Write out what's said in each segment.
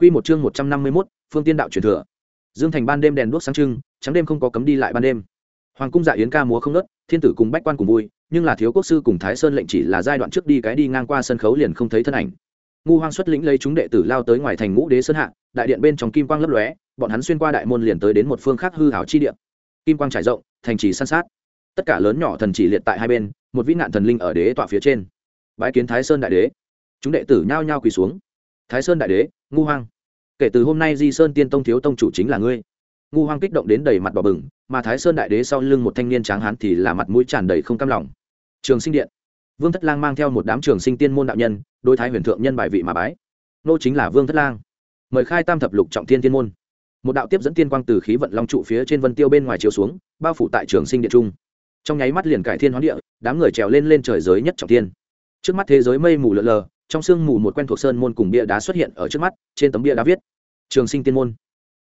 Quy một chương 151, Phương Tiên đạo truyền thừa. Dương Thành ban đêm đèn đuốc sáng trưng, trắng đêm không có cấm đi lại ban đêm. Hoàng cung dạ yến ca múa không ngớt, thiên tử cùng bách quan cùng vui, nhưng là thiếu quốc sư cùng Thái Sơn lệnh chỉ là giai đoạn trước đi cái đi ngang qua sân khấu liền không thấy thân ảnh. Ngu Hoang xuất lĩnh lấy chúng đệ tử lao tới ngoài thành Ngũ Đế Sơn hạ, đại điện bên trong kim quang lấp lóe, bọn hắn xuyên qua đại môn liền tới đến một phương khác hư ảo chi địa. Kim quang trải rộng, thành trì san sát. Tất cả lớn nhỏ thần chỉ liệt tại hai bên, một vĩ nạn thần linh ở đế tọa phía trên. Bái kiến Thái Sơn đại đế. Chúng đệ tử nhao nhao quỳ xuống. Thái Sơn đại đế, Ngu Hoang. Kể từ hôm nay di sơn tiên tông thiếu tông chủ chính là ngươi. Ngu hoang kích động đến đầy mặt bỏ bừng mà thái sơn đại đế sau lưng một thanh niên tráng hán thì là mặt mũi tràn đầy không cam lòng. Trường sinh điện. Vương thất lang mang theo một đám trường sinh tiên môn đạo nhân đôi thái huyền thượng nhân bài vị mà bái. Nô chính là vương thất lang. Mời khai tam thập lục trọng thiên tiên môn. Một đạo tiếp dẫn tiên quang từ khí vận long trụ phía trên vân tiêu bên ngoài chiếu xuống bao phủ tại trường sinh điện trung. Trong nháy mắt liền cải thiên hoán địa đám người trèo lên lên trời giới nhất trọng thiên. Trước mắt thế giới mây mù lợn lờ trong sương mù một quen thuộc sơn môn cùng bia đá xuất hiện ở trước mắt, trên tấm bia đá viết, trường sinh tiên môn.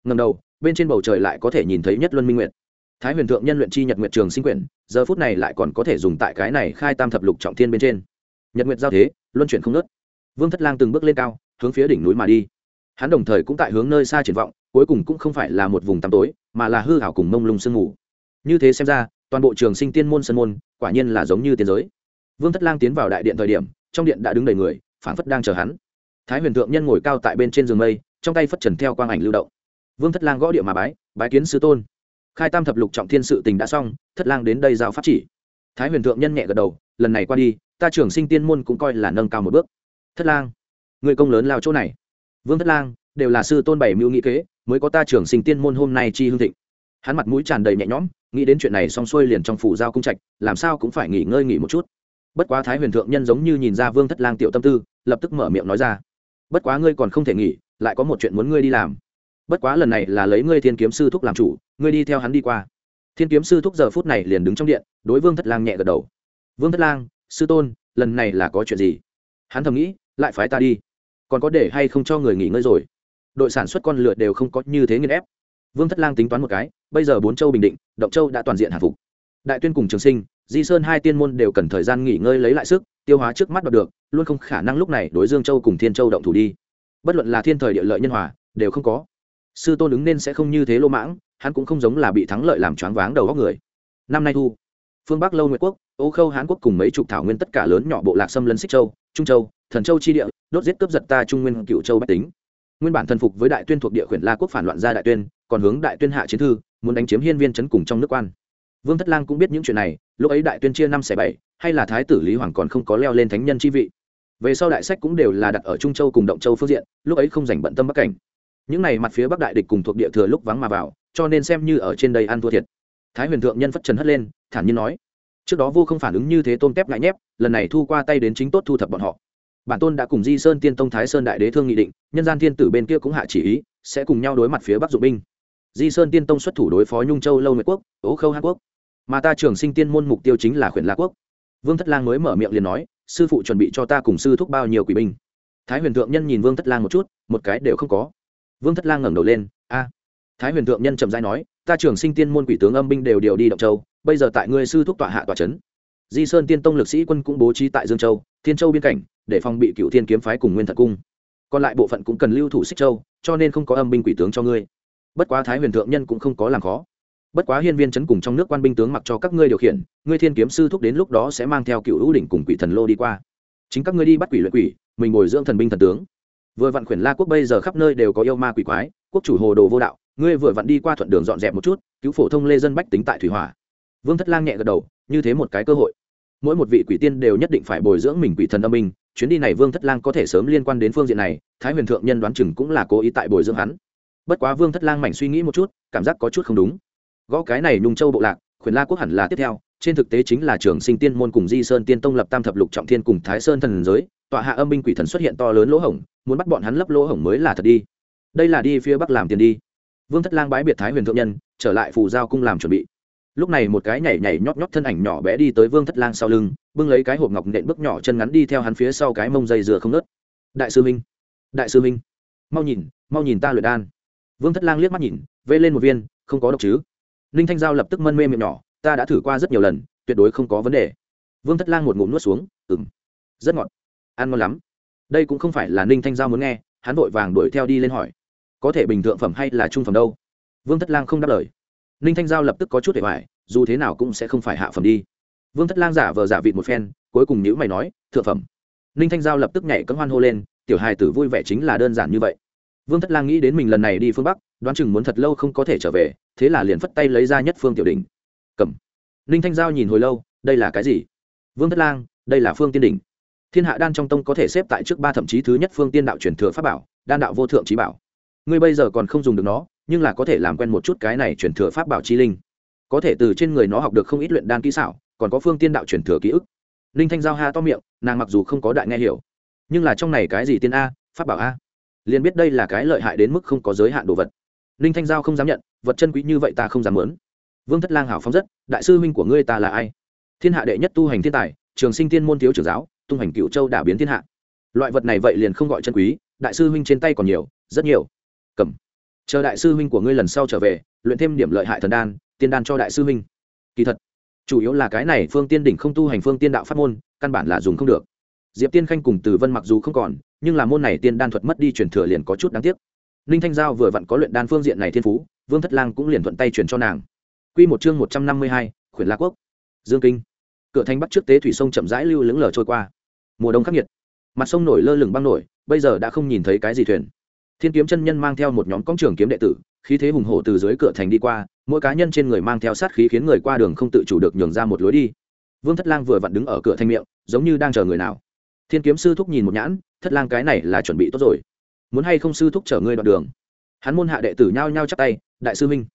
Ngầm đầu, bên trên bầu trời lại có thể nhìn thấy nhất luân minh nguyện thái huyền thượng nhân luyện chi nhật nguyện trường sinh quyển, giờ phút này lại còn có thể dùng tại cái này khai tam thập lục trọng thiên bên trên. Nhật nguyện giao thế, luân chuyển không nớt vương thất lang từng bước lên cao, hướng phía đỉnh núi mà đi. Hắn đồng thời cũng tại hướng nơi xa triển vọng, cuối cùng cũng không phải là một vùng tăm tối, mà là hư hảo cùng mông lung sương mù. Như thế xem ra, toàn bộ trường sinh tiên môn sân môn, quả nhiên là giống như tiên giới. Vương thất lang tiến vào đại điện thời điểm, trong điện đã đứng đầy người phảng phất đang chờ hắn. Thái huyền thượng nhân ngồi cao tại bên trên giường mây, trong tay phất trần theo quang ảnh lưu động. Vương thất lang gõ địa mà bái bái kiến sư tôn. Khai tam thập lục trọng thiên sự tình đã xong, thất lang đến đây giao pháp chỉ. Thái huyền thượng nhân nhẹ gật đầu, lần này qua đi, ta trưởng sinh tiên môn cũng coi là nâng cao một bước. Thất lang, người công lớn lao chỗ này. Vương thất lang, đều là sư tôn bảy mưu nghĩ kế, mới có ta trưởng sinh tiên môn hôm nay chi hương thịnh. Hắn mặt mũi tràn đầy nhẹ nhõm, nghĩ đến chuyện này xong xuôi liền trong phủ giao cung trạch, làm sao cũng phải nghỉ ngơi nghỉ một chút bất quá thái huyền thượng nhân giống như nhìn ra vương thất lang tiểu tâm tư, lập tức mở miệng nói ra. Bất quá ngươi còn không thể nghỉ, lại có một chuyện muốn ngươi đi làm. Bất quá lần này là lấy ngươi thiên kiếm sư thúc làm chủ, ngươi đi theo hắn đi qua. Thiên kiếm sư thúc giờ phút này liền đứng trong điện, đối vương thất lang nhẹ gật đầu. Vương thất lang, sư tôn, lần này là có chuyện gì? Hắn thầm nghĩ, lại phái ta đi. Còn có để hay không cho người nghỉ ngơi rồi? Đội sản xuất con lựa đều không có như thế nghiên ép. Vương thất lang tính toán một cái, bây giờ bốn châu bình định, động châu đã toàn diện hạ phục. Đại tuyên cùng trường sinh di sơn hai tiên môn đều cần thời gian nghỉ ngơi lấy lại sức, tiêu hóa trước mắt đọc được, luôn không khả năng lúc này đối dương châu cùng thiên châu động thủ đi. Bất luận là thiên thời địa lợi nhân hòa, đều không có. Sư tôn ứng nên sẽ không như thế lô mãng, hắn cũng không giống là bị thắng lợi làm choáng váng đầu góc người. Năm nay thu, phương bắc lâu nguyệt quốc, ô khâu hán quốc cùng mấy chục thảo nguyên tất cả lớn nhỏ bộ lạc xâm lấn xích châu, trung châu, thần châu chi địa, đốt giết cướp giật ta trung nguyên cựu châu bách tính. Nguyên bản thần phục với đại tuyên thuộc địa khuyển la quốc phản loạn ra đại tuyên, còn hướng đại tuyên hạ chiến thư, muốn đánh chiếm hiên viên chấn cùng trong nước quan vương thất lang cũng biết những chuyện này, lúc ấy đại tuyên chia năm xẻ bảy, hay là thái tử lý hoàng còn không có leo lên thánh nhân chi vị. Về sau đại sách cũng đều là đặt ở trung châu cùng động châu phương diện, lúc ấy không dành bận tâm bắc cảnh. Những này mặt phía bắc đại địch cùng thuộc địa thừa lúc vắng mà vào, cho nên xem như ở trên đây ăn thua thiệt. Thái huyền thượng nhân phất trần hất lên, thản nhiên nói, trước đó vô không phản ứng như thế tôn tép ngại nhép, lần này thu qua tay đến chính tốt thu thập bọn họ. Bản tôn đã cùng di sơn tiên tông thái sơn đại đế thương nghị định, nhân gian thiên tử bên kia cũng hạ chỉ ý, sẽ cùng nhau đối mặt phía bắc dụng binh. Di sơn tiên tông xuất thủ đối phó nhung châu lâu nguyệt quốc, ố khâu hàn quốc mà ta trường sinh tiên môn mục tiêu chính là khuyển la quốc. Vương thất lang mới mở miệng liền nói, sư phụ chuẩn bị cho ta cùng sư thúc bao nhiêu quỷ binh? Thái huyền thượng nhân nhìn vương thất lang một chút, một cái đều không có. Vương thất lang ngẩng đầu lên, a. Thái huyền thượng nhân trầm dai nói, ta trường sinh tiên môn quỷ tướng âm binh đều điều đi động châu, bây giờ tại ngươi sư thúc tọa hạ tòa trấn di sơn tiên tông lực sĩ quân cũng bố trí tại dương châu, thiên châu biên cảnh, để phòng bị cựu thiên kiếm phái cùng nguyên thật cung. Còn lại bộ phận cũng cần lưu thủ xích châu, cho nên không có âm binh quỷ tướng cho ngươi. Bất quá thái huyền thượng nhân cũng không có làm khó bất quá hiên viên chấn cùng trong nước quan binh tướng mặc cho các ngươi điều khiển, ngươi thiên kiếm sư thúc đến lúc đó sẽ mang theo cựu hữu đỉnh cùng quỷ thần lô đi qua. Chính các ngươi đi bắt quỷ luyện quỷ, mình bồi dưỡng thần binh thần tướng. Vừa vặn khuyển la quốc bây giờ khắp nơi đều có yêu ma quỷ quái, quốc chủ hồ đồ vô đạo, ngươi vừa vặn đi qua thuận đường dọn dẹp một chút, cứu phổ thông lê dân bách tính tại thủy hỏa. Vương thất lang nhẹ gật đầu, như thế một cái cơ hội. Mỗi một vị quỷ tiên đều nhất định phải bồi dưỡng mình quỷ thần âm minh chuyến đi này vương thất lang có thể sớm liên quan đến phương diện này, thái huyền thượng nhân đoán chừng cũng là cố ý tại bồi dưỡng hắn. Bất quá vương thất lang mảnh suy nghĩ một chút, cảm giác có chút không đúng gõ cái này nhung châu bộ lạc, khuyển la quốc hẳn là tiếp theo, trên thực tế chính là trường sinh tiên môn cùng di sơn tiên tông lập tam thập lục trọng thiên cùng thái sơn thần giới, tọa hạ âm binh quỷ thần xuất hiện to lớn lỗ hổng, muốn bắt bọn hắn lấp lỗ hổng mới là thật đi. Đây là đi phía bắc làm tiền đi. Vương thất lang bái biệt thái huyền thượng nhân, trở lại phù giao cung làm chuẩn bị. Lúc này một cái nhảy nhảy nhót nhót thân ảnh nhỏ bé đi tới vương thất lang sau lưng, bưng lấy cái hộp ngọc nện bước nhỏ chân ngắn đi theo hắn phía sau cái mông dây dừa không nớt đại sư minh đại sư minh mau nhìn mau nhìn ta luyện đan. Vương thất lang liếc mắt nhìn vê lên một viên, không có độc chứ? Ninh thanh giao lập tức mân mê miệng nhỏ, ta đã thử qua rất nhiều lần, tuyệt đối không có vấn đề. Vương thất lang một ngụm nuốt xuống ừng rất ngọt, ăn ngon lắm. Đây cũng không phải là ninh thanh giao muốn nghe, hắn vội vàng đuổi theo đi lên hỏi, có thể bình thượng phẩm hay là trung phẩm đâu? Vương thất lang không đáp lời. Ninh thanh giao lập tức có chút để hoài dù thế nào cũng sẽ không phải hạ phẩm đi. Vương thất lang giả vờ giả vịt một phen, cuối cùng nhữ mày nói, thượng phẩm. Ninh thanh giao lập tức nhảy cấm hoan hô lên, tiểu hài tử vui vẻ chính là đơn giản như vậy vương thất lang nghĩ đến mình lần này đi phương bắc, đoán chừng muốn thật lâu không có thể trở về, thế là liền phất tay lấy ra nhất phương tiểu đình cầm. Ninh thanh giao nhìn hồi lâu, đây là cái gì? Vương thất lang, đây là phương tiên đỉnh. Thiên hạ đan trong tông có thể xếp tại trước ba thậm chí thứ nhất phương tiên đạo truyền thừa pháp bảo, đan đạo vô thượng trí bảo. Ngươi bây giờ còn không dùng được nó, nhưng là có thể làm quen một chút cái này truyền thừa pháp bảo chi linh. Có thể từ trên người nó học được không ít luyện đan kỹ xảo, còn có phương tiên đạo truyền thừa ký ức. Ninh thanh giao ha to miệng, nàng mặc dù không có đại nghe hiểu, nhưng là trong này cái gì tiên a, pháp bảo a? Liền biết đây là cái lợi hại đến mức không có giới hạn đồ vật. Ninh thanh giao không dám nhận, vật chân quý như vậy ta không dám mớn vương thất lang hảo phóng rất, đại sư huynh của ngươi ta là ai? Thiên hạ đệ nhất tu hành thiên tài, trường sinh tiên môn thiếu trưởng giáo, tung hành cựu châu đả biến thiên hạ. Loại vật này vậy liền không gọi chân quý, đại sư huynh trên tay còn nhiều, rất nhiều. Cầm. Chờ đại sư huynh của ngươi lần sau trở về, luyện thêm điểm lợi hại thần đan, tiên đan cho đại sư huynh. Kỳ thật, chủ yếu là cái này phương tiên đỉnh không tu hành phương tiên đạo pháp môn, căn bản là dùng không được diệp tiên khanh cùng từ vân mặc dù không còn, nhưng là môn này tiên đan thuật mất đi truyền thừa liền có chút đáng tiếc. Ninh thanh giao vừa vặn có luyện đan phương diện này thiên phú, vương thất lang cũng liền thuận tay truyền cho nàng. Q một chương một trăm năm mươi hai, khuyển la quốc. Dương kinh. Cửa thanh bắt trước tế thủy sông chậm rãi lưu lững lờ trôi qua. Mùa đông khắc nghiệt. Mặt sông nổi lơ lửng băng nổi, bây giờ đã không nhìn thấy cái gì thuyền. Thiên kiếm chân nhân mang theo một nhóm công trường kiếm đệ tử, khí thế hùng hổ từ dưới cửa thành đi qua, mỗi cá nhân trên người mang theo sát khí khiến người qua đường không tự chủ được nhường ra một lối đi. Vương thất lang vừa vặn đứng ở cửa thanh miệng, giống như đang chờ người nào thiên kiếm sư thúc nhìn một nhãn, thất lang, cái này là chuẩn bị tốt rồi. Muốn hay không sư thúc chở ngươi đoạn đường? Hắn môn hạ đệ tử nhao nhao chắc tay, đại sư minh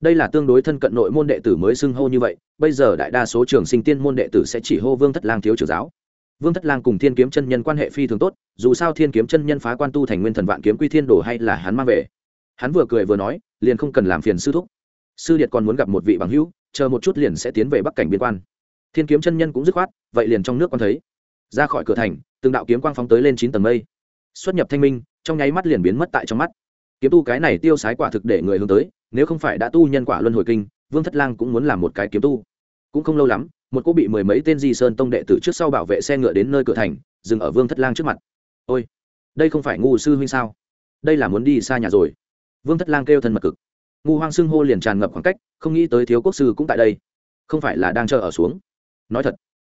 đây là tương đối thân cận nội môn đệ tử mới xưng hô như vậy, bây giờ đại đa số trường sinh tiên môn đệ tử sẽ chỉ hô vương thất lang thiếu trưởng giáo. Vương thất lang cùng thiên kiếm chân nhân quan hệ phi thường tốt, dù sao thiên kiếm chân nhân phá quan tu thành nguyên thần vạn kiếm quy thiên đồ hay là hắn mang về. Hắn vừa cười vừa nói, liền không cần làm phiền sư thúc. Sư điệt còn muốn gặp một vị bằng hữu, chờ một chút liền sẽ tiến về bắc cảnh biên quan. Thiên kiếm chân nhân cũng dứt khoát, vậy liền trong nước con thấy ra khỏi cửa thành, từng đạo kiếm quang phóng tới lên chín tầng mây. Xuất nhập thanh minh, trong nháy mắt liền biến mất tại trong mắt. Kiếm tu cái này tiêu sái quả thực để người hướng tới, nếu không phải đã tu nhân quả luân hồi kinh, vương thất lang cũng muốn làm một cái kiếm tu. Cũng không lâu lắm, một cô bị mười mấy tên di sơn tông đệ tử trước sau bảo vệ xe ngựa đến nơi cửa thành, dừng ở vương thất lang trước mặt. Ôi, đây không phải ngu sư huynh sao? Đây là muốn đi xa nhà rồi. Vương thất lang kêu thân mật cực. Ngu hoang xưng hô liền tràn ngập khoảng cách, không nghĩ tới thiếu quốc sư cũng tại đây. Không phải là đang chờ ở xuống. Nói thật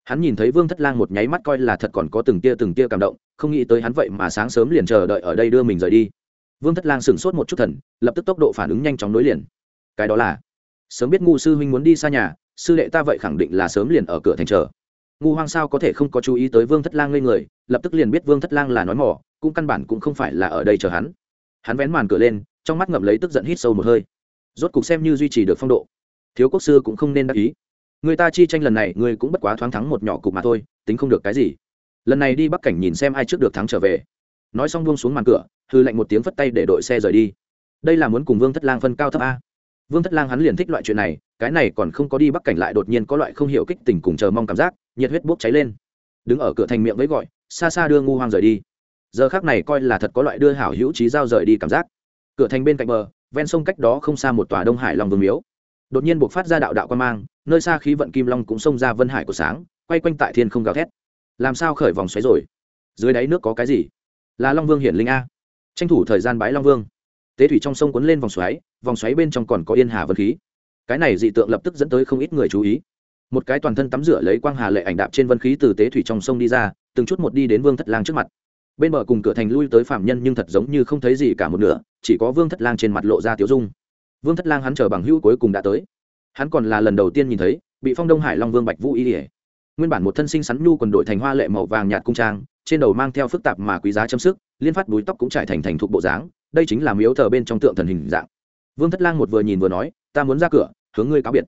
hắn nhìn thấy vương thất lang một nháy mắt coi là thật còn có từng tia từng tia cảm động, không nghĩ tới hắn vậy mà sáng sớm liền chờ đợi ở đây đưa mình rời đi. Vương thất lang sửng sốt một chút thần, lập tức tốc độ phản ứng nhanh chóng nối liền. Cái đó là, sớm biết ngu sư huynh muốn đi xa nhà, sư đệ ta vậy khẳng định là sớm liền ở cửa thành chờ. Ngu hoang sao có thể không có chú ý tới vương thất lang ngây người, lập tức liền biết vương thất lang là nói mỏ cũng căn bản cũng không phải là ở đây chờ hắn. Hắn vén màn cửa lên, trong mắt ngậm lấy tức giận hít sâu một hơi. Rốt cục xem như duy trì được phong độ. Thiếu quốc sư cũng không nên đắc ý người ta chi tranh lần này, ngươi cũng bất quá thoáng thắng một nhỏ cục mà thôi, tính không được cái gì. Lần này đi bắc cảnh nhìn xem ai trước được thắng trở về. Nói xong buông xuống màn cửa, hư lạnh một tiếng phất tay để đội xe rời đi. Đây là muốn cùng vương thất lang phân cao thấp a. Vương thất lang hắn liền thích loại chuyện này, cái này còn không có đi bắc cảnh lại đột nhiên có loại không hiểu kích tình cùng chờ mong cảm giác, nhiệt huyết bốc cháy lên. Đứng ở cửa thành miệng với gọi, xa xa đưa ngu hoang rời đi. Giờ khác này coi là thật có loại đưa hảo hữu trí giao rời đi cảm giác. Cửa thành bên cạnh bờ, ven sông cách đó không xa một tòa đông hải long vương miếu. Đột nhiên buộc phát ra đạo đạo quan mang nơi xa khí vận kim long cũng xông ra vân hải của sáng, quay quanh tại thiên không gào thét. Làm sao khởi vòng xoáy rồi? Dưới đáy nước có cái gì? Là long vương hiển linh a. Tranh thủ thời gian bái long vương. Tế thủy trong sông cuốn lên vòng xoáy vòng xoáy bên trong còn có yên hà vân khí. Cái này dị tượng lập tức dẫn tới không ít người chú ý. Một cái toàn thân tắm rửa lấy quang hà lệ ảnh đạp trên vân khí từ tế thủy trong sông đi ra, từng chút một đi đến vương thất lang trước mặt. Bên bờ cùng cửa thành lui tới phạm nhân nhưng thật giống như không thấy gì cả một nửa, chỉ có vương thất lang trên mặt lộ ra tiếu dung. Vương thất lang hắn chờ bằng hữu cuối cùng đã tới hắn còn là lần đầu tiên nhìn thấy, bị phong đông hải long vương bạch vũ y ỉa nguyên bản một thân sinh sắn nhu quần đội thành hoa lệ màu vàng nhạt cung trang, trên đầu mang theo phức tạp mà quý giá châm sức, liên phát búi tóc cũng trải thành thành thục bộ dáng, đây chính là miếu thờ bên trong tượng thần hình dạng. Vương thất lang một vừa nhìn vừa nói, ta muốn ra cửa, hướng ngươi cáo biệt.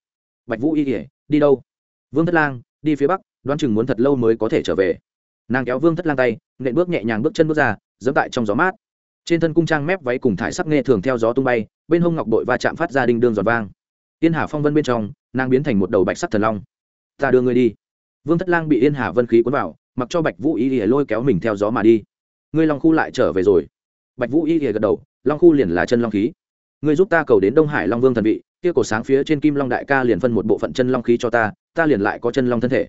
Bạch vũ y ỉa đi đâu? Vương thất lang, đi phía bắc, đoán chừng muốn thật lâu mới có thể trở về. Nàng kéo vương thất lang tay, nện bước nhẹ nhàng bước chân bước ra, dẫm tại trong gió mát. Trên thân cung trang mép váy cùng thải sắc nghe thường theo gió tung bay, bên hông ngọc đội va chạm phát ra đinh đương giọt vang yên hà phong vân bên trong, nàng biến thành một đầu bạch sắc thần long. Ta đưa ngươi đi. Vương thất lang bị yên hà vân khí cuốn vào, mặc cho bạch vũ y ỉa lôi kéo mình theo gió mà đi. Ngươi long khu lại trở về rồi. Bạch vũ y ỉa gật đầu, long khu liền là chân long khí. Ngươi giúp ta cầu đến đông hải long vương thần vị, kia cổ sáng phía trên kim long đại ca liền phân một bộ phận chân long khí cho ta ta liền lại có chân long thân thể.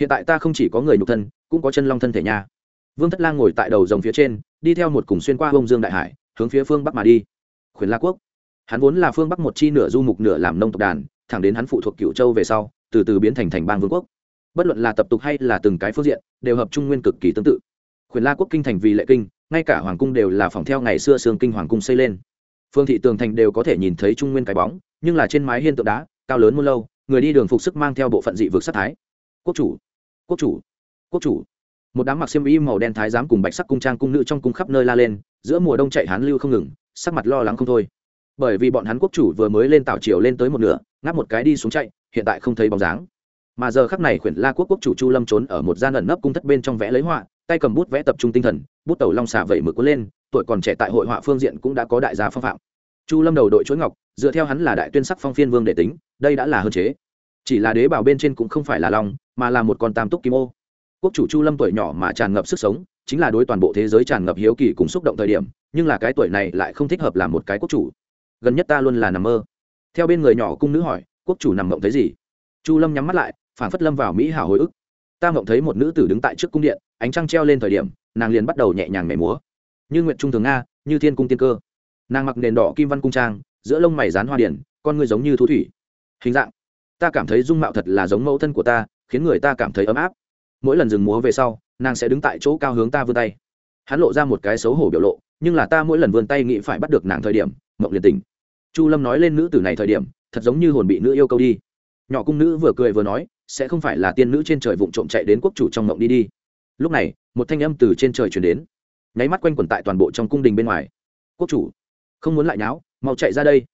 Hiện tại ta không chỉ có người nhục thân, cũng có chân long thân thể nha. Vương thất lang ngồi tại đầu rồng phía trên, đi theo một cùng xuyên qua bông dương đại hải, hướng phía phương bắc mà đi. Khuyển la quốc hắn vốn là phương bắc một chi nửa du mục nửa làm nông tộc đàn, thẳng đến hắn phụ thuộc cựu châu về sau, từ từ biến thành thành bang vương quốc. Bất luận là tập tục hay là từng cái phương diện, đều hợp trung nguyên cực kỳ tương tự. Khuyển la quốc kinh thành vì lệ kinh, ngay cả hoàng cung đều là phòng theo ngày xưa xương kinh hoàng cung xây lên. Phương thị tường thành đều có thể nhìn thấy trung nguyên cái bóng, nhưng là trên mái hiên tượng đá, cao lớn muôn lâu, người đi đường phục sức mang theo bộ phận dị vực sát thái. Quốc chủ quốc chủ quốc chủ. Một đám mặc xiêm y màu đen thái giám cùng bạch sắc cung trang cung nữ trong cung khắp nơi la lên, giữa mùa đông chạy hán lưu không ngừng, sắc mặt lo lắng không thôi bởi vì bọn hắn quốc chủ vừa mới lên tảo triều lên tới một nửa, ngáp một cái đi xuống chạy, hiện tại không thấy bóng dáng. Mà giờ khắc này khuyển la quốc quốc chủ chu lâm trốn ở một gian ẩn nấp cung thất bên trong vẽ lấy họa, tay cầm bút vẽ tập trung tinh thần, bút tàu long xà vẩy mực cuốn lên, tuổi còn trẻ tại hội họa phương diện cũng đã có đại gia phong phạm. Chu lâm đầu đội chuỗi ngọc, dựa theo hắn là đại tuyên sắc phong phiên vương để tính, đây đã là hơn chế. Chỉ là đế bảo bên trên cũng không phải là long, mà là một con tam túc kim ô. Quốc chủ chu lâm tuổi nhỏ mà tràn ngập sức sống, chính là đối toàn bộ thế giới tràn ngập hiếu kỳ cùng xúc động thời điểm, nhưng là cái tuổi này lại không thích hợp làm một cái quốc chủ gần nhất ta luôn là nằm mơ. Theo bên người nhỏ cung nữ hỏi, quốc chủ nằm mộng thấy gì? Chu lâm nhắm mắt lại, phản phất lâm vào mỹ hảo hồi ức. Ta mộng thấy một nữ tử đứng tại trước cung điện, ánh trăng treo lên thời điểm, nàng liền bắt đầu nhẹ nhàng mẻ múa. Như nguyện trung thường nga, như thiên cung tiên cơ. Nàng mặc nền đỏ kim văn cung trang, giữa lông mày dán hoa điển, con người giống như thú thủy. Hình dạng, ta cảm thấy dung mạo thật là giống mẫu thân của ta, khiến người ta cảm thấy ấm áp. Mỗi lần dừng múa về sau, nàng sẽ đứng tại chỗ cao hướng ta vươn tay. Hắn lộ ra một cái xấu hổ biểu lộ, nhưng là ta mỗi lần vươn tay nghĩ phải bắt được nàng thời điểm mộng liền tỉnh. chu lâm nói lên nữ tử này thời điểm, thật giống như hồn bị nữ yêu câu đi. Nhỏ cung nữ vừa cười vừa nói, sẽ không phải là tiên nữ trên trời vụng trộm chạy đến quốc chủ trong mộng đi đi. Lúc này, một thanh âm từ trên trời chuyển đến. Nháy mắt quanh quẩn tại toàn bộ trong cung đình bên ngoài. Quốc chủ, không muốn lại nháo, mau chạy ra đây.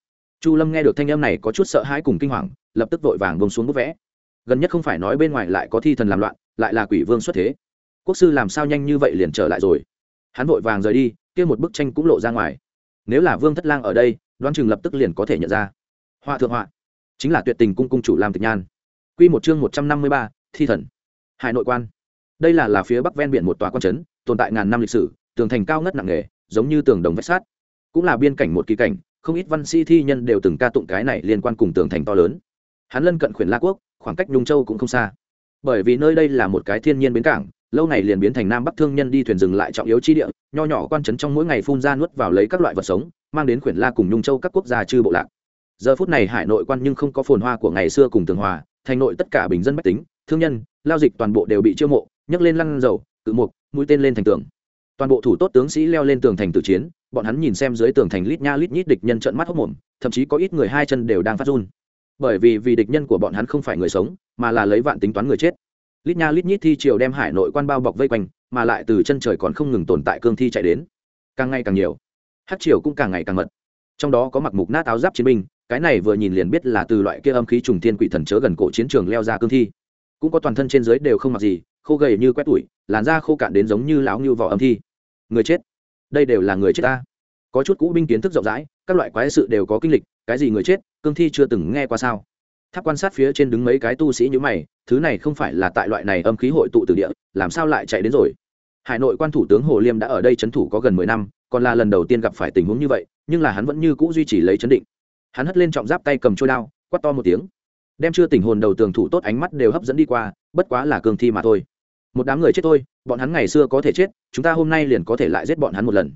Chu lâm nghe được thanh âm này có chút sợ hãi cùng kinh hoàng, lập tức vội vàng buông xuống bút vẽ. Gần nhất không phải nói bên ngoài lại có thi thần làm loạn, lại là quỷ vương xuất thế. Quốc sư làm sao nhanh như vậy liền trở lại rồi? Hắn vội vàng rời đi, kia một bức tranh cũng lộ ra ngoài nếu là vương thất lang ở đây, đoán chừng lập tức liền có thể nhận ra. Họa thượng họa, chính là tuyệt tình cung cung chủ làm tịch nhan. Q một chương một trăm năm mươi ba, thi thần. Hải nội quan. Đây là là phía bắc ven biển một tòa quan trấn, tồn tại ngàn năm lịch sử, tường thành cao ngất nặng nề, giống như tường đồng vách sát cũng là biên cảnh một kỳ cảnh, không ít văn sĩ thi nhân đều từng ca tụng cái này liên quan cùng tường thành to lớn. Hắn lân cận khuyển la quốc, khoảng cách nhung châu cũng không xa. Bởi vì nơi đây là một cái thiên nhiên bến cảng lâu ngày liền biến thành nam bắc thương nhân đi thuyền dừng lại trọng yếu chi địa, nho nhỏ quan trấn trong mỗi ngày phun ra nuốt vào lấy các loại vật sống, mang đến khuyển la cùng nhung châu các quốc gia chư bộ lạc. Giờ phút này hải nội quan nhưng không có phồn hoa của ngày xưa cùng tường hòa, thành nội tất cả bình dân bách tính, thương nhân, lao dịch toàn bộ đều bị chiêu mộ, nhấc lên lăn dầu tự mục, mũi tên lên thành tường. Toàn bộ thủ tốt tướng sĩ leo lên tường thành tử chiến, bọn hắn nhìn xem dưới tường thành lít nha lít nhít địch nhân trợn mắt hốc mồm, thậm chí có ít người hai chân đều đang phát run. Bởi vì vì địch nhân của bọn hắn không phải người sống, mà là lấy vạn tính toán người chết lít nha lít nhít thi triều đem hải nội quan bao bọc vây quanh, mà lại từ chân trời còn không ngừng tồn tại cương thi chạy đến. Càng ngày càng nhiều, hát triều cũng càng ngày càng mật. Trong đó có mặc mục nát áo giáp chiến binh, cái này vừa nhìn liền biết là từ loại kia âm khí trùng thiên quỷ thần chớ gần cổ chiến trường leo ra cương thi. Cũng có toàn thân trên dưới đều không mặc gì, khô gầy như quét tủi, làn da khô cạn đến giống như lão như vỏ âm thi. Người chết, đây đều là người chết ta. Có chút cũ binh kiến thức rộng rãi, các loại quái sự đều có kinh lịch, cái gì người chết, cương thi chưa từng nghe qua sao? Tháp quan sát phía trên đứng mấy cái tu sĩ như mày, thứ này không phải là tại loại này âm khí hội tụ từ địa, làm sao lại chạy đến rồi? Hải nội quan thủ tướng hồ liêm đã ở đây trấn thủ có gần mười năm, còn là lần đầu tiên gặp phải tình huống như vậy, nhưng là hắn vẫn như cũ duy trì lấy chấn định. Hắn hất lên trọng giáp tay cầm trôi đao quắt to một tiếng. Đem chưa tình hồn đầu tường thủ tốt ánh mắt đều hấp dẫn đi qua, bất quá là cương thi mà thôi. Một đám người chết thôi, bọn hắn ngày xưa có thể chết, chúng ta hôm nay liền có thể lại giết bọn hắn một lần.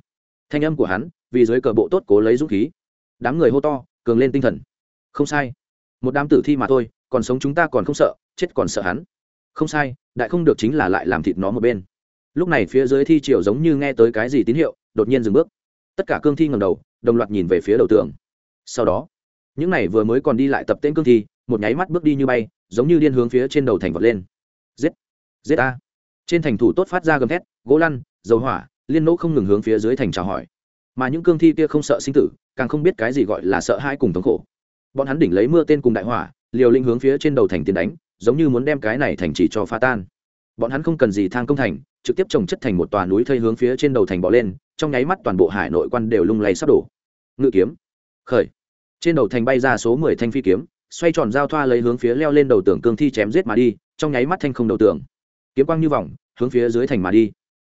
Thanh âm của hắn, vì dưới cờ bộ tốt cố lấy dũng khí. Đám người hô to, cường lên tinh thần. Không sai một đám tử thi mà thôi, còn sống chúng ta còn không sợ, chết còn sợ hắn. Không sai, đại không được chính là lại làm thịt nó một bên. Lúc này phía dưới thi triều giống như nghe tới cái gì tín hiệu, đột nhiên dừng bước. Tất cả cương thi ngầm đầu, đồng loạt nhìn về phía đầu tường. Sau đó, những này vừa mới còn đi lại tập tên cương thi, một nháy mắt bước đi như bay, giống như điên hướng phía trên đầu thành vật lên. Giết! Giết a! Trên thành thủ tốt phát ra gầm thét, gỗ lăn, dầu hỏa, liên nỗ không ngừng hướng phía dưới thành chào hỏi. Mà những cương thi kia không sợ sinh tử, càng không biết cái gì gọi là sợ hãi cùng thống khổ bọn hắn đỉnh lấy mưa tên cùng đại hỏa, liều linh hướng phía trên đầu thành tiến đánh, giống như muốn đem cái này thành chỉ cho phá tan. Bọn hắn không cần gì thang công thành, trực tiếp trồng chất thành một tòa núi thây hướng phía trên đầu thành bỏ lên, trong nháy mắt toàn bộ hải nội quan đều lung lay sắp đổ. Ngự kiếm. Khởi. Trên đầu thành bay ra số mười thanh phi kiếm, xoay tròn giao thoa lấy hướng phía leo lên đầu tường cương thi chém giết mà đi, trong nháy mắt thanh không đầu tường. Kiếm quang như vòng, hướng phía dưới thành mà đi.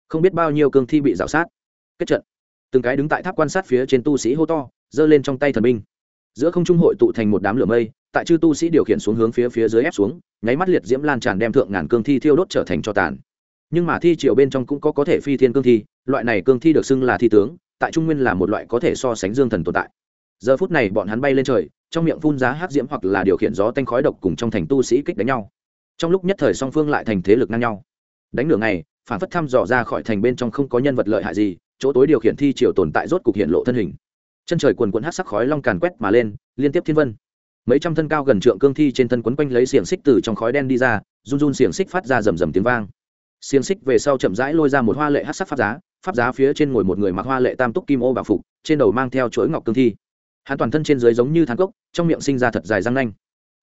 Không biết bao nhiêu cương thi bị rào sát. Kết trận. Từng cái đứng tại tháp quan sát phía trên tu sĩ hô to, giơ lên trong tay thần binh giữa không trung hội tụ thành một đám lửa mây, tại chư tu sĩ điều khiển xuống hướng phía phía dưới ép xuống, nháy mắt liệt diễm lan tràn đem thượng ngàn cương thi thiêu đốt trở thành cho tàn. Nhưng mà thi triều bên trong cũng có có thể phi thiên cương thi, loại này cương thi được xưng là thi tướng, tại trung nguyên là một loại có thể so sánh dương thần tồn tại. Giờ phút này bọn hắn bay lên trời, trong miệng phun giá hát diễm hoặc là điều khiển gió tanh khói độc cùng trong thành tu sĩ kích đánh nhau. Trong lúc nhất thời song phương lại thành thế lực ngang nhau. Đánh nửa ngày, phản phất thăm dò ra khỏi thành bên trong không có nhân vật lợi hại gì, chỗ tối điều khiển thi triều tồn tại rốt cục hiện lộ thân hình chân trời quần quần hát sắc khói long càn quét mà lên, liên tiếp thiên vân. Mấy trăm thân cao gần trượng cương thi trên thân quấn quanh lấy xiềng xích từ trong khói đen đi ra, run run xiềng xích phát ra rầm rầm tiếng vang. Xiềng xích về sau chậm rãi lôi ra một hoa lệ hát sắc pháp giá pháp giá phía trên ngồi một người mặc hoa lệ tam túc kim ô bảo phục, trên đầu mang theo chuỗi ngọc cương thi. Hắn toàn thân trên dưới giống như thang cốc, trong miệng sinh ra thật dài răng nanh.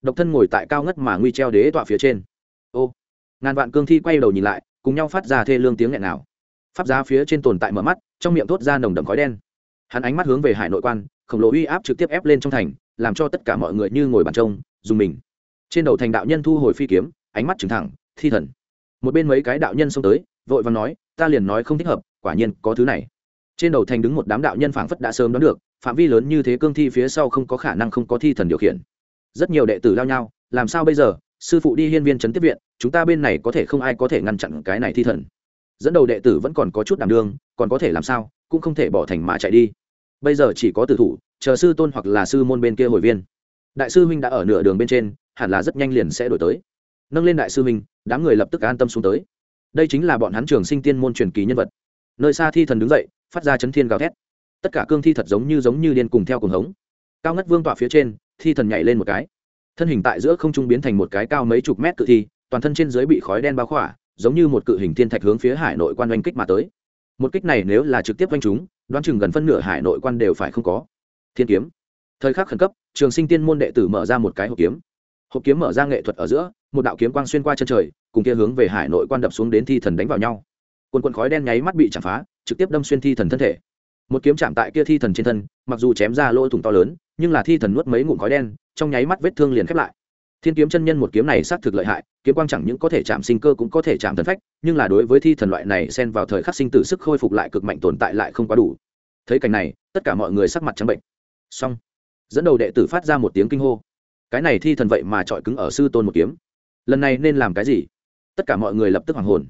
Độc thân ngồi tại cao ngất mà nguy treo đế tọa phía trên. Ô! Ngàn vạn cương thi quay đầu nhìn lại, cùng nhau phát ra thê lương tiếng nghẹn nào pháp giá phía trên tồn tại mở mắt, trong miệng thốt ra nồng đậm khói đen hắn ánh mắt hướng về hải nội quan, khổng lồ uy áp trực tiếp ép lên trong thành, làm cho tất cả mọi người như ngồi bàn trông, dùng mình. Trên đầu thành đạo nhân thu hồi phi kiếm, ánh mắt trừng thẳng, thi thần. Một bên mấy cái đạo nhân xông tới, vội và nói, ta liền nói không thích hợp, quả nhiên có thứ này. Trên đầu thành đứng một đám đạo nhân phảng phất đã sớm đoán được, phạm vi lớn như thế cương thi phía sau không có khả năng không có thi thần điều khiển. Rất nhiều đệ tử lao nhau, làm sao bây giờ? Sư phụ đi hiên viên trấn tiếp viện, chúng ta bên này có thể không ai có thể ngăn chặn cái này thi thần. Dẫn đầu đệ tử vẫn còn có chút đảm đương, còn có thể làm sao? Cũng không thể bỏ thành mà chạy đi bây giờ chỉ có tử thủ, chờ sư tôn hoặc là sư môn bên kia hồi viên. Đại sư huynh đã ở nửa đường bên trên, hẳn là rất nhanh liền sẽ đổi tới. Nâng lên đại sư huynh, đám người lập tức an tâm xuống tới. Đây chính là bọn hắn trường sinh tiên môn truyền kỳ nhân vật. Nơi xa thi thần đứng dậy, phát ra chấn thiên gào thét. Tất cả cương thi thật giống như giống như điên cùng theo cùng hống. Cao ngất vương tọa phía trên, thi thần nhảy lên một cái. Thân hình tại giữa không trung biến thành một cái cao mấy chục mét cự thi, toàn thân trên dưới bị khói đen bao khỏa, giống như một cự hình thiên thạch hướng phía hải nội quan oanh kích mà tới một kích này nếu là trực tiếp oanh chúng, đoán chừng gần phân nửa hải nội quan đều phải không có. Thiên kiếm. Thời khắc khẩn cấp, trường sinh tiên môn đệ tử mở ra một cái hộp kiếm. Hộp kiếm mở ra nghệ thuật ở giữa, một đạo kiếm quang xuyên qua chân trời, cùng kia hướng về hải nội quan đập xuống đến thi thần đánh vào nhau. Quần quần khói đen nháy mắt bị chạm phá, trực tiếp đâm xuyên thi thần thân thể. Một kiếm chạm tại kia thi thần trên thân, mặc dù chém ra lỗ thủng to lớn, nhưng là thi thần nuốt mấy ngụm khói đen, trong nháy mắt vết thương liền khép lại thiên kiếm chân nhân một kiếm này xác thực lợi hại, kiếm quang chẳng những có thể chạm sinh cơ cũng có thể chạm thần phách, nhưng là đối với thi thần loại này xen vào thời khắc sinh tử sức khôi phục lại cực mạnh tồn tại lại không quá đủ. Thấy cảnh này, tất cả mọi người sắc mặt trắng bệnh. Xong. Dẫn đầu đệ tử phát ra một tiếng kinh hô. Cái này thi thần vậy mà trọi cứng ở sư tôn một kiếm. Lần này nên làm cái gì? Tất cả mọi người lập tức hoàng hồn.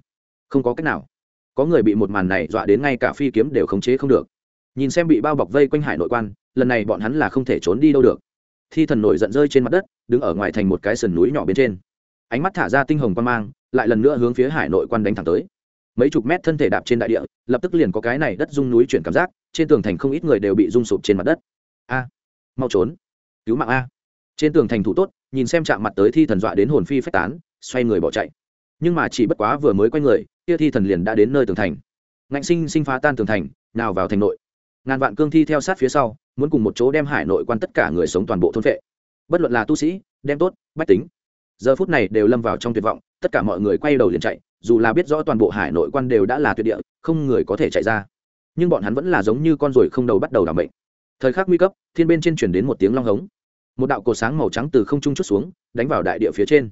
Không có cách nào. Có người bị một màn này dọa đến ngay cả phi kiếm đều khống chế không được. Nhìn xem bị bao bọc vây quanh hải nội quan, lần này bọn hắn là không thể trốn đi đâu được thi thần nổi giận rơi trên mặt đất, đứng ở ngoài thành một cái sườn núi nhỏ bên trên. Ánh mắt thả ra tinh hồng quan mang, lại lần nữa hướng phía hải nội quan đánh thẳng tới. Mấy chục mét thân thể đạp trên đại địa, lập tức liền có cái này đất rung núi chuyển cảm giác, trên tường thành không ít người đều bị rung sụp trên mặt đất. A, mau trốn. Cứu mạng a. Trên tường thành thủ tốt, nhìn xem chạm mặt tới thi thần dọa đến hồn phi phách tán, xoay người bỏ chạy. Nhưng mà chỉ bất quá vừa mới quay người, kia thi thần liền đã đến nơi tường thành. Ngạnh sinh sinh phá tan tường thành, nào vào thành nội. Ngàn vạn cương thi theo sát phía sau muốn cùng một chỗ đem hải nội quan tất cả người sống toàn bộ thôn vệ bất luận là tu sĩ, đem tốt, bách tính, giờ phút này đều lâm vào trong tuyệt vọng, tất cả mọi người quay đầu liền chạy, dù là biết rõ toàn bộ hải nội quan đều đã là tuyệt địa, không người có thể chạy ra. Nhưng bọn hắn vẫn là giống như con ruồi không đầu bắt đầu đảm bệnh thời khắc nguy cấp, thiên bên trên chuyển đến một tiếng long hống. Một đạo cột sáng màu trắng từ không trung chút xuống, đánh vào đại địa phía trên.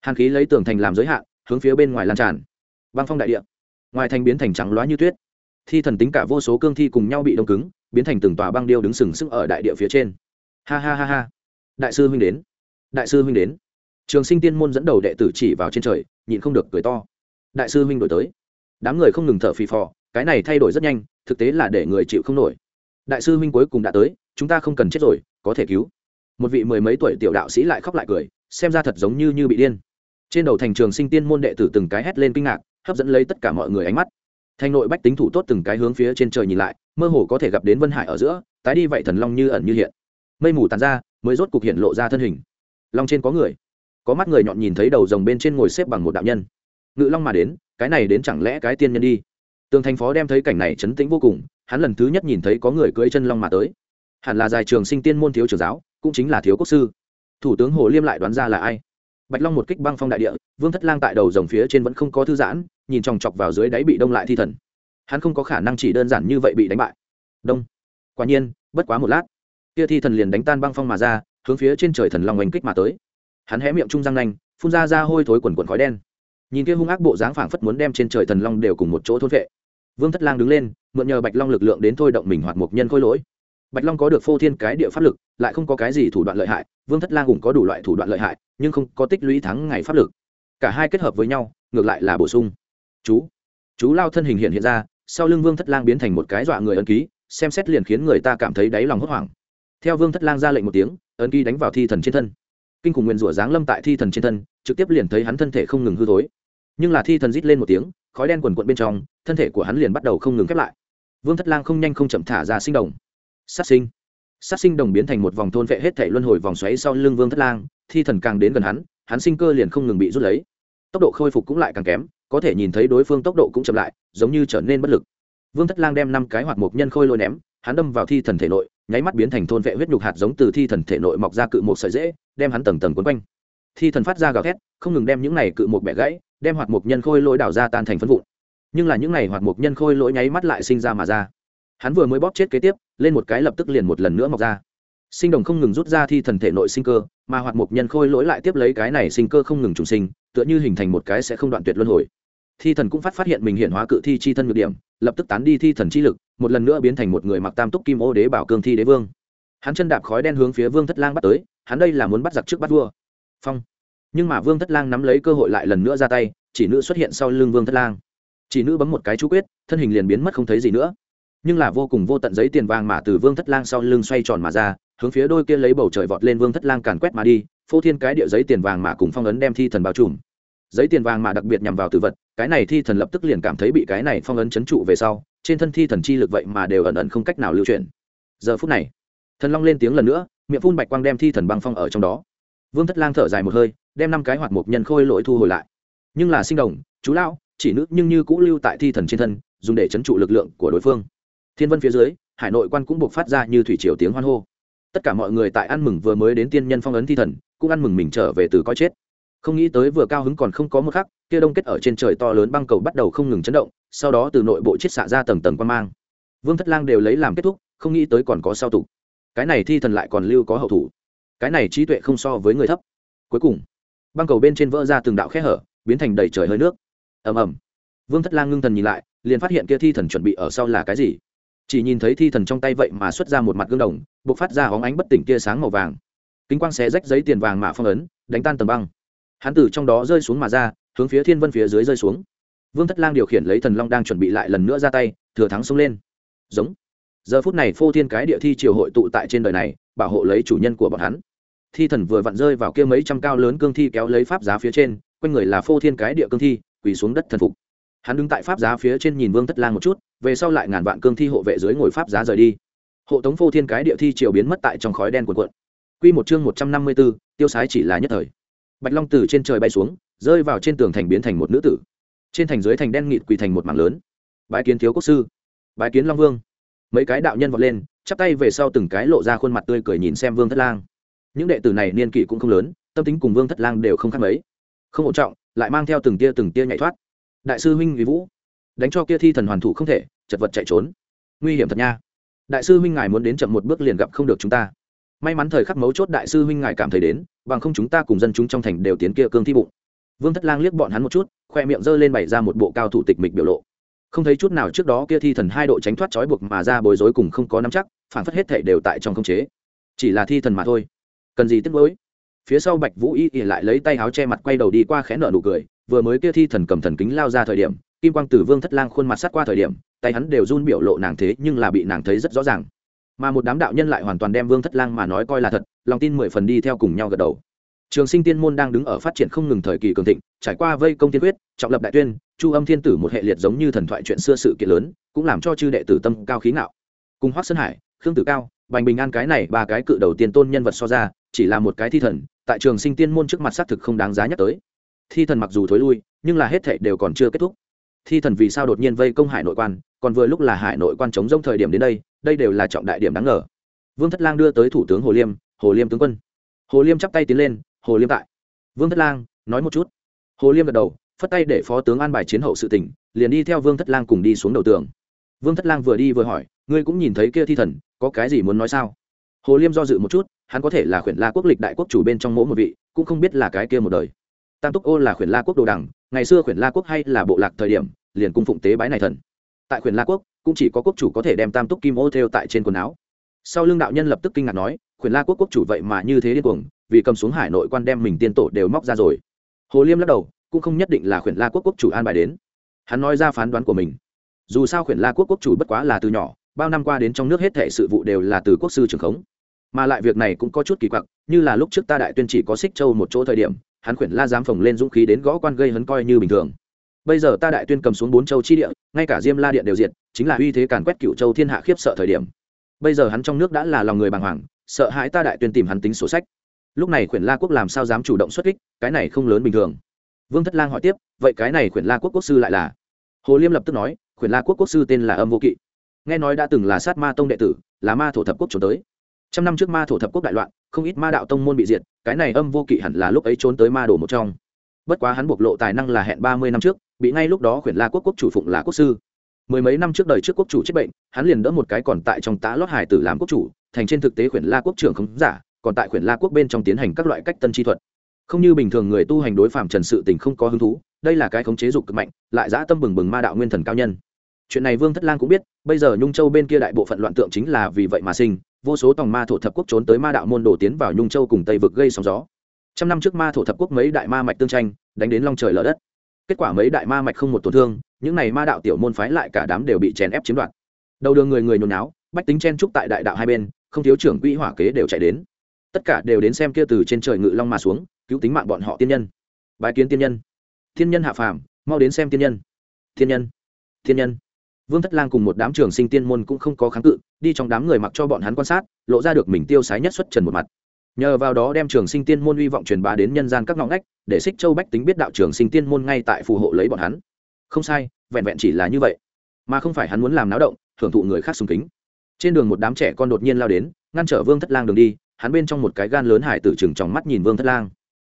Hàn khí lấy tường thành làm giới hạn, hướng phía bên ngoài lan tràn. Băng phong đại địa. Ngoài thành biến thành trắng loá như tuyết. Thi thần tính cả vô số cương thi cùng nhau bị đông cứng biến thành từng tòa băng điêu đứng sừng sững ở đại địa phía trên. Ha ha ha ha. Đại sư huynh đến. Đại sư huynh đến. Trường sinh tiên môn dẫn đầu đệ tử chỉ vào trên trời, nhịn không được cười to. Đại sư huynh đổi tới. Đám người không ngừng thở phì phò, cái này thay đổi rất nhanh, thực tế là để người chịu không nổi. Đại sư huynh cuối cùng đã tới, chúng ta không cần chết rồi, có thể cứu. Một vị mười mấy tuổi tiểu đạo sĩ lại khóc lại cười, xem ra thật giống như như bị điên. Trên đầu thành trường sinh tiên môn đệ tử từng cái hét lên kinh ngạc, hấp dẫn lấy tất cả mọi người ánh mắt thành nội bách tính thủ tốt từng cái hướng phía trên trời nhìn lại, mơ hồ có thể gặp đến vân hải ở giữa, tái đi vậy thần long như ẩn như hiện. Mây mù tàn ra, mới rốt cục hiện lộ ra thân hình. Long trên có người. Có mắt người nhọn nhìn thấy đầu rồng bên trên ngồi xếp bằng một đạo nhân. Ngự long mà đến, cái này đến chẳng lẽ cái tiên nhân đi? Tường thành phó đem thấy cảnh này chấn tĩnh vô cùng, hắn lần thứ nhất nhìn thấy có người cưỡi chân long mà tới. Hẳn là dài trường sinh tiên môn thiếu trưởng giáo, cũng chính là thiếu quốc sư. Thủ tướng hồ liêm lại đoán ra là ai? Bạch long một kích băng phong đại địa, vương thất lang tại đầu rồng phía trên vẫn không có thư giãn nhìn chòng chọc vào dưới đáy bị đông lại thi thần. Hắn không có khả năng chỉ đơn giản như vậy bị đánh bại. Đông. Quả nhiên, bất quá một lát, kia thi thần liền đánh tan băng phong mà ra, hướng phía trên trời thần long oanh kích mà tới. Hắn hé miệng trung răng nanh, phun ra ra hôi thối quần quần khói đen. Nhìn kia hung ác bộ dáng phảng phất muốn đem trên trời thần long đều cùng một chỗ thôn vệ. Vương thất lang đứng lên, mượn nhờ bạch long lực lượng đến thôi động mình hoặc một nhân khôi lỗi. Bạch long có được phô thiên cái địa pháp lực, lại không có cái gì thủ đoạn lợi hại, vương thất lang cũng có đủ loại thủ đoạn lợi hại, nhưng không có tích lũy thắng ngày pháp lực. Cả hai kết hợp với nhau, ngược lại là bổ sung chú chú lao thân hình hiện hiện ra, sau lưng vương thất lang biến thành một cái dọa người ấn ký, xem xét liền khiến người ta cảm thấy đáy lòng hốt hoảng. Theo vương thất lang ra lệnh một tiếng, ấn ký đánh vào thi thần trên thân. Kinh khủng nguyên rủa giáng lâm tại thi thần trên thân, trực tiếp liền thấy hắn thân thể không ngừng hư thối. Nhưng là thi thần rít lên một tiếng, khói đen quần quận bên trong, thân thể của hắn liền bắt đầu không ngừng khép lại. Vương thất lang không nhanh không chậm thả ra sinh đồng. Sát sinh. Sát sinh đồng biến thành một vòng thôn vệ hết thể luân hồi vòng xoáy sau lưng vương thất lang, thi thần càng đến gần hắn hắn sinh cơ liền không ngừng bị rút lấy. Tốc độ khôi phục cũng lại càng kém có thể nhìn thấy đối phương tốc độ cũng chậm lại, giống như trở nên bất lực. Vương thất lang đem năm cái hoạt mục nhân khôi lôi ném, hắn đâm vào thi thần thể nội, nháy mắt biến thành thôn vệ huyết nhục hạt giống từ thi thần thể nội mọc ra cự một sợi dễ, đem hắn tầng tầng quấn quanh. Thi thần phát ra gào thét, không ngừng đem những này cự một bẻ gãy, đem hoạt mục nhân khôi lỗi đảo ra tan thành phân vụn. Nhưng là những này hoạt mục nhân khôi lỗi nháy mắt lại sinh ra mà ra. Hắn vừa mới bóp chết kế tiếp, lên một cái lập tức liền một lần nữa mọc ra. Sinh đồng không ngừng rút ra thi thần thể nội sinh cơ, mà hoạt mục nhân khôi lỗi lại tiếp lấy cái này sinh cơ không ngừng trùng sinh, tựa như hình thành một cái sẽ không đoạn tuyệt luân hồi thi thần cũng phát phát hiện mình hiện hóa cự thi chi thân ngược điểm, lập tức tán đi thi thần chi lực, một lần nữa biến thành một người mặc tam túc kim ô đế bảo cương thi đế vương. Hắn chân đạp khói đen hướng phía vương thất lang bắt tới, hắn đây là muốn bắt giặc trước bắt vua. Phong. Nhưng mà vương thất lang nắm lấy cơ hội lại lần nữa ra tay, chỉ nữ xuất hiện sau lưng vương thất lang. Chỉ nữ bấm một cái chú quyết, thân hình liền biến mất không thấy gì nữa. Nhưng là vô cùng vô tận giấy tiền vàng mà từ vương thất lang sau lưng xoay tròn mà ra, hướng phía đôi kia lấy bầu trời vọt lên vương thất lang càn quét mà đi, phô thiên cái địa giấy tiền vàng mà cùng phong ấn đem thi thần bao trùm giấy tiền vàng mà đặc biệt nhằm vào tử vật, cái này thi thần lập tức liền cảm thấy bị cái này phong ấn chấn trụ về sau, trên thân thi thần chi lực vậy mà đều ẩn ẩn không cách nào lưu chuyển. Giờ phút này, thần long lên tiếng lần nữa, miệng phun bạch quang đem thi thần băng phong ở trong đó. Vương thất lang thở dài một hơi, đem năm cái hoạt mục nhân khôi lỗi thu hồi lại. Nhưng là sinh đồng, chú lão, chỉ nữ nhưng như cũ lưu tại thi thần trên thân, dùng để chấn trụ lực lượng của đối phương. Thiên vân phía dưới, hải nội quan cũng buộc phát ra như thủy triều tiếng hoan hô. Tất cả mọi người tại ăn mừng vừa mới đến tiên nhân phong ấn thi thần, cũng ăn mừng mình trở về từ coi chết không nghĩ tới vừa cao hứng còn không có một khắc, kia đông kết ở trên trời to lớn băng cầu bắt đầu không ngừng chấn động, sau đó từ nội bộ chiết xạ ra tầng tầng quan mang. Vương thất lang đều lấy làm kết thúc, không nghĩ tới còn có sao tục cái này thi thần lại còn lưu có hậu thủ. Cái này trí tuệ không so với người thấp. Cuối cùng, băng cầu bên trên vỡ ra từng đạo khe hở, biến thành đầy trời hơi nước. Ầm ầm. Vương thất lang ngưng thần nhìn lại, liền phát hiện kia thi thần chuẩn bị ở sau là cái gì. Chỉ nhìn thấy thi thần trong tay vậy mà xuất ra một mặt gương đồng b ộ c phát ra hóng ánh bất tỉnh tia sáng màu vàng. Kính quang xé rách giấy tiền vàng mạ phong ấn, đánh tan tầm băng hắn từ trong đó rơi xuống mà ra hướng phía thiên vân phía dưới rơi xuống. Vương thất lang điều khiển lấy thần long đang chuẩn bị lại lần nữa ra tay thừa thắng xông lên. Giống. Giờ phút này phô thiên cái địa thi triều hội tụ tại trên đời này bảo hộ lấy chủ nhân của bọn hắn. Thi thần vừa vặn rơi vào kia mấy trăm cao lớn cương thi kéo lấy pháp giá phía trên quanh người là phô thiên cái địa cương thi quỳ xuống đất thần phục. Hắn đứng tại pháp giá phía trên nhìn vương thất lang một chút về sau lại ngàn vạn cương thi hộ vệ dưới ngồi pháp giá rời đi. Hộ tống phô thiên cái địa thi triều biến mất tại trong khói đen cuồn cuộn. Quy một chương một trăm năm mươi 154, tiêu sái chỉ là nhất thời bạch long từ trên trời bay xuống, rơi vào trên tường thành biến thành một nữ tử. Trên thành dưới thành đen nghịt quỳ thành một mảng lớn. Bái kiến thiếu quốc sư. Bái kiến long vương. Mấy cái đạo nhân vọt lên, chắp tay về sau từng cái lộ ra khuôn mặt tươi cười nhìn xem vương thất lang. Những đệ tử này niên kỷ cũng không lớn, tâm tính cùng vương thất lang đều không khác mấy. Không ổn trọng, lại mang theo từng tia từng tia nhảy thoát. Đại sư huynh vì vũ, đánh cho kia thi thần hoàn thủ không thể, chật vật chạy trốn. Nguy hiểm thật nha. Đại sư huynh ngài muốn đến chậm một bước liền gặp không được chúng ta. May mắn thời khắc mấu chốt đại sư huynh ngài cảm thấy đến bằng không chúng ta cùng dân chúng trong thành đều tiến kia cương thi bụng. Vương thất lang liếc bọn hắn một chút, khoe miệng giơ lên bày ra một bộ cao thủ tịch mịch biểu lộ. Không thấy chút nào trước đó kia thi thần hai độ tránh thoát trói buộc mà ra bối rối cùng không có nắm chắc, phản phất hết thể đều tại trong không chế. Chỉ là thi thần mà thôi. Cần gì tiếc nuối? Phía sau bạch vũ y ỉ lại lấy tay áo che mặt quay đầu đi qua khẽ nở nụ cười, vừa mới kia thi thần cầm thần kính lao ra thời điểm, kim quang tử vương thất lang khuôn mặt sát qua thời điểm, tay hắn đều run biểu lộ nàng thế nhưng là bị nàng thấy rất rõ ràng. Mà một đám đạo nhân lại hoàn toàn đem vương thất lang mà nói coi là thật lòng tin mười phần đi theo cùng nhau gật đầu. Trường sinh tiên môn đang đứng ở phát triển không ngừng thời kỳ cường thịnh, trải qua vây công tiên quyết, trọng lập đại tuyên, chu âm thiên tử một hệ liệt giống như thần thoại chuyện xưa sự kiện lớn, cũng làm cho chư đệ tử tâm cao khí ngạo. Cùng hoác sơn hải, khương tử cao, bành bình an cái này ba cái cự đầu tiên tôn nhân vật so ra, chỉ là một cái thi thần, tại trường sinh tiên môn trước mặt xác thực không đáng giá nhắc tới. Thi thần mặc dù thối lui, nhưng là hết thệ đều còn chưa kết thúc. Thi thần vì sao đột nhiên vây công hải nội quan, còn vừa lúc là hải nội quan chống rông thời điểm đến đây đây đều là trọng đại điểm đáng ngờ. Vương thất lang đưa tới thủ tướng hồ liêm hồ liêm tướng quân. Hồ liêm chắp tay tiến lên, hồ liêm tại. Vương thất lang nói một chút. Hồ liêm gật đầu, phất tay để phó tướng an bài chiến hậu sự tỉnh liền đi theo vương thất lang cùng đi xuống đầu tường. Vương thất lang vừa đi vừa hỏi, ngươi cũng nhìn thấy kia thi thần, có cái gì muốn nói sao? Hồ liêm do dự một chút, hắn có thể là khuyển la quốc lịch đại quốc chủ bên trong mỗi một vị, cũng không biết là cái kia một đời. Tam túc ô là khuyển la quốc đồ đằng ngày xưa khuyển la quốc hay là bộ lạc thời điểm, liền cung phụng tế bái này thần. Tại khuyển la quốc, cũng chỉ có quốc chủ có thể đem tam túc kim ô theo tại trên quần áo. Sau lưng đạo nhân lập tức kinh ngạc nói khuyển la quốc quốc chủ vậy mà như thế điên cuồng, vì cầm xuống hải nội quan đem mình tiên tổ đều móc ra rồi. Hồ liêm lắc đầu, cũng không nhất định là khuyển la quốc quốc chủ an bài đến. Hắn nói ra phán đoán của mình. Dù sao khuyển la quốc quốc chủ bất quá là từ nhỏ, bao năm qua đến trong nước hết thệ sự vụ đều là từ quốc sư trưởng khống. Mà lại việc này cũng có chút kỳ quặc, như là lúc trước ta đại tuyên chỉ có xích châu một chỗ thời điểm, hắn khuyển la dám phồng lên dũng khí đến gõ quan gây hấn coi như bình thường. Bây giờ ta đại tuyên cầm xuống bốn châu chi địa, ngay cả diêm la điện đều diệt, chính là uy thế càn quét cựu châu thiên hạ khiếp sợ thời điểm. Bây giờ hắn trong nước đã là lòng người bàng hoàng sợ hãi ta đại tuyên tìm hắn tính sổ sách. Lúc này khuyển la quốc làm sao dám chủ động xuất kích, cái này không lớn bình thường. Vương thất lang hỏi tiếp, vậy cái này khuyển la quốc quốc sư lại là? Hồ liêm lập tức nói, khuyển la quốc quốc sư tên là âm vô kỵ. Nghe nói đã từng là sát ma tông đệ tử, là ma thổ thập quốc trốn tới. Trăm năm trước ma thổ thập quốc đại loạn, không ít ma đạo tông môn bị diệt, cái này âm vô kỵ hẳn là lúc ấy trốn tới ma đồ một trong. Bất quá hắn bộc lộ tài năng là hẹn ba mươi năm trước, bị ngay lúc đó khuyển la quốc quốc chủ phụng là quốc sư. Mười mấy năm trước đời trước quốc chủ chết bệnh, hắn liền đỡ một cái còn tại trong tá lót hải tử làm quốc chủ thành trên thực tế khuyển la quốc trưởng không giả, còn tại khuyển la quốc bên trong tiến hành các loại cách tân chi thuật. Không như bình thường người tu hành đối phạm trần sự tình không có hứng thú, đây là cái khống chế dục cực mạnh, lại dã tâm bừng bừng ma đạo nguyên thần cao nhân. Chuyện này vương thất lang cũng biết, bây giờ nhung châu bên kia đại bộ phận loạn tượng chính là vì vậy mà sinh, vô số tòng ma thổ thập quốc trốn tới ma đạo môn đổ tiến vào nhung châu cùng tây vực gây sóng gió. Trăm năm trước ma thổ thập quốc mấy đại ma mạch tương tranh, đánh đến long trời lở đất. Kết quả mấy đại ma mạch không một tổn thương, những này ma đạo tiểu môn phái lại cả đám đều bị chèn ép chiếm đoạt. Đầu đường người người nhồi náo bách tính chen trúc tại đại đạo hai bên không thiếu trưởng quỹ hỏa kế đều chạy đến. Tất cả đều đến xem kia từ trên trời ngự long mà xuống, cứu tính mạng bọn họ tiên nhân. Bái kiến tiên nhân. Thiên nhân hạ phàm, mau đến xem tiên nhân. Thiên nhân. Thiên nhân. Vương thất lang cùng một đám trường sinh tiên môn cũng không có kháng cự, đi trong đám người mặc cho bọn hắn quan sát, lộ ra được mình tiêu sái nhất xuất trần một mặt. Nhờ vào đó đem trường sinh tiên môn hy vọng truyền bá đến nhân gian các ngõ ngách, để xích châu bách tính biết đạo trường sinh tiên môn ngay tại phù hộ lấy bọn hắn. Không sai, vẹn vẹn chỉ là như vậy. Mà không phải hắn muốn làm náo động thưởng thụ người khác sùng kính trên đường một đám trẻ con đột nhiên lao đến, ngăn trở vương thất lang đường đi, hắn bên trong một cái gan lớn hải tử chừng trong mắt nhìn vương thất lang.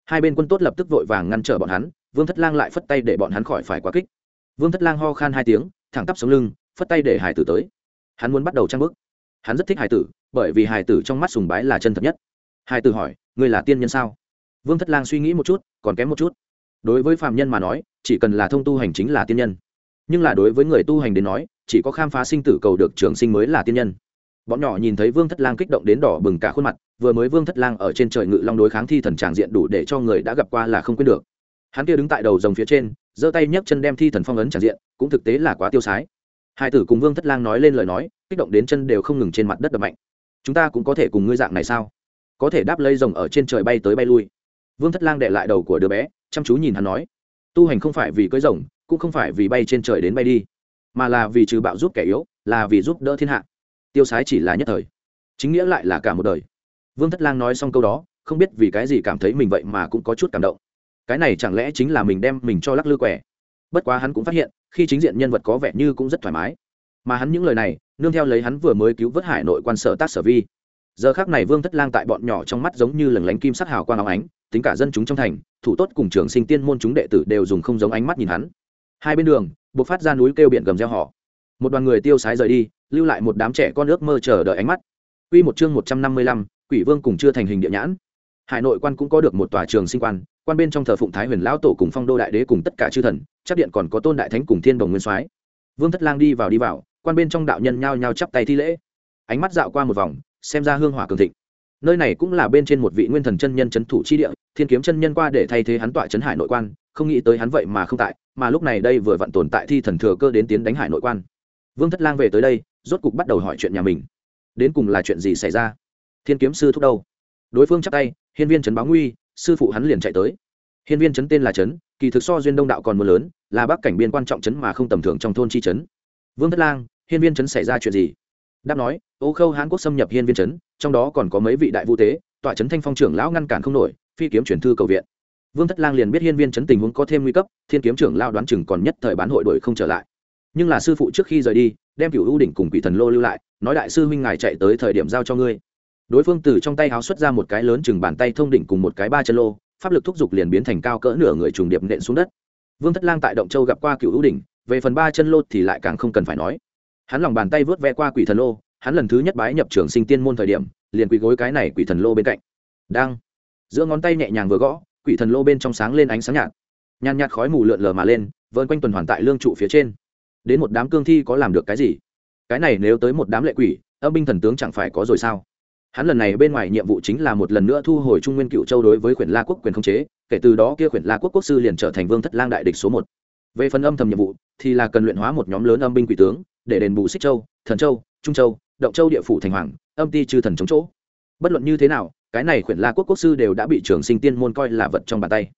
Hai bên quân tốt lập tức vội vàng ngăn trở bọn hắn, vương thất lang lại phất tay để bọn hắn khỏi phải quá kích. Vương thất lang ho khan hai tiếng, thẳng tắp xuống lưng, phất tay để hải tử tới. Hắn muốn bắt đầu trang bức. Hắn rất thích hải tử, bởi vì hải tử trong mắt sùng bái là chân thật nhất. Hải tử hỏi, ngươi là tiên nhân sao? Vương thất lang suy nghĩ một chút, còn kém một chút. Đối với phạm nhân mà nói, chỉ cần là thông tu hành chính là tiên nhân nhưng là đối với người tu hành đến nói, chỉ có khám phá sinh tử cầu được trường sinh mới là tiên nhân. Bọn nhỏ nhìn thấy vương thất lang kích động đến đỏ bừng cả khuôn mặt, vừa mới vương thất lang ở trên trời ngự long đối kháng thi thần tràng diện đủ để cho người đã gặp qua là không quên được. Hắn kia đứng tại đầu dòng phía trên, giơ tay nhấc chân đem thi thần phong ấn tràng diện, cũng thực tế là quá tiêu sái. Hai tử cùng vương thất lang nói lên lời nói, kích động đến chân đều không ngừng trên mặt đất đập mạnh. Chúng ta cũng có thể cùng ngươi dạng này sao? Có thể đáp lây rồng ở trên trời bay tới bay lui. Vương thất lang đệ lại đầu của đứa bé, chăm chú nhìn hắn nói, tu hành không phải vì cưới rồng cũng không phải vì bay trên trời đến bay đi, mà là vì trừ bạo giúp kẻ yếu, là vì giúp đỡ thiên hạ. Tiêu sái chỉ là nhất thời, chính nghĩa lại là cả một đời. Vương thất lang nói xong câu đó, không biết vì cái gì cảm thấy mình vậy mà cũng có chút cảm động. Cái này chẳng lẽ chính là mình đem mình cho lắc lư quẻ? Bất quá hắn cũng phát hiện, khi chính diện nhân vật có vẻ như cũng rất thoải mái. Mà hắn những lời này, nương theo lấy hắn vừa mới cứu vớt hải nội quan sở tác sở vi. Giờ khác này vương thất lang tại bọn nhỏ trong mắt giống như lừng lánh kim sắc hào quang áo ánh, tính cả dân chúng trong thành, thủ tốt cùng trường sinh tiên môn chúng đệ tử đều dùng không giống ánh mắt nhìn hắn hai bên đường buộc phát ra núi kêu biển gầm gieo họ một đoàn người tiêu sái rời đi lưu lại một đám trẻ con ước mơ chờ đợi ánh mắt Quy một chương một trăm năm mươi lăm, Quỷ Vương cùng chưa thành hình địa nhãn. Hải nội quan cũng có được một tòa trường sinh quan, quan bên trong thờ phụng Thái Huyền lão tổ cùng Phong Đô đại đế cùng tất cả chư thần, chắc điện còn có Tôn đại thánh cùng Thiên Đồng Nguyên Soái. Vương Thất Lang đi vào đi vào, quan bên trong đạo nhân nhao nhao chắp tay thi lễ. Ánh mắt dạo qua một vòng, xem ra hương hỏa cường thịnh. Nơi này cũng là bên trên một vị nguyên thần chân nhân trấn thủ chi địa, Thiên kiếm chân nhân qua để thay thế hắn tọa chấn Hải nội quan, không nghĩ tới hắn vậy mà không tại, mà lúc này đây vừa vặn tồn tại thi thần thừa cơ đến tiến đánh Hải nội quan. Vương Thất Lang về tới đây, rốt cục bắt đầu hỏi chuyện nhà mình. Đến cùng là chuyện gì xảy ra? Thiên kiếm sư thúc đâu? Đối phương chắc tay hiên viên trấn báo nguy sư phụ hắn liền chạy tới. Hiên viên trấn tên là trấn kỳ thực so duyên đông đạo còn mưa lớn là bắc cảnh biên quan trọng trấn mà không tầm thường trong thôn chi trấn vương thất lang hiên viên trấn xảy ra chuyện gì? Đáp nói, ô khâu hán quốc xâm nhập hiên viên trấn, trong đó còn có mấy vị đại vũ tế, tọa trấn thanh phong trưởng lão ngăn cản không nổi, phi kiếm chuyển thư cầu viện. Vương thất lang liền biết hiên viên trấn tình huống có thêm nguy cấp, thiên kiếm trưởng lao đoán chừng còn nhất thời bán hội đổi không trở lại. Nhưng là sư phụ trước khi rời đi, đem cựu ưu đỉnh cùng quỷ thần lô lưu lại, nói đại sư huynh ngài chạy tới thời điểm giao cho ngươi. Đối phương từ trong tay háo xuất ra một cái lớn chừng bàn tay thông đỉnh cùng một cái ba chân lô, pháp lực thúc giục liền biến thành cao cỡ nửa người trùng điệp nện xuống đất. Vương thất lang tại động châu gặp qua cựu ưu đỉnh, về phần ba chân lô thì lại càng không cần phải nói hắn lòng bàn tay vớt ve qua quỷ thần lô, hắn lần thứ nhất bái nhập trường sinh tiên môn thời điểm, liền quỳ gối cái này quỷ thần lô bên cạnh. Đang, giữa ngón tay nhẹ nhàng vừa gõ, quỷ thần lô bên trong sáng lên ánh sáng nhạt. Nhàn nhạt khói mù lượn lờ mà lên vơn quanh tuần hoàn tại lương trụ phía trên. Đến một đám cương thi có làm được cái gì? Cái này nếu tới một đám lệ quỷ, âm binh thần tướng chẳng phải có rồi sao? Hắn lần này bên ngoài nhiệm vụ chính là một lần nữa thu hồi trung nguyên cựu châu đối với quyền la quốc quyền không chế, kể từ đó kia quyền la quốc quốc sư liền trở thành vương thất lang đại địch số một. Về phần âm thầm nhiệm vụ, thì là cần luyện hóa một nhóm lớn âm binh quỷ tướng để đền bù xích châu, thần châu, trung châu, động châu địa phủ thành hoàng, âm ti chư thần chống chỗ. Bất luận như thế nào, cái này khuyển la quốc quốc sư đều đã bị trường sinh tiên môn coi là vật trong bàn tay.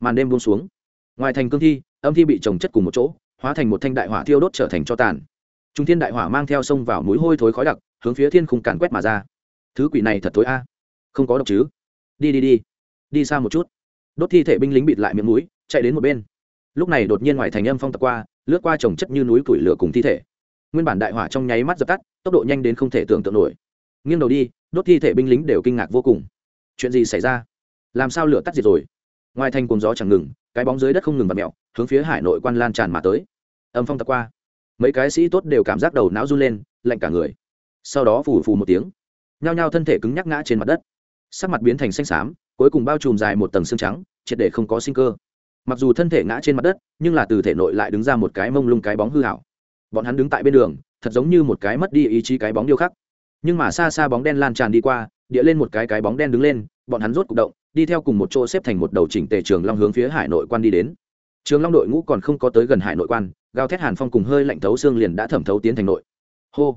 Màn đêm buông xuống. Ngoài thành cương thi, âm thi bị trồng chất cùng một chỗ, hóa thành một thanh đại hỏa thiêu đốt trở thành cho tàn. Trung thiên đại hỏa mang theo sông vào núi hôi thối khói đặc, hướng phía thiên khung càn quét mà ra. Thứ quỷ này thật thối a. Không có độc chứ. Đi đi đi. Đi xa một chút. Đốt thi thể binh lính bịt lại miệng núi, chạy đến một bên. Lúc này đột nhiên ngoài thành âm phong tập qua, lướt qua trồng chất như núi củi lửa cùng thi thể nguyên bản đại hỏa trong nháy mắt dập tắt, tốc độ nhanh đến không thể tưởng tượng nổi. Nghiêng đầu đi, đốt thi thể binh lính đều kinh ngạc vô cùng. Chuyện gì xảy ra? Làm sao lửa tắt diệt rồi? Ngoài thành cồn gió chẳng ngừng, cái bóng dưới đất không ngừng và mẹo hướng phía hải nội quan lan tràn mà tới. Âm phong tập qua. Mấy cái sĩ tốt đều cảm giác đầu não run lên, lạnh cả người. Sau đó phù phù một tiếng, nhao nhao thân thể cứng nhắc ngã trên mặt đất. Sắc mặt biến thành xanh xám, cuối cùng bao trùm dài một tầng xương trắng, triệt để không có sinh cơ. Mặc dù thân thể ngã trên mặt đất, nhưng là từ thể nội lại đứng ra một cái mông lung cái bóng hư hảo bọn hắn đứng tại bên đường, thật giống như một cái mất đi ý chí cái bóng điêu khắc. Nhưng mà xa xa bóng đen lan tràn đi qua, địa lên một cái cái bóng đen đứng lên, bọn hắn rốt c ụ c động, đi theo cùng một chỗ xếp thành một đầu chỉnh tề trường long hướng phía hải nội quan đi đến. Trường long đội ngũ còn không có tới gần hải nội quan, gào thét hàn phong cùng hơi lạnh thấu xương liền đã thẩm thấu tiến thành nội. Hô!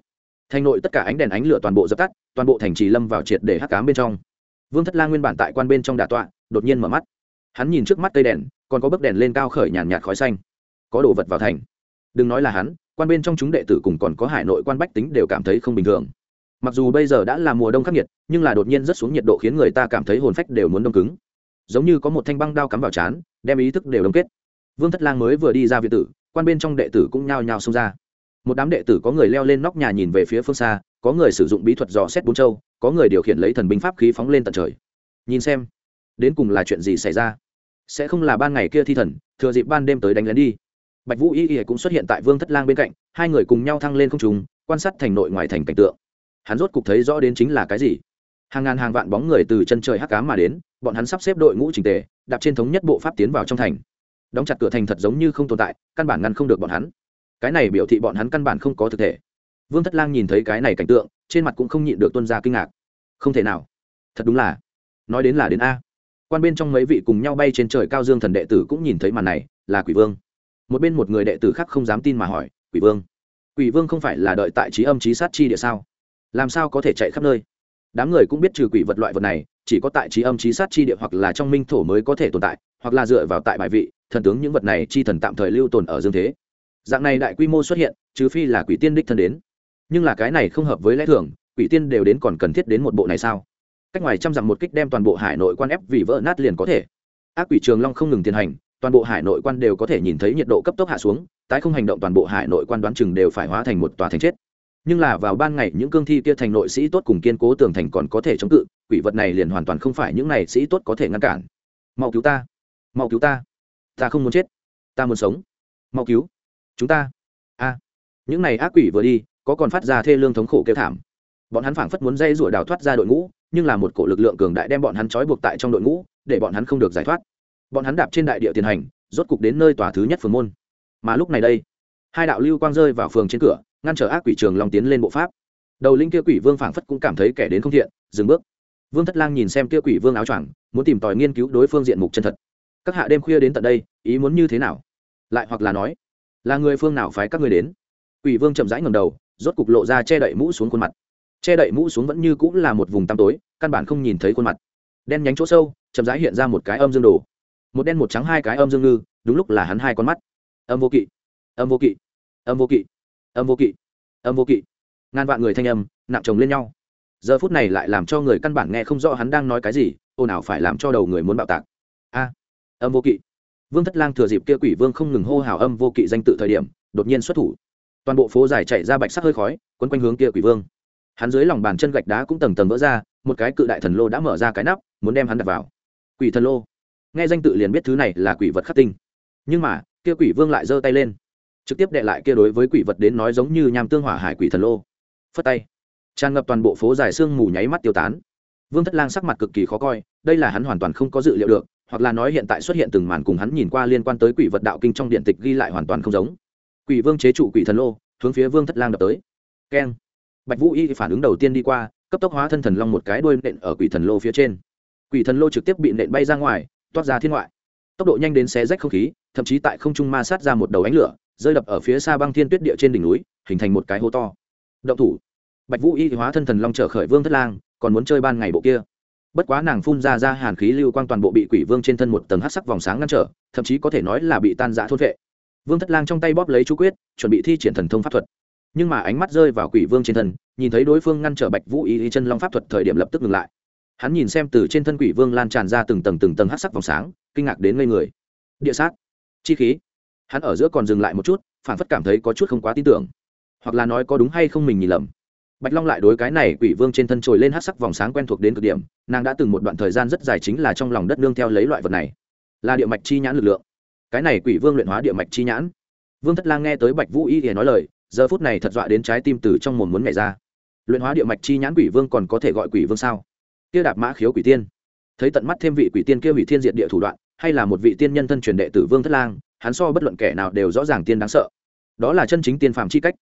Thành nội tất cả ánh đèn ánh lửa toàn bộ dập tắt, toàn bộ thành trì lâm vào triệt để hắc cám bên trong. Vương thất la nguyên bản tại quan bên trong đà tọa, đột nhiên mở mắt. Hắn nhìn trước mắt cây đèn, còn có bức đèn lên cao khởi nhàn nhạt khói xanh. Có đồ vật vào thành. Đừng nói là hắn quan bên trong chúng đệ tử cùng còn có hải nội quan bách tính đều cảm thấy không bình thường. Mặc dù bây giờ đã là mùa đông khắc nghiệt, nhưng là đột nhiên rất xuống nhiệt độ khiến người ta cảm thấy hồn phách đều muốn đông cứng. Giống như có một thanh băng đao cắm vào chán đem ý thức đều đông kết. Vương thất lang mới vừa đi ra viện tử, quan bên trong đệ tử cũng nhao nhao xông ra. Một đám đệ tử có người leo lên nóc nhà nhìn về phía phương xa, có người sử dụng bí thuật dò xét bốn châu, có người điều khiển lấy thần binh pháp khí phóng lên tận trời. Nhìn xem, đến cùng là chuyện gì xảy ra? Sẽ không là ban ngày kia thi thần, thừa dịp ban đêm tới đánh lén đi bạch vũ y y cũng xuất hiện tại vương thất lang bên cạnh, hai người cùng nhau thăng lên không trùng quan sát thành nội ngoài thành cảnh tượng. Hắn rốt cục thấy rõ đến chính là cái gì. Hàng ngàn hàng vạn bóng người từ chân trời hắc cám mà đến, bọn hắn sắp xếp đội ngũ trình tề, đạp trên thống nhất bộ pháp tiến vào trong thành. Đóng chặt cửa thành thật giống như không tồn tại, căn bản ngăn không được bọn hắn. Cái này biểu thị bọn hắn căn bản không có thực thể. Vương thất lang nhìn thấy cái này cảnh tượng, trên mặt cũng không nhịn được tuân ra kinh ngạc. Không thể nào. Thật đúng là. Nói đến là đến a. Quan bên trong mấy vị cùng nhau bay trên trời cao dương thần đệ tử cũng nhìn thấy màn này, là quỷ vương một bên một người đệ tử khác không dám tin mà hỏi, quỷ vương quỷ vương không phải là đợi tại trí âm trí sát chi địa sao? Làm sao có thể chạy khắp nơi? Đám người cũng biết trừ quỷ vật loại vật này, chỉ có tại trí âm trí sát chi địa hoặc là trong minh thổ mới có thể tồn tại, hoặc là dựa vào tại bài vị, thần tướng những vật này chi thần tạm thời lưu tồn ở dương thế. Dạng này đại quy mô xuất hiện, trừ phi là quỷ tiên đích thân đến. Nhưng là cái này không hợp với lẽ thường, quỷ tiên đều đến còn cần thiết đến một bộ này sao? Cách ngoài trăm dặm một kích đem toàn bộ hải nội quan ép vì vỡ nát liền có thể. Ác quỷ trường long không ngừng tiến hành toàn bộ hải nội quan đều có thể nhìn thấy nhiệt độ cấp tốc hạ xuống, tái không hành động toàn bộ hải nội quan đoán chừng đều phải hóa thành một tòa thành chết. Nhưng là vào ban ngày, những cương thi kia thành nội sĩ tốt cùng kiên cố tường thành còn có thể chống cự, quỷ vật này liền hoàn toàn không phải những này sĩ tốt có thể ngăn cản. Mau cứu ta! Mau cứu ta! Ta không muốn chết. Ta muốn sống. Mau cứu chúng ta! A! Những này ác quỷ vừa đi, có còn phát ra thê lương thống khổ kêu thảm. Bọn hắn phảng phất muốn dây rủa đào thoát ra đội ngũ, nhưng là một cổ lực lượng cường đại đem bọn hắn trói buộc tại trong đội ngũ, để bọn hắn không được giải thoát bọn hắn đạp trên đại địa tiền hành, rốt cục đến nơi tòa thứ nhất phường môn. Mà lúc này đây, hai đạo lưu quang rơi vào phường trên cửa, ngăn trở ác quỷ trường long tiến lên bộ pháp. Đầu linh kia quỷ vương phảng phất cũng cảm thấy kẻ đến không thiện, dừng bước. Vương thất lang nhìn xem kia quỷ vương áo choàng, muốn tìm tòi nghiên cứu đối phương diện mục chân thật. Các hạ đêm khuya đến tận đây, ý muốn như thế nào? Lại hoặc là nói, là người phương nào phái các người đến? Quỷ vương chậm rãi ngầm đầu, rốt cục lộ ra che đậy mũ xuống khuôn mặt. Che đậy mũ xuống vẫn như cũng là một vùng tăm tối, căn bản không nhìn thấy khuôn mặt. Đen nhánh chỗ sâu, chậm rãi hiện ra một cái âm dương đồ một đen một trắng hai cái âm dương ngư, đúng lúc là hắn hai con mắt. Âm vô kỵ, âm vô kỵ, âm vô kỵ, âm vô kỵ, âm vô kỵ. Ngàn vạn người thanh âm, nặng chồng lên nhau. Giờ phút này lại làm cho người căn bản nghe không rõ hắn đang nói cái gì ô nào phải làm cho đầu người muốn bạo tạc. A, âm vô kỵ. Vương thất lang thừa dịp kia quỷ vương không ngừng hô hào âm vô kỵ danh tự thời điểm, đột nhiên xuất thủ. Toàn bộ phố dài chạy ra bạch sắc hơi khói, quấn quanh hướng kia quỷ vương. Hắn dưới lòng bàn chân gạch đá cũng tầng tầng vỡ ra, một cái cự đại thần lô đã mở ra cái nắp, muốn đem hắn đặt vào. Quỷ thần lô nghe danh tự liền biết thứ này là quỷ vật khắc tinh. Nhưng mà, kia quỷ vương lại giơ tay lên. Trực tiếp đệ lại kia đối với quỷ vật đến nói giống như nham tương hỏa hải quỷ thần lô. Phất tay. Tràn ngập toàn bộ phố dài sương mù nháy mắt tiêu tán. Vương thất lang sắc mặt cực kỳ khó coi, đây là hắn hoàn toàn không có dự liệu được, hoặc là nói hiện tại xuất hiện từng màn cùng hắn nhìn qua liên quan tới quỷ vật đạo kinh trong điện tịch ghi lại hoàn toàn không giống. Quỷ vương chế trụ quỷ thần lô, hướng phía vương thất lang đập tới. Keng. Bạch vũ y phản ứng đầu tiên đi qua, cấp tốc hóa thân thần long một cái đuôi nện ở quỷ thần lô phía trên. Quỷ thần lô trực tiếp bị nện bay ra ngoài toát ra thiên ngoại. Tốc độ nhanh đến xé rách không khí, thậm chí tại không trung ma sát ra một đầu ánh lửa, rơi đập ở phía xa băng thiên tuyết địa trên đỉnh núi, hình thành một cái hố to. Động thủ. Bạch vũ y hóa thân thần long trở khởi vương thất lang, còn muốn chơi ban ngày bộ kia. Bất quá nàng phun ra ra hàn khí lưu quang toàn bộ bị quỷ vương trên thân một tầng hát sắc vòng sáng ngăn trở, thậm chí có thể nói là bị tan giã thôn vệ. Vương thất lang trong tay bóp lấy chú quyết, chuẩn bị thi triển thần thông pháp thuật. Nhưng mà ánh mắt rơi vào quỷ vương trên thân, nhìn thấy đối phương ngăn trở bạch vũ y chân long pháp thuật thời điểm lập tức ngừng lại hắn nhìn xem từ trên thân quỷ vương lan tràn ra từng tầng từng tầng hát sắc vòng sáng, kinh ngạc đến ngây người. Địa sát. Chi khí. Hắn ở giữa còn dừng lại một chút, phản phất cảm thấy có chút không quá tin tưởng. Hoặc là nói có đúng hay không mình nhìn lầm. Bạch long lại đối cái này quỷ vương trên thân trồi lên hát sắc vòng sáng quen thuộc đến cực điểm, nàng đã từng một đoạn thời gian rất dài chính là trong lòng đất nương theo lấy loại vật này. Là địa mạch chi nhãn lực lượng. Cái này quỷ vương luyện hóa địa mạch chi nhãn. Vương thất lang nghe tới bạch vũ y thì nói lời, giờ phút này thật dọa đến trái tim từ trong mồm muốn nhảy ra. Luyện hóa địa mạch chi nhãn quỷ vương còn có thể gọi quỷ vương sao? Kia đạp mã khiếu quỷ tiên. Thấy tận mắt thêm vị quỷ tiên kia hủy thiên diệt địa thủ đoạn, hay là một vị tiên nhân thân truyền đệ tử vương thất lang, hắn so bất luận kẻ nào đều rõ ràng tiên đáng sợ. Đó là chân chính tiên phàm chi cách.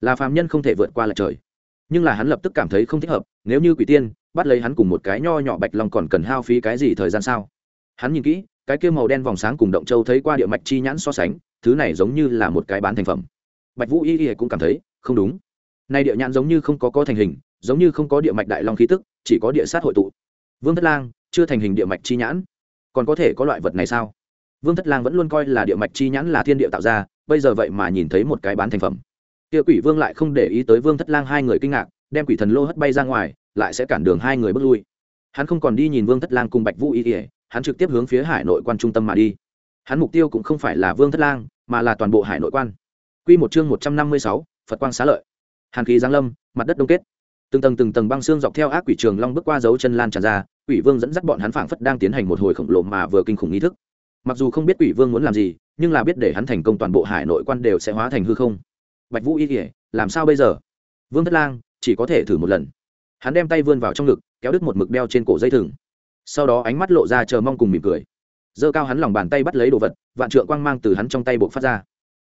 Là phàm nhân không thể vượt qua lại trời. Nhưng là hắn lập tức cảm thấy không thích hợp, nếu như quỷ tiên bắt lấy hắn cùng một cái nho nhỏ bạch long còn cần hao phí cái gì thời gian sao? Hắn nhìn kỹ, cái kia màu đen vòng sáng cùng động châu thấy qua địa mạch chi nhãn so sánh, thứ này giống như là một cái bán thành phẩm. Bạch vũ y y cũng cảm thấy không đúng. Nay địa nhãn giống như không có có thành hình, giống như không có địa mạch đại long khí tức chỉ có địa sát hội tụ. Vương thất lang, chưa thành hình địa mạch chi nhãn. Còn có thể có loại vật này sao? Vương thất lang vẫn luôn coi là địa mạch chi nhãn là thiên địa tạo ra, bây giờ vậy mà nhìn thấy một cái bán thành phẩm. Kia quỷ vương lại không để ý tới vương thất lang hai người kinh ngạc, đem quỷ thần lô hất bay ra ngoài, lại sẽ cản đường hai người bước lui. Hắn không còn đi nhìn vương thất lang cùng bạch vũ y ỉa hắn trực tiếp hướng phía hải nội quan trung tâm mà đi. Hắn mục tiêu cũng không phải là vương thất lang, mà là toàn bộ hải nội quan. Q một chương một trăm năm mươi sáu, phật quang xá lợi. Hàn khí giáng lâm, mặt đất đông kết từng tầng từng tầng băng xương dọc theo ác quỷ trường long bước qua dấu chân lan tràn ra, quỷ vương dẫn dắt bọn hắn phảng phất đang tiến hành một hồi khổng lồ mà vừa kinh khủng nghi thức. Mặc dù không biết quỷ vương muốn làm gì, nhưng là biết để hắn thành công toàn bộ hải nội quan đều sẽ hóa thành hư không. Bạch vũ y kỉa làm sao bây giờ? Vương thất lang, chỉ có thể thử một lần. Hắn đem tay vươn vào trong ngực, kéo đứt một mực đeo trên cổ dây thừng. Sau đó ánh mắt lộ ra chờ mong cùng mỉm cười. Giơ cao hắn lòng bàn tay bắt lấy đồ vật, vạn trượng quang mang từ hắn trong tay buộc phát ra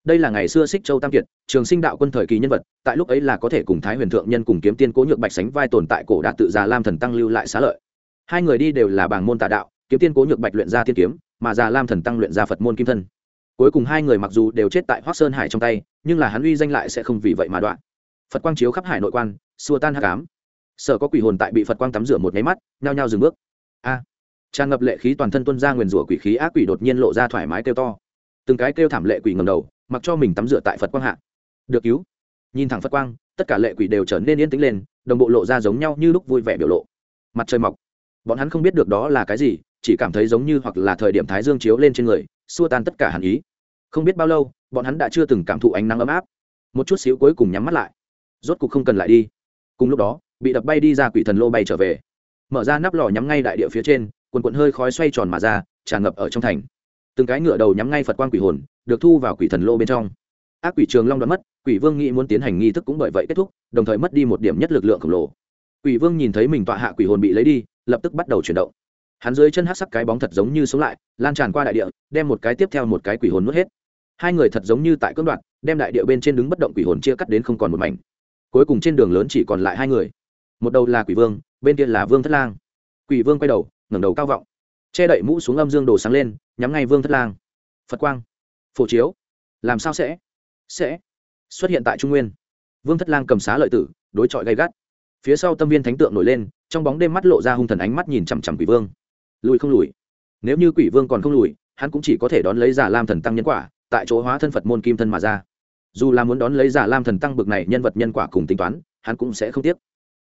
đây là ngày xưa xích châu tam kiệt, trường sinh đạo quân thời kỳ nhân vật, tại lúc ấy là có thể cùng thái huyền thượng nhân cùng kiếm tiên cố nhược bạch sánh vai tồn tại cổ đạt tự già lam thần tăng lưu lại xá lợi. Hai người đi đều là bảng môn tà đạo, kiếm tiên cố nhược bạch luyện ra tiên kiếm, mà già lam thần tăng luyện ra phật môn kim thân. Cuối cùng hai người mặc dù đều chết tại hoác sơn hải trong tay, nhưng là hắn uy danh lại sẽ không vì vậy mà đoạn. Phật quang chiếu khắp hải nội quan, xua tan hạ cám sở có quỷ hồn tại bị phật quang tắm rửa một nháy mắt, nhao nhao dừng bước. A! Tràn ngập lệ khí toàn thân tuân ra nguyền rủa quỷ khí, ác quỷ đột nhiên lộ ra thoải mái kêu to. Từng cái kêu thảm lệ quỷ ngầm đầu mặc cho mình tắm rửa tại phật quang hạ. Được cứu. Nhìn thẳng phật quang, tất cả lệ quỷ đều trở nên yên tĩnh lên, đồng bộ lộ ra giống nhau như lúc vui vẻ biểu lộ. Mặt trời mọc. Bọn hắn không biết được đó là cái gì, chỉ cảm thấy giống như hoặc là thời điểm thái dương chiếu lên trên người, xua tan tất cả hàn ý. Không biết bao lâu, bọn hắn đã chưa từng cảm thụ ánh nắng ấm áp. Một chút xíu cuối cùng nhắm mắt lại. Rốt cuộc không cần lại đi. Cùng lúc đó, bị đập bay đi ra quỷ thần lô bay trở về. Mở ra nắp lò nhắm ngay đại địa phía trên, quần quận hơi khói xoay tròn mà ra, tràn ngập ở trong thành. Từng cái ngựa đầu nhắm ngay phật quan quỷ hồn được thu vào quỷ thần lô bên trong. Ác quỷ trường long đoán mất, quỷ vương nghĩ muốn tiến hành nghi thức cũng bởi vậy kết thúc, đồng thời mất đi một điểm nhất lực lượng khổng lồ. Quỷ vương nhìn thấy mình tọa hạ quỷ hồn bị lấy đi, lập tức bắt đầu chuyển động. Hắn dưới chân hát sắc cái bóng thật giống như sống lại, lan tràn qua đại địa, đem một cái tiếp theo một cái quỷ hồn nuốt hết. Hai người thật giống như tại cưỡng đoạn đem đại địa bên trên đứng bất động quỷ hồn chia cắt đến không còn một mảnh. Cuối cùng trên đường lớn chỉ còn lại hai người. Một đầu là quỷ vương, bên kia là vương thất lang. Quỷ vương quay đầu, ngẩng đầu cao vọng. Che đậy mũ xuống âm dương đồ sáng lên, nhắm ngay vương thất lang. Phật quang phổ chiếu. Làm sao sẽ? Sẽ. Xuất hiện tại trung nguyên. Vương thất lang cầm xá lợi tử, đối chọi gay gắt. Phía sau tâm viên thánh tượng nổi lên, trong bóng đêm mắt lộ ra hung thần ánh mắt nhìn chằm chằm quỷ vương. Lùi không lùi. Nếu như quỷ vương còn không lùi, hắn cũng chỉ có thể đón lấy giả lam thần tăng nhân quả, tại chỗ hóa thân phật môn kim thân mà ra. Dù là muốn đón lấy giả lam thần tăng bực này nhân vật nhân quả cùng tính toán, hắn cũng sẽ không tiếc.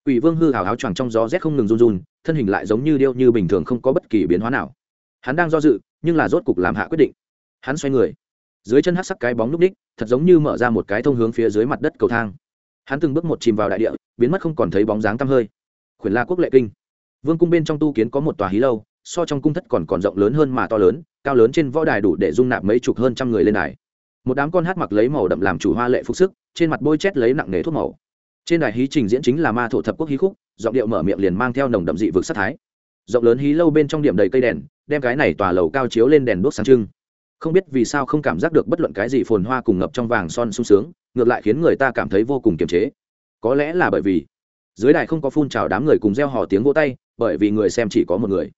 Quỷ vương hư hào áo choàng trong gió rét không ngừng run run, thân hình lại giống như điêu như bình thường không có bất kỳ biến hóa nào. Hắn đang do dự, nhưng là rốt cục làm hạ quyết định. Hắn xoay người dưới chân hát sắc cái bóng núp đích, thật giống như mở ra một cái thông hướng phía dưới mặt đất cầu thang. Hắn từng bước một chìm vào đại địa, biến mất không còn thấy bóng dáng tăm hơi. Khuyển la quốc lệ kinh. Vương cung bên trong tu kiến có một tòa hí lâu, so trong cung thất còn còn rộng lớn hơn mà to lớn, cao lớn trên võ đài đủ để dung nạp mấy chục hơn trăm người lên đài. Một đám con hát mặc lấy màu đậm làm chủ hoa lệ phục sức, trên mặt bôi chét lấy nặng nghề thuốc màu. Trên đài hí trình diễn chính là ma thổ thập quốc hí khúc, giọng điệu mở miệng liền mang theo nồng đậm dị vực sát thái. Rộng lớn hí lâu bên trong điểm đầy cây đèn, đem cái này tòa lầu cao chiếu lên đèn đuốc sáng trưng không biết vì sao không cảm giác được bất luận cái gì phồn hoa cùng ngập trong vàng son sung sướng, ngược lại khiến người ta cảm thấy vô cùng kiềm chế. Có lẽ là bởi vì, dưới đài không có phun trào đám người cùng gieo hò tiếng vỗ tay, bởi vì người xem chỉ có một người.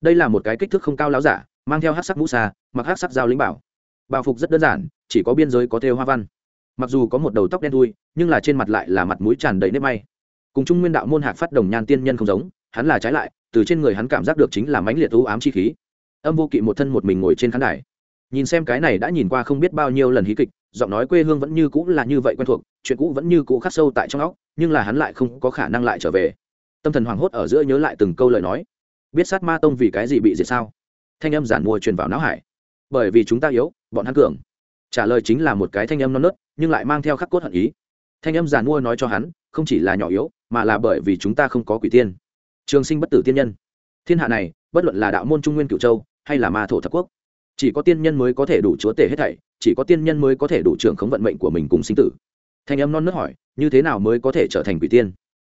Đây là một cái kích thước không cao láo giả, mang theo hát sắc mũ xa mặc hát sắc dao lính bảo. Bào phục rất đơn giản, chỉ có biên giới có thêu hoa văn. Mặc dù có một đầu tóc đen thui, nhưng là trên mặt lại là mặt mũi tràn đầy nếp may. Cùng Chung nguyên đạo môn hạc phát đồng nhan tiên nhân không giống, hắn là trái lại, từ trên người hắn cảm giác được chính là mãnh liệt u ám chi khí. Âm vô kỵ một thân một mình ngồi trên khán đài nhìn xem cái này đã nhìn qua không biết bao nhiêu lần hí kịch, giọng nói quê hương vẫn như cũ là như vậy quen thuộc, chuyện cũ vẫn như cũ khắc sâu tại trong óc, nhưng là hắn lại không có khả năng lại trở về. Tâm thần hoảng hốt ở giữa nhớ lại từng câu lời nói. Biết sát ma tông vì cái gì bị diệt sao? Thanh âm giản mua truyền vào não hải. Bởi vì chúng ta yếu, bọn hắn cường. Trả lời chính là một cái thanh âm non nớt, nhưng lại mang theo khắc cốt hận ý. Thanh âm giản mua nói cho hắn, không chỉ là nhỏ yếu, mà là bởi vì chúng ta không có quỷ tiên. Trường sinh bất tử tiên nhân. Thiên hạ này, bất luận là đạo môn trung nguyên cửu châu, hay là ma thổ thập quốc chỉ có tiên nhân mới có thể đủ chúa tể hết thảy, chỉ có tiên nhân mới có thể đủ trưởng khống vận mệnh của mình cùng sinh tử. Thanh âm non nớt hỏi, như thế nào mới có thể trở thành quỷ tiên?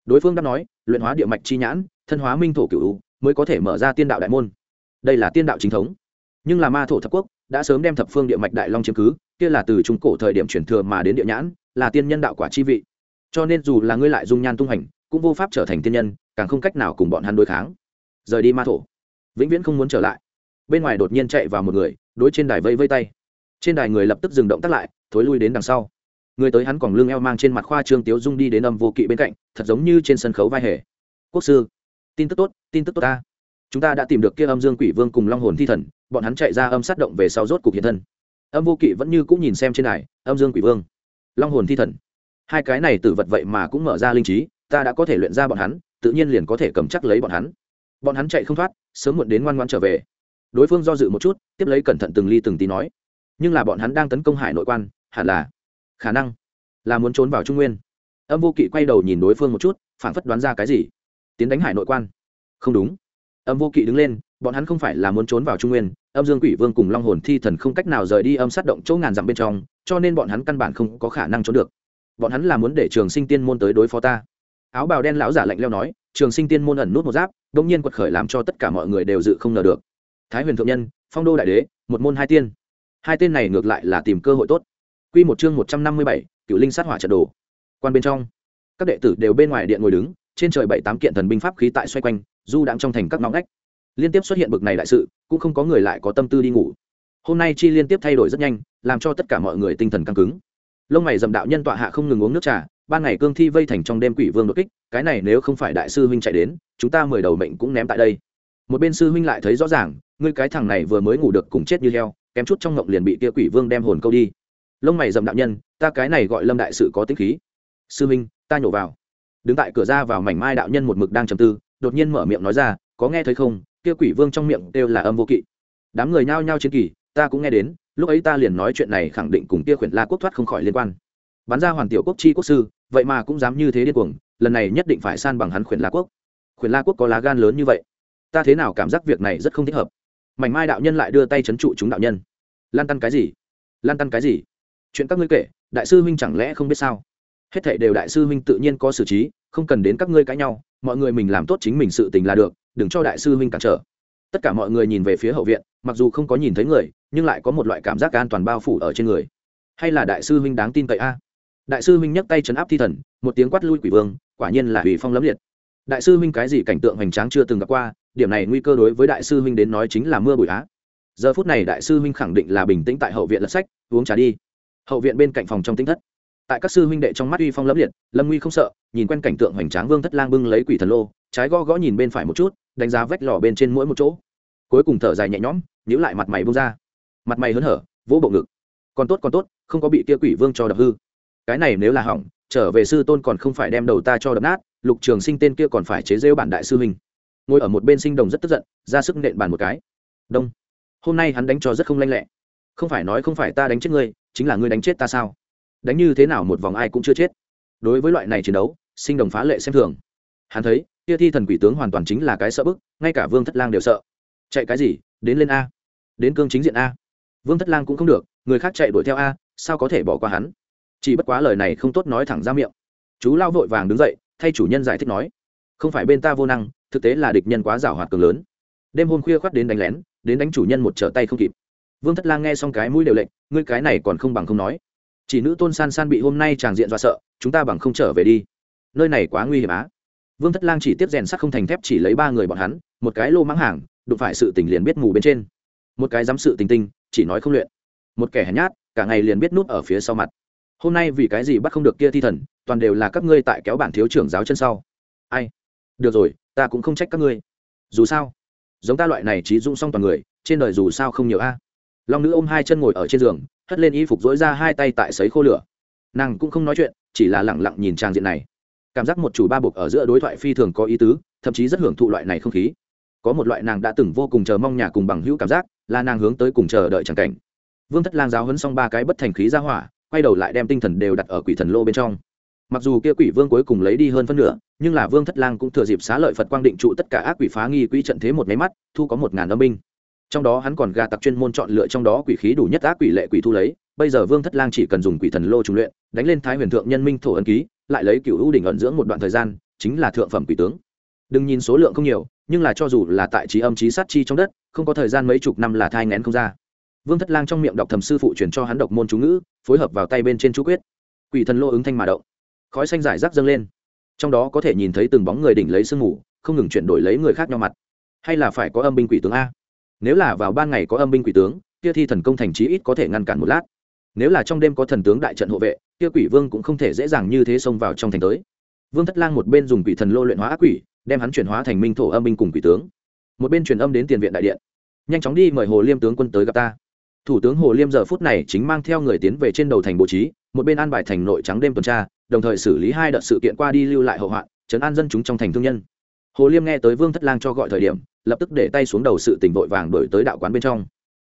Đối phương đáp nói, luyện hóa địa mạch chi nhãn, thân hóa minh thổ cựu mới có thể mở ra tiên đạo đại môn. Đây là tiên đạo chính thống. Nhưng là ma thổ thập quốc đã sớm đem thập phương địa mạch đại long chiếm cứ, kia là từ trung cổ thời điểm chuyển thừa mà đến địa nhãn, là tiên nhân đạo quả chi vị. Cho nên dù là ngươi lại dung nhan tung hành, cũng vô pháp trở thành tiên nhân, càng không cách nào cùng bọn hắn đối kháng. Rời đi ma thổ. Vĩnh viễn không muốn trở lại bên ngoài đột nhiên chạy vào một người, đối trên đài vây vây tay. Trên đài người lập tức dừng động tắt lại, thối lui đến đằng sau. Người tới hắn còn lưng eo mang trên mặt khoa trương tiếu dung đi đến âm vô kỵ bên cạnh, thật giống như trên sân khấu vai hề. Quốc sư, tin tức tốt, tin tức tốt ta. Chúng ta đã tìm được kia âm dương quỷ vương cùng long hồn thi thần, bọn hắn chạy ra âm sát động về sau rốt cục hiện thân. Âm vô kỵ vẫn như cũng nhìn xem trên này âm dương quỷ vương, long hồn thi thần. Hai cái này tử vật vậy mà cũng mở ra linh trí, ta đã có thể luyện ra bọn hắn, tự nhiên liền có thể cầm chắc lấy bọn hắn. Bọn hắn chạy không thoát, sớm muộn đến ngoan ngoan trở về đối phương do dự một chút, tiếp lấy cẩn thận từng ly từng tí nói. Nhưng là bọn hắn đang tấn công hải nội quan, hẳn là, khả năng là muốn trốn vào trung nguyên. Âm vô kỵ quay đầu nhìn đối phương một chút phản phất đoán ra cái gì. Tiến đánh hải nội quan. Không đúng. Âm vô kỵ đứng lên, bọn hắn không phải là muốn trốn vào trung nguyên, âm dương quỷ vương cùng long hồn thi thần không cách nào rời đi âm sát động chỗ ngàn dặm bên trong, cho nên bọn hắn căn bản không có khả năng trốn được. Bọn hắn là muốn để trường sinh tiên môn tới đối phó ta. Áo bào đen lão giả lạnh leo nói, trường sinh tiên môn ẩn nút một giáp đ ỗ n g nhiên quật khởi làm cho tất cả mọi người đều dự không ngờ được thái huyền thượng nhân, phong đô đại đế, một môn hai tiên. Hai tên này ngược lại là tìm cơ hội tốt. Q một chương một trăm năm mươi bảy cựu linh sát hỏa trận đồ. Quan bên trong, các đệ tử đều bên ngoài điện ngồi đứng, trên trời bảy tám kiện thần binh pháp khí tại xoay quanh, du đang trong thành các ngõ ngách. Liên tiếp xuất hiện bực này đại sự, cũng không có người lại có tâm tư đi ngủ. Hôm nay chi liên tiếp thay đổi rất nhanh, làm cho tất cả mọi người tinh thần căng cứng. Lông mày dầm đạo nhân tọa hạ không ngừng uống nước trà, ban ngày cương thi vây thành trong đêm quỷ vương đột kích, cái này nếu không phải đại sư huynh chạy đến, chúng ta mười đầu mệnh cũng ném tại đây một bên sư huynh lại thấy rõ ràng, ngươi cái thằng này vừa mới ngủ được cùng chết như heo, kém chút trong ngộng liền bị kia quỷ vương đem hồn câu đi. Lông mày dầm đạo nhân, ta cái này gọi lâm đại sự có tính khí. Sư huynh, ta nhổ vào. Đứng tại cửa ra vào mảnh mai đạo nhân một mực đang trầm tư, đột nhiên mở miệng nói ra, có nghe thấy không? Kia quỷ vương trong miệng đều là âm vô kỵ. Đám người nhao nhao chiến kỳ, ta cũng nghe đến, lúc ấy ta liền nói chuyện này khẳng định cùng kia khuyển la quốc thoát không khỏi liên quan. Bắn ra hoàn tiểu quốc chi quốc sư, vậy mà cũng dám như thế điên cuồng, lần này nhất định phải san bằng hắn khuyển la quốc. Khuyển la quốc có lá gan lớn như vậy ta thế nào cảm giác việc này rất không thích hợp. Mảnh mai đạo nhân lại đưa tay c h ấ n trụ chúng đạo nhân. Lan tăn cái gì? Lan tăn cái gì? Chuyện các ngươi kể, đại sư huynh chẳng lẽ không biết sao? Hết thệ đều đại sư huynh tự nhiên có xử trí, không cần đến các ngươi cãi nhau, mọi người mình làm tốt chính mình sự tình là được, đừng cho đại sư huynh cản trở. Tất cả mọi người nhìn về phía hậu viện, mặc dù không có nhìn thấy người, nhưng lại có một loại cảm giác an toàn bao phủ ở trên người. Hay là đại sư huynh đáng tin cậy a? Đại sư huynh nhấc tay chấn áp thi thần, một tiếng quát lui quỷ vương, quả nhiên là hủy phong lẫm liệt. Đại sư huynh cái gì cảnh tượng hoành tráng chưa từng gặp qua điểm này nguy cơ đối với đại sư huynh đến nói chính là mưa bụi á. Giờ phút này đại sư huynh khẳng định là bình tĩnh tại hậu viện lật sách, uống trà đi. Hậu viện bên cạnh phòng trong tinh thất. Tại các sư huynh đệ trong mắt uy phong lẫm liệt, lâm nguy không sợ, nhìn quen cảnh tượng hoành tráng vương thất lang bưng lấy quỷ thần lô, trái gõ gõ nhìn bên phải một chút, đánh giá vách lò bên trên mỗi một chỗ. Cuối cùng thở dài nhẹ nhõm, nhíu lại mặt mày bông ra. Mặt mày hớn hở, vỗ bộ ngực. Còn tốt còn tốt, không có bị kia quỷ vương cho đập hư. Cái này nếu là hỏng, trở về sư tôn còn không phải đem đầu ta cho đập nát, lục trường sinh tên kia còn phải chế rêu bản đại sư huynh ngồi ở một bên sinh đồng rất tức giận, ra sức nện bàn một cái. Đông, hôm nay hắn đánh cho rất không lanh lẹ. Không phải nói không phải ta đánh chết ngươi, chính là ngươi đánh chết ta sao? Đánh như thế nào một vòng ai cũng chưa chết. Đối với loại này chiến đấu, sinh đồng phá lệ xem thường. Hắn thấy, kia thi thần quỷ tướng hoàn toàn chính là cái sợ bức, ngay cả vương thất lang đều sợ. Chạy cái gì, đến lên a. Đến cương chính diện a. Vương thất lang cũng không được, người khác chạy đuổi theo a, sao có thể bỏ qua hắn? Chỉ bất quá lời này không tốt nói thẳng ra miệng. Chú lao vội vàng đứng dậy, thay chủ nhân giải thích nói, không phải bên ta vô năng thực tế là địch nhân quá giảo hoạt cường lớn. Đêm hôm khuya khoắt đến đánh lén, đến đánh chủ nhân một trở tay không kịp. Vương thất lang nghe xong cái mũi đều lệnh ngươi cái này còn không bằng không nói. Chỉ nữ tôn san san bị hôm nay tràng diện do sợ, chúng ta bằng không trở về đi. Nơi này quá nguy hiểm á. Vương thất lang chỉ tiếp rèn sắt không thành thép chỉ lấy ba người bọn hắn, một cái lô mãng hàng, đụng phải sự tình liền biết mù bên trên. Một cái dám sự tình tinh, chỉ nói không luyện. Một kẻ hèn nhát, cả ngày liền biết núp ở phía sau mặt. Hôm nay vì cái gì bắt không được kia thi thần, toàn đều là các ngươi tại kéo bản thiếu trưởng giáo chân sau. Ai? Được rồi, ta cũng không trách các ngươi. Dù sao, giống ta loại này trí dụng xong toàn người, trên đời dù sao không nhiều a. Long nữ ôm hai chân ngồi ở trên giường, hất lên y phục dối ra hai tay tại sấy khô lửa. Nàng cũng không nói chuyện, chỉ là lẳng lặng nhìn trang diện này. Cảm giác một chủ ba buộc ở giữa đối thoại phi thường có ý tứ, thậm chí rất hưởng thụ loại này không khí. Có một loại nàng đã từng vô cùng chờ mong nhà cùng bằng hữu cảm giác, là nàng hướng tới cùng chờ đợi chẳng cảnh. Vương thất lang giáo hấn xong ba cái bất thành khí ra hỏa, quay đầu lại đem tinh thần đều đặt ở quỷ thần lô bên trong mặc dù kia quỷ vương cuối cùng lấy đi hơn phân nửa, nhưng là vương thất lang cũng thừa dịp xá lợi phật quang định trụ tất cả ác quỷ phá nghi quỹ trận thế một máy mắt, thu có một ngàn âm binh. Trong đó hắn còn gà tặc chuyên môn chọn lựa trong đó quỷ khí đủ nhất ác quỷ lệ quỷ thu lấy, bây giờ vương thất lang chỉ cần dùng quỷ thần lô trùng luyện, đánh lên thái huyền thượng nhân minh thổ ân ký, lại lấy cựu ưu đỉnh ẩn dưỡng một đoạn thời gian, chính là thượng phẩm quỷ tướng. Đừng nhìn số lượng không nhiều, nhưng là cho dù là tại trí âm trí sát chi trong đất, không có thời gian mấy chục năm là thai ngén không ra. Vương thất lang trong miệng đọc thầm sư phụ truyền cho hắn độc môn chú ngữ, phối hợp vào tay bên trên chú quyết. Quỷ thần lô ứng thanh mà động khói xanh rải rác dâng lên. Trong đó có thể nhìn thấy từng bóng người đỉnh lấy sương mù, không ngừng chuyển đổi lấy người khác nhau mặt. Hay là phải có âm binh quỷ tướng a? Nếu là vào ban ngày có âm binh quỷ tướng, kia thi thần công thành trí ít có thể ngăn cản một lát. Nếu là trong đêm có thần tướng đại trận hộ vệ, kia quỷ vương cũng không thể dễ dàng như thế xông vào trong thành tới. Vương thất lang một bên dùng quỷ thần lô luyện hóa ác quỷ, đem hắn chuyển hóa thành minh thổ âm binh cùng quỷ tướng. Một bên truyền âm đến tiền viện đại điện. Nhanh chóng đi mời hồ liêm tướng quân tới gặp ta. Thủ tướng hồ liêm giờ phút này chính mang theo người tiến về trên đầu thành bố trí, một bên an bài thành nội trắng đêm tuần tra đồng thời xử lý hai đợt sự kiện qua đi lưu lại hậu hoạn chấn an dân chúng trong thành thương nhân. Hồ liêm nghe tới vương thất lang cho gọi thời điểm, lập tức để tay xuống đầu sự tỉnh vội vàng đổi tới đạo quán bên trong.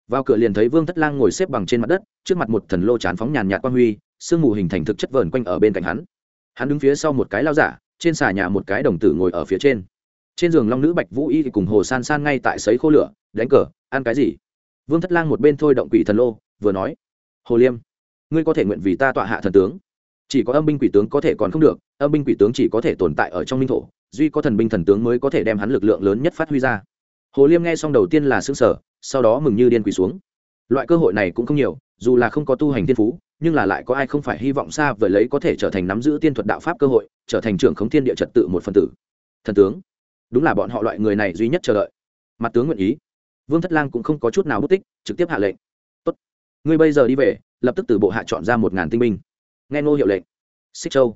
Vào cửa liền thấy vương thất lang ngồi xếp bằng trên mặt đất, trước mặt một thần lô chán phóng nhàn nhạt quang huy, sương mù hình thành thực chất vờn quanh ở bên cạnh hắn. Hắn đứng phía sau một cái lao giả, trên xà nhà một cái đồng tử ngồi ở phía trên. Trên giường long nữ bạch vũ y cùng hồ san san ngay tại sấy khô lửa, đánh cờ, ăn cái gì? Vương thất lang một bên thôi động quỷ thần lô, vừa nói, hồ liêm, ngươi có thể nguyện vì ta tọa hạ thần tướng chỉ có âm binh quỷ tướng có thể còn không được, âm binh quỷ tướng chỉ có thể tồn tại ở trong minh thổ, duy có thần binh thần tướng mới có thể đem hắn lực lượng lớn nhất phát huy ra. Hồ liêm nghe xong đầu tiên là xương sở sau đó mừng như điên quỷ xuống. Loại cơ hội này cũng không nhiều, dù là không có tu hành tiên phú, nhưng là lại có ai không phải hy vọng xa vời lấy có thể trở thành nắm giữ tiên thuật đạo pháp cơ hội, trở thành trưởng khống thiên địa trật tự một phần tử. Thần tướng. Đúng là bọn họ loại người này duy nhất chờ đợi. Mặt tướng nguyện ý. Vương thất lang cũng không có chút nào bút tích, trực tiếp hạ lệnh. Tốt. Ngươi bây giờ đi về, lập tức từ bộ hạ chọn ra một ngàn tinh binh nghe nô hiệu lệnh. Xích châu.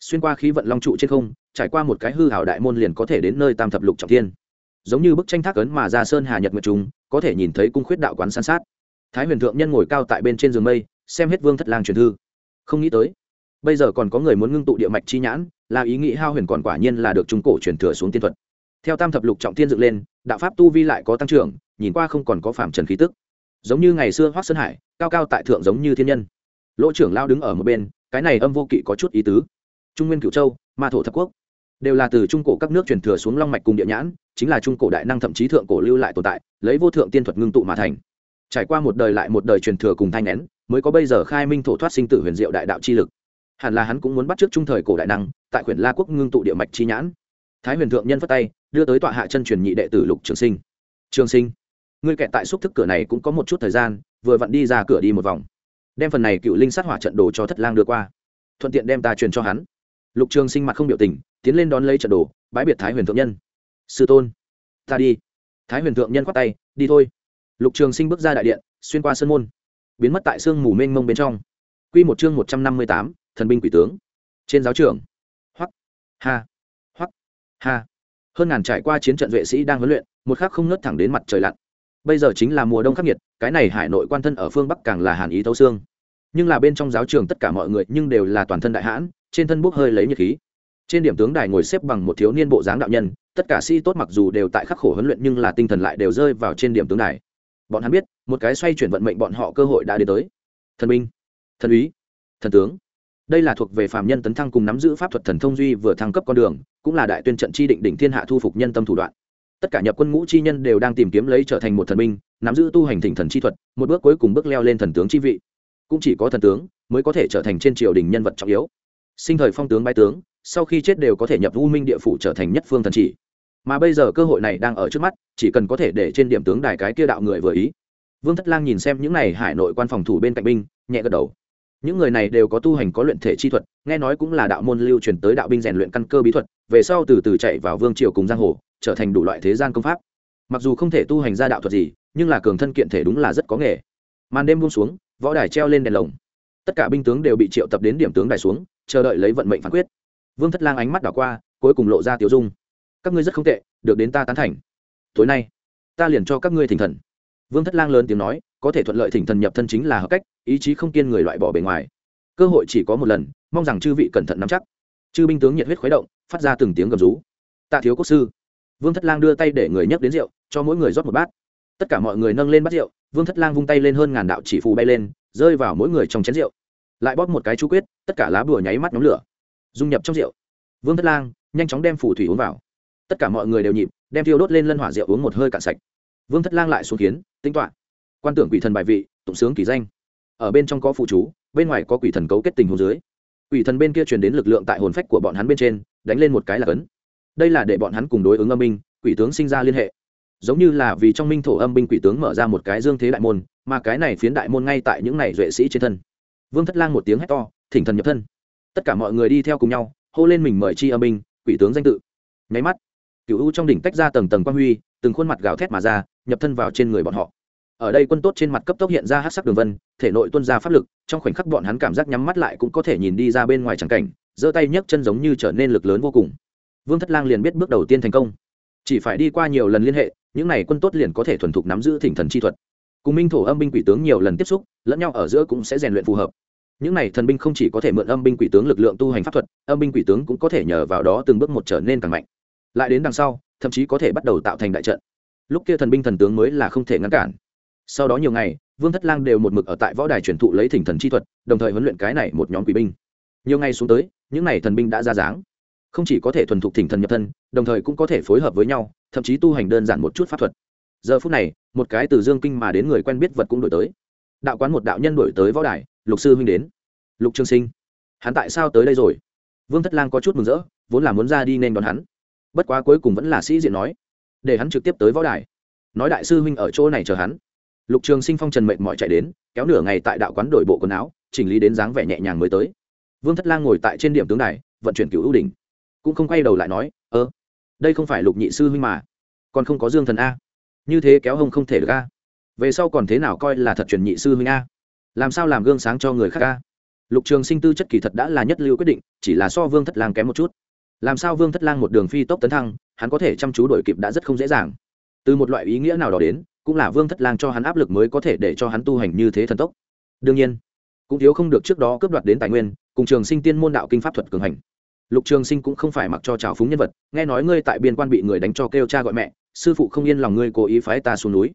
Xuyên qua khí vận long trụ trên không, trải qua một cái hư hảo đại môn liền có thể đến nơi tam thập lục trọng thiên. Giống như bức tranh thác ấn mà ra sơn hà nhật nguyệt chúng có thể nhìn thấy cung khuyết đạo quán san sát. Thái huyền thượng nhân ngồi cao tại bên trên giường mây, xem hết vương thất lang truyền thư. Không nghĩ tới, bây giờ còn có người muốn ngưng tụ địa mạch chi nhãn, là ý nghĩ hao huyền còn quả nhiên là được trung cổ truyền thừa xuống tiên thuật. Theo tam thập lục trọng tiên dựng lên, đạo pháp tu vi lại có tăng trưởng, nhìn qua không còn có phạm trần khí tức. Giống như ngày xưa hoác sơn hải, cao cao tại thượng giống như thiên nhân. Lỗ trưởng lao đứng ở một bên cái này âm vô kỵ có chút ý tứ. Trung nguyên cửu châu, ma thổ thập quốc, đều là từ trung cổ các nước truyền thừa xuống long mạch cùng địa nhãn, chính là trung cổ đại năng thậm chí thượng cổ lưu lại tồn tại, lấy vô thượng tiên thuật ngưng tụ mà thành. Trải qua một đời lại một đời truyền thừa cùng thanh nén mới có bây giờ khai minh thổ thoát sinh tử huyền diệu đại đạo chi lực. Hẳn là hắn cũng muốn bắt trước trung thời cổ đại năng, tại quyển la quốc ngưng tụ địa mạch chi nhãn. Thái huyền thượng nhân phất tay, đưa tới tọa hạ chân truyền nhị đệ tử lục trường sinh. Trường sinh, ngươi kẹt tại xúc thức cửa này cũng có một chút thời gian, vừa vặn đi ra cửa đi một vòng đem phần này cựu linh sát hỏa trận đồ cho thất lang đưa qua. Thuận tiện đem ta truyền cho hắn. Lục trường sinh mặt không biểu tình, tiến lên đón lấy trận đồ, bãi biệt thái huyền thượng nhân. Sư tôn, ta đi. Thái huyền thượng nhân khoát tay, đi thôi. Lục trường sinh bước ra đại điện, xuyên qua sân môn, biến mất tại sương mù mênh mông bên trong. Q một chương một trăm năm mươi tám, thần binh quỷ tướng. Trên giáo trường. Hoắc. Ha. Hoắc. Ha. Hơn ngàn trải qua chiến trận vệ sĩ đang huấn luyện, một khắc không ngớt thẳng đến mặt trời lặn bây giờ chính là mùa đông khắc nghiệt, cái này hải nội quan thân ở phương bắc càng là hàn ý thấu xương. Nhưng là bên trong giáo trường tất cả mọi người nhưng đều là toàn thân đại hãn, trên thân bốc hơi lấy nhiệt khí. Trên điểm tướng đài ngồi xếp bằng một thiếu niên bộ dáng đạo nhân, tất cả sĩ tốt mặc dù đều tại khắc khổ huấn luyện nhưng là tinh thần lại đều rơi vào trên điểm tướng đài. Bọn hắn biết, một cái xoay chuyển vận mệnh bọn họ cơ hội đã đến tới. Thần binh, thần úy, thần tướng. Đây là thuộc về phạm nhân tấn thăng cùng nắm giữ pháp thuật thần thông duy vừa thăng cấp con đường, cũng là đại tuyên trận chi định đỉnh thiên hạ thu phục nhân tâm thủ đoạn tất cả nhập quân ngũ chi nhân đều đang tìm kiếm lấy trở thành một thần binh, nắm giữ tu hành thỉnh thần chi thuật, một bước cuối cùng bước leo lên thần tướng chi vị. Cũng chỉ có thần tướng mới có thể trở thành trên triều đình nhân vật trọng yếu. Sinh thời phong tướng bái tướng, sau khi chết đều có thể nhập u minh địa phủ trở thành nhất phương thần chỉ. Mà bây giờ cơ hội này đang ở trước mắt, chỉ cần có thể để trên điểm tướng đài cái kia đạo người vừa ý. Vương thất lang nhìn xem những này hải nội quan phòng thủ bên cạnh binh, nhẹ gật đầu. Những người này đều có tu hành có luyện thể chi thuật, nghe nói cũng là đạo môn lưu truyền tới đạo binh rèn luyện căn cơ bí thuật, về sau từ từ chạy vào vương triều cùng giang hồ trở thành đủ loại thế gian công pháp. Mặc dù không thể tu hành ra đạo thuật gì, nhưng là cường thân kiện thể đúng là rất có nghề. Màn đêm buông xuống, võ đài treo lên đèn lồng. Tất cả binh tướng đều bị triệu tập đến điểm tướng đài xuống, chờ đợi lấy vận mệnh phán quyết. Vương thất lang ánh mắt đảo qua, cuối cùng lộ ra tiểu dung. Các ngươi rất không tệ, được đến ta tán thành. Tối nay, ta liền cho các ngươi thỉnh thần. Vương thất lang lớn tiếng nói, có thể thuận lợi thỉnh thần nhập thân chính là hợp cách, ý chí không kiên người loại bỏ bề ngoài. Cơ hội chỉ có một lần, mong rằng chư vị cẩn thận nắm chắc. Chư binh tướng nhiệt huyết khuấy động, phát ra từng tiếng gầm rú. Tạ thiếu quốc sư vương thất lang đưa tay để người nhấc đến rượu, cho mỗi người rót một bát. Tất cả mọi người nâng lên bát rượu, vương thất lang vung tay lên hơn ngàn đạo chỉ phù bay lên, rơi vào mỗi người trong chén rượu. Lại bóp một cái chú quyết, tất cả lá bùa nháy mắt nhóm lửa, dung nhập trong rượu. Vương thất lang nhanh chóng đem phủ thủy uống vào. Tất cả mọi người đều nhịp, đem thiêu đốt lên lân hỏa rượu uống một hơi cạn sạch. Vương thất lang lại xuống kiến tính toán quan tưởng quỷ thần bài vị, tụng sướng kỳ danh. Ở bên trong có phụ chú, bên ngoài có quỷ thần cấu kết tình hồ dưới. Quỷ thần bên kia truyền đến lực lượng tại hồn phách của bọn hắn bên trên, đánh lên một cái là cấn đây là để bọn hắn cùng đối ứng âm binh, quỷ tướng sinh ra liên hệ. Giống như là vì trong minh thổ âm binh quỷ tướng mở ra một cái dương thế đại môn, mà cái này phiến đại môn ngay tại những này duệ sĩ trên thân. Vương thất lang một tiếng hét to, thỉnh thần nhập thân. Tất cả mọi người đi theo cùng nhau, hô lên mình mời chi âm binh, quỷ tướng danh tự. Nháy mắt cựu u trong đỉnh tách ra tầng tầng quang huy, từng khuôn mặt gào thét mà ra, nhập thân vào trên người bọn họ. Ở đây quân tốt trên mặt cấp tốc hiện ra hát sắc đường vân, thể nội tuân ra pháp lực, trong khoảnh khắc bọn hắn cảm giác nhắm mắt lại cũng có thể nhìn đi ra bên ngoài tràng cảnh, giơ tay nhấc chân giống như trở nên lực lớn vô cùng vương thất lang liền biết bước đầu tiên thành công. Chỉ phải đi qua nhiều lần liên hệ, những n à y quân tốt liền có thể thuần thục nắm giữ thỉnh thần chi thuật. Cùng minh thổ âm binh quỷ tướng nhiều lần tiếp xúc, lẫn nhau ở giữa cũng sẽ rèn luyện phù hợp. Những n à y thần binh không chỉ có thể mượn âm binh quỷ tướng lực lượng tu hành pháp thuật, âm binh quỷ tướng cũng có thể nhờ vào đó từng bước một trở nên càng mạnh. Lại đến đằng sau, thậm chí có thể bắt đầu tạo thành đại trận. Lúc kia thần binh thần tướng mới là không thể ngăn cản. Sau đó nhiều ngày, vương thất lang đều một mực ở tại võ đài truyền thụ lấy thỉnh thần chi thuật, đồng thời huấn luyện cái này một nhóm quỷ binh. Nhiều ngày xuống tới, những n à y thần binh đã ra dáng không chỉ có thể thuần thục thỉnh thần nhập thân, đồng thời cũng có thể phối hợp với nhau, thậm chí tu hành đơn giản một chút pháp thuật. Giờ phút này, một cái từ dương kinh mà đến người quen biết vật cũng đổi tới. Đạo quán một đạo nhân đổi tới võ đài, lục sư huynh đến. Lục trương sinh, hắn tại sao tới đây rồi? Vương thất lang có chút mừng rỡ, vốn là muốn ra đi nên đón hắn. Bất quá cuối cùng vẫn là sĩ diện nói, để hắn trực tiếp tới võ đài. Nói đại sư huynh ở chỗ này chờ hắn. Lục trường sinh phong trần mệnh mọi chạy đến, kéo nửa ngày tại đạo quán đổi bộ quần áo, chỉnh lý đến dáng vẻ nhẹ nhàng mới tới. Vương thất lang ngồi tại trên điểm tướng đài, vận chuyển cựu ưu đỉnh cũng không quay đầu lại nói, ơ, đây không phải lục nhị sư huynh mà, còn không có dương thần a. Như thế kéo hông không thể được a. Về sau còn thế nào coi là thật truyền nhị sư huynh a? Làm sao làm gương sáng cho người khác a? Lục trường sinh tư chất kỳ thật đã là nhất lưu quyết định, chỉ là so vương thất lang kém một chút. Làm sao vương thất lang một đường phi tốc tấn thăng, hắn có thể chăm chú đổi kịp đã rất không dễ dàng. Từ một loại ý nghĩa nào đó đến, cũng là vương thất lang cho hắn áp lực mới có thể để cho hắn tu hành như thế thần tốc. Đương nhiên, cũng thiếu không được trước đó cướp đoạt đến tài nguyên, cùng trường sinh tiên môn đạo kinh pháp thuật cường hành lục trường sinh cũng không phải mặc cho trào phúng nhân vật, nghe nói ngươi tại biên quan bị người đánh cho kêu cha gọi mẹ, sư phụ không yên lòng ngươi cố ý phái ta xuống núi.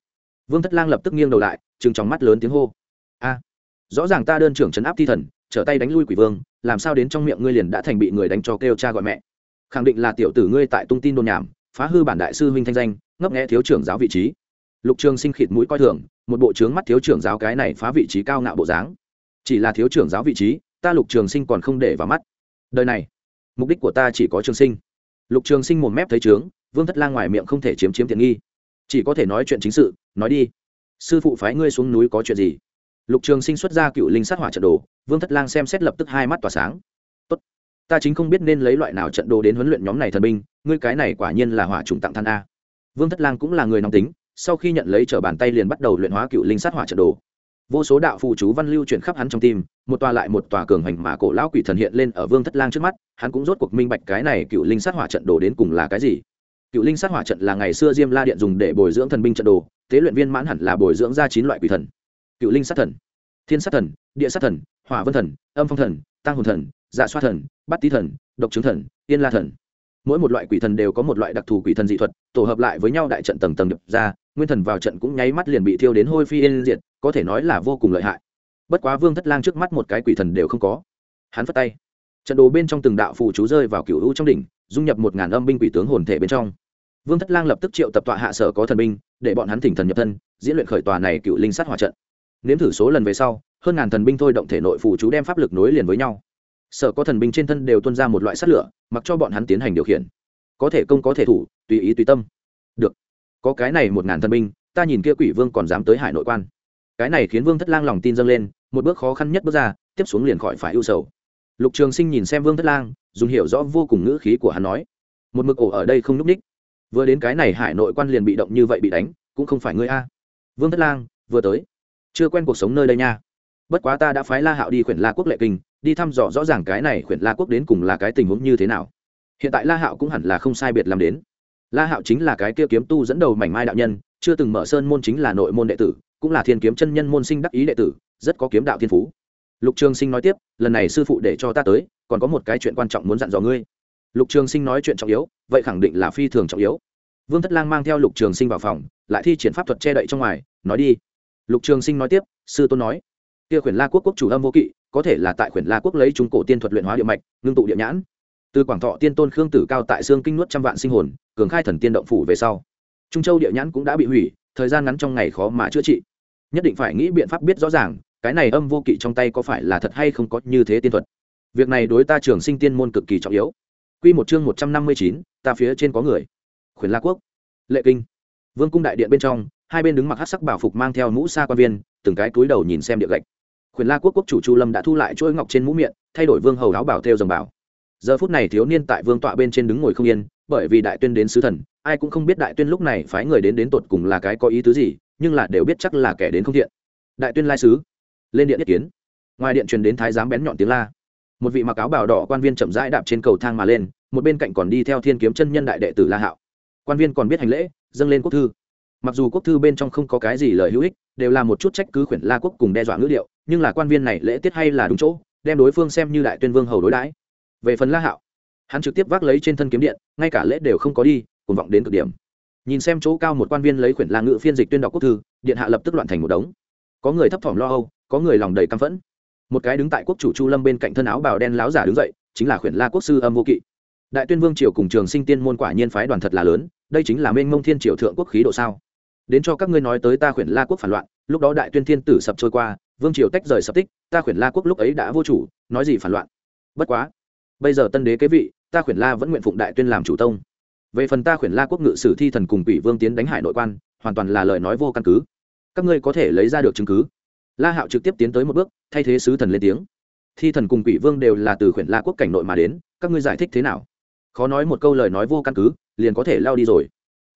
Vương thất lang lập tức nghiêng đầu lại chừng trong mắt lớn tiếng hô. A, rõ ràng ta đơn trưởng trấn áp thi thần, trở tay đánh lui quỷ vương, làm sao đến trong miệng ngươi liền đã thành bị người đánh cho kêu cha gọi mẹ? Khẳng định là tiểu tử ngươi tại tung tin đồn nhảm, phá hư bản đại sư huynh thanh danh, ngấp nghẽ thiếu trưởng giáo vị trí. Lục trường sinh khịt mũi coi thường, một bộ trướng mắt thiếu trưởng giáo cái này phá vị trí cao ngạo bộ dáng. Chỉ là thiếu trưởng giáo vị trí, ta lục trường sinh còn không để vào mắt. Đời này mục đích của ta chỉ có trường sinh. Lục trường sinh một mép thấy trướng, vương thất lang ngoài miệng không thể chiếm chiếm tiện nghi. Chỉ có thể nói chuyện chính sự, nói đi. Sư phụ phái ngươi xuống núi có chuyện gì? Lục trường sinh xuất ra cựu linh sát hỏa trận đồ, vương thất lang xem xét lập tức hai mắt tỏa sáng. Tốt. Ta chính không biết nên lấy loại nào trận đồ đến huấn luyện nhóm này thần binh, ngươi cái này quả nhiên là hỏa trùng tặng than a. Vương thất lang cũng là người nóng tính, sau khi nhận lấy trở bàn tay liền bắt đầu luyện hóa cựu linh sát hỏa trận đồ vô số đạo phù chú văn lưu chuyển khắp hắn trong tim, một tòa lại một tòa cường hành mà cổ lão quỷ thần hiện lên ở vương thất lang trước mắt, hắn cũng rốt cuộc minh bạch cái này cựu linh sát hỏa trận đồ đến cùng là cái gì. Cựu linh sát hỏa trận là ngày xưa diêm la điện dùng để bồi dưỡng thần binh trận đồ, tế luyện viên mãn hẳn là bồi dưỡng ra chín loại quỷ thần. Cựu linh sát thần, thiên sát thần, địa sát thần, hỏa vân thần, âm phong thần tăng hồn thần dạ xoa thần, bát tý thần, độc trứng thần, yên la thần. Mỗi một loại quỷ thần đều có một loại đặc thù quỷ thần dị thuật, tổ hợp lại với nhau đại trận tầng tầng đập ra nguyên thần vào trận cũng nháy mắt liền bị thiêu đến hôi phi yên diệt, có thể nói là vô cùng lợi hại. Bất quá vương thất lang trước mắt một cái quỷ thần đều không có. Hắn phất tay. Trận đồ bên trong từng đạo phù chú rơi vào cựu hữu trong đỉnh, dung nhập một ngàn âm binh quỷ tướng hồn thể bên trong. Vương thất lang lập tức triệu tập tọa hạ sở có thần binh, để bọn hắn thỉnh thần nhập thân, diễn luyện khởi tòa này cựu linh sát hỏa trận. Nếm thử số lần về sau, hơn ngàn thần binh thôi động thể nội phù chú đem pháp lực nối liền với nhau. Sở có thần binh trên thân đều tuân ra một loại sắt lửa, mặc cho bọn hắn tiến hành điều khiển. Có thể công có thể thủ, tùy ý tùy tâm. Được có cái này một ngàn thân binh, ta nhìn kia quỷ vương còn dám tới hải nội quan. Cái này khiến vương thất lang lòng tin dâng lên, một bước khó khăn nhất bước ra, tiếp xuống liền khỏi phải ưu sầu. Lục trường sinh nhìn xem vương thất lang, dùng hiểu rõ vô cùng ngữ khí của hắn nói, một mực ổ ở đây không n ú c ních. Vừa đến cái này hải nội quan liền bị động như vậy bị đánh, cũng không phải ngươi a. Vương thất lang, vừa tới. Chưa quen cuộc sống nơi đây nha. Bất quá ta đã phái la hạo đi khuyển la quốc lệ kinh, đi thăm dò rõ ràng cái này khuyển la quốc đến cùng là cái tình huống như thế nào. Hiện tại la hạo cũng hẳn là không sai biệt làm đến la hạo chính là cái kia kiếm tu dẫn đầu mảnh mai đạo nhân, chưa từng mở sơn môn chính là nội môn đệ tử, cũng là thiên kiếm chân nhân môn sinh đắc ý đệ tử, rất có kiếm đạo thiên phú. Lục trường sinh nói tiếp, lần này sư phụ để cho ta tới, còn có một cái chuyện quan trọng muốn dặn dò ngươi. Lục trường sinh nói chuyện trọng yếu, vậy khẳng định là phi thường trọng yếu. Vương thất lang mang theo lục trường sinh vào phòng, lại thi triển pháp thuật che đậy trong ngoài, nói đi. Lục trường sinh nói tiếp, sư tôn nói, kia khuyển la quốc quốc chủ âm vô kỵ, có thể là tại khuyển la quốc lấy trung cổ tiên thuật luyện hóa địa mạch, ngưng tụ địa nhãn từ quảng thọ tiên tôn khương tử cao tại xương kinh nuốt trăm vạn sinh hồn, cường khai thần tiên động phủ về sau, trung châu địa nhãn cũng đã bị hủy, thời gian ngắn trong ngày khó mà chữa trị. Nhất định phải nghĩ biện pháp biết rõ ràng, cái này âm vô kỵ trong tay có phải là thật hay không có như thế tiên thuật. Việc này đối ta trường sinh tiên môn cực kỳ trọng yếu. Q một chương một trăm năm mươi chín, ta phía trên có người. Khuyển la quốc. Lệ kinh. Vương cung đại điện bên trong, hai bên đứng mặc hát sắc bảo phục mang theo mũ xa quan viên, từng cái túi đầu nhìn xem địa gạch. Khuyển la quốc quốc chủ chu lâm đã thu lại chuỗi ngọc trên mũ miệng, thay đổi vương hầu áo bảo theo dòng bảo giờ phút này thiếu niên tại vương tọa bên trên đứng ngồi không yên, bởi vì đại tuyên đến sứ thần, ai cũng không biết đại tuyên lúc này phái người đến đến tột cùng là cái có ý tứ gì, nhưng là đều biết chắc là kẻ đến không thiện. Đại tuyên lai sứ, lên điện ý kiến. Ngoài điện truyền đến thái giám bén nhọn tiếng la. Một vị mặc áo bào đỏ quan viên chậm rãi đạp trên cầu thang mà lên, một bên cạnh còn đi theo thiên kiếm chân nhân đại đệ tử la hạo. Quan viên còn biết hành lễ, dâng lên quốc thư. Mặc dù quốc thư bên trong không có cái gì lời hữu ích, đều là một chút trách cứ khuyển la quốc cùng đe dọa ngữ liệu nhưng là quan viên này lễ tiết hay là đúng chỗ, đem đối phương xem như đại tuyên vương hầu đối đãi về phần la hạo hắn trực tiếp vác lấy trên thân kiếm điện ngay cả lễ đều không có đi cùng vọng đến cực điểm nhìn xem chỗ cao một quan viên lấy quyển la ngữ phiên dịch tuyên đọc quốc thư điện hạ lập tức loạn thành một đống có người thấp thỏm lo âu có người lòng đầy căm phẫn một cái đứng tại quốc chủ chu lâm bên cạnh thân áo bào đen láo giả đứng dậy chính là khuyển la quốc sư âm vô kỵ đại tuyên vương triều cùng trường sinh tiên môn quả nhiên phái đoàn thật là lớn đây chính là mênh mông thiên triều thượng quốc khí độ sao đến cho các ngươi nói tới ta khuyển la quốc phản loạn lúc đó đại tuyên thiên tử sập trôi qua vương triều tách rời sập tích ta khuyển la quốc lúc ấy đã vô chủ nói gì phản loạn bất quá bây giờ tân đế kế vị, ta khuyển la vẫn nguyện phụng đại tuyên làm chủ tông. Về phần ta khuyển la quốc ngự sử thi thần cùng quỷ vương tiến đánh hải nội quan, hoàn toàn là lời nói vô căn cứ. Các ngươi có thể lấy ra được chứng cứ. La hạo trực tiếp tiến tới một bước, thay thế sứ thần lên tiếng. Thi thần cùng quỷ vương đều là từ khuyển la quốc cảnh nội mà đến, các ngươi giải thích thế nào? Khó nói một câu lời nói vô căn cứ, liền có thể lao đi rồi.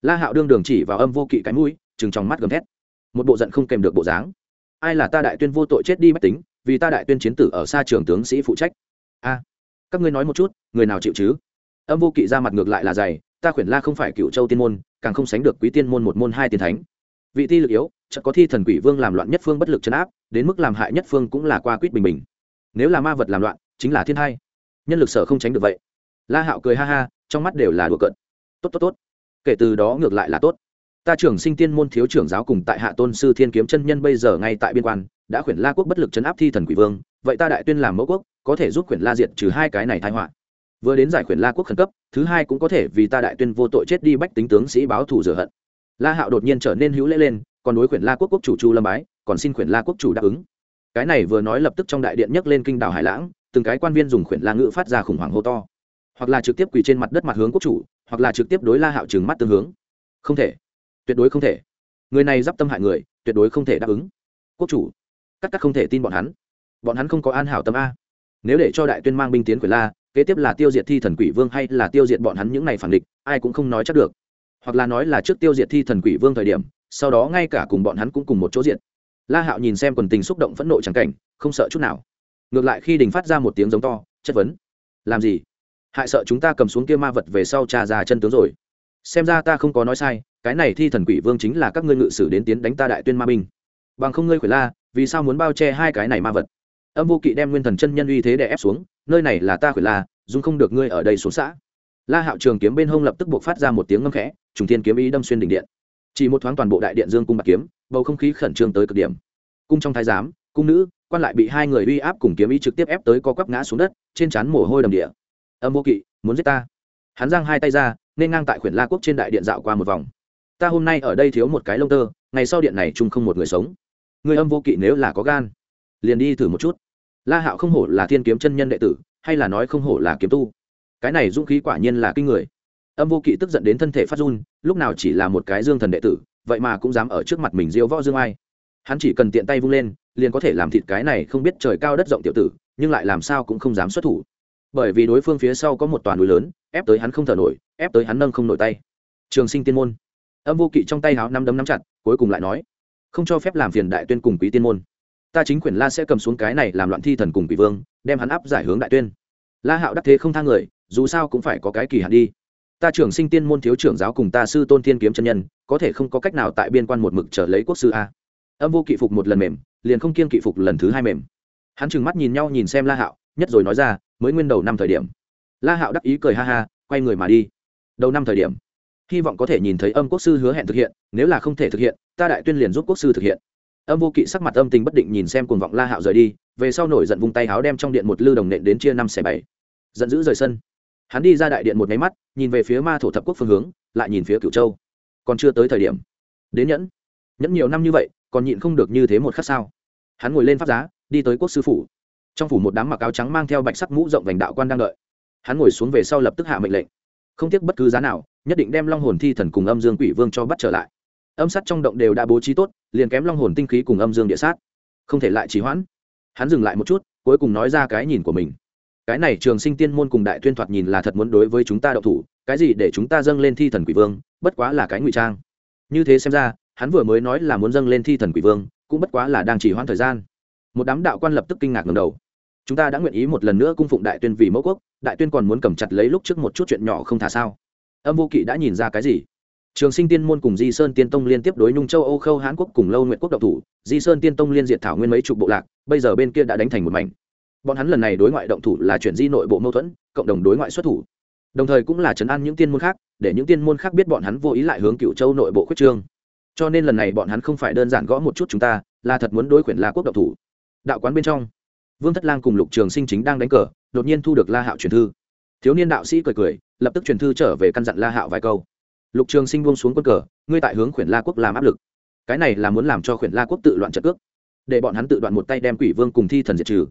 La hạo đương đường chỉ vào âm vô kỵ cái mũi chừng trong mắt gầm thét. Một bộ giận không kèm được bộ dáng. Ai là ta đại tuyên vô tội chết đi mách tính, vì ta đại tuyên chiến tử ở xa trường tướng sĩ phụ trách. A các ngươi nói một chút, người nào chịu chứ? Âm vô kỵ ra mặt ngược lại là dày, ta khuyển la không phải cựu châu tiên môn, càng không sánh được quý tiên môn một môn hai tiên thánh. Vị ti lực yếu, chợt có thi thần quỷ vương làm loạn nhất phương bất lực chấn áp, đến mức làm hại nhất phương cũng là qua quýt bình bình. Nếu là ma vật làm loạn, chính là thiên hai. Nhân lực sở không tránh được vậy. La hạo cười ha ha, trong mắt đều là đùa cợt. Tốt tốt tốt. Kể từ đó ngược lại là tốt. Ta trưởng sinh tiên môn thiếu trưởng giáo cùng tại hạ tôn sư thiên kiếm chân nhân bây giờ ngay tại biên quan, đã khuyển la quốc bất lực chấn áp thi thần quỷ vương vậy ta đại tuyên làm mẫu quốc, có thể giúp khuyển la diệt trừ hai cái này thái họa. Vừa đến giải khuyển la quốc khẩn cấp, thứ hai cũng có thể vì ta đại tuyên vô tội chết đi bách tính tướng sĩ báo thù rửa hận. La hạo đột nhiên trở nên hữu lễ lên, còn đối khuyển la quốc quốc chủ chu lâm bái, còn xin khuyển la quốc chủ đáp ứng. Cái này vừa nói lập tức trong đại điện nhấc lên kinh đảo hải lãng, từng cái quan viên dùng khuyển la ngữ phát ra khủng hoảng hô to. Hoặc là trực tiếp quỳ trên mặt đất mặt hướng quốc chủ, hoặc là trực tiếp đối la hạo trừng mắt tương hướng. Không thể. Tuyệt đối không thể. Người này d i p tâm hại người, tuyệt đối không thể đáp ứng. Quốc chủ. Cắt cắt không thể tin bọn hắn bọn hắn không có an hảo tâm a. Nếu để cho đại tuyên mang binh tiến quyền la, kế tiếp là tiêu diệt thi thần quỷ vương hay là tiêu diệt bọn hắn những n à y phản địch, ai cũng không nói chắc được. Hoặc là nói là trước tiêu diệt thi thần quỷ vương thời điểm, sau đó ngay cả cùng bọn hắn cũng cùng một chỗ diện la hạo nhìn xem quần tình xúc động phẫn nộ c cảnh, không sợ chút nào. Ngược lại khi đình phát ra một tiếng giống to, chất vấn. Làm gì? Hại sợ chúng ta cầm xuống kia ma vật về sau trà già chân tướng rồi. Xem ra ta không có nói sai, cái này thi thần quỷ vương chính là các ngươi ngự sử đến tiến đánh ta đại tuyên ma binh. Bằng không ngươi khuyển la, vì sao muốn bao che hai cái này ma vật? Âm vô kỵ đem nguyên thần chân nhân uy thế để ép xuống, nơi này là ta khuyển la dung không được ngươi ở đây xuống xã. La hạo trường kiếm bên hông lập tức buộc phát ra một tiếng ngâm khẽ, trùng thiên kiếm ý đâm xuyên đỉnh điện. Chỉ một thoáng toàn bộ đại điện dương cung bạc kiếm, bầu không khí khẩn trương tới cực điểm. Cung trong thái giám, cung nữ, quan lại bị hai người uy áp cùng kiếm ý trực tiếp ép tới co quắp ngã xuống đất, trên trán mồ hôi đầm địa. Âm vô kỵ, muốn giết ta. Hắn giang hai tay ra, nên ngang tại khuyển la quốc trên đại điện dạo qua một vòng. Ta hôm nay ở đây thiếu một cái lông tơ, ngày sau điện này chung không một người sống. Người âm vô kỵ nếu là có gan, liền đi thử một chút la hạo không hổ là thiên kiếm chân nhân đệ tử, hay là nói không hổ là kiếm tu. Cái này dũng khí quả nhiên là kinh người. Âm vô kỵ tức giận đến thân thể phát run, lúc nào chỉ là một cái dương thần đệ tử, vậy mà cũng dám ở trước mặt mình diêu võ dương ai. Hắn chỉ cần tiện tay vung lên, liền có thể làm thịt cái này không biết trời cao đất rộng tiểu tử, nhưng lại làm sao cũng không dám xuất thủ. Bởi vì đối phương phía sau có một toàn núi lớn, ép tới hắn không thở nổi, ép tới hắn nâng không nổi tay. Trường sinh tiên môn. Âm vô kỵ trong tay háo năm đấm nắm chặt, cuối cùng lại nói, không cho phép làm phiền đại tuyên cùng quý tiên môn ta chính quyền la sẽ cầm xuống cái này làm loạn thi thần cùng quỷ vương, đem hắn áp giải hướng đại tuyên. La hạo đắc thế không thang người, dù sao cũng phải có cái kỳ hạn đi. Ta trưởng sinh tiên môn thiếu trưởng giáo cùng ta sư tôn thiên kiếm chân nhân, có thể không có cách nào tại biên quan một mực trở lấy quốc sư a. Âm vô kỵ phục một lần mềm, liền không kiên kỵ phục lần thứ hai mềm. Hắn trừng mắt nhìn nhau nhìn xem la hạo, nhất rồi nói ra, mới nguyên đầu năm thời điểm. La hạo đắc ý cười ha ha, quay người mà đi. Đầu năm thời điểm, hy vọng có thể nhìn thấy âm quốc sư hứa hẹn thực hiện, nếu là không thể thực hiện, ta đại tuyên liền giúp quốc sư thực hiện âm vô kỵ sắc mặt âm tình bất định nhìn xem cuồng vọng la hạo rời đi, về sau nổi giận vung tay háo đem trong điện một lư đồng nện đến chia năm xẻ bảy. Giận dữ rời sân. Hắn đi ra đại điện một máy mắt, nhìn về phía ma thổ thập quốc phương hướng, lại nhìn phía cửu châu. Còn chưa tới thời điểm. Đến nhẫn. Nhẫn nhiều năm như vậy, còn nhịn không được như thế một khắc sao? Hắn ngồi lên pháp giá, đi tới quốc sư phủ. Trong phủ một đám mặc áo trắng mang theo bạch sắc mũ rộng vành đạo quan đang đợi. Hắn ngồi xuống về sau lập tức hạ mệnh lệnh. Không tiếc bất cứ giá nào, nhất định đem long hồn thi thần cùng âm dương quỷ vương cho bắt trở lại âm sắt trong động đều đã bố trí tốt, liền kém long hồn tinh khí cùng âm dương địa sát. Không thể lại trì hoãn. Hắn dừng lại một chút, cuối cùng nói ra cái nhìn của mình. Cái này trường sinh tiên môn cùng đại tuyên thoạt nhìn là thật muốn đối với chúng ta đậu thủ, cái gì để chúng ta dâng lên thi thần quỷ vương, bất quá là cái ngụy trang. Như thế xem ra, hắn vừa mới nói là muốn dâng lên thi thần quỷ vương, cũng bất quá là đang chỉ hoãn thời gian. Một đám đạo quan lập tức kinh ngạc ngầm đầu. Chúng ta đã nguyện ý một lần nữa cung phụng đại tuyên vì mẫu quốc, đại tuyên còn muốn cầm chặt lấy lúc trước một chút chuyện nhỏ không thả sao? Âm vô kỵ đã nhìn ra cái gì? Trường sinh tiên môn cùng di sơn tiên tông liên tiếp đối nhung châu, âu khâu, hán quốc cùng lâu nguyện quốc độc thủ. Di sơn tiên tông liên diệt thảo nguyên mấy chục bộ lạc, bây giờ bên kia đã đánh thành một mảnh. Bọn hắn lần này đối ngoại động thủ là chuyển di nội bộ mâu thuẫn, cộng đồng đối ngoại xuất thủ. Đồng thời cũng là chấn an những tiên môn khác, để những tiên môn khác biết bọn hắn vô ý lại hướng cựu châu nội bộ khuyết trương. Cho nên lần này bọn hắn không phải đơn giản gõ một chút chúng ta, là thật muốn đối quyển la quốc động thủ. Đạo quán bên trong, vương thất lang cùng lục trường sinh chính đang đánh cờ, đột nhiên thu được la hạo truyền thư. Thiếu niên đạo sĩ cười cười, lập tức truyền thư trở về căn dặn la hạo vài câu lục trường sinh buông xuống quân cờ, ngươi tại hướng khuyển la quốc làm áp lực. Cái này là muốn làm cho khuyển la quốc tự loạn trận cước. Để bọn hắn tự đoạn một tay đem quỷ vương cùng thi thần diệt trừ.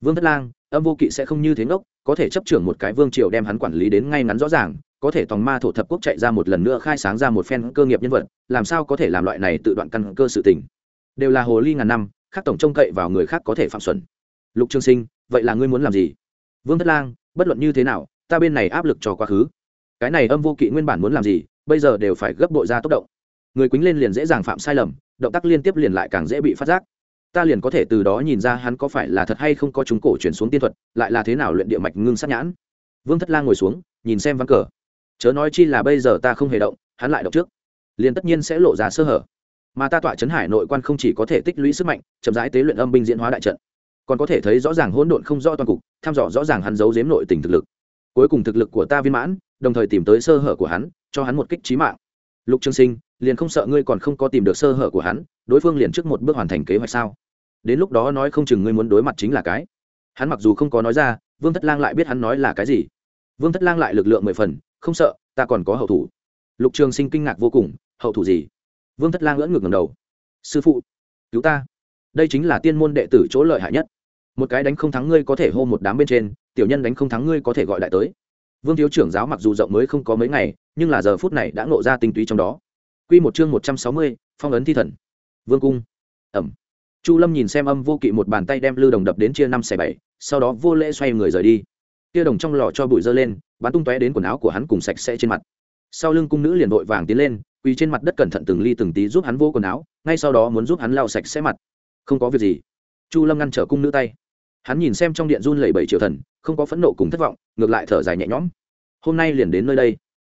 Vương thất lang, âm vô kỵ sẽ không như thế ngốc, có thể chấp trưởng một cái vương triều đem hắn quản lý đến ngay ngắn rõ ràng, có thể tòng ma thổ thập quốc chạy ra một lần nữa khai sáng ra một phen cơ nghiệp nhân vật, làm sao có thể làm loại này tự đoạn căn cơ sự tình. Đều là hồ ly ngàn năm, khác tổng trông cậy vào người khác có thể phạm xuẩn. Lục Trường sinh, vậy là ngươi muốn làm gì? Vương thất lang, bất luận như thế nào, ta bên này áp lực cho quá khứ. Cái này âm vô kỵ nguyên bản muốn làm gì bây giờ đều phải gấp bội ra tốc độ người quýnh lên liền dễ dàng phạm sai lầm, động tác liên tiếp liền lại càng dễ bị phát giác. Ta liền có thể từ đó nhìn ra hắn có phải là thật hay không có chúng cổ chuyển xuống tiên thuật, lại là thế nào luyện địa mạch ngưng sát nhãn. Vương thất lang ngồi xuống, nhìn xem văn cờ. Chớ nói chi là bây giờ ta không hề động, hắn lại động trước. Liền tất nhiên sẽ lộ ra sơ hở. Mà ta tọa chấn hải nội quan không chỉ có thể tích lũy sức mạnh, chậm rãi tế luyện âm binh diễn hóa đại trận. Còn có thể thấy rõ ràng hỗn độn không rõ toàn cục thăm dò rõ ràng hắn giấu giếm nội tình thực lực. Cuối cùng thực lực của ta viên mãn, đồng thời tìm tới sơ hở của hắn cho hắn một kích trí mạng. Lục Trường sinh, liền không sợ ngươi còn không có tìm được sơ hở của hắn, đối phương liền trước một bước hoàn thành kế hoạch sao? Đến lúc đó nói không chừng ngươi muốn đối mặt chính là cái. Hắn mặc dù không có nói ra, vương thất lang lại biết hắn nói là cái gì. Vương thất lang lại lực lượng mười phần, không sợ, ta còn có hậu thủ. Lục trường sinh kinh ngạc vô cùng, hậu thủ gì? Vương thất lang ngỡ ngược ngầm đầu. Sư phụ, cứu ta. Đây chính là tiên môn đệ tử chỗ lợi hại nhất. Một cái đánh không thắng ngươi có thể hô một đám bên trên, tiểu nhân đánh không thắng ngươi có thể gọi lại tới vương thiếu trưởng giáo mặc dù rộng mới không có mấy ngày, nhưng là giờ phút này đã ngộ ra tinh túy trong đó. Quy một chương một trăm sáu mươi, phong ấn thi thần. Vương cung. Ẩm. Chu lâm nhìn xem âm vô kỵ một bàn tay đem lư đồng đập đến chia năm xẻ bảy, sau đó vô lễ xoay người rời đi. Tia đồng trong lò cho bụi dơ lên, bắn tung tóe đến quần áo của hắn cùng sạch sẽ trên mặt. Sau lưng cung nữ liền vội vàng tiến lên, quỳ trên mặt đất cẩn thận từng ly từng tí giúp hắn vô quần áo, ngay sau đó muốn giúp hắn lau sạch sẽ mặt. Không có việc gì. Chu lâm ngăn trở cung nữ tay hắn nhìn xem trong điện run lẩy bẩy triều thần, không có phẫn nộ cùng thất vọng, ngược lại thở dài nhẹ nhõm. Hôm nay liền đến nơi đây.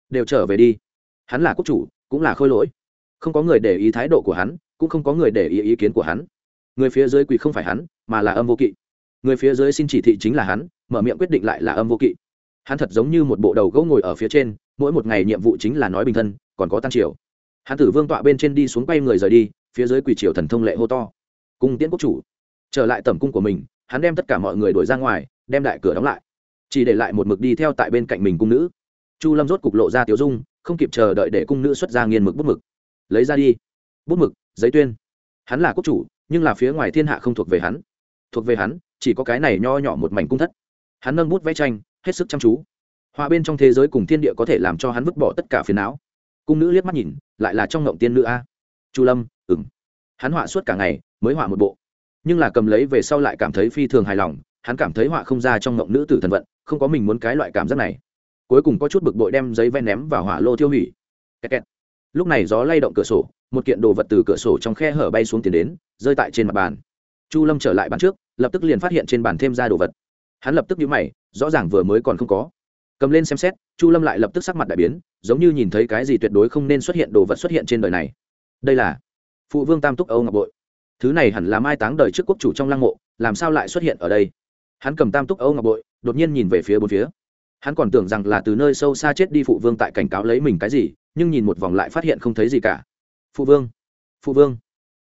Đều trở về đi. Hắn là quốc chủ, cũng là khôi lỗi. Không có người để ý thái độ của hắn, cũng không có người để ý ý kiến của hắn. Người phía dưới quỳ không phải hắn, mà là âm vô kỵ. Người phía dưới xin chỉ thị chính là hắn, mở miệng quyết định lại là âm vô kỵ. Hắn thật giống như một bộ đầu gỗ ngồi ở phía trên, mỗi một ngày nhiệm vụ chính là nói bình thân, còn có tăng triều. Hắn tử vương tọa bên trên đi xuống quay người rời đi, phía dưới quỳ triều thần thông lệ hô to. Cung tiễn quốc chủ, trở lại tầm cung của mình hắn đem tất cả mọi người đuổi ra ngoài, đem đại cửa đóng lại. Chỉ để lại một mực đi theo tại bên cạnh mình cung nữ. Chu lâm rốt cục lộ ra tiểu dung, không kịp chờ đợi để cung nữ xuất ra nghiên mực bút mực. Lấy ra đi. Bút mực, giấy tuyên. Hắn là quốc chủ, nhưng là phía ngoài thiên hạ không thuộc về hắn. Thuộc về hắn, chỉ có cái này nho nhỏ một mảnh cung thất. Hắn nâng bút vẽ tranh, hết sức chăm chú. Hòa bên trong thế giới cùng thiên địa có thể làm cho hắn vứt bỏ tất cả phiền não. Cung nữ liếc mắt nhìn, lại là trong ngộng tiên nữ a. Chu lâm ừng hắn họa suốt cả ngày, mới họa một bộ nhưng là cầm lấy về sau lại cảm thấy phi thường hài lòng, hắn cảm thấy họa không ra trong ngộng nữ tử thần vận, không có mình muốn cái loại cảm giác này. Cuối cùng có chút bực bội đem giấy ven ném vào hỏa lô tiêu hủy. Kẹt kẹt. lúc này gió lay động cửa sổ, một kiện đồ vật từ cửa sổ trong khe hở bay xuống tiền đến, rơi tại trên mặt bàn. Chu lâm trở lại bàn trước, lập tức liền phát hiện trên bàn thêm ra đồ vật. Hắn lập tức nhíu mày, rõ ràng vừa mới còn không có. Cầm lên xem xét, chu lâm lại lập tức sắc mặt đại biến, giống như nhìn thấy cái gì tuyệt đối không nên xuất hiện đồ vật xuất hiện trên đời này. Đây là phụ vương tam túc âu ngọc bội thứ này hẳn là mai táng đời trước quốc chủ trong lăng mộ, làm sao lại xuất hiện ở đây? Hắn cầm tam túc âu ngọc bội, đột nhiên nhìn về phía bốn phía. Hắn còn tưởng rằng là từ nơi sâu xa chết đi phụ vương tại cảnh cáo lấy mình cái gì, nhưng nhìn một vòng lại phát hiện không thấy gì cả. Phụ vương phụ vương,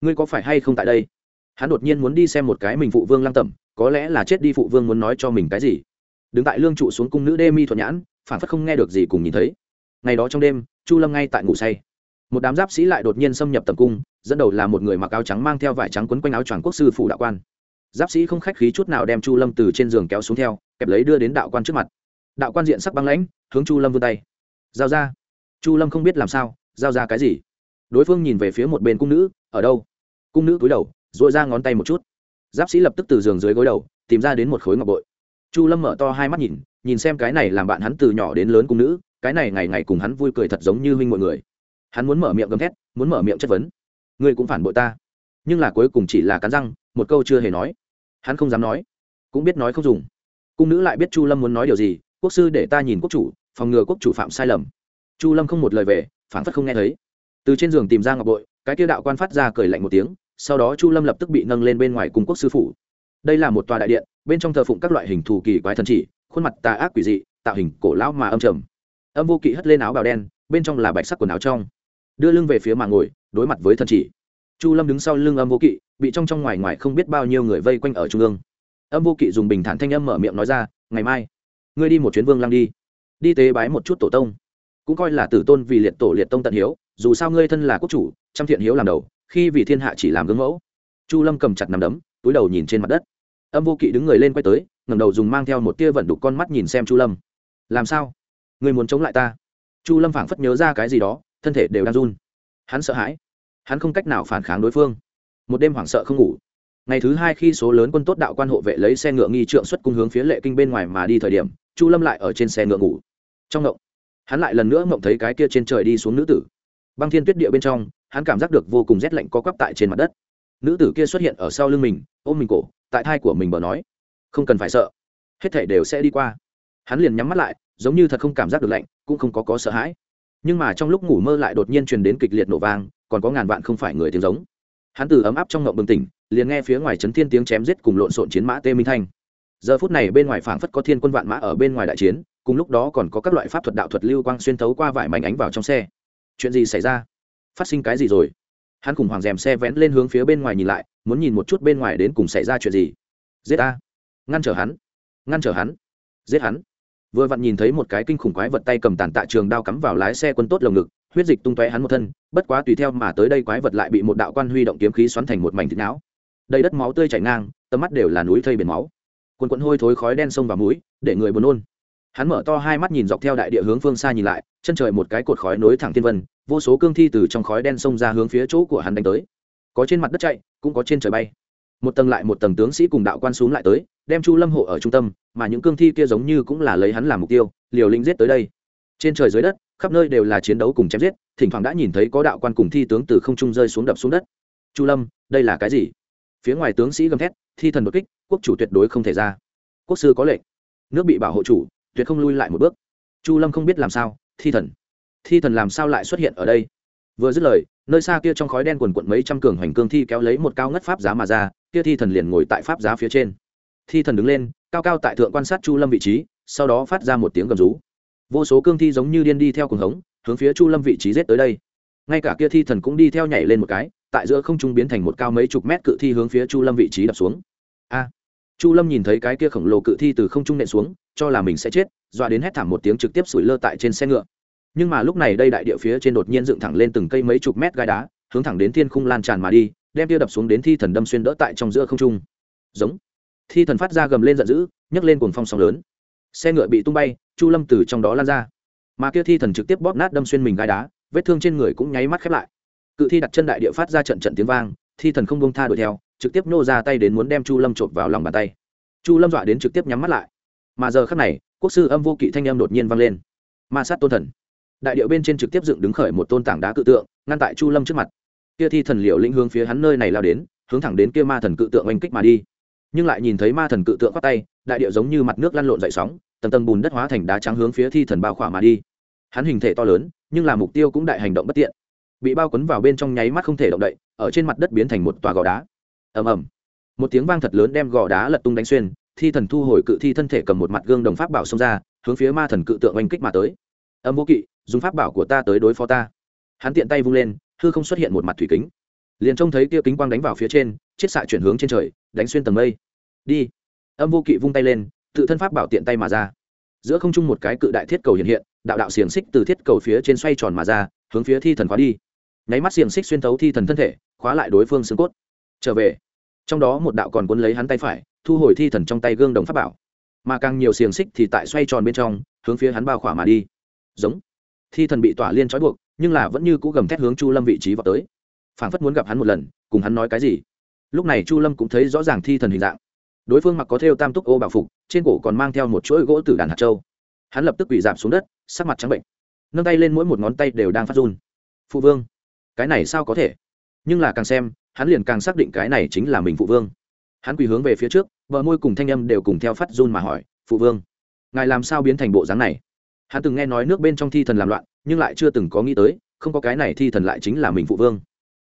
ngươi có phải hay không tại đây? Hắn đột nhiên muốn đi xem một cái mình phụ vương lăng tẩm, có lẽ là chết đi phụ vương muốn nói cho mình cái gì. Đứng tại lương trụ xuống cung nữ đê mi thuận nhãn, phản phất không nghe được gì cùng nhìn thấy. Ngày đó trong đêm, chu lâm ngay tại ngủ say một đám giáp sĩ lại đột nhiên xâm nhập tầm cung, dẫn đầu là một người mặc áo trắng mang theo vải trắng quấn quanh áo choàng quốc sư phủ đạo quan. Giáp sĩ không khách khí chút nào đem chu lâm từ trên giường kéo xuống theo, kẹp lấy đưa đến đạo quan trước mặt. Đạo quan diện sắc băng lãnh, hướng chu lâm vươn tay. Giao ra. Chu lâm không biết làm sao, giao ra cái gì? Đối phương nhìn về phía một bên cung nữ, ở đâu? Cung nữ cúi đầu dội ra ngón tay một chút. Giáp sĩ lập tức từ giường dưới gối đầu, tìm ra đến một khối ngọc bội. Chu lâm mở to hai mắt nhìn nhìn xem cái này làm bạn hắn từ nhỏ đến lớn cung nữ, cái này ngày ngày cùng hắn vui cười thật giống như huynh mọi người hắn muốn mở miệng gầm thét, muốn mở miệng chất vấn. Ngươi cũng phản bội ta. Nhưng là cuối cùng chỉ là cắn răng, một câu chưa hề nói. Hắn không dám nói, cũng biết nói không dùng. Cung nữ lại biết chu lâm muốn nói điều gì, quốc sư để ta nhìn quốc chủ, phòng ngừa quốc chủ phạm sai lầm. Chu lâm không một lời về phản phất không nghe thấy. Từ trên giường tìm ra ngọc bội, cái tiêu đạo quan phát ra cười lạnh một tiếng, sau đó chu lâm lập tức bị nâng lên bên ngoài cung quốc sư phủ. Đây là một tòa đại điện, bên trong thờ phụng các loại hình thù kỳ quái thần chỉ, khuôn mặt tà ác quỷ dị, tạo hình cổ lão mà âm trầm. Âm vô kỵ hất lên áo bào đen, bên trong là bạch sắc quần áo trong đưa lưng về phía mà ngồi, đối mặt với thần chỉ. Chu lâm đứng sau lưng âm vô kỵ, bị trong trong ngoài ngoài không biết bao nhiêu người vây quanh ở trung ương. Âm vô kỵ dùng bình thản thanh âm mở miệng nói ra, ngày mai, ngươi đi một chuyến vương lăng đi. Đi tế bái một chút tổ tông. Cũng coi là tử tôn vì liệt tổ liệt tông tận hiếu, dù sao ngươi thân là quốc chủ, trăm thiện hiếu làm đầu, khi vì thiên hạ chỉ làm gương mẫu. Chu lâm cầm chặt nằm đấm, túi đầu nhìn trên mặt đất. Âm vô kỵ đứng người lên quay tới ngầm đầu dùng mang theo một tia vận đục con mắt nhìn xem chu lâm. Làm sao? Ngươi muốn chống lại ta? Chu lâm phảng phất nhớ ra cái gì đó thân thể đều đang run. Hắn sợ hãi. Hắn không cách nào phản kháng đối phương. Một đêm hoảng sợ không ngủ. Ngày thứ hai khi số lớn quân tốt đạo quan hộ vệ lấy xe ngựa nghi trượng xuất cung hướng phía lệ kinh bên ngoài mà đi thời điểm, chu lâm lại ở trên xe ngựa ngủ. Trong ngộng, hắn lại lần nữa ngộng thấy cái kia trên trời đi xuống nữ tử. Băng thiên tuyết địa bên trong, hắn cảm giác được vô cùng rét lạnh có quắp tại trên mặt đất. Nữ tử kia xuất hiện ở sau lưng mình, ôm mình cổ, tại thai của mình bờ nói, không cần phải sợ, hết thể đều sẽ đi qua. Hắn liền nhắm mắt lại, giống như thật không cảm giác được lạnh, cũng không có có sợ hãi nhưng mà trong lúc ngủ mơ lại đột nhiên truyền đến kịch liệt nổ vang, còn có ngàn vạn không phải người tiếng giống. Hắn từ ấm áp trong ngộng bừng tỉnh, liền nghe phía ngoài trấn thiên tiếng chém giết cùng lộn xộn chiến mã tê minh thanh. Giờ phút này bên ngoài phảng phất có thiên quân vạn mã ở bên ngoài đại chiến, cùng lúc đó còn có các loại pháp thuật đạo thuật lưu quang xuyên thấu qua vải mảnh ánh vào trong xe. Chuyện gì xảy ra? Phát sinh cái gì rồi? Hắn cùng hoàng rèm xe vén lên hướng phía bên ngoài nhìn lại, muốn nhìn một chút bên ngoài đến cùng xảy ra chuyện gì. Giết ta! ngăn trở hắn. Ngăn trở hắn. Giết hắn vừa vặn nhìn thấy một cái kinh khủng quái vật tay cầm tàn tạ trường đao cắm vào lái xe quân tốt lồng ngực, huyết dịch tung tóe hắn một thân, bất quá tùy theo mà tới đây quái vật lại bị một đạo quan huy động kiếm khí xoắn thành một mảnh thịt não. Đầy đất máu tươi chảy ngang, tầm mắt đều là núi thây biển máu. Quần quận hôi thối khói đen sông vào mũi, để người buồn nôn. Hắn mở to hai mắt nhìn dọc theo đại địa hướng phương xa nhìn lại, chân trời một cái cột khói nối thẳng thiên vân, vô số cương thi từ trong khói đen sông ra hướng phía chỗ của hắn đánh tới. Có trên mặt đất chạy, cũng có trên trời bay một tầng lại một tầng tướng sĩ cùng đạo quan xuống lại tới, đem chu lâm hộ ở trung tâm, mà những cương thi kia giống như cũng là lấy hắn làm mục tiêu, liều lĩnh giết tới đây. Trên trời dưới đất, khắp nơi đều là chiến đấu cùng chém giết, thỉnh thoảng đã nhìn thấy có đạo quan cùng thi tướng từ không trung rơi xuống đập xuống đất. Chu lâm, đây là cái gì? Phía ngoài tướng sĩ gầm thét, thi thần đột kích, quốc chủ tuyệt đối không thể ra. Quốc sư có lệnh. Nước bị bảo hộ chủ, tuyệt không lui lại một bước. Chu lâm không biết làm sao, thi thần. Thi thần làm sao lại xuất hiện ở đây? Vừa dứt lời, nơi xa kia trong khói đen quần quận mấy trăm cường hoành cương thi kéo lấy một cao ngất pháp giá mà ra, kia thi thần liền ngồi tại pháp giá phía trên. Thi thần đứng lên, cao cao tại thượng quan sát chu lâm vị trí, sau đó phát ra một tiếng gầm rú. Vô số cương thi giống như điên đi theo cuồng hống, hướng phía chu lâm vị trí rết tới đây. Ngay cả kia thi thần cũng đi theo nhảy lên một cái, tại giữa không trung biến thành một cao mấy chục mét cự thi hướng phía chu lâm vị trí đập xuống. A! Chu lâm nhìn thấy cái kia khổng lồ cự thi từ không trung nện xuống, cho là mình sẽ chết, dọa đến hét thảm một tiếng trực tiếp sủi lơ tại trên xe ngựa nhưng mà lúc này đây đại địa phía trên đột nhiên dựng thẳng lên từng cây mấy chục mét gai đá, hướng thẳng đến thiên khung lan tràn mà đi, đem tia đập xuống đến thi thần đâm xuyên đỡ tại trong giữa không trung. Giống. Thi thần phát ra gầm lên giận dữ, nhấc lên cuồng phong sóng lớn. Xe ngựa bị tung bay, chu lâm từ trong đó lan ra. Mà kia thi thần trực tiếp bóp nát đâm xuyên mình gai đá, vết thương trên người cũng nháy mắt khép lại. Cự thi đặt chân đại địa phát ra trận trận tiếng vang, thi thần không bông tha đuổi theo, trực tiếp nô ra tay đến muốn đem chu lâm chộp vào lòng bàn tay. Chu lâm dọa đến trực tiếp nhắm mắt lại. Mà giờ khắc này, quốc sư âm vô kỵ thanh âm đột nhiên vang lên. Ma sát tôn thần đại điệu bên trên trực tiếp dựng đứng khởi một tôn tảng đá cự tượng, ngăn tại chu lâm trước mặt. Kia thi thần liều lĩnh hướng phía hắn nơi này lao đến, hướng thẳng đến kia ma thần cự tượng oanh kích mà đi. Nhưng lại nhìn thấy ma thần cự tượng khoác tay, đại điệu giống như mặt nước lăn lộn dậy sóng, tầng tầng bùn đất hóa thành đá trắng hướng phía thi thần bao khỏa mà đi. Hắn hình thể to lớn, nhưng là mục tiêu cũng đại hành động bất tiện. Bị bao quấn vào bên trong nháy mắt không thể động đậy, ở trên mặt đất biến thành một tòa gò đá. Ầm ầm. Một tiếng vang thật lớn đem gò đá lật tung đánh xuyên, thi thần thu hồi cự thi thân thể cầm một mặt gương đồng pháp bảo xông ra, hướng phía ma thần cự tượng oanh kích mà tới. Âm vô kỵ dùng pháp bảo của ta tới đối phó ta. Hắn tiện tay vung lên, hư không xuất hiện một mặt thủy kính. Liền trông thấy kia kính quang đánh vào phía trên, chiết xạ chuyển hướng trên trời, đánh xuyên tầng mây. Đi. Âm vô kỵ vung tay lên, tự thân pháp bảo tiện tay mà ra. Giữa không trung một cái cự đại thiết cầu hiện hiện, đạo đạo xiềng xích từ thiết cầu phía trên xoay tròn mà ra, hướng phía thi thần khóa đi. Nháy mắt xiềng xích xuyên thấu thi thần thân thể, khóa lại đối phương xương cốt. Trở về. Trong đó một đạo còn cuốn lấy hắn tay phải, thu hồi thi thần trong tay gương đồng pháp bảo. Mà càng nhiều xiềng xích thì tại xoay tròn bên trong, hướng phía hắn bao khỏa mà đi. Giống thi thần bị tỏa liên trói buộc, nhưng là vẫn như cũ gầm thét hướng chu lâm vị trí vào tới. Phảng phất muốn gặp hắn một lần, cùng hắn nói cái gì. Lúc này chu lâm cũng thấy rõ ràng thi thần hình dạng. Đối phương mặc có thêu tam túc ô bảo phục, trên cổ còn mang theo một chuỗi gỗ từ đàn hạt châu. Hắn lập tức quỳ giảm xuống đất, sắc mặt trắng bệnh. Nâng tay lên mỗi một ngón tay đều đang phát run. Phụ vương, cái này sao có thể? Nhưng là càng xem, hắn liền càng xác định cái này chính là mình phụ vương. Hắn quỳ hướng về phía trước vợ môi cùng thanh âm đều cùng theo phát run mà hỏi, phụ vương, ngài làm sao biến thành bộ dáng này? Hắn từng nghe nói nước bên trong thi thần làm loạn, nhưng lại chưa từng có nghĩ tới, không có cái này thi thần lại chính là mình phụ vương.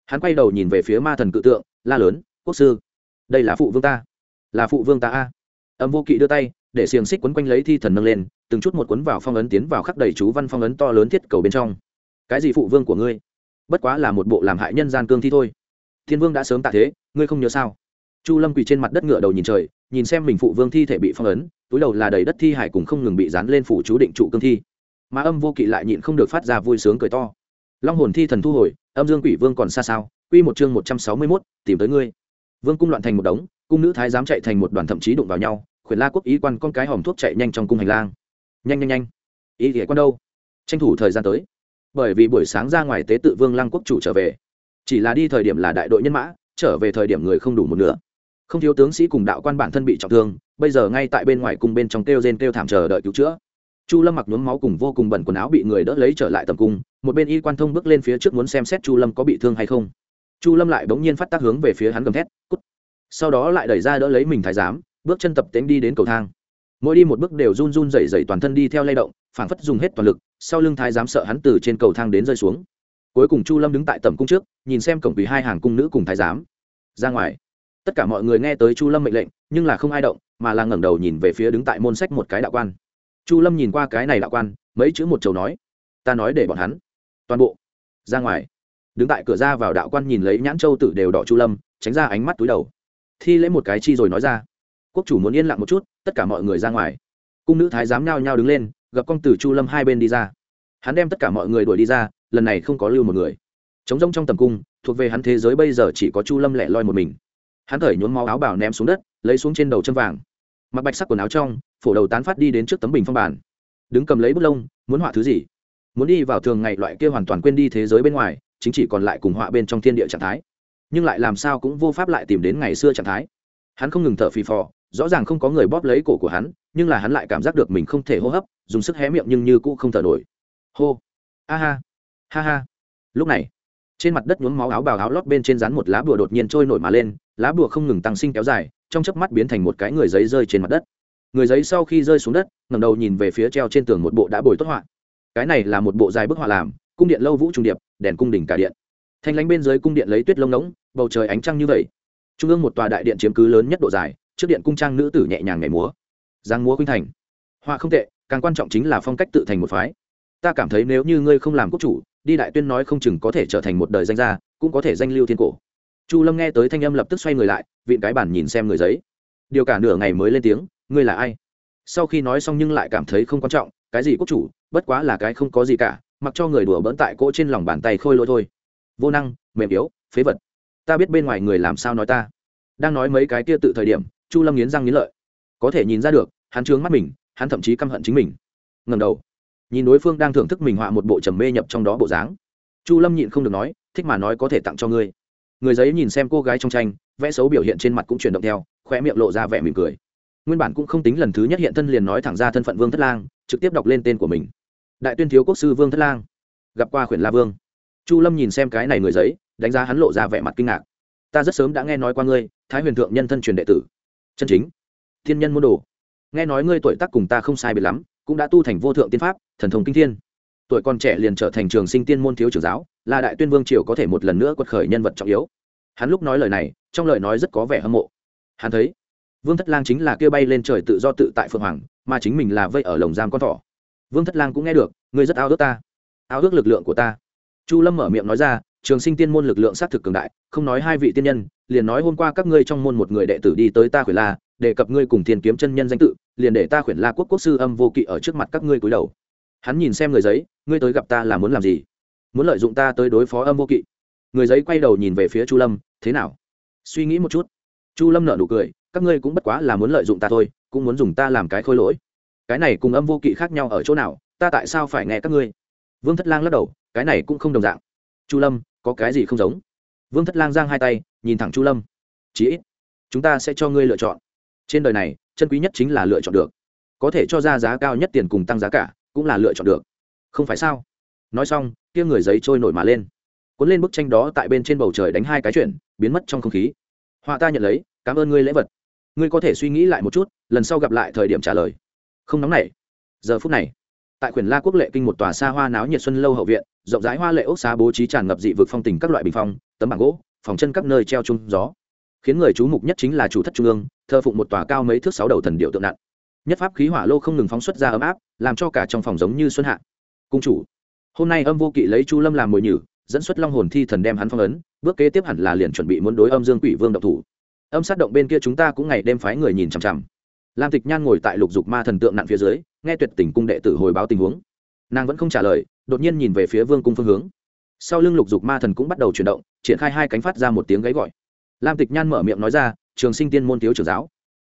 Hắn quay đầu nhìn về phía ma thần cự tượng, la lớn, quốc sư, đây là phụ vương ta. Là phụ vương ta a. Âm vô kỵ đưa tay, để xiềng xích quấn quanh lấy thi thần nâng lên, từng chút một quấn vào phong ấn tiến vào khắc đầy chú văn phong ấn to lớn thiết cầu bên trong. Cái gì phụ vương của ngươi? Bất quá là một bộ làm hại nhân gian cương thi thôi. Thiên vương đã sớm tạ thế, ngươi không nhớ sao? Chu lâm quỳ trên mặt đất ngựa đầu nhìn trời, nhìn xem mình phụ vương thi thể bị phong ấn túi đầu là đầy đất thi hải cùng không ngừng bị dán lên phủ chú định trụ cương thi. Mà âm vô kỵ lại nhịn không được phát ra vui sướng cười to. Long hồn thi thần thu hồi, âm dương quỷ vương còn xa sao? Quy một chương một trăm sáu mươi mốt, tìm tới ngươi. Vương cung loạn thành một đống, cung nữ thái dám chạy thành một đoàn thậm chí đụng vào nhau, khuyển la quốc ý quan con cái hòm thuốc chạy nhanh trong cung hành lang. Nhanh nhanh nhanh. Ý nghĩa quan đâu? Tranh thủ thời gian tới. Bởi vì buổi sáng ra ngoài tế tự vương lăng quốc chủ trở về. Chỉ là đi thời điểm là đại đội nhân mã, trở về thời điểm người không đủ một nửa không thiếu tướng sĩ cùng đạo quan bản thân bị trọng thương, bây giờ ngay tại bên ngoài cung bên trong kêu rên kêu thảm chờ đợi cứu chữa. Chu lâm mặc nhuốm máu cùng vô cùng bẩn quần áo bị người đỡ lấy trở lại tầm cung, một bên y quan thông bước lên phía trước muốn xem xét chu lâm có bị thương hay không. Chu lâm lại bỗng nhiên phát tác hướng về phía hắn gầm thét, cút! Sau đó lại đẩy ra đỡ lấy mình thái giám, bước chân tập tễnh đi đến cầu thang. Mỗi đi một bước đều run run rẩy rẩy toàn thân đi theo lay động, phảng phất dùng hết toàn lực, sau lưng thái giám sợ hắn từ trên cầu thang đến rơi xuống. Cuối cùng chu lâm đứng tại tầm cung trước, nhìn xem cổng quỳ hai hàng cung nữ cùng thái giám. Ra ngoài tất cả mọi người nghe tới chu lâm mệnh lệnh, nhưng là không ai động, mà là ngẩng đầu nhìn về phía đứng tại môn sách một cái đạo quan. Chu lâm nhìn qua cái này đạo quan, mấy chữ một chầu nói, ta nói để bọn hắn toàn bộ ra ngoài. Đứng tại cửa ra vào đạo quan nhìn lấy nhãn châu tử đều đỏ chu lâm, tránh ra ánh mắt túi đầu. Thi lễ một cái chi rồi nói ra, quốc chủ muốn yên lặng một chút, tất cả mọi người ra ngoài. Cung nữ thái giám nhao nhao đứng lên, gặp công tử chu lâm hai bên đi ra. Hắn đem tất cả mọi người đuổi đi ra, lần này không có lưu một người. Trống rông trong tầm cung, thuộc về hắn thế giới bây giờ chỉ có chu lâm lẻ loi một mình hắn thởi nhuốm máu áo bảo ném xuống đất, lấy xuống trên đầu chân vàng. Mặc bạch sắc quần áo trong, phổ đầu tán phát đi đến trước tấm bình phong bản đứng cầm lấy bút lông, muốn họa thứ gì? Muốn đi vào thường ngày loại kia hoàn toàn quên đi thế giới bên ngoài, chính chỉ còn lại cùng họa bên trong thiên địa trạng thái. Nhưng lại làm sao cũng vô pháp lại tìm đến ngày xưa trạng thái. Hắn không ngừng thở phì phò, rõ ràng không có người bóp lấy cổ của hắn, nhưng là hắn lại cảm giác được mình không thể hô hấp, dùng sức hé miệng nhưng như cũ không thở nổi. Hô. A ha. Ha ha. Lúc này, trên mặt đất nhuốm máu áo bào áo lót bên trên rán một lá bùa đột nhiên trôi nổi mà lên lá bùa không ngừng tăng sinh kéo dài, trong chớp mắt biến thành một cái người giấy rơi trên mặt đất. Người giấy sau khi rơi xuống đất ngầm đầu nhìn về phía treo trên tường một bộ đã bồi tốt họa. Cái này là một bộ dài bức họa làm, cung điện lâu vũ trung điệp, đèn cung đỉnh cả điện. Thanh lánh bên dưới cung điện lấy tuyết lông ngỗng, bầu trời ánh trăng như vậy. Trung ương một tòa đại điện chiếm cứ lớn nhất độ dài, trước điện cung trang nữ tử nhẹ nhàng nhảy múa. Giang múa khuynh thành. Họa không tệ, càng quan trọng chính là phong cách tự thành một phái. Ta cảm thấy nếu như ngươi không làm quốc chủ, đi đại tuyên nói không chừng có thể trở thành một đời danh gia, cũng có thể danh lưu thiên cổ chu lâm nghe tới thanh âm lập tức xoay người lại, vịn cái bản nhìn xem người giấy. Điều cả nửa ngày mới lên tiếng, ngươi là ai? Sau khi nói xong nhưng lại cảm thấy không quan trọng, cái gì quốc chủ, bất quá là cái không có gì cả, mặc cho người đùa bỡn tại cỗ trên lòng bàn tay khôi lỗi thôi. Vô năng, mềm yếu, phế vật. Ta biết bên ngoài người làm sao nói ta. Đang nói mấy cái kia tự thời điểm, chu lâm nghiến răng nghiến lợi. Có thể nhìn ra được, hắn trướng mắt mình, hắn thậm chí căm hận chính mình. Ngầm đầu, nhìn đối phương đang thưởng thức mình họa một bộ trầm mê nhập trong đó bộ dáng. Chu lâm nhịn không được nói, thích mà nói có thể tặng cho ngươi người giấy nhìn xem cô gái trong tranh, vẽ xấu biểu hiện trên mặt cũng chuyển động theo khoe miệng lộ ra vẻ mỉm cười. Nguyên bản cũng không tính lần thứ nhất hiện thân liền nói thẳng ra thân phận vương thất lang, trực tiếp đọc lên tên của mình. Đại tuyên thiếu quốc sư vương thất lang. Gặp qua khuyển la vương. Chu lâm nhìn xem cái này người giấy, đánh giá hắn lộ ra vẻ mặt kinh ngạc. Ta rất sớm đã nghe nói qua ngươi, thái huyền thượng nhân thân truyền đệ tử. Chân chính. Thiên nhân môn đồ. Nghe nói ngươi tuổi tác cùng ta không sai biệt lắm, cũng đã tu thành vô thượng tiên pháp, thần thông kinh thiên tuổi còn trẻ liền trở thành trường sinh tiên môn thiếu trưởng giáo, là đại tuyên vương triều có thể một lần nữa quật khởi nhân vật trọng yếu. Hắn lúc nói lời này, trong lời nói rất có vẻ hâm mộ. Hắn thấy, vương thất lang chính là kia bay lên trời tự do tự tại phượng hoàng, mà chính mình là vây ở lồng giam con thỏ. Vương thất lang cũng nghe được, ngươi rất ao ước ta, ao ước lực lượng của ta. Chu lâm mở miệng nói ra, trường sinh tiên môn lực lượng xác thực cường đại, không nói hai vị tiên nhân, liền nói hôm qua các ngươi trong môn một người đệ tử đi tới ta khuyển la, đề cập ngươi cùng thiên kiếm chân nhân danh tự, liền để ta khuyển la quốc quốc sư âm vô kỵ ở trước mặt các ngươi cúi đầu hắn nhìn xem người giấy, ngươi tới gặp ta là muốn làm gì? Muốn lợi dụng ta tới đối phó âm vô kỵ? Người giấy quay đầu nhìn về phía chu lâm, thế nào? Suy nghĩ một chút. Chu lâm nợ nụ cười, các ngươi cũng bất quá là muốn lợi dụng ta thôi, cũng muốn dùng ta làm cái khôi lỗi. Cái này cùng âm vô kỵ khác nhau ở chỗ nào? Ta tại sao phải nghe các ngươi? Vương thất lang lắc đầu, cái này cũng không đồng dạng. Chu lâm, có cái gì không giống? Vương thất lang giang hai tay, nhìn thẳng chu lâm. Chí ít, chúng ta sẽ cho ngươi lựa chọn. Trên đời này, chân quý nhất chính là lựa chọn được. Có thể cho ra giá cao nhất tiền cùng tăng giá cả cũng là lựa chọn được. Không phải sao? Nói xong, kia người giấy trôi nổi mà lên. Cuốn lên bức tranh đó tại bên trên bầu trời đánh hai cái chuyển biến mất trong không khí. Họa ta nhận lấy, cảm ơn ngươi lễ vật. Ngươi có thể suy nghĩ lại một chút, lần sau gặp lại thời điểm trả lời. Không nóng nảy. Giờ phút này, tại quyền la quốc lệ kinh một tòa xa hoa náo nhiệt xuân lâu hậu viện, rộng rãi hoa lệ ốc xá bố trí tràn ngập dị vực phong tình các loại bình phong, tấm bảng gỗ, phòng chân các nơi treo chung gió. Khiến người chú mục nhất chính là chủ thất trung ương thơ phụng một tòa cao mấy thước sáu đầu thần điệu tượng nặng nhất pháp khí hỏa lô không ngừng phóng xuất ra ấm áp, làm cho cả trong phòng giống như xuân hạ. Cung chủ, hôm nay âm vô kỵ lấy chu lâm làm mồi nhử, dẫn xuất long hồn thi thần đem hắn phong ấn, bước kế tiếp hẳn là liền chuẩn bị muốn đối âm dương quỷ vương độc thủ. Âm sát động bên kia chúng ta cũng ngày đêm phái người nhìn chằm chằm. Lam tịch nhan ngồi tại lục dục ma thần tượng nặng phía dưới, nghe tuyệt tình cung đệ tử hồi báo tình huống. Nàng vẫn không trả lời, đột nhiên nhìn về phía vương cung phương hướng. Sau lưng lục dục ma thần cũng bắt đầu chuyển động, triển khai hai cánh phát ra một tiếng gáy gọi. Lam tịch nhan mở miệng nói ra, trường sinh tiên môn thiếu trưởng giáo.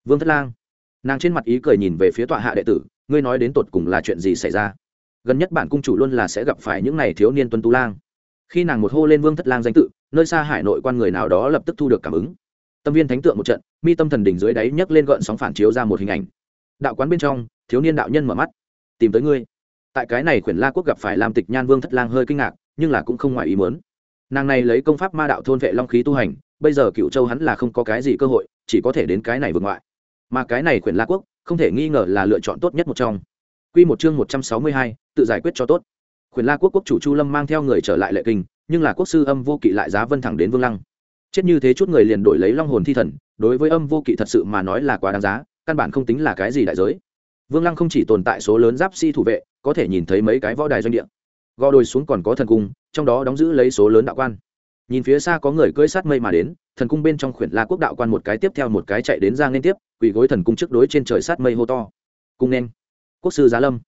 Vương thất lang nàng trên mặt ý cười nhìn về phía tọa hạ đệ tử, ngươi nói đến tột cùng là chuyện gì xảy ra? Gần nhất bản cung chủ luôn là sẽ gặp phải những n à y thiếu niên tuân tú lang. Khi nàng một hô lên vương thất lang danh tự, nơi xa hải nội quan người nào đó lập tức thu được cảm ứng. Tâm viên thánh tượng một trận, mi tâm thần đỉnh dưới đáy nhấc lên gợn sóng phản chiếu ra một hình ảnh. Đạo quán bên trong, thiếu niên đạo nhân mở mắt. Tìm tới ngươi. Tại cái này khuyển la quốc gặp phải làm tịch nhan vương thất lang hơi kinh ngạc, nhưng là cũng không ngoài ý muốn. Nàng này lấy công pháp ma đạo thôn vệ long khí tu hành, bây giờ cựu châu hắn là không có cái gì cơ hội, chỉ có thể đến cái này vượt ngoại mà cái này quyển la quốc không thể nghi ngờ là lựa chọn tốt nhất một trong Quy một chương một trăm sáu mươi hai, tự giải quyết cho tốt. Quyền La quốc quốc chủ Chu Lâm mang theo người trở lại lệ kinh, nhưng là quốc sư Âm Vô Kỵ lại giá vân thẳng đến Vương Lăng. Chết như thế chút người liền đổi lấy long hồn thi thần, đối với Âm Vô Kỵ thật sự mà nói là quá đáng giá, căn bản không tính là cái gì đại giới. Vương Lăng không chỉ tồn tại số lớn giáp si thủ vệ, có thể nhìn thấy mấy cái võ đài doanh địa. Gò đồi xuống còn có thần cung, trong đó đóng giữ lấy số lớn đạo quan. Nhìn phía xa có người cưỡi sát mây mà đến, thần cung bên trong khuyển La quốc đạo quan một cái tiếp theo một cái chạy đến ra liên tiếp, quỳ gối thần cung trước đối trên trời sát mây hô to. Cung nên. Quốc sư giá lâm.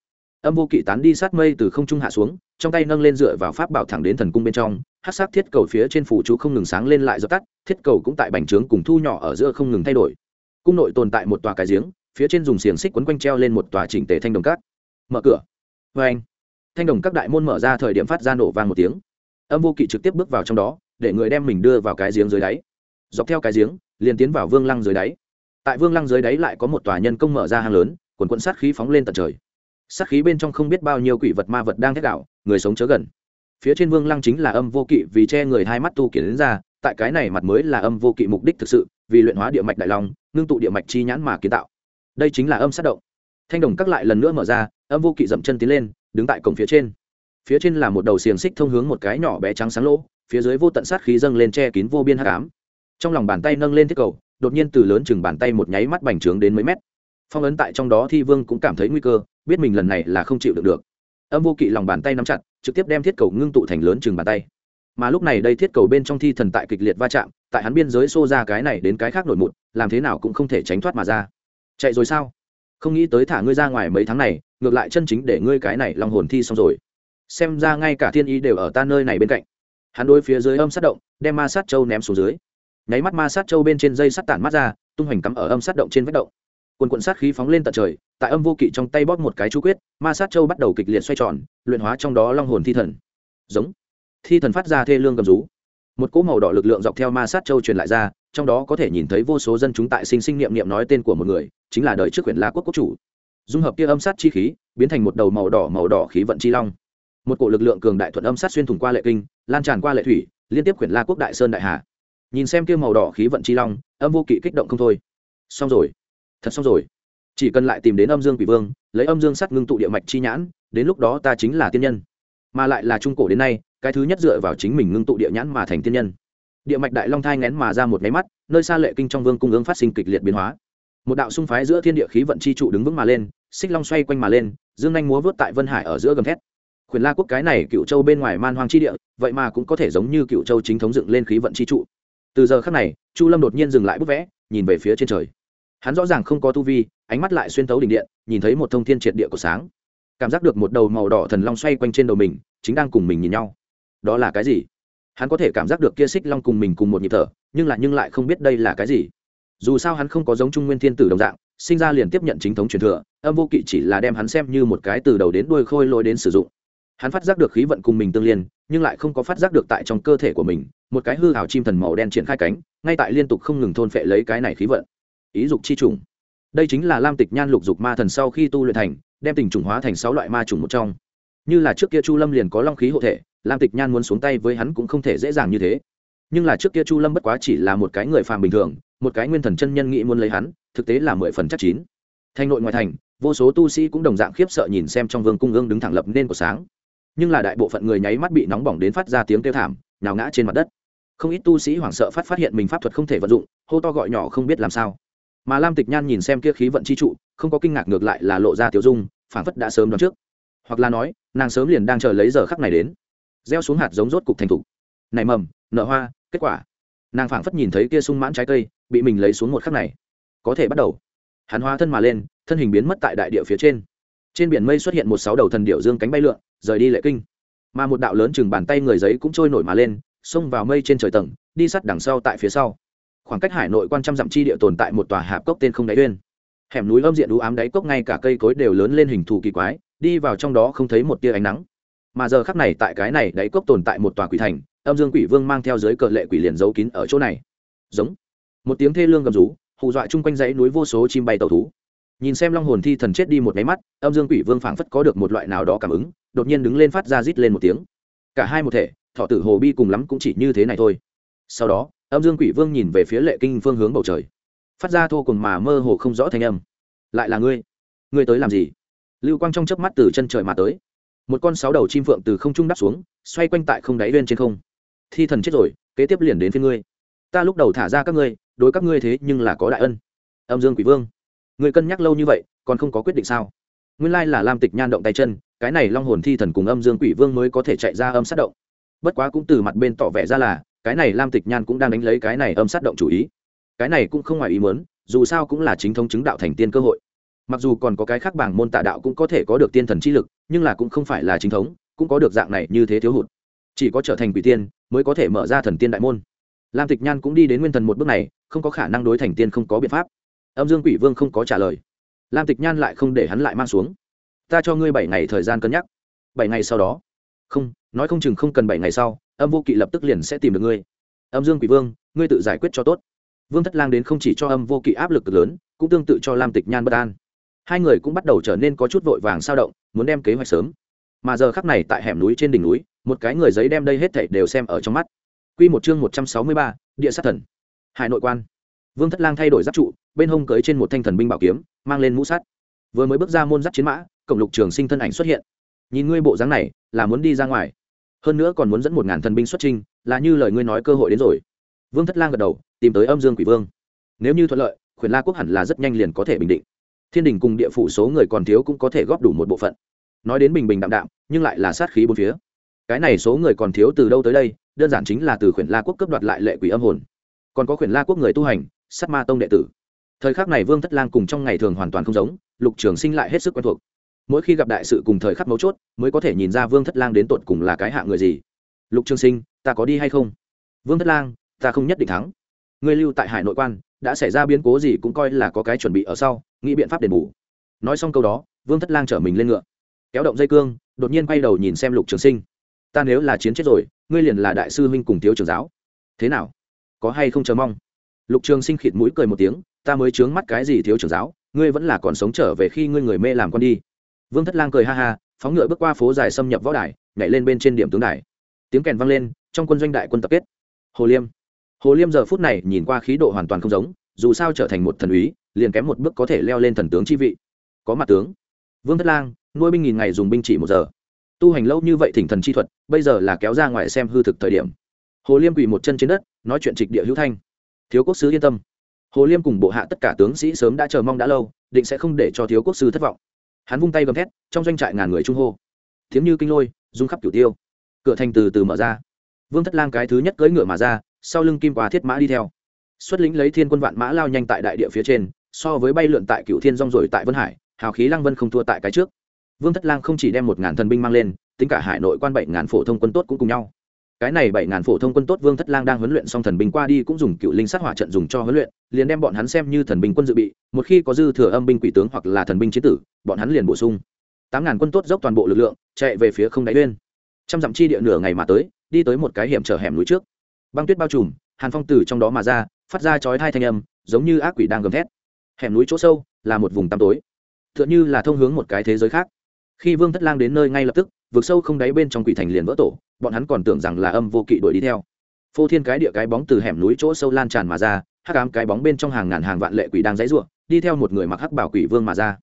Âm vô kỵ tán đi sát mây từ không trung hạ xuống trong tay nâng lên dựa vào pháp bảo thẳng đến thần cung bên trong hát sát thiết cầu phía trên phủ chú không ngừng sáng lên lại dập tắt thiết cầu cũng tại bành trướng cùng thu nhỏ ở giữa không ngừng thay đổi. Cung nội tồn tại một tòa cái giếng phía trên dùng xiềng xích quấn quanh treo lên một tòa chỉnh tề thanh đồng cát. Mở cửa. Vê anh. Thanh đồng các đại môn mở ra thời điểm phát ra nổ vang một tiếng. Âm vô kỵ trực tiếp bước vào trong đó để người đem mình đưa vào cái giếng dưới đáy dọc theo cái giếng, liền tiến vào vương lăng dưới đáy. Tại vương lăng dưới đáy lại có một tòa nhân công mở ra hang lớn quần quận sát khí phóng lên tận trời. Sát khí bên trong không biết bao nhiêu quỷ vật ma vật đang thét đạo người sống chớ gần. Phía trên vương lăng chính là âm vô kỵ vì che người hai mắt tu kiến đến ra, tại cái này mặt mới là âm vô kỵ mục đích thực sự, vì luyện hóa địa mạch đại long, ngưng tụ địa mạch chi nhãn mà kiến tạo. Đây chính là âm sát động. Thanh đồng các lại lần nữa mở ra, âm vô kỵ dậm chân tiến lên, đứng tại cổng phía trên. Phía trên là một đầu xiềng xích thông hướng một cái nhỏ bé trắng sáng lỗ, phía dưới vô tận sát khí dâng lên che kín vô biên hắc ám trong lòng bàn tay nâng lên thiết cầu, đột nhiên từ lớn chừng bàn tay một nháy mắt bành trướng đến mấy mét. Phong ấn tại trong đó thi vương cũng cảm thấy nguy cơ, biết mình lần này là không chịu được được. Âm vô kỵ lòng bàn tay nắm chặt, trực tiếp đem thiết cầu ngưng tụ thành lớn chừng bàn tay. Mà lúc này đây thiết cầu bên trong thi thần tại kịch liệt va chạm, tại hắn biên giới xô ra cái này đến cái khác nổi mụt, làm thế nào cũng không thể tránh thoát mà ra. Chạy rồi sao? Không nghĩ tới thả ngươi ra ngoài mấy tháng này, ngược lại chân chính để ngươi cái này lòng hồn thi xong rồi. Xem ra ngay cả thiên ý đều ở ta nơi này bên cạnh. Hắn đôi phía dưới âm sát động, đem ma sát châu ném xuống dưới nháy mắt ma sát châu bên trên dây sắt tản mắt ra, tung hoành cắm ở âm sát động trên vách động. Quần quận sát khí phóng lên tận trời, tại âm vô kỵ trong tay bóp một cái chú quyết, ma sát châu bắt đầu kịch liệt xoay tròn, luyện hóa trong đó long hồn thi thần. Giống. Thi thần phát ra thê lương gầm rú. Một cỗ màu đỏ lực lượng dọc theo ma sát châu truyền lại ra, trong đó có thể nhìn thấy vô số dân chúng tại sinh sinh niệm niệm nói tên của một người, chính là đời trước huyện la quốc quốc chủ. Dung hợp kia âm sát chi khí, biến thành một đầu màu đỏ màu đỏ khí vận chi long. Một cổ lực lượng cường đại thuận âm sát xuyên thủng qua lệ kinh, lan tràn qua lệ thủy, liên tiếp huyện la quốc đại sơn đại hà nhìn xem kia màu đỏ khí vận chi long, âm vô kỵ kích động không thôi. Xong rồi. Thật xong rồi. Chỉ cần lại tìm đến âm dương quỷ vương, lấy âm dương sắt ngưng tụ địa mạch chi nhãn, đến lúc đó ta chính là tiên nhân. Mà lại là trung cổ đến nay, cái thứ nhất dựa vào chính mình ngưng tụ địa nhãn mà thành tiên nhân. Địa mạch đại long thai ngén mà ra một máy mắt, nơi xa lệ kinh trong vương cung ứng phát sinh kịch liệt biến hóa. Một đạo xung phái giữa thiên địa khí vận chi trụ đứng vững mà lên, xích long xoay quanh mà lên, dương anh múa vớt tại vân hải ở giữa gầm thét. Khuyển la quốc cái này cựu châu bên ngoài man hoang chi địa, vậy mà cũng có thể giống như cựu châu chính thống dựng lên khí vận chi trụ từ giờ khắc này, chu lâm đột nhiên dừng lại bút vẽ, nhìn về phía trên trời. Hắn rõ ràng không có tu vi, ánh mắt lại xuyên tấu đỉnh điện, nhìn thấy một thông thiên triệt địa của sáng. Cảm giác được một đầu màu đỏ thần long xoay quanh trên đầu mình, chính đang cùng mình nhìn nhau. Đó là cái gì? Hắn có thể cảm giác được kia xích long cùng mình cùng một nhịp thở, nhưng lại nhưng lại không biết đây là cái gì. Dù sao hắn không có giống trung nguyên thiên tử đồng dạng, sinh ra liền tiếp nhận chính thống truyền thừa, âm vô kỵ chỉ là đem hắn xem như một cái từ đầu đến đuôi khôi lôi đến sử dụng. Hắn phát giác được khí vận cùng mình tương liên nhưng lại không có phát giác được tại trong cơ thể của mình, một cái hư hào chim thần màu đen triển khai cánh, ngay tại liên tục không ngừng thôn phệ lấy cái này khí vận. Ý dục chi trùng. Đây chính là lam tịch nhan lục dục ma thần sau khi tu luyện thành, đem tình trùng hóa thành sáu loại ma trùng một trong. Như là trước kia chu lâm liền có long khí hộ thể, lam tịch nhan muốn xuống tay với hắn cũng không thể dễ dàng như thế. Nhưng là trước kia chu lâm bất quá chỉ là một cái người phàm bình thường, một cái nguyên thần chân nhân nghĩ muốn lấy hắn, thực tế là mười phần chắc chín. Thành nội ngoại thành, vô số tu sĩ cũng đồng dạng khiếp sợ nhìn xem trong vương cung ương đứng thẳng lập nên của sáng nhưng là đại bộ phận người nháy mắt bị nóng bỏng đến phát ra tiếng kêu thảm, nhào ngã trên mặt đất. Không ít tu sĩ hoảng sợ phát phát hiện mình pháp thuật không thể vận dụng, hô to gọi nhỏ không biết làm sao. Mà lam tịch nhan nhìn xem kia khí vận chi trụ, không có kinh ngạc ngược lại là lộ ra tiểu dung phản phất đã sớm đoán trước. Hoặc là nói, nàng sớm liền đang chờ lấy giờ khắc này đến. Gieo xuống hạt giống rốt cục thành thục. Nảy mầm nở hoa, kết quả. Nàng phảng phất nhìn thấy kia sung mãn trái cây, bị mình lấy xuống một khắc này. Có thể bắt đầu. Hắn hóa thân mà lên, thân hình biến mất tại đại địa phía trên. Trên biển mây xuất hiện một sáu đầu thần điệu dương cánh bay lượn rời đi lệ kinh. Mà một đạo lớn chừng bàn tay người giấy cũng trôi nổi mà lên, xông vào mây trên trời tầng, đi sắt đằng sau tại phía sau. Khoảng cách hải nội quan trăm dặm chi địa tồn tại một tòa hạp cốc tên không đáy uyên. Hẻm núi âm diện đũ ám đáy cốc ngay cả cây cối đều lớn lên hình thù kỳ quái, đi vào trong đó không thấy một tia ánh nắng. Mà giờ khắc này tại cái này đáy cốc tồn tại một tòa quỷ thành, âm dương quỷ vương mang theo dưới cờ lệ quỷ liền giấu kín ở chỗ này. Giống. Một tiếng thê lương gầm rú, hù dọa chung quanh dãy núi vô số chim bay tàu thú. Nhìn xem long hồn thi thần chết đi một máy mắt, âm dương quỷ vương phảng phất có được một loại nào đó cảm ứng đột nhiên đứng lên phát ra rít lên một tiếng. Cả hai một thể, thọ tử hồ bi cùng lắm cũng chỉ như thế này thôi. Sau đó, âm dương quỷ vương nhìn về phía lệ kinh phương hướng bầu trời. Phát ra thô cùng mà mơ hồ không rõ thanh âm. Lại là ngươi? Ngươi tới làm gì? Lưu quang trong chớp mắt từ chân trời mà tới. Một con sáu đầu chim phượng từ không trung đáp xuống, xoay quanh tại không đáy lên trên không. Thi thần chết rồi, kế tiếp liền đến phía ngươi. Ta lúc đầu thả ra các ngươi, đối các ngươi thế nhưng là có đại ân. Âm dương quỷ vương người cân nhắc lâu như vậy, còn không có quyết định sao? Nguyên lai là lam tịch nhan động tay chân cái này long hồn thi thần cùng âm dương quỷ vương mới có thể chạy ra âm sát động. Bất quá cũng từ mặt bên tỏ vẻ ra là, cái này lam tịch nhan cũng đang đánh lấy cái này âm sát động chủ ý. Cái này cũng không ngoài ý muốn, dù sao cũng là chính thống chứng đạo thành tiên cơ hội. Mặc dù còn có cái khác bảng môn tà đạo cũng có thể có được tiên thần chi lực, nhưng là cũng không phải là chính thống, cũng có được dạng này như thế thiếu hụt. Chỉ có trở thành quỷ tiên mới có thể mở ra thần tiên đại môn. Lam tịch nhan cũng đi đến nguyên thần một bước này, không có khả năng đối thành tiên không có biện pháp. Âm dương quỷ vương không có trả lời. Lam tịch nhan lại không để hắn lại mang xuống ta cho ngươi bảy ngày thời gian cân nhắc. Bảy ngày sau đó. Không nói không chừng không cần bảy ngày sau âm vô kỵ lập tức liền sẽ tìm được ngươi. Âm dương quỷ vương ngươi tự giải quyết cho tốt. Vương thất lang đến không chỉ cho âm vô kỵ áp lực cực lớn cũng tương tự cho lam tịch nhan bất an. Hai người cũng bắt đầu trở nên có chút vội vàng sao động muốn đem kế hoạch sớm. Mà giờ khắc này tại hẻm núi trên đỉnh núi một cái người giấy đem đây hết thảy đều xem ở trong mắt. Quy một chương một trăm sáu mươi ba, địa sát thần. Hải nội quan. Vương Thất Lang thay đổi giáp trụ, bên hông cưỡi trên một thanh thần binh bảo kiếm, mang lên mũ sắt. Vừa mới bước ra môn giáp chiến mã, cổng lục trường sinh thân ảnh xuất hiện. Nhìn ngươi bộ dáng này, là muốn đi ra ngoài. Hơn nữa còn muốn dẫn một ngàn thần binh xuất chinh, là như lời ngươi nói cơ hội đến rồi. Vương Thất Lang gật đầu, tìm tới Âm Dương Quỷ Vương. Nếu như thuận lợi, Khuyển La quốc hẳn là rất nhanh liền có thể bình định. Thiên đình cùng địa phủ số người còn thiếu cũng có thể góp đủ một bộ phận. Nói đến bình bình đạm đạm, nhưng lại là sát khí bốn phía. Cái này số người còn thiếu từ đâu tới đây, đơn giản chính là từ khuyển la quốc cấp đoạt lại lệ quỷ âm hồn còn có khuyển la quốc người tu hành sát ma tông đệ tử thời khắc này vương thất lang cùng trong ngày thường hoàn toàn không giống lục trường sinh lại hết sức quen thuộc mỗi khi gặp đại sự cùng thời khắc mấu chốt, mới có thể nhìn ra vương thất lang đến tột cùng là cái hạ người gì. Lục trường sinh, ta có đi hay không? Vương thất lang, ta không nhất định thắng. Ngươi lưu tại hải nội quan, đã xảy ra biến cố gì cũng coi là có cái chuẩn bị ở sau, nghĩ biện pháp đền bù. Nói xong câu đó, vương thất lang chở mình lên ngựa. Kéo động dây cương, đột nhiên quay đầu nhìn xem lục trường sinh. Ta nếu là chiến chết rồi, ngươi liền là đại sư huynh cùng thiếu trưởng giáo. Thế nào? Có hay không chờ mong? Lục trường sinh khịt mũi cười một tiếng, ta mới chướng mắt cái gì thiếu trưởng giáo, ngươi vẫn là còn sống trở về khi ngươi người mê làm con đi vương thất lang cười ha ha, phóng ngựa bước qua phố dài xâm nhập võ đài, nhảy lên bên trên điểm tướng đài. Tiếng kèn vang lên, trong quân doanh đại quân tập kết. Hồ liêm. Hồ liêm giờ phút này nhìn qua khí độ hoàn toàn không giống, dù sao trở thành một thần úy, liền kém một bước có thể leo lên thần tướng chi vị. Có mặt tướng. Vương thất lang, nuôi binh nghìn ngày dùng binh chỉ một giờ. Tu hành lâu như vậy thỉnh thần chi thuật, bây giờ là kéo ra ngoài xem hư thực thời điểm. Hồ liêm quỳ một chân trên đất, nói chuyện trịch địa hữu thanh. Thiếu quốc sứ yên tâm. Hồ liêm cùng bộ hạ tất cả tướng sĩ sớm đã chờ mong đã lâu, định sẽ không để cho thiếu quốc sư thất vọng hắn vung tay gầm thét, trong doanh trại ngàn người trung hô. Thiếm như kinh lôi, rung khắp cửu tiêu. Cửa thành từ từ mở ra. Vương thất lang cái thứ nhất cưỡi ngựa mà ra, sau lưng kim quá thiết mã đi theo. Xuất lĩnh lấy thiên quân vạn mã lao nhanh tại đại địa phía trên, so với bay lượn tại cựu thiên rong rồi tại vân hải, hào khí lăng vân không thua tại cái trước. Vương thất lang không chỉ đem một ngàn thần binh mang lên, tính cả hải nội quan bảy ngàn phổ thông quân tốt cũng cùng nhau cái này bảy ngàn phổ thông quân tốt vương thất lang đang huấn luyện xong thần binh qua đi cũng dùng cựu linh sát hỏa trận dùng cho huấn luyện, liền đem bọn hắn xem như thần binh quân dự bị, một khi có dư thừa âm binh quỷ tướng hoặc là thần binh chế tử, bọn hắn liền bổ sung. Tám ngàn quân tốt dốc toàn bộ lực lượng, chạy về phía không đáy uyên. Trăm dặm chi địa nửa ngày mà tới, đi tới một cái hiểm trở hẻm núi trước. Băng tuyết bao trùm, hàn phong từ trong đó mà ra, phát ra chói thai thanh âm, giống như ác quỷ đang gầm thét. Hẻm núi chỗ sâu, là một vùng tăm tối. Tựa như là thông hướng một cái thế giới khác. Khi vương thất lang đến nơi ngay lập tức, vực sâu không đáy bên trong quỷ thành liền vỡ tổ bọn hắn còn tưởng rằng là âm vô kỵ đuổi đi theo. Phô thiên cái địa cái bóng từ hẻm núi chỗ sâu lan tràn mà ra, hắc ám cái bóng bên trong hàng ngàn hàng vạn lệ quỷ đang dãy ruộng đi theo một người mặc hắc bảo quỷ vương mà ra.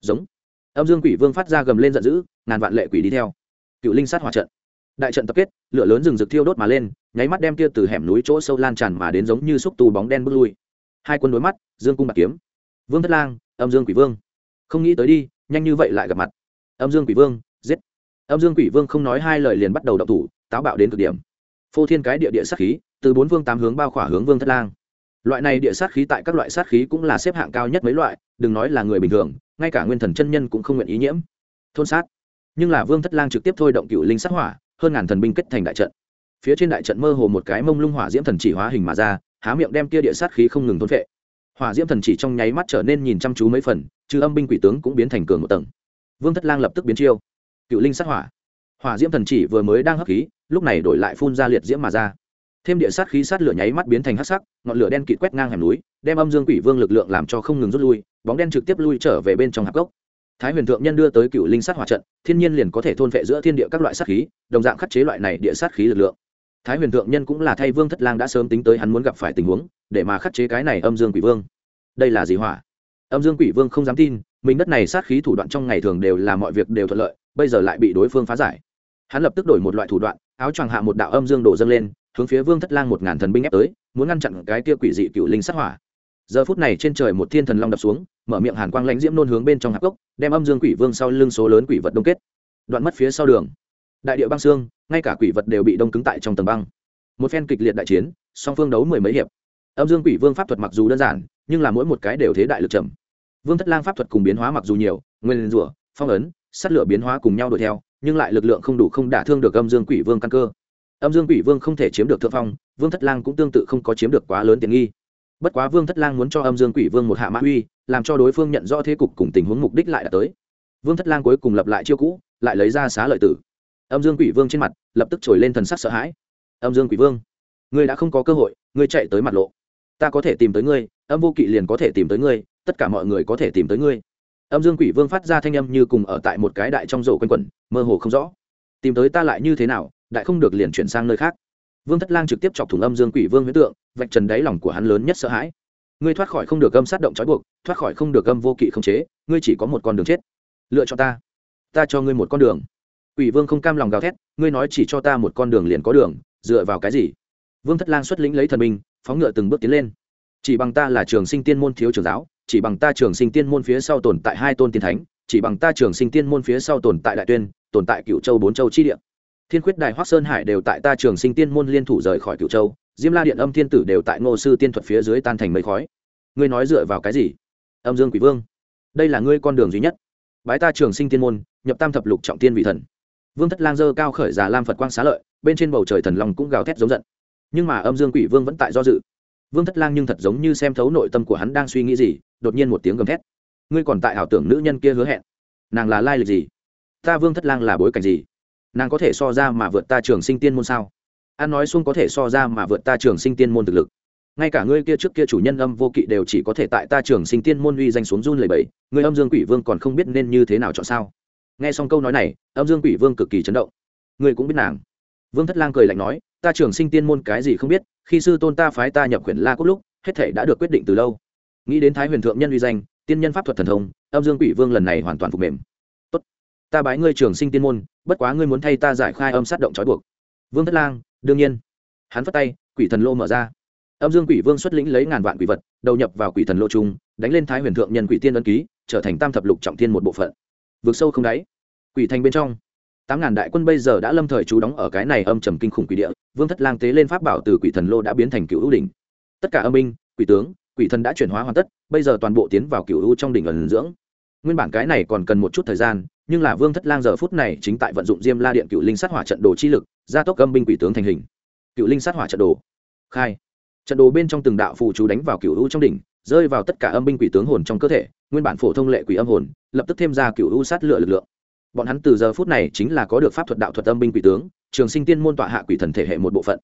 Giống. Âm dương quỷ vương phát ra gầm lên giận dữ, ngàn vạn lệ quỷ đi theo. Cựu linh sát hỏa trận. Đại trận tập kết, lửa lớn rừng rực thiêu đốt mà lên, nháy mắt đem kia từ hẻm núi chỗ sâu lan tràn mà đến giống như xúc tu bóng đen bước lui. Hai quân đối mắt, dương cung bạc kiếm. Vương thất lang, âm dương quỷ vương. Không nghĩ tới đi, nhanh như vậy lại gặp mặt. Âm dương quỷ vương, giết âm dương quỷ vương không nói hai lời liền bắt đầu đậu thủ, táo bạo đến cực điểm. Phô thiên cái địa địa sát khí, từ bốn vương tám hướng bao khỏa hướng vương thất lang. Loại này địa sát khí tại các loại sát khí cũng là xếp hạng cao nhất mấy loại, đừng nói là người bình thường, ngay cả nguyên thần chân nhân cũng không nguyện ý nhiễm. Thôn sát. Nhưng là vương thất lang trực tiếp thôi động cựu linh sát hỏa, hơn ngàn thần binh kết thành đại trận. Phía trên đại trận mơ hồ một cái mông lung hỏa diễm thần chỉ hóa hình mà ra, há miệng đem kia địa sát khí không ngừng thôn vệ hỏa diễm thần chỉ trong nháy mắt trở nên nhìn chăm chú mấy phần chứ âm binh quỷ tướng cũng biến thành cường một tầng. Vương thất lang lập tức biến chiêu cựu linh sát hỏa. Hỏa diễm thần chỉ vừa mới đang hấp khí, lúc này đổi lại phun ra liệt diễm mà ra. Thêm địa sát khí sát lửa nháy mắt biến thành hắc sắc, ngọn lửa đen kịt quét ngang hẻm núi, đem âm dương quỷ vương lực lượng làm cho không ngừng rút lui, bóng đen trực tiếp lui trở về bên trong hạp gốc. Thái huyền thượng nhân đưa tới cựu linh sát hỏa trận, thiên nhiên liền có thể thôn vệ giữa thiên địa các loại sát khí, đồng dạng khắc chế loại này địa sát khí lực lượng. Thái huyền thượng nhân cũng là thay vương thất lang đã sớm tính tới hắn muốn gặp phải tình huống, để mà khắc chế cái này âm dương quỷ vương. Đây là gì hỏa? Âm dương quỷ vương không dám tin, mình đất này sát khí thủ đoạn trong ngày thường đều là mọi việc đều thuận lợi bây giờ lại bị đối phương phá giải. Hắn lập tức đổi một loại thủ đoạn, áo choàng hạ một đạo âm dương đổ dâng lên, hướng phía vương thất lang một ngàn thần binh ép tới, muốn ngăn chặn cái kia quỷ dị cựu linh sát hỏa. Giờ phút này trên trời một thiên thần long đập xuống, mở miệng hàn quang lãnh diễm nôn hướng bên trong hạp gốc, đem âm dương quỷ vương sau lưng số lớn quỷ vật đông kết. Đoạn mất phía sau đường. Đại địa băng xương, ngay cả quỷ vật đều bị đông cứng tại trong tầng băng. Một phen kịch liệt đại chiến, song phương đấu mười mấy hiệp. Âm dương quỷ vương pháp thuật mặc dù đơn giản, nhưng là mỗi một cái đều thế đại lực trầm. Vương thất lang pháp thuật cùng biến hóa mặc dù nhiều, nguyên rủa, phong ấn sắt lửa biến hóa cùng nhau đuổi theo, nhưng lại lực lượng không đủ không đả thương được âm dương quỷ vương căn cơ. Âm dương quỷ vương không thể chiếm được thượng phong, vương thất lang cũng tương tự không có chiếm được quá lớn tiền nghi. Bất quá vương thất lang muốn cho âm dương quỷ vương một hạ mã uy, làm cho đối phương nhận rõ thế cục cùng tình huống mục đích lại đã tới. Vương thất lang cuối cùng lập lại chiêu cũ, lại lấy ra xá lợi tử. Âm dương quỷ vương trên mặt lập tức trồi lên thần sắc sợ hãi. Âm dương quỷ vương, ngươi đã không có cơ hội, ngươi chạy tới mặt lộ. Ta có thể tìm tới ngươi, âm vô kỵ liền có thể tìm tới ngươi, tất cả mọi người có thể tìm tới ngươi âm dương quỷ vương phát ra thanh âm như cùng ở tại một cái đại trong rổ quanh quẩn, mơ hồ không rõ. Tìm tới ta lại như thế nào, đại không được liền chuyển sang nơi khác. Vương thất lang trực tiếp chọc thủng âm dương quỷ vương huyết tượng, vạch trần đáy lòng của hắn lớn nhất sợ hãi. Ngươi thoát khỏi không được âm sát động trói buộc, thoát khỏi không được âm vô kỵ không chế, ngươi chỉ có một con đường chết. Lựa cho ta. Ta cho ngươi một con đường. Quỷ vương không cam lòng gào thét, ngươi nói chỉ cho ta một con đường liền có đường, dựa vào cái gì? Vương thất lang xuất lĩnh lấy thần minh phóng ngựa từng bước tiến lên. Chỉ bằng ta là trường sinh tiên môn thiếu trường giáo chỉ bằng ta trường sinh tiên môn phía sau tồn tại hai tôn tiên thánh, chỉ bằng ta trường sinh tiên môn phía sau tồn tại đại tuyên, tồn tại cựu châu bốn châu chi địa. Thiên khuyết đài hoác sơn hải đều tại ta trường sinh tiên môn liên thủ rời khỏi cựu châu, diêm la điện âm thiên tử đều tại ngô sư tiên thuật phía dưới tan thành mây khói. Ngươi nói dựa vào cái gì? Âm dương quỷ vương, đây là ngươi con đường duy nhất. Bái ta trường sinh tiên môn, nhập tam thập lục trọng tiên vị thần. Vương thất lang dơ cao khởi già lam phật quang xá lợi, bên trên bầu trời thần lòng cũng gào thét giống giận. Nhưng mà âm dương quỷ vương vẫn tại do dự vương thất lang nhưng thật giống như xem thấu nội tâm của hắn đang suy nghĩ gì, đột nhiên một tiếng gầm thét. Ngươi còn tại ảo tưởng nữ nhân kia hứa hẹn. Nàng là lai lịch gì? Ta vương thất lang là bối cảnh gì? Nàng có thể so ra mà vượt ta trường sinh tiên môn sao? An nói xuông có thể so ra mà vượt ta trường sinh tiên môn thực lực. Ngay cả ngươi kia trước kia chủ nhân âm vô kỵ đều chỉ có thể tại ta trường sinh tiên môn uy danh xuống run lầy bẫy người âm dương quỷ vương còn không biết nên như thế nào chọn sao? Nghe xong câu nói này, âm dương quỷ vương cực kỳ chấn động. Ngươi cũng biết nàng. Vương thất lang cười lạnh nói, ta trường sinh tiên môn cái gì không biết khi sư tôn ta phái ta nhập quyển la quốc lúc, hết thể đã được quyết định từ lâu. Nghĩ đến thái huyền thượng nhân uy danh, tiên nhân pháp thuật thần thông, âm dương quỷ vương lần này hoàn toàn phục mềm. Tốt, ta bái ngươi trường sinh tiên môn, bất quá ngươi muốn thay ta giải khai âm sát động trói buộc. Vương thất lang, đương nhiên. Hắn phất tay, quỷ thần lô mở ra. Âm dương quỷ vương xuất lĩnh lấy ngàn vạn quỷ vật, đầu nhập vào quỷ thần lô trung đánh lên thái huyền thượng nhân quỷ tiên ân ký, trở thành tam thập lục trọng thiên một bộ phận. Vượt sâu không đáy. Quỷ thành bên trong tám ngàn đại quân bây giờ đã lâm thời trú đóng ở cái này âm trầm kinh khủng quỷ địa, vương thất lang tế lên pháp bảo từ quỷ thần lô đã biến thành cựu ưu đỉnh. Tất cả âm binh, quỷ tướng, quỷ thần đã chuyển hóa hoàn tất, bây giờ toàn bộ tiến vào cựu ưu trong đỉnh ẩn dưỡng. Nguyên bản cái này còn cần một chút thời gian, nhưng là vương thất lang giờ phút này chính tại vận dụng diêm la điện cựu linh sát hỏa trận đồ chi lực, gia tốc âm binh quỷ tướng thành hình. Cựu linh sát hỏa trận đồ. Khai. Trận đồ bên trong từng đạo phù chú đánh vào cựu ưu trong đỉnh, rơi vào tất cả âm binh quỷ tướng hồn trong cơ thể, nguyên bản phổ thông lệ quỷ âm hồn, lập tức thêm ra cựu ưu sát lựa lực lượng bọn hắn từ giờ phút này chính là có được pháp thuật đạo thuật âm binh quỷ tướng, trường sinh tiên môn tọa hạ quỷ thần thể hệ một bộ phận.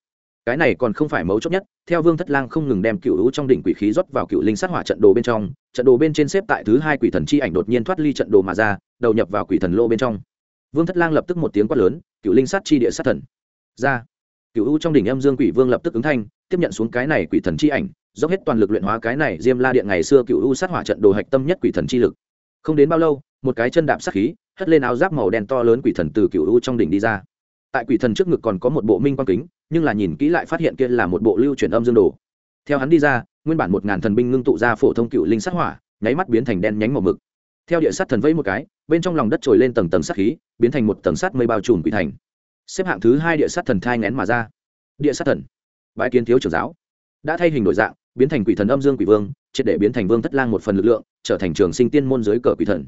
Cái này còn không phải mấu chốt nhất, theo vương thất lang không ngừng đem cựu hữu trong đỉnh quỷ khí rót vào cựu linh sát hỏa trận đồ bên trong, trận đồ bên trên xếp tại thứ hai quỷ thần chi ảnh đột nhiên thoát ly trận đồ mà ra, đầu nhập vào quỷ thần lô bên trong. Vương thất lang lập tức một tiếng quát lớn, cựu linh sát chi địa sát thần! Ra! Cựu hữu trong đỉnh âm dương quỷ vương lập tức ứng thanh, tiếp nhận xuống cái này quỷ thần chi ảnh, dốc hết toàn lực luyện hóa cái này diêm la điện ngày xưa cựu hữu sát hỏa trận đồ hạch tâm nhất quỷ thần chi lực. Không đến bao lâu, một cái chân đạp sát khí hất lên áo giáp màu đen to lớn quỷ thần từ cựu u trong đỉnh đi ra. Tại quỷ thần trước ngực còn có một bộ minh quang kính, nhưng là nhìn kỹ lại phát hiện kia là một bộ lưu chuyển âm dương đồ. Theo hắn đi ra, nguyên bản một ngàn thần binh ngưng tụ ra phổ thông cựu linh sát hỏa, nháy mắt biến thành đen nhánh màu mực. Theo địa sát thần vẫy một cái, bên trong lòng đất trồi lên tầng tầng sát khí, biến thành một tầng sát mây bao trùm quỷ thành. Xếp hạng thứ hai địa sát thần thai ngén mà ra. Địa sát thần. Bãi kiến thiếu trưởng giáo. Đã thay hình đổi dạng, biến thành quỷ thần âm dương quỷ vương, triệt để biến thành vương thất lang một phần lực lượng, trở thành trường sinh tiên môn dưới cờ quỷ thần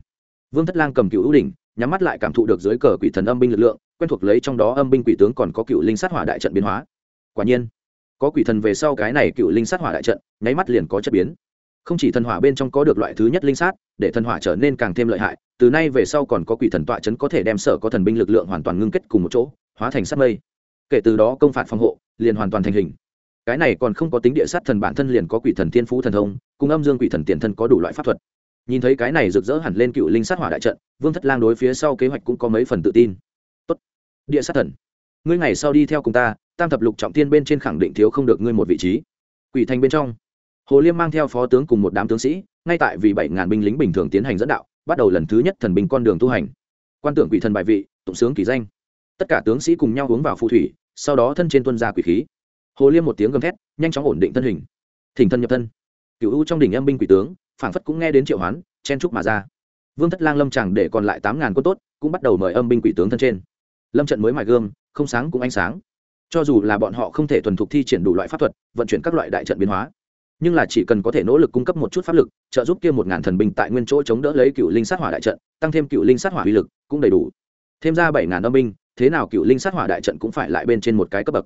vương thất lang cầm cựu ưu đỉnh, nhắm mắt lại cảm thụ được dưới cờ quỷ thần âm binh lực lượng, quen thuộc lấy trong đó âm binh quỷ tướng còn có cựu linh sát hỏa đại trận biến hóa. Quả nhiên, có quỷ thần về sau cái này cựu linh sát hỏa đại trận, nháy mắt liền có chất biến. Không chỉ thần hỏa bên trong có được loại thứ nhất linh sát, để thần hỏa trở nên càng thêm lợi hại, từ nay về sau còn có quỷ thần tọa chấn có thể đem sở có thần binh lực lượng hoàn toàn ngưng kết cùng một chỗ, hóa thành sát mây. Kể từ đó công phạt phòng hộ, liền hoàn toàn thành hình. Cái này còn không có tính địa sát thần bản thân liền có quỷ thần thiên phú thần thông, cùng âm dương quỷ thần tiền thân có đủ loại pháp thuật nhìn thấy cái này rực rỡ hẳn lên cựu linh sát hỏa đại trận, vương thất lang đối phía sau kế hoạch cũng có mấy phần tự tin. Tốt. địa sát thần, ngươi ngày sau đi theo cùng ta, tam thập lục trọng tiên bên trên khẳng định thiếu không được ngươi một vị trí. Quỷ thành bên trong, hồ liêm mang theo phó tướng cùng một đám tướng sĩ, ngay tại vì bảy ngàn binh lính bình thường tiến hành dẫn đạo, bắt đầu lần thứ nhất thần binh con đường tu hành. Quan tưởng quỷ thần bài vị, tụng sướng kỳ danh. Tất cả tướng sĩ cùng nhau uống vào phù thủy, sau đó thân trên tuân ra quỷ khí. Hồ liêm một tiếng gầm thét, nhanh chóng ổn định thân hình. Thỉnh thân nhập thân. Cựu u trong đỉnh âm binh quỷ tướng phảng phất cũng nghe đến triệu hoán, chen trúc mà ra. Vương thất lang lâm chẳng để còn lại tám ngàn quân tốt, cũng bắt đầu mời âm binh quỷ tướng thân trên. Lâm trận mới mài gương không sáng cũng ánh sáng. Cho dù là bọn họ không thể thuần thục thi triển đủ loại pháp thuật, vận chuyển các loại đại trận biến hóa, nhưng là chỉ cần có thể nỗ lực cung cấp một chút pháp lực, trợ giúp kia một ngàn thần binh tại nguyên chỗ chống đỡ lấy cựu linh sát hỏa đại trận, tăng thêm cựu linh sát hỏa uy lực, cũng đầy đủ. Thêm ra bảy ngàn âm binh, thế nào cựu linh sát hỏa đại trận cũng phải lại bên trên một cái cấp bậc.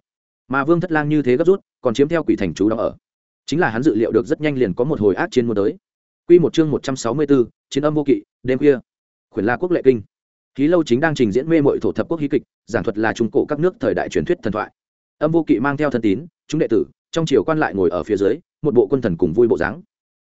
Mà vương thất lang như thế gấp rút, còn chiếm theo quỷ thành chú đó ở. Chính là hắn dự liệu được rất nhanh liền có một hồi ác chiến muốn tới. Quy một chương 164, chiến âm vô kỵ, đêm khuya. Khuyển La quốc lệ kinh. ký lâu chính đang trình diễn mê muội thổ thập quốc hí kịch, giảng thuật là trung cổ các nước thời đại truyền thuyết thần thoại. Âm vô kỵ mang theo thân tín, chúng đệ tử, trong triều quan lại ngồi ở phía dưới, một bộ quân thần cùng vui bộ dáng.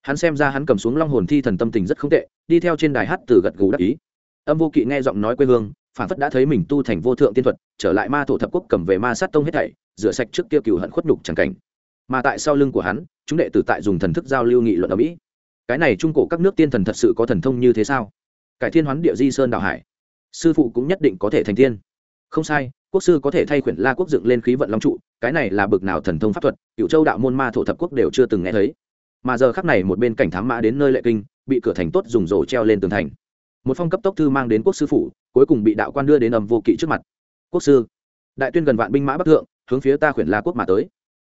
Hắn xem ra hắn cầm xuống long hồn thi thần tâm tình rất không tệ, đi theo trên đài hát từ gật gù đắc ý. Âm vô kỵ nghe giọng nói quê hương, phản phất đã thấy mình tu thành vô thượng tiên thuật, trở lại ma thổ thập quốc cầm về ma sát tông hết thảy, rửa sạch trước kia cừu hận khuất nhục chẳng cảnh. Mà tại sau lưng của hắn, chúng đệ tử tại dùng thần thức giao lưu nghị luận ở mỹ cái này trung cổ các nước tiên thần thật sự có thần thông như thế sao? Cải thiên hoán địa di sơn đạo hải. Sư phụ cũng nhất định có thể thành tiên. Không sai, quốc sư có thể thay khuyển la quốc dựng lên khí vận long trụ, cái này là bực nào thần thông pháp thuật cựu châu đạo môn ma thổ thập quốc đều chưa từng nghe thấy. Mà giờ khắc này một bên cảnh thám mã đến nơi lệ kinh, bị cửa thành tốt dùng rổ treo lên tường thành. Một phong cấp tốc thư mang đến quốc sư phủ, cuối cùng bị đạo quan đưa đến âm vô kỵ trước mặt. Quốc sư, đại tuyên gần vạn binh mã bắc thượng, hướng phía ta khuyển la quốc mà tới.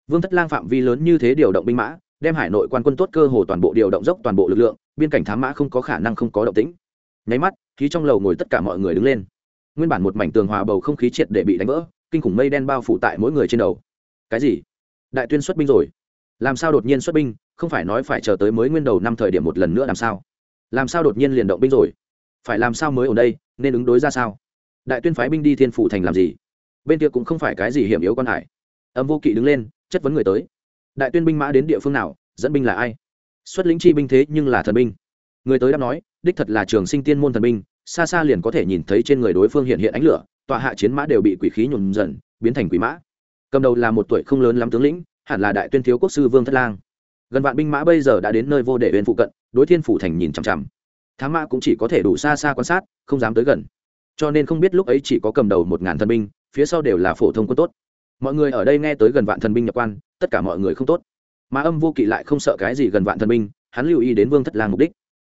Vương thất lang phạm vi lớn như thế điều động binh mã đem hải nội quan quân tốt cơ hồ toàn bộ điều động dốc toàn bộ lực lượng, biên cảnh thám mã không có khả năng không có động tĩnh. Nháy mắt, khí trong lầu ngồi tất cả mọi người đứng lên. Nguyên bản một mảnh tường hòa bầu không khí triệt để bị đánh vỡ, kinh khủng mây đen bao phủ tại mỗi người trên đầu. Cái gì? Đại tuyên xuất binh rồi. Làm sao đột nhiên xuất binh, không phải nói phải chờ tới mới nguyên đầu năm thời điểm một lần nữa làm sao? Làm sao đột nhiên liền động binh rồi? Phải làm sao mới ở đây, nên ứng đối ra sao? Đại tuyên phái binh đi thiên phủ thành làm gì? Bên kia cũng không phải cái gì hiểm yếu con hải. Âm vô kỵ đứng lên, chất vấn người tới đại tuyên binh mã đến địa phương nào, dẫn binh là ai? Xuất lĩnh chi binh thế nhưng là thần binh. Người tới đã nói, đích thật là trường sinh tiên môn thần binh, xa xa liền có thể nhìn thấy trên người đối phương hiện hiện ánh lửa tọa hạ chiến mã đều bị quỷ khí nhuộm dần, biến thành quỷ mã. Cầm đầu là một tuổi không lớn lắm tướng lĩnh, hẳn là đại tuyên thiếu quốc sư vương thất lang. Gần vạn binh mã bây giờ đã đến nơi vô để bên phụ cận, đối thiên phủ thành nhìn chằm chằm. Thám mã cũng chỉ có thể đủ xa xa quan sát, không dám tới gần. Cho nên không biết lúc ấy chỉ có cầm đầu một ngàn thần binh, phía sau đều là phổ thông quân tốt mọi người ở đây nghe tới gần vạn thần binh nhập quan, tất cả mọi người không tốt. Mà âm vô kỵ lại không sợ cái gì gần vạn thần binh, hắn lưu ý đến vương thất lang mục đích.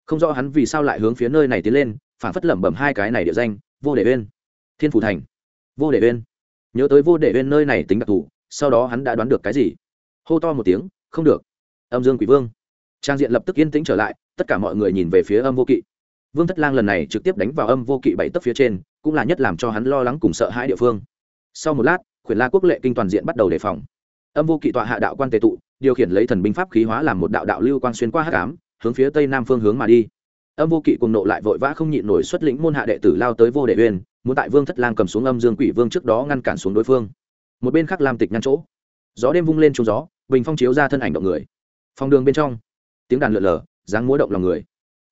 Không rõ hắn vì sao lại hướng phía nơi này tiến lên phản phất lẩm bẩm hai cái này địa danh, vô để bên thiên phủ thành. Vô để bên nhớ tới vô để bên nơi này tính đặc thù, sau đó hắn đã đoán được cái gì? Hô to một tiếng, không được. Âm dương quỷ vương. Trang diện lập tức yên tĩnh trở lại, tất cả mọi người nhìn về phía âm vô kỵ. Vương thất lang lần này trực tiếp đánh vào âm vô kỵ bảy tấc phía trên, cũng là nhất làm cho hắn lo lắng cùng sợ hãi địa phương. Sau một lát khuyển la quốc lệ kinh toàn diện bắt đầu đề phòng. Âm vô kỵ tọa hạ đạo quan tề tụ, điều khiển lấy thần binh pháp khí hóa làm một đạo đạo lưu quang xuyên qua hát cám hướng phía tây nam phương hướng mà đi. Âm vô kỵ cùng nộ lại vội vã không nhịn nổi xuất lĩnh môn hạ đệ tử lao tới vô đệ uyên, muốn tại vương thất lang cầm xuống âm dương quỷ vương trước đó ngăn cản xuống đối phương. Một bên khác lam tịch ngăn chỗ. Gió đêm vung lên trúng gió, bình phong chiếu ra thân ảnh động người. Phong đường bên trong, tiếng đàn lượn lờ, dáng múa động lòng người.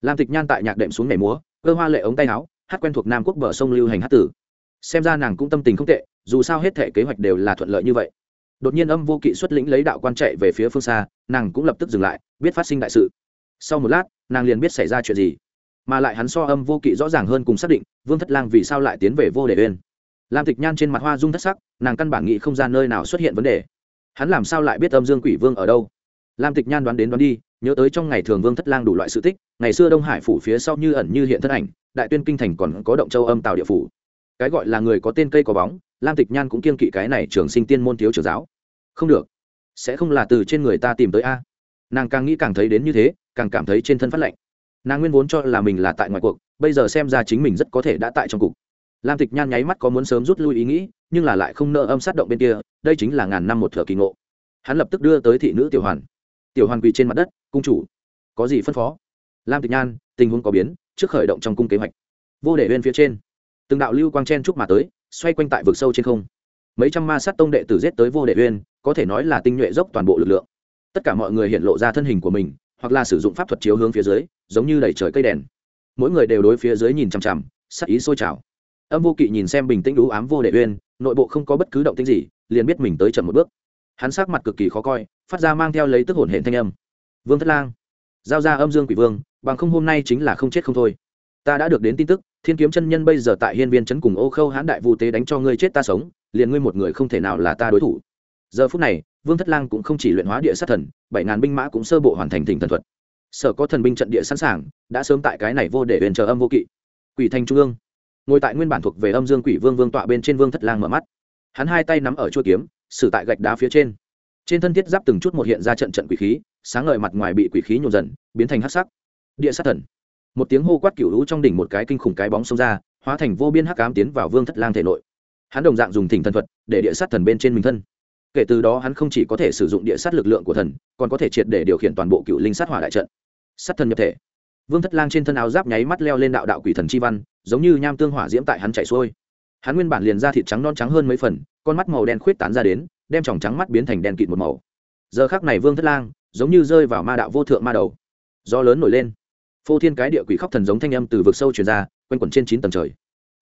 Lam tịch nhan tại nhạc đệm xuống nhảy múa, cơ hoa lệ ống tay áo, hát quen thuộc nam quốc bờ sông lưu hành hát tử. Xem ra nàng cũng tâm tình không tệ dù sao hết thể kế hoạch đều là thuận lợi như vậy. Đột nhiên âm vô kỵ xuất lĩnh lấy đạo quan chạy về phía phương xa, nàng cũng lập tức dừng lại, biết phát sinh đại sự. Sau một lát, nàng liền biết xảy ra chuyện gì. Mà lại hắn so âm vô kỵ rõ ràng hơn cùng xác định, vương thất lang vì sao lại tiến về vô để bên lam tịch nhan trên mặt hoa dung thất sắc, nàng căn bản nghĩ không ra nơi nào xuất hiện vấn đề. Hắn làm sao lại biết âm dương quỷ vương ở đâu? Lam tịch nhan đoán đến đoán đi, nhớ tới trong ngày thường vương thất lang đủ loại sự tích, ngày xưa đông hải phủ phía sau như ẩn như hiện thân ảnh, đại tuyên kinh thành còn có động châu âm tào địa phủ cái gọi là người có tên cây có bóng, lam tịch nhan cũng kiên kỵ cái này trường sinh tiên môn thiếu trưởng giáo. Không được. Sẽ không là từ trên người ta tìm tới a. Nàng càng nghĩ càng thấy đến như thế, càng cảm thấy trên thân phát lạnh. Nàng nguyên vốn cho là mình là tại ngoài cuộc, bây giờ xem ra chính mình rất có thể đã tại trong cục. Lam tịch nhan nháy mắt có muốn sớm rút lui ý nghĩ, nhưng là lại không nợ âm sát động bên kia, đây chính là ngàn năm một thợ kỳ ngộ. Hắn lập tức đưa tới thị nữ tiểu hoàn. Tiểu hoàn quỳ trên mặt đất, cung chủ, có gì phân phó? Lam tịch nhan, tình huống có biến, trước khởi động trong cung kế hoạch. Vô để bên phía trên từng đạo lưu quang chen chúc mà tới, xoay quanh tại vực sâu trên không. Mấy trăm ma sát tông đệ tử giết tới vô đệ uyên, có thể nói là tinh nhuệ dốc toàn bộ lực lượng. Tất cả mọi người hiện lộ ra thân hình của mình, hoặc là sử dụng pháp thuật chiếu hướng phía dưới, giống như đẩy trời cây đèn. Mỗi người đều đối phía dưới nhìn chằm chằm, sắc ý sôi trào. Âm vô kỵ nhìn xem bình tĩnh đú ám vô đệ uyên, nội bộ không có bất cứ động tĩnh gì, liền biết mình tới chậm một bước. Hắn sắc mặt cực kỳ khó coi, phát ra mang theo lấy tức hồn hệ thanh âm. Vương thất lang, giao ra âm dương quỷ vương, bằng không hôm nay chính là không chết không thôi ta đã được đến tin tức, thiên kiếm chân nhân bây giờ tại hiên viên Trấn cùng ô khâu hãn đại vu tế đánh cho ngươi chết ta sống, liền ngươi một người không thể nào là ta đối thủ. Giờ phút này, vương thất lang cũng không chỉ luyện hóa địa sát thần, bảy ngàn binh mã cũng sơ bộ hoàn thành thỉnh thần thuật. Sở có thần binh trận địa sẵn sàng, đã sớm tại cái này vô để huyền chờ âm vô kỵ. Quỷ thành trung ương. Ngồi tại nguyên bản thuộc về âm dương quỷ vương vương tọa bên trên vương thất lang mở mắt. Hắn hai tay nắm ở chuôi kiếm xử tại gạch đá phía trên. Trên thân thiết giáp từng chút một hiện ra trận trận quỷ khí, sáng ngời mặt ngoài bị quỷ khí nhộn dần, biến thành hắc sắc. Địa sát thần một tiếng hô quát cựu lũ trong đỉnh một cái kinh khủng cái bóng xông ra, hóa thành vô biên hắc ám tiến vào vương thất lang thể nội. Hắn đồng dạng dùng thỉnh thần thuật để địa sát thần bên trên mình thân. Kể từ đó hắn không chỉ có thể sử dụng địa sát lực lượng của thần, còn có thể triệt để điều khiển toàn bộ cựu linh sát hỏa đại trận. Sát thần nhập thể. Vương thất lang trên thân áo giáp nháy mắt leo lên đạo đạo quỷ thần chi văn, giống như nham tương hỏa diễm tại hắn chạy xuôi. Hắn nguyên bản liền ra thịt trắng non trắng hơn mấy phần, con mắt màu đen khuyết tán ra đến, đem tròng trắng mắt biến thành đen kịt một màu. Giờ khác này vương thất lang giống như rơi vào ma đạo vô thượng ma đầu. Do lớn nổi lên phô thiên cái địa quỷ khóc thần giống thanh âm từ vực sâu truyền ra, quanh quẩn trên chín tầng trời.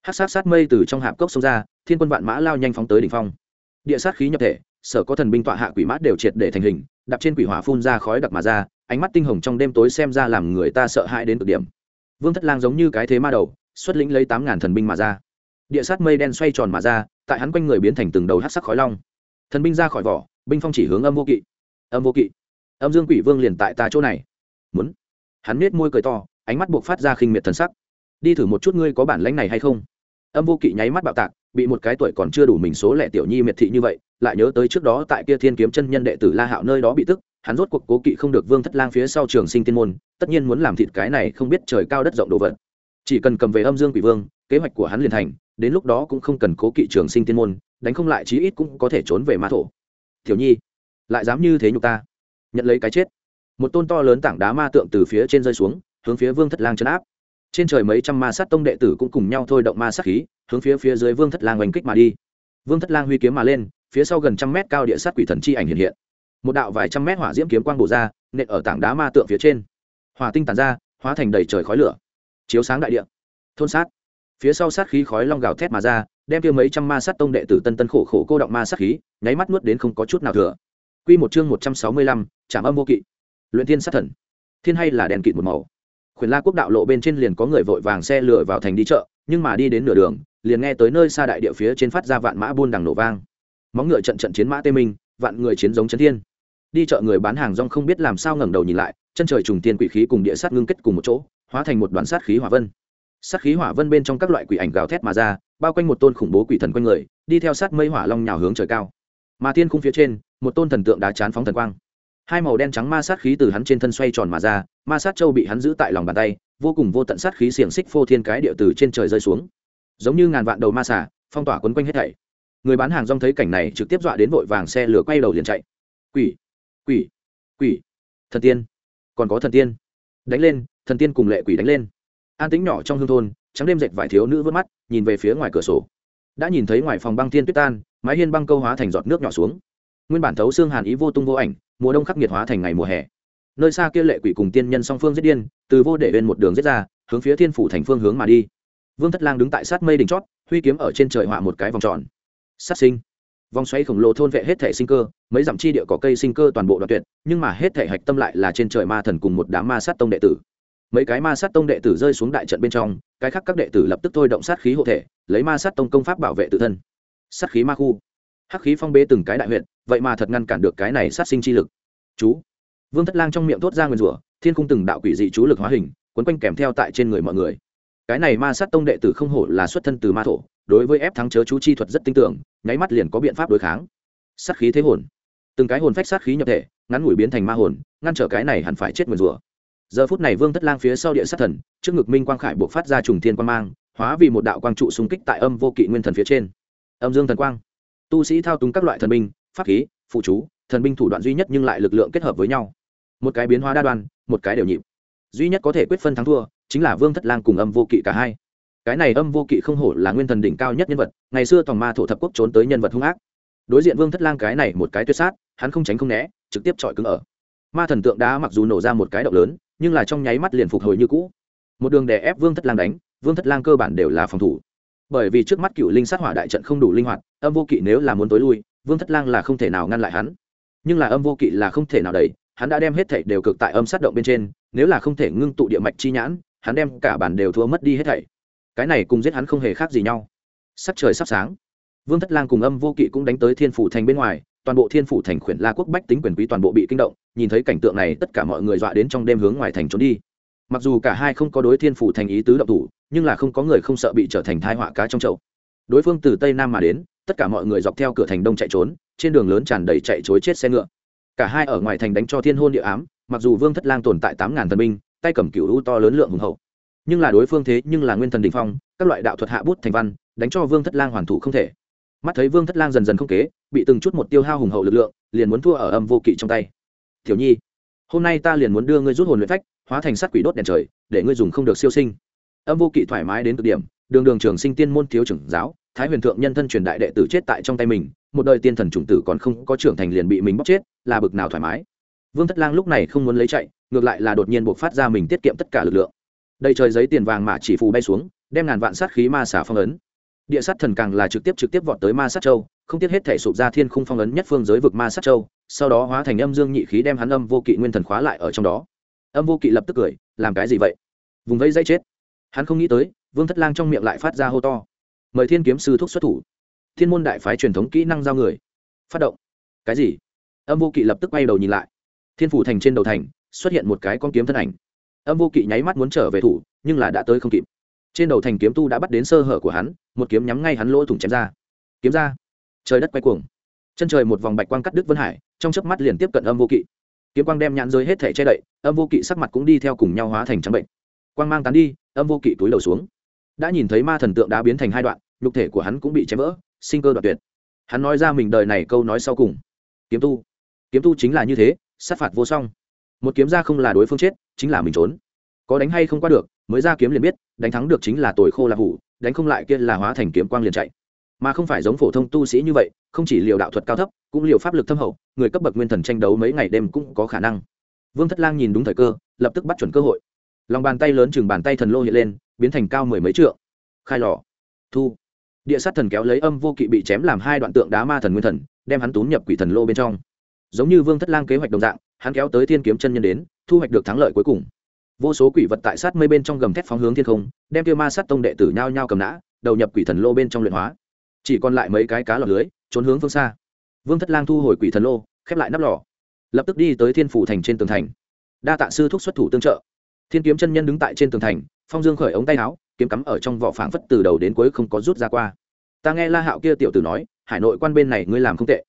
Hát sát sát mây từ trong hạp cốc xông ra, thiên quân vạn mã lao nhanh phóng tới đỉnh phong. Địa sát khí nhập thể, sở có thần binh tọa hạ quỷ mát đều triệt để thành hình, đạp trên quỷ hỏa phun ra khói đặc mà ra, ánh mắt tinh hồng trong đêm tối xem ra làm người ta sợ hãi đến cực điểm. Vương thất lang giống như cái thế ma đầu, xuất lĩnh lấy tám ngàn thần binh mà ra. Địa sát mây đen xoay tròn mà ra, tại hắn quanh người biến thành từng đầu hát sắc khói long. Thần binh ra khỏi vỏ, binh phong chỉ hướng âm vô kỵ. Âm vô kỵ. Âm dương quỷ vương liền tại ta chỗ này. Muốn hắn nết môi cười to, ánh mắt buộc phát ra khinh miệt thần sắc. Đi thử một chút ngươi có bản lãnh này hay không? Âm vô kỵ nháy mắt bạo tạc, bị một cái tuổi còn chưa đủ mình số lẻ tiểu nhi miệt thị như vậy, lại nhớ tới trước đó tại kia thiên kiếm chân nhân đệ tử la hạo nơi đó bị tức, hắn rốt cuộc cố kỵ không được vương thất lang phía sau trường sinh tiên môn, tất nhiên muốn làm thịt cái này không biết trời cao đất rộng đồ vật. Chỉ cần cầm về âm dương quỷ vương, kế hoạch của hắn liền thành, đến lúc đó cũng không cần cố kỵ trường sinh tiên môn, đánh không lại chí ít cũng có thể trốn về ma thổ. Tiểu nhi, lại dám như thế nhục ta? Nhận lấy cái chết một tôn to lớn tảng đá ma tượng từ phía trên rơi xuống hướng phía vương thất lang chấn áp. Trên trời mấy trăm ma sát tông đệ tử cũng cùng nhau thôi động ma sát khí hướng phía phía dưới vương thất lang oanh kích mà đi. Vương thất lang huy kiếm mà lên phía sau gần trăm mét cao địa sát quỷ thần chi ảnh hiện hiện. Một đạo vài trăm mét hỏa diễm kiếm quang bổ ra nện ở tảng đá ma tượng phía trên. Hỏa tinh tàn ra hóa thành đầy trời khói lửa. Chiếu sáng đại địa. Thôn sát. Phía sau sát khí khói long gào thét mà ra đem kia mấy trăm ma sát tông đệ tử tân tân khổ khổ cô động ma sát khí nháy mắt nuốt đến không có chút nào thừa. Quy một chương một trăm sáu mươi lăm, Trảm âm vô kỵ. Luyện thiên sát thần. Thiên hay là đèn kịt một màu. Khuyển La quốc đạo lộ bên trên liền có người vội vàng xe lửa vào thành đi chợ, nhưng mà đi đến nửa đường, liền nghe tới nơi xa đại địa phía trên phát ra vạn mã buôn đằng nổ vang. Móng ngựa trận trận chiến mã tê minh, vạn người chiến giống chấn thiên. Đi chợ người bán hàng rong không biết làm sao ngẩng đầu nhìn lại, chân trời trùng tiên quỷ khí cùng địa sát ngưng kết cùng một chỗ, hóa thành một đoàn sát khí hỏa vân. Sát khí hỏa vân bên trong các loại quỷ ảnh gào thét mà ra, bao quanh một tôn khủng bố quỷ thần quanh người, đi theo sát mây hỏa long nhào hướng trời cao mà thiên khung phía trên một tôn thần tượng đá chán phóng thần quang hai màu đen trắng ma sát khí từ hắn trên thân xoay tròn mà ra, ma sát châu bị hắn giữ tại lòng bàn tay, vô cùng vô tận sát khí xiềng xích phô thiên cái địa từ trên trời rơi xuống. Giống như ngàn vạn đầu ma xả phong tỏa quấn quanh hết thảy. Người bán hàng rong thấy cảnh này trực tiếp dọa đến vội vàng xe lửa quay đầu liền chạy. Quỷ quỷ quỷ. Thần tiên, còn có thần tiên. Đánh lên, thần tiên cùng lệ quỷ đánh lên. An tính nhỏ trong hương thôn, trắng đêm dệt vải thiếu nữ vớt mắt, nhìn về phía ngoài cửa sổ. Đã nhìn thấy ngoài phòng băng thiên tuyết tan, mái hiên băng câu hóa thành giọt nước nhỏ xuống nguyên bản thấu xương hàn ý vô tung vô ảnh, mùa đông khắc nghiệt hóa thành ngày mùa hè. Nơi xa kia lệ quỷ cùng tiên nhân song phương giết điên, từ vô để bên một đường giết ra, hướng phía thiên phủ thành phương hướng mà đi. Vương thất lang đứng tại sát mây đỉnh chót, huy kiếm ở trên trời họa một cái vòng tròn. Sát sinh. Vòng xoay khổng lồ thôn vệ hết thể sinh cơ, mấy dặm chi địa có cây sinh cơ toàn bộ đoạn tuyệt, nhưng mà hết thể hạch tâm lại là trên trời ma thần cùng một đám ma sát tông đệ tử. Mấy cái ma sát tông đệ tử rơi xuống đại trận bên trong, cái khác các đệ tử lập tức thôi động sát khí hộ thể, lấy ma sát tông công pháp bảo vệ tự thân. Sát khí ma khu. Hắc khí phong bế từng cái đại huyện vậy mà thật ngăn cản được cái này sát sinh chi lực. Chú. Vương thất lang trong miệng thốt ra nguyên rủa, thiên cung từng đạo quỷ dị chú lực hóa hình, quấn quanh kèm theo tại trên người mọi người. Cái này ma sát tông đệ tử không hổ là xuất thân từ ma thổ, đối với ép thắng chớ chú chi thuật rất tin tưởng, nháy mắt liền có biện pháp đối kháng. Sát khí thế hồn. Từng cái hồn phách sát khí nhập thể, ngắn ngủi biến thành ma hồn, ngăn trở cái này hẳn phải chết nguyên rủa. Giờ phút này vương thất lang phía sau địa sát thần, trước ngực minh quang khải buộc phát ra trùng thiên quang mang, hóa vì một đạo quang trụ xung kích tại âm vô kỵ nguyên thần phía trên. Âm dương thần quang. Tu sĩ thao túng các loại thần binh pháp khí, phụ chú, thần binh thủ đoạn duy nhất nhưng lại lực lượng kết hợp với nhau. Một cái biến hóa đa đoan, một cái đều nhịp. Duy nhất có thể quyết phân thắng thua, chính là vương thất lang cùng âm vô kỵ cả hai. Cái này âm vô kỵ không hổ là nguyên thần đỉnh cao nhất nhân vật, ngày xưa tòng ma thổ thập quốc trốn tới nhân vật hung ác. Đối diện vương thất lang cái này một cái tuyệt sát, hắn không tránh không né, trực tiếp chọi cứng ở. Ma thần tượng đá mặc dù nổ ra một cái động lớn, nhưng là trong nháy mắt liền phục hồi như cũ. Một đường đè ép vương thất lang đánh, vương thất lang cơ bản đều là phòng thủ. Bởi vì trước mắt cựu linh sát hỏa đại trận không đủ linh hoạt, âm vô kỵ nếu là muốn tối lui vương thất lang là không thể nào ngăn lại hắn. Nhưng là âm vô kỵ là không thể nào đẩy, hắn đã đem hết thảy đều cực tại âm sát động bên trên, nếu là không thể ngưng tụ địa mạch chi nhãn, hắn đem cả bản đều thua mất đi hết thảy. Cái này cùng giết hắn không hề khác gì nhau. Sắc trời sắp sáng. Vương thất lang cùng âm vô kỵ cũng đánh tới thiên phủ thành bên ngoài, toàn bộ thiên phủ thành khuyển la quốc bách tính quyền quý toàn bộ bị kinh động, nhìn thấy cảnh tượng này, tất cả mọi người dọa đến trong đêm hướng ngoài thành trốn đi. Mặc dù cả hai không có đối thiên phủ thành ý tứ động thủ, nhưng là không có người không sợ bị trở thành thai họa cá trong chậu. Đối phương từ tây nam mà đến tất cả mọi người dọc theo cửa thành đông chạy trốn, trên đường lớn tràn đầy chạy chối chết xe ngựa. Cả hai ở ngoài thành đánh cho thiên hôn địa ám, mặc dù vương thất lang tồn tại tám ngàn thần binh, tay cầm cựu u to lớn lượng hùng hậu. Nhưng là đối phương thế nhưng là nguyên thần đình phong, các loại đạo thuật hạ bút thành văn, đánh cho vương thất lang hoàn thủ không thể. Mắt thấy vương thất lang dần dần không kế, bị từng chút một tiêu hao hùng hậu lực lượng, liền muốn thua ở âm vô kỵ trong tay. Thiếu nhi, hôm nay ta liền muốn đưa ngươi rút hồn luyện phách, hóa thành sát quỷ đốt đèn trời, để ngươi dùng không được siêu sinh. Âm vô kỵ thoải mái đến cực điểm, đường đường trường sinh tiên môn thiếu trưởng giáo thái huyền thượng nhân thân truyền đại đệ tử chết tại trong tay mình, một đời tiên thần chủng tử còn không có trưởng thành liền bị mình bóc chết, là bực nào thoải mái. Vương thất lang lúc này không muốn lấy chạy, ngược lại là đột nhiên buộc phát ra mình tiết kiệm tất cả lực lượng. Đầy trời giấy tiền vàng mà chỉ phù bay xuống, đem ngàn vạn sát khí ma xả phong ấn. Địa sát thần càng là trực tiếp trực tiếp vọt tới ma sát châu, không tiếc hết thể sụp ra thiên khung phong ấn nhất phương giới vực ma sát châu, sau đó hóa thành âm dương nhị khí đem hắn âm vô kỵ nguyên thần khóa lại ở trong đó. Âm vô kỵ lập tức cười, làm cái gì vậy? Vùng vẫy dây chết. Hắn không nghĩ tới, vương thất lang trong miệng lại phát ra hô to mời thiên kiếm sư thúc xuất thủ. Thiên môn đại phái truyền thống kỹ năng giao người. Phát động. Cái gì? Âm vô kỵ lập tức quay đầu nhìn lại. Thiên phủ thành trên đầu thành, xuất hiện một cái con kiếm thân ảnh. Âm vô kỵ nháy mắt muốn trở về thủ, nhưng là đã tới không kịp. Trên đầu thành kiếm tu đã bắt đến sơ hở của hắn, một kiếm nhắm ngay hắn lỗ thủng chém ra. Kiếm ra. Trời đất quay cuồng. Chân trời một vòng bạch quang cắt đứt vân hải, trong chớp mắt liền tiếp cận âm vô kỵ. Kiếm quang đem nhãn rơi hết thể che đậy, âm vô kỵ sắc mặt cũng đi theo cùng nhau hóa thành trắng bệnh. Quang mang tán đi, âm vô kỵ túi đầu xuống đã nhìn thấy ma thần tượng đã biến thành hai đoạn, nhục thể của hắn cũng bị chém vỡ, sinh cơ đoạn tuyệt. Hắn nói ra mình đời này câu nói sau cùng. Kiếm tu. Kiếm tu chính là như thế, sát phạt vô song. Một kiếm ra không là đối phương chết, chính là mình trốn. Có đánh hay không qua được, mới ra kiếm liền biết, đánh thắng được chính là tồi khô là hủ, đánh không lại kia là hóa thành kiếm quang liền chạy. Mà không phải giống phổ thông tu sĩ như vậy, không chỉ liều đạo thuật cao thấp, cũng liều pháp lực thâm hậu, người cấp bậc nguyên thần tranh đấu mấy ngày đêm cũng có khả năng. Vương thất lang nhìn đúng thời cơ, lập tức bắt chuẩn cơ hội. Lòng bàn tay lớn chừng bàn tay thần lô hiện lên biến thành cao mười mấy trượng. Khai lò. Thu. Địa sát thần kéo lấy âm vô kỵ bị chém làm hai đoạn tượng đá ma thần nguyên thần, đem hắn túm nhập quỷ thần lô bên trong. Giống như vương thất lang kế hoạch đồng dạng, hắn kéo tới thiên kiếm chân nhân đến, thu hoạch được thắng lợi cuối cùng. Vô số quỷ vật tại sát mây bên trong gầm thép phóng hướng thiên không, đem tiêu ma sát tông đệ tử nhao nhao cầm nã, đầu nhập quỷ thần lô bên trong luyện hóa. Chỉ còn lại mấy cái cá lọt lưới, trốn hướng phương xa. Vương thất lang thu hồi quỷ thần lô, khép lại nắp lò. Lập tức đi tới thiên phủ thành trên tường thành. Đa tạ sư thúc xuất thủ tương trợ. Thiên kiếm chân nhân đứng tại trên tường thành phong dương khởi ống tay áo, kiếm cắm ở trong vỏ phảng phất từ đầu đến cuối không có rút ra qua. Ta nghe la hạo kia tiểu tử nói, hải nội quan bên này ngươi làm không tệ.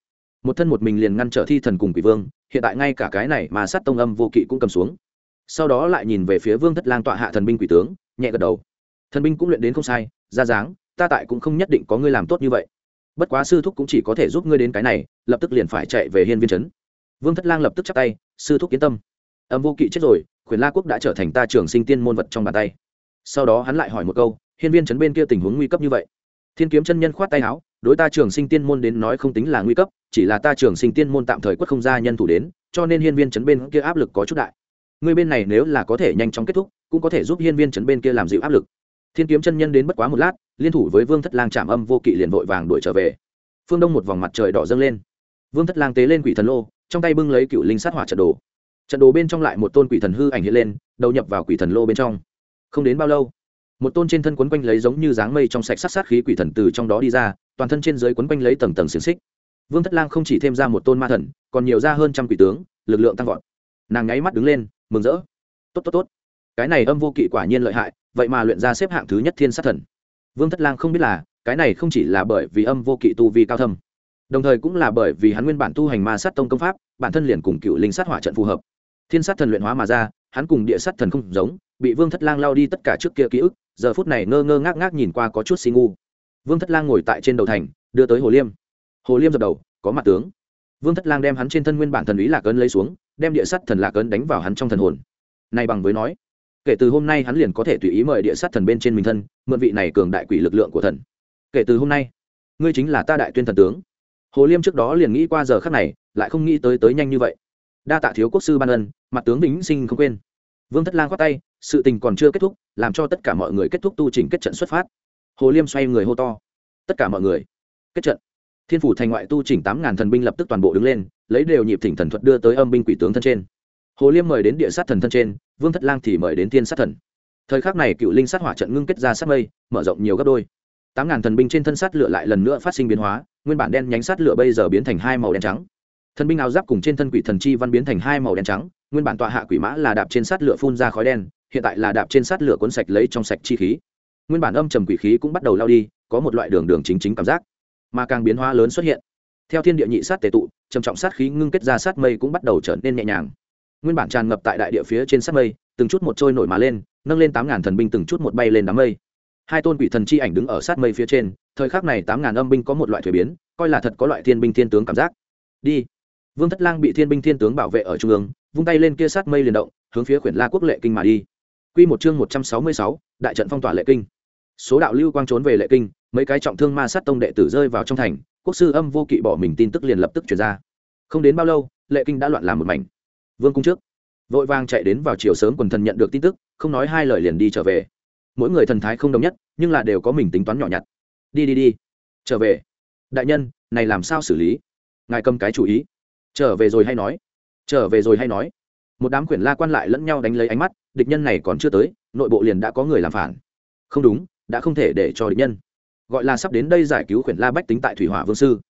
Một thân một mình liền ngăn trở thi thần cùng quỷ vương, hiện tại ngay cả cái này mà sát tông âm vô kỵ cũng cầm xuống. Sau đó lại nhìn về phía vương thất lang tọa hạ thần binh quỷ tướng, nhẹ gật đầu. Thần binh cũng luyện đến không sai, ra dáng, ta tại cũng không nhất định có ngươi làm tốt như vậy. Bất quá sư thúc cũng chỉ có thể giúp ngươi đến cái này, lập tức liền phải chạy về hiên viên trấn. Vương thất lang lập tức chắc tay, sư thúc yên tâm. Âm vô kỵ chết rồi, khuyển la quốc đã trở thành ta trường sinh tiên môn vật trong bàn tay sau đó hắn lại hỏi một câu, hiên viên chấn bên kia tình huống nguy cấp như vậy? Thiên kiếm chân nhân khoát tay áo, đối ta trường sinh tiên môn đến nói không tính là nguy cấp, chỉ là ta trường sinh tiên môn tạm thời quất không ra nhân thủ đến, cho nên hiên viên chấn bên kia áp lực có chút đại. Người bên này nếu là có thể nhanh chóng kết thúc, cũng có thể giúp hiên viên chấn bên kia làm dịu áp lực. Thiên kiếm chân nhân đến bất quá một lát, liên thủ với vương thất lang chạm âm vô kỵ liền vội vàng đuổi trở về. Phương đông một vòng mặt trời đỏ dâng lên. Vương thất lang tế lên quỷ thần lô, trong tay bưng lấy cựu linh sát hỏa trận đồ. Trận đồ bên trong lại một tôn quỷ thần hư ảnh hiện lên, đầu nhập vào quỷ thần lô bên trong không đến bao lâu, một tôn trên thân quấn quanh lấy giống như dáng mây trong sạch sát sát khí quỷ thần từ trong đó đi ra, toàn thân trên dưới quấn quanh lấy tầng tầng xiềng xích. Vương thất lang không chỉ thêm ra một tôn ma thần, còn nhiều ra hơn trăm quỷ tướng, lực lượng tăng vọt. Nàng nháy mắt đứng lên, mừng rỡ. Tốt tốt tốt. Cái này âm vô kỵ quả nhiên lợi hại, vậy mà luyện ra xếp hạng thứ nhất thiên sát thần. Vương thất lang không biết là, cái này không chỉ là bởi vì âm vô kỵ tu vi cao thâm, đồng thời cũng là bởi vì hắn nguyên bản tu hành ma sát tông công pháp, bản thân liền cùng cựu linh sát hỏa trận phù hợp. Thiên sát thần luyện hóa mà ra, hắn cùng địa sát thần không giống bị vương thất lang lao đi tất cả trước kia ký ức, giờ phút này ngơ ngơ ngác ngác nhìn qua có chút xì ngu. Vương thất lang ngồi tại trên đầu thành, đưa tới hồ liêm. Hồ liêm dập đầu, có mặt tướng. Vương thất lang đem hắn trên thân nguyên bản thần ý lạc ấn lấy xuống, đem địa sát thần lạc ấn đánh vào hắn trong thần hồn. Này bằng với nói, kể từ hôm nay hắn liền có thể tùy ý mời địa sát thần bên trên mình thân, mượn vị này cường đại quỷ lực lượng của thần. Kể từ hôm nay, ngươi chính là ta đại tuyên thần tướng. Hồ liêm trước đó liền nghĩ qua giờ khắc này, lại không nghĩ tới tới nhanh như vậy. Đa tạ thiếu quốc sư ban ân, mặt tướng vĩnh sinh không quên vương thất lang khoát tay, sự tình còn chưa kết thúc, làm cho tất cả mọi người kết thúc tu trình kết trận xuất phát. Hồ liêm xoay người hô to. Tất cả mọi người, kết trận. Thiên phủ thành ngoại tu chỉnh tám ngàn thần binh lập tức toàn bộ đứng lên, lấy đều nhịp thỉnh thần thuật đưa tới âm binh quỷ tướng thân trên. Hồ liêm mời đến địa sát thần thân trên, vương thất lang thì mời đến thiên sát thần. Thời khắc này cựu linh sát hỏa trận ngưng kết ra sát mây, mở rộng nhiều gấp đôi. Tám ngàn thần binh trên thân sát lửa lại lần nữa phát sinh biến hóa, nguyên bản đen nhánh sát lửa bây giờ biến thành hai màu đen trắng thần binh áo giáp cùng trên thân quỷ thần chi văn biến thành hai màu đen trắng, nguyên bản tọa hạ quỷ mã là đạp trên sát lửa phun ra khói đen, hiện tại là đạp trên sát lửa cuốn sạch lấy trong sạch chi khí. Nguyên bản âm trầm quỷ khí cũng bắt đầu lao đi, có một loại đường đường chính chính cảm giác, mà càng biến hóa lớn xuất hiện. Theo thiên địa nhị sát tề tụ, trầm trọng sát khí ngưng kết ra sát mây cũng bắt đầu trở nên nhẹ nhàng. Nguyên bản tràn ngập tại đại địa phía trên sát mây, từng chút một trôi nổi mà lên, nâng lên tám ngàn thần binh từng chút một bay lên đám mây. Hai tôn quỷ thần chi ảnh đứng ở sát mây phía trên, thời khắc này tám ngàn âm binh có một loại thuế biến, coi là thật có loại thiên binh thiên tướng cảm giác. Đi vương thất lang bị thiên binh thiên tướng bảo vệ ở trung ương, vung tay lên kia sát mây liền động, hướng phía khuyển la quốc lệ kinh mà đi. Q một chương một trăm sáu mươi sáu, đại trận phong tỏa lệ kinh. Số đạo lưu quang trốn về lệ kinh, mấy cái trọng thương ma sát tông đệ tử rơi vào trong thành, quốc sư âm vô kỵ bỏ mình tin tức liền lập tức chuyển ra. Không đến bao lâu, lệ kinh đã loạn làm một mảnh. Vương cung trước, vội vàng chạy đến vào chiều sớm quần thần nhận được tin tức, không nói hai lời liền đi trở về. Mỗi người thần thái không đồng nhất, nhưng là đều có mình tính toán nhỏ nhặt. Đi đi đi. Trở về. Đại nhân, này làm sao xử lý? Ngài cầm cái chủ ý trở về rồi hay nói? Trở về rồi hay nói? Một đám quyển la quan lại lẫn nhau đánh lấy ánh mắt, địch nhân này còn chưa tới, nội bộ liền đã có người làm phản. Không đúng, đã không thể để cho địch nhân. Gọi là sắp đến đây giải cứu quyển la bách tính tại thủy hỏa vương sư.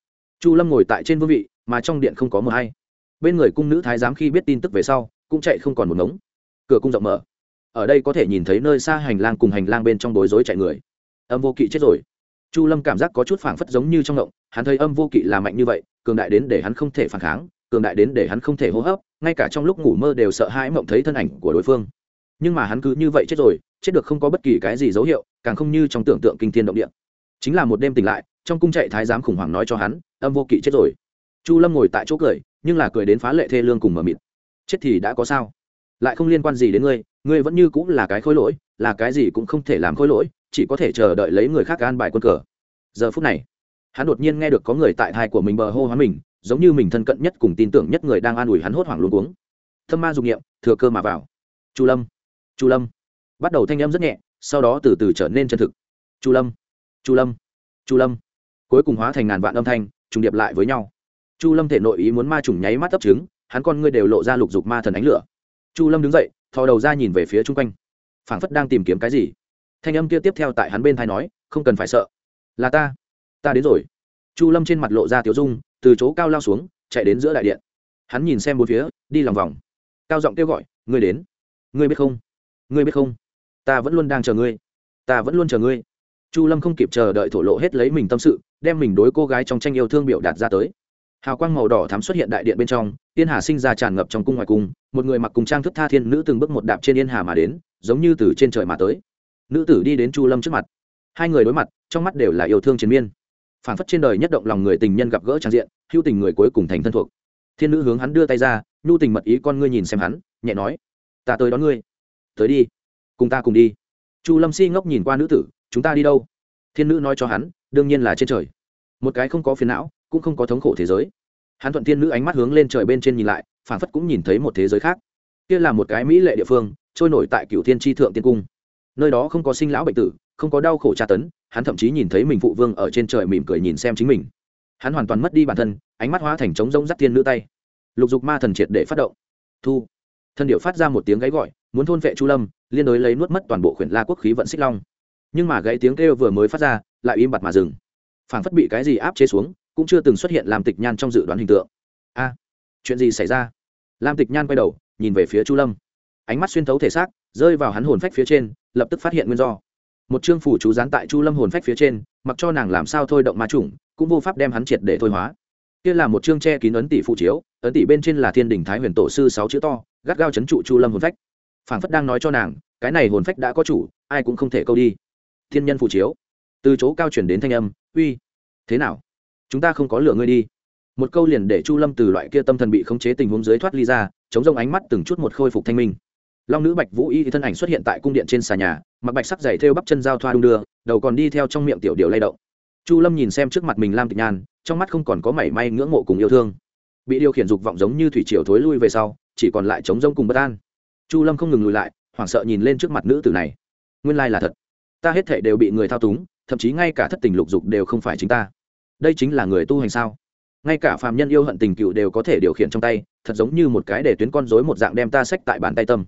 Chu lâm ngồi tại trên vương vị, mà trong điện không có mờ hay. Bên người cung nữ thái giám khi biết tin tức về sau, cũng chạy không còn một ngống. Cửa cung rộng mở. Ở đây có thể nhìn thấy nơi xa hành lang cùng hành lang bên trong bối rối chạy người. Âm vô kỵ chết rồi chu lâm cảm giác có chút phảng phất giống như trong ngộng, hắn thấy âm vô kỵ là mạnh như vậy, cường đại đến để hắn không thể phản kháng, cường đại đến để hắn không thể hô hấp, ngay cả trong lúc ngủ mơ đều sợ hãi mộng thấy thân ảnh của đối phương. Nhưng mà hắn cứ như vậy chết rồi, chết được không có bất kỳ cái gì dấu hiệu, càng không như trong tưởng tượng kinh thiên động địa. Chính là một đêm tỉnh lại, trong cung chạy thái giám khủng hoảng nói cho hắn, âm vô kỵ chết rồi. Chu lâm ngồi tại chỗ cười, nhưng là cười đến phá lệ thê lương cùng mờ mịt. Chết thì đã có sao? Lại không liên quan gì đến ngươi ngươi vẫn như cũng là cái khối lỗi, là cái gì cũng không thể làm khối lỗi chỉ có thể chờ đợi lấy người khác gan bài quân cờ. Giờ phút này, hắn đột nhiên nghe được có người tại thai của mình bờ hô hoán mình, giống như mình thân cận nhất cùng tin tưởng nhất người đang an ủi hắn hốt hoảng luôn cuống. Thâm ma dục nghiệm thừa cơ mà vào. Chu lâm chu lâm. Bắt đầu thanh âm rất nhẹ, sau đó từ từ trở nên chân thực. Chu lâm chu lâm chu lâm. Cuối cùng hóa thành ngàn vạn âm thanh, trùng điệp lại với nhau. Chu lâm thể nội ý muốn ma trùng nháy mắt tấp trứng, hắn con ngươi đều lộ ra lục dục ma thần ánh lửa. Chu lâm đứng dậy, thò đầu ra nhìn về phía chung quanh. Phảng phất đang tìm kiếm cái gì thanh âm kia tiếp theo tại hắn bên thai nói, không cần phải sợ. Là ta ta đến rồi. Chu lâm trên mặt lộ ra tiểu dung, từ chỗ cao lao xuống, chạy đến giữa đại điện. Hắn nhìn xem bốn phía, đi lòng vòng. Cao giọng kêu gọi, ngươi đến. Ngươi biết không? Ngươi biết không? Ta vẫn luôn đang chờ ngươi. Ta vẫn luôn chờ ngươi. Chu lâm không kịp chờ đợi thổ lộ hết lấy mình tâm sự, đem mình đối cô gái trong tranh yêu thương biểu đạt ra tới. Hào quang màu đỏ thắm xuất hiện đại điện bên trong, yên hà sinh ra tràn ngập trong cung ngoài cung, một người mặc cùng trang thức tha thiên nữ từng bước một đạp trên yên hà mà đến, giống như từ trên trời mà tới nữ tử đi đến chu lâm trước mặt. Hai người đối mặt, trong mắt đều là yêu thương chiến miên. Phản phất trên đời nhất động lòng người tình nhân gặp gỡ trang diện hưu tình người cuối cùng thành thân thuộc. Thiên nữ hướng hắn đưa tay ra, nhu tình mật ý con ngươi nhìn xem hắn, nhẹ nói, ta tới đón ngươi. Tới đi. Cùng ta cùng đi. Chu lâm si ngốc nhìn qua nữ tử, chúng ta đi đâu? Thiên nữ nói cho hắn, đương nhiên là trên trời. Một cái không có phiền não, cũng không có thống khổ thế giới. Hắn thuận thiên nữ ánh mắt hướng lên trời bên trên nhìn lại phản phất cũng nhìn thấy một thế giới khác. Kia là một cái mỹ lệ địa phương, trôi nổi tại cựu thiên tri thượng tiên cung nơi đó không có sinh lão bệnh tử, không có đau khổ tra tấn, hắn thậm chí nhìn thấy mình phụ vương ở trên trời mỉm cười nhìn xem chính mình. Hắn hoàn toàn mất đi bản thân, ánh mắt hóa thành trống rông dắt thiên nữ tay. Lục dục ma thần triệt để phát động. Thu. Thần điệu phát ra một tiếng gáy gọi, muốn thôn vệ chu lâm, liên đối lấy nuốt mất toàn bộ khuyển la quốc khí vận xích long. Nhưng mà gãy tiếng kêu vừa mới phát ra, lại im bặt mà dừng. Phảng phất bị cái gì áp chế xuống, cũng chưa từng xuất hiện làm tịch nhan trong dự đoán hình tượng. A, chuyện gì xảy ra? Lam tịch nhan quay đầu, nhìn về phía chu lâm. Ánh mắt xuyên thấu thể xác, rơi vào hắn hồn phách phía trên lập tức phát hiện nguyên do. Một chương phủ chú gián tại chu lâm hồn phách phía trên, mặc cho nàng làm sao thôi động ma chủng, cũng vô pháp đem hắn triệt để thôi hóa. Kia là một chương che kín ấn tỷ phụ chiếu, ấn tỷ bên trên là thiên đình thái huyền tổ sư sáu chữ to, gắt gao chấn trụ chu lâm hồn phách. Phảng phất đang nói cho nàng, cái này hồn phách đã có chủ, ai cũng không thể câu đi. Thiên nhân phụ chiếu. Từ chỗ cao chuyển đến thanh âm, uy, thế nào? Chúng ta không có lửa ngươi đi. Một câu liền để chu lâm từ loại kia tâm thần bị khống chế tình huống dưới thoát ly ra, chống rông ánh mắt từng chút một khôi phục thanh minh long nữ bạch vũ y thân ảnh xuất hiện tại cung điện trên xà nhà, mặc bạch sắc dày thêu bắp chân giao thoa đung đưa, đầu còn đi theo trong miệng tiểu điều lay động. Chu lâm nhìn xem trước mặt mình lam tịch nhan, trong mắt không còn có mảy may ngưỡng mộ cùng yêu thương. Bị điều khiển dục vọng giống như thủy triều thối lui về sau, chỉ còn lại chống rông cùng bất an. Chu lâm không ngừng lùi lại, hoảng sợ nhìn lên trước mặt nữ tử này. Nguyên lai là thật. Ta hết thể đều bị người thao túng, thậm chí ngay cả thất tình lục dục đều không phải chính ta. Đây chính là người tu hành sao? Ngay cả phàm nhân yêu hận tình cựu đều có thể điều khiển trong tay, thật giống như một cái để tuyến con dối một dạng đem ta sách tại bàn tay tâm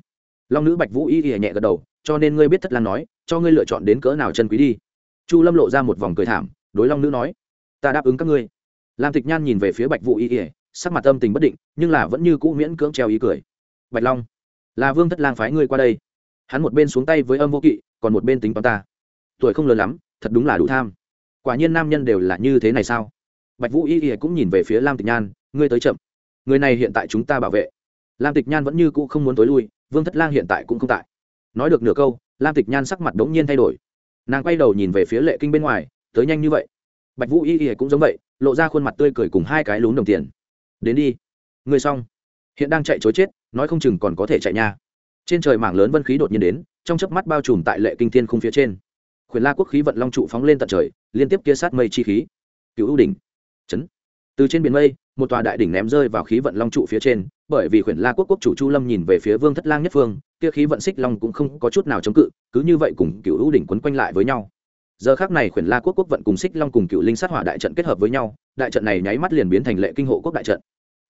long nữ bạch vũ y y nhẹ gật đầu, cho nên ngươi biết thất lang nói, cho ngươi lựa chọn đến cỡ nào chân quý đi. Chu lâm lộ ra một vòng cười thảm, đối long nữ nói, ta đáp ứng các ngươi. Lam tịch nhan nhìn về phía bạch vũ y y, sắc mặt âm tình bất định, nhưng là vẫn như cũ miễn cưỡng treo ý cười. Bạch long, là vương thất lang phái ngươi qua đây. Hắn một bên xuống tay với âm vô kỵ, còn một bên tính toán ta. Tuổi không lớn lắm, thật đúng là đủ tham. Quả nhiên nam nhân đều là như thế này sao? Bạch vũ y y cũng nhìn về phía lam tịch nhan, ngươi tới chậm. Người này hiện tại chúng ta bảo vệ lam tịch nhan vẫn như cũ không muốn tối lui, vương thất lang hiện tại cũng không tại. Nói được nửa câu, lam tịch nhan sắc mặt đống nhiên thay đổi. Nàng quay đầu nhìn về phía lệ kinh bên ngoài, tới nhanh như vậy. Bạch vũ y y cũng giống vậy, lộ ra khuôn mặt tươi cười cùng hai cái lún đồng tiền. Đến đi người xong. Hiện đang chạy chối chết, nói không chừng còn có thể chạy nha. Trên trời mảng lớn vân khí đột nhiên đến, trong chớp mắt bao trùm tại lệ kinh thiên khung phía trên. Khuyển la quốc khí vận long trụ phóng lên tận trời, liên tiếp kia sát mây chi khí. Cựu ưu đỉnh. Chấn. Từ trên biển mây một tòa đại đỉnh ném rơi vào khí vận long trụ phía trên, bởi vì khuyển la quốc quốc chủ chu lâm nhìn về phía vương thất lang nhất phương, kia khí vận xích long cũng không có chút nào chống cự, cứ như vậy cùng cựu hữu đỉnh quấn quanh lại với nhau. Giờ khác này khuyển la quốc quốc vận cùng xích long cùng cựu linh sát hỏa đại trận kết hợp với nhau, đại trận này nháy mắt liền biến thành lệ kinh hộ quốc đại trận.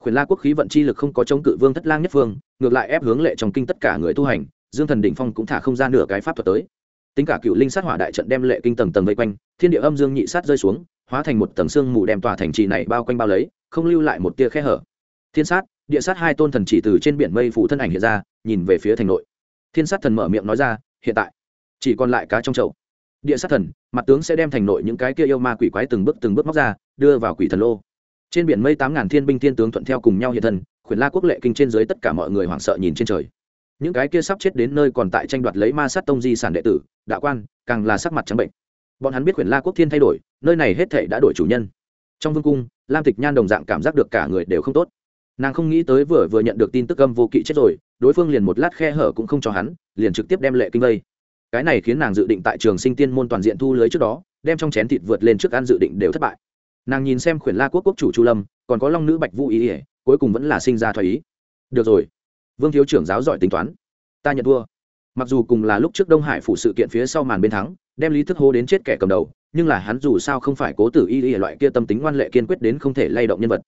Khuyển la quốc khí vận chi lực không có chống cự vương thất lang nhất phương, ngược lại ép hướng lệ trong kinh tất cả người tu hành, dương thần đỉnh phong cũng thả không ra nửa cái pháp thuật tới. Tính cả cựu linh sát hỏa đại trận đem lệ kinh tầng tầng vây quanh, thiên địa âm dương nhị sát rơi xuống hóa thành một tầng xương mù đem tòa thành trì này bao quanh bao lấy, không lưu lại một tia khe hở. Thiên sát, địa sát hai tôn thần chỉ từ trên biển mây phủ thân ảnh hiện ra, nhìn về phía thành nội. Thiên sát thần mở miệng nói ra, hiện tại, chỉ còn lại cá trong chậu. Địa sát thần, mặt tướng sẽ đem thành nội những cái kia yêu ma quỷ quái từng bước từng bước móc ra, đưa vào quỷ thần lô. Trên biển mây tám ngàn thiên binh thiên tướng thuận theo cùng nhau hiện thân, khuyển la quốc lệ kinh trên dưới tất cả mọi người hoảng sợ nhìn trên trời. Những cái kia sắp chết đến nơi còn tại tranh đoạt lấy ma sát tông di sản đệ tử, đạo quan, càng là sắc mặt trắng bệnh bọn hắn biết quyền la quốc thiên thay đổi, nơi này hết thể đã đổi chủ nhân. Trong vương cung, lam tịch nhan đồng dạng cảm giác được cả người đều không tốt. Nàng không nghĩ tới vừa vừa nhận được tin tức âm vô kỵ chết rồi, đối phương liền một lát khe hở cũng không cho hắn, liền trực tiếp đem lệ kinh vây. Cái này khiến nàng dự định tại trường sinh tiên môn toàn diện thu lưới trước đó, đem trong chén thịt vượt lên trước ăn dự định đều thất bại. Nàng nhìn xem khuyển la quốc quốc chủ chu lâm, còn có long nữ bạch vũ ý ỉa cuối cùng vẫn là sinh ra thoái ý. Được rồi, vương thiếu trưởng giáo giỏi tính toán. Ta nhận thua. Mặc dù cùng là lúc trước đông hải phủ sự kiện phía sau màn bên thắng đem lý thức hô đến chết kẻ cầm đầu, nhưng là hắn dù sao không phải cố tử y y loại kia tâm tính ngoan lệ kiên quyết đến không thể lay động nhân vật.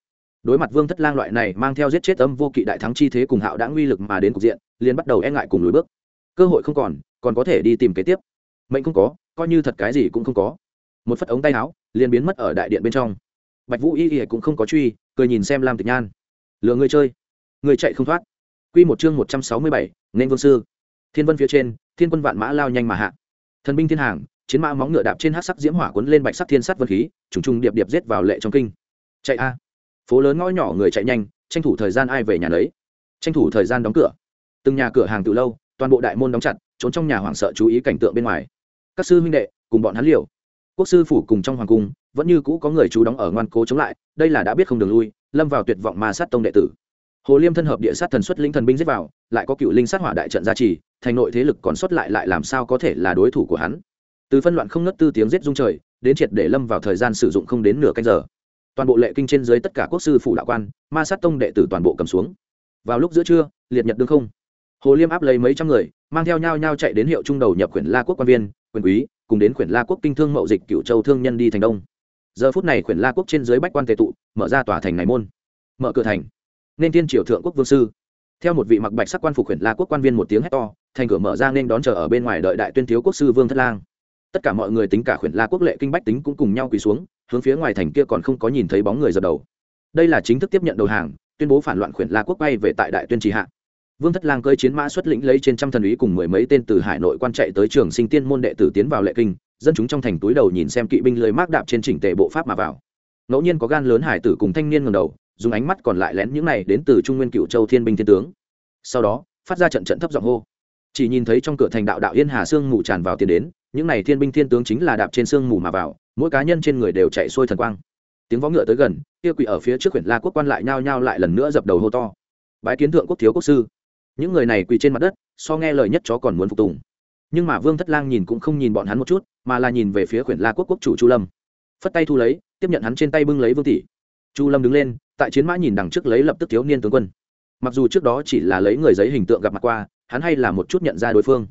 Đối mặt vương thất lang loại này mang theo giết chết âm vô kỵ đại thắng chi thế cùng hạo đã nguy lực mà đến cục diện, liền bắt đầu e ngại cùng lùi bước. Cơ hội không còn còn có thể đi tìm kế tiếp. Mệnh không có, coi như thật cái gì cũng không có. Một phất ống tay áo, liền biến mất ở đại điện bên trong. Bạch vũ y y cũng không có truy, cười nhìn xem lam tịch nhan. Lừa người chơi người chạy không thoát. Quy một chương một trăm sáu mươi bảy, nên vương sư. Thiên vân phía trên, thiên quân vạn mã lao nhanh mà hạ thần binh thiên hàng, chiến mã móng ngựa đạp trên hát sắc diễm hỏa cuốn lên bạch sắc thiên sắt vân khí, trùng trùng điệp điệp giết vào lệ trong kinh. Chạy a. Phố lớn ngõ nhỏ người chạy nhanh, tranh thủ thời gian ai về nhà lấy tranh thủ thời gian đóng cửa. Từng nhà cửa hàng từ lâu, toàn bộ đại môn đóng chặt, trốn trong nhà hoảng sợ chú ý cảnh tượng bên ngoài. Các sư huynh đệ, cùng bọn hắn liều. Quốc sư phủ cùng trong hoàng cung, vẫn như cũ có người chú đóng ở ngoan cố chống lại, đây là đã biết không đường lui, lâm vào tuyệt vọng mà sát tông đệ tử hồ liêm thân hợp địa sát thần xuất linh thần binh giết vào, lại có cựu linh sát hỏa đại trận gia trì, thành nội thế lực còn xuất lại lại làm sao có thể là đối thủ của hắn? Từ phân loạn không ngất tư tiếng giết dung trời, đến triệt để lâm vào thời gian sử dụng không đến nửa canh giờ. Toàn bộ lệ kinh trên dưới tất cả quốc sư phủ đạo quan, ma sát tông đệ tử toàn bộ cầm xuống. Vào lúc giữa trưa, liệt nhật đương không. Hồ liêm áp lấy mấy trăm người, mang theo nhau nhau chạy đến hiệu trung đầu nhập quyển la quốc quan viên, quyền quý, cùng đến quyển la quốc kinh thương mậu dịch cựu châu thương nhân đi thành đông. Giờ phút này quyển la quốc trên dưới bách quan tề tụ, mở ra tòa thành này môn. Mở cửa thành nên thiên triều thượng quốc vương sư. Theo một vị mặc bạch sắc quan phục huyện la quốc quan viên một tiếng hét to, thành cửa mở ra nên đón chờ ở bên ngoài đợi đại tuyên thiếu quốc sư vương thất lang. Tất cả mọi người tính cả huyện la quốc lệ kinh bách tính cũng cùng nhau quỳ xuống, hướng phía ngoài thành kia còn không có nhìn thấy bóng người dập đầu. Đây là chính thức tiếp nhận đầu hàng, tuyên bố phản loạn huyện la quốc bay về tại đại tuyên trì hạ. Vương thất lang cơi chiến mã xuất lĩnh lấy trên trăm thần ý cùng mười mấy tên từ hải nội quan chạy tới trường sinh tiên môn đệ tử tiến vào lệ kinh, dân chúng trong thành túi đầu nhìn xem kỵ binh lưới mác đạp trên chỉnh tề bộ pháp mà vào. Ngẫu nhiên có gan lớn hải tử cùng thanh niên ngầm đầu dùng ánh mắt còn lại lén những này đến từ trung nguyên cựu châu thiên binh thiên tướng. Sau đó, phát ra trận trận thấp giọng hô. Chỉ nhìn thấy trong cửa thành đạo đạo yên hà sương mù tràn vào tiền đến, những này thiên binh thiên tướng chính là đạp trên sương mù mà vào, mỗi cá nhân trên người đều chạy xuôi thần quang. Tiếng võ ngựa tới gần, kia quỷ ở phía trước huyện la quốc quan lại nhao nhao lại lần nữa dập đầu hô to. Bái kiến thượng quốc thiếu quốc sư. Những người này quỳ trên mặt đất, so nghe lời nhất chó còn muốn phục tùng. Nhưng mà vương thất lang nhìn cũng không nhìn bọn hắn một chút, mà là nhìn về phía huyện la quốc quốc chủ chu lâm. Phất tay thu lấy, tiếp nhận hắn trên tay bưng lấy vương tỷ. Chu lâm đứng lên tại chiến mã nhìn đằng trước lấy lập tức thiếu niên tướng quân. Mặc dù trước đó chỉ là lấy người giấy hình tượng gặp mặt qua, hắn hay là một chút nhận ra đối phương.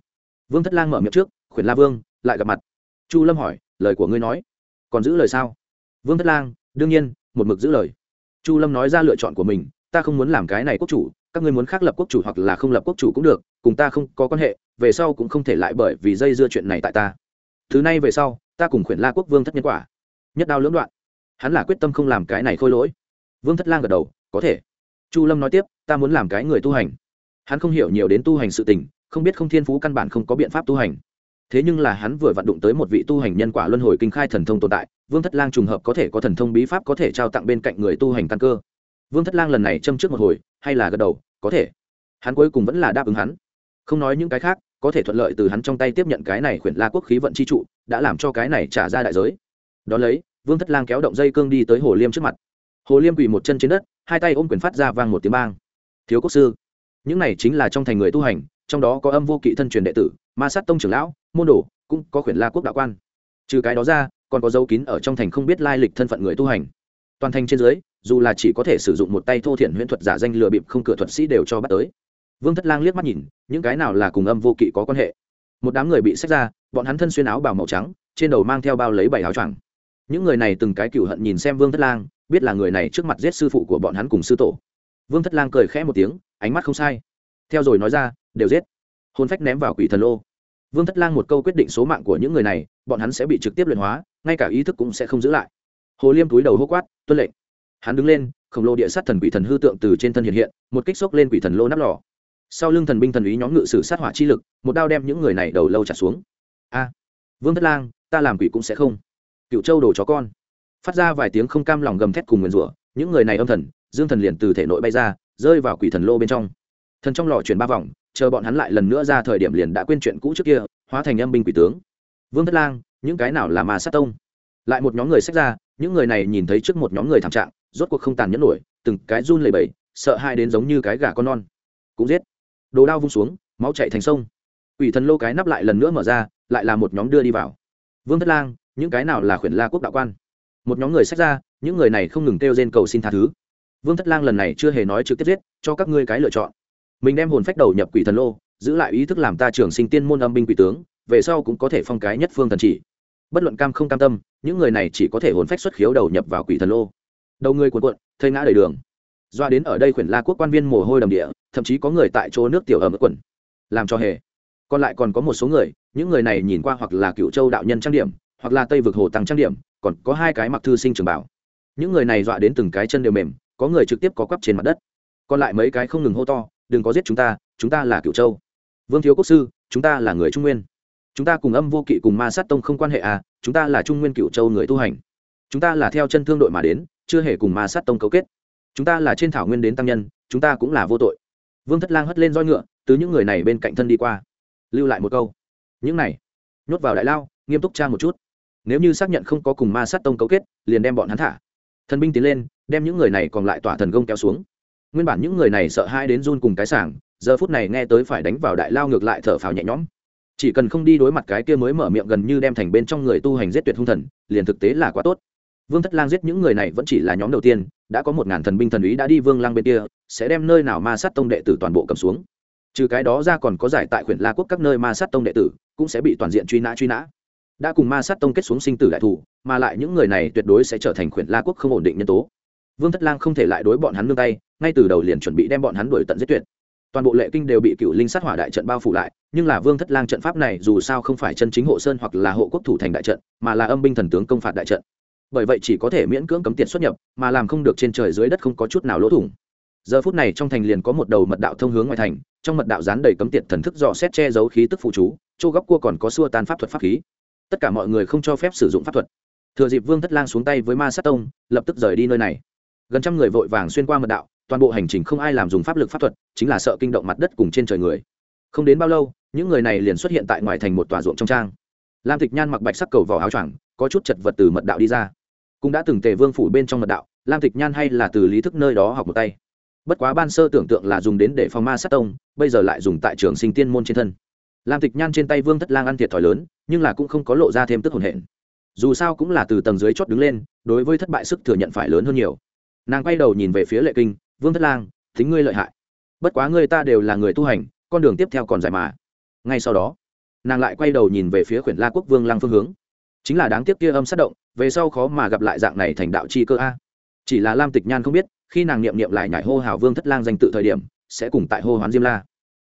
Vương thất lang mở miệng trước, khuyển la vương, lại gặp mặt. Chu lâm hỏi, lời của ngươi nói, còn giữ lời sao? Vương thất lang, đương nhiên, một mực giữ lời. Chu lâm nói ra lựa chọn của mình, ta không muốn làm cái này quốc chủ, các ngươi muốn khác lập quốc chủ hoặc là không lập quốc chủ cũng được, cùng ta không có quan hệ, về sau cũng không thể lại bởi vì dây dưa chuyện này tại ta. Thứ này về sau, ta cùng khuyển la quốc vương thất nhân quả, nhất đao lưỡng đoạn. Hắn là quyết tâm không làm cái này khôi lỗi vương thất lang gật đầu, có thể. Chu lâm nói tiếp, ta muốn làm cái người tu hành. Hắn không hiểu nhiều đến tu hành sự tình, không biết không thiên phú căn bản không có biện pháp tu hành. Thế nhưng là hắn vừa vận động tới một vị tu hành nhân quả luân hồi kinh khai thần thông tồn tại, vương thất lang trùng hợp có thể có thần thông bí pháp có thể trao tặng bên cạnh người tu hành căn cơ. Vương thất lang lần này châm trước một hồi, hay là gật đầu, có thể. Hắn cuối cùng vẫn là đáp ứng hắn. Không nói những cái khác, có thể thuận lợi từ hắn trong tay tiếp nhận cái này khuyển la quốc khí vận chi trụ, đã làm cho cái này trả ra đại giới. Đón lấy, vương thất lang kéo động dây cương đi tới hồ liêm trước mặt hồ liêm quỳ một chân trên đất, hai tay ôm quyền phát ra vang một tiếng bang. Thiếu quốc sư, những này chính là trong thành người tu hành, trong đó có âm vô kỵ thân truyền đệ tử, ma sát tông trưởng lão, môn đồ, cũng có khuyển la quốc đạo quan. Trừ cái đó ra, còn có dấu kín ở trong thành không biết lai lịch thân phận người tu hành. Toàn thành trên dưới, dù là chỉ có thể sử dụng một tay thô thiện huyễn thuật giả danh lừa bịp không cửa thuật sĩ đều cho bắt tới. Vương thất lang liếc mắt nhìn, những cái nào là cùng âm vô kỵ có quan hệ? Một đám người bị xét ra, bọn hắn thân xuyên áo bào màu trắng, trên đầu mang theo bao lấy bảy áo choàng. Những người này từng cái cựu hận nhìn xem vương thất lang biết là người này trước mặt giết sư phụ của bọn hắn cùng sư tổ. Vương thất lang cười khẽ một tiếng, ánh mắt không sai. Theo rồi nói ra, đều giết. Hôn phách ném vào quỷ thần lô. Vương thất lang một câu quyết định số mạng của những người này, bọn hắn sẽ bị trực tiếp luyện hóa, ngay cả ý thức cũng sẽ không giữ lại. Hồ liêm túi đầu hô quát, tuân lệnh. Hắn đứng lên, khổng lồ địa sát thần quỷ thần hư tượng từ trên thân hiện hiện, một kích xốc lên quỷ thần lô nắp lò. Sau lưng thần binh thần ý nhóm ngự sử sát hỏa chi lực, một đao đem những người này đầu lâu trả xuống. A, vương thất lang, ta làm quỷ cũng sẽ không. Cựu châu đồ chó con phát ra vài tiếng không cam lòng gầm thét cùng nguyền rủa, những người này âm thần, dương thần liền từ thể nội bay ra, rơi vào quỷ thần lô bên trong. Thần trong lò chuyển ba vòng, chờ bọn hắn lại lần nữa ra thời điểm liền đã quên chuyện cũ trước kia, hóa thành âm binh quỷ tướng. Vương thất lang, những cái nào là ma sát tông? Lại một nhóm người sách ra, những người này nhìn thấy trước một nhóm người thảm trạng, rốt cuộc không tàn nhẫn nổi, từng cái run lẩy bẩy, sợ hai đến giống như cái gà con non. Cũng giết. Đồ đao vung xuống, máu chạy thành sông. Ủy thần lô cái nắp lại lần nữa mở ra, lại là một nhóm đưa đi vào. Vương thất lang, những cái nào là khuyển la quốc đạo quan? Một nhóm người sách ra, những người này không ngừng kêu trên cầu xin tha thứ. Vương thất lang lần này chưa hề nói trực tiếp giết, cho các ngươi cái lựa chọn. Mình đem hồn phách đầu nhập quỷ thần lô, giữ lại ý thức làm ta trưởng sinh tiên môn âm binh quỷ tướng, về sau cũng có thể phong cái nhất phương thần chỉ. Bất luận cam không cam tâm, những người này chỉ có thể hồn phách xuất khiếu đầu nhập vào quỷ thần lô. Đầu người cuộn cuộn, thây ngã đầy đường. Doa đến ở đây khuyển la quốc quan viên mồ hôi đầm địa, thậm chí có người tại chỗ nước tiểu ở mức quần. Làm cho hề. Còn lại còn có một số người, những người này nhìn qua hoặc là cựu châu đạo nhân trang điểm hoặc là tây vực hồ tăng trang điểm, còn có hai cái mặc thư sinh trường bảo. Những người này dọa đến từng cái chân đều mềm, có người trực tiếp có quắp trên mặt đất. Còn lại mấy cái không ngừng hô to, đừng có giết chúng ta chúng ta là cựu châu. Vương thiếu quốc sư, chúng ta là người trung nguyên. Chúng ta cùng âm vô kỵ cùng ma sát tông không quan hệ à chúng ta là trung nguyên cựu châu người tu hành. Chúng ta là theo chân thương đội mà đến, chưa hề cùng ma sát tông cấu kết. Chúng ta là trên thảo nguyên đến tăng nhân, chúng ta cũng là vô tội. Vương thất lang hất lên roi ngựa, từ những người này bên cạnh thân đi qua. Lưu lại một câu. Những này, nhốt vào đại lao, nghiêm túc tra một chút nếu như xác nhận không có cùng ma sát tông cấu kết, liền đem bọn hắn thả. Thần binh tiến lên, đem những người này còn lại tỏa thần công kéo xuống. Nguyên bản những người này sợ hai đến run cùng cái sảng, giờ phút này nghe tới phải đánh vào đại lao ngược lại thở phào nhẹ nhõm. Chỉ cần không đi đối mặt cái kia mới mở miệng gần như đem thành bên trong người tu hành giết tuyệt hung thần, liền thực tế là quá tốt. Vương thất lang giết những người này vẫn chỉ là nhóm đầu tiên, đã có một ngàn thần binh thần ý đã đi vương lang bên kia, sẽ đem nơi nào ma sát tông đệ tử toàn bộ cầm xuống. Trừ cái đó ra còn có giải tại huyện la quốc các nơi ma sát tông đệ tử, cũng sẽ bị toàn diện truy nã truy nã đã cùng ma sát tông kết xuống sinh tử đại thủ mà lại những người này tuyệt đối sẽ trở thành khuyển la quốc không ổn định nhân tố. Vương thất lang không thể lại đối bọn hắn nương tay, ngay từ đầu liền chuẩn bị đem bọn hắn đuổi tận giết tuyệt. Toàn bộ lệ kinh đều bị cựu linh sát hỏa đại trận bao phủ lại, nhưng là vương thất lang trận pháp này dù sao không phải chân chính hộ sơn hoặc là hộ quốc thủ thành đại trận, mà là âm binh thần tướng công phạt đại trận. Bởi vậy chỉ có thể miễn cưỡng cấm tiền xuất nhập, mà làm không được trên trời dưới đất không có chút nào lỗ thủng. Giờ phút này trong thành liền có một đầu mật đạo thông hướng ngoài thành, trong mật đạo dán đầy cấm tiệt thần thức dò xét che giấu khí tức phụ chú, chỗ góc cua còn có xua tan pháp thuật pháp khí tất cả mọi người không cho phép sử dụng pháp thuật. Thừa dịp vương thất lang xuống tay với ma sát tông, lập tức rời đi nơi này. Gần trăm người vội vàng xuyên qua mật đạo, toàn bộ hành trình không ai làm dùng pháp lực pháp thuật, chính là sợ kinh động mặt đất cùng trên trời người. Không đến bao lâu, những người này liền xuất hiện tại ngoài thành một tòa ruộng trong trang. Lam tịch nhan mặc bạch sắc cầu vỏ áo choàng, có chút chật vật từ mật đạo đi ra. Cũng đã từng tề vương phủ bên trong mật đạo, lam tịch nhan hay là từ lý thức nơi đó học một tay. Bất quá ban sơ tưởng tượng là dùng đến để phòng ma sát tông, bây giờ lại dùng tại trường sinh tiên môn trên thân lam tịch nhan trên tay vương thất lang ăn thiệt thòi lớn, nhưng là cũng không có lộ ra thêm tức hồn hển dù sao cũng là từ tầng dưới chót đứng lên, đối với thất bại sức thừa nhận phải lớn hơn nhiều. Nàng quay đầu nhìn về phía lệ kinh, vương thất lang, thính ngươi lợi hại. Bất quá ngươi ta đều là người tu hành, con đường tiếp theo còn dài mà. Ngay sau đó, nàng lại quay đầu nhìn về phía khuyển la quốc vương lăng phương hướng. Chính là đáng tiếc kia âm sát động, về sau khó mà gặp lại dạng này thành đạo chi cơ a. Chỉ là lam tịch nhan không biết, khi nàng niệm niệm lại nhảy hô hào vương thất lang danh tự thời điểm, sẽ cùng tại hô hoán diêm la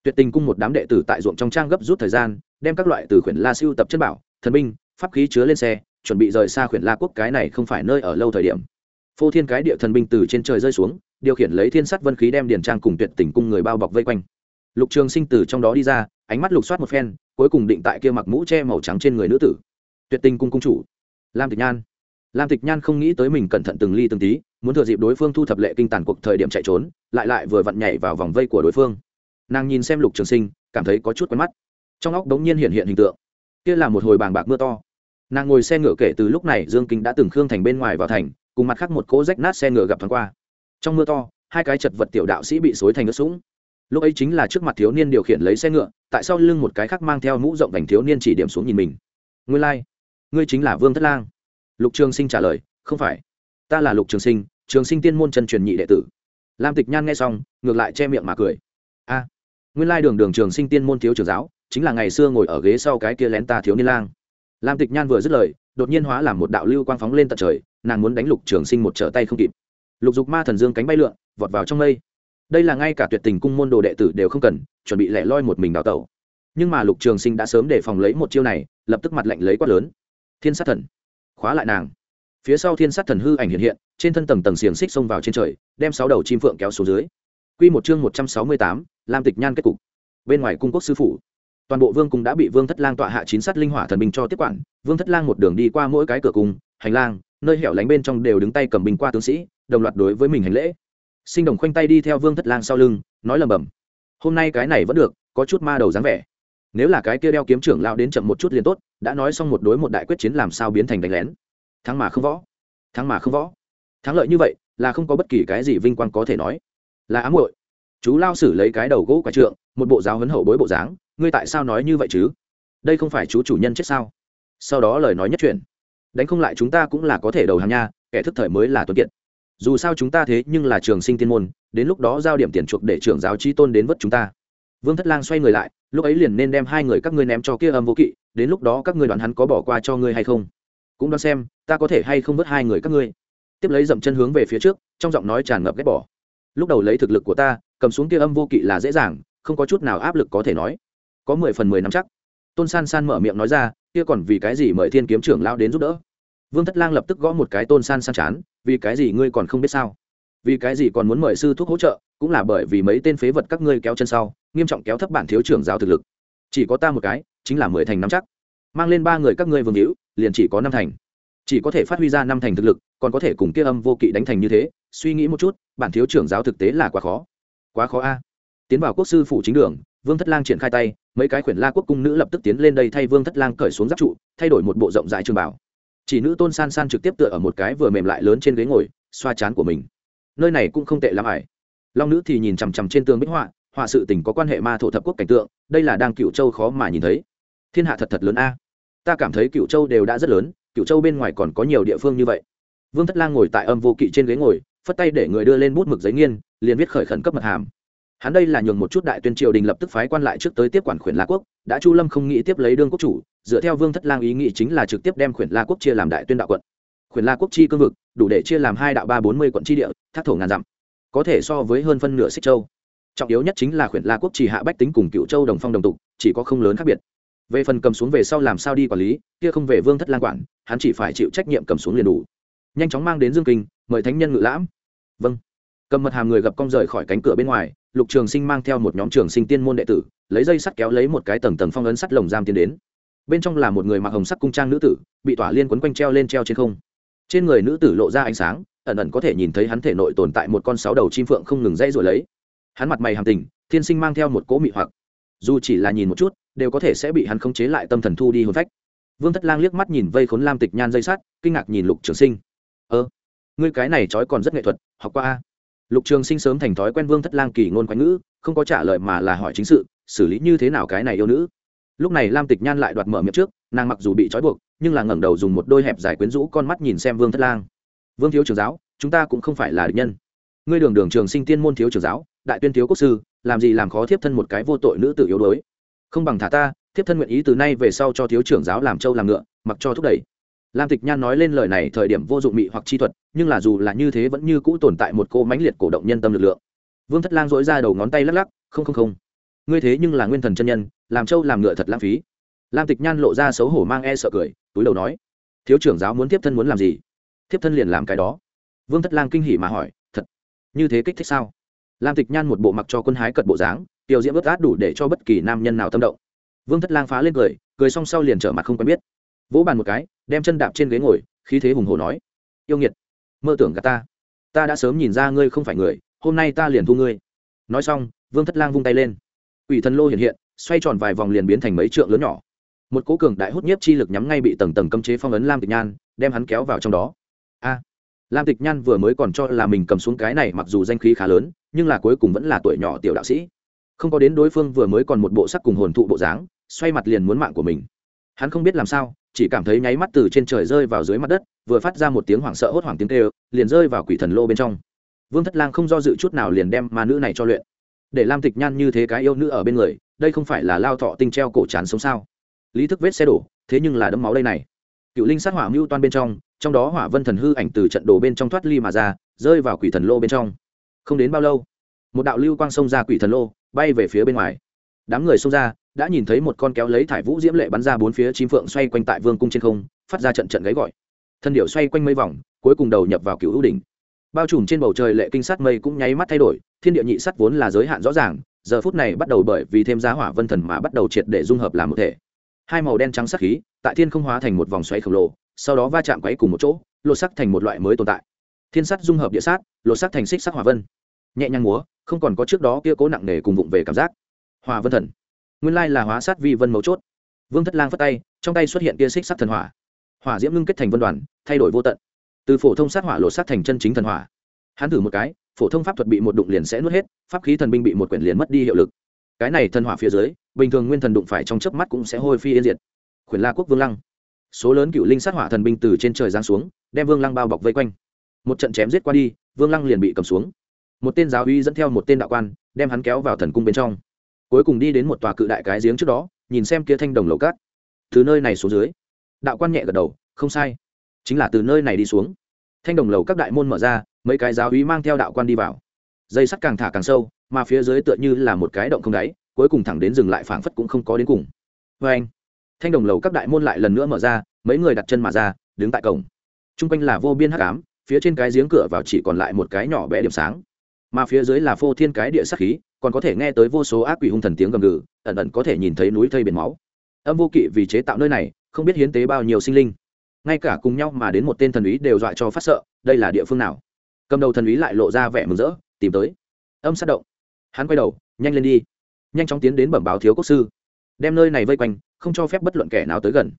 tuyệt tình cung một đám đệ tử tại ruộng trong trang gấp rút thời gian, đem các loại từ khuyển la siêu tập chất bảo, thần binh, pháp khí chứa lên xe, chuẩn bị rời xa khuyển la quốc cái này không phải nơi ở lâu thời điểm. Phô thiên cái địa thần binh từ trên trời rơi xuống, điều khiển lấy thiên sắt vân khí đem điền trang cùng tuyệt tình cung người bao bọc vây quanh. Lục trường sinh từ trong đó đi ra, ánh mắt lục soát một phen, cuối cùng định tại kia mặc mũ che màu trắng trên người nữ tử. Tuyệt tình cung cung chủ. Lam tịch nhan. Lam tịch nhan không nghĩ tới mình cẩn thận từng ly từng tí, muốn thừa dịp đối phương thu thập lệ kinh tàn cuộc thời điểm chạy trốn, lại lại vừa vặn nhảy vào vòng vây của đối phương nàng nhìn xem lục trường sinh, cảm thấy có chút quen mắt. Trong óc đống nhiên hiện hiện hình tượng. Kia là một hồi bàng bạc mưa to. Nàng ngồi xe ngựa kể từ lúc này dương kinh đã từng khương thành bên ngoài vào thành, cùng mặt khác một cỗ rách nát xe ngựa gặp thoáng qua. Trong mưa to, hai cái chật vật tiểu đạo sĩ bị xối thành ướt sũng. Lúc ấy chính là trước mặt thiếu niên điều khiển lấy xe ngựa, tại sau lưng một cái khác mang theo mũ rộng thành thiếu niên chỉ điểm xuống nhìn mình. Ngươi lai、like. ngươi chính là vương thất lang. Lục trường sinh trả lời, không phải. Ta là lục trường sinh trường sinh tiên môn chân truyền nhị đệ tử. Lam tịch nhan nghe xong, ngược lại che miệng mà cười. A nguyên lai đường đường trường sinh tiên môn thiếu trưởng giáo, chính là ngày xưa ngồi ở ghế sau cái kia lén ta thiếu niên lang. Lam tịch nhan vừa dứt lời, đột nhiên hóa làm một đạo lưu quang phóng lên tận trời, nàng muốn đánh lục trường sinh một trở tay không kịp. Lục dục ma thần dương cánh bay lượn, vọt vào trong mây. Đây là ngay cả tuyệt tình cung môn đồ đệ tử đều không cần, chuẩn bị lẻ loi một mình đào tẩu. Nhưng mà lục trường sinh đã sớm để phòng lấy một chiêu này, lập tức mặt lạnh lấy quát lớn. Thiên sát thần. Khóa lại nàng. Phía sau thiên sát thần hư ảnh hiện hiện, trên thân tầng tầng xiềng xích xông vào trên trời, đem sáu đầu chim phượng kéo xuống dưới. Quy một chương một trăm sáu mươi tám lam tịch nhan kết cục. Bên ngoài cung quốc sư phụ, toàn bộ vương cung đã bị vương thất lang tọa hạ chín sát linh hỏa thần binh cho tiếp quản. Vương thất lang một đường đi qua mỗi cái cửa cung hành lang nơi hẻo lánh bên trong đều đứng tay cầm binh qua tướng sĩ đồng loạt đối với mình hành lễ. Sinh đồng khoanh tay đi theo vương thất lang sau lưng nói lầm bầm hôm nay cái này vẫn được có chút ma đầu dáng vẻ. Nếu là cái kia đeo kiếm trưởng lao đến chậm một chút liền tốt đã nói xong một đối một đại quyết chiến làm sao biến thành đánh lén. Thắng mà không võ. Thắng mà không võ. Thắng lợi như vậy là không có bất kỳ cái gì vinh quang có thể nói là ám muội. chú lao sử lấy cái đầu gỗ quả trượng, một bộ giáo hấn hậu bối bộ dáng, ngươi tại sao nói như vậy chứ? Đây không phải chú chủ nhân chết sao? Sau đó lời nói nhất truyền. Đánh không lại chúng ta cũng là có thể đầu hàng nha, kẻ thức thời mới là tuấn kiệt. Dù sao chúng ta thế nhưng là trường sinh tiên môn, đến lúc đó giao điểm tiền chuộc để trưởng giáo chi tôn đến vất chúng ta. Vương thất lang xoay người lại, lúc ấy liền nên đem hai người các ngươi ném cho kia âm vô kỵ, đến lúc đó các ngươi đoán hắn có bỏ qua cho ngươi hay không? Cũng đoán xem, ta có thể hay không vớt hai người các ngươi. Tiếp lấy dậm chân hướng về phía trước, trong giọng nói tràn ngập ghét bỏ lúc đầu lấy thực lực của ta, cầm xuống kia âm vô kỵ là dễ dàng, không có chút nào áp lực có thể nói. Có mười phần mười năm chắc. Tôn san san mở miệng nói ra, kia còn vì cái gì mời thiên kiếm trưởng lao đến giúp đỡ? Vương thất lang lập tức gõ một cái tôn san san chán, vì cái gì ngươi còn không biết sao? Vì cái gì còn muốn mời sư thuốc hỗ trợ, cũng là bởi vì mấy tên phế vật các ngươi kéo chân sau, nghiêm trọng kéo thấp bản thiếu trưởng giáo thực lực. Chỉ có ta một cái, chính là mười thành năm chắc. Mang lên ba người các ngươi vương hữu, liền chỉ có năm thành. Chỉ có thể phát huy ra năm thành thực lực còn có thể cùng kia âm vô kỵ đánh thành như thế, suy nghĩ một chút, bản thiếu trưởng giáo thực tế là quá khó. Quá khó a. Tiến vào quốc sư phủ chính đường, vương thất lang triển khai tay, mấy cái khuyển la quốc cung nữ lập tức tiến lên đây thay vương thất lang cởi xuống giáp trụ, thay đổi một bộ rộng rãi trường bảo. Chỉ nữ tôn san san trực tiếp tựa ở một cái vừa mềm lại lớn trên ghế ngồi, xoa chán của mình. Nơi này cũng không tệ lắm ải. Long nữ thì nhìn chằm chằm trên tường bích họa họa sự tình có quan hệ ma thổ thập quốc cảnh tượng, đây là đang cựu châu khó mà nhìn thấy. Thiên hạ thật thật lớn a. Ta cảm thấy cựu châu đều đã rất lớn cựu châu bên ngoài còn có nhiều địa phương như vậy vương thất lang ngồi tại âm vô kỵ trên ghế ngồi, phất tay để người đưa lên bút mực giấy nghiên, liền viết khởi khẩn cấp mật hàm. Hắn đây là nhường một chút đại tuyên triều đình lập tức phái quan lại trước tới tiếp quản khuyển la quốc, đã chu lâm không nghĩ tiếp lấy đương quốc chủ, dựa theo vương thất lang ý nghĩ chính là trực tiếp đem khuyển la quốc chia làm đại tuyên đạo quận. Khuyển la quốc chi cương vực, đủ để chia làm hai đạo ba bốn mươi quận chi địa, thác thổ ngàn dặm, có thể so với hơn phân nửa xích châu. Trọng yếu nhất chính là khuyển la quốc chỉ hạ bách tính cùng cựu châu đồng phong đồng tục, chỉ có không lớn khác biệt. Về phần cầm xuống về sau làm sao đi quản lý, kia không về vương thất lang quản, hắn chỉ phải chịu trách nhiệm cầm xuống liền đủ nhanh chóng mang đến dương kinh, mời thánh nhân ngự lãm. Vâng. Cầm mật hàm người gặp cong rời khỏi cánh cửa bên ngoài, lục trường sinh mang theo một nhóm trường sinh tiên môn đệ tử, lấy dây sắt kéo lấy một cái tầng tầng phong ấn sắt lồng giam tiến đến. Bên trong là một người mặc hồng sắc cung trang nữ tử, bị tỏa liên quấn quanh treo lên treo trên không. Trên người nữ tử lộ ra ánh sáng, ẩn ẩn có thể nhìn thấy hắn thể nội tồn tại một con sáu đầu chim phượng không ngừng dây rồi lấy. Hắn mặt mày hàm tình, thiên sinh mang theo một cỗ mị hoặc. Dù chỉ là nhìn một chút, đều có thể sẽ bị hắn khống chế lại tâm thần thu đi hồn phách. Vương thất lang liếc mắt nhìn vây khốn lam tịch nhan dây sắt, kinh ngạc nhìn lục trường sinh ơ, ngươi cái này trói còn rất nghệ thuật, học qua a. Lục trường sinh sớm thành thói quen vương thất lang kỳ ngôn quái ngữ, không có trả lời mà là hỏi chính sự, xử lý như thế nào cái này yêu nữ. Lúc này lam tịch nhan lại đoạt mở miệng trước, nàng mặc dù bị trói buộc, nhưng là ngẩng đầu dùng một đôi hẹp dài quyến rũ con mắt nhìn xem vương thất lang. Vương thiếu trường giáo, chúng ta cũng không phải là địch nhân. Ngươi đường đường trường sinh tiên môn thiếu trường giáo, đại tuyên thiếu quốc sư, làm gì làm khó thiếp thân một cái vô tội nữ tự yếu đuối. Không bằng thả ta, thiếp thân nguyện ý từ nay về sau cho thiếu trưởng giáo làm trâu làm ngựa, mặc cho thúc đẩy lam tịch nhan nói lên lời này thời điểm vô dụng mị hoặc chi thuật, nhưng là dù là như thế vẫn như cũ tồn tại một cô mãnh liệt cổ động nhân tâm lực lượng. Vương thất lang dỗi ra đầu ngón tay lắc lắc, không không không. Ngươi thế nhưng là nguyên thần chân nhân, làm trâu làm ngựa thật lãng phí. Lam tịch nhan lộ ra xấu hổ mang e sợ cười, túi đầu nói, thiếu trưởng giáo muốn tiếp thân muốn làm gì? Tiếp thân liền làm cái đó. Vương thất lang kinh hỉ mà hỏi, thật? Như thế kích thích sao? Lam tịch nhan một bộ mặc cho quân hái cật bộ dáng tiểu diễm ướt át đủ để cho bất kỳ nam nhân nào tâm động. Vương thất lang phá lên cười cười xong sau liền trở mặt không quen biết. Vỗ bàn một cái đem chân đạp trên ghế ngồi, khí thế hùng hồ nói, yêu nghiệt, mơ tưởng gà ta. Ta đã sớm nhìn ra ngươi không phải người, hôm nay ta liền thu ngươi. Nói xong, vương thất lang vung tay lên. Ủy thần lô hiện hiện, xoay tròn vài vòng liền biến thành mấy trượng lớn nhỏ. Một cố cường đại hút nhiếp chi lực nhắm ngay bị tầng tầng cấm chế phong ấn lam tịch nhan, đem hắn kéo vào trong đó. A! Lam tịch nhan vừa mới còn cho là mình cầm xuống cái này mặc dù danh khí khá lớn, nhưng là cuối cùng vẫn là tuổi nhỏ tiểu đạo sĩ. Không có đến đối phương vừa mới còn một bộ sắc cùng hồn thụ bộ dáng, xoay mặt liền muốn mạng của mình. Hắn không biết làm sao chỉ cảm thấy nháy mắt từ trên trời rơi vào dưới mặt đất, vừa phát ra một tiếng hoảng sợ hốt hoảng tiếng kêu, liền rơi vào quỷ thần lô bên trong. Vương thất lang không do dự chút nào liền đem ma nữ này cho luyện. Để lam tịch nhan như thế cái yêu nữ ở bên người, đây không phải là lao thọ tinh treo cổ chán sống sao? Lý thức vết xe đổ, thế nhưng là đấm máu đây này. Cựu linh sát hỏa mưu toan bên trong trong đó hỏa vân thần hư ảnh từ trận đồ bên trong thoát ly mà ra, rơi vào quỷ thần lô bên trong. Không đến bao lâu, một đạo lưu quang xông ra quỷ thần lô, bay về phía bên ngoài. Đám người xông ra đã nhìn thấy một con kéo lấy thải vũ diễm lệ bắn ra bốn phía chim phượng xoay quanh tại vương cung trên không, phát ra trận trận gáy gọi. Thân điệu xoay quanh mây vòng, cuối cùng đầu nhập vào cựu ưu đỉnh. Bao trùm trên bầu trời lệ kinh sát mây cũng nháy mắt thay đổi, thiên địa nhị sắt vốn là giới hạn rõ ràng, giờ phút này bắt đầu bởi vì thêm giá hỏa vân thần mà bắt đầu triệt để dung hợp làm một thể. Hai màu đen trắng sắc khí, tại thiên không hóa thành một vòng xoáy khổng lồ, sau đó va chạm quấy cùng một chỗ, lột sắc thành một loại mới tồn tại. Thiên sắt dung hợp địa sát, lột sắc thành xích sắc hỏa vân. Nhẹ nhàng múa, không còn có trước đó kia cố nặng nề cùng vụng về cảm giác. Hòa vân thần nguyên lai là hóa sát vi vân mấu chốt. Vương thất lang phất tay, trong tay xuất hiện kia xích sắc thần hỏa. Hỏa diễm ngưng kết thành vân đoàn, thay đổi vô tận. Từ phổ thông sát hỏa lột sát thành chân chính thần hỏa. Hắn thử một cái, phổ thông pháp thuật bị một đụng liền sẽ nuốt hết, pháp khí thần binh bị một quyển liền mất đi hiệu lực. Cái này thần hỏa phía dưới, bình thường nguyên thần đụng phải trong chớp mắt cũng sẽ hôi phi yên diệt. Khuyển la quốc vương lăng. Số lớn cựu linh sát hỏa thần binh từ trên trời giáng xuống, đem vương lăng bao bọc vây quanh. Một trận chém giết qua đi, vương lăng liền bị cầm xuống. Một tên giáo uy dẫn theo một tên đạo quan, đem hắn kéo vào thần cung bên trong cuối cùng đi đến một tòa cự đại cái giếng trước đó, nhìn xem kia thanh đồng lầu cát. Từ nơi này xuống dưới, đạo quan nhẹ gật đầu, không sai, chính là từ nơi này đi xuống. Thanh đồng lầu các đại môn mở ra, mấy cái giáo hí mang theo đạo quan đi vào. Dây sắt càng thả càng sâu, mà phía dưới tựa như là một cái động không đáy, cuối cùng thẳng đến dừng lại phảng phất cũng không có đến cùng. Vê anh, thanh đồng lầu các đại môn lại lần nữa mở ra, mấy người đặt chân mà ra, đứng tại cổng. T r u n g quanh là vô biên hắc ám, phía trên cái giếng cửa vào chỉ còn lại một cái nhỏ bé điểm sáng. Mà phía dưới là phô thiên cái địa sắc khí còn có thể nghe tới vô số ác quỷ hung thần tiếng gầm gừ, ẩn ẩn có thể nhìn thấy núi thây biển máu. Âm vô kỵ vì chế tạo nơi này, không biết hiến tế bao nhiêu sinh linh. Ngay cả cùng nhau mà đến một tên thần úy đều dọa cho phát sợ, đây là địa phương nào? Cầm đầu thần úy lại lộ ra vẻ mừng rỡ, tìm tới. Âm sát động. Hắn quay đầu, nhanh lên đi. Nhanh chóng tiến đến bẩm báo thiếu quốc sư. Đem nơi này vây quanh, không cho phép bất luận kẻ nào tới gần.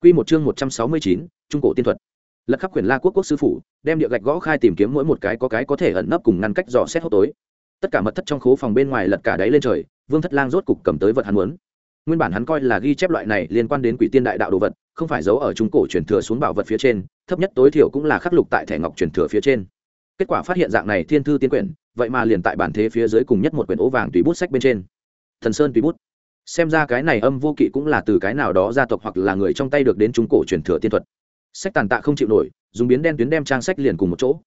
Quy một chương một trăm sáu mươi chín, trung cổ tiên thuật. Lật khắp quyển la quốc quốc sư phủ, đem địa gạch gõ khai tìm kiếm mỗi một cái có cái có thể ẩn nấp cùng ngăn cách dò xét hốc tối tất cả mật thất trong khố phòng bên ngoài lật cả đáy lên trời, vương thất lang rốt cục cầm tới vật hắn muốn. Nguyên bản hắn coi là ghi chép loại này liên quan đến quỷ tiên đại đạo đồ vật, không phải giấu ở trung cổ truyền thừa xuống bảo vật phía trên, thấp nhất tối thiểu cũng là khắc lục tại thẻ ngọc truyền thừa phía trên. Kết quả phát hiện dạng này thiên thư tiên quyển, vậy mà liền tại bản thế phía dưới cùng nhất một quyển ố vàng tùy bút sách bên trên. Thần sơn tùy bút. Xem ra cái này âm vô kỵ cũng là từ cái nào đó gia tộc hoặc là người trong tay được đến trung cổ truyền thừa tiên thuật. Sách tàn tạ không chịu nổi, dùng biến đen tuyến đem trang sách liền cùng một chỗ.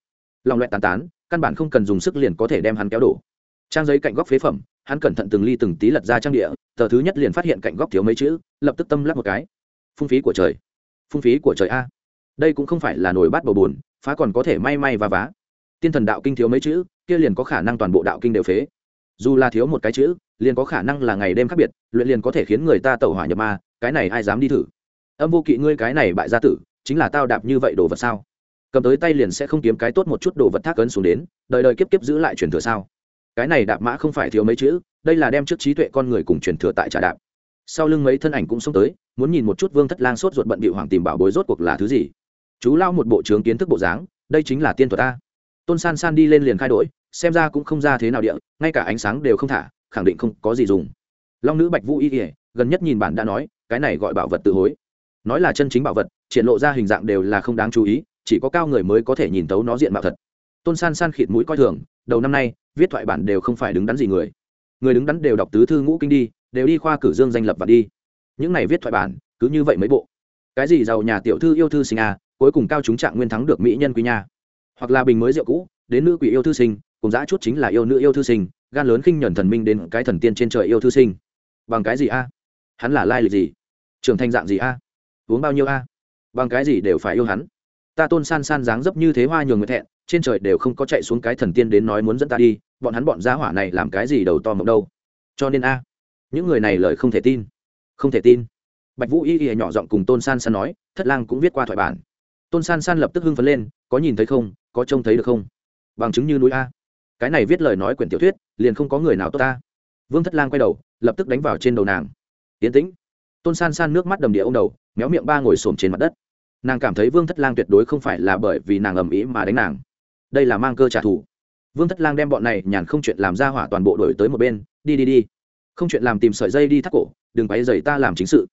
Lòng loại tàn tán căn bản không cần dùng sức liền có thể đem hắn kéo đổ. Trang giấy cạnh góc phế phẩm, hắn cẩn thận từng ly từng tí lật ra trang địa, tờ thứ nhất liền phát hiện cạnh góc thiếu mấy chữ, lập tức tâm lắc một cái. Phung phí của trời. Phung phí của trời a. Đây cũng không phải là nồi bát bầu bùn phá còn có thể may may và vá. Tiên thần đạo kinh thiếu mấy chữ, kia liền có khả năng toàn bộ đạo kinh đều phế. Dù là thiếu một cái chữ, liền có khả năng là ngày đêm khác biệt, luyện liền có thể khiến người ta tẩu hỏa nhập ma, cái này ai dám đi thử? Âm vô kỵ ngươi cái này bại gia tử, chính là tao đạp như vậy đồ vật sao? Cầm tới tay liền sẽ không kiếm cái tốt một chút đồ vật thác ấn xuống đến, đời đời kiếp kiếp giữ lại truyền thừa sao? Cái này đạp mã không phải thiếu mấy chữ, đây là đem trước trí tuệ con người cùng truyền thừa tại trà đạp. Sau lưng mấy thân ảnh cũng xông tới, muốn nhìn một chút vương thất lang sốt ruột bận bị hoàng tìm bảo bối rốt cuộc là thứ gì. Chú lao một bộ trướng kiến thức bộ dáng, đây chính là tiên thuật ta. Tôn san san đi lên liền khai đổi, xem ra cũng không ra thế nào địa, ngay cả ánh sáng đều không thả, khẳng định không có gì dùng. Long nữ bạch vũ y ỉa gần nhất nhìn bản đã nói, cái này gọi bảo vật tự hối. Nói là chân chính bảo vật, triển lộ ra hình dạng đều là không đáng chú ý chỉ có cao người mới có thể nhìn tấu nó diện mạo thật. Tôn san san khịt mũi coi thường, đầu năm nay, viết thoại bản đều không phải đứng đắn gì người. Người đứng đắn đều đọc tứ thư ngũ kinh đi, đều đi khoa cử dương danh lập và đi. Những này viết thoại bản, cứ như vậy mấy bộ. Cái gì giàu nhà tiểu thư yêu thư sinh à cuối cùng cao chúng trạng nguyên thắng được mỹ nhân quý nha. Hoặc là bình mới rượu cũ, đến nữ quỷ yêu thư sinh, cùng dã chút chính là yêu nữ yêu thư sinh, gan lớn khinh nhuần thần minh đến cái thần tiên trên trời yêu thư sinh. Bằng cái gì a? Hắn là lai lịch gì? Trưởng thành dạng gì a? Uống bao nhiêu a? Bằng cái gì đều phải yêu hắn? Ta tôn san san dáng dấp như thế hoa nhường người thẹn, trên trời đều không có chạy xuống cái thần tiên đến nói muốn dẫn ta đi, bọn hắn bọn gia hỏa này làm cái gì đầu to mộng đâu. Cho nên a, những người này lời không thể tin. Không thể tin. Bạch vũ y y nhỏ giọng cùng tôn san san nói, thất lang cũng viết qua thoại bản. Tôn san san lập tức hưng phấn lên, có nhìn thấy không, có trông thấy được không? Bằng chứng như núi a. Cái này viết lời nói quyển tiểu thuyết, liền không có người nào tốt ta. Vương thất lang quay đầu, lập tức đánh vào trên đầu nàng. Yến tĩnh. Tôn san san nước mắt đầm địa ô đầu, méo miệng ba ngồi xổm trên mặt đất nàng cảm thấy vương thất lang tuyệt đối không phải là bởi vì nàng ầm ĩ mà đánh nàng. Đây là mang cơ trả thù. Vương thất lang đem bọn này nhàn không chuyện làm ra hỏa toàn bộ đổi tới một bên, đi đi đi. Không chuyện làm tìm sợi dây đi thắt cổ, đừng quay dày ta làm chính sự.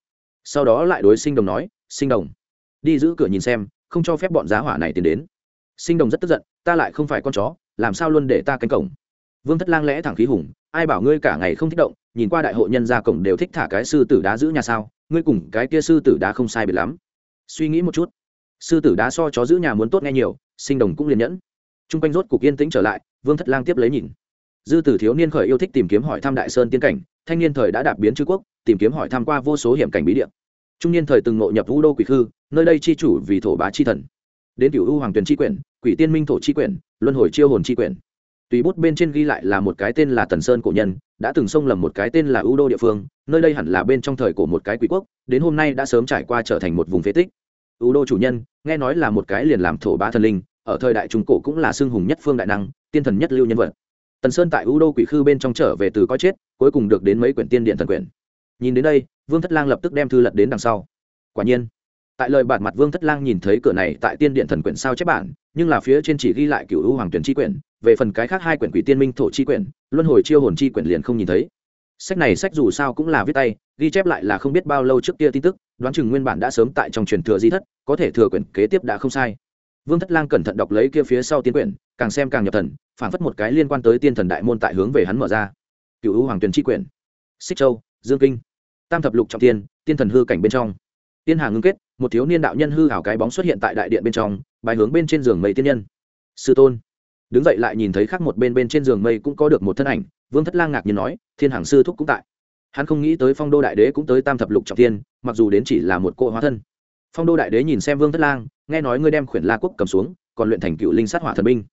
Sau đó lại đối sinh đồng nói, sinh đồng, đi giữ cửa nhìn xem, không cho phép bọn giá hỏa này tiến đến. Sinh đồng rất tức giận, ta lại không phải con chó, làm sao luôn để ta cánh cổng. Vương thất lang lẽ thẳng khí hùng, ai bảo ngươi cả ngày không thích động, nhìn qua đại hội nhân ra cổng đều thích thả cái sư tử đá giữ nhà sao, ngươi cùng cái kia sư tử đá không sai biệt lắm suy nghĩ một chút. Sư tử đá so chó giữ nhà muốn tốt nghe nhiều, sinh đồng cũng liền nhẫn. T r u n g quanh rốt cục yên tĩnh trở lại, vương thất lang tiếp lấy nhìn. Dư tử thiếu niên khởi yêu thích tìm kiếm hỏi thăm đại sơn tiên cảnh, thanh niên thời đã đạp biến chư quốc, tìm kiếm hỏi thăm qua vô số hiểm cảnh bí điện trung niên thời từng ngộ nhập vũ đô quỷ khư, nơi đây chi chủ vì thổ bá chi thần. Đến cựu u hoàng tuyền chi quyển, quỷ tiên minh thổ chi quyển, luân hồi chiêu hồn chi quyển. Tùy bút bên trên ghi lại là một cái tên là tần sơn cổ nhân, đã từng xông lầm một cái tên là u đô địa phương, nơi đây hẳn là bên trong thời của một cái quỷ quốc, đến hôm nay đã sớm trải qua trở thành một vùng phế tích u đô chủ nhân, nghe nói là một cái liền làm thổ ba thần linh, ở thời đại trung cổ cũng là xưng hùng nhất phương đại năng, tiên thần nhất lưu nhân vật. Tần sơn tại u đô quỷ khư bên trong trở về từ coi chết, cuối cùng được đến mấy quyển tiên điện thần quyển. Nhìn đến đây, vương thất lang lập tức đem thư lật đến đằng sau. Quả nhiên, tại lời bản mặt vương thất lang nhìn thấy cửa này tại tiên điện thần quyển sao chép bản, nhưng là phía trên chỉ ghi lại cựu u hoàng tuyển chi quyển, về phần cái khác hai quyển quỷ tiên minh thổ chi quyển, luân hồi chiêu hồn chi quyển liền không nhìn thấy sách này sách dù sao cũng là viết tay, ghi chép lại là không biết bao lâu trước kia tin tức, đoán chừng nguyên bản đã sớm tại trong truyền thừa di thất, có thể thừa quyển kế tiếp đã không sai. Vương thất lang cẩn thận đọc lấy kia phía sau tiên quyển, càng xem càng nhập thần phản phất một cái liên quan tới tiên thần đại môn tại hướng về hắn mở ra. Cựu u hoàng tuyền chi quyển. Xích châu, dương kinh. Tam thập lục trọng tiên tiên thần hư cảnh bên trong. Tiên hà ngưng kết, một thiếu niên đạo nhân hư hảo cái bóng xuất hiện tại đại điện bên trong, bài hướng bên trên giường mây tiên nhân. Sư tôn. Đứng dậy lại nhìn thấy khác một bên bên trên giường mây cũng có được một thân ảnh vương thất lang ngạc nhiên nói, thiên hàng sư thúc cũng tại. Hắn không nghĩ tới phong đô đại đế cũng tới tam thập lục trọng thiên, mặc dù đến chỉ là một cỗ hóa thân. Phong đô đại đế nhìn xem vương thất lang, nghe nói ngươi đem khuyển la quốc cầm xuống, còn luyện thành cựu linh sát hỏa thần binh.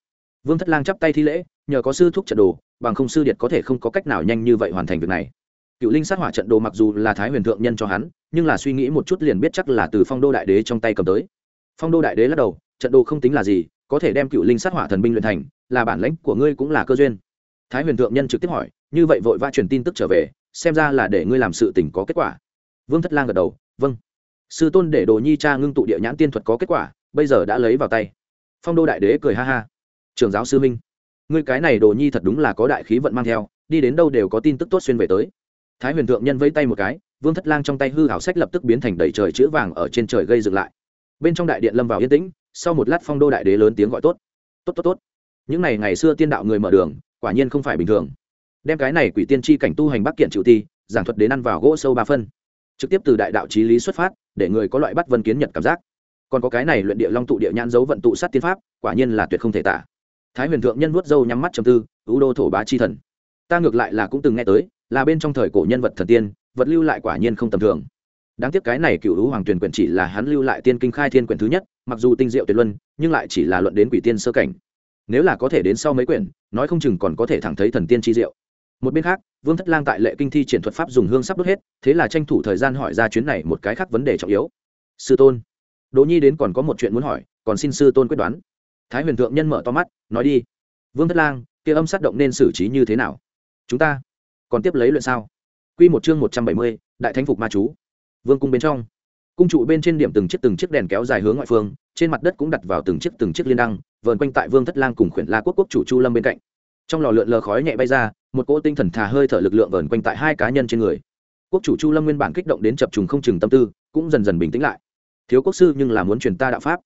Vương thất lang chắp tay thi lễ, nhờ có sư thúc trận đồ, bằng không sư điệt có thể không có cách nào nhanh như vậy hoàn thành việc này. Cựu linh sát hỏa trận đồ mặc dù là thái huyền thượng nhân cho hắn, nhưng là suy nghĩ một chút liền biết chắc là từ phong đô đại đế trong tay cầm tới. Phong đô đại đế lắc đầu, trận đồ không tính là gì, có thể đem cựu linh sát hỏa thần binh luyện thành, là bản lãnh của ngươi cũng là cơ duyên thái huyền thượng nhân trực tiếp hỏi, như vậy vội vã truyền tin tức trở về, xem ra là để ngươi làm sự tình có kết quả. Vương thất lang gật đầu vâng. Sư tôn để đồ nhi cha ngưng tụ địa nhãn tiên thuật có kết quả, bây giờ đã lấy vào tay. Phong đô đại đế cười ha ha. Trường giáo sư minh, ngươi cái này đồ nhi thật đúng là có đại khí vận mang theo, đi đến đâu đều có tin tức tốt xuyên về tới. Thái huyền thượng nhân vẫy tay một cái, vương thất lang trong tay hư hảo sách lập tức biến thành đầy trời chữ vàng ở trên trời gây dựng lại. Bên trong đại điện lâm vào yên tĩnh, sau một lát phong đô đại đế lớn tiếng gọi tốt. Tốt tốt tốt. Những ngày ngày xưa tiên đạo người mở đường quả nhiên không phải bình thường. Đem cái này quỷ tiên tri cảnh tu hành bắc kiện chịu ti, giảng thuật đến ăn vào gỗ sâu ba phân. Trực tiếp từ đại đạo trí lý xuất phát, để người có loại bắt vân kiến nhật cảm giác. Còn có cái này luyện địa long tụ địa nhãn dấu vận tụ sát tiên pháp, quả nhiên là tuyệt không thể tả. Thái huyền thượng nhân vuốt dâu nhắm mắt trầm tư U đô thổ bá chi thần. Ta ngược lại là cũng từng nghe tới, là bên trong thời cổ nhân vật thần tiên, vật lưu lại quả nhiên không tầm thường. Đáng tiếc cái này cựu hữu hoàng tuyển quyển chỉ là hắn lưu lại tiên kinh khai thiên quyển thứ nhất, mặc dù tinh diệu tuyệt luân, nhưng lại chỉ là luận đến quỷ tiên sơ cảnh nếu là có thể đến sau mấy quyển, nói không chừng còn có thể thẳng thấy thần tiên tri diệu. Một bên khác, vương thất lang tại lệ kinh thi triển thuật pháp dùng hương sắp đốt hết, thế là tranh thủ thời gian hỏi ra chuyến này một cái khác vấn đề trọng yếu. Sư tôn. Đỗ nhi đến còn có một chuyện muốn hỏi, còn xin sư tôn quyết đoán. Thái huyền thượng nhân mở to mắt, nói đi. Vương thất lang, kia âm sát động nên xử trí như thế nào? Chúng ta còn tiếp lấy luyện sao? Q một chương một trăm bảy mươi, đại thánh phục ma chú. Vương cung bên trong. Cung trụ bên trên điểm từng chiếc từng chiếc đèn kéo dài hướng ngoại phương, trên mặt đất cũng đặt vào từng chiếc từng chiếc liên đăng vờn quanh tại vương thất lang cùng khuyển la quốc quốc chủ chu lâm bên cạnh trong lò lượn lờ khói nhẹ bay ra một cỗ tinh thần thà hơi thở lực lượng vờn quanh tại hai cá nhân trên người quốc chủ chu lâm nguyên bản kích động đến chập trùng không chừng tâm tư cũng dần dần bình tĩnh lại thiếu quốc sư nhưng là muốn truyền ta đạo pháp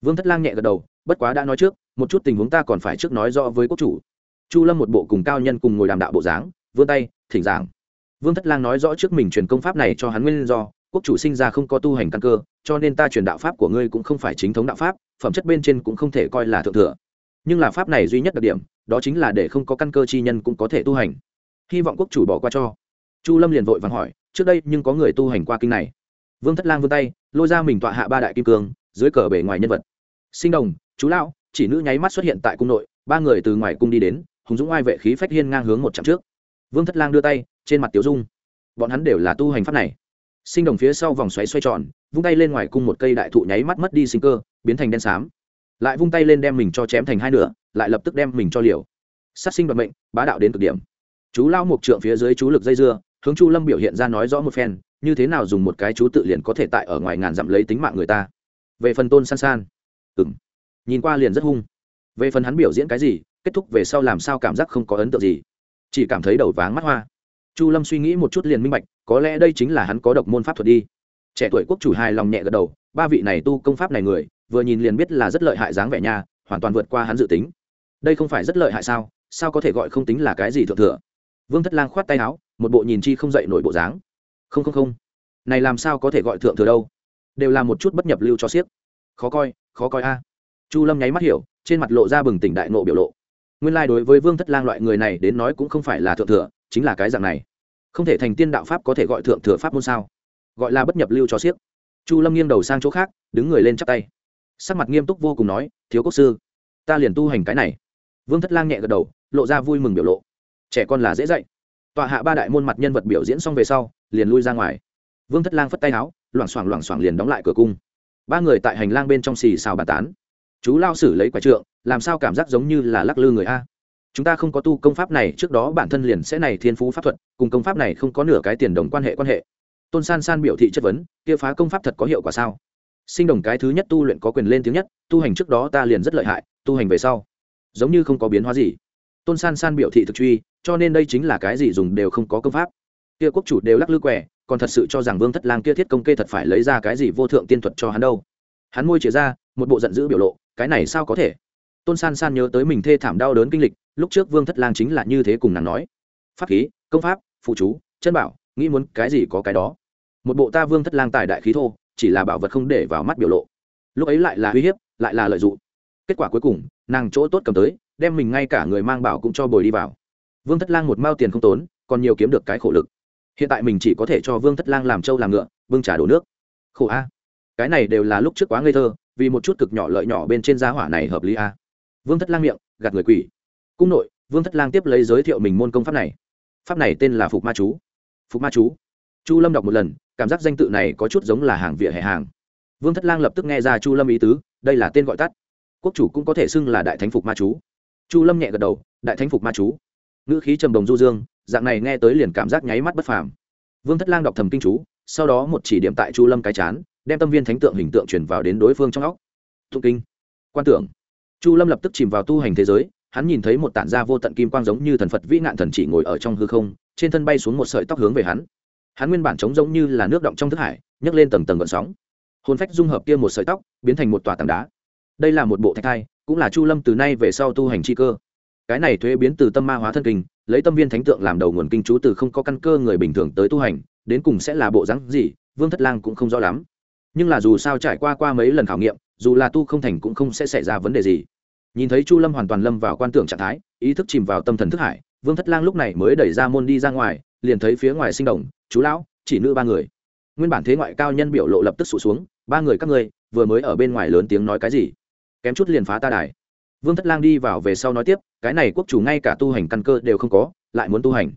vương thất lang nhẹ gật đầu bất quá đã nói trước một chút tình huống ta còn phải trước nói rõ với quốc chủ chu lâm một bộ cùng cao nhân cùng ngồi đàm đạo bộ dáng vươn tay thỉnh giảng vương thất lang nói rõ trước mình truyền công pháp này cho hắn nguyên do quốc chủ sinh ra không có tu hành căn cơ, cho nên ta truyền đạo pháp của ngươi cũng không phải chính thống đạo pháp, phẩm chất bên trên cũng không thể coi là thượng thừa. Nhưng là pháp này duy nhất đặc điểm, đó chính là để không có căn cơ chi nhân cũng có thể tu hành. Hy vọng quốc chủ bỏ qua cho. Chu lâm liền vội vàng hỏi, trước đây nhưng có người tu hành qua kinh này? Vương thất lang vươn tay, lôi ra mình tọa hạ ba đại kim cương, dưới cờ bể ngoài nhân vật. Sinh đồng, chú lão, chỉ nữ nháy mắt xuất hiện tại cung nội, ba người từ ngoài cung đi đến, hùng dũng oai vệ khí phách hiên ngang hướng một chặng trước. Vương thất lang đưa tay, trên mặt tiểu dung, bọn hắn đều là tu hành pháp này sinh đồng phía sau vòng xoáy xoay tròn, vung tay lên ngoài cung một cây đại thụ nháy mắt mất đi sinh cơ, biến thành đen xám. Lại vung tay lên đem mình cho chém thành hai nửa, lại lập tức đem mình cho liều. Sát sinh đoạt mệnh, bá đạo đến cực điểm. Chú lao mục trượng phía dưới chú lực dây dưa, hướng chu lâm biểu hiện ra nói rõ một phen, như thế nào dùng một cái chú tự liền có thể tại ở ngoài ngàn dặm lấy tính mạng người ta. Về phần tôn san san. Ừng nhìn qua liền rất hung. Về phần hắn biểu diễn cái gì, kết thúc về sau làm sao cảm giác không có ấn tượng gì. Chỉ cảm thấy đầu váng mắt hoa chu lâm suy nghĩ một chút liền minh bạch, có lẽ đây chính là hắn có độc môn pháp thuật đi. Trẻ tuổi quốc chủ hài lòng nhẹ gật đầu, ba vị này tu công pháp này người, vừa nhìn liền biết là rất lợi hại dáng vẻ nha, hoàn toàn vượt qua hắn dự tính. Đây không phải rất lợi hại sao? Sao có thể gọi không tính là cái gì thượng thừa? Vương thất lang khoát tay áo, một bộ nhìn chi không dậy nổi bộ dáng. Không không không. Này làm sao có thể gọi thượng thừa đâu? Đều là một chút bất nhập lưu cho siếc khó coi khó coi a. Chu lâm nháy mắt hiểu, trên mặt lộ ra bừng tỉnh đại nộ biểu lộ. Nguyên lai、like、đối với vương thất lang loại người này đến nói cũng không phải là thượng thừa chính là cái dạng này. Không thể thành tiên đạo pháp có thể gọi thượng thừa pháp môn sao? Gọi là bất nhập lưu cho siếc. Chu lâm nghiêng đầu sang chỗ khác, đứng người lên chắp tay. Sắc mặt nghiêm túc vô cùng nói, thiếu quốc sư, ta liền tu hành cái này. Vương thất lang nhẹ gật đầu, lộ ra vui mừng biểu lộ. Trẻ con là dễ dạy. Tọa hạ ba đại môn mặt nhân vật biểu diễn xong về sau, liền lui ra ngoài. Vương thất lang phất tay áo, loảng xoảng loảng xoảng liền đóng lại cửa cung. Ba người tại hành lang bên trong xì xào bàn tán. Chú lao sử lấy quả trượng, làm sao cảm giác giống như là lắc lư người a? Chúng ta không có tu công pháp này, trước đó bản thân liền sẽ này thiên phú pháp thuật, cùng công pháp này không có nửa cái tiền đồng quan hệ quan hệ. Tôn san san biểu thị chất vấn, kia phá công pháp thật có hiệu quả sao? Sinh đồng cái thứ nhất tu luyện có quyền lên tiếng nhất, tu hành trước đó ta liền rất lợi hại, tu hành về sau, giống như không có biến hóa gì. Tôn san san biểu thị thực truy, cho nên đây chính là cái gì dùng đều không có công pháp. Kia quốc chủ đều lắc lư quẻ, còn thật sự cho rằng vương thất lang kia thiết công kê thật phải lấy ra cái gì vô thượng tiên thuật cho hắn đâu. Hắn môi chĩa ra, một bộ giận dữ biểu lộ, cái này sao có thể? Tôn san san nhớ tới mình thê thảm đau đớn kinh lịch lúc trước vương thất lang chính là như thế cùng nàng nói. Pháp khí, công pháp, phụ chú, chân bảo, nghĩ muốn cái gì có cái đó. Một bộ ta vương thất lang tài đại khí thô, chỉ là bảo vật không để vào mắt biểu lộ. Lúc ấy lại là uy hiếp, lại là lợi dụng. Kết quả cuối cùng, nàng chỗ tốt cầm tới, đem mình ngay cả người mang bảo cũng cho bồi đi vào. Vương thất lang một mao tiền không tốn, còn nhiều kiếm được cái khổ lực. Hiện tại mình chỉ có thể cho vương thất lang làm trâu làm ngựa, bưng trả đổ nước. Khổ a. Cái này đều là lúc trước quá ngây thơ, vì một chút cực nhỏ lợi nhỏ bên trên giá hỏa này hợp lý a. Vương thất lang miệng, gạt người quỷ cung nội, vương thất lang tiếp lấy giới thiệu mình môn công pháp này. Pháp này tên là phục ma chú. Phục ma chú. Chu lâm đọc một lần, cảm giác danh tự này có chút giống là hàng vỉa hè hàng. Vương thất lang lập tức nghe ra chu lâm ý tứ, đây là tên gọi tắt. Quốc chủ cũng có thể xưng là đại thánh phục ma chú. Chu lâm nhẹ gật đầu, đại thánh phục ma chú. Ngữ khí trầm đồng du dương, dạng này nghe tới liền cảm giác nháy mắt bất phàm. Vương thất lang đọc thầm kinh chú, sau đó một chỉ điểm tại chu lâm cái chán, đem tâm viên thánh tượng hình tượng chuyển vào đến đối phương trong óc. Thụ kinh. Quan tưởng. Chu lâm lập tức chìm vào tu hành thế giới hắn nhìn thấy một tản gia vô tận kim quang giống như thần phật vĩ nạn thần chỉ ngồi ở trong hư không, trên thân bay xuống một sợi tóc hướng về hắn. Hắn nguyên bản trống giống như là nước động trong thức hải, nhấc lên tầng tầng gợn sóng. Hôn phách dung hợp kia một sợi tóc, biến thành một tòa tảng đá. Đây là một bộ thạch thai, cũng là chu lâm từ nay về sau tu hành chi cơ. Cái này thuế biến từ tâm ma hóa thân kinh, lấy tâm viên thánh tượng làm đầu nguồn kinh chú từ không có căn cơ người bình thường tới tu hành, đến cùng sẽ là bộ rắn gì, vương thất lang cũng không rõ lắm. Nhưng là dù sao trải qua qua mấy lần khảo nghiệm, dù là tu không thành cũng không sẽ xảy ra vấn đề gì nhìn thấy chu lâm hoàn toàn lâm vào quan tưởng trạng thái, ý thức chìm vào tâm thần thức hải, vương thất lang lúc này mới đẩy ra môn đi ra ngoài, liền thấy phía ngoài sinh đồng, chú lão, chỉ nữ ba người. Nguyên bản thế ngoại cao nhân biểu lộ lập tức sụt xuống, ba người các ngươi, vừa mới ở bên ngoài lớn tiếng nói cái gì? Kém chút liền phá ta đài. Vương thất lang đi vào về sau nói tiếp, cái này quốc chủ ngay cả tu hành căn cơ đều không có, lại muốn tu hành.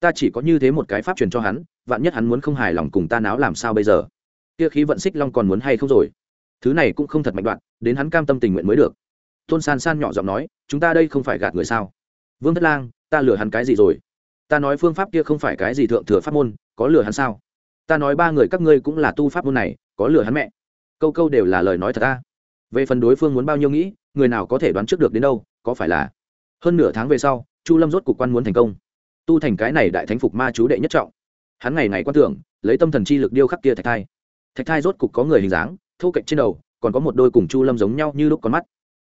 Ta chỉ có như thế một cái pháp truyền cho hắn, vạn nhất hắn muốn không hài lòng cùng ta náo làm sao bây giờ? Kia khí vận xích long còn muốn hay không rồi? Thứ này cũng không thật mạnh đoạn, đến hắn cam tâm tình nguyện mới được tôn san san nhỏ giọng nói, chúng ta đây không phải gạt người sao? Vương thất lang, ta lừa hắn cái gì rồi? Ta nói phương pháp kia không phải cái gì thượng thừa pháp môn, có lừa hắn sao? Ta nói ba người các ngươi cũng là tu pháp môn này, có lừa hắn mẹ. Câu câu đều là lời nói thật ta về phần đối phương muốn bao nhiêu nghĩ, người nào có thể đoán trước được đến đâu, có phải là? Hơn nửa tháng về sau, chu lâm rốt cục quan muốn thành công. Tu thành cái này đại thánh phục ma chú đệ nhất trọng. Hắn ngày ngày quan tưởng, lấy tâm thần chi lực điêu khắc kia thạch thai. Thạch thai rốt cục có người hình dáng, thô cạnh trên đầu, còn có một đôi cùng chu lâm giống nhau như lúc con mắt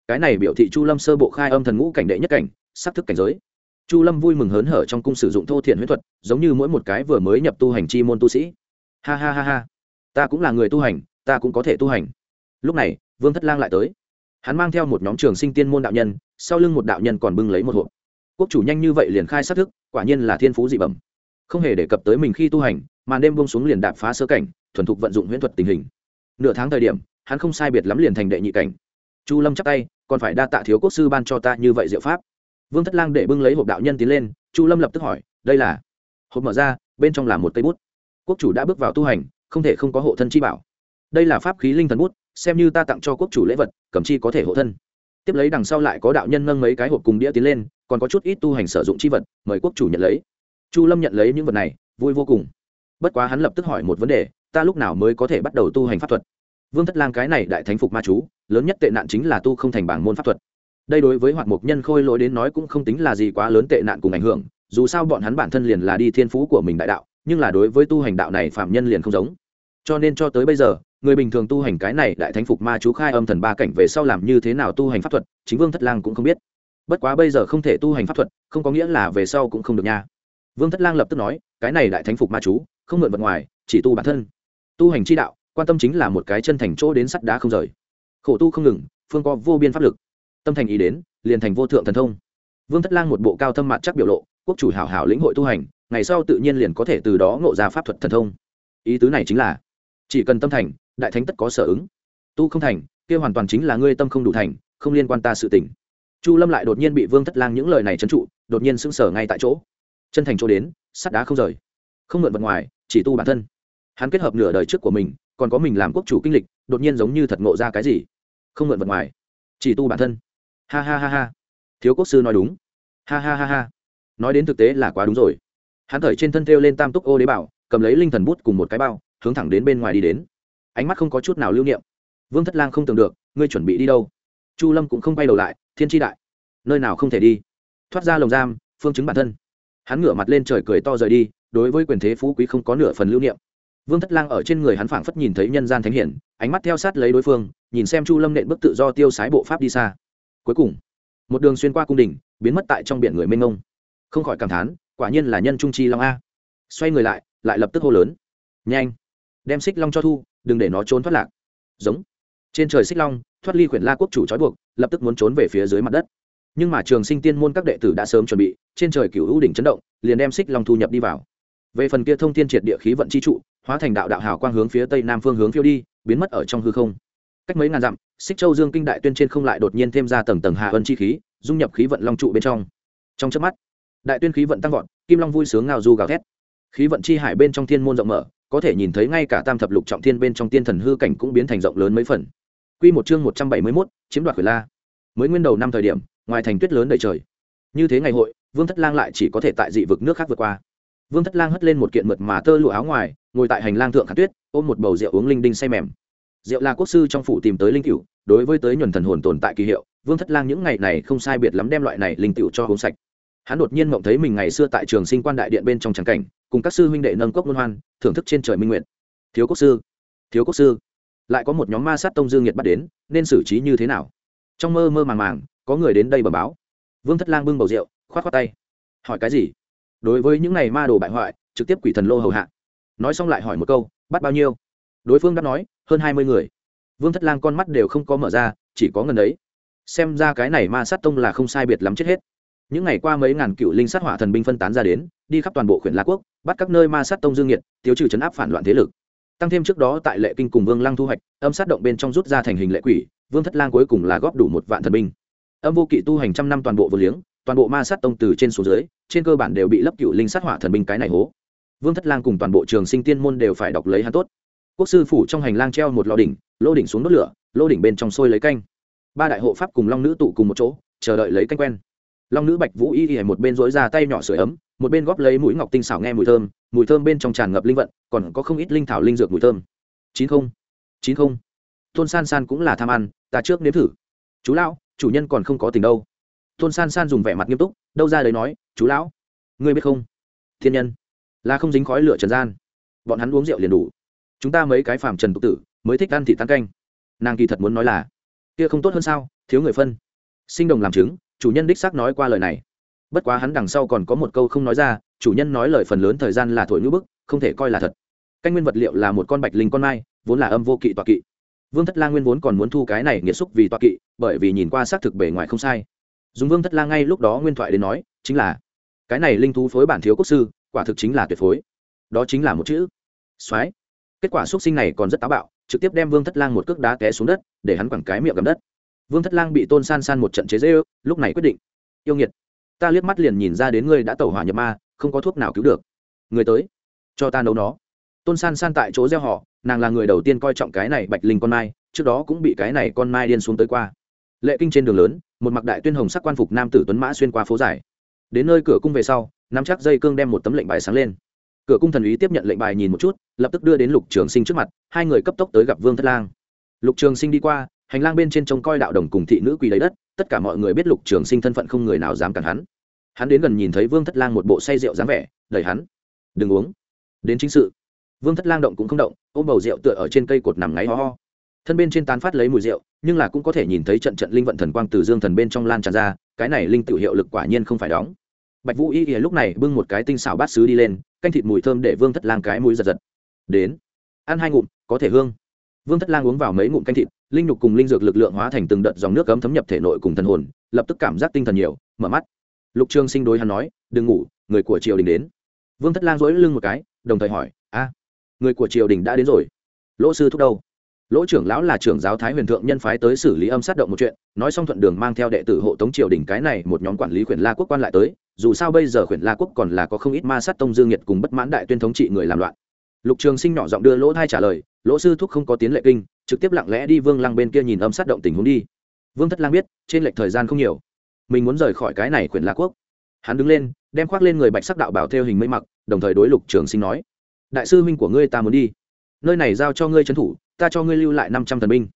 cái này biểu thị chu lâm sơ bộ khai âm thần ngũ cảnh đệ nhất cảnh sắc thức cảnh giới. Chu lâm vui mừng hớn hở trong cung sử dụng thô thiện huyết thuật, giống như mỗi một cái vừa mới nhập tu hành chi môn tu sĩ. Ha ha ha ha. Ta cũng là người tu hành, ta cũng có thể tu hành. Lúc này, vương thất lang lại tới. Hắn mang theo một nhóm trường sinh tiên môn đạo nhân, sau lưng một đạo nhân còn bưng lấy một hộp. Quốc chủ nhanh như vậy liền khai sát thức, quả nhiên là thiên phú dị bẩm. Không hề đề cập tới mình khi tu hành, màn đêm bông xuống liền đạp phá sơ cảnh, thuần thục vận dụng huyễn thuật tình hình. Nửa tháng thời điểm, hắn không sai biệt lắm liền thành đệ nhị cảnh. Chu lâm chắc tay còn phải đa tạ thiếu quốc sư ban cho ta như vậy diệu pháp. Vương thất lang để bưng lấy hộp đạo nhân tiến lên, chu lâm lập tức hỏi, đây là? Hộp mở ra, bên trong là một cây bút. Quốc chủ đã bước vào tu hành, không thể không có hộ thân chi bảo. Đây là pháp khí linh thần bút, xem như ta tặng cho quốc chủ lễ vật, cầm chi có thể hộ thân. Tiếp lấy đằng sau lại có đạo nhân nâng mấy cái hộp cùng đĩa tiến lên, còn có chút ít tu hành sử dụng chi vật, mời quốc chủ nhận lấy. Chu lâm nhận lấy những vật này, vui vô cùng. Bất quá hắn lập tức hỏi một vấn đề, ta lúc nào mới có thể bắt đầu tu hành pháp thuật? Vương thất lang cái này đại thánh phục ma chú, lớn nhất tệ nạn chính là tu không thành bảng môn pháp thuật. Đây đối với hoạt mục nhân khôi lỗi đến nói cũng không tính là gì quá lớn tệ nạn cùng ảnh hưởng, dù sao bọn hắn bản thân liền là đi thiên phú của mình đại đạo, nhưng là đối với tu hành đạo này phạm nhân liền không giống. Cho nên cho tới bây giờ, người bình thường tu hành cái này đại thánh phục ma chú khai âm thần ba cảnh về sau làm như thế nào tu hành pháp thuật, chính vương thất lang cũng không biết. Bất quá bây giờ không thể tu hành pháp thuật, không có nghĩa là về sau cũng không được nha. Vương thất lang lập tức nói, cái này đại thánh phục ma chú, không mượn vật ngoài, chỉ tu bản thân. Tu hành chi đạo quan tâm chính là một cái chân thành chỗ đến sắt đá không rời. Khổ tu không ngừng, phương có vô biên pháp lực. Tâm thành ý đến, liền thành vô thượng thần thông. Vương thất lang một bộ cao thâm mặt chắc biểu lộ, quốc chủ hảo hảo lĩnh hội tu hành, ngày sau tự nhiên liền có thể từ đó ngộ ra pháp thuật thần thông. Ý tứ này chính là, chỉ cần tâm thành, đại thánh tất có sở ứng. Tu không thành, kia hoàn toàn chính là ngươi tâm không đủ thành, không liên quan ta sự tình. Chu lâm lại đột nhiên bị vương thất lang những lời này trấn trụ, đột nhiên sững sờ ngay tại chỗ. Chân thành chỗ đến, sắt đá không rời. Không mượn vật ngoài, chỉ tu bản thân. Hắn kết hợp nửa đời trước của mình còn có mình làm quốc chủ kinh lịch, đột nhiên giống như thật ngộ ra cái gì. Không mượn vật ngoài. Chỉ tu bản thân. Ha ha ha ha. Thiếu quốc sư nói đúng. Ha ha ha ha. Nói đến thực tế là quá đúng rồi. Hắn thời trên thân thêu lên tam túc ô đế bảo, cầm lấy linh thần bút cùng một cái bao, hướng thẳng đến bên ngoài đi đến. Ánh mắt không có chút nào lưu niệm. Vương thất lang không tưởng được, ngươi chuẩn bị đi đâu? Chu lâm cũng không bay đầu lại, thiên tri đại. Nơi nào không thể đi? Thoát ra lồng giam, phương chứng bản thân. Hắn ngửa mặt lên trời cười to rời đi, đối với quyền thế phú quý không có nửa phần lưu niệm vương thất lang ở trên người hắn phảng phất nhìn thấy nhân gian thánh hiển, ánh mắt theo sát lấy đối phương, nhìn xem chu lâm nện bước tự do tiêu sái bộ pháp đi xa. Cuối cùng, một đường xuyên qua cung đình, biến mất tại trong biển người mênh mông. Không khỏi cảm thán, quả nhiên là nhân trung chi long a. Xoay người lại lại lập tức hô lớn. Nhanh, đem xích long cho thu, đừng để nó trốn thoát lạc. Giống. Trên trời xích long, thoát ly quyển la quốc chủ trói buộc, lập tức muốn trốn về phía dưới mặt đất. Nhưng mà trường sinh tiên môn các đệ tử đã sớm chuẩn bị, trên trời cựu u đỉnh chấn động, liền đem xích long thu nhập đi vào. Về phần kia thông tiên triệt địa khí vận chi trụ hóa thành đạo đạo hào quang hướng phía tây nam phương hướng phiêu đi biến mất ở trong hư không cách mấy ngàn dặm xích châu dương kinh đại tuyên trên không lại đột nhiên thêm ra tầng tầng hạ ân chi khí dung nhập khí vận long trụ bên trong trong chớp mắt đại tuyên khí vận tăng vọt kim long vui sướng ngao du gào thét khí vận chi hải bên trong thiên môn rộng mở có thể nhìn thấy ngay cả tam thập lục trọng thiên bên trong tiên thần hư cảnh cũng biến thành rộng lớn mấy phần Quy một chương một trăm bảy mươi 171, chiếm đoạt Quỷ La. Mới nguyên đầu năm thời điểm, ngoài thành tuyết lớn đầy trời. Như thế ngày hội, Vương Thất Lang lại chỉ có thể tại dị vực nước khác vượt qua. Vương Thất Lang hất lên một kiện mượt mà tơ lụa áo ngoài, ngồi tại hành lang thượng khát tuyết, ôm một bầu rượu uống linh đinh say mềm. Rượu là quốc sư trong phủ tìm tới linh cựu đối với tới nhuần thần hồn tồn tại kỳ hiệu, Vương Thất Lang những ngày này không sai biệt lắm đem loại này linh cựu cho uống sạch. Hắn đột nhiên mộng thấy mình ngày xưa tại Trường Sinh Quan đại điện bên trong tràng cảnh, cùng các sư huynh đệ nâng cốc luân hoan, thưởng thức trên trời minh nguyện. Thiếu quốc sư, thiếu quốc sư, lại có một nhóm ma sát tông dương nhiệt bắt đến nên xử trí như thế nào trong mơ mơ màng màng có người đến đây bờ báo vương thất lang bưng bầu rượu k h o á t k h o á tay hỏi cái gì đối với những này ma đồ bại hoại, trực tiếp quỷ thần lô hầu hạ. Nói xong lại hỏi một câu, bắt bao nhiêu? Đối phương đáp nói, hơn hai mươi người. Vương thất lang con mắt đều không có mở ra, chỉ có ngần ấy. Xem ra cái này ma sát tông là không sai biệt lắm chết hết. Những ngày qua mấy ngàn cựu linh sát hỏa thần binh phân tán ra đến, đi khắp toàn bộ huyện la quốc, bắt các nơi ma sát tông dương nhiệt, tiêu trừ chấn áp phản loạn thế lực. Tăng thêm trước đó tại lệ kinh cùng vương lăng thu hoạch, âm sát động bên trong rút ra thành hình lệ quỷ, vương thất lang cuối cùng là góp đủ một vạn thần binh. Âm vô kỵ tu hành trăm năm toàn bộ vô liếng toàn bộ ma sát tông từ trên xuống dưới, trên cơ bản đều bị lấp cựu linh sát hỏa thần binh cái này hố. Vương thất lang cùng toàn bộ trường sinh tiên môn đều phải đọc lấy hắn tốt. Quốc sư phủ trong hành lang treo một lò đỉnh, lô đỉnh xuống đốt lửa, lô đỉnh bên trong sôi lấy canh. Ba đại hộ pháp cùng long nữ tụ cùng một chỗ, chờ đợi lấy canh quen. Long nữ bạch vũ y y một bên dối ra tay nhỏ sửa ấm, một bên góp lấy mũi ngọc tinh xảo nghe mùi thơm mùi thơm bên trong tràn ngập linh vận, còn có không ít linh thảo linh dược mùi thơm. Chín không chín không. Tôn san san cũng là tham ăn, ta trước nếm thử. Chú lão, chủ nhân còn không có tình đâu tôn san san dùng vẻ mặt nghiêm túc, đâu ra đấy nói, chú lão, ngươi biết không? Thiên nhân, là không dính khói lửa trần gian. Bọn hắn uống rượu liền đủ. Chúng ta mấy cái phàm trần tục tử, mới thích ăn thịt tan canh. Nàng kỳ thật muốn nói là, kia không tốt hơn sao, thiếu người phân. Sinh đồng làm chứng, chủ nhân đích xác nói qua lời này. Bất quá hắn đằng sau còn có một câu không nói ra, chủ nhân nói lời phần lớn thời gian là thổi ngữ bức, không thể coi là thật. Canh nguyên vật liệu là một con bạch linh con mai, vốn là âm vô kỵ tọa kỵ. Vương thất lang nguyên vốn còn muốn thu cái này nghiệt xúc vì tọa kỵ, bởi vì nhìn qua xác thực bề ngoài không sai dùng vương thất lang ngay lúc đó nguyên thoại đến nói, chính là, cái này linh thú phối bản thiếu quốc sư, quả thực chính là tuyệt phối. Đó chính là một chữ. Soái kết quả x sinh này còn rất táo bạo, trực tiếp đem vương thất lang một cước đá té xuống đất, để hắn quẳng cái miệng gầm đất. Vương thất lang bị tôn san san một trận chế dễ ư lúc này quyết định. Yêu nghiệt, ta liếc mắt liền nhìn ra đến ngươi đã tẩu hỏa nhập ma, không có thuốc nào cứu được. Người tới, cho ta nấu nó. Tôn san san tại chỗ gieo họ, nàng là người đầu tiên coi trọng cái này bạch linh con mai, trước đó cũng bị cái này con mai điên xuống tới qua. Lệ kinh trên đường lớn một mặc đại tuyên hồng sắc quan phục nam tử tuấn mã xuyên qua phố dài. Đến nơi cửa cung về sau, nắm chắc dây cương đem một tấm lệnh bài sáng lên. Cửa cung thần ý tiếp nhận lệnh bài nhìn một chút, lập tức đưa đến lục trường sinh trước mặt, hai người cấp tốc tới gặp vương thất lang. Lục trường sinh đi qua, hành lang bên trên trông coi đạo đồng cùng thị nữ quỳ lấy đất, tất cả mọi người biết lục trường sinh thân phận không người nào dám cản hắn. Hắn đến gần nhìn thấy vương thất lang một bộ say rượu dáng vẻ, đẩy hắn. Đừng uống. Đến chính sự. Vương thất lang động cũng không động, ôm bầu rượu tựa ở trên cây cột nằm ngáy ho ho. Thân bên trên tán phát lấy mùi rượu nhưng là cũng có thể nhìn thấy trận trận linh vận thần quang từ dương thần bên trong lan tràn ra, cái này linh tự hiệu lực quả nhiên không phải đóng. Bạch vũ y ỉa lúc này bưng một cái tinh xảo bát xứ đi lên, canh thịt mùi thơm để vương thất lang cái mũi giật giật. Đến, ăn hai ngụm, có thể hương. Vương thất lang uống vào mấy ngụm canh thịt, linh nhục cùng linh dược lực lượng hóa thành từng đợt dòng nước cấm thấm nhập thể nội cùng thần hồn, lập tức cảm giác tinh thần nhiều, mở mắt. Lục trương sinh đối hắn nói, đừng ngủ, người của triều đình đến. Vương thất lang dỗi lưng một cái, đồng thời hỏi, a, người của triều đình đã đến rồi. Lỗ sư thúc đâu? Lỗ trưởng lão là trưởng giáo thái huyền thượng nhân phái tới xử lý âm sát động một chuyện, nói xong thuận đường mang theo đệ tử hộ tống triều đình cái này một nhóm quản lý khuyển la quốc quan lại tới, dù sao bây giờ khuyển la quốc còn là có không ít ma sát tông dương nhiệt cùng bất mãn đại tuyên thống trị người làm loạn. Lục trường sinh nhỏ giọng đưa lỗ thai trả lời, lỗ sư thúc không có tiến lệ kinh, trực tiếp lặng lẽ đi vương lăng bên kia nhìn âm sát động tình huống đi. Vương thất lang biết, trên lệch thời gian không nhiều. Mình muốn rời khỏi cái này khuyển la quốc. Hắn đứng lên, đem khoác lên người bạch sắc đạo bảo theo hình mây mặc, đồng thời đối lục trường sinh nói, đại sư huynh của ngươi ta muốn đi. Nơi này giao cho ngươi trấn thủ ta cho ngươi lưu lại năm trăm thần binh.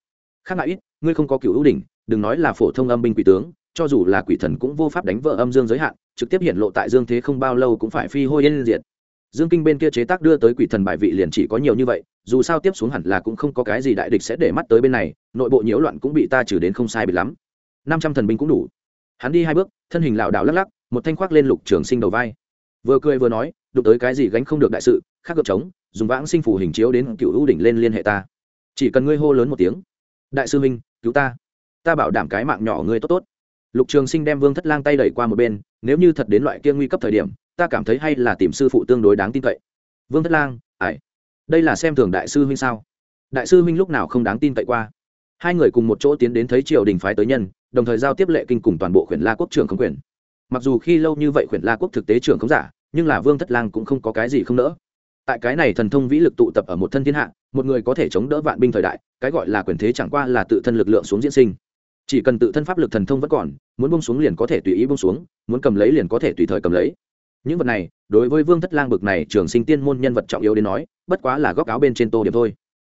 Khác lại ít, ngươi không có cựu ưu đỉnh, đừng nói là phổ thông âm binh quỷ tướng, cho dù là quỷ thần cũng vô pháp đánh vỡ âm dương giới hạn, trực tiếp hiện lộ tại dương thế không bao lâu cũng phải phi hôi yên diệt. Dương kinh bên kia chế tác đưa tới quỷ thần bài vị liền chỉ có nhiều như vậy, dù sao tiếp xuống hẳn là cũng không có cái gì đại địch sẽ để mắt tới bên này, nội bộ nhiễu loạn cũng bị ta trừ đến không sai bị lắm. Năm trăm thần binh cũng đủ. Hắn đi hai bước, thân hình lảo đảo lắc lắc, một thanh khoác lên lục trường sinh đầu vai. Vừa cười vừa nói, đụng tới cái gì gánh không được đại sự, khác gợp trống, dùng vãng sinh phủ hình chiếu đến cựu ưu đỉnh lên liên hệ ta chỉ cần ngươi hô lớn một tiếng. Đại sư huynh, cứu ta. Ta bảo đảm cái mạng nhỏ ngươi tốt tốt. Lục trường sinh đem vương thất lang tay đẩy qua một bên, nếu như thật đến loại kia nguy cấp thời điểm, ta cảm thấy hay là tìm sư phụ tương đối đáng tin cậy. Vương thất lang ải đây là xem thường đại sư huynh sao? Đại sư huynh lúc nào không đáng tin cậy qua? Hai người cùng một chỗ tiến đến thấy triều đình phái tới nhân, đồng thời giao tiếp lệ kinh cùng toàn bộ khuyển la quốc trưởng không quyền. Mặc dù khi lâu như vậy khuyển la quốc thực tế trưởng không giả, nhưng là vương thất lang cũng không có cái gì không nỡ tại cái này thần thông vĩ lực tụ tập ở một thân thiên hạ, một người có thể chống đỡ vạn binh thời đại, cái gọi là quyền thế chẳng qua là tự thân lực lượng xuống diễn sinh. Chỉ cần tự thân pháp lực thần thông vẫn còn, muốn bông xuống liền có thể tùy ý bông xuống, muốn cầm lấy liền có thể tùy thời cầm lấy. Những vật này, đối với vương thất lang bực này trường sinh tiên môn nhân vật trọng yếu đến nói, bất quá là góc áo bên trên tô điểm thôi.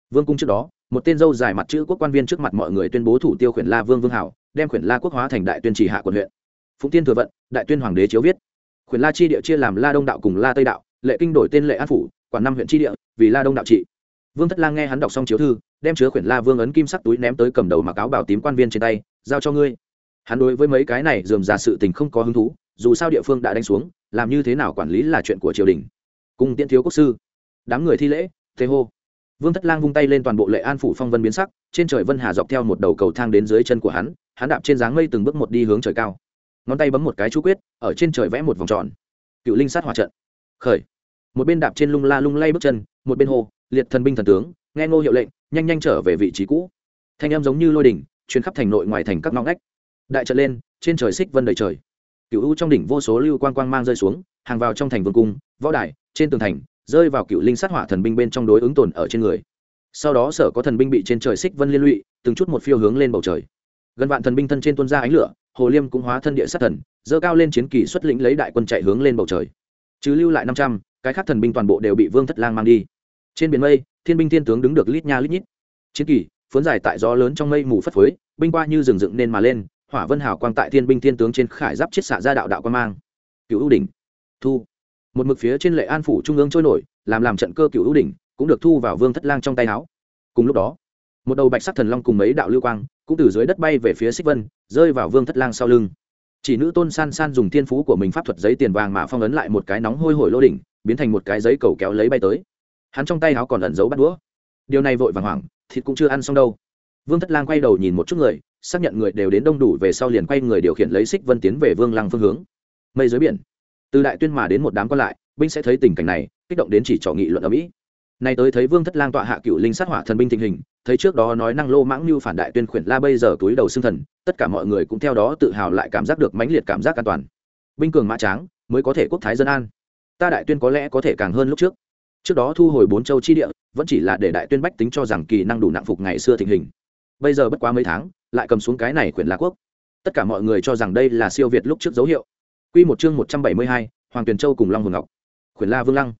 Vương cung trước đó, một tên dâu dài mặt chữ quốc quan viên trước mặt mọi người tuyên bố thủ tiêu khuyển la vương vương hảo, đem khuyển la quốc hóa thành đại tuyên trì hạ quận huyện. Phụng tiên thừa vận, đại tuyên hoàng đế chiếu viết. Khuyển la chi địa chia làm la đông đạo cùng la tây đạo, lệ kinh đổi tên lệ an phủ quản năm huyện tri địa, vì la đông đạo trị. Vương thất lang nghe hắn đọc xong chiếu thư, đem chứa khuyển la vương ấn kim sắc túi ném tới cầm đầu mặc áo bảo tím quan viên trên tay, giao cho ngươi. Hắn đối với mấy cái này dườm ra sự tình không có hứng thú, dù sao địa phương đã đánh xuống, làm như thế nào quản lý là chuyện của triều đình. Cùng tiễn thiếu quốc sư. Đám người thi lễ thế hô. Vương thất lang vung tay lên toàn bộ lệ an phủ phong vân biến sắc, trên trời vân hà dọc theo một đầu cầu thang đến dưới chân của hắn hắn đạp trên dáng mây từng bước một đi hướng trời cao. Ngón tay bấm một cái chú quyết, ở trên trời vẽ một vòng tròn. Cựu linh sát hòa trận. Khởi một bên đạp trên lung la lung lay bước chân, một bên hồ liệt thần binh thần tướng, nghe ngô hiệu lệnh, nhanh nhanh trở về vị trí cũ. Thanh em giống như lôi đỉnh chuyến khắp thành nội ngoài thành các ngõ ngách. Đại trận lên, trên trời xích vân đầy trời. Cựu u trong đỉnh vô số lưu quang quang mang rơi xuống, hàng vào trong thành vương cung, võ đài, trên tường thành, rơi vào cựu linh sát hỏa thần binh bên trong đối ứng tồn ở trên người. Sau đó sở có thần binh bị trên trời xích vân liên lụy, từng chút một phiêu hướng lên bầu trời. Gần vạn thần binh thân trên tuôn ra ánh lửa, hồ liêm cũng hóa thân địa sát thần, dơ cao lên chiến kỳ xuất lĩnh lấy đại quân chạy hướng lên bầu trời. Chứ lưu lại năm trăm cái khác thần binh toàn bộ đều bị vương thất lang mang đi. Trên biển mây, thiên binh thiên tướng đứng được lít nha lít nhít. Chiến kỳ, phấn dài tại gió lớn trong mây mù phất phới, binh qua như rừng dựng nên mà lên, hỏa vân hào quang tại thiên binh thiên tướng trên khải giáp chiết xạ ra đạo đạo quan mang. Cựu ưu đỉnh, thu. Một mực phía trên lệ an phủ trung ương trôi nổi, làm làm trận cơ cựu ưu đỉnh, cũng được thu vào vương thất lang trong tay áo. Cùng lúc đó, một đầu bạch sắc thần long cùng mấy đạo lưu quang, cũng từ dưới đất bay về phía xích vân, rơi vào vương thất lang sau lưng. Chỉ nữ tôn san san dùng thiên phú của mình pháp thuật giấy tiền vàng mà phong ấn lại một cái nóng hôi hổi lô đỉnh biến thành một cái giấy cầu kéo lấy bay tới. Hắn trong tay áo còn ẩn giấu bắt đũa. Điều này vội vàng hoảng, thịt cũng chưa ăn xong đâu. Vương thất lang quay đầu nhìn một chút người, xác nhận người đều đến đông đủ về sau liền quay người điều khiển lấy xích vân tiến về vương lăng phương hướng. Mây dưới biển. Từ đại tuyên mà đến một đám còn lại, binh sẽ thấy tình cảnh này, kích động đến chỉ trỏ nghị luận ở mỹ. Nay tới thấy vương thất lang tọa hạ cựu linh sát hỏa thần binh tình hình, thấy trước đó nói năng lô mãng như phản đại tuyên khuyển la bây giờ túi đầu xương thần, tất cả mọi người cũng theo đó tự hào lại cảm giác được mãnh liệt cảm giác an toàn. Binh cường mã tráng, mới có thể quốc thái dân an ta đại tuyên có lẽ có thể càng hơn lúc trước trước đó thu hồi bốn châu chi địa vẫn chỉ là để đại tuyên bách tính cho rằng kỳ năng đủ nặng phục ngày xưa tình hình bây giờ bất quá mấy tháng lại cầm xuống cái này Quyền Lạc quốc tất cả mọi người cho rằng đây là siêu việt lúc trước dấu hiệu Quy một chương một trăm bảy mươi hai, Hoàng Tuyền Châu cùng Long Hồn Ngọc. Quyền La Vương Lăng.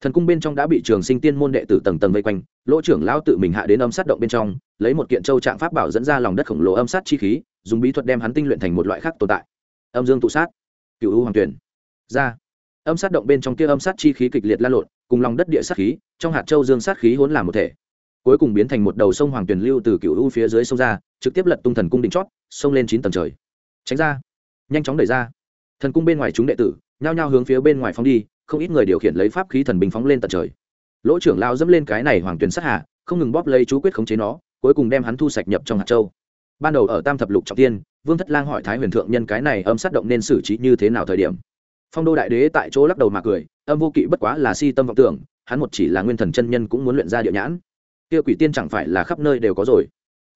Thần cung bên trong đã bị Trường Sinh Tiên môn đệ tử tầng tầng vây quanh, Lỗ trưởng lao tự mình hạ đến âm sát động bên trong, lấy một kiện châu trạng pháp bảo dẫn ra lòng đất khổng lồ âm sát chi khí, dùng bí thuật đem hắn tinh luyện thành một loại khác tồn tại. Âm dương tụ sát, Cựu U Hoàng Tuyền. Ra. Âm sát động bên trong kia âm sát chi khí kịch liệt la lộn, cùng lòng đất địa sát khí, trong hạt châu dương sát khí hỗn làm một thể. Cuối cùng biến thành một đầu sông Hoàng Tuyền lưu từ cựu U phía dưới sông ra, trực tiếp lật tung thần cung đỉnh chót, sông lên chín tầng trời. Tránh ra, nhanh chóng đẩy ra. Thần cung bên ngoài chúng đệ tử nhao nhao hướng phía bên ngoài phóng đi không ít người điều khiển lấy pháp khí thần bình phóng lên tận trời. Lỗ trưởng lao dẫm lên cái này hoàng tuyền sát hạ không ngừng bóp lấy chú quyết khống chế nó cuối cùng đem hắn thu sạch nhập trong hạt châu. Ban đầu ở tam thập lục trọng tiên vương thất lang hỏi thái huyền thượng nhân cái này âm sát động nên xử trí như thế nào thời điểm phong đô đại đế tại chỗ lắc đầu mà cười, âm vô kỵ bất quá là si tâm vọng tưởng, hắn một chỉ là nguyên thần chân nhân cũng muốn luyện ra địa nhãn. Kia quỷ tiên chẳng phải là khắp nơi đều có rồi.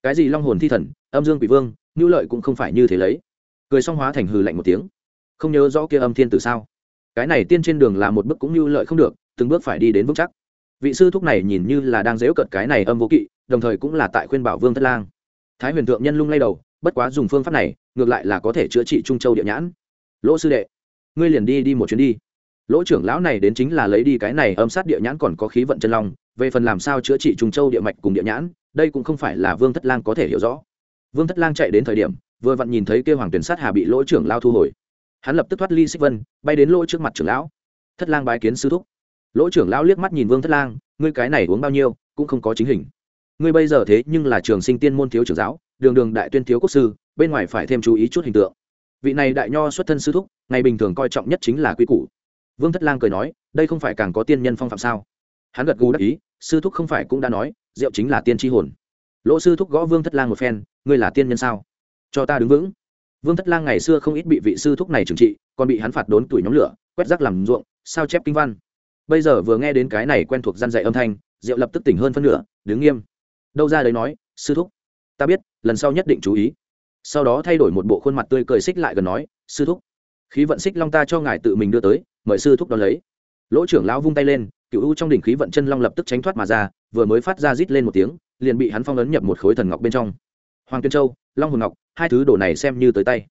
Cái gì long hồn thi thần, âm dương quỷ vương ngưu lợi cũng không phải như thế lấy. Cười xong hóa thành hừ lạnh một tiếng. Không nhớ rõ kia âm thiên từ sao? Cái này tiên trên đường là một bước cũng như lợi không được, từng bước phải đi đến vững chắc. Vị sư thúc này nhìn như là đang dễu cợt cái này âm vô kỵ, đồng thời cũng là tại khuyên bảo vương thất lang. Thái huyền thượng nhân lung lay đầu, bất quá dùng phương pháp này, ngược lại là có thể chữa trị trung châu địa nhãn. Lỗ sư đệ ngươi liền đi đi một chuyến đi. Lỗ trưởng lão này đến chính là lấy đi cái này âm sát địa nhãn còn có khí vận chân long, về phần làm sao chữa trị trùng châu địa mạch cùng địa nhãn, đây cũng không phải là vương thất lang có thể hiểu rõ. Vương thất lang chạy đến thời điểm, vừa vặn nhìn thấy kêu hoàng tuyển sát hà bị lỗ trưởng lao thu hồi. Hắn lập tức thoát ly xích vân, bay đến lỗ trước mặt trưởng lão. Thất lang bái kiến sư thúc. Lỗ trưởng lão liếc mắt nhìn vương thất lang, ngươi cái này uống bao nhiêu, cũng không có chính hình. Ngươi bây giờ thế nhưng là trường sinh tiên môn thiếu trưởng giáo, đường đường đại tuyên thiếu quốc sư, bên ngoài phải thêm chú ý chút hình tượng vị này đại nho xuất thân sư thúc, ngày bình thường coi trọng nhất chính là quy củ. Vương thất lang cười nói, đây không phải càng có tiên nhân phong phạm sao? Hắn gật gù đắc ý, sư thúc không phải cũng đã nói, rượu chính là tiên tri hồn. Lỗ sư thúc gõ vương thất lang một phen, ngươi là tiên nhân sao? Cho ta đứng vững. Vương thất lang ngày xưa không ít bị vị sư thúc này trừng trị, còn bị hắn phạt đốn tuổi nhóm lửa, quét rác làm ruộng, sao chép kinh văn. Bây giờ vừa nghe đến cái này quen thuộc gian dạy âm thanh, rượu lập tức tỉnh hơn phân nửa, đứng nghiêm. Đâu ra đấy nói, sư thúc, ta biết, lần sau nhất định chú ý sau đó thay đổi một bộ khuôn mặt tươi cười xích lại gần nói, sư thúc, khí vận xích long ta cho ngài tự mình đưa tới, mời sư thúc đón lấy. Lỗ trưởng lão vung tay lên, cựu u trong đỉnh khí vận chân long lập tức tránh thoát mà ra, vừa mới phát ra rít lên một tiếng, liền bị hắn phong ấn nhập một khối thần ngọc bên trong. Hoàng tuyên châu, long hồn ngọc, hai thứ đồ này xem như tới tay.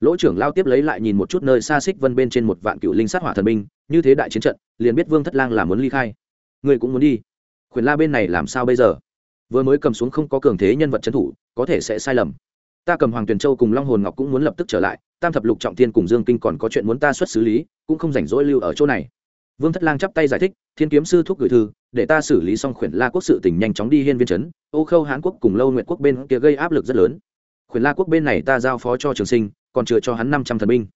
Lỗ trưởng lao tiếp lấy lại nhìn một chút nơi xa xích vân bên trên một vạn cựu linh sát hỏa thần binh, như thế đại chiến trận, liền biết vương thất lang là muốn ly khai. Người cũng muốn đi. Khuyển la bên này làm sao bây giờ? Vừa mới cầm xuống không có cường thế nhân vật trấn thủ, có thể sẽ sai lầm ta cầm hoàng tuyền châu cùng long hồn ngọc cũng muốn lập tức trở lại, tam thập lục trọng tiên cùng dương kinh còn có chuyện muốn ta xuất xử lý, cũng không rảnh rỗi lưu ở chỗ này. Vương thất lang chắp tay giải thích, thiên kiếm sư thuốc gửi thư, để ta xử lý xong khuyển la quốc sự tỉnh nhanh chóng đi hiên viên trấn, ô khâu hán quốc cùng lâu nguyện quốc bên kia gây áp lực rất lớn. Khuyển la quốc bên này ta giao phó cho trường sinh, còn chưa cho hắn năm trăm thần binh.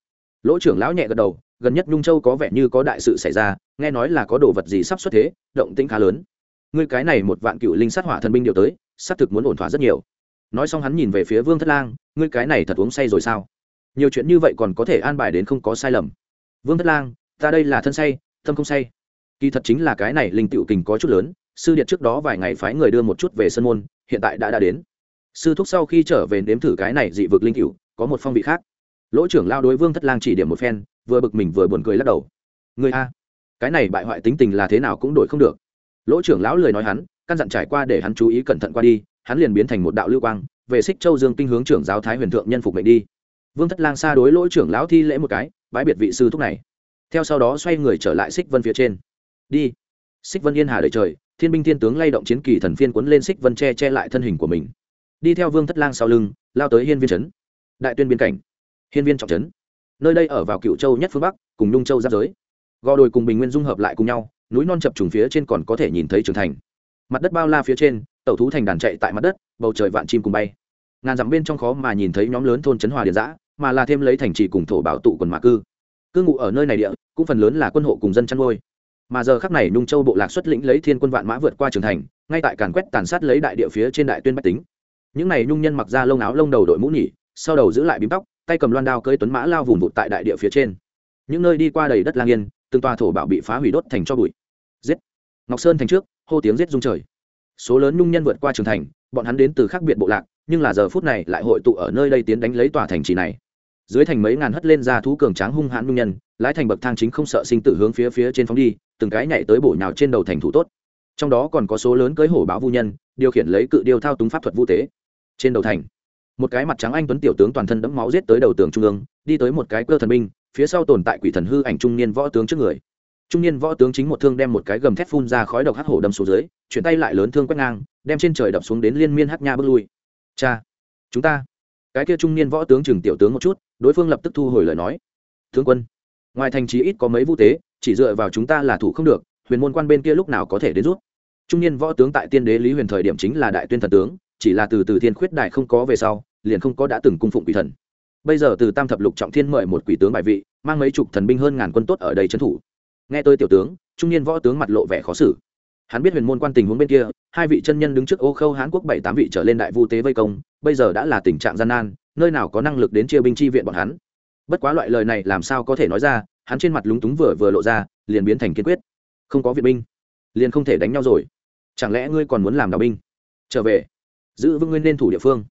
Lỗ trưởng lão nhẹ gật đầu, gần nhất nhung châu có vẻ như có đại sự xảy ra, nghe nói là có đồ vật gì sắp xuất thế, động tĩnh khá lớn. Ngươi cái này một vạn cựu linh sát hỏa thần binh điều tới, xác thực muốn ổn thỏa rất nhiều nói xong hắn nhìn về phía vương thất lang, ngươi cái này thật uống say rồi sao? Nhiều chuyện như vậy còn có thể an bài đến không có sai lầm. Vương thất lang, ta đây là thân say, tâm không say. Kỳ thật chính là cái này linh tựu kình có chút lớn, sư điện trước đó vài ngày phái người đưa một chút về sân môn, hiện tại đã đã đến. Sư thúc sau khi trở về nếm thử cái này dị vực linh cựu có một phong vị khác. Lỗ trưởng lao đối vương thất lang chỉ điểm một phen, vừa bực mình vừa buồn cười lắc đầu. Người a, cái này bại hoại tính tình là thế nào cũng đổi không được. Lỗ trưởng lão lời nói hắn, căn dặn trải qua để hắn chú ý cẩn thận qua đi hắn liền biến thành một đạo lưu quang, về xích châu dương kinh hướng trưởng giáo thái huyền thượng nhân phục mệnh đi. Vương thất lang xa đối lỗi trưởng lão thi lễ một cái bãi biệt vị sư thúc này. Theo sau đó xoay người trở lại xích vân phía trên. Đi. Xích vân yên hà đời trời, thiên binh thiên tướng lay động chiến kỳ thần phiên quấn lên xích vân che che lại thân hình của mình. Đi theo vương thất lang sau lưng, lao tới hiên viên trấn. Đại tuyên biên cảnh. Hiên viên trọng trấn. Nơi đây ở vào cựu châu nhất phương bắc, cùng nhung châu giáp giới. Gò đồi cùng bình nguyên dung hợp lại cùng nhau, núi non chập trùng phía trên còn có thể nhìn thấy trưởng thành. Mặt đất bao la phía trên tẩu thú thành đàn chạy tại mặt đất, bầu trời vạn chim cùng bay. Ngàn dặm bên trong khó mà nhìn thấy nhóm lớn thôn trấn hòa điện giã, mà là thêm lấy thành trì cùng thổ bảo tụ quần mã cư. Cư ngụ ở nơi này địa, cũng phần lớn là quân hộ cùng dân chăn nuôi. Mà giờ khắc này nhung châu bộ lạc xuất lĩnh lấy thiên quân vạn mã vượt qua trường thành, ngay tại càn quét tàn sát lấy đại địa phía trên đại tuyên bách tính. Những này nhung nhân mặc ra lông áo lông đầu đội mũ nhỉ, sau đầu giữ lại bím tóc, tay cầm loan đao cưới tuấn mã lao vùng vụt tại đại địa phía trên. Những nơi đi qua đầy đất lang yên, từng tòa thổ bảo bị phá hủy đốt thành cho bụi. Giết! Ngọc sơn thành trước, hô tiếng giết rung trời số lớn nhung nhân vượt qua trường thành, bọn hắn đến từ khác biệt bộ lạc, nhưng là giờ phút này lại hội tụ ở nơi đây tiến đánh lấy tòa thành trì này. Dưới thành mấy ngàn hất lên ra thú cường tráng hung hãn nhung nhân, lái thành bậc thang chính không sợ sinh tử hướng phía phía trên phóng đi, từng cái nhảy tới bổ nhào trên đầu thành thủ tốt. Trong đó còn có số lớn cưới hổ báo vu nhân, điều khiển lấy cự điêu thao túng pháp thuật vu tế. Trên đầu thành, một cái mặt trắng anh tuấn tiểu tướng toàn thân đẫm máu giết tới đầu tường trung ương, đi tới một cái cơ thần binh, phía sau tồn tại quỷ thần hư ảnh trung niên võ tướng trước người trung niên võ tướng chính một thương đem một cái gầm thép phun ra khói độc hắc hổ đâm xuống dưới, chuyển tay lại lớn thương quét ngang, đem trên trời đập xuống đến liên miên hắc nha bước lui. Cha, chúng ta. Cái kia trung niên võ tướng chừng tiểu tướng một chút, đối phương lập tức thu hồi lời nói. Tướng quân, ngoài thành trí ít có mấy vũ tế, chỉ dựa vào chúng ta là thủ không được, huyền môn quan bên kia lúc nào có thể đến rút? Trung niên võ tướng tại tiên đế lý huyền thời điểm chính là đại tuyên thần tướng, chỉ là từ từ thiên khuyết đại không có về sau, liền không có đã từng cung phụng quỷ thần. Bây giờ từ tam thập lục trọng thiên mời một quỷ tướng bài vị, mang mấy chục thần binh hơn ngàn quân tốt ở đây trấn thủ nghe tôi tiểu tướng, trung niên võ tướng mặt lộ vẻ khó xử. Hắn biết huyền môn quan tình huống bên kia, hai vị chân nhân đứng trước ô khâu hán quốc bảy tám vị trở lên đại vu tế vây công, bây giờ đã là tình trạng gian nan, nơi nào có năng lực đến chia binh chi viện bọn hắn. Bất quá loại lời này làm sao có thể nói ra, hắn trên mặt lúng túng vừa vừa lộ ra, liền biến thành kiên quyết. Không có viện binh, liền không thể đánh nhau rồi. Chẳng lẽ ngươi còn muốn làm đạo binh? Trở về. Giữ vững nguyên nên thủ địa phương.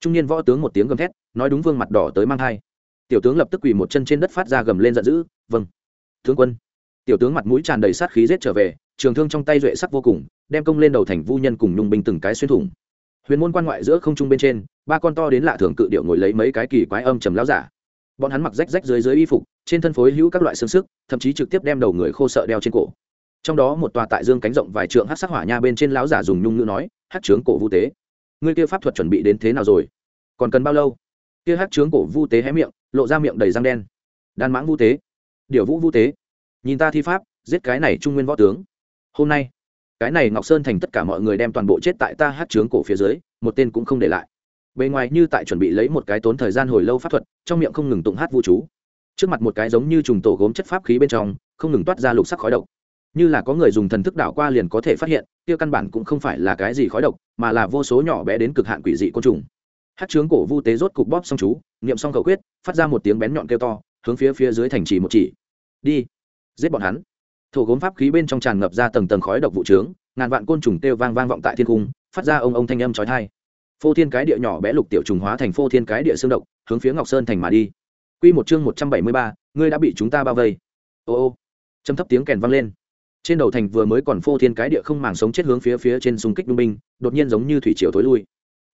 Trung niên võ tướng một tiếng gầm thét, nói đúng vương mặt đỏ tới mang thai. Tiểu tướng lập tức quỳ một chân trên đất phát ra gầm lên giận dữ vâng tướng quân tiểu tướng mặt mũi tràn đầy sát khí rết trở về, trường thương trong tay duệ sắc vô cùng, đem công lên đầu thành vu nhân cùng nhung binh từng cái xuyên thủng. Huyền môn quan ngoại giữa không trung bên trên, ba con to đến lạ thường cự điệu ngồi lấy mấy cái kỳ quái âm trầm láo giả. Bọn hắn mặc rách rách dưới dưới y phục, trên thân phối hữu các loại xương sức, thậm chí trực tiếp đem đầu người khô sợ đeo trên cổ. Trong đó một tòa tại dương cánh rộng vài trượng hát sắc hỏa nha bên trên lão giả dùng nhung ngữ nói hát trướng cổ vu tế. Ngươi kia pháp thuật chuẩn bị đến thế nào rồi? Còn cần bao lâu? Kia hát trướng cổ vu tế hé miệng, lộ ra miệng đầy răng đen. Đan mãng vu tế. Điều vũ vu tế nhìn ta thi pháp, giết cái này trung nguyên võ tướng. Hôm nay, cái này ngọc sơn thành tất cả mọi người đem toàn bộ chết tại ta hát trướng cổ phía dưới, một tên cũng không để lại. Bề ngoài như tại chuẩn bị lấy một cái tốn thời gian hồi lâu pháp thuật, trong miệng không ngừng tụng hát vũ chú. Trước mặt một cái giống như trùng tổ gốm chất pháp khí bên trong, không ngừng toát ra lục sắc khói độc. Như là có người dùng thần thức đảo qua liền có thể phát hiện, kia căn bản cũng không phải là cái gì khói độc, mà là vô số nhỏ bé đến cực hạn quỷ dị côn trùng. Hát trướng cổ vu tế rốt cục bóp xong chú, niệm xong cầu quyết, phát ra một tiếng bén nhọn kêu to, hướng phía phía dưới thành trì một chỉ. Đi giết bọn hắn. Thổ gốm pháp khí bên trong tràn ngập ra tầng tầng khói độc vụ trướng, ngàn vạn côn trùng kêu vang vang vọng tại thiên cung, phát ra ông ông thanh âm trói thai phô thiên cái địa nhỏ bé lục tiểu trùng hóa thành phô thiên cái địa xương độc, hướng phía ngọc sơn thành mà đi. Q một chương một trăm bảy mươi ba, ngươi đã bị chúng ta bao vây. Ô ô. Châm thấp tiếng kèn vang lên. Trên đầu thành vừa mới còn phô thiên cái địa không màng sống chết hướng phía phía trên xung kích đung binh, đột nhiên giống như thủy triều tối lui.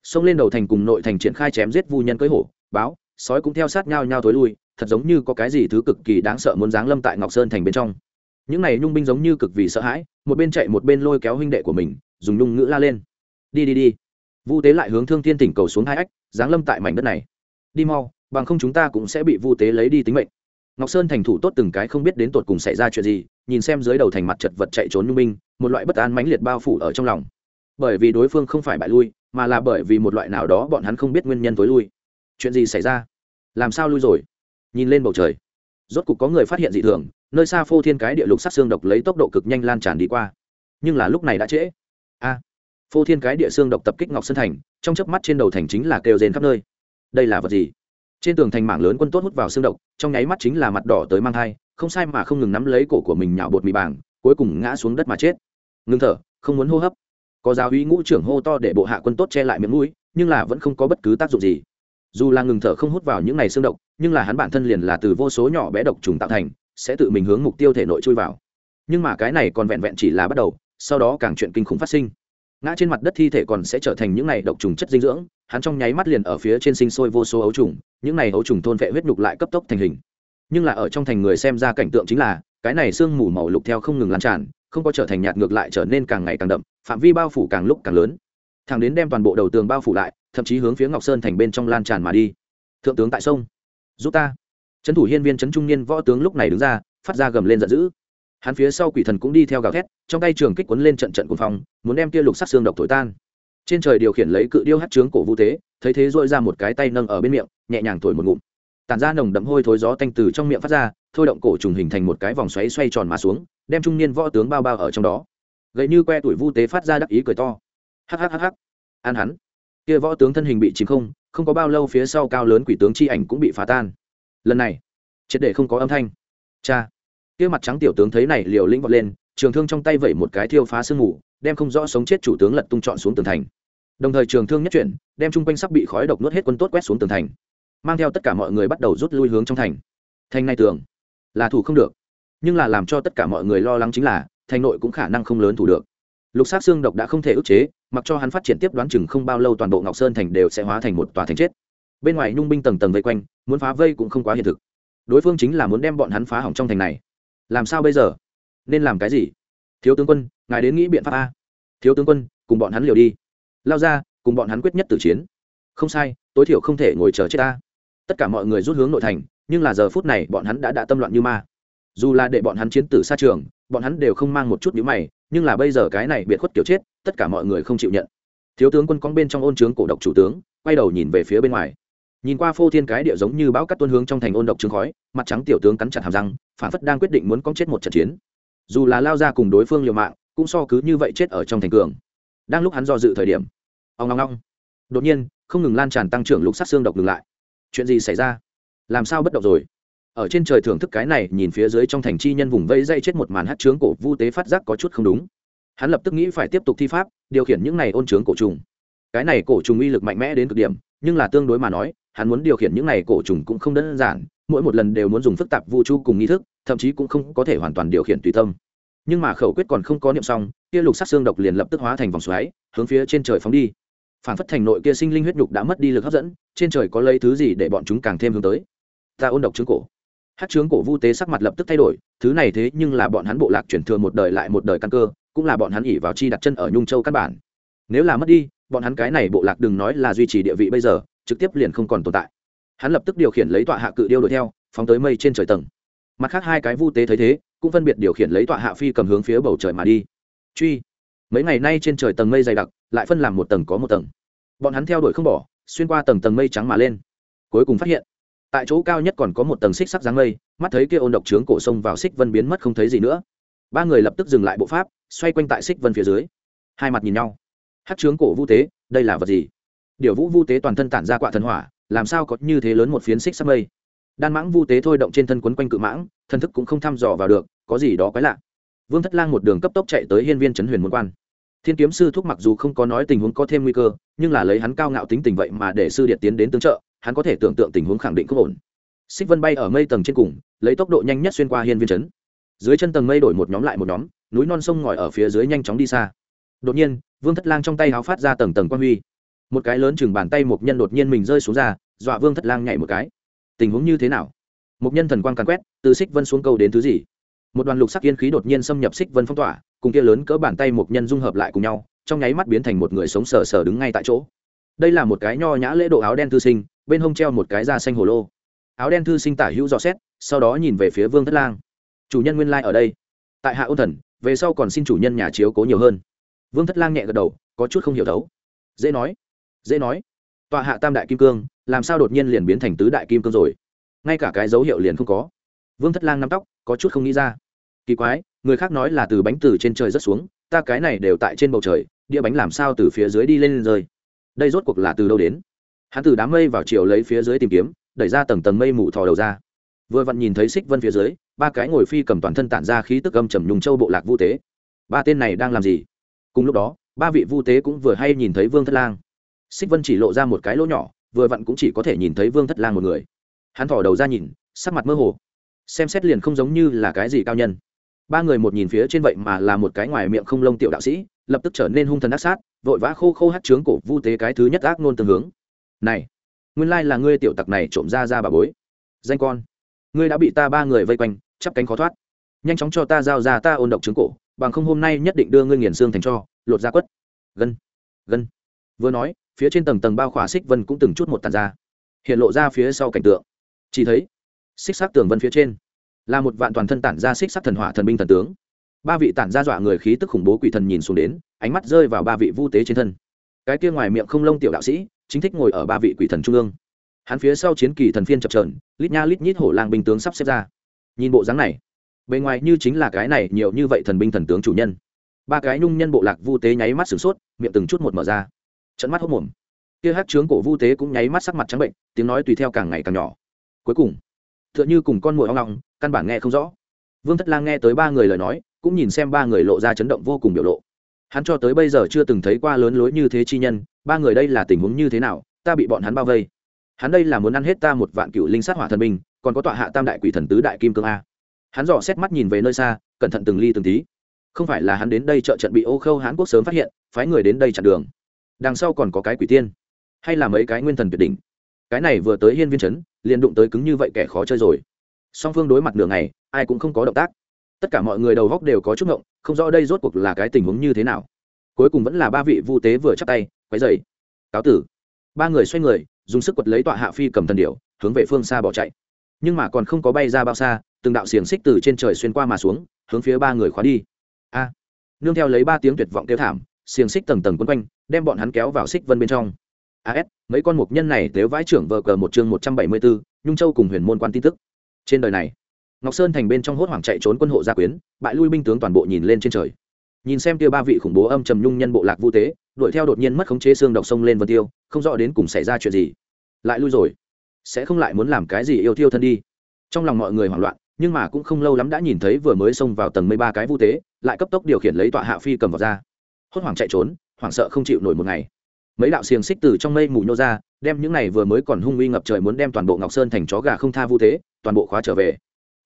Xông lên đầu thành cùng nội thành triển khai chém giết vu nhân cưới hổ, báo, sói cũng theo sát nhau nhau tối lui thật giống như có cái gì thứ cực kỳ đáng sợ muốn giáng lâm tại ngọc sơn thành bên trong. Những này nhung binh giống như cực vì sợ hãi, một bên chạy một bên lôi kéo huynh đệ của mình, dùng nhung ngữ la lên. Đi đi đi. Vu tế lại hướng thương thiên tỉnh cầu xuống hai ách, giáng lâm tại mảnh đất này. Đi mau, bằng không chúng ta cũng sẽ bị vu tế lấy đi tính mệnh. Ngọc sơn thành thủ tốt từng cái không biết đến tột cùng xảy ra chuyện gì, nhìn xem dưới đầu thành mặt chật vật chạy trốn nhung binh, một loại bất an mãnh liệt bao phủ ở trong lòng. Bởi vì đối phương không phải bại lui, mà là bởi vì một loại nào đó bọn hắn không biết nguyên nhân tối lui. Chuyện gì xảy ra? Làm sao lui rồi? Nhìn lên bầu trời. Rốt cục có người phát hiện dị thường, nơi xa phô thiên cái địa lục sát xương độc lấy tốc độ cực nhanh lan tràn đi qua. Nhưng là lúc này đã trễ. A, phô thiên cái địa xương độc tập kích ngọc sơn thành, trong chớp mắt trên đầu thành chính là kêu rên khắp nơi. Đây là vật gì? Trên tường thành mảng lớn quân tốt hút vào xương độc, trong nháy mắt chính là mặt đỏ tới mang thai, không sai mà không ngừng nắm lấy cổ của mình nhạo bột mì bảng cuối cùng ngã xuống đất mà chết. Ngưng thở, không muốn hô hấp. Có giáo uy ngũ trưởng hô to để bộ hạ quân tốt che lại miệng mũi, nhưng là vẫn không có bất cứ tác dụng gì dù là ngừng thở không hút vào những này xương độc, nhưng là hắn bản thân liền là từ vô số nhỏ bé độc trùng tạo thành, sẽ tự mình hướng mục tiêu thể nội chui vào. Nhưng mà cái này còn vẹn vẹn chỉ là bắt đầu, sau đó càng chuyện kinh khủng phát sinh. Ngã trên mặt đất thi thể còn sẽ trở thành những này độc trùng chất dinh dưỡng, hắn trong nháy mắt liền ở phía trên sinh sôi vô số ấu trùng, những này ấu trùng thôn vệ huyết nhục lại cấp tốc thành hình. Nhưng là ở trong thành người xem ra cảnh tượng chính là, cái này sương mù màu lục theo không ngừng lan tràn, không có trở thành nhạt ngược lại trở nên càng ngày càng đậm, phạm vi bao phủ càng lúc càng lớn. Thẳng đến đem toàn bộ đầu tường bao phủ lại thậm chí hướng phía ngọc sơn thành bên trong lan tràn mà đi. Thượng tướng tại sông. Giúp ta. Trấn thủ hiên viên trấn trung niên võ tướng lúc này đứng ra, phát ra gầm lên giận dữ. Hắn phía sau quỷ thần cũng đi theo gào thét, trong tay trường kích quấn lên trận trận cuồng phong, muốn đem kia lục sắc xương độc thổi tan. Trên trời điều khiển lấy cự điêu hát trướng cổ vũ thế thấy thế dội ra một cái tay nâng ở bên miệng, nhẹ nhàng thổi một ngụm. Tản ra nồng đậm hôi thối gió tanh từ trong miệng phát ra, thôi động cổ trùng hình thành một cái vòng xoáy xoay tròn mà xuống, đem trung niên võ tướng bao bao ở trong đó. Gậy như que tuổi vu tế phát ra đắc ý cười to. Hắc hắc hắc hắc. An hắn kia võ tướng thân hình bị chìm không không có bao lâu phía sau cao lớn quỷ tướng chi ảnh cũng bị phá tan. Lần này, triệt để không có âm thanh. Cha! Kia mặt trắng tiểu tướng thấy này liều lĩnh vọt lên, trường thương trong tay vẩy một cái thiêu phá sương mù, đem không rõ sống chết chủ tướng lật tung trọn xuống tường thành. Đồng thời trường thương nhất chuyển, đem chung quanh sắp bị khói độc nuốt hết quân tốt quét xuống tường thành, mang theo tất cả mọi người bắt đầu rút lui hướng trong thành. Thành này tường là thủ không được. Nhưng là làm cho tất cả mọi người lo lắng chính là, thành nội cũng khả năng không lớn thủ được lục sát xương độc đã không thể ức chế, mặc cho hắn phát triển tiếp đoán chừng không bao lâu toàn bộ ngọc sơn thành đều sẽ hóa thành một tòa thành chết. Bên ngoài nhung binh tầng tầng vây quanh, muốn phá vây cũng không quá hiện thực. Đối phương chính là muốn đem bọn hắn phá hỏng trong thành này. Làm sao bây giờ? Nên làm cái gì? Thiếu tướng quân, ngài đến nghĩ biện pháp a. Thiếu tướng quân, cùng bọn hắn liều đi. Lao ra, cùng bọn hắn quyết nhất tử chiến. Không sai, tối thiểu không thể ngồi chờ chết ta tất cả mọi người rút hướng nội thành, nhưng là giờ phút này bọn hắn đã đã tâm loạn như ma. Dù là để bọn hắn chiến tử xa trường, bọn hắn đều không mang một chút nhữ mày nhưng là bây giờ cái này biệt khuất kiểu chết, tất cả mọi người không chịu nhận. Thiếu tướng quân cong bên trong ôn trướng cổ độc chủ tướng, quay đầu nhìn về phía bên ngoài. Nhìn qua phô thiên cái địa giống như bão cắt tuân hướng trong thành ôn độc trướng khói, mặt trắng tiểu tướng cắn chặt hàm răng, phản phất đang quyết định muốn cong chết một trận chiến. Dù là lao ra cùng đối phương liều mạng, cũng so cứ như vậy chết ở trong thành cường. Đang lúc hắn do dự thời điểm, ông ngong ngong. Đột nhiên, không ngừng lan tràn tăng trưởng lục sát xương độc ngừng lại. Chuyện gì xảy ra? Làm sao bất động rồi? Ở trên trời thưởng thức cái này, nhìn phía dưới trong thành chi nhân vùng vây dây chết một màn hát trướng cổ vu tế phát giác có chút không đúng. Hắn lập tức nghĩ phải tiếp tục thi pháp, điều khiển những này ôn trướng cổ trùng. Cái này cổ trùng uy lực mạnh mẽ đến cực điểm, nhưng là tương đối mà nói, hắn muốn điều khiển những này cổ trùng cũng không đơn giản, mỗi một lần đều muốn dùng phức tạp vu chu cùng nghi thức, thậm chí cũng không có thể hoàn toàn điều khiển tùy tâm. Nhưng mà khẩu quyết còn không có niệm xong, kia lục sắc xương độc liền lập tức hóa thành vòng xoáy, hướng phía trên trời phóng đi. Phản phất thành nội kia sinh linh huyết nhục đã mất đi lực hấp dẫn, trên trời có lấy thứ gì để bọn chúng càng thêm hướng tới? Ta ôn độc trướng cổ hát trướng cổ vu tế sắc mặt lập tức thay đổi, thứ này thế nhưng là bọn hắn bộ lạc chuyển thừa một đời lại một đời căn cơ, cũng là bọn hắn ỉ vào chi đặt chân ở nhung châu căn bản. Nếu là mất đi, bọn hắn cái này bộ lạc đừng nói là duy trì địa vị bây giờ, trực tiếp liền không còn tồn tại. Hắn lập tức điều khiển lấy tọa hạ cự điêu đuổi theo, phóng tới mây trên trời tầng. Mặt khác hai cái vu tế thấy thế, cũng phân biệt điều khiển lấy tọa hạ phi cầm hướng phía bầu trời mà đi. Truy. Mấy ngày nay trên trời tầng mây dày đặc, lại phân làm một tầng có một tầng. Bọn hắn theo đuổi không bỏ, xuyên qua tầng tầng mây trắng mà lên. Cuối cùng phát hiện tại chỗ cao nhất còn có một tầng xích sắc dáng mây, mắt thấy kia ôn độc trướng cổ sông vào xích vân biến mất không thấy gì nữa. Ba người lập tức dừng lại bộ pháp, xoay quanh tại xích vân phía dưới. Hai mặt nhìn nhau. Hát trướng cổ vu tế, đây là vật gì? Điều vũ vu tế toàn thân tản ra quạ thần hỏa, làm sao có như thế lớn một phiến xích sắc mây? Đan mãng vu tế thôi động trên thân quấn quanh cự mãng thân thức cũng không thăm dò vào được, có gì đó quái lạ. Vương thất lang một đường cấp tốc chạy tới hiên viên trấn huyền môn quan thiên kiếm sư thúc mặc dù không có nói tình huống có thêm nguy cơ, nhưng là lấy hắn cao ngạo tính tình vậy mà để sư điện tiến đến tương trợ, hắn có thể tưởng tượng tình huống khẳng định không ổn. Xích vân bay ở mây tầng trên cùng, lấy tốc độ nhanh nhất xuyên qua hiên viên trấn. Dưới chân tầng mây đổi một nhóm lại một nhóm, núi non sông ngòi ở phía dưới nhanh chóng đi xa. Đột nhiên, vương thất lang trong tay háo phát ra tầng tầng quan huy. Một cái lớn chừng bàn tay một nhân đột nhiên mình rơi xuống ra, dọa vương thất lang nhảy một cái. Tình huống như thế nào? Một nhân thần quang càn quét, từ xích vân xuống cầu đến thứ gì? Một đoàn lục sắc yên khí đột nhiên xâm nhập xích vân phong tỏa cùng kia lớn cỡ bàn tay một nhân dung hợp lại cùng nhau, trong nháy mắt biến thành một người sống sờ sờ đứng ngay tại chỗ. Đây là một cái nho nhã lễ độ áo đen thư sinh, bên hông treo một cái da xanh hồ lô. Áo đen thư sinh tả hữu dò xét, sau đó nhìn về phía vương thất lang. Chủ nhân nguyên lai、like、ở đây. Tại hạ ôn thần, về sau còn xin chủ nhân nhà chiếu cố nhiều hơn. Vương thất lang nhẹ gật đầu, có chút không hiểu thấu. Dễ nói. Dễ nói. Tọa hạ tam đại kim cương, làm sao đột nhiên liền biến thành tứ đại kim cương rồi? Ngay cả cái dấu hiệu liền không có. Vương thất lang nắm tóc, có chút không nghĩ ra kỳ quái người khác nói là từ bánh từ trên trời rất xuống ta cái này đều tại trên bầu trời đĩa bánh làm sao từ phía dưới đi lên, lên rơi? Đây rốt cuộc là từ đâu đến? Hắn từ đám mây vào chiều lấy phía dưới tìm kiếm đẩy ra tầng tầng mây mù thò đầu ra. Vừa vặn nhìn thấy xích vân phía dưới ba cái ngồi phi cầm toàn thân tản ra khí tức âm trầm nhung châu bộ lạc vu tế. Ba tên này đang làm gì? Cùng lúc đó ba vị vu tế cũng vừa hay nhìn thấy vương thất lang. Xích vân chỉ lộ ra một cái lỗ nhỏ vừa vặn cũng chỉ có thể nhìn thấy vương thất lang một người. Hắn thỏ đầu ra nhìn sắc mặt mơ hồ. Xem xét liền không giống như là cái gì cao nhân ba người một nhìn phía trên vậy mà là một cái ngoài miệng không lông tiểu đạo sĩ, lập tức trở nên hung thần ác sát, vội vã khô khô hát trướng cổ vu tế cái thứ nhất ác nôn tương hướng. Này, nguyên lai là ngươi tiểu tặc này trộm ra ra bà bối. Danh con, ngươi đã bị ta ba người vây quanh, chắp cánh khó thoát. Nhanh chóng cho ta giao ra ta ôn độc trướng cổ, bằng không hôm nay nhất định đưa ngươi nghiền xương thành cho, lột ra quất. Gân gân. Vừa nói, phía trên tầng tầng bao khỏa xích vân cũng từng chút một tàn ra, hiện lộ ra phía sau cảnh tượng. Chỉ thấy, xích xác tường vân phía trên là một vạn toàn thân tản ra xích sắc thần hỏa thần binh thần tướng. Ba vị tản ra dọa người khí tức khủng bố quỷ thần nhìn xuống đến, ánh mắt rơi vào ba vị vu tế trên thân. Cái kia ngoài miệng không lông tiểu đạo sĩ, chính thích ngồi ở ba vị quỷ thần trung ương. Hắn phía sau chiến kỳ thần phiên chập trờn lít nha lít nhít hổ lang binh tướng sắp xếp ra. Nhìn bộ dáng này, bề ngoài như chính là cái này nhiều như vậy thần binh thần tướng chủ nhân. Ba cái nhung nhân bộ lạc vu tế nháy mắt sửng sốt, miệng từng chút một mở ra. Trận mắt hốc mồm. Kia hát trướng cổ vu tế cũng nháy mắt sắc mặt trắng bệnh, tiếng nói tùy theo càng ngày càng nhỏ. Cuối cùng t h ư ợ n h ư cùng con mồi hoang ngọng căn bản nghe không rõ. Vương thất lang nghe tới ba người lời nói, cũng nhìn xem ba người lộ ra chấn động vô cùng biểu lộ. Hắn cho tới bây giờ chưa từng thấy qua lớn lối như thế chi nhân, ba người đây là tình huống như thế nào, ta bị bọn hắn bao vây. Hắn đây là muốn ăn hết ta một vạn cựu linh sát hỏa thần binh, còn có tọa hạ tam đại quỷ thần tứ đại kim cương a. Hắn dò xét mắt nhìn về nơi xa, cẩn thận từng ly từng tí. Không phải là hắn đến đây trợ trận bị ô khâu hán quốc sớm phát hiện, phái người đến đây chặn đường. Đằng sau còn có cái quỷ tiên, hay là mấy cái nguyên thần tuyệt đỉnh cái này vừa tới hiên viên chấn liền đụng tới cứng như vậy kẻ khó chơi rồi. Song phương đối mặt nửa ngày, ai cũng không có động tác. Tất cả mọi người đầu góc đều có chút ngộng, không rõ đây rốt cuộc là cái tình huống như thế nào. Cuối cùng vẫn là ba vị vu tế vừa chắp tay, quấy dày cáo tử. Ba người xoay người, dùng sức quật lấy tọa hạ phi cầm thần điệu hướng về phương xa bỏ chạy. Nhưng mà còn không có bay ra bao xa, từng đạo xiềng xích từ trên trời xuyên qua mà xuống, hướng phía ba người khóa đi. A! Nương theo lấy ba tiếng tuyệt vọng kêu thảm, xiềng xích tầng tầng quấn quanh, đem bọn hắn kéo vào xích vân bên trong as mấy con mục nhân này nếu vãi trưởng vờ cờ một chương một trăm bảy mươi bốn nhung châu cùng huyền môn quan tin tức. Trên đời này, ngọc sơn thành bên trong hốt hoảng chạy trốn quân hộ gia quyến, bại lui binh tướng toàn bộ nhìn lên trên trời. Nhìn xem kia ba vị khủng bố âm trầm nhung nhân bộ lạc vu tế, đuổi theo đột nhiên mất khống chế xương độc sông lên vân tiêu, không rõ đến cùng xảy ra chuyện gì. Lại lui rồi. Sẽ không lại muốn làm cái gì yêu thiêu thân đi. Trong lòng mọi người hoảng loạn, nhưng mà cũng không lâu lắm đã nhìn thấy vừa mới xông vào tầng mây ba cái vu tế, lại cấp tốc điều khiển lấy tọa hạ phi cầm vào ra. Hốt hoảng chạy trốn, hoảng sợ không chịu nổi một ngày mấy đạo xiềng xích từ trong mây mù nhô ra đem những này vừa mới còn hung uy ngập trời muốn đem toàn bộ ngọc sơn thành chó gà không tha vu thế, toàn bộ khóa trở về.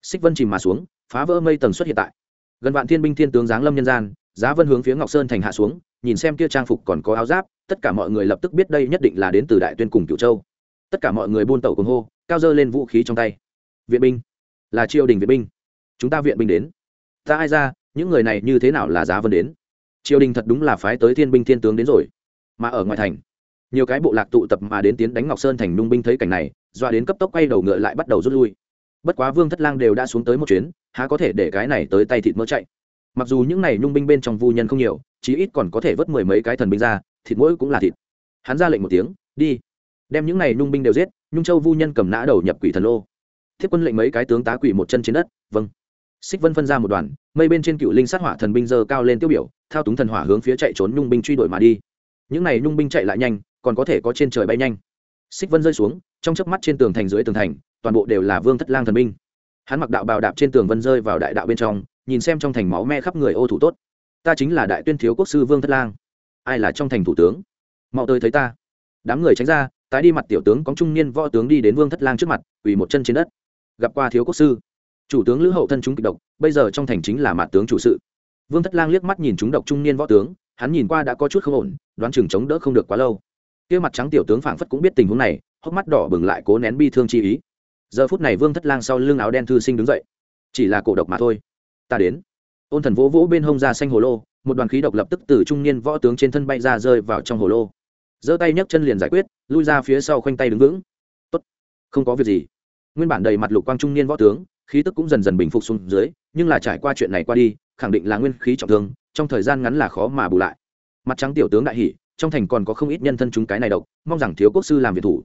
Xích vân chìm mà xuống phá vỡ mây tầng xuất hiện tại. Gần vạn thiên binh thiên tướng giáng lâm nhân gian giá vân hướng phía ngọc sơn thành hạ xuống nhìn xem kia trang phục còn có áo giáp tất cả mọi người lập tức biết đây nhất định là đến từ đại tuyên cùng cửu châu. Tất cả mọi người buôn tẩu cùng hô cao dơ lên vũ khí trong tay. Viện binh là triều đình viện binh. Chúng ta viện binh đến. Ta ai ra những người này như thế nào là giá vân đến? Triều đình thật đúng là phái tới thiên binh thiên tướng đến rồi mà ở ngoài thành. Nhiều cái bộ lạc tụ tập mà đến tiến đánh ngọc sơn thành nung binh thấy cảnh này, doa đến cấp tốc quay đầu ngựa lại bắt đầu rút lui. Bất quá vương thất lang đều đã xuống tới một chuyến, há có thể để cái này tới tay thịt mỡ chạy. Mặc dù những này nhung binh bên trong vu nhân không nhiều, chí ít còn có thể vớt mười mấy cái thần binh ra, thịt mỗi cũng là thịt. Hắn ra lệnh một tiếng, đi. Đem những này nhung binh đều giết, nhung châu vu nhân cầm nã đầu nhập quỷ thần lô. Thiết quân lệnh mấy cái tướng tá quỷ một chân trên đất vâng. Xích vân phân ra một đoàn, mây bên trên cựu linh sát hỏa thần binh dơ cao lên tiêu biểu, thao túng thần hỏa hướng phía chạy trốn nhung binh truy đuổi mà đi những này nhung binh chạy lại nhanh, còn có thể có trên trời bay nhanh. Xích vân rơi xuống, trong chớp mắt trên tường thành dưới tường thành, toàn bộ đều là vương thất lang thần binh. Hắn mặc đạo bào đạp trên tường vân rơi vào đại đạo bên trong, nhìn xem trong thành máu me khắp người ô thủ tốt. Ta chính là đại tuyên thiếu quốc sư vương thất lang. Ai là trong thành thủ tướng? Mau tới thấy ta. Đám người tránh ra, tái đi mặt tiểu tướng có trung niên võ tướng đi đến vương thất lang trước mặt, quỳ một chân trên đất. Gặp qua thiếu quốc sư. Chủ tướng lữ hậu thân chúng kịch độc, bây giờ trong thành chính là mặt tướng chủ sự. Vương thất lang liếc mắt nhìn chúng độc trung niên võ tướng hắn nhìn qua đã có chút không ổn, đoán chừng chống đỡ không được quá lâu. Kia mặt trắng tiểu tướng phảng phất cũng biết tình huống này, hốc mắt đỏ bừng lại cố nén bi thương chi ý. Giờ phút này vương thất lang sau lưng áo đen thư sinh đứng dậy. Chỉ là cổ độc mà thôi. Ta đến. Ôn thần vỗ vỗ bên hông ra xanh hồ lô, một đoàn khí độc lập tức từ trung niên võ tướng trên thân bay ra rơi vào trong hồ lô. Giơ tay nhấc chân liền giải quyết, lui ra phía sau khoanh tay đứng vững. Tốt. Không có việc gì. Nguyên bản đầy mặt lục quang trung niên võ tướng, khí tức cũng dần dần bình phục xuống dưới, nhưng là trải qua chuyện này qua đi, khẳng định là nguyên khí trọng thương trong thời gian ngắn là khó mà bù lại. Mặt trắng tiểu tướng đại hỷ trong thành còn có không ít nhân thân chúng cái này độc, mong rằng thiếu quốc sư làm việc thủ.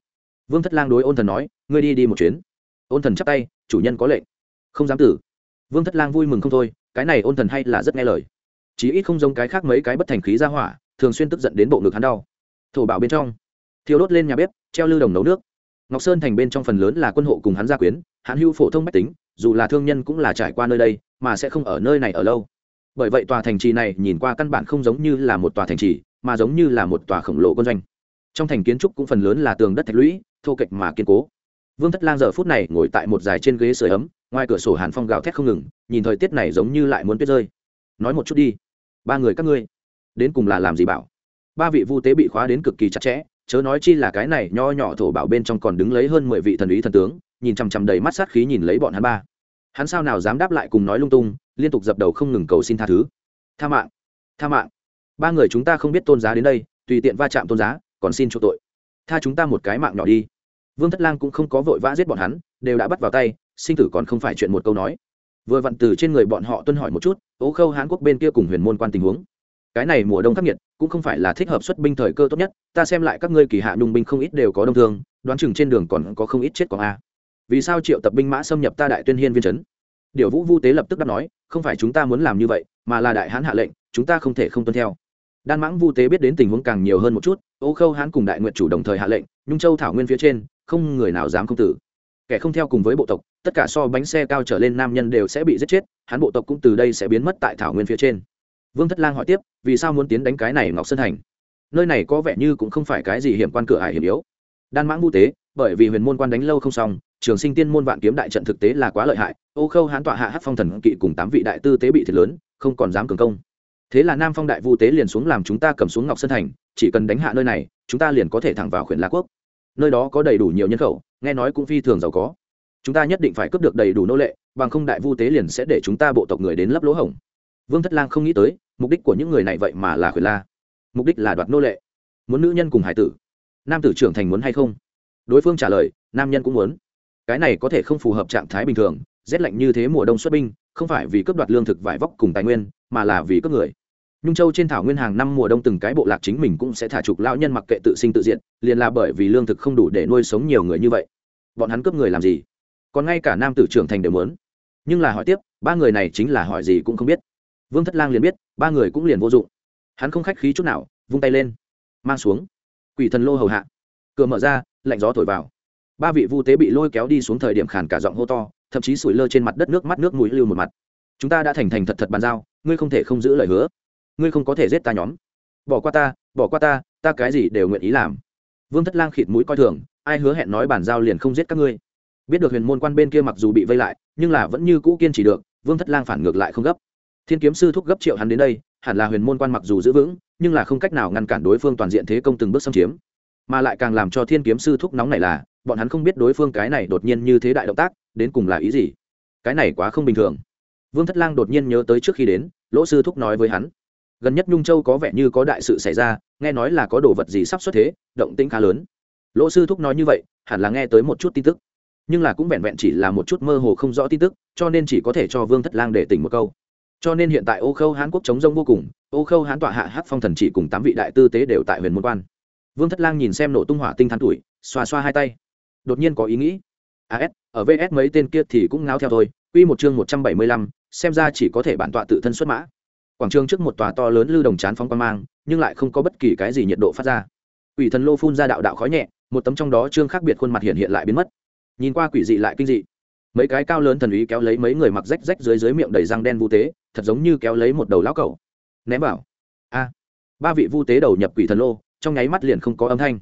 Vương thất lang đối ôn thần nói, ngươi đi đi một chuyến. Ôn thần chắp tay, chủ nhân có lệnh. Không dám tử. Vương thất lang vui mừng không thôi, cái này ôn thần hay là rất nghe lời. Chí ít không giống cái khác mấy cái bất thành khí ra hỏa, thường xuyên tức giận đến bộ ngực hắn đau. Thổ bảo bên trong, thiêu đốt lên nhà bếp, treo lư đồng nấu nước. Ngọc sơn thành bên trong phần lớn là quân hộ cùng hắn gia quyến hạn hưu phổ thông mách tính, dù là thương nhân cũng là trải qua nơi đây, mà sẽ không ở nơi này ở lâu bởi vậy tòa thành trì này nhìn qua căn bản không giống như là một tòa thành trì, mà giống như là một tòa khổng lồ quân doanh. Trong thành kiến trúc cũng phần lớn là tường đất thạch lũy, thô kệch mà kiên cố. Vương thất lang giờ phút này ngồi tại một dài trên ghế sửa ấm, ngoài cửa sổ hàn phong gào thét không ngừng, nhìn thời tiết này giống như lại muốn tuyết rơi. Nói một chút đi. Ba người các ngươi, đến cùng là làm gì bảo? Ba vị vu tế bị khóa đến cực kỳ chặt chẽ, chớ nói chi là cái này nho nhỏ thổ bảo bên trong còn đứng lấy hơn mười vị thần ý thần tướng, nhìn chằm chằm đầy mắt sát khí nhìn lấy bọn hắn ba hắn sao nào dám đáp lại cùng nói lung tung, liên tục dập đầu không ngừng cầu xin tha thứ. Tha mạng tha mạng. Ba người chúng ta không biết tôn giá đến đây, tùy tiện va chạm tôn giá, còn xin chỗ tội. Tha chúng ta một cái mạng nhỏ đi. Vương thất lang cũng không có vội vã giết bọn hắn, đều đã bắt vào tay, sinh tử còn không phải chuyện một câu nói. Vừa vặn từ trên người bọn họ tuân hỏi một chút, ố khâu hán quốc bên kia cùng huyền môn quan tình huống. Cái này mùa đông khắc nghiệt, cũng không phải là thích hợp xuất binh thời cơ tốt nhất, ta xem lại các ngươi kỳ hạ nhung binh không ít đều có đông thương, đoán chừng trên đường còn có không ít chết quảng a vì sao triệu tập binh mã xâm nhập ta đại tuyên hiên viên trấn? Điều vũ vu tế lập tức đáp nói, không phải chúng ta muốn làm như vậy, mà là đại hán hạ lệnh, chúng ta không thể không tuân theo. Đan mãng vu tế biết đến tình huống càng nhiều hơn một chút, ô khâu hán cùng đại nguyện chủ đồng thời hạ lệnh, nhung châu thảo nguyên phía trên, không người nào dám không tử. Kẻ không theo cùng với bộ tộc, tất cả so bánh xe cao trở lên nam nhân đều sẽ bị giết chết, hán bộ tộc cũng từ đây sẽ biến mất tại thảo nguyên phía trên. Vương thất lang hỏi tiếp, vì sao muốn tiến đánh cái này ngọc sơn thành? Nơi này có vẻ như cũng không phải cái gì hiểm quan cửa hải hiểm yếu. Đan mãng vu tế, bởi vì huyền môn quan đánh lâu không xong trường sinh tiên môn vạn kiếm đại trận thực tế là quá lợi hại, ô khâu hán tọa hạ hát phong thần kỵ cùng tám vị đại tư tế bị thiệt lớn, không còn dám cường công. Thế là nam phong đại vu tế liền xuống làm chúng ta cầm xuống ngọc sơn thành, chỉ cần đánh hạ nơi này, chúng ta liền có thể thẳng vào khuyển la quốc. Nơi đó có đầy đủ nhiều nhân khẩu, nghe nói cũng phi thường giàu có. Chúng ta nhất định phải cướp được đầy đủ nô lệ, bằng không đại vu tế liền sẽ để chúng ta bộ tộc người đến lấp lỗ hổng. Vương thất lang không nghĩ tới, mục đích của những người này vậy mà là khuyển la. Mục đích là đoạt nô lệ. Muốn nữ nhân cùng hải tử. Nam tử trưởng thành muốn hay không? Đối phương trả lời, nam nhân cũng muốn cái này có thể không phù hợp trạng thái bình thường, rét lạnh như thế mùa đông xuất binh, không phải vì cướp đoạt lương thực vải vóc cùng tài nguyên, mà là vì cướp người. Nhung châu trên thảo nguyên hàng năm mùa đông từng cái bộ lạc chính mình cũng sẽ thả trục lão nhân mặc kệ tự sinh tự diện liền là bởi vì lương thực không đủ để nuôi sống nhiều người như vậy. Bọn hắn cướp người làm gì? Còn ngay cả nam tử trưởng thành đều muốn. Nhưng là hỏi tiếp, ba người này chính là hỏi gì cũng không biết. Vương thất lang liền biết, ba người cũng liền vô dụng. Hắn không khách khí chút nào, vung tay lên, mang xuống. Quỷ thần lô hầu hạ. Cửa mở ra, lạnh gió thổi vào ba vị vu tế bị lôi kéo đi xuống thời điểm khàn cả giọng hô to, thậm chí sủi lơ trên mặt đất nước mắt nước mũi lưu một mặt. Chúng ta đã thành thành thật thật bàn giao, ngươi không thể không giữ lời hứa. Ngươi không có thể giết ta nhóm. Bỏ qua ta, bỏ qua ta ta cái gì đều nguyện ý làm. Vương thất lang khịt mũi coi thường, ai hứa hẹn nói bàn giao liền không giết các ngươi. Biết được huyền môn quan bên kia mặc dù bị vây lại, nhưng là vẫn như cũ kiên trì được, vương thất lang phản ngược lại không gấp. Thiên kiếm sư thúc gấp triệu hắn đến đây, hẳn là huyền môn quan mặc dù giữ vững, nhưng là không cách nào ngăn cản đối phương toàn diện thế công từng bước xâm chiếm. Mà lại càng làm cho thiên kiếm sư thúc nóng này là bọn hắn không biết đối phương cái này đột nhiên như thế đại động tác, đến cùng là ý gì. Cái này quá không bình thường. Vương thất lang đột nhiên nhớ tới trước khi đến, lỗ sư thúc nói với hắn. Gần nhất nhung châu có vẻ như có đại sự xảy ra, nghe nói là có đồ vật gì sắp xuất thế, động tĩnh khá lớn. Lỗ sư thúc nói như vậy, hẳn là nghe tới một chút tin tức. Nhưng là cũng vẹn vẹn chỉ là một chút mơ hồ không rõ tin tức, cho nên chỉ có thể cho vương thất lang để tỉnh một câu. Cho nên hiện tại ô khâu hán quốc chống rông vô cùng, ô khâu hán tọa hạ hát phong thần chỉ cùng tám vị đại tư tế đều tại huyền môn quan. Vương thất lang nhìn xem nổ tung hỏa tinh than tuổi, xoa xoa hai tay đột nhiên có ý nghĩ. As ở vs mấy tên kia thì cũng ngáo theo thôi. Quy một chương một trăm bảy mươi lăm, xem ra chỉ có thể bản tọa tự thân xuất mã. Quảng trường trước một tòa to lớn lưu đồng chán phóng quang mang, nhưng lại không có bất kỳ cái gì nhiệt độ phát ra. Quỷ thần lô phun ra đạo đạo khói nhẹ, một tấm trong đó trương khác biệt khuôn mặt hiện hiện lại biến mất. Nhìn qua quỷ dị lại kinh dị. Mấy cái cao lớn thần ý kéo lấy mấy người mặc rách rách dưới dưới miệng đầy răng đen vu tế, thật giống như kéo lấy một đầu lão cẩu. Ném vào. A. Ba vị vu tế đầu nhập quỷ thần lô, trong nháy mắt liền không có âm thanh.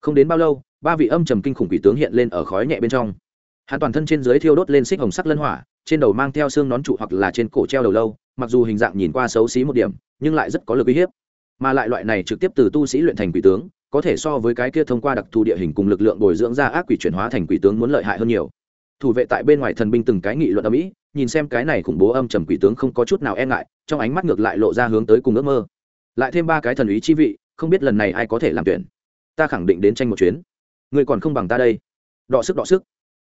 Không đến bao lâu ba vị âm trầm kinh khủng quỷ tướng hiện lên ở khói nhẹ bên trong. Hắn toàn thân trên dưới thiêu đốt lên xích hồng sắc lân hỏa, trên đầu mang theo xương nón trụ hoặc là trên cổ treo đầu lâu, mặc dù hình dạng nhìn qua xấu xí một điểm, nhưng lại rất có lực uy hiếp. Mà lại loại này trực tiếp từ tu sĩ luyện thành quỷ tướng, có thể so với cái kia thông qua đặc thù địa hình cùng lực lượng bồi dưỡng ra ác quỷ chuyển hóa thành quỷ tướng muốn lợi hại hơn nhiều. Thủ vệ tại bên ngoài thần binh từng cái nghị luận ở mỹ nhìn xem cái này khủng bố âm trầm quỷ tướng không có chút nào e ngại, trong ánh mắt ngược lại lộ ra hướng tới cùng ước mơ. Lại thêm ba cái thần ý chi vị, không biết lần này ai có thể làm tuyển. Ta khẳng định đến tranh một chuyến người còn không bằng ta đây. Đọ sức đọ sức.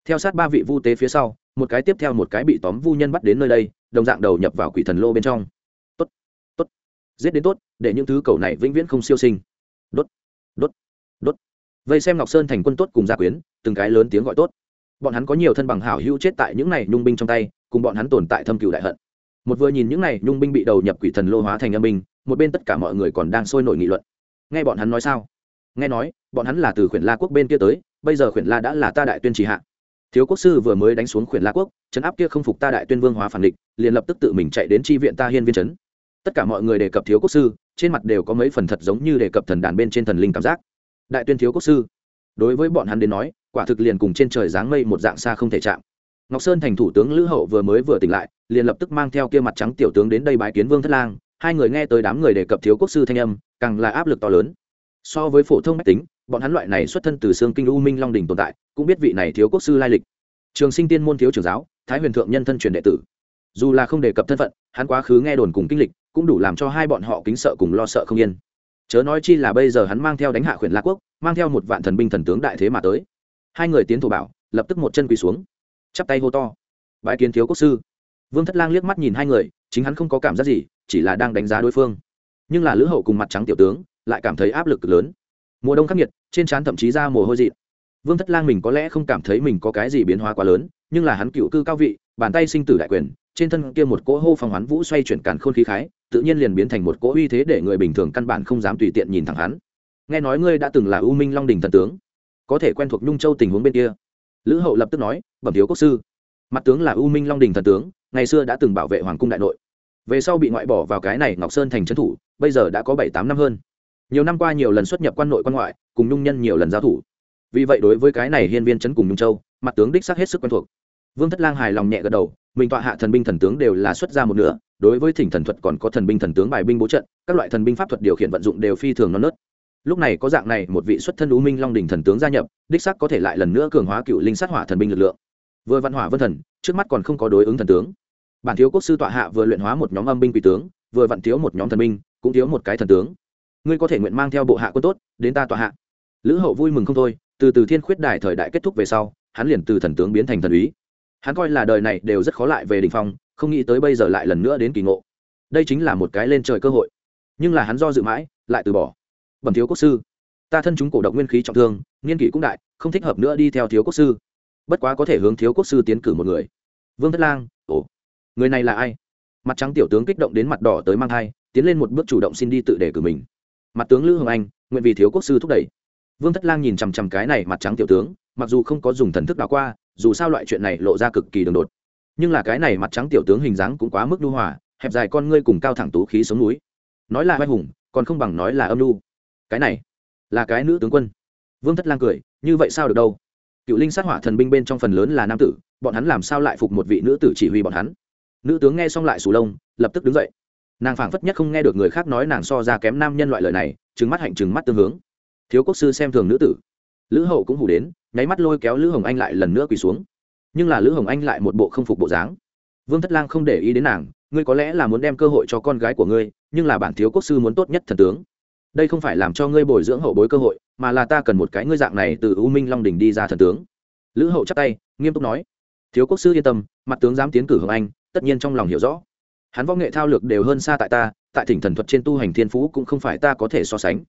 Theo sát ba vị vu tế phía sau, một cái tiếp theo một cái bị tóm vu nhân bắt đến nơi đây, đồng dạng đầu nhập vào quỷ thần lô bên trong. Tốt tốt. Giết đến tốt, để những thứ cầu này vĩnh viễn không siêu sinh. Đốt đốt đốt. Vây xem ngọc sơn thành quân tốt cùng gia quyến, từng cái lớn tiếng gọi tốt. Bọn hắn có nhiều thân bằng hảo hữu chết tại những này nhung binh trong tay, cùng bọn hắn tồn tại thâm cựu đại hận. Một vừa nhìn những này nhung binh bị đầu nhập quỷ thần lô hóa thành âm binh, một bên tất cả mọi người còn đang sôi nổi nghị luận. Nghe bọn hắn nói sao? Nghe nói, bọn hắn là từ khuyển la quốc bên kia tới, bây giờ khuyển la đã là ta đại tuyên trì hạ. Thiếu quốc sư vừa mới đánh xuống khuyển la quốc, trấn áp kia không phục ta đại tuyên vương hóa phản địch, liền lập tức tự mình chạy đến tri viện ta hiên viên trấn. Tất cả mọi người đề cập thiếu quốc sư, trên mặt đều có mấy phần thật giống như đề cập thần đàn bên trên thần linh cảm giác. Đại tuyên thiếu quốc sư, đối với bọn hắn đến nói, quả thực liền cùng trên trời dáng mây một dạng xa không thể chạm. Ngọc sơn thành thủ tướng lữ hậu vừa mới vừa tỉnh lại, liền lập tức mang theo kia mặt trắng tiểu tướng đến đây bái kiến vương thất lang. Hai người nghe tới đám người đề cập thiếu quốc sư thanh âm, càng là áp lực to lớn so với phổ thông mách tính, bọn hắn loại này xuất thân từ xương kinh u minh long đình tồn tại, cũng biết vị này thiếu quốc sư lai lịch. Trường sinh tiên môn thiếu trưởng giáo, thái huyền thượng nhân thân truyền đệ tử. Dù là không đề cập thân phận, hắn quá khứ nghe đồn cùng kinh lịch, cũng đủ làm cho hai bọn họ kính sợ cùng lo sợ không yên. Chớ nói chi là bây giờ hắn mang theo đánh hạ khuyển la quốc, mang theo một vạn thần binh thần tướng đại thế mà tới. Hai người tiến thủ bảo, lập tức một chân quỳ xuống. Chắp tay hô to. Bãi kiến thiếu quốc sư. Vương thất lang liếc mắt nhìn hai người, chính hắn không có cảm giác gì, chỉ là đang đánh giá đối phương. Nhưng là lữ hậu cùng mặt trắng tiểu tướng lại cảm thấy áp lực cực lớn. Mùa đông khắc nghiệt, trên trán thậm chí ra mồ hôi dị vương thất lang mình có lẽ không cảm thấy mình có cái gì biến hóa quá lớn, nhưng là hắn cựu cư cao vị, bàn tay sinh tử đại quyền, trên thân kia một cỗ hô phong hoán vũ xoay chuyển càn khôn khí khái, tự nhiên liền biến thành một cỗ uy thế để người bình thường căn bản không dám tùy tiện nhìn thẳng hắn. Nghe nói ngươi đã từng là u minh long đình thần tướng, có thể quen thuộc nhung châu tình huống bên kia. Lữ hậu lập tức nói, bẩm thiếu quốc sư, mặt tướng là u minh long đình thần tướng, ngày xưa đã từng bảo vệ hoàng cung đại nội. Về sau bị ngoại bỏ vào cái này ngọc sơn thành trấn thủ, bây giờ đã có bảy tám năm hơn nhiều năm qua nhiều lần xuất nhập quan nội quan ngoại, cùng nhung nhân nhiều lần giao thủ. Vì vậy đối với cái này hiên viên trấn cùng nhung châu, mặt tướng đích xác hết sức quen thuộc. Vương thất lang hài lòng nhẹ gật đầu, mình tọa hạ thần binh thần tướng đều là xuất ra một nửa, đối với thỉnh thần thuật còn có thần binh thần tướng bài binh bố trận, các loại thần binh pháp thuật điều khiển vận dụng đều phi thường non nớt. Lúc này có dạng này một vị xuất thân u minh long đình thần tướng gia nhập, đích sắc có thể lại lần nữa cường hóa cựu linh sát hỏa thần binh lực lượng. Vừa văn hỏa vân thần, trước mắt còn không có đối ứng thần tướng. Bản thiếu quốc sư tọa hạ vừa luyện hóa một nhóm âm binh quỷ tướng, vừa vặn thiếu một nhóm thần binh, cũng thiếu một cái thần tướng ngươi có thể nguyện mang theo bộ hạ quân tốt, đến ta tọa hạ. Lữ hậu vui mừng không thôi, từ từ thiên khuyết đài thời đại kết thúc về sau, hắn liền từ thần tướng biến thành thần úy. Hắn coi là đời này đều rất khó lại về đình phong, không nghĩ tới bây giờ lại lần nữa đến kỳ ngộ. Đây chính là một cái lên trời cơ hội. Nhưng là hắn do dự mãi, lại từ bỏ. Bẩm thiếu quốc sư, ta thân chúng cổ động nguyên khí trọng thương, nghiên kỷ cũng đại, không thích hợp nữa đi theo thiếu quốc sư. Bất quá có thể hướng thiếu quốc sư tiến cử một người. Vương thất lang, ồ, người này là ai? Mặt trắng tiểu tướng kích động đến mặt đỏ tới mang thai, tiến lên một bước chủ động xin đi tự đề cử mình mặt tướng lữ hồng anh, nguyện vì thiếu quốc sư thúc đẩy. Vương thất lang nhìn chằm chằm cái này mặt trắng tiểu tướng, mặc dù không có dùng thần thức đ qua, dù sao loại chuyện này lộ ra cực kỳ đường đột. Nhưng là cái này mặt trắng tiểu tướng hình dáng cũng quá mức đu hòa, hẹp dài con ngươi cùng cao thẳng tú khí sống núi. Nói là vai hùng, còn không bằng nói là âm lưu cái này, là cái nữ tướng quân. Vương thất lang cười, như vậy sao được đâu? Cựu linh sát hỏa thần binh bên trong phần lớn là nam tử, bọn hắn làm sao lại phục một vị nữ tử chỉ huy bọn hắn? Nữ tướng nghe xong lại sù lông, lập tức đứng dậy nàng phảng phất nhất không nghe được người khác nói nàng so ra kém nam nhân loại lời này trứng mắt hạnh trừng mắt tương hướng thiếu quốc sư xem thường nữ tử lữ hậu cũng hủ đến nháy mắt lôi kéo lữ hồng anh lại lần nữa quỳ xuống nhưng là lữ hồng anh lại một bộ không phục bộ dáng vương thất lang không để ý đến nàng ngươi có lẽ là muốn đem cơ hội cho con gái của ngươi nhưng là bản thiếu quốc sư muốn tốt nhất thần tướng đây không phải làm cho ngươi bồi dưỡng hậu bối cơ hội mà là ta cần một cái ngươi dạng này từ u minh long đình đi ra thần tướng lữ hậu chắc tay nghiêm túc nói thiếu quốc sư yên tâm mặt tướng dám tiến cử hồng anh tất nhiên trong lòng hiểu rõ hắn võ nghệ thao lược đều hơn xa tại ta, tại thỉnh thần thuật trên tu hành thiên phú cũng không phải ta có thể so sánh.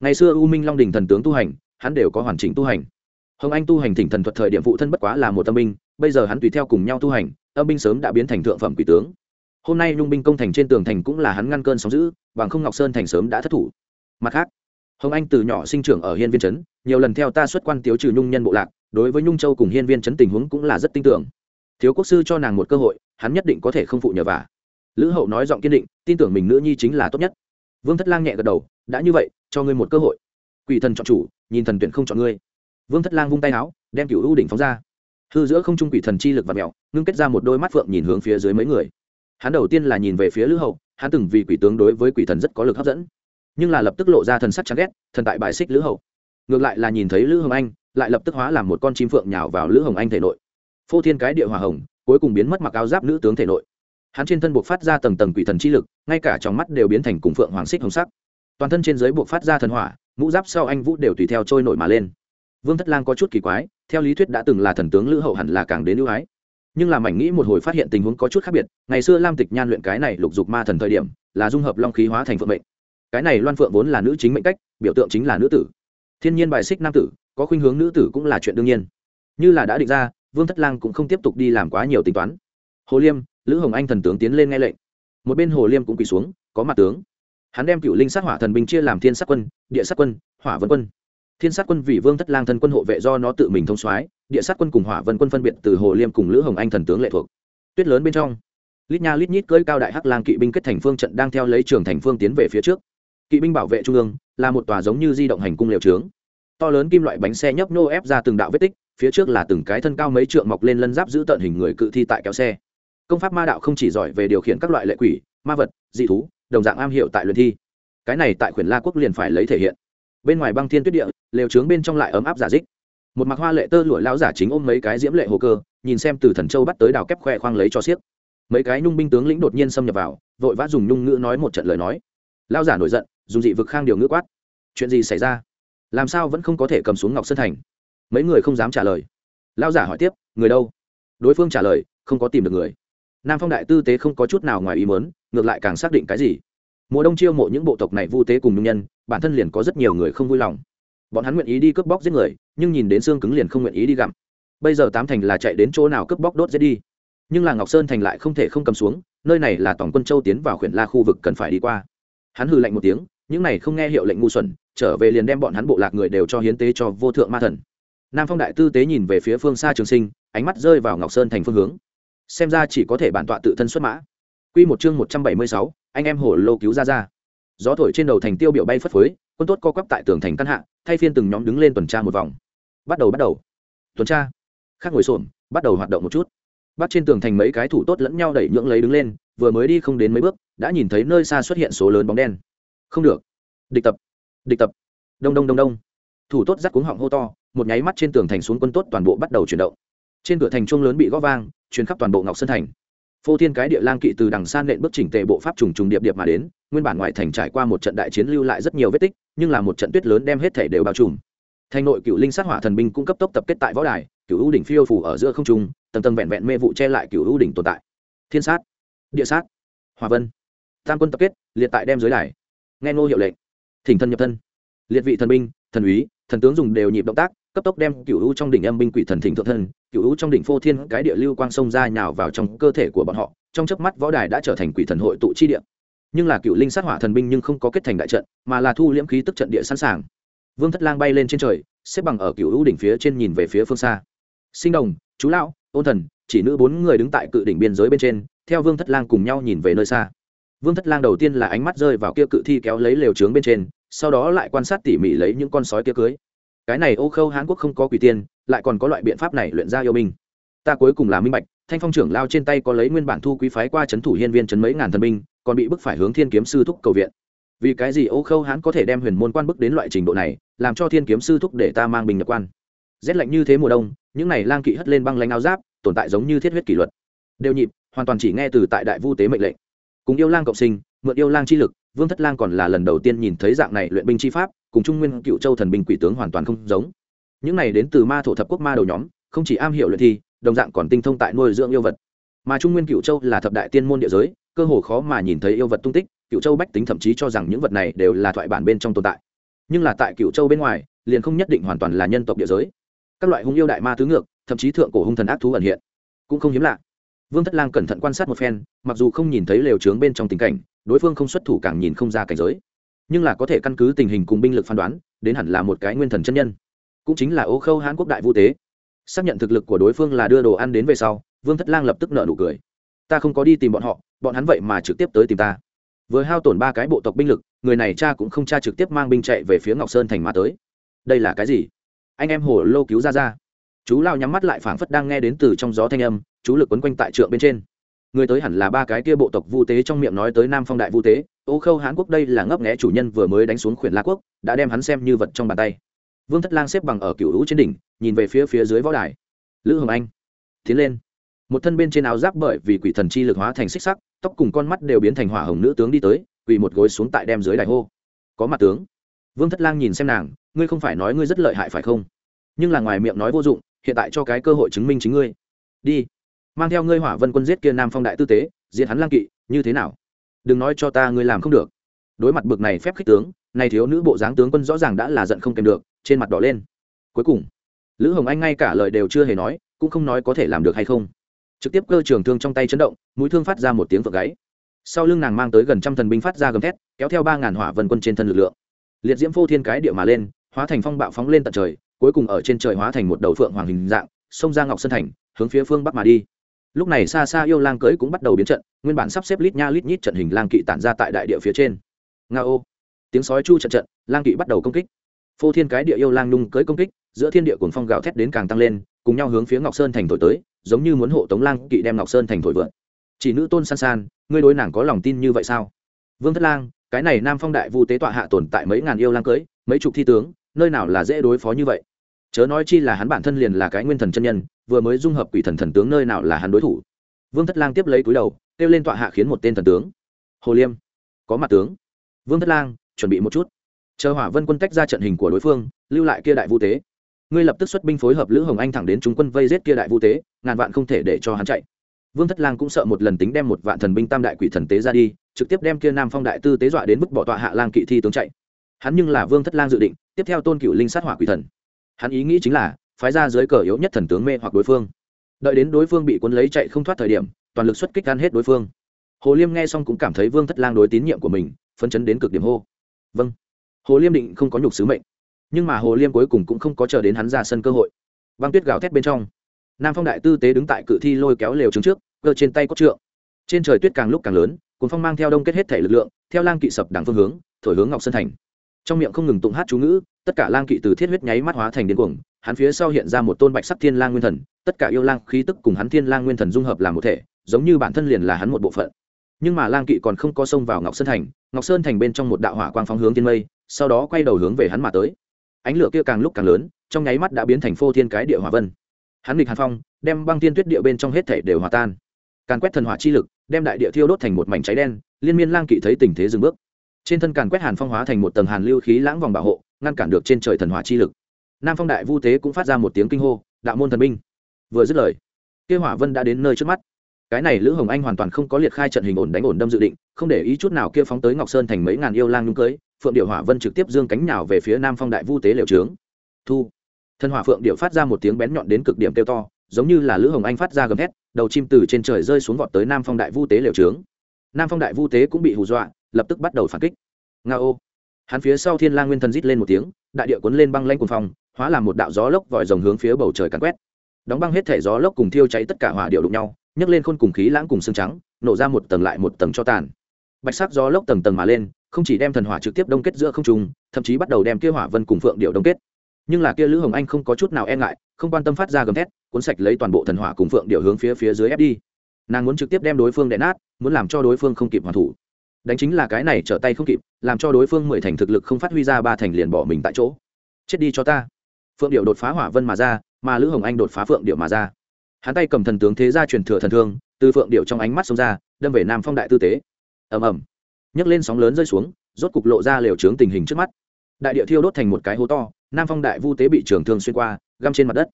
Ngày xưa u minh long đình thần tướng tu hành, hắn đều có hoàn chỉnh tu hành. Hồng anh tu hành thỉnh thần thuật thời điểm phụ thân bất quá là một âm binh, bây giờ hắn tùy theo cùng nhau tu hành, âm binh sớm đã biến thành thượng phẩm quỷ tướng. Hôm nay nhung binh công thành trên tường thành cũng là hắn ngăn cơn sóng giữ bằng không ngọc sơn thành sớm đã thất thủ. Mặt khác, hồng anh từ nhỏ sinh trưởng ở hiên viên trấn, nhiều lần theo ta xuất quan tiếu trừ nhung nhân bộ lạc, đối với nhung châu cùng hiên viên trấn tình huống cũng là rất tin tưởng. Thiếu quốc sư cho nàng một cơ hội, hắn nhất định có thể không phụ nhờ vả lữ hậu nói giọng kiên định tin tưởng mình nữ nhi chính là tốt nhất. Vương thất lang nhẹ gật đầu đã như vậy cho ngươi một cơ hội. Quỷ thần chọn chủ nhìn thần tuyển không chọn ngươi. Vương thất lang vung tay áo đem cựu ưu đỉnh phóng ra. Hư giữa không trung quỷ thần chi lực và mèo, ngưng kết ra một đôi mắt phượng nhìn hướng phía dưới mấy người. Hắn đầu tiên là nhìn về phía lữ hậu hắn từng vì quỷ tướng đối với quỷ thần rất có lực hấp dẫn. Nhưng là lập tức lộ ra thần sắc chán ghét thần tại bài xích lữ hậu. Ngược lại là nhìn thấy lữ hồng anh lại lập tức hóa làm một con chim phượng nhào vào lữ hồng anh thể nội. Phô thiên cái địa hòa hồng cuối cùng biến mất mặc áo giáp nữ tướng thể nội hắn trên thân buộc phát ra tầng tầng quỷ thần chi lực, ngay cả trong mắt đều biến thành cùng phượng hoàng xích hồng sắc. Toàn thân trên giới buộc phát ra thần hỏa, mũ giáp sau anh vũ đều tùy theo trôi nổi mà lên. Vương thất lang có chút kỳ quái, theo lý thuyết đã từng là thần tướng lữ hậu hẳn là càng đến ưu ái. Nhưng làm ảnh nghĩ một hồi phát hiện tình huống có chút khác biệt, ngày xưa lam tịch nhan luyện cái này lục dục ma thần thời điểm, là dung hợp long khí hóa thành phượng mệnh. Cái này loan phượng vốn là nữ chính mệnh cách, biểu tượng chính là nữ tử. Thiên nhiên bài xích nam tử, có khuynh hướng nữ tử cũng là chuyện đương nhiên. Như là đã định ra, vương thất lang cũng không tiếp tục đi làm quá nhiều tính toán. Hồ liêm lữ hồng anh thần tướng tiến lên nghe lệnh. Một bên hồ liêm cũng quỳ xuống, có mặt tướng. Hắn đem cựu linh sát hỏa thần binh chia làm thiên sát quân, địa sát quân, hỏa vân quân. Thiên sát quân vì vương thất lang thân quân hộ vệ do nó tự mình thông soái, địa sát quân cùng hỏa vân quân phân biệt từ hồ liêm cùng lữ hồng anh thần tướng lệ thuộc. Tuyết lớn bên trong, lít nha lít nhít cưỡi cao đại hắc lang kỵ binh kết thành phương trận đang theo lấy trường thành phương tiến về phía trước. Kỵ binh bảo vệ trung ương, là một tòa giống như di động hành cung liều trướng. To lớn kim loại bánh xe nhấp nô ép ra từng đạo vết tích, phía trước là từng cái thân cao mấy trượng mọc lên lân giáp giữ tận hình người cự thi tại kéo xe công pháp ma đạo không chỉ giỏi về điều khiển các loại lệ quỷ, ma vật, dị thú, đồng dạng am hiểu tại luyện thi. Cái này tại khuyển la quốc liền phải lấy thể hiện. Bên ngoài băng thiên tuyết địa, lều trướng bên trong lại ấm áp giả dích. Một mặc hoa lệ tơ lụa lão giả chính ôm mấy cái diễm lệ hồ cơ, nhìn xem từ thần châu bắt tới đào kép khoe khoang lấy cho xiếc. Mấy cái nhung binh tướng lĩnh đột nhiên xâm nhập vào, vội vã dùng nhung ngữ nói một trận lời nói. Lão giả nổi giận, dùng dị vực khang điều ngữ quát. Chuyện gì xảy ra? Làm sao vẫn không có thể cầm xuống ngọc sơn thành? Mấy người không dám trả lời. Lão giả hỏi tiếp, người đâu? Đối phương trả lời, không có tìm được người nam phong đại tư tế không có chút nào ngoài ý mớn ngược lại càng xác định cái gì. Mùa đông chiêu mộ những bộ tộc này vu tế cùng nhung nhân, bản thân liền có rất nhiều người không vui lòng. Bọn hắn nguyện ý đi cướp bóc giết người, nhưng nhìn đến xương cứng liền không nguyện ý đi gặm. Bây giờ tám thành là chạy đến chỗ nào cướp bóc đốt giết đi. Nhưng là ngọc sơn thành lại không thể không cầm xuống, nơi này là tổng quân châu tiến vào khuyển la khu vực cần phải đi qua. Hắn hừ lạnh một tiếng, những này không nghe hiệu lệnh ngu xuẩn, trở về liền đem bọn hắn bộ lạc người đều cho hiến tế cho vô thượng ma thần. Nam phong đại tư tế nhìn về phía phương xa trường sinh, ánh mắt rơi vào ngọc sơn thành phương hướng xem ra chỉ có thể bản tọa tự thân xuất mã Quy một chương một trăm bảy mươi sáu, anh em hổ lô cứu ra ra. Gió thổi trên đầu thành tiêu biểu bay phất phới, quân tốt co quắp tại tường thành căn hạ, thay phiên từng nhóm đứng lên tuần tra một vòng. Bắt đầu bắt đầu. Tuần tra. Khác ngồi xổm, bắt đầu hoạt động một chút. Bắt trên tường thành mấy cái thủ tốt lẫn nhau đẩy nhưỡng lấy đứng lên, vừa mới đi không đến mấy bước, đã nhìn thấy nơi xa xuất hiện số lớn bóng đen. Không được. Địch tập. Địch tập. Đông đông đông đông. Thủ tốt giắt cuống họng hô to, một nháy mắt trên tường thành xuống quân tốt toàn bộ bắt đầu chuyển động. Trên cửa thành chuông lớn bị gõ vang, truyền khắp toàn bộ Ngọc Sơn thành. Phô thiên cái địa lang kỵ từ đằng san nện bước chỉnh tề bộ pháp trùng trùng điệp điệp mà đến nguyên bản ngoại thành trải qua một trận đại chiến lưu lại rất nhiều vết tích nhưng là một trận tuyết lớn đem hết thể đều bao trùm. Thành nội cựu linh sát hỏa thần binh cũng cấp tốc tập kết tại võ đài cựu ưu đỉnh phiêu phủ ở giữa không trung tầng tầng vẹn vẹn mê vụ che lại cựu ưu đỉnh tồn tại. Thiên sát địa sát hòa vân. Tam quân tập kết liệt tại đem dưới đài. Nghe ngô hiệu lệnh. Thỉnh thân nhập thân. Liệt vị thần binh thần úy thần tướng dùng đều nhịp động tác cấp tốc đem cựu ưu trong đỉnh âm binh quỷ thần thỉnh thượng thân cựu u trong đỉnh phô thiên cái địa lưu quang sông ra nhào vào trong cơ thể của bọn họ, trong chớp mắt võ đài đã trở thành quỷ thần hội tụ chi địa. Nhưng là cựu linh sát hỏa thần binh nhưng không có kết thành đại trận, mà là thu liễm khí tức trận địa sẵn sàng. Vương thất lang bay lên trên trời, xếp bằng ở cựu u đỉnh phía trên nhìn về phía phương xa. Sinh đồng, chú lão, ôn thần, chỉ nữ bốn người đứng tại cự đỉnh biên giới bên trên, theo vương thất lang cùng nhau nhìn về nơi xa. Vương thất lang đầu tiên là ánh mắt rơi vào kia cự thi kéo lấy lều trướng bên trên, sau đó lại quan sát tỉ mỉ lấy những con sói kia cưới. Cái này ô khâu hán quốc không có quỷ tiên lại còn có loại biện pháp này luyện ra yêu binh. Ta cuối cùng là minh bạch, thanh phong trưởng lao trên tay có lấy nguyên bản thu quý phái qua c h ấ n thủ hiên viên c h ấ n mấy ngàn thần binh, còn bị bức phải hướng thiên kiếm sư thúc cầu viện. Vì cái gì ô khâu hắn có thể đem huyền môn quan bức đến loại trình độ này, làm cho thiên kiếm sư thúc để ta mang bình nhập quan? Rét lạnh như thế mùa đông, những này lang kỵ hất lên băng lanh áo giáp, tồn tại giống như thiết huyết kỷ luật. Đều nhịp, hoàn toàn chỉ nghe từ tại đại vu tế mệnh lệnh. Cùng yêu lang cộng sinh, mượn yêu lang chi lực, vương thất lang còn là lần đầu tiên nhìn thấy dạng này luyện binh chi pháp, cùng trung nguyên cựu châu thần binh quỷ tướng hoàn toàn không giống những này đến từ ma thổ thập quốc ma đầu nhóm, không chỉ am hiểu luyện thi, đồng dạng còn tinh thông tại nuôi dưỡng yêu vật. Mà trung nguyên cựu châu là thập đại tiên môn địa giới, cơ hồ khó mà nhìn thấy yêu vật tung tích cựu châu bách tính thậm chí cho rằng những vật này đều là thoại bản bên trong tồn tại. Nhưng là tại cựu châu bên ngoài, liền không nhất định hoàn toàn là nhân tộc địa giới. Các loại hung yêu đại ma tứ ngược, thậm chí thượng cổ hung thần ác thú ẩn hiện, cũng không hiếm lạ. Vương thất lang cẩn thận quan sát một phen, mặc dù không nhìn thấy lều trướng bên trong tình cảnh, đối phương không xuất thủ càng nhìn không ra cảnh giới. Nhưng là có thể căn cứ tình hình cùng binh lực phán đoán, đến hẳn là một cái nguyên thần chân nhân cũng chính là ô khâu hán quốc đại vũ tế. Xác nhận thực lực của đối phương là đưa đồ ăn đến về sau, vương thất lang lập tức nợ nụ cười. Ta không có đi tìm bọn họ, bọn hắn vậy mà trực tiếp tới tìm ta. Vừa hao tổn ba cái bộ tộc binh lực, người này cha cũng không cha trực tiếp mang binh chạy về phía ngọc sơn thành mà tới. Đây là cái gì? Anh em hồ lô cứu ra ra. Chú lao nhắm mắt lại phảng phất đang nghe đến từ trong gió thanh âm, chú lực quấn quanh tại trượng bên trên. Người tới hẳn là ba cái kia bộ tộc vu tế trong miệng nói tới nam phong đại vu tế. Ô khâu hán quốc đây là ngấp nghẽ chủ nhân vừa mới đánh xuống khuyển la quốc, đã đem hắn xem như vật trong bàn tay vương thất lang xếp bằng ở cựu hữu trên đỉnh, nhìn về phía phía dưới võ đài. Lữ hồng anh, tiến lên. Một thân bên trên áo giáp bởi vì quỷ thần chi lực hóa thành xích sắc, tóc cùng con mắt đều biến thành hỏa hồng nữ tướng đi tới, quỳ một gối xuống tại đem dưới đài hô. Có mặt tướng. Vương thất lang nhìn xem nàng, ngươi không phải nói ngươi rất lợi hại phải không? Nhưng là ngoài miệng nói vô dụng, hiện tại cho cái cơ hội chứng minh chính ngươi. Đi. Mang theo ngươi hỏa vân quân giết kia nam phong đại tư tế, diệt hắn lang kỵ, như thế nào? Đừng nói cho ta ngươi làm không được. Đối mặt bực này phép khích tướng này thiếu nữ bộ dáng tướng quân rõ ràng đã là giận không kèm được, trên mặt đỏ lên. Cuối cùng, lữ hồng anh ngay cả lời đều chưa hề nói, cũng không nói có thể làm được hay không. Trực tiếp cơ trường thương trong tay chấn động, mũi thương phát ra một tiếng vợ gáy. Sau lưng nàng mang tới gần trăm thần binh phát ra gầm thét, kéo theo ba ngàn hỏa vân quân trên thân lực lượng. Liệt diễm phô thiên cái địa mà lên, hóa thành phong bạo phóng lên tận trời, cuối cùng ở trên trời hóa thành một đầu phượng hoàng hình dạng sông ra ngọc sơn thành, hướng phía phương bắc mà đi. Lúc này xa xa yêu lang cưỡi cũng bắt đầu biến trận, nguyên bản sắp xếp lít nha lít nhít trận hình lang kỵ tản ra tại đại địa phía trên. Nga ô tiếng sói chu trận trận, lang kỵ bắt đầu công kích. Phô thiên cái địa yêu lang nung cưỡi công kích, giữa thiên địa cuồng phong gào thét đến càng tăng lên, cùng nhau hướng phía ngọc sơn thành thổi tới, giống như muốn hộ tống lang kỵ đem ngọc sơn thành thổi vượt. Chỉ nữ tôn san san, ngươi đối nàng có lòng tin như vậy sao? Vương thất lang, cái này nam phong đại vu tế tọa hạ tồn tại mấy ngàn yêu lang cưới mấy chục thi tướng, nơi nào là dễ đối phó như vậy? Chớ nói chi là hắn bản thân liền là cái nguyên thần chân nhân, vừa mới dung hợp quỷ thần thần tướng nơi nào là hắn đối thủ? Vương thất lang tiếp lấy túi đầu, kêu lên tọa hạ khiến một tên thần tướng. Hồ liêm, có mặt tướng. Vương thất lang chuẩn bị một chút. Chờ hỏa vân quân tách ra trận hình của đối phương, lưu lại kia đại vũ tế. Ngươi lập tức xuất binh phối hợp lữ hồng anh thẳng đến chúng quân vây giết kia đại vũ tế, ngàn vạn không thể để cho hắn chạy. Vương thất lang cũng sợ một lần tính đem một vạn thần binh tam đại quỷ thần tế ra đi, trực tiếp đem kia nam phong đại tư tế dọa đến mức bỏ tọa hạ lang kỵ thi tướng chạy. Hắn nhưng là vương thất lang dự định, tiếp theo tôn cựu linh sát hỏa quỷ thần. Hắn ý nghĩ chính là, phái ra dưới cờ yếu nhất thần tướng mê hoặc đối phương. Đợi đến đối phương bị quân lấy chạy không thoát thời điểm, toàn lực xuất kích gan hết đối phương. Hồ liêm nghe xong cũng cảm thấy vương thất lang đối tín nhiệm của mình, phấn chấn đến cực điểm hô vâng. Hồ liêm định không có nhục sứ mệnh, nhưng mà hồ liêm cuối cùng cũng không có chờ đến hắn ra sân cơ hội. Băng tuyết gào thét bên trong, nam phong đại tư tế đứng tại cự thi lôi kéo lều trứng trước, cơ trên tay có trượng. Trên trời tuyết càng lúc càng lớn cuốn phong mang theo đông kết hết thể lực lượng, theo lang kỵ sập đằng phương hướng, thổi hướng ngọc sơn thành. Trong miệng không ngừng tụng hát chú ngữ, tất cả lang kỵ từ thiết huyết nháy mắt hóa thành điên cuồng, hắn phía sau hiện ra một tôn bạch sắc thiên lang nguyên thần, tất cả yêu lang khí tức cùng hắn thiên lang nguyên thần dung hợp làm một thể, giống như bản thân liền là hắn một bộ phận. Nhưng mà lang kỵ còn không có xông vào ngọc sơn thành ngọc sơn thành bên trong một đạo hỏa quang phóng hướng thiên mây, sau đó quay đầu hướng về hắn mà tới. Ánh lửa kia càng lúc càng lớn, trong nháy mắt đã biến thành phô thiên cái địa hỏa vân. Hắn nghịch hàn phong, đem băng thiên tuyết địa bên trong hết thể đều hòa tan. Càn quét thần hỏa chi lực, đem đại địa thiêu đốt thành một mảnh cháy đen, liên miên lang kỵ thấy tình thế dừng bước. Trên thân càn quét hàn phong hóa thành một tầng hàn lưu khí lãng vòng bảo hộ, ngăn cản được trên trời thần hỏa chi lực. Nam phong đại vu tế cũng phát ra một tiếng kinh hô, đạo môn thần binh! Vừa dứt lời, kia hỏa vân đã đến nơi trước mắt cái này lữ hồng anh hoàn toàn không có liệt khai trận hình ổn đánh ổn đâm dự định, không để ý chút nào kia phóng tới ngọc sơn thành mấy ngàn yêu lang nhung cưới, phượng điệu hỏa vân trực tiếp dương cánh nào về phía nam phong đại vu tế liều trướng. Thu. Thân hỏa phượng điệu phát ra một tiếng bén nhọn đến cực điểm kêu to, giống như là lữ hồng anh phát ra gầm thét, đầu chim từ trên trời rơi xuống vọt tới nam phong đại vu tế liều trướng. Nam phong đại vu tế cũng bị hù dọa, lập tức bắt đầu phản kích. Nga ô. Hắn phía sau thiên lang nguyên thần rít lên một tiếng, đại địa cuốn lên băng lanh cuồng phong, hóa làm một đạo gió lốc vòi rồng hướng phía bầu trời càn quét. Đóng băng hết thể gió lốc cùng thiêu cháy tất cả hỏa điệu đụng nhau nhấc lên khôn cùng khí lãng cùng xương trắng, nổ ra một tầng lại một tầng cho tàn. Bạch sắc gió lốc tầng tầng mà lên, không chỉ đem thần hỏa trực tiếp đông kết giữa không trung, thậm chí bắt đầu đem kia hỏa vân cùng phượng điệu đông kết. Nhưng là kia lữ hồng anh không có chút nào e ngại, không quan tâm phát ra gầm thét, cuốn sạch lấy toàn bộ thần hỏa cùng phượng điệu hướng phía phía dưới ép đi. Nàng muốn trực tiếp đem đối phương đè nát, muốn làm cho đối phương không kịp hoàn thủ. Đánh chính là cái này trở tay không kịp, làm cho đối phương mười thành thực lực không phát huy ra ba thành liền bỏ mình tại chỗ. Chết đi cho ta. Phượng điệu đột phá hỏa vân mà ra, mà lữ hồng anh đột phá phượng điệu mà ra hắn tay cầm thần tướng thế gia truyền thừa thần thương, từ phượng điệu trong ánh mắt xông ra, đâm về nam phong đại tư tế. Ầm ầm. Nhấc lên sóng lớn rơi xuống, rốt cục lộ ra liều trướng tình hình trước mắt. Đại địa thiêu đốt thành một cái hố to, nam phong đại vu tế bị trường thương xuyên qua, găm trên mặt đất.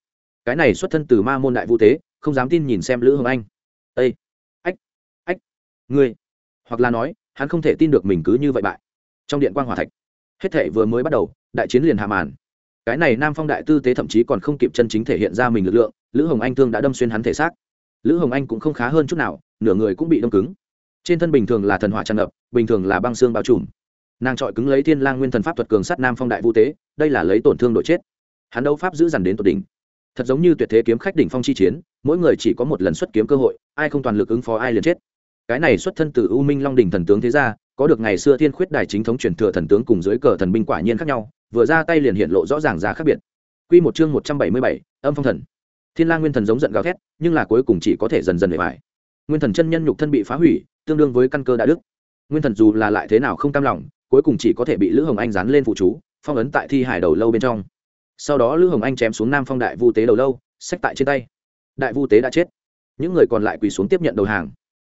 Cái này xuất thân từ ma môn đại vu tế, không dám tin nhìn xem lữ hồng anh. Ây ách! Ách! Ngươi! Hoặc là nói, hắn không thể tin được mình cứ như vậy bại. Trong điện quan hòa thạch. Hết thể vừa mới bắt đầu, đại chiến liền hạ màn. Cái này nam phong đại tư tế thậm chí còn không kịp chân chính thể hiện ra mình lực lượng lữ hồng anh thương đã đâm xuyên hắn thể xác lữ hồng anh cũng không khá hơn chút nào nửa người cũng bị đông cứng trên thân bình thường là thần hỏa tràn ngập bình thường là băng xương bao trùm nàng trọi cứng lấy thiên lang nguyên thần pháp thuật cường sát nam phong đại vũ tế đây là lấy tổn thương đội chết hắn đấu pháp giữ dằn đến tột đỉnh thật giống như tuyệt thế kiếm khách đỉnh phong chi chiến mỗi người chỉ có một lần xuất kiếm cơ hội ai không toàn lực ứng phó ai liền chết cái này xuất thân từ u minh long đỉnh thần tướng thế gia có được ngày xưa thiên khuyết đài chính thống truyền thừa thần tướng cùng dưới cờ thần binh quả nhiên khác nhau vừa ra tay liền hiện lộ rõ ràng ra khác biệt quy một chương một trăm bảy mươi bảy, âm phong thần thiên lang nguyên thần giống giận gào thét, nhưng là cuối cùng chỉ có thể dần dần để bại. Nguyên thần chân nhân nhục thân bị phá hủy, tương đương với căn cơ đã đức nguyên thần dù là lại thế nào không cam lòng, cuối cùng chỉ có thể bị lữ hồng anh dán lên phụ chú, phong ấn tại thi hải đầu lâu bên trong. Sau đó lữ hồng anh chém xuống nam phong đại vu tế đầu lâu, xách tại trên tay. Đại vu tế đã chết. Những người còn lại quỳ xuống tiếp nhận đầu hàng.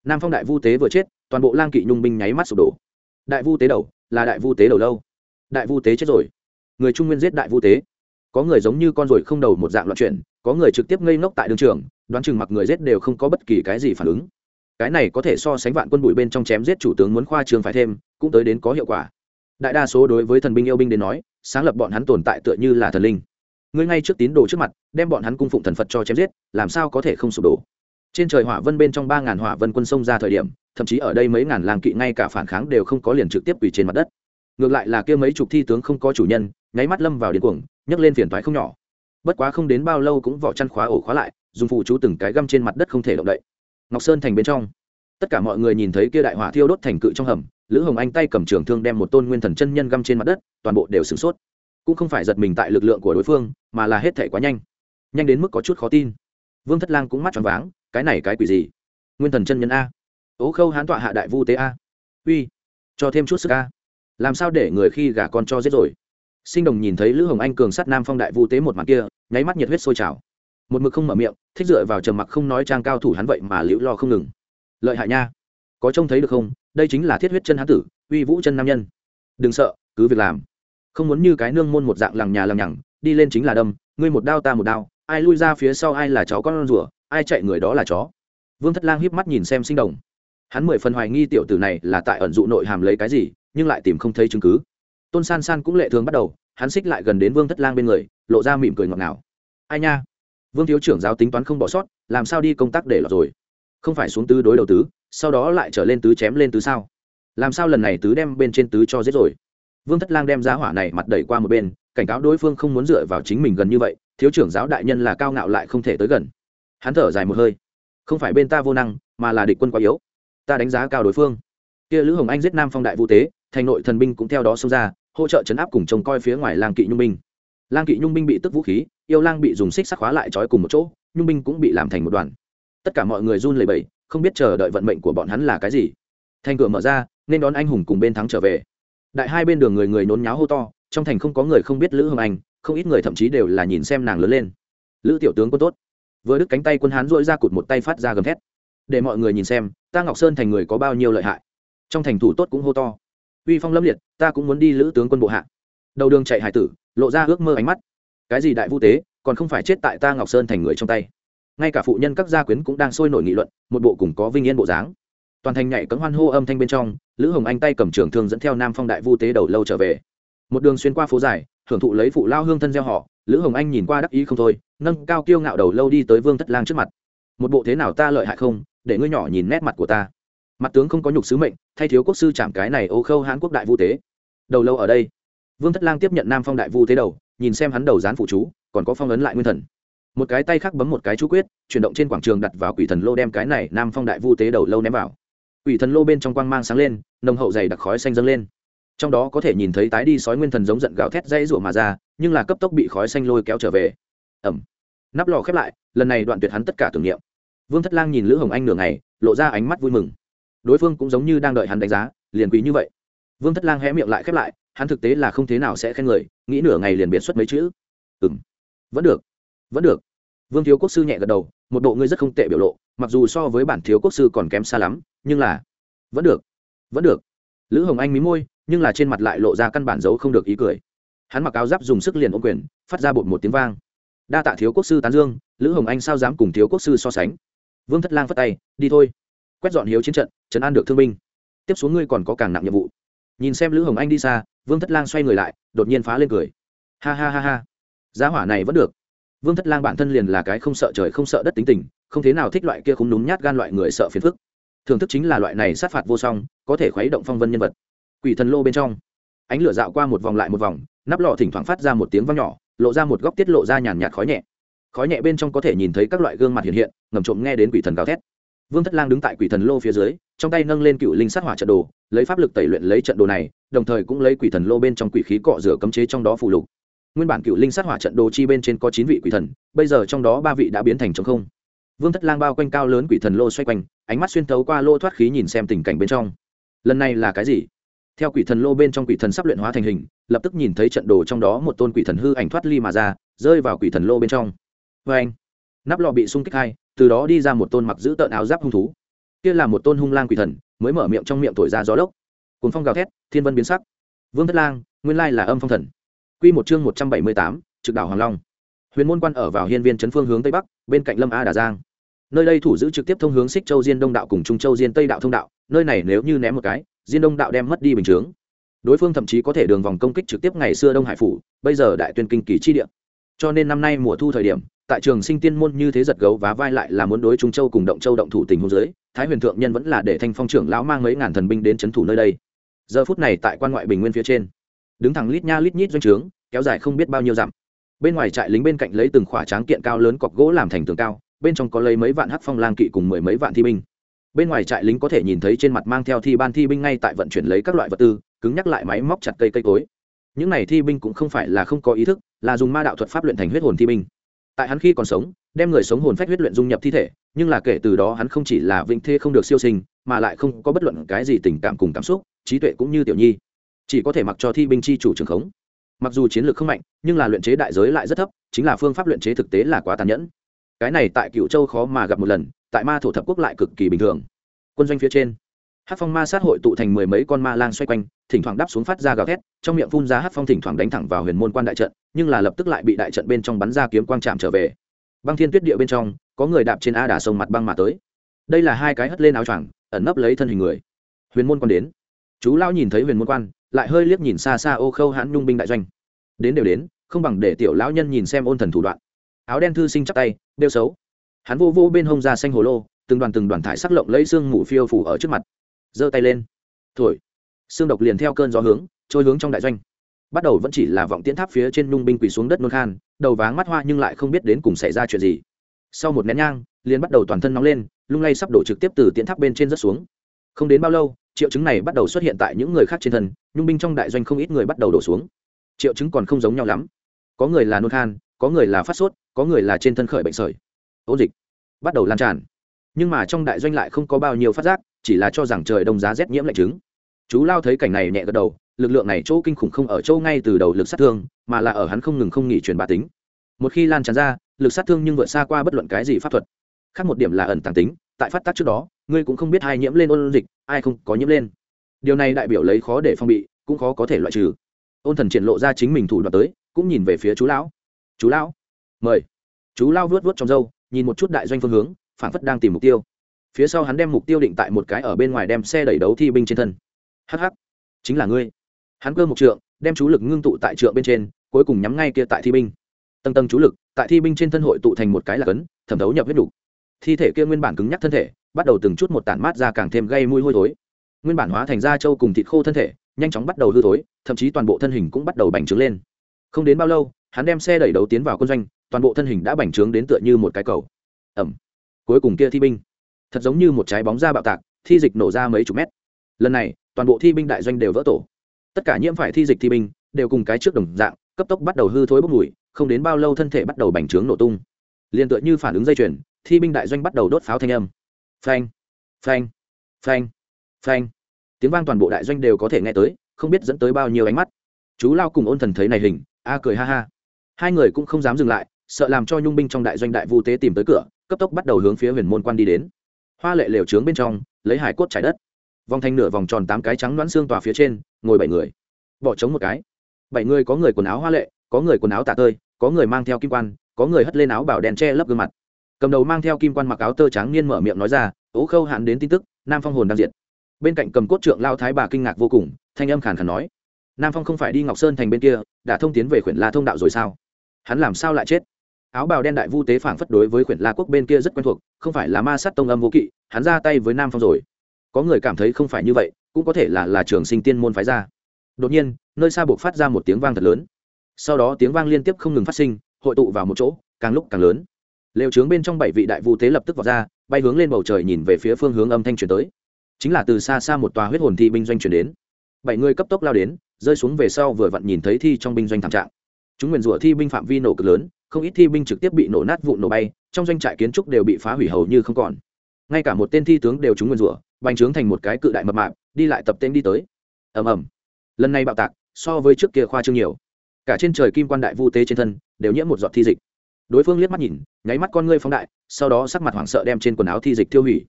Nam phong đại vu tế vừa chết, toàn bộ lang kỵ nhung binh nháy mắt sụp đổ. Đại vu tế đầu, là đại vu tế đầu lâu. Đại vu tế chết rồi. Người trung nguyên giết đại vu tế có người giống như con ruồi không đầu một dạng loạn chuyển, có người trực tiếp ngây ngốc tại đường trường, đoán chừng mặc người giết đều không có bất kỳ cái gì phản ứng. Cái này có thể so sánh vạn quân bụi bên trong chém giết chủ tướng muốn khoa trường phải thêm, cũng tới đến có hiệu quả. Đại đa số đối với thần binh yêu binh đến nói, sáng lập bọn hắn tồn tại tựa như là thần linh. Ngươi ngay trước tín đồ trước mặt, đem bọn hắn cung phụng thần phật cho chém giết, làm sao có thể không sụp đổ? Trên trời hỏa vân bên trong ba ngàn hỏa vân quân sông ra thời điểm, thậm chí ở đây mấy ngàn làng kỵ ngay cả phản kháng đều không có liền trực tiếp quỳ trên mặt đất. Ngược lại là kia mấy chục thi tướng không có chủ nhân nháy mắt lâm vào điên cuồng, nhấc lên phiền toái không nhỏ. Bất quá không đến bao lâu cũng vỏ chăn khóa ổ khóa lại, dùng phụ chú từng cái găm trên mặt đất không thể động đậy. Ngọc sơn thành bên trong, tất cả mọi người nhìn thấy kia đại hỏa thiêu đốt thành cự trong hầm, lữ hồng anh tay cầm trường thương đem một tôn nguyên thần chân nhân găm trên mặt đất, toàn bộ đều sửng sốt. Cũng không phải giật mình tại lực lượng của đối phương, mà là hết thể quá nhanh. Nhanh đến mức có chút khó tin. Vương thất lang cũng mắt tròn váng, cái này cái quỷ gì? Nguyên thần chân nhân a. Ố khâu hán tọa hạ đại vu tế a. Uy, cho thêm chút sức a. Làm sao để người khi gả con cho giết rồi? Sinh đồng nhìn thấy lữ hồng anh cường sát nam phong đại vu tế một mặt kia, nháy mắt nhiệt huyết sôi trào. Một mực không mở miệng, thích dựa vào trầm mặc không nói trang cao thủ hắn vậy mà liễu lo không ngừng. Lợi hại nha. Có trông thấy được không? Đây chính là thiết huyết chân hán tử, uy vũ chân nam nhân. Đừng sợ, cứ việc làm. Không muốn như cái nương môn một dạng làng nhà làng nhằng, đi lên chính là đâm, ngươi một đao ta một đao, ai lui ra phía sau ai là chó con rủa ai chạy người đó là chó. Vương thất lang híp mắt nhìn xem sinh đồng. Hắn mười phần hoài nghi tiểu tử này là tại ẩn dụ nội hàm lấy cái gì, nhưng lại tìm không thấy chứng cứ tôn san san cũng lệ thường bắt đầu, hắn xích lại gần đến vương thất lang bên người, lộ ra mỉm cười ngọt ngào. Ai nha? Vương thiếu trưởng giáo tính toán không bỏ sót, làm sao đi công tác để lọt rồi? Không phải xuống tứ đối đầu tứ, sau đó lại trở lên tứ chém lên tứ sao? Làm sao lần này tứ đem bên trên tứ cho giết rồi? Vương thất lang đem giá hỏa này mặt đẩy qua một bên, cảnh cáo đối phương không muốn dựa vào chính mình gần như vậy, thiếu trưởng giáo đại nhân là cao ngạo lại không thể tới gần. Hắn thở dài một hơi. Không phải bên ta vô năng, mà là địch quân quá yếu. Ta đánh giá cao đối phương. Kia lữ hồng anh giết nam phong đại vũ tế thành nội thần binh cũng theo đó xông ra, hỗ trợ chấn áp cùng trông coi phía ngoài lang kỵ nhung binh. Lang kỵ nhung binh bị tức vũ khí, yêu lang bị dùng xích sắc khóa lại trói cùng một chỗ, nhung binh cũng bị làm thành một đoàn. Tất cả mọi người run lẩy bẩy, không biết chờ đợi vận mệnh của bọn hắn là cái gì. Thành cửa mở ra, nên đón anh hùng cùng bên thắng trở về. Đại hai bên đường người người nôn nháo hô to, trong thành không có người không biết lữ hồng anh, không ít người thậm chí đều là nhìn xem nàng lớn lên. Lữ tiểu tướng quân tốt. Vừa đứt cánh tay quân hán dội ra cụt một tay phát ra gầm thét. Để mọi người nhìn xem, ta ngọc sơn thành người có bao nhiêu lợi hại. Trong thành thủ tốt cũng hô to uy phong lâm liệt, ta cũng muốn đi lữ tướng quân bộ hạ. Đầu đường chạy hải tử, lộ ra ước mơ ánh mắt. Cái gì đại vũ tế, còn không phải chết tại ta ngọc sơn thành người trong tay. Ngay cả phụ nhân các gia quyến cũng đang sôi nổi nghị luận, một bộ cùng có vinh yên bộ dáng. Toàn thành nhảy cấm hoan hô âm thanh bên trong, lữ hồng anh tay cầm trường thương dẫn theo nam phong đại vu tế đầu lâu trở về. Một đường xuyên qua phố dài hưởng thụ lấy phụ lao hương thân gieo họ, lữ hồng anh nhìn qua đắc ý không thôi, nâng cao kiêu ngạo đầu lâu đi tới vương thất lang trước mặt. Một bộ thế nào ta lợi hại không, để ngươi nhỏ nhìn nét mặt của ta mặt tướng không có nhục sứ mệnh, thay thiếu quốc sư chạm cái này ô khâu hãn quốc đại vu tế. Đầu lâu ở đây. Vương thất lang tiếp nhận nam phong đại vu tế đầu, nhìn xem hắn đầu dán phụ chú, còn có phong ấn lại nguyên thần. Một cái tay khác bấm một cái chú quyết, chuyển động trên quảng trường đặt vào quỷ thần lô đem cái này nam phong đại vu tế đầu lâu ném vào. Quỷ thần lô bên trong quang mang sáng lên, nồng hậu dày đặc khói xanh dâng lên. Trong đó có thể nhìn thấy tái đi sói nguyên thần giống giận gạo thét dãy rủa mà ra, nhưng là cấp tốc bị khói xanh lôi kéo trở về. Ẩm. Nắp lò khép lại, lần này đoạn tuyệt hắn tất cả tưởng niệm. Vương thất lang nhìn lữ hồng anh nửa ngày, lộ ra ánh mắt vui mừng đối phương cũng giống như đang đợi hắn đánh giá, liền quý như vậy. Vương thất lang hé miệng lại khép lại, hắn thực tế là không thế nào sẽ khen người, nghĩ nửa ngày liền biệt xuất mấy chữ. Ừ m vẫn được vẫn được. Vương thiếu quốc sư nhẹ gật đầu, một bộ ngươi rất không tệ biểu lộ, mặc dù so với bản thiếu quốc sư còn kém xa lắm, nhưng là vẫn được vẫn được. Lữ hồng anh mí môi, nhưng là trên mặt lại lộ ra căn bản giấu không được ý cười. Hắn mặc áo giáp dùng sức liền ôm quyền, phát ra bột một tiếng vang. Đa tạ thiếu quốc sư tán dương, lữ hồng anh sao dám cùng thiếu quốc sư so sánh? Vương thất lang phất tay, đi thôi quét dọn hiếu chiến trận chấn an được thương binh. Tiếp xuống ngươi còn có càng nặng nhiệm vụ. Nhìn xem lữ hồng anh đi xa, vương thất lang xoay người lại, đột nhiên phá lên cười. Ha ha ha ha. Giá hỏa này vẫn được. Vương thất lang bản thân liền là cái không sợ trời không sợ đất tính tình, không thế nào thích loại kia không đúng nhát gan loại người sợ phiền phức. Thưởng thức chính là loại này sát phạt vô song, có thể khuấy động phong vân nhân vật. Quỷ thần lô bên trong, ánh lửa dạo qua một vòng lại một vòng, nắp lọ thỉnh thoảng phát ra một tiếng vang nhỏ, lộ ra một góc tiết lộ ra nhàn nhạt khói nhẹ. Khói nhẹ bên trong có thể nhìn thấy các loại gương mặt hiện hiện, ngầm trộm nghe đến quỷ thần gào thét vương thất lang đứng tại quỷ thần lô phía dưới, trong tay nâng lên cựu linh sát hỏa trận đồ, lấy pháp lực tẩy luyện lấy trận đồ này, đồng thời cũng lấy quỷ thần lô bên trong quỷ khí cọ rửa cấm chế trong đó phù lục. Nguyên bản cựu linh sát hỏa trận đồ chi bên trên có chín vị quỷ thần, bây giờ trong đó ba vị đã biến thành trống không. Vương thất lang bao quanh cao lớn quỷ thần lô xoay quanh, ánh mắt xuyên thấu qua lô thoát khí nhìn xem tình cảnh bên trong. Lần này là cái gì? Theo quỷ thần lô bên trong quỷ thần sắp luyện hóa thành hình, lập tức nhìn thấy trận đồ trong đó một tôn quỷ thần hư ảnh thoát ly mà ra, rơi vào quỷ thần lô bên trong. Vê anh nắp lò bị xung kích hai từ đó đi ra một tôn mặc giữ tợn áo giáp hung thú. Kia là một tôn hung lang quỷ thần, mới mở miệng trong miệng thổi ra gió lốc. Cùng phong gào thét, thiên vân biến sắc. Vương thất lang, nguyên lai là âm phong thần. Q một chương một trăm bảy mươi tám, trực đảo hoàng long. Huyền môn quan ở vào hiên viên chấn phương hướng tây bắc, bên cạnh lâm a đà giang. Nơi đây thủ giữ trực tiếp thông hướng xích châu diên đông đạo cùng trung châu diên tây đạo thông đạo, nơi này nếu như ném một cái, diên đông đạo đem mất đi bình chướng. Đối phương thậm chí có thể đường vòng công kích trực tiếp ngày xưa đông hải phủ, bây giờ đại tuyên kinh kỳ chi địa cho nên năm nay mùa thu thời điểm, tại trường sinh tiên môn như thế giật gấu và vai lại là muốn đối trung châu cùng động châu động thủ tình hôn giới thái huyền thượng nhân vẫn là để thanh phong trưởng lão mang mấy ngàn thần binh đến c h ấ n thủ nơi đây. Giờ phút này tại quan ngoại bình nguyên phía trên, đứng thẳng lít nha lít nhít doanh trướng, kéo dài không biết bao nhiêu dặm. Bên ngoài trại lính bên cạnh lấy từng khỏa tráng kiện cao lớn cọc gỗ làm thành tường cao, bên trong có lấy mấy vạn hắc phong lang kỵ cùng mười mấy vạn thi binh. Bên ngoài trại lính có thể nhìn thấy trên mặt mang theo thi ban thi binh ngay tại vận chuyển lấy các loại vật tư, cứng nhắc lại máy móc chặt cây cây cối những này thi binh cũng không phải là không có ý thức, là dùng ma đạo thuật pháp luyện thành huyết hồn thi binh. Tại hắn khi còn sống, đem người sống hồn phách huyết luyện dung nhập thi thể, nhưng là kể từ đó hắn không chỉ là vĩnh thê không được siêu sinh, mà lại không có bất luận cái gì tình cảm cùng cảm xúc, trí tuệ cũng như tiểu nhi. Chỉ có thể mặc cho thi binh chi chủ trường khống. Mặc dù chiến lược không mạnh, nhưng là luyện chế đại giới lại rất thấp, chính là phương pháp luyện chế thực tế là quá tàn nhẫn. Cái này tại cựu châu khó mà gặp một lần, tại ma thổ thập quốc lại cực kỳ bình thường. Quân doanh phía trên hát phong ma sát hội tụ thành mười mấy con ma lang xoay quanh, thỉnh thoảng đáp xuống phát ra gào thét, trong miệng phun ra hát phong thỉnh thoảng đánh thẳng vào huyền môn quan đại trận, nhưng là lập tức lại bị đại trận bên trong bắn ra kiếm quang chạm trở về. Băng thiên tuyết địa bên trong, có người đạp trên a đà sông mặt băng mà tới. Đây là hai cái hất lên áo choàng, ẩn nấp lấy thân hình người. Huyền môn quan đến. Chú lão nhìn thấy huyền môn quan, lại hơi liếc nhìn xa xa ô khâu hãn nhung binh đại doanh. Đến đều đến, không bằng để tiểu lão nhân nhìn xem ôn thần thủ đoạn. Áo đen thư sinh chắc tay đeo xấu. Hắn vô vô bên hông ra xanh hồ lô, từng đoàn từng đoàn thải sắc lộng lấy xương mù phiêu phủ ở trước mặt giơ tay lên. Thổi. Xương độc liền theo cơn gió hướng, trôi hướng trong đại doanh. Bắt đầu vẫn chỉ là vọng tiễn tháp phía trên nung binh quỳ xuống đất nôn khan, đầu váng mắt hoa nhưng lại không biết đến cùng xảy ra chuyện gì. Sau một nén nhang, liền bắt đầu toàn thân nóng lên, lung lay sắp đổ trực tiếp từ tiễn tháp bên trên rớt xuống. Không đến bao lâu, triệu chứng này bắt đầu xuất hiện tại những người khác trên thân, nhung binh trong đại doanh không ít người bắt đầu đổ xuống. Triệu chứng còn không giống nhau lắm. Có người là nôn khan, có người là phát sốt, có người là trên thân khởi bệnh sởi. Ôn dịch bắt đầu lan tràn. Nhưng mà trong đại doanh lại không có bao nhiêu phát giác chỉ là cho rằng trời đông giá rét nhiễm lạnh chứng. Chú lao thấy cảnh này nhẹ gật đầu, lực lượng này chỗ kinh khủng không ở chỗ ngay từ đầu lực sát thương, mà là ở hắn không ngừng không nghỉ truyền bá tính. Một khi lan tràn ra, lực sát thương nhưng vượt xa qua bất luận cái gì pháp thuật. Khác một điểm là ẩn tàng tính, tại phát tác trước đó, ngươi cũng không biết ai nhiễm lên ôn dịch, ai không có nhiễm lên. Điều này đại biểu lấy khó để phong bị, cũng khó có thể loại trừ. Ôn thần triển lộ ra chính mình thủ đoạn tới, cũng nhìn về phía chú lão. Chú lão, mời. Chú lão vuốt vuốt trong râu, nhìn một chút đại doanh phương hướng phản phất đang tìm mục tiêu phía sau hắn đem mục tiêu định tại một cái ở bên ngoài đem xe đẩy đấu thi binh trên thân. Hh chính là ngươi. Hắn cơ một trượng, đem chú lực ngưng tụ tại trượng bên trên, cuối cùng nhắm ngay kia tại thi binh. Tầng tầng chú lực, tại thi binh trên thân hội tụ thành một cái là cấn, thẩm thấu nhập huyết đủ. thi thể kia nguyên bản cứng nhắc thân thể, bắt đầu từng chút một tản mát ra càng thêm gây mùi hôi thối. Nguyên bản hóa thành da trâu cùng thịt khô thân thể, nhanh chóng bắt đầu hư thối, thậm chí toàn bộ thân hình cũng bắt đầu bành trướng lên. Không đến bao lâu, hắn đem xe đẩy đấu tiến vào quân doanh, toàn bộ thân hình đã bành trướng đến tựa như một cái cầu. Ẩm cuối cùng kia thi binh thật giống như một trái bóng da bạo tạc, thi dịch nổ ra mấy chục mét. Lần này, toàn bộ thi binh đại doanh đều vỡ tổ. Tất cả nhiễm phải thi dịch thi binh đều cùng cái trước đồng dạng, cấp tốc bắt đầu hư thối bốc mùi, không đến bao lâu thân thể bắt đầu bành trướng nổ tung. Liền tựa như phản ứng dây chuyền, thi binh đại doanh bắt đầu đốt pháo thanh âm. Phanh phanh phanh phanh. Tiếng vang toàn bộ đại doanh đều có thể nghe tới, không biết dẫn tới bao nhiêu ánh mắt. Chú lao cùng ôn thần thấy này hình, a cười ha ha. Hai người cũng không dám dừng lại, sợ làm cho nhung binh trong đại doanh đại vu tế tìm tới cửa, cấp tốc bắt đầu hướng phía huyền môn quan đi đến hoa lệ lều trướng bên trong, lấy hải cốt trái đất. Vòng thành nửa vòng tròn tám cái trắng đoán xương tòa phía trên, ngồi bảy người. Bỏ trống một cái. Bảy người có người quần áo hoa lệ, có người quần áo tạ tơi, có người mang theo kim quan, có người hất lên áo bảo đèn che lấp gương mặt. Cầm đầu mang theo kim quan mặc áo tơ trắng niên mở miệng nói ra, ố khâu hạn đến tin tức, nam phong hồn đang diệt. Bên cạnh cầm cốt trượng lao thái bà kinh ngạc vô cùng, thanh âm khàn khàn nói, nam phong không phải đi ngọc sơn thành bên kia, đã thông tiến về khuyển la thông đạo rồi sao? Hắn làm sao lại chết? Áo bào đen đại vu tế phảng phất đối với khuyển la quốc bên kia rất quen thuộc, không phải là ma sát tông âm vô kỵ, hắn ra tay với nam phong rồi. Có người cảm thấy không phải như vậy, cũng có thể là là trường sinh tiên môn phái ra. Đột nhiên, nơi xa buộc phát ra một tiếng vang thật lớn. Sau đó tiếng vang liên tiếp không ngừng phát sinh, hội tụ vào một chỗ, càng lúc càng lớn. Lều trướng bên trong bảy vị đại vu tế lập tức vào ra, bay hướng lên bầu trời nhìn về phía phương hướng âm thanh truyền tới. Chính là từ xa xa một tòa huyết hồn thi binh doanh chuyển đến. Bảy người cấp tốc lao đến, rơi xuống về sau vừa vặn nhìn thấy thi trong binh doanh thảm trạng chúng nguyền rủa thi binh phạm vi nổ cực lớn, không ít thi binh trực tiếp bị nổ nát vụ nổ bay, trong doanh trại kiến trúc đều bị phá hủy hầu như không còn. Ngay cả một tên thi tướng đều chúng nguyền rủa, bành trướng thành một cái cự đại mập mạp, đi lại tập tên đi tới. Ầm ầm. Lần này bạo tạc, so với trước kia khoa trương nhiều. Cả trên trời kim quan đại vu tế trên thân, đều nhiễm một giọt thi dịch. Đối phương liếc mắt nhìn, nháy mắt con ngươi phóng đại, sau đó sắc mặt hoảng sợ đem trên quần áo thi dịch tiêu hủy.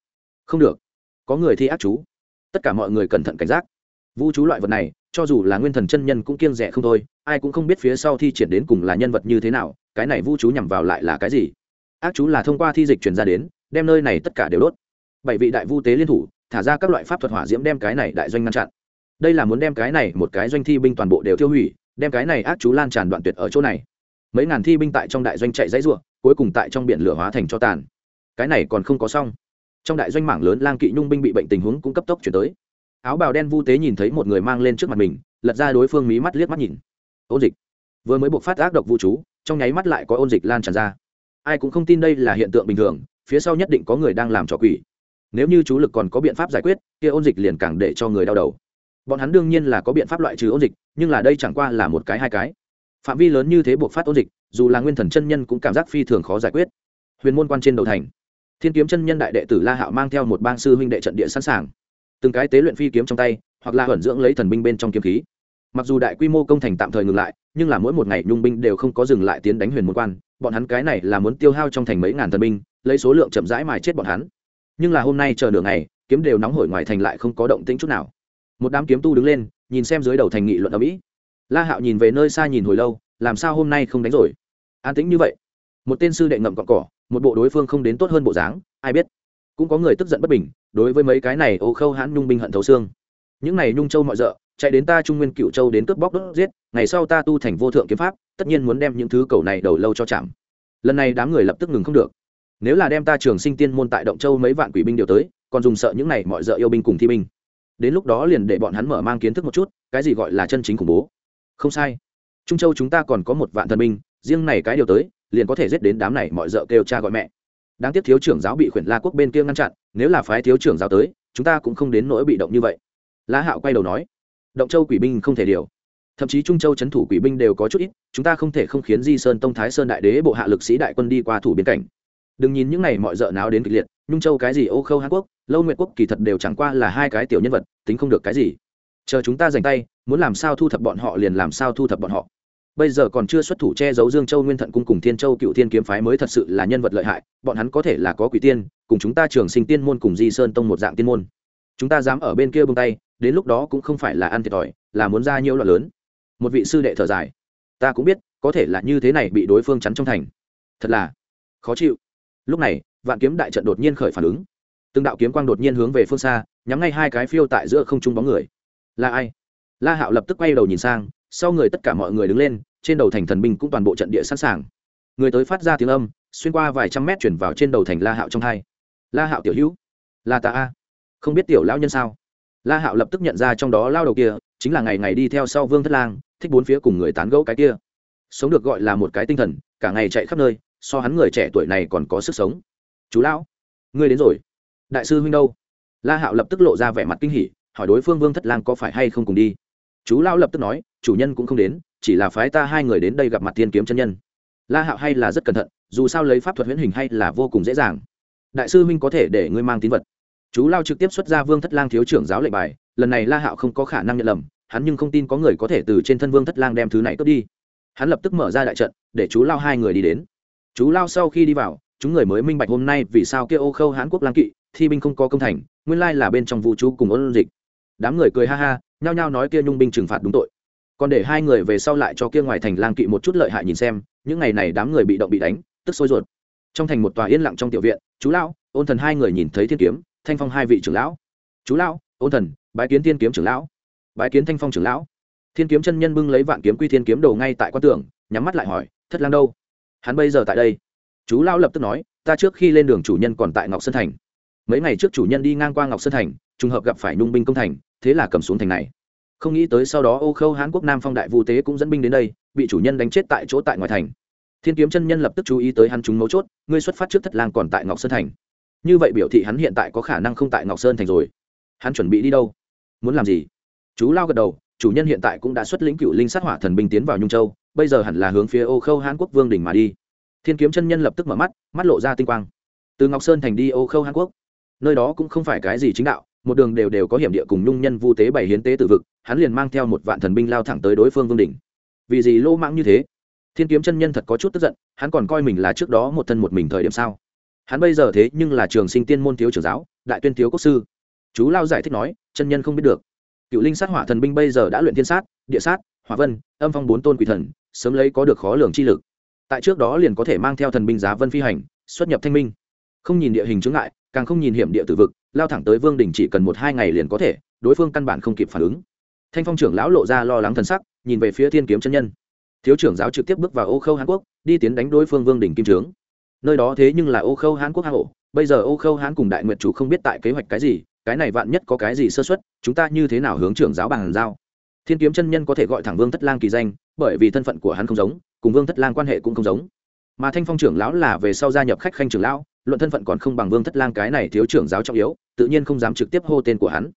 Không được. Có người thi ác chú. Tất cả mọi người cẩn thận cảnh giác. Vu chú loại vật này cho dù là nguyên thần chân nhân cũng kiêng rẻ không thôi, ai cũng không biết phía sau thi triển đến cùng là nhân vật như thế nào, cái này vu chú nhằm vào lại là cái gì? Ác chú là thông qua thi dịch truyền ra đến, đem nơi này tất cả đều đốt. Bảy vị đại vu tế liên thủ, thả ra các loại pháp thuật hỏa diễm đem cái này đại doanh ngăn chặn. Đây là muốn đem cái này một cái doanh thi binh toàn bộ đều tiêu hủy, đem cái này ác chú lan tràn đoạn tuyệt ở chỗ này. Mấy ngàn thi binh tại trong đại doanh chạy dãy ruộng cuối cùng tại trong biển lửa hóa thành cho tàn. Cái này còn không có xong. Trong đại doanh mảng lớn lang kỵ nhung binh bị bệnh tình huống cũng cấp tốc chuyển tới áo bào đen vu tế nhìn thấy một người mang lên trước mặt mình, lật ra đối phương mí mắt liếc mắt nhìn. Ôn dịch. Vừa mới buộc phát ác độc vũ chú, trong nháy mắt lại có ôn dịch lan tràn ra. Ai cũng không tin đây là hiện tượng bình thường, phía sau nhất định có người đang làm trò quỷ. Nếu như chú lực còn có biện pháp giải quyết, kia ôn dịch liền càng để cho người đau đầu. Bọn hắn đương nhiên là có biện pháp loại trừ ôn dịch, nhưng là đây chẳng qua là một cái hai cái. Phạm vi lớn như thế buộc phát ôn dịch, dù là nguyên thần chân nhân cũng cảm giác phi thường khó giải quyết. Huyền môn quan trên đầu thành. Thiên kiếm chân nhân đại đệ tử la hạo mang theo một bang sư huynh đệ trận địa sẵn sàng từng cái tế luyện phi kiếm trong tay, hoặc là hẩn dưỡng lấy thần binh bên trong kiếm khí. Mặc dù đại quy mô công thành tạm thời ngừng lại, nhưng là mỗi một ngày nhung binh đều không có dừng lại tiến đánh huyền môn quan, bọn hắn cái này là muốn tiêu hao trong thành mấy ngàn thần binh, lấy số lượng chậm rãi mài chết bọn hắn. Nhưng là hôm nay chờ nửa ngày, kiếm đều nóng hổi ngoài thành lại không có động tĩnh chút nào. Một đám kiếm tu đứng lên, nhìn xem dưới đầu thành nghị luận ở mỹ. La hạo nhìn về nơi xa nhìn hồi lâu, làm sao hôm nay không đánh rồi? An tĩnh như vậy. Một tên sư đệ ngậm cọn cỏ, một bộ đối phương không đến tốt hơn bộ dáng, ai biết. Cũng có người tức giận bất bình đối với mấy cái này ô khâu hãn nhung binh hận thấu xương. Những này nhung châu mọi d chạy đến ta trung nguyên cựu châu đến cướp bóc đốt giết, ngày sau ta tu thành vô thượng kiếm pháp, tất nhiên muốn đem những thứ cầu này đầu lâu cho chạm. Lần này đám người lập tức ngừng không được. Nếu là đem ta trường sinh tiên môn tại động châu mấy vạn quỷ binh điều tới, còn dùng sợ những này mọi d yêu binh cùng thi binh. Đến lúc đó liền để bọn hắn mở mang kiến thức một chút, cái gì gọi là chân chính khủng bố. Không sai. Trung châu chúng ta còn có một vạn thần binh, riêng này cái điều tới, liền có thể giết đến đám này mọi d kêu cha gọi mẹ. Đáng tiếc thiếu trưởng giáo bị khuyển la quốc bên kia ngăn chặn nếu là phái thiếu trưởng giáo tới, chúng ta cũng không đến nỗi bị động như vậy. La hạo quay đầu nói, động châu quỷ binh không thể điều. Thậm chí trung châu c h ấ n thủ quỷ binh đều có chút ít, chúng ta không thể không khiến di sơn tông thái sơn đại đế bộ hạ lực sĩ đại quân đi qua thủ biên cảnh. Đừng nhìn những n à y mọi d ợ náo đến kịch liệt, nhung châu cái gì ô khâu hàn quốc, lâu nguyện quốc kỳ thật đều chẳng qua là hai cái tiểu nhân vật, tính không được cái gì. Chờ chúng ta dành tay, muốn làm sao thu thập bọn họ liền làm sao thu thập bọn họ bây giờ còn chưa xuất thủ che giấu dương châu nguyên thận cung cùng thiên châu cựu thiên kiếm phái mới thật sự là nhân vật lợi hại, bọn hắn có thể là có quỷ tiên, cùng chúng ta trường sinh tiên môn cùng di sơn tông một dạng tiên môn. Chúng ta dám ở bên kia bông tay, đến lúc đó cũng không phải là ăn thiệt thòi, là muốn ra nhiều loại lớn. Một vị sư đệ thở dài. Ta cũng biết, có thể là như thế này bị đối phương chắn trong thành. Thật là khó chịu. Lúc này, vạn kiếm đại trận đột nhiên khởi phản ứng. Từng đạo kiếm quang đột nhiên hướng về phương xa, nhắm ngay hai cái phiêu tại giữa không trung bóng người. Là ai? La hạo lập tức quay đầu nhìn sang, sau người tất cả mọi người đứng lên trên đầu thành thần binh cũng toàn bộ trận địa sẵn sàng. Người tới phát ra tiếng âm, xuyên qua vài trăm mét chuyển vào trên đầu thành la hạo trong hai. La hạo tiểu hữu, la ta a. Không biết tiểu lão nhân sao? La hạo lập tức nhận ra trong đó lao đầu kia, chính là ngày ngày đi theo sau vương thất lang, thích bốn phía cùng người tán gẫu cái kia. Sống được gọi là một cái tinh thần, cả ngày chạy khắp nơi, so hắn người trẻ tuổi này còn có sức sống. Chú lão, ngươi đến rồi. Đại sư huynh đâu? La hạo lập tức lộ ra vẻ mặt kinh hỉ, hỏi đối phương vương thất lang có phải hay không cùng đi. Chú lão lập tức nói, chủ nhân cũng không đến chỉ là phái ta hai người đến đây gặp mặt Thiên kiếm chân nhân. La hạo hay là rất cẩn thận, dù sao lấy pháp thuật huyễn hình hay là vô cùng dễ dàng. Đại sư huynh có thể để ngươi mang tín vật. Chú lao trực tiếp xuất ra vương thất lang thiếu trưởng giáo lệnh bài, lần này la hạo không có khả năng nhận lầm, hắn nhưng không tin có người có thể từ trên thân vương thất lang đem thứ này cướp đi. Hắn lập tức mở ra đại trận, để chú lao hai người đi đến. Chú lao sau khi đi vào, chúng người mới minh bạch hôm nay vì sao kia ô khâu hán quốc lang kỵ, thi binh không có công thành, nguyên lai là bên trong vũ chú cùng ôn dịch. Đám người cười ha ha, nhao nhao nói kia nhung binh trừng phạt đúng tội còn để hai người về sau lại cho kia ngoài thành lang kỵ một chút lợi hại nhìn xem, những ngày này đám người bị động bị đánh, tức sôi ruột. Trong thành một tòa yên lặng trong tiểu viện, chú lão, ôn thần hai người nhìn thấy thiên kiếm, thanh phong hai vị trưởng lão. Chú lão, ôn thần, bái kiến thiên kiếm trưởng lão. Bái kiến thanh phong trưởng lão. Thiên kiếm chân nhân bưng lấy vạn kiếm quy thiên kiếm đầu ngay tại quan tưởng nhắm mắt lại hỏi, thất lang đâu? Hắn bây giờ tại đây. Chú lão lập tức nói, ta trước khi lên đường chủ nhân còn tại ngọc sơn thành. Mấy ngày trước chủ nhân đi ngang qua ngọc sơn thành, trùng hợp gặp phải nhung binh công thành, thế là cầm xuống thành này không nghĩ tới sau đó ô khâu hán quốc nam phong đại vu tế cũng dẫn binh đến đây, bị chủ nhân đánh chết tại chỗ tại ngoài thành. Thiên kiếm chân nhân lập tức chú ý tới hắn chúng mấu chốt, ngươi xuất phát trước thất lang còn tại ngọc sơn thành. Như vậy biểu thị hắn hiện tại có khả năng không tại ngọc sơn thành rồi. Hắn chuẩn bị đi đâu? Muốn làm gì? Chú lao gật đầu, chủ nhân hiện tại cũng đã xuất lĩnh cựu linh sát hỏa thần binh tiến vào nhung châu, bây giờ hẳn là hướng phía ô khâu hán quốc vương đình mà đi. Thiên kiếm chân nhân lập tức mở mắt mắt lộ ra tinh quang. Từ ngọc sơn thành đi ô khâu hán quốc, nơi đó cũng không phải cái gì chính đạo một đường đều đều có hiểm địa cùng nhung nhân vu tế bày hiến tế tự vực, hắn liền mang theo một vạn thần binh lao thẳng tới đối phương vương đỉnh. vì gì lô mãng như thế? Thiên kiếm chân nhân thật có chút tức giận, hắn còn coi mình là trước đó một thân một mình thời điểm sao? Hắn bây giờ thế nhưng là trường sinh tiên môn thiếu trưởng giáo, đại tuyên thiếu quốc sư. Chú lao giải thích nói, chân nhân không biết được. Cựu linh sát hỏa thần binh bây giờ đã luyện thiên sát, địa sát, hỏa vân, âm phong bốn tôn quỷ thần, sớm lấy có được khó lường chi lực. Tại trước đó liền có thể mang theo thần binh giá vân phi hành, xuất nhập thanh minh. Không nhìn địa hình chướng ngại, càng không nhìn hiểm địa tử vực lao thẳng tới vương đình chỉ cần một hai ngày liền có thể, đối phương căn bản không kịp phản ứng. Thanh phong trưởng lão lộ ra lo lắng thần sắc, nhìn về phía thiên kiếm chân nhân. Thiếu trưởng giáo trực tiếp bước vào ô khâu hàn quốc, đi tiến đánh đối phương vương đình kim trướng. Nơi đó thế nhưng là ô khâu hán quốc hạ hộ bây giờ ô khâu hán cùng đại nguyện chủ không biết tại kế hoạch cái gì, cái này vạn nhất có cái gì sơ xuất chúng ta như thế nào hướng trưởng giáo bàn giao? Thiên kiếm chân nhân có thể gọi thẳng vương thất lang kỳ danh, bởi vì thân phận của hắn không giống, cùng vương thất lang quan hệ cũng không giống. Mà thanh phong trưởng lão là về sau gia nhập khách khanh trưởng lão luận thân phận còn không bằng vương thất lang cái này thiếu trưởng giáo trọng yếu, tự nhiên không dám trực tiếp hô tên của hắn.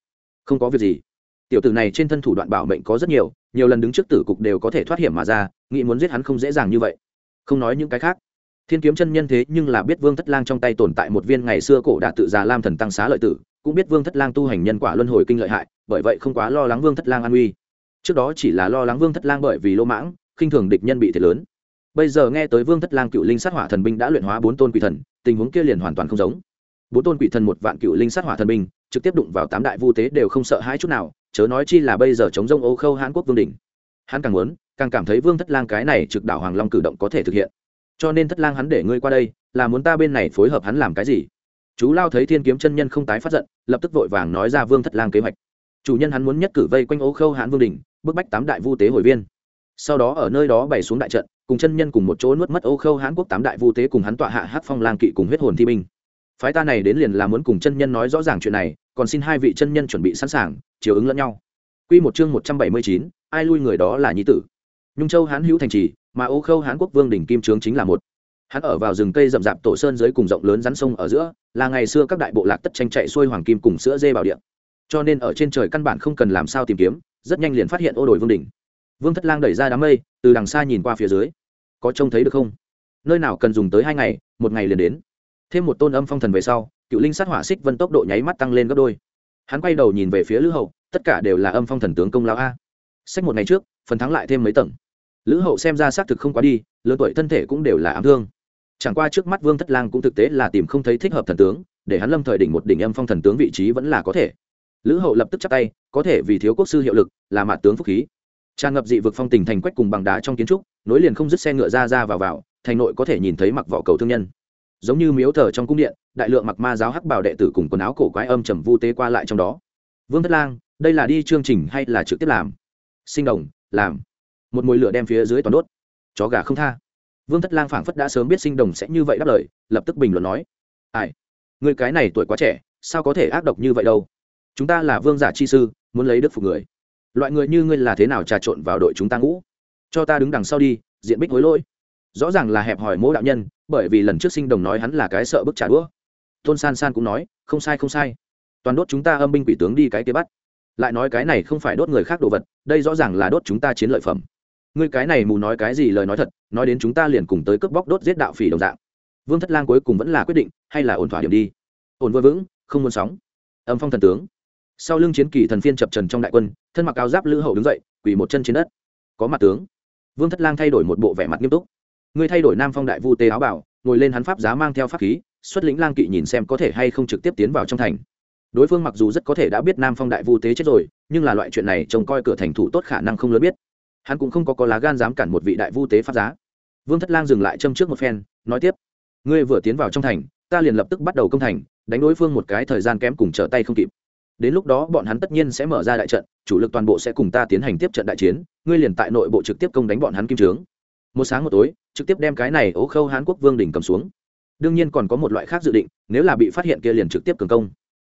Không có việc gì. Tiểu tử này trên thân thủ đoạn bảo mệnh có rất nhiều nhiều lần đứng trước tử cục đều có thể thoát hiểm mà ra, nghĩ muốn giết hắn không dễ dàng như vậy. Không nói những cái khác. Thiên kiếm chân nhân thế nhưng là biết vương thất lang trong tay tồn tại một viên ngày xưa cổ đà tự già lam thần tăng xá lợi tử, cũng biết vương thất lang tu hành nhân quả luân hồi kinh lợi hại, bởi vậy không quá lo lắng vương thất lang an uy. Trước đó chỉ là lo lắng vương thất lang bởi vì lỗ mãng, khinh thường địch nhân bị thiệt lớn. Bây giờ nghe tới vương thất lang cựu linh sát hỏa thần binh đã luyện hóa bốn tôn quỷ thần tình huống kia liền hoàn toàn không giống. Bốn tôn quỷ thần một vạn cựu linh sát hỏa thần binh, trực tiếp đụng vào tám đại vu tế đều không sợ hãi chút nào, chớ nói chi là bây giờ chống rông ô khâu hãn quốc vương đình hắn càng muốn, càng cảm thấy vương thất lang cái này trực đảo hoàng long cử động có thể thực hiện. Cho nên thất lang hắn để ngươi qua đây, là muốn ta bên này phối hợp hắn làm cái gì? Chú lao thấy thiên kiếm chân nhân không tái phát giận, lập tức vội vàng nói ra vương thất lang kế hoạch. Chủ nhân hắn muốn nhất cử vây quanh ô khâu hãn vương đình bức bách tám đại vu tế hồi viên. Sau đó ở nơi đó bày xuống đại trận cùng chân nhân cùng một chỗ nuốt mất Âu khâu Hán quốc tám đại vu tế cùng hắn tọa hạ hắc phong lang kỵ cùng huyết hồn thi binh phái ta này đến liền là muốn cùng chân nhân nói rõ ràng chuyện này còn xin hai vị chân nhân chuẩn bị sẵn sàng chiều ứng lẫn nhau Quy một chương một trăm bảy mươi chín, ai lui người đó là nhi tử. Nhung Châu Hán hữu thành trì, mà Âu Khâu Hán quốc vương đỉnh kim trướng chính là một. Hắn ở vào rừng cây rậm rạp tổ sơn dưới cùng rộng lớn rắn sông ở giữa, là ngày xưa các đại bộ lạc tất tranh chạy xuôi hoàng kim cùng sữa dê bảo địa. Cho nên ở trên trời căn bản không cần làm sao tìm kiếm, rất nhanh liền phát hiện ô đổi vương đỉnh. Vương Thất Lang đẩy ra đám mây, từ đằng xa nhìn qua phía dưới. Có trông thấy được không? Nơi nào cần dùng tới hai ngày, một ngày liền đến. Thêm một tôn âm phong thần về sau, cựu linh sát hỏa xích vân tốc độ nháy mắt tăng lên gấp đôi. Hắn quay đầu nhìn về phía Lữ Hậu, tất cả đều là âm phong thần tướng công lao a sách một ngày trước phần thắng lại thêm mấy tầng lữ hậu xem ra xác thực không quá đi lớn tuổi thân thể cũng đều là ám thương chẳng qua trước mắt vương thất lang cũng thực tế là tìm không thấy thích hợp thần tướng để hắn lâm thời đỉnh một đỉnh âm phong thần tướng vị trí vẫn là có thể lữ hậu lập tức chắp tay có thể vì thiếu quốc sư hiệu lực là mạt tướng phúc khí tràn ngập dị vực phong tình thành quách cùng bằng đá trong kiến trúc, nối liền không dứt xe ngựa ra ra vào vào, thành nội có thể nhìn thấy mặc vỏ cầu thương nhân. Giống như miếu thờ trong cung điện, đại lượng mặc ma giáo hắc bảo đệ tử cùng quần áo cổ quái âm trầm vu tế qua lại trong đó. Vương thất lang, đây là đi chương trình hay là trực tiếp làm? Sinh đồng, làm. Một mùi lửa đem phía dưới toàn đốt. Chó gà không tha. Vương thất lang phảng phất đã sớm biết sinh đồng sẽ như vậy đáp lời, lập tức bình luận nói. Ai? Người cái này tuổi quá trẻ, sao có thể ác độc như vậy đâu? Chúng ta là vương giả chi sư, muốn lấy đức phục người loại người như ngươi là thế nào trà trộn vào đội chúng ta ngũ? Cho ta đứng đằng sau đi, diện bích hối lỗi. Rõ ràng là hẹp hỏi mỗ đạo nhân, bởi vì lần trước sinh đồng nói hắn là cái sợ bức trả đũa. Tôn san san cũng nói, không sai không sai. Toàn đốt chúng ta âm binh quỷ tướng đi cái kế bắt. Lại nói cái này không phải đốt người khác đồ vật, đây rõ ràng là đốt chúng ta chiến lợi phẩm. Ngươi cái này mù nói cái gì lời nói thật, nói đến chúng ta liền cùng tới cướp bóc đốt giết đạo phỉ đồng dạng. Vương thất lang cuối cùng vẫn là quyết định, hay là ổn thỏa điểm đi. Ổn vui vững, không muốn sóng. Âm phong thần tướng sau lưng chiến kỳ thần phiên chập trần trong đại quân, thân mặc áo giáp lữ hậu đứng dậy, quỳ một chân trên đất. Có mặt tướng. Vương thất lang thay đổi một bộ vẻ mặt nghiêm túc. Ngươi thay đổi nam phong đại vu tế áo bảo, ngồi lên hắn pháp giá mang theo pháp khí, xuất lĩnh lang kỵ nhìn xem có thể hay không trực tiếp tiến vào trong thành. Đối phương mặc dù rất có thể đã biết nam phong đại vu tế chết rồi, nhưng là loại chuyện này trông coi cửa thành thủ tốt khả năng không lớn biết. Hắn cũng không có có lá gan dám cản một vị đại vu tế pháp giá. Vương thất lang dừng lại châm trước một phen, nói tiếp. Ngươi vừa tiến vào trong thành, ta liền lập tức bắt đầu công thành, đánh đối phương một cái thời gian kém cùng trở tay không kịp đến lúc đó bọn hắn tất nhiên sẽ mở ra đại trận, chủ lực toàn bộ sẽ cùng ta tiến hành tiếp trận đại chiến, ngươi liền tại nội bộ trực tiếp công đánh bọn hắn kim trướng. Một sáng một tối, trực tiếp đem cái này ố khâu hán quốc vương đỉnh cầm xuống. Đương nhiên còn có một loại khác dự định, nếu là bị phát hiện kia liền trực tiếp cường công.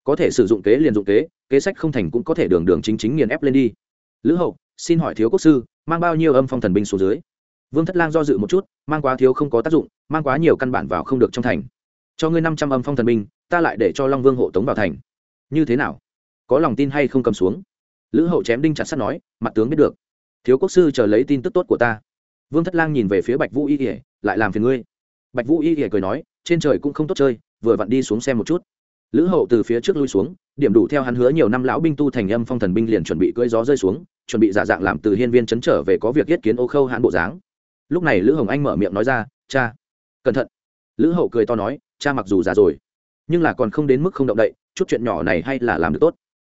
Có thể sử dụng kế liền dụng kế kế sách không thành cũng có thể đường đường chính chính nghiền ép lên đi. Lữ hậu, xin hỏi thiếu quốc sư, mang bao nhiêu âm phong thần binh xuống dưới? Vương thất lang do dự một chút, mang quá thiếu không có tác dụng, mang quá nhiều căn bản vào không được trong thành. Cho ngươi năm trăm âm phong thần binh, ta lại để cho long vương hộ tống vào thành. Như thế nào? Có lòng tin hay không cầm xuống? Lữ hậu chém đinh chặt sắt nói, mặt tướng biết được. Thiếu quốc sư chờ lấy tin tức tốt của ta. Vương thất lang nhìn về phía bạch vũ y ỉa lại làm phiền ngươi. Bạch vũ y ỉa cười nói, trên trời cũng không tốt chơi, vừa vặn đi xuống xem một chút. Lữ hậu từ phía trước lui xuống, điểm đủ theo hắn hứa nhiều năm lão binh tu thành âm phong thần binh liền chuẩn bị cưỡi gió rơi xuống, chuẩn bị giả dạng làm từ hiên viên chấn trở về có việc yết kiến ô khâu hãn bộ dáng. Lúc này lữ hồng anh mở miệng nói ra, cha, cẩn thận. Lữ hậu cười to nói, cha mặc dù già rồi, nhưng là còn không đến mức không động đậy, chút chuyện nhỏ này hay là làm được tốt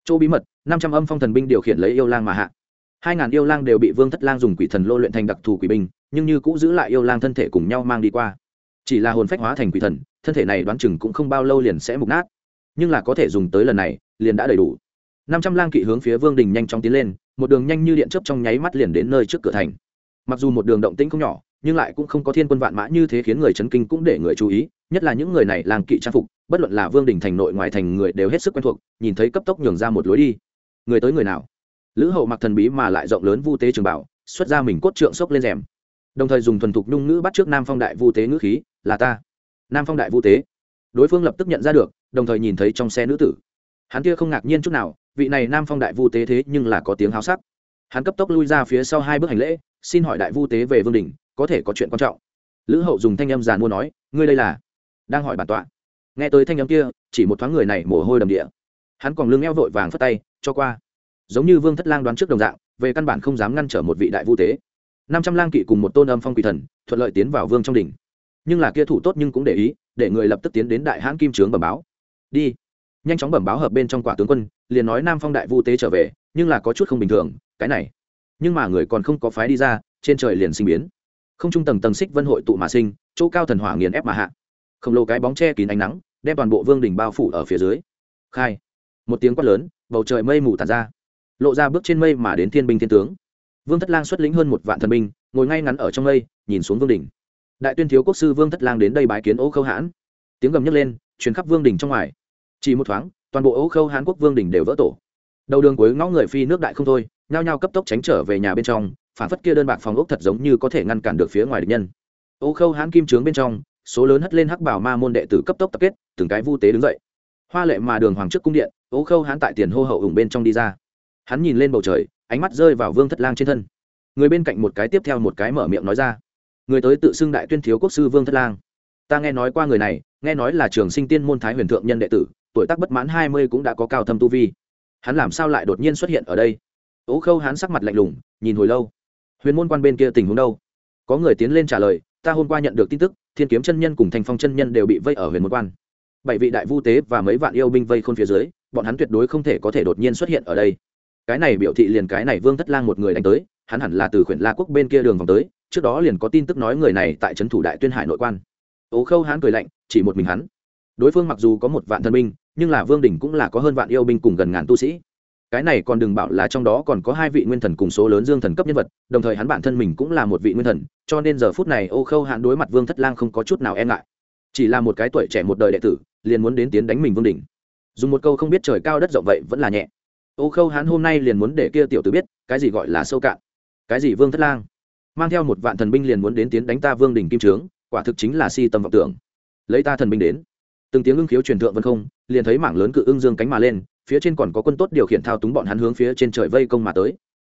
chỗ bí mật, năm trăm âm phong thần binh điều khiển lấy yêu lang mà hạ. Hai ngàn yêu lang đều bị vương thất lang dùng quỷ thần lô luyện thành đặc thù quỷ binh, nhưng như cũ giữ lại yêu lang thân thể cùng nhau mang đi qua. Chỉ là hồn phách hóa thành quỷ thần, thân thể này đoán chừng cũng không bao lâu liền sẽ mục nát. Nhưng là có thể dùng tới lần này, liền đã đầy đủ. Năm trăm lang kỵ hướng phía vương đình nhanh chóng tiến lên, một đường nhanh như điện chớp trong nháy mắt liền đến nơi trước cửa thành. Mặc dù một đường động tĩnh không nhỏ, nhưng lại cũng không có thiên quân vạn mã như thế khiến người chấn kinh cũng để người chú ý nhất là những người này lang kỵ trang phục, bất luận là vương đình thành nội ngoài thành người đều hết sức quen thuộc, nhìn thấy cấp tốc nhường ra một lối đi. Người tới người nào? Lữ hậu mặc thần bí mà lại rộng lớn vu tế trường bảo, xuất ra mình cốt trượng xốc lên rèm. Đồng thời dùng thuần thục nhung ngữ bắt trước nam phong đại vu tế ngữ khí, là ta. Nam phong đại vu tế. Đối phương lập tức nhận ra được, đồng thời nhìn thấy trong xe nữ tử. Hắn kia không ngạc nhiên chút nào, vị này nam phong đại vu tế thế nhưng là có tiếng háo sắc. Hắn cấp tốc lui ra phía sau hai bước hành lễ, xin hỏi đại vu tế về vương đình, có thể có chuyện quan trọng. Lữ hậu dùng thanh âm giàn mua nói, ngươi đây là đang hỏi bản tọa. Nghe tới thanh âm kia, chỉ một thoáng người này mồ hôi đầm địa. Hắn còn lưng eo vội vàng phất tay, cho qua. Giống như vương thất lang đoán trước đồng dạng, về căn bản không dám ngăn trở một vị đại vũ tế. Năm trăm lang kỵ cùng một tôn âm phong quỷ thần, thuận lợi tiến vào vương trong đỉnh. Nhưng là kia thủ tốt nhưng cũng để ý, để người lập tức tiến đến đại hãn kim trướng bẩm báo. Đi. Nhanh chóng bẩm báo hợp bên trong quả tướng quân, liền nói nam phong đại vũ tế trở về, nhưng là có chút không bình thường, cái này. Nhưng mà người còn không có phái đi ra, trên trời liền sinh biến. Không trung tầng tầng xích vân hội tụ mà sinh, chỗ cao thần hỏa nghiền ép mà hạ khổng lồ cái bóng che kín ánh nắng, đem toàn bộ vương đình bao phủ ở phía dưới. Khai. Một tiếng quát lớn, bầu trời mây mù tàn ra. Lộ ra bước trên mây mà đến thiên binh thiên tướng. Vương thất lang xuất lĩnh hơn một vạn thần binh, ngồi ngay ngắn ở trong mây, nhìn xuống vương đình đại tuyên thiếu quốc sư vương thất lang đến đây bái kiến ô khâu hãn. Tiếng gầm nhấc lên chuyến khắp vương đình trong ngoài. Chỉ một thoáng, toàn bộ ô khâu hán quốc vương đình đều vỡ tổ. Đầu đường cuối ngõ người phi nước đại không thôi, nhao nhao cấp tốc tránh trở về nhà bên trong, phản phất kia đơn bạc phòng ốc thật giống như có thể ngăn cản được phía ngoài địch nhân. Ô khâu hán kim trướng bên trong số lớn hất lên hắc bảo ma môn đệ tử cấp tốc tập kết, từng cái vu tế đứng dậy. Hoa lệ mà đường hoàng trước cung điện, ố khâu hãn tại tiền hô hậu ủng bên trong đi ra. Hắn nhìn lên bầu trời, ánh mắt rơi vào vương thất lang trên thân. Người bên cạnh một cái tiếp theo một cái mở miệng nói ra. Người tới tự xưng đại tuyên thiếu quốc sư vương thất lang. Ta nghe nói qua người này, nghe nói là trường sinh tiên môn thái huyền thượng nhân đệ tử, tuổi tác bất mãn hai mươi cũng đã có cao thâm tu vi. Hắn làm sao lại đột nhiên xuất hiện ở đây? Ố khâu hắn sắc mặt lạnh lùng, nhìn hồi lâu. Huyền môn quan bên kia tình huống đâu? Có người tiến lên trả lời ta hôm qua nhận được tin tức, thiên kiếm chân nhân cùng thanh phong chân nhân đều bị vây ở huyền môn quan. Bảy vị đại vu tế và mấy vạn yêu binh vây khôn phía dưới, bọn hắn tuyệt đối không thể có thể đột nhiên xuất hiện ở đây. Cái này biểu thị liền cái này vương thất lang một người đánh tới, hắn hẳn là từ khuyển la quốc bên kia đường vòng tới, trước đó liền có tin tức nói người này tại trấn thủ đại tuyên hải nội quan. Ố khâu hắn cười lạnh, chỉ một mình hắn. Đối phương mặc dù có một vạn thân binh, nhưng là vương đỉnh cũng là có hơn vạn yêu binh cùng gần ngàn tu sĩ cái này còn đừng bảo là trong đó còn có hai vị nguyên thần cùng số lớn dương thần cấp nhân vật, đồng thời hắn bản thân mình cũng là một vị nguyên thần, cho nên giờ phút này ô khâu hạn đối mặt vương thất lang không có chút nào e ngại. Chỉ là một cái tuổi trẻ một đời đệ tử, liền muốn đến tiến đánh mình vương đỉnh. Dùng một câu không biết trời cao đất rộng vậy vẫn là nhẹ. Ô khâu hắn hôm nay liền muốn để kia tiểu tử biết, cái gì gọi là sâu cạn. Cái gì vương thất lang? Mang theo một vạn thần binh liền muốn đến tiến đánh ta vương đỉnh kim trướng, quả thực chính là si tâm vọng tưởng. Lấy ta thần binh đến. Từng tiếng ưng khiếu truyền thượng vân không, liền thấy mảng lớn cự ưng dương cánh mà lên phía trên còn có quân tốt điều khiển thao túng bọn hắn hướng phía trên trời vây công mà tới.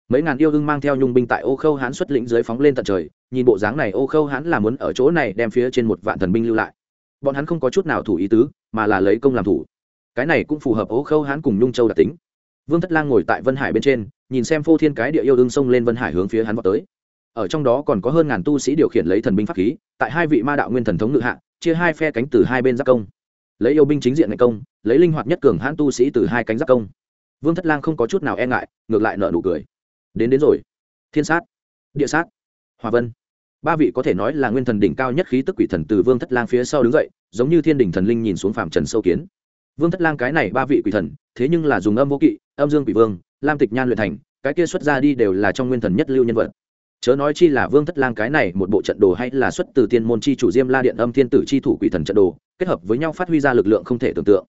Mấy ngàn yêu ưng mang theo nhung binh tại ô khâu hán xuất lĩnh dưới phóng lên tận trời, nhìn bộ dáng này ô khâu hán là muốn ở chỗ này đem phía trên một vạn thần binh lưu lại. Bọn hắn không có chút nào thủ ý tứ, mà là lấy công làm thủ. Cái này cũng phù hợp ô khâu hán cùng nhung châu đặc tính. Vương thất lang ngồi tại vân hải bên trên, nhìn xem phô thiên cái địa yêu ưng sông lên vân hải hướng phía hắn vào tới. Ở trong đó còn có hơn ngàn tu sĩ điều khiển lấy thần binh pháp khí, tại hai vị ma đạo nguyên thần thống ngự hạ, chia hai phe cánh từ hai bên giác công. Lấy yêu binh chính diện ngày công lấy linh hoạt nhất cường hãn tu sĩ từ hai cánh giác công. Vương thất lang không có chút nào e ngại, ngược lại nợ nụ cười. Đến đến rồi. Thiên sát, địa sát hòa vân. Ba vị có thể nói là nguyên thần đỉnh cao nhất khí tức quỷ thần từ vương thất lang phía sau đứng dậy, giống như thiên đỉnh thần linh nhìn xuống phạm trần sâu kiến. Vương thất lang cái này ba vị quỷ thần, thế nhưng là dùng âm vô kỵ, âm dương quỷ vương, lam tịch nhan luyện thành, cái kia xuất ra đi đều là trong nguyên thần nhất lưu nhân vật. Chớ nói chi là vương thất lang cái này một bộ trận đồ hay là xuất từ tiên môn chi chủ diêm la điện âm thiên tử chi thủ quỷ thần trận đồ, kết hợp với nhau phát huy ra lực lượng không thể tưởng tượng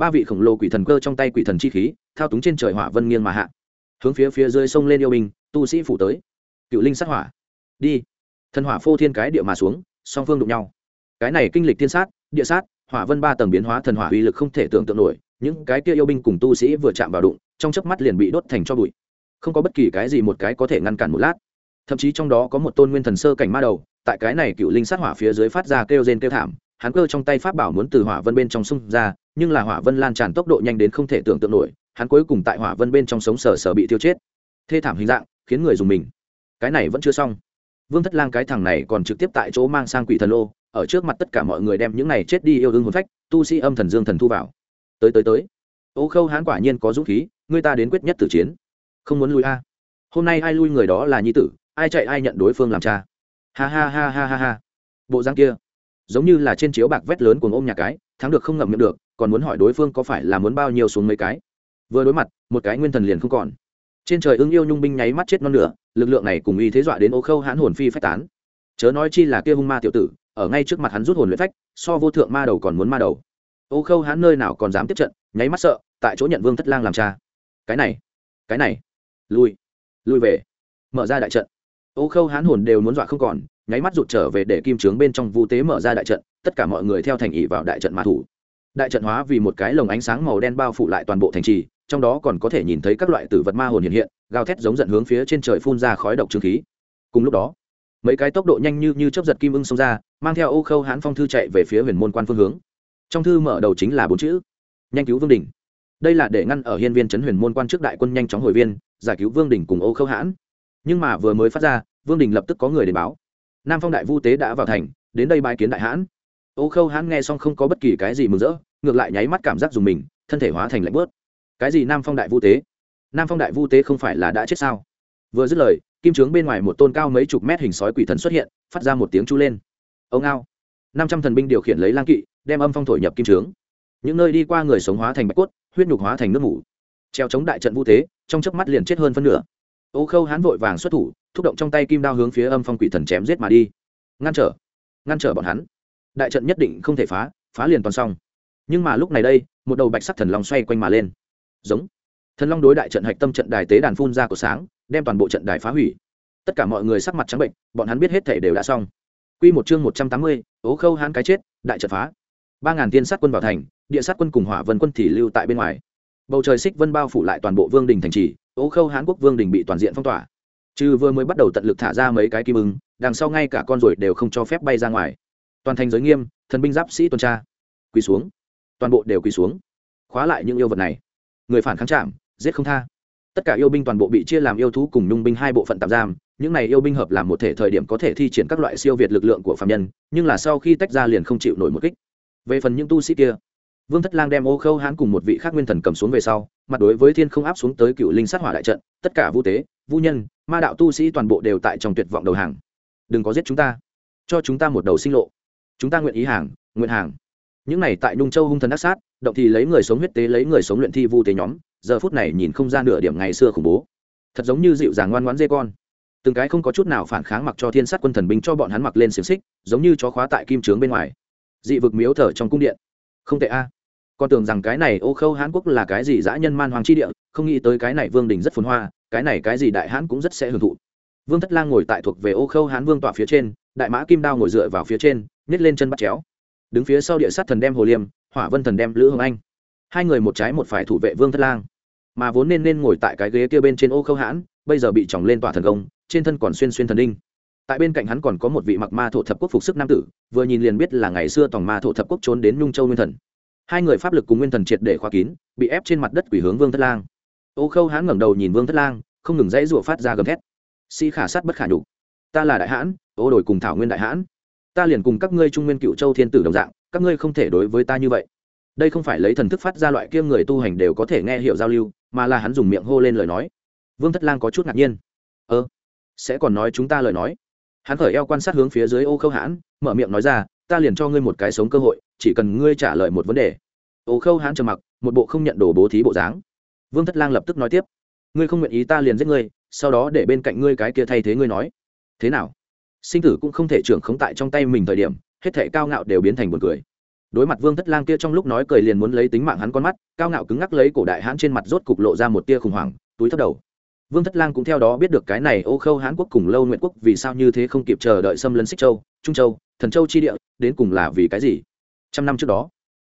ba vị khổng lồ quỷ thần cơ trong tay quỷ thần chi khí, thao túng trên trời hỏa vân nghiêng mà hạ. Hướng phía phía dưới sông lên yêu binh, tu sĩ phủ tới. Cựu linh sát hỏa. Đi. Thần hỏa phô thiên cái địa mà xuống, song phương đụng nhau. Cái này kinh lịch thiên sát, địa sát, hỏa vân ba tầng biến hóa thần hỏa uy lực không thể tưởng tượng nổi, những cái kia yêu binh cùng tu sĩ vừa chạm vào đụng, trong chớp mắt liền bị đốt thành cho bụi. Không có bất kỳ cái gì một cái có thể ngăn cản một lát. Thậm chí trong đó có một tôn nguyên thần sơ cảnh ma đầu, tại cái này cựu linh sát hỏa phía dưới phát ra kêu rên kêu thảm hắn cơ trong tay pháp bảo muốn từ hỏa vân bên trong xung ra, nhưng là hỏa vân lan tràn tốc độ nhanh đến không thể tưởng tượng nổi, hắn cuối cùng tại hỏa vân bên trong sống sờ sờ bị tiêu chết. Thê thảm hình dạng, khiến người dùng mình. Cái này vẫn chưa xong. Vương thất lang cái thằng này còn trực tiếp tại chỗ mang sang quỷ thần lô, ở trước mặt tất cả mọi người đem những này chết đi yêu đương hồn phách, tu sĩ âm thần dương thần thu vào. Tới tới tới. Ô khâu hán quả nhiên có dũng khí, người ta đến quyết nhất tử chiến. Không muốn lui a. Hôm nay ai lui người đó là nhi tử, ai chạy ai nhận đối phương làm cha. Ha ha ha ha ha ha. Bộ răng kia giống như là trên chiếu bạc vét lớn của ôm nhà cái, thắng được không ngậm miệng được, còn muốn hỏi đối phương có phải là muốn bao nhiêu xuống mấy cái. Vừa đối mặt, một cái nguyên thần liền không còn. Trên trời ưng yêu nhung binh nháy mắt chết non nửa, lực lượng này cùng y thế dọa đến ô khâu hãn hồn phi phách tán. Chớ nói chi là kia hung ma tiểu tử, ở ngay trước mặt hắn rút hồn luyện phách, so vô thượng ma đầu còn muốn ma đầu. Ô khâu hãn nơi nào còn dám tiếp trận, nháy mắt sợ, tại chỗ nhận vương thất lang làm cha. Cái này cái này, lui lui về, mở ra đại trận. Ô khâu hãn hồn đều muốn dọa không còn nháy mắt rụt trở về để kim trướng bên trong vu tế mở ra đại trận, tất cả mọi người theo thành ỷ vào đại trận mà thủ. Đại trận hóa vì một cái lồng ánh sáng màu đen bao phủ lại toàn bộ thành trì, trong đó còn có thể nhìn thấy các loại tử vật ma hồn hiện hiện, gào thét giống giận hướng phía trên trời phun ra khói độc trương khí. Cùng lúc đó, mấy cái tốc độ nhanh như như chấp giật kim ưng xông ra, mang theo ô khâu hãn phong thư chạy về phía huyền môn quan phương hướng. Trong thư mở đầu chính là bốn chữ, nhanh cứu vương đình. Đây là để ngăn ở hiên viên trấn huyền môn quan trước đại quân nhanh chóng hồi viên, giải cứu vương đình cùng ô khâu hãn. Nhưng mà vừa mới phát ra, vương đình lập tức có người đến báo nam phong đại vu tế đã vào thành, đến đây bài kiến đại hãn. Ô khâu hãn nghe xong không có bất kỳ cái gì mừng rỡ, ngược lại nháy mắt cảm giác dùng mình, thân thể hóa thành lạnh bớt cái gì nam phong đại vu tế? Nam phong đại vu tế không phải là đã chết sao? Vừa dứt lời, kim trướng bên ngoài một tôn cao mấy chục mét hình sói quỷ thần xuất hiện, phát ra một tiếng chu lên. Ông ao năm trăm thần binh điều khiển lấy lang kỵ, đem âm phong thổi nhập kim trướng. Những nơi đi qua người sống hóa thành bạch quất huyết nhục hóa thành nước mủ. Treo chống đại trận vu tế, trong chớp mắt liền chết hơn phân nửa. Ô khâu hán vội vàng xuất thủ thúc động trong tay kim đao hướng phía âm phong quỷ thần chém giết mà đi. Ngăn trở ngăn trở bọn hắn. Đại trận nhất định không thể phá phá liền toàn xong. Nhưng mà lúc này đây, một đầu bạch sắc thần long xoay quanh mà lên. Giống. Thần long đối đại trận hạch tâm trận đài tế đàn phun ra của sáng, đem toàn bộ trận đài phá hủy. Tất cả mọi người sắc mặt trắng bệnh, bọn hắn biết hết thể đều đã xong. Q một chương một trăm tám mươi, ố khâu hãn cái chết, đại trận phá. Ba ngàn tiên sát quân vào thành, địa sát quân cùng hỏa vân quân thì lưu tại bên ngoài. Bầu trời xích vân bao phủ lại toàn bộ vương đình thành trì, ố khâu hán quốc vương đình bị toàn diện phong tỏa trừ vừa mới bắt đầu tận lực thả ra mấy cái kim ưng, đằng sau ngay cả con ruồi đều không cho phép bay ra ngoài. Toàn thành giới nghiêm, thần binh giáp sĩ tuần tra. Quỳ xuống. Toàn bộ đều quỳ xuống. Khóa lại những yêu vật này. Người phản kháng chạm, giết không tha. Tất cả yêu binh toàn bộ bị chia làm yêu thú cùng nhung binh hai bộ phận tạm giam. Những này yêu binh hợp làm một thể thời điểm có thể thi triển các loại siêu việt lực lượng của phạm nhân, nhưng là sau khi tách ra liền không chịu nổi một kích. Về phần những tu sĩ kia, vương thất lang đem ô khâu hãn cùng một vị khác nguyên thần cầm xuống về sau, mặt đối với thiên không áp xuống tới cựu linh sát hỏa đại trận, tất cả vũ tế, vũ nhân ma đạo tu sĩ toàn bộ đều tại trong tuyệt vọng đầu hàng. Đừng có giết chúng ta. Cho chúng ta một đầu sinh lộ. Chúng ta nguyện ý hàng, nguyện hàng. Những này tại nhung châu hung thần ác sát, động thì lấy người sống huyết tế, lấy người sống luyện thi vu tế nhóm, giờ phút này nhìn không ra nửa điểm ngày xưa khủng bố. Thật giống như dịu dàng ngoan ngoãn dê con. Từng cái không có chút nào phản kháng mặc cho thiên sát quân thần binh cho bọn hắn mặc lên xiềng xích, giống như chó khóa tại kim trướng bên ngoài. Dị vực miếu thở trong cung điện. Không tệ a. à con tưởng rằng cái này ô khâu hán quốc là cái gì dã nhân man hoàng chi địa, không nghĩ tới cái này vương đình rất phồn hoa, cái này cái gì đại hán cũng rất sẽ hưởng thụ. Vương thất lang ngồi tại thuộc về ô khâu hán vương tọa phía trên, đại mã kim đao ngồi dựa vào phía trên nhét lên chân bắt chéo. Đứng phía sau địa sát thần đem hồ liêm, hỏa vân thần đem lữ hồng anh. Hai người một trái một phải thủ vệ vương thất lang. Mà vốn nên nên ngồi tại cái ghế kia bên trên ô khâu hãn bây giờ bị chỏng lên tòa thần công, trên thân còn xuyên xuyên thần đinh. Tại bên cạnh hắn còn có một vị mặc ma thổ thập quốc phục sức nam tử, vừa nhìn liền biết là ngày xưa tòng ma thổ thập quốc trốn đến nhung châu nguyên thần hai người pháp lực cùng nguyên thần triệt để khóa kín, bị ép trên mặt đất quỷ hướng vương thất lang. Ô khâu hãn ngẩng đầu nhìn vương thất lang, không ngừng dãy rủa phát ra gầm thét. Sĩ khả sát bất khả nhục. Ta là đại hãn, ô đổi cùng thảo nguyên đại hãn. Ta liền cùng các ngươi trung nguyên cựu châu thiên tử đồng dạng, các ngươi không thể đối với ta như vậy. Đây không phải lấy thần thức phát ra loại kia người tu hành đều có thể nghe hiểu giao lưu, mà là hắn dùng miệng hô lên lời nói. Vương thất lang có chút ngạc nhiên. Ơ, sẽ còn nói chúng ta lời nói? Hắn khởi eo quan sát hướng phía dưới ô khâu hãn, mở miệng nói ra, ta liền cho ngươi một cái sống cơ hội chỉ cần ngươi trả lời một vấn đề. Ô khâu hãn trầm mặc, một bộ không nhận đồ bố thí bộ dáng. Vương thất lang lập tức nói tiếp, ngươi không nguyện ý ta liền giết ngươi, sau đó để bên cạnh ngươi cái kia thay thế ngươi nói. Thế nào? Sinh tử cũng không thể trưởng khống tại trong tay mình thời điểm, hết thể cao ngạo đều biến thành buồn cười. Đối mặt vương thất lang kia trong lúc nói cười liền muốn lấy tính mạng hắn con mắt, cao ngạo cứng ngắc lấy cổ đại hãn trên mặt rốt cục lộ ra một tia khủng hoảng, túi thất đầu. Vương thất lang cũng theo đó biết được cái này ô khâu hãn quốc cùng lâu nguyện quốc vì sao như thế không kịp chờ đợi xâm lấn xích châu, trung châu, thần châu chi địa, đến cùng là vì cái gì? Trăm năm trước đó,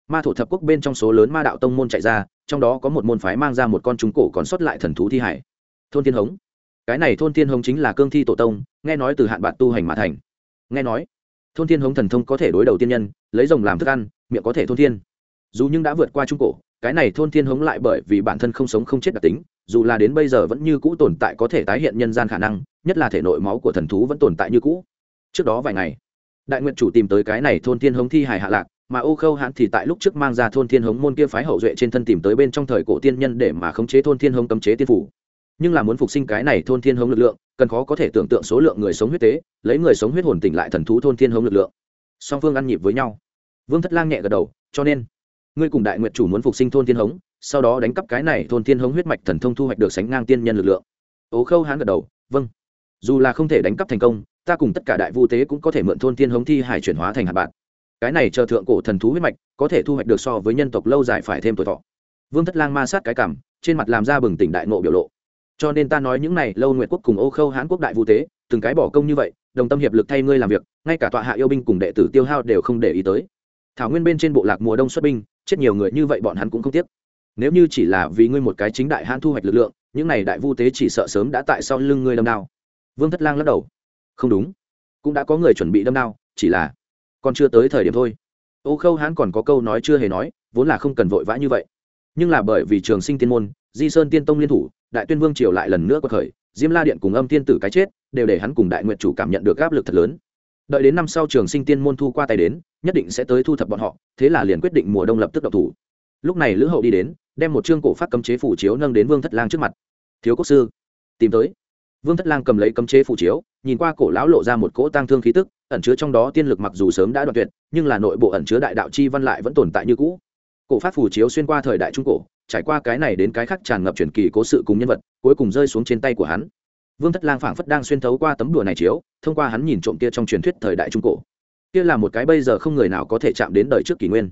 ma thổ thập quốc bên trong số lớn ma đạo tông môn chạy ra, trong đó có một môn phái mang ra một con trúng cổ còn sót lại thần thú thi hải. Thôn thiên hống. Cái này thôn thiên hống chính là cương thi tổ tông, nghe nói từ hạn bạn tu hành mà thành. Nghe nói, thôn thiên hống thần thông có thể đối đầu tiên nhân, lấy rồng làm thức ăn, miệng có thể thôn thiên. Dù nhưng đã vượt qua trung cổ, cái này thôn thiên hống lại bởi vì bản thân không sống không chết đặc tính, dù là đến bây giờ vẫn như cũ tồn tại có thể tái hiện nhân gian khả năng, nhất là thể nội máu của thần thú vẫn tồn tại như cũ. Trước đó vài ngày, đại nguyện chủ tìm tới cái này thôn thiên hống thi hài hạ lạc mà ô khâu hãn thì tại lúc trước mang ra thôn thiên hống môn kia phái hậu duệ trên thân tìm tới bên trong thời cổ tiên nhân để mà khống chế thôn thiên hống cấm chế tiên phủ. Nhưng là muốn phục sinh cái này thôn thiên hống lực lượng, cần khó có thể tưởng tượng số lượng người sống huyết tế, lấy người sống huyết hồn tỉnh lại thần thú thôn thiên hống lực lượng. Song phương ăn nhịp với nhau. Vương thất lang nhẹ gật đầu, cho nên, ngươi cùng đại Nguyệt chủ muốn phục sinh thôn thiên hống, sau đó đánh cắp cái này thôn thiên hống huyết mạch thần thông thu hoạch được sánh ngang tiên nhân lực lượng. Ố khâu hán gật đầu vâng. Dù là không thể đánh cắp thành công, ta cùng tất cả đại vu tế cũng có thể mượn thôn thiên hống thi hải chuyển hóa thành hạt bạn cái này chờ thượng cổ thần thú huyết mạch, có thể thu hoạch được so với nhân tộc lâu dài phải thêm tuổi thọ. Vương thất lang ma sát cái cảm, trên mặt làm ra bừng tỉnh đại nộ biểu lộ. Cho nên ta nói những này, lâu nguyện quốc cùng ô khâu hán quốc đại vu tế, từng cái bỏ công như vậy, đồng tâm hiệp lực thay ngươi làm việc, ngay cả tọa hạ yêu binh cùng đệ tử tiêu hao đều không để ý tới. Thảo nguyên bên trên bộ lạc mùa đông xuất binh, chết nhiều người như vậy bọn hắn cũng không tiếc. Nếu như chỉ là vì ngươi một cái chính đại hãn thu hoạch lực lượng, những này đại vu tế chỉ sợ sớm đã tại sau lưng ngươi đâm đao. Vương thất lang lắc đầu. Không đúng. Cũng đã có người chuẩn bị đâm đao, chỉ là còn chưa tới thời điểm thôi. Ô khâu hãn còn có câu nói chưa hề nói, vốn là không cần vội vã như vậy. Nhưng là bởi vì trường sinh tiên môn, di sơn tiên tông liên thủ, đại tuyên vương triều lại lần nữa quật khởi, diêm la điện cùng âm tiên tử cái chết, đều để hắn cùng đại nguyện chủ cảm nhận được áp lực thật lớn. Đợi đến năm sau trường sinh tiên môn thu qua tay đến, nhất định sẽ tới thu thập bọn họ, thế là liền quyết định mùa đông lập tức độc thủ. Lúc này lữ hậu đi đến, đem một chương cổ phát cấm chế phủ chiếu nâng đến vương thất lang trước mặt. Thiếu quốc sư, tìm tới. Vương thất lang cầm lấy cấm chế phủ chiếu, nhìn qua cổ lão lộ ra một cỗ tang thương khí tức ẩn chứa trong đó tiên lực mặc dù sớm đã đoạn tuyệt, nhưng là nội bộ ẩn chứa đại đạo chi văn lại vẫn tồn tại như cũ. Cổ pháp phù chiếu xuyên qua thời đại trung cổ, trải qua cái này đến cái khác tràn ngập truyền kỳ cố sự cùng nhân vật, cuối cùng rơi xuống trên tay của hắn. Vương thất lang phảng phất đang xuyên thấu qua tấm đùa này chiếu, thông qua hắn nhìn trộm kia trong truyền thuyết thời đại trung cổ. Kia là một cái bây giờ không người nào có thể chạm đến đời trước kỷ nguyên.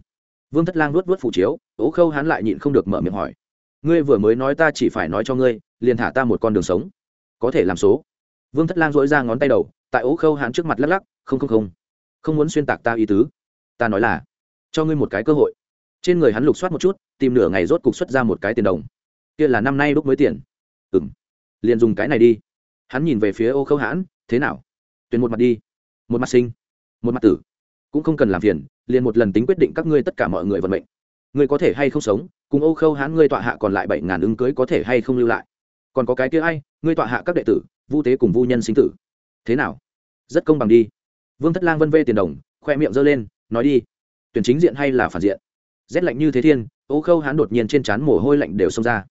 Vương thất lang luốt vớt phủ chiếu, ố khâu hắn lại nhịn không được mở miệng hỏi. Ngươi vừa mới nói ta chỉ phải nói cho ngươi, liền thả ta một con đường sống. Có thể làm số. Vương thất lang dỗi ra ngón tay đầu, tại ố khâu hắn trước mặt lắc lắc không không không không muốn xuyên tạc ta ý tứ. Ta nói là, cho ngươi một cái cơ hội. Trên người hắn lục soát một chút, tìm nửa ngày rốt cục xuất ra một cái tiền đồng. Kia là năm nay đúc mới tiền. Ừ m liền dùng cái này đi. Hắn nhìn về phía ô khâu hãn, thế nào? Tuyền một mặt đi. Một mặt sinh, một mặt tử. Cũng không cần làm phiền, liền một lần tính quyết định các ngươi tất cả mọi người vận mệnh. Ngươi có thể hay không sống, cùng ô khâu hãn ngươi tọa hạ còn lại bảy ngàn ứng cưới có thể hay không lưu lại. Còn có cái kia ai, ngươi tọa hạ các đệ tử, vu tế cùng vu nhân sinh tử. Thế nào? Rất công bằng đi vương thất lang vân vê tiền đồng, khoe miệng giơ lên, nói đi. Tuyển chính diện hay là phản diện? Rét lạnh như thế thiên, ô khâu hán đột nhiên trên trán mồ hôi lạnh đều xông ra.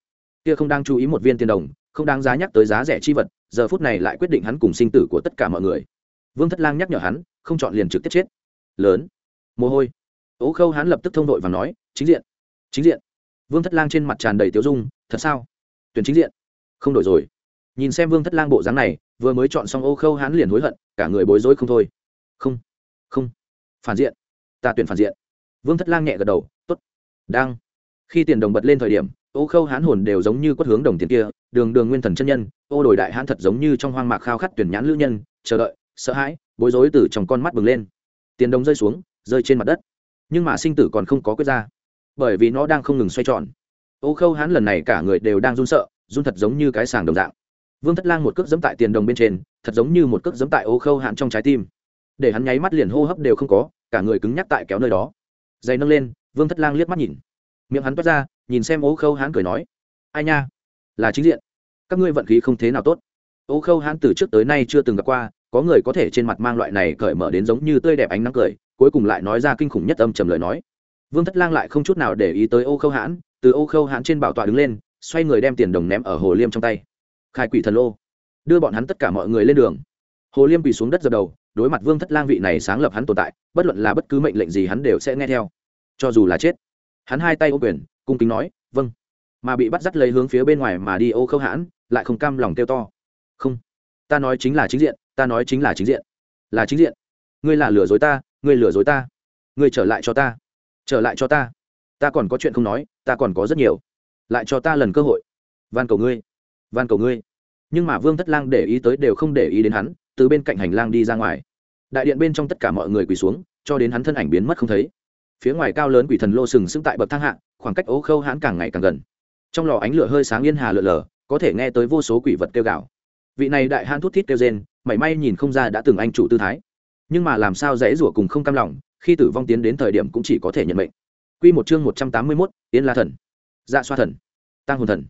Kia không đang chú ý một viên tiền đồng, không đáng giá nhắc tới giá rẻ chi vật, giờ phút này lại quyết định hắn cùng sinh tử của tất cả mọi người. Vương thất lang nhắc nhở hắn, không chọn liền trực tiếp chết. Lớn. Mồ hôi. Ố khâu hắn lập tức thông đội và nói, chính diện. Chính diện. Vương thất lang trên mặt tràn đầy tiếu dung, thật sao? Tuyển chính diện. Không đổi rồi. Nhìn xem vương thất lang bộ dáng này, vừa mới chọn xong ô khâu hắn liền hối hận, cả người bối rối không thôi không không. Phản diện. Ta tuyển phản diện. Vương thất lang nhẹ gật đầu t ố t đang. Khi tiền đồng bật lên thời điểm, ô khâu hán hồn đều giống như quất hướng đồng tiền kia, đường đường nguyên thần chân nhân, ô đổi đại hán thật giống như trong hoang mạc khao khát tuyển nhãn lữ nhân, chờ đợi, sợ hãi, bối rối từ trong con mắt bừng lên. Tiền đồng rơi xuống, rơi trên mặt đất. Nhưng mà sinh tử còn không có quyết ra, bởi vì nó đang không ngừng xoay tròn. Ô khâu hán lần này cả người đều đang run sợ, run thật giống như cái sàng đồng dạng. Vương thất lang một cước dẫm tại tiền đồng bên trên, thật giống như một cước dẫm tại ô khâu hán trong trái tim để hắn nháy mắt liền hô hấp đều không có, cả người cứng nhắc tại kéo nơi đó. Giày nâng lên, vương thất lang liếc mắt nhìn. Miệng hắn toát ra, nhìn xem ô khâu hán cười nói, ai nha, là chính diện. Các ngươi vận khí không thế nào tốt. Ô khâu hán từ trước tới nay chưa từng gặp qua, có người có thể trên mặt mang loại này cởi mở đến giống như tươi đẹp ánh nắng cười, cuối cùng lại nói ra kinh khủng nhất âm trầm lời nói. Vương thất lang lại không chút nào để ý tới ô khâu hãn, từ ô khâu hãn trên bảo tọa đứng lên, xoay người đem tiền đồng ném ở hồ liêm trong tay. Khai quỷ thần lô. Đưa bọn hắn tất cả mọi người lên đường. Hồ liêm quỳ xuống đất dập đầu đối mặt vương thất lang vị này sáng lập hắn tồn tại, bất luận là bất cứ mệnh lệnh gì hắn đều sẽ nghe theo. Cho dù là chết, hắn hai tay ô quyền, cung kính nói vâng. Mà bị bắt dắt lấy hướng phía bên ngoài mà đi ô khâu hãn, lại không cam lòng kêu to. Không, ta nói chính là chính diện, ta nói chính là chính diện. Là chính diện. Ngươi là lừa dối ta, ngươi lừa dối ta. Ngươi trở lại cho ta. Trở lại cho ta. Ta còn có chuyện không nói, ta còn có rất nhiều. Lại cho ta lần cơ hội. Van cầu ngươi, van cầu ngươi. Nhưng mà vương thất lang để ý tới đều không để ý đến hắn từ bên cạnh hành lang đi ra ngoài. Đại điện bên trong tất cả mọi người quỳ xuống cho đến hắn thân ảnh biến mất không thấy. Phía ngoài cao lớn quỷ thần lô sừng sững tại bậc thang hạ khoảng cách ố khâu hãn càng ngày càng gần. Trong lò ánh lửa hơi sáng yên hà lượn lờ có thể nghe tới vô số quỷ vật kêu gào. Vị này đại hãn thút thít kêu rên mảy may nhìn không ra đã từng anh chủ tư thái. Nhưng mà làm sao dễ rủa cùng không cam lòng khi tử vong tiến đến thời điểm cũng chỉ có thể nhận mệnh. Quy một chương một trăm tám mươi 181, Yên La thần, Dạ Xoa thần, Tăng hồn thần.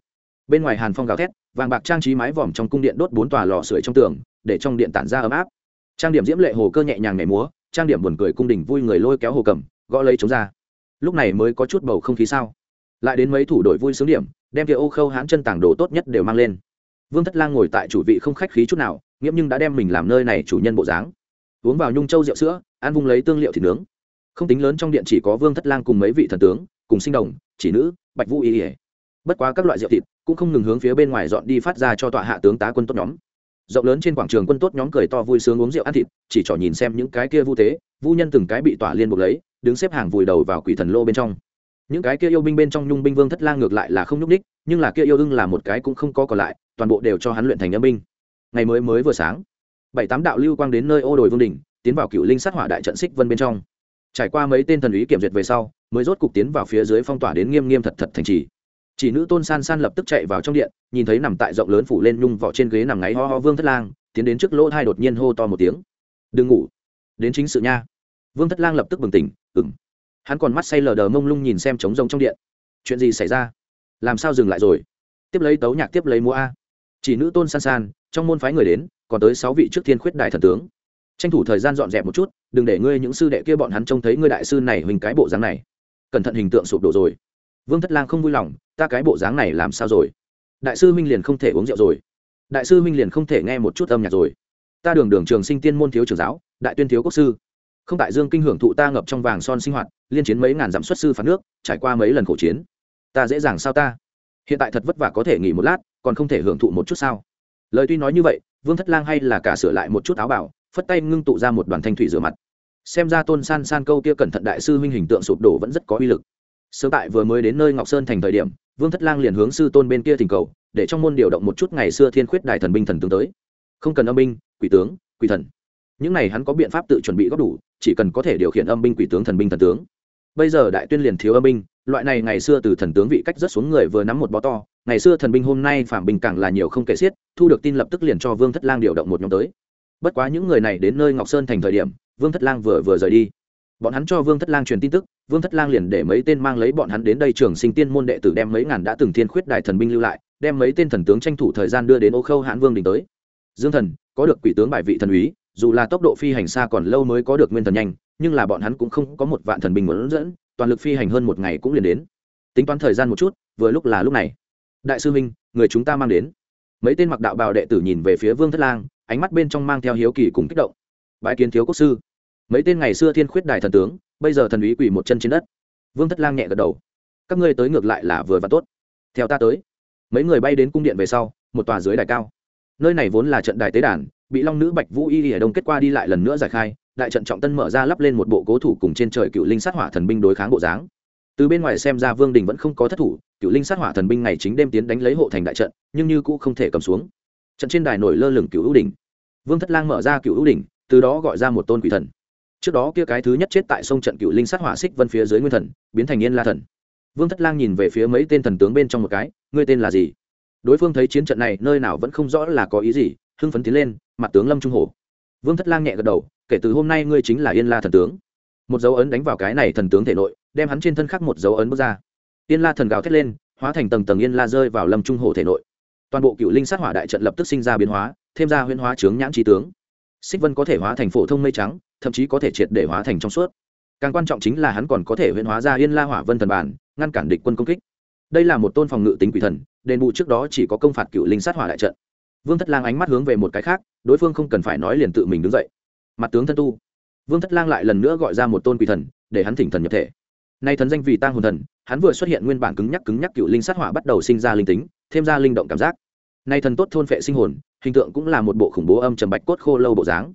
Bên ngoài Hàn Phong gào thét, vàng bạc trang trí mái vòm trong cung điện đốt bốn tòa lò sưởi trong tường, để trong điện tản ra ấm áp. Trang điểm diễm lệ hồ cơ nhẹ nhàng nhảy múa, trang điểm buồn cười cung đình vui người lôi kéo hồ cầm, gõ lấy chống ra. Lúc này mới có chút bầu không khí sao? Lại đến mấy thủ đội vui sướng điểm, đem kia ô khâu hãn chân tảng đồ tốt nhất đều mang lên. Vương Thất Lang ngồi tại chủ vị không khách khí chút nào, nghiễm nhưng đã đem mình làm nơi này chủ nhân bộ dáng. Uống vào nhung châu rượu sữa, ăn vung lấy tương liệu thịt nướng không tính lớn trong điện chỉ có vương thất lang cùng mấy vị thần tướng cùng sinh đồng chỉ nữ bạch vũ y ỉa bất quá các loại rượu thịt cũng không ngừng hướng phía bên ngoài dọn đi phát ra cho tọa hạ tướng tá quân tốt nhóm rộng lớn trên quảng trường quân tốt nhóm cười to vui sướng uống rượu ăn thịt, chỉ trò nhìn xem những cái kia vu tế, vu nhân từng cái bị tỏa liên buộc lấy, đứng xếp hàng vùi đầu vào quỷ thần lô bên trong. Những cái kia yêu binh bên trong nhung binh vương thất lang ngược lại là không nhúc ních nhưng là kia yêu ưng là một cái cũng không có còn lại, toàn bộ đều cho hắn luyện thành âm binh. Ngày mới mới vừa sáng, bảy tám đạo lưu quang đến nơi ô đồi vương đình tiến vào cựu linh sát hỏa đại trận xích vân bên trong. Trải qua mấy tên thần ý kiểm duyệt về sau, mới rốt cục tiến vào phía dưới phong tỏa đến nghiêm nghiêm thật thật thành trì chỉ nữ tôn san san lập tức chạy vào trong điện, nhìn thấy nằm tại rộng lớn phủ lên nhung vỏ trên ghế nằm ngáy ho ho vương thất lang, tiến đến trước lỗ thai đột nhiên hô to một tiếng. Đừng ngủ, đến chính sự nha. Vương thất lang lập tức bừng tỉnh ừng hắn còn mắt say lờ đờ mông lung nhìn xem trống rông trong điện. Chuyện gì xảy ra? Làm sao dừng lại rồi? Tiếp lấy tấu nhạc tiếp lấy múa a. Chỉ nữ tôn san san, trong môn phái người đến, còn tới sáu vị trước thiên khuyết đại thần tướng. Tranh thủ thời gian dọn dẹp một chút, đừng để ngươi những sư đệ kia bọn hắn trông thấy ngươi đại sư này hình cái bộ dáng này. Cẩn thận hình tượng sụp đổ rồi vương thất lang không vui lòng, ta cái bộ dáng này làm sao rồi? Đại sư minh liền không thể uống rượu rồi. Đại sư minh liền không thể nghe một chút âm nhạc rồi. Ta đường đường trường sinh tiên môn thiếu trưởng giáo, đại tuyên thiếu quốc sư. Không tại dương kinh hưởng thụ ta ngập trong vàng son sinh hoạt, liên chiến mấy ngàn dặm xuất sư phạt nước, trải qua mấy lần khổ chiến. Ta dễ dàng sao ta? Hiện tại thật vất vả có thể nghỉ một lát, còn không thể hưởng thụ một chút sao? Lời tuy nói như vậy, vương thất lang hay là cả sửa lại một chút áo bảo phất tay ngưng tụ ra một đoàn thanh thủy rửa mặt. Xem ra tôn san san câu kia cẩn thận đại sư huynh hình tượng sụp đổ vẫn rất có uy lực sớm tại vừa mới đến nơi ngọc sơn thành thời điểm, vương thất lang liền hướng sư tôn bên kia thỉnh cầu, để trong môn điều động một chút ngày xưa thiên khuyết đại thần binh thần tướng tới. Không cần âm binh, quỷ tướng, quỷ thần. Những này hắn có biện pháp tự chuẩn bị góp đủ, chỉ cần có thể điều khiển âm binh, quỷ tướng, thần binh, thần tướng. Bây giờ đại tuyên liền thiếu âm binh, loại này ngày xưa từ thần tướng vị cách rất xuống người vừa nắm một bó to, ngày xưa thần binh hôm nay phạm binh càng là nhiều không kể xiết, thu được tin lập tức liền cho vương thất lang điều động một nhóm tới. Bất quá những người này đến nơi ngọc sơn thành thời điểm, vương thất lang vừa vừa rời đi bọn hắn cho vương thất lang truyền tin tức, vương thất lang liền để mấy tên mang lấy bọn hắn đến đây trường sinh tiên môn đệ tử đem mấy ngàn đã từng thiên khuyết đại thần binh lưu lại, đem mấy tên thần tướng tranh thủ thời gian đưa đến ô khâu hãn vương đình tới. Dương thần, có được quỷ tướng bài vị thần úy, dù là tốc độ phi hành xa còn lâu mới có được nguyên thần nhanh, nhưng là bọn hắn cũng không có một vạn thần binh muốn dẫn, toàn lực phi hành hơn một ngày cũng liền đến. Tính toán thời gian một chút, vừa lúc là lúc này. Đại sư minh, người chúng ta mang đến. Mấy tên mặc đạo bào đệ tử nhìn về phía vương thất lang, ánh mắt bên trong mang theo hiếu kỳ cùng kích động. Bãi kiến thiếu quốc sư mấy tên ngày xưa thiên khuyết đại thần tướng, bây giờ thần úy quỳ một chân trên đất. Vương thất lang nhẹ gật đầu. Các ngươi tới ngược lại là vừa và tốt. Theo ta tới. Mấy người bay đến cung điện về sau, một tòa dưới đài cao. Nơi này vốn là trận đài tế đàn, bị long nữ bạch vũ y ở đông kết qua đi lại lần nữa giải khai, đại trận trọng tân mở ra lắp lên một bộ cố thủ cùng trên trời cựu linh sát hỏa thần binh đối kháng bộ dáng. Từ bên ngoài xem ra vương đình vẫn không có thất thủ, cựu linh sát hỏa thần binh ngày chính đêm tiến đánh lấy hộ thành đại trận, nhưng như cũ không thể cầm xuống. Trận trên đài nổi lơ lửng cựu ưu đỉnh. Vương thất lang mở ra cựu ưu đỉnh, từ đó gọi ra một tôn quỷ thần trước đó kia cái thứ nhất chết tại sông trận cựu linh sát hỏa xích vân phía dưới nguyên thần, biến thành yên la thần. Vương thất lang nhìn về phía mấy tên thần tướng bên trong một cái, ngươi tên là gì? Đối phương thấy chiến trận này, nơi nào vẫn không rõ là có ý gì, hưng phấn tiến lên, mặt tướng lâm trung hổ vương thất lang nhẹ gật đầu, kể từ hôm nay ngươi chính là yên la thần tướng. Một dấu ấn đánh vào cái này thần tướng thể nội, đem hắn trên thân khắc một dấu ấn bước ra. Yên la thần gào thét lên, hóa thành tầng tầng yên la rơi vào lâm trung hổ thể nội. Toàn bộ cựu linh sát hỏa đại trận lập tức sinh ra biến hóa, thêm ra huyễn hóa chướng nhãn trí tướng xích vân có thể hóa thành phổ thông mây trắng, thậm chí có thể triệt để hóa thành trong suốt. Càng quan trọng chính là hắn còn có thể huyễn hóa ra yên la hỏa vân thần bản, ngăn cản địch quân công kích. Đây là một tôn phòng ngự tính quỷ thần, đền bù trước đó chỉ có công phạt cựu linh sát hỏa đại trận. Vương thất lang ánh mắt hướng về một cái khác, đối phương không cần phải nói liền tự mình đứng dậy. Mặt tướng thân tu. Vương thất lang lại lần nữa gọi ra một tôn quỷ thần, để hắn thỉnh thần nhập thể. Nay thần danh vì tang hồn thần, hắn vừa xuất hiện nguyên bản cứng nhắc cứng nhắc cựu linh sát hỏa bắt đầu sinh ra linh tính, thêm ra linh động cảm giác nay thần tốt thôn phệ sinh hồn, hình tượng cũng là một bộ khủng bố âm trầm bạch cốt khô lâu bộ dáng.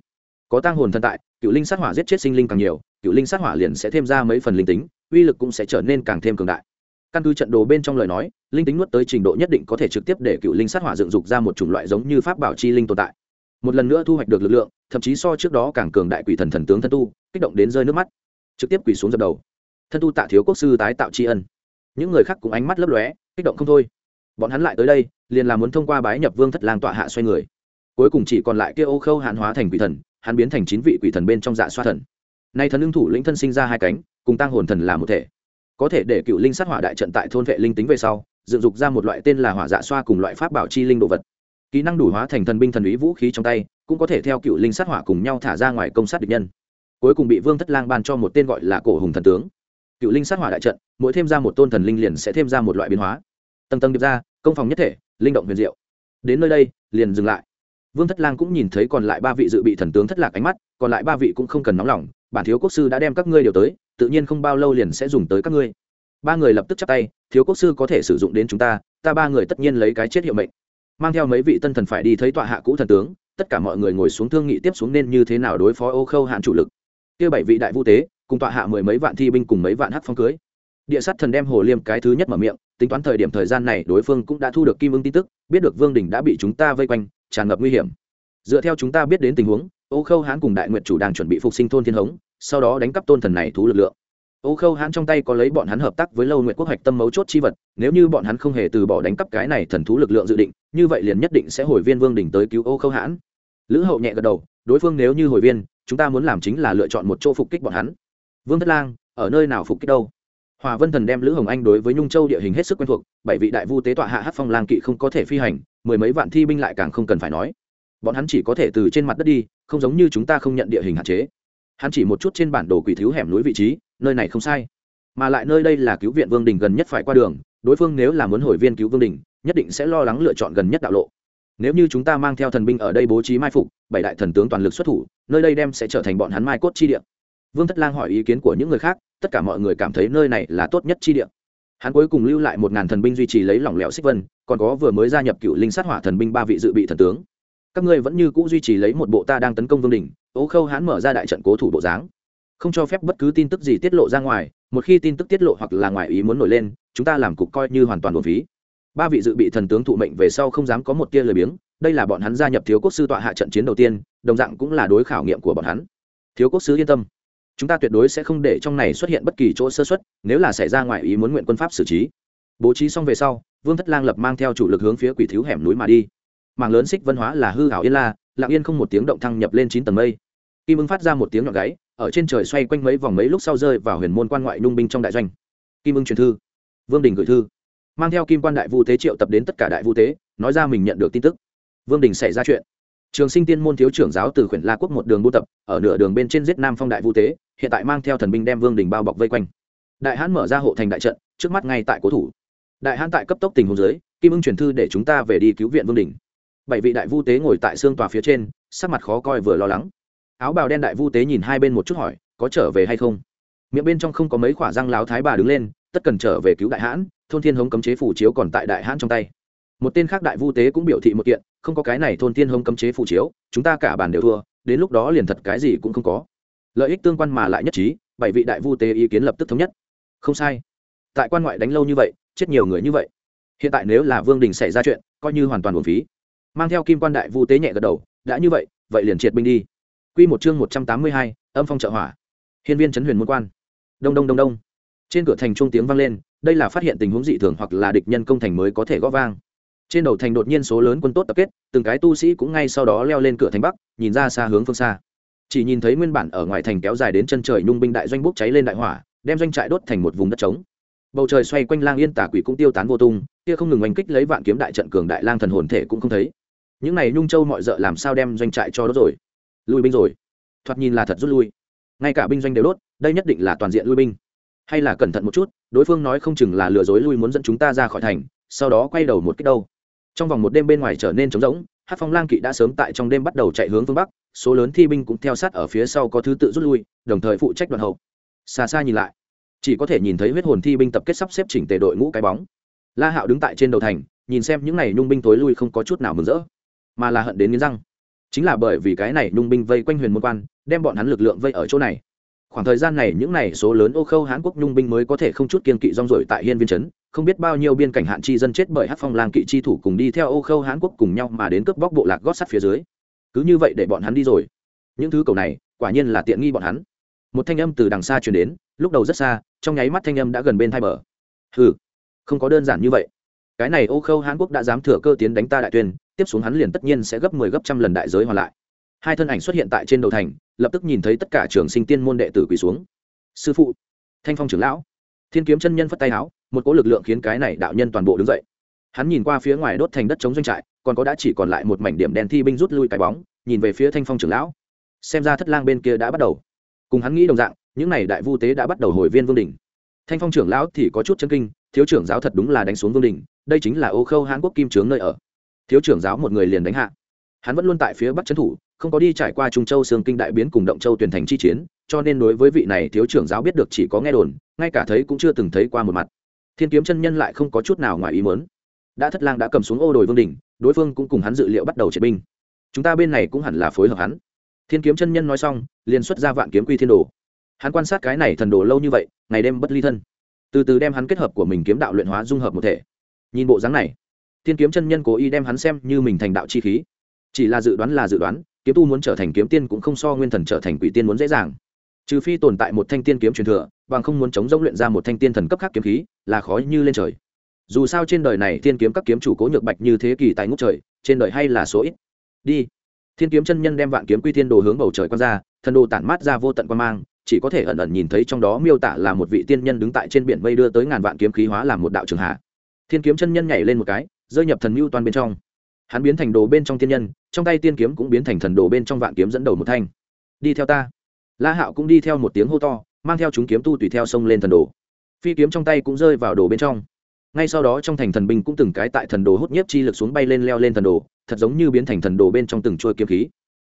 Có tang hồn thần tại, cựu linh sát hỏa giết chết sinh linh càng nhiều, cựu linh sát hỏa liền sẽ thêm ra mấy phần linh tính, uy lực cũng sẽ trở nên càng thêm cường đại. Căn cứ trận đồ bên trong lời nói, linh tính nuốt tới trình độ nhất định có thể trực tiếp để cựu linh sát hỏa dựng dục ra một chủng loại giống như pháp bảo chi linh tồn tại. Một lần nữa thu hoạch được lực lượng, thậm chí so trước đó càng cường đại quỷ thần thần tướng thân tu, kích động đến rơi nước mắt. Trực tiếp quỷ xuống dập đầu. Thân tu tạ thiếu quốc sư tái tạo tri ân. Những người khác cũng ánh mắt lấp lóe, kích động không thôi bọn hắn lại tới đây, liền là muốn thông qua bái nhập vương thất lang tọa hạ xoay người. Cuối cùng chỉ còn lại kia ô khâu hạn hóa thành quỷ thần, hắn biến thành chín vị quỷ thần bên trong dạ xoa thần. Nay thần ưng thủ lĩnh thân sinh ra hai cánh, cùng tăng hồn thần là một thể. Có thể để cựu linh sát hỏa đại trận tại thôn vệ linh tính về sau, dựng dục ra một loại tên là hỏa dạ xoa cùng loại pháp bảo chi linh đồ vật. Kỹ năng đủ hóa thành thần binh thần ý vũ khí trong tay, cũng có thể theo cựu linh sát hỏa cùng nhau thả ra ngoài công sát địch nhân. Cuối cùng bị vương thất lang ban cho một tên gọi là cổ hùng thần tướng. Cựu linh sát hỏa đại trận, mỗi thêm ra một tôn thần linh liền sẽ thêm ra một loại biến hóa tầng tầng điệp ra, công phòng nhất thể, linh động huyền diệu. Đến nơi đây, liền dừng lại. Vương thất lang cũng nhìn thấy còn lại ba vị dự bị thần tướng thất lạc ánh mắt, còn lại ba vị cũng không cần nóng lòng, bản thiếu quốc sư đã đem các ngươi điều tới, tự nhiên không bao lâu liền sẽ dùng tới các ngươi. Ba người lập tức chắp tay, thiếu quốc sư có thể sử dụng đến chúng ta ta ba người tất nhiên lấy cái chết hiệu mệnh. Mang theo mấy vị tân thần phải đi thấy tọa hạ cũ thần tướng, tất cả mọi người ngồi xuống thương nghị tiếp xuống nên như thế nào đối phó ô khâu hạn chủ lực. Kia bảy vị đại vũ tế, cùng tọa hạ mười mấy vạn thi binh cùng mấy vạn hắc phong cưới địa sát thần đem hồ liêm cái thứ nhất mở miệng, tính toán thời điểm thời gian này đối phương cũng đã thu được kim ưng tin tức, biết được vương đình đã bị chúng ta vây quanh, tràn ngập nguy hiểm. Dựa theo chúng ta biết đến tình huống ô khâu hãn cùng đại nguyện chủ đang chuẩn bị phục sinh thôn thiên hống, sau đó đánh cắp tôn thần này thú lực lượng. Ô khâu hãn trong tay có lấy bọn hắn hợp tác với lâu nguyện quốc hoạch tâm mấu chốt chi vật, nếu như bọn hắn không hề từ bỏ đánh cắp cái này thần thú lực lượng dự định, như vậy liền nhất định sẽ hồi viên vương đình tới cứu ô khâu hãn lữ hậu nhẹ gật đầu, đối phương nếu như hồi viên, chúng ta muốn làm chính là lựa chọn một chỗ phục kích bọn hắn. Vương thất lang, ở nơi nào phục kích đâu? Hòa vân thần đem lữ hồng anh đối với nhung châu địa hình hết sức quen thuộc, bảy vị đại vu tế tọa hạ hát phong lang kỵ không có thể phi hành, mười mấy vạn thi binh lại càng không cần phải nói. Bọn hắn chỉ có thể từ trên mặt đất đi, không giống như chúng ta không nhận địa hình hạn chế. Hắn chỉ một chút trên bản đồ quỷ thiếu hẻm núi vị trí, nơi này không sai. Mà lại nơi đây là cứu viện vương đình gần nhất phải qua đường, đối phương nếu là muốn hồi viên cứu vương đình, nhất định sẽ lo lắng lựa chọn gần nhất đạo lộ. Nếu như chúng ta mang theo thần binh ở đây bố trí mai phục, bảy đại thần tướng toàn lực xuất thủ, nơi đây đem sẽ trở thành bọn hắn mai cốt chi địa. Vương thất lang hỏi ý kiến của những người khác tất cả mọi người cảm thấy nơi này là tốt nhất chi địa. Hắn cuối cùng lưu lại một ngàn thần binh duy trì lấy lỏng lẻo xích vân, còn có vừa mới gia nhập cựu linh sát hỏa thần binh ba vị dự bị thần tướng. Các ngươi vẫn như cũ duy trì lấy một bộ ta đang tấn công vương đình ố khâu hắn mở ra đại trận cố thủ bộ dáng. Không cho phép bất cứ tin tức gì tiết lộ ra ngoài, một khi tin tức tiết lộ hoặc là ngoài ý muốn nổi lên, chúng ta làm cục coi như hoàn toàn buồn phí. Ba vị dự bị thần tướng thụ mệnh về sau không dám có một tia lời biếng, đây là bọn hắn gia nhập thiếu quốc sư tọa hạ trận chiến đầu tiên, đồng dạng cũng là đối khảo nghiệm của bọn hắn. Thiếu quốc sứ yên tâm chúng ta tuyệt đối sẽ không để trong này xuất hiện bất kỳ chỗ sơ xuất, nếu là xảy ra ngoài ý muốn nguyện quân pháp xử trí. Bố trí xong về sau, vương thất lang lập mang theo chủ lực hướng phía quỷ thiếu hẻm núi mà đi. Mảng lớn xích văn hóa là hư hảo yên la, lặng yên không một tiếng động thăng nhập lên chín tầng mây. Kim ưng phát ra một tiếng nhọn gáy, ở trên trời xoay quanh mấy vòng mấy lúc sau rơi vào huyền môn quan ngoại nhung binh trong đại doanh. Kim ưng truyền thư. Vương đình gửi thư. Mang theo kim quan đại vu tế triệu tập đến tất cả đại vu tế, nói ra mình nhận được tin tức. Vương đình xảy ra chuyện trường sinh tiên môn thiếu trưởng giáo từ khuyển la quốc một đường buôn tập, ở nửa đường bên trên giết nam phong đại vu tế, hiện tại mang theo thần binh đem vương đình bao bọc vây quanh. Đại hãn mở ra hộ thành đại trận, trước mắt ngay tại cố thủ. Đại hãn tại cấp tốc tình hồ dưới, kim ưng truyền thư để chúng ta về đi cứu viện vương đình bảy vị đại vu tế ngồi tại xương tòa phía trên, sắc mặt khó coi vừa lo lắng. Áo bào đen đại vu tế nhìn hai bên một chút hỏi, có trở về hay không? Miệng bên trong không có mấy khỏa răng láo thái bà đứng lên, tất cần trở về cứu đại hãn thôn thiên hống cấm chế phủ chiếu còn tại đại hãn trong tay một tên khác đại vu tế cũng biểu thị một kiện không có cái này thôn tiên hông cấm chế phụ chiếu chúng ta cả bàn đều thua đến lúc đó liền thật cái gì cũng không có lợi ích tương quan mà lại nhất trí bảy vị đại vu tế ý kiến lập tức thống nhất không sai tại quan ngoại đánh lâu như vậy chết nhiều người như vậy hiện tại nếu là vương đình xảy ra chuyện coi như hoàn toàn buồn phí mang theo kim quan đại vu tế nhẹ gật đầu đã như vậy vậy liền triệt binh đi Quy một chương một trăm tám mươi hai, âm phong trợ hỏa. Hiên viên chấn huyền môn quan. Đông đông đông đông. Trên cửa thành trung tiếng vang lên, đây là phát hiện tình huống dị thường hoặc là địch nhân công thành mới có thể gõ vang. Trên đầu thành đột nhiên số lớn quân tốt tập kết, từng cái tu sĩ cũng ngay sau đó leo lên cửa thành bắc, nhìn ra xa hướng phương xa. Chỉ nhìn thấy nguyên bản ở ngoài thành kéo dài đến chân trời nhung binh đại doanh bốc cháy lên đại hỏa, đem doanh trại đốt thành một vùng đất trống. Bầu trời xoay quanh lang yên tà quỷ cũng tiêu tán vô tung, kia không ngừng oanh kích lấy vạn kiếm đại trận cường đại lang thần hồn thể cũng không thấy. Những này nhung châu mọi dợ làm sao đem doanh trại cho đốt rồi? lui binh rồi thoạt nhìn là thật rút lui ngay cả binh doanh đều đốt đây nhất định là toàn diện lui binh hay là cẩn thận một chút đối phương nói không chừng là lừa dối lui muốn dẫn chúng ta ra khỏi thành sau đó quay đầu một cách đâu trong vòng một đêm bên ngoài trở nên trống rỗng hát phong lang kỵ đã sớm tại trong đêm bắt đầu chạy hướng phương bắc, số lớn thi binh cũng theo sát ở phía sau có thứ tự rút lui, đồng thời phụ trách đoàn hậu. Xa xa nhìn lại, chỉ có thể nhìn thấy huyết hồn thi binh tập kết sắp xếp chỉnh tề đội ngũ cái bóng. La hạo đứng tại trên đầu thành, nhìn xem những này nhung binh tối lui không có chút nào mừng rỡ, mà là hận đến nghiến răng. Chính là bởi vì cái này nhung binh vây quanh huyền môn quan, đem bọn hắn lực lượng vây ở chỗ này. Khoảng thời gian này những này số lớn ô khâu hán quốc nhung binh mới có thể không chút kiên kỵ rong rổi tại hiên viên trấn không biết bao nhiêu biên cảnh hạn chi dân chết bởi hát phong lang kỵ chi thủ cùng đi theo ô khâu hán quốc cùng nhau mà đến cướp bóc bộ lạc gót sắt phía dưới. Cứ như vậy để bọn hắn đi rồi. Những thứ cầu này, quả nhiên là tiện nghi bọn hắn. Một thanh âm từ đằng xa truyền đến, lúc đầu rất xa, trong nháy mắt thanh âm đã gần bên thai bờ. Ừ không có đơn giản như vậy. Cái này ô khâu hán quốc đã dám thừa cơ tiến đánh ta đại tuyên, tiếp xuống hắn liền tất nhiên sẽ gấp mười 10 gấp trăm lần đại giới hoàn lại. Hai thân ảnh xuất hiện tại trên đầu thành, lập tức nhìn thấy tất cả trường sinh tiên môn đệ tử quỳ xuống. Sư phụ, thanh phong trưởng lão, thiên kiếm chân nhân phất tay áo một cỗ lực lượng khiến cái này đạo nhân toàn bộ đứng dậy. Hắn nhìn qua phía ngoài đốt thành đất chống doanh trại, còn có đã chỉ còn lại một mảnh điểm đen thi binh rút lui cái bóng, nhìn về phía thanh phong trưởng lão. Xem ra thất lang bên kia đã bắt đầu. Cùng hắn nghĩ đồng dạng, những n à y đại vu tế đã bắt đầu hồi viên vương đình thanh phong trưởng lão thì có chút chân kinh, thiếu trưởng giáo thật đúng là đánh xuống vương đình đây chính là ô khâu hán quốc kim trướng nơi ở. Thiếu trưởng giáo một người liền đánh hạ. Hắn vẫn luôn tại phía bắc trấn thủ, không có đi trải qua trung châu sương kinh đại biến cùng động châu tuyển thành chi chiến, cho nên đối với vị này thiếu trưởng giáo biết được chỉ có nghe đồn, ngay cả thấy cũng chưa từng thấy qua một mặt thiên kiếm chân nhân lại không có chút nào ngoài ý mớn đã thất lang đã cầm xuống ô đồi vương đình đối phương cũng cùng hắn dự liệu bắt đầu triệt binh. Chúng ta bên này cũng hẳn là phối hợp hắn. Thiên kiếm chân nhân nói xong, liền xuất ra vạn kiếm quy thiên đồ. Hắn quan sát cái này thần đồ lâu như vậy, ngày đêm bất ly thân. Từ từ đem hắn kết hợp của mình kiếm đạo luyện hóa dung hợp một thể. Nhìn bộ dáng này, thiên kiếm chân nhân cố ý đem hắn xem như mình thành đạo chi khí. Chỉ là dự đoán là dự đoán, kiếm tu muốn trở thành kiếm tiên cũng không so nguyên thần trở thành quỷ tiên muốn dễ dàng. Trừ phi tồn tại một thanh tiên kiếm truyền thừa bằng không muốn chống rỗng luyện ra một thanh tiên thần cấp khác kiếm khí, là khó như lên trời. Dù sao trên đời này thiên kiếm các kiếm chủ cố nhược bạch như thế kỳ tài ngút trời, trên đời hay là số ít. Đi. Thiên kiếm chân nhân đem vạn kiếm quy thiên đồ hướng bầu trời quan ra, thần đồ tản mát ra vô tận quan mang, chỉ có thể ẩn ẩn nhìn thấy trong đó miêu tả là một vị tiên nhân đứng tại trên biển mây đưa tới ngàn vạn kiếm khí hóa làm một đạo trường hạ. Thiên kiếm chân nhân nhảy lên một cái, rơi nhập thần mưu toàn bên trong. Hắn biến thành đồ bên trong tiên nhân, trong tay tiên kiếm cũng biến thành thần đồ bên trong vạn kiếm dẫn đầu một thanh. Đi theo ta. La hạo cũng đi theo một tiếng hô to mang theo chúng kiếm tu tùy theo sông lên thần đồ. Phi kiếm trong tay cũng rơi vào đồ bên trong. Ngay sau đó trong thành thần binh cũng từng cái tại thần đồ hút nhiếp chi lực xuống bay lên leo lên thần đồ, thật giống như biến thành thần đồ bên trong từng trôi kiếm khí.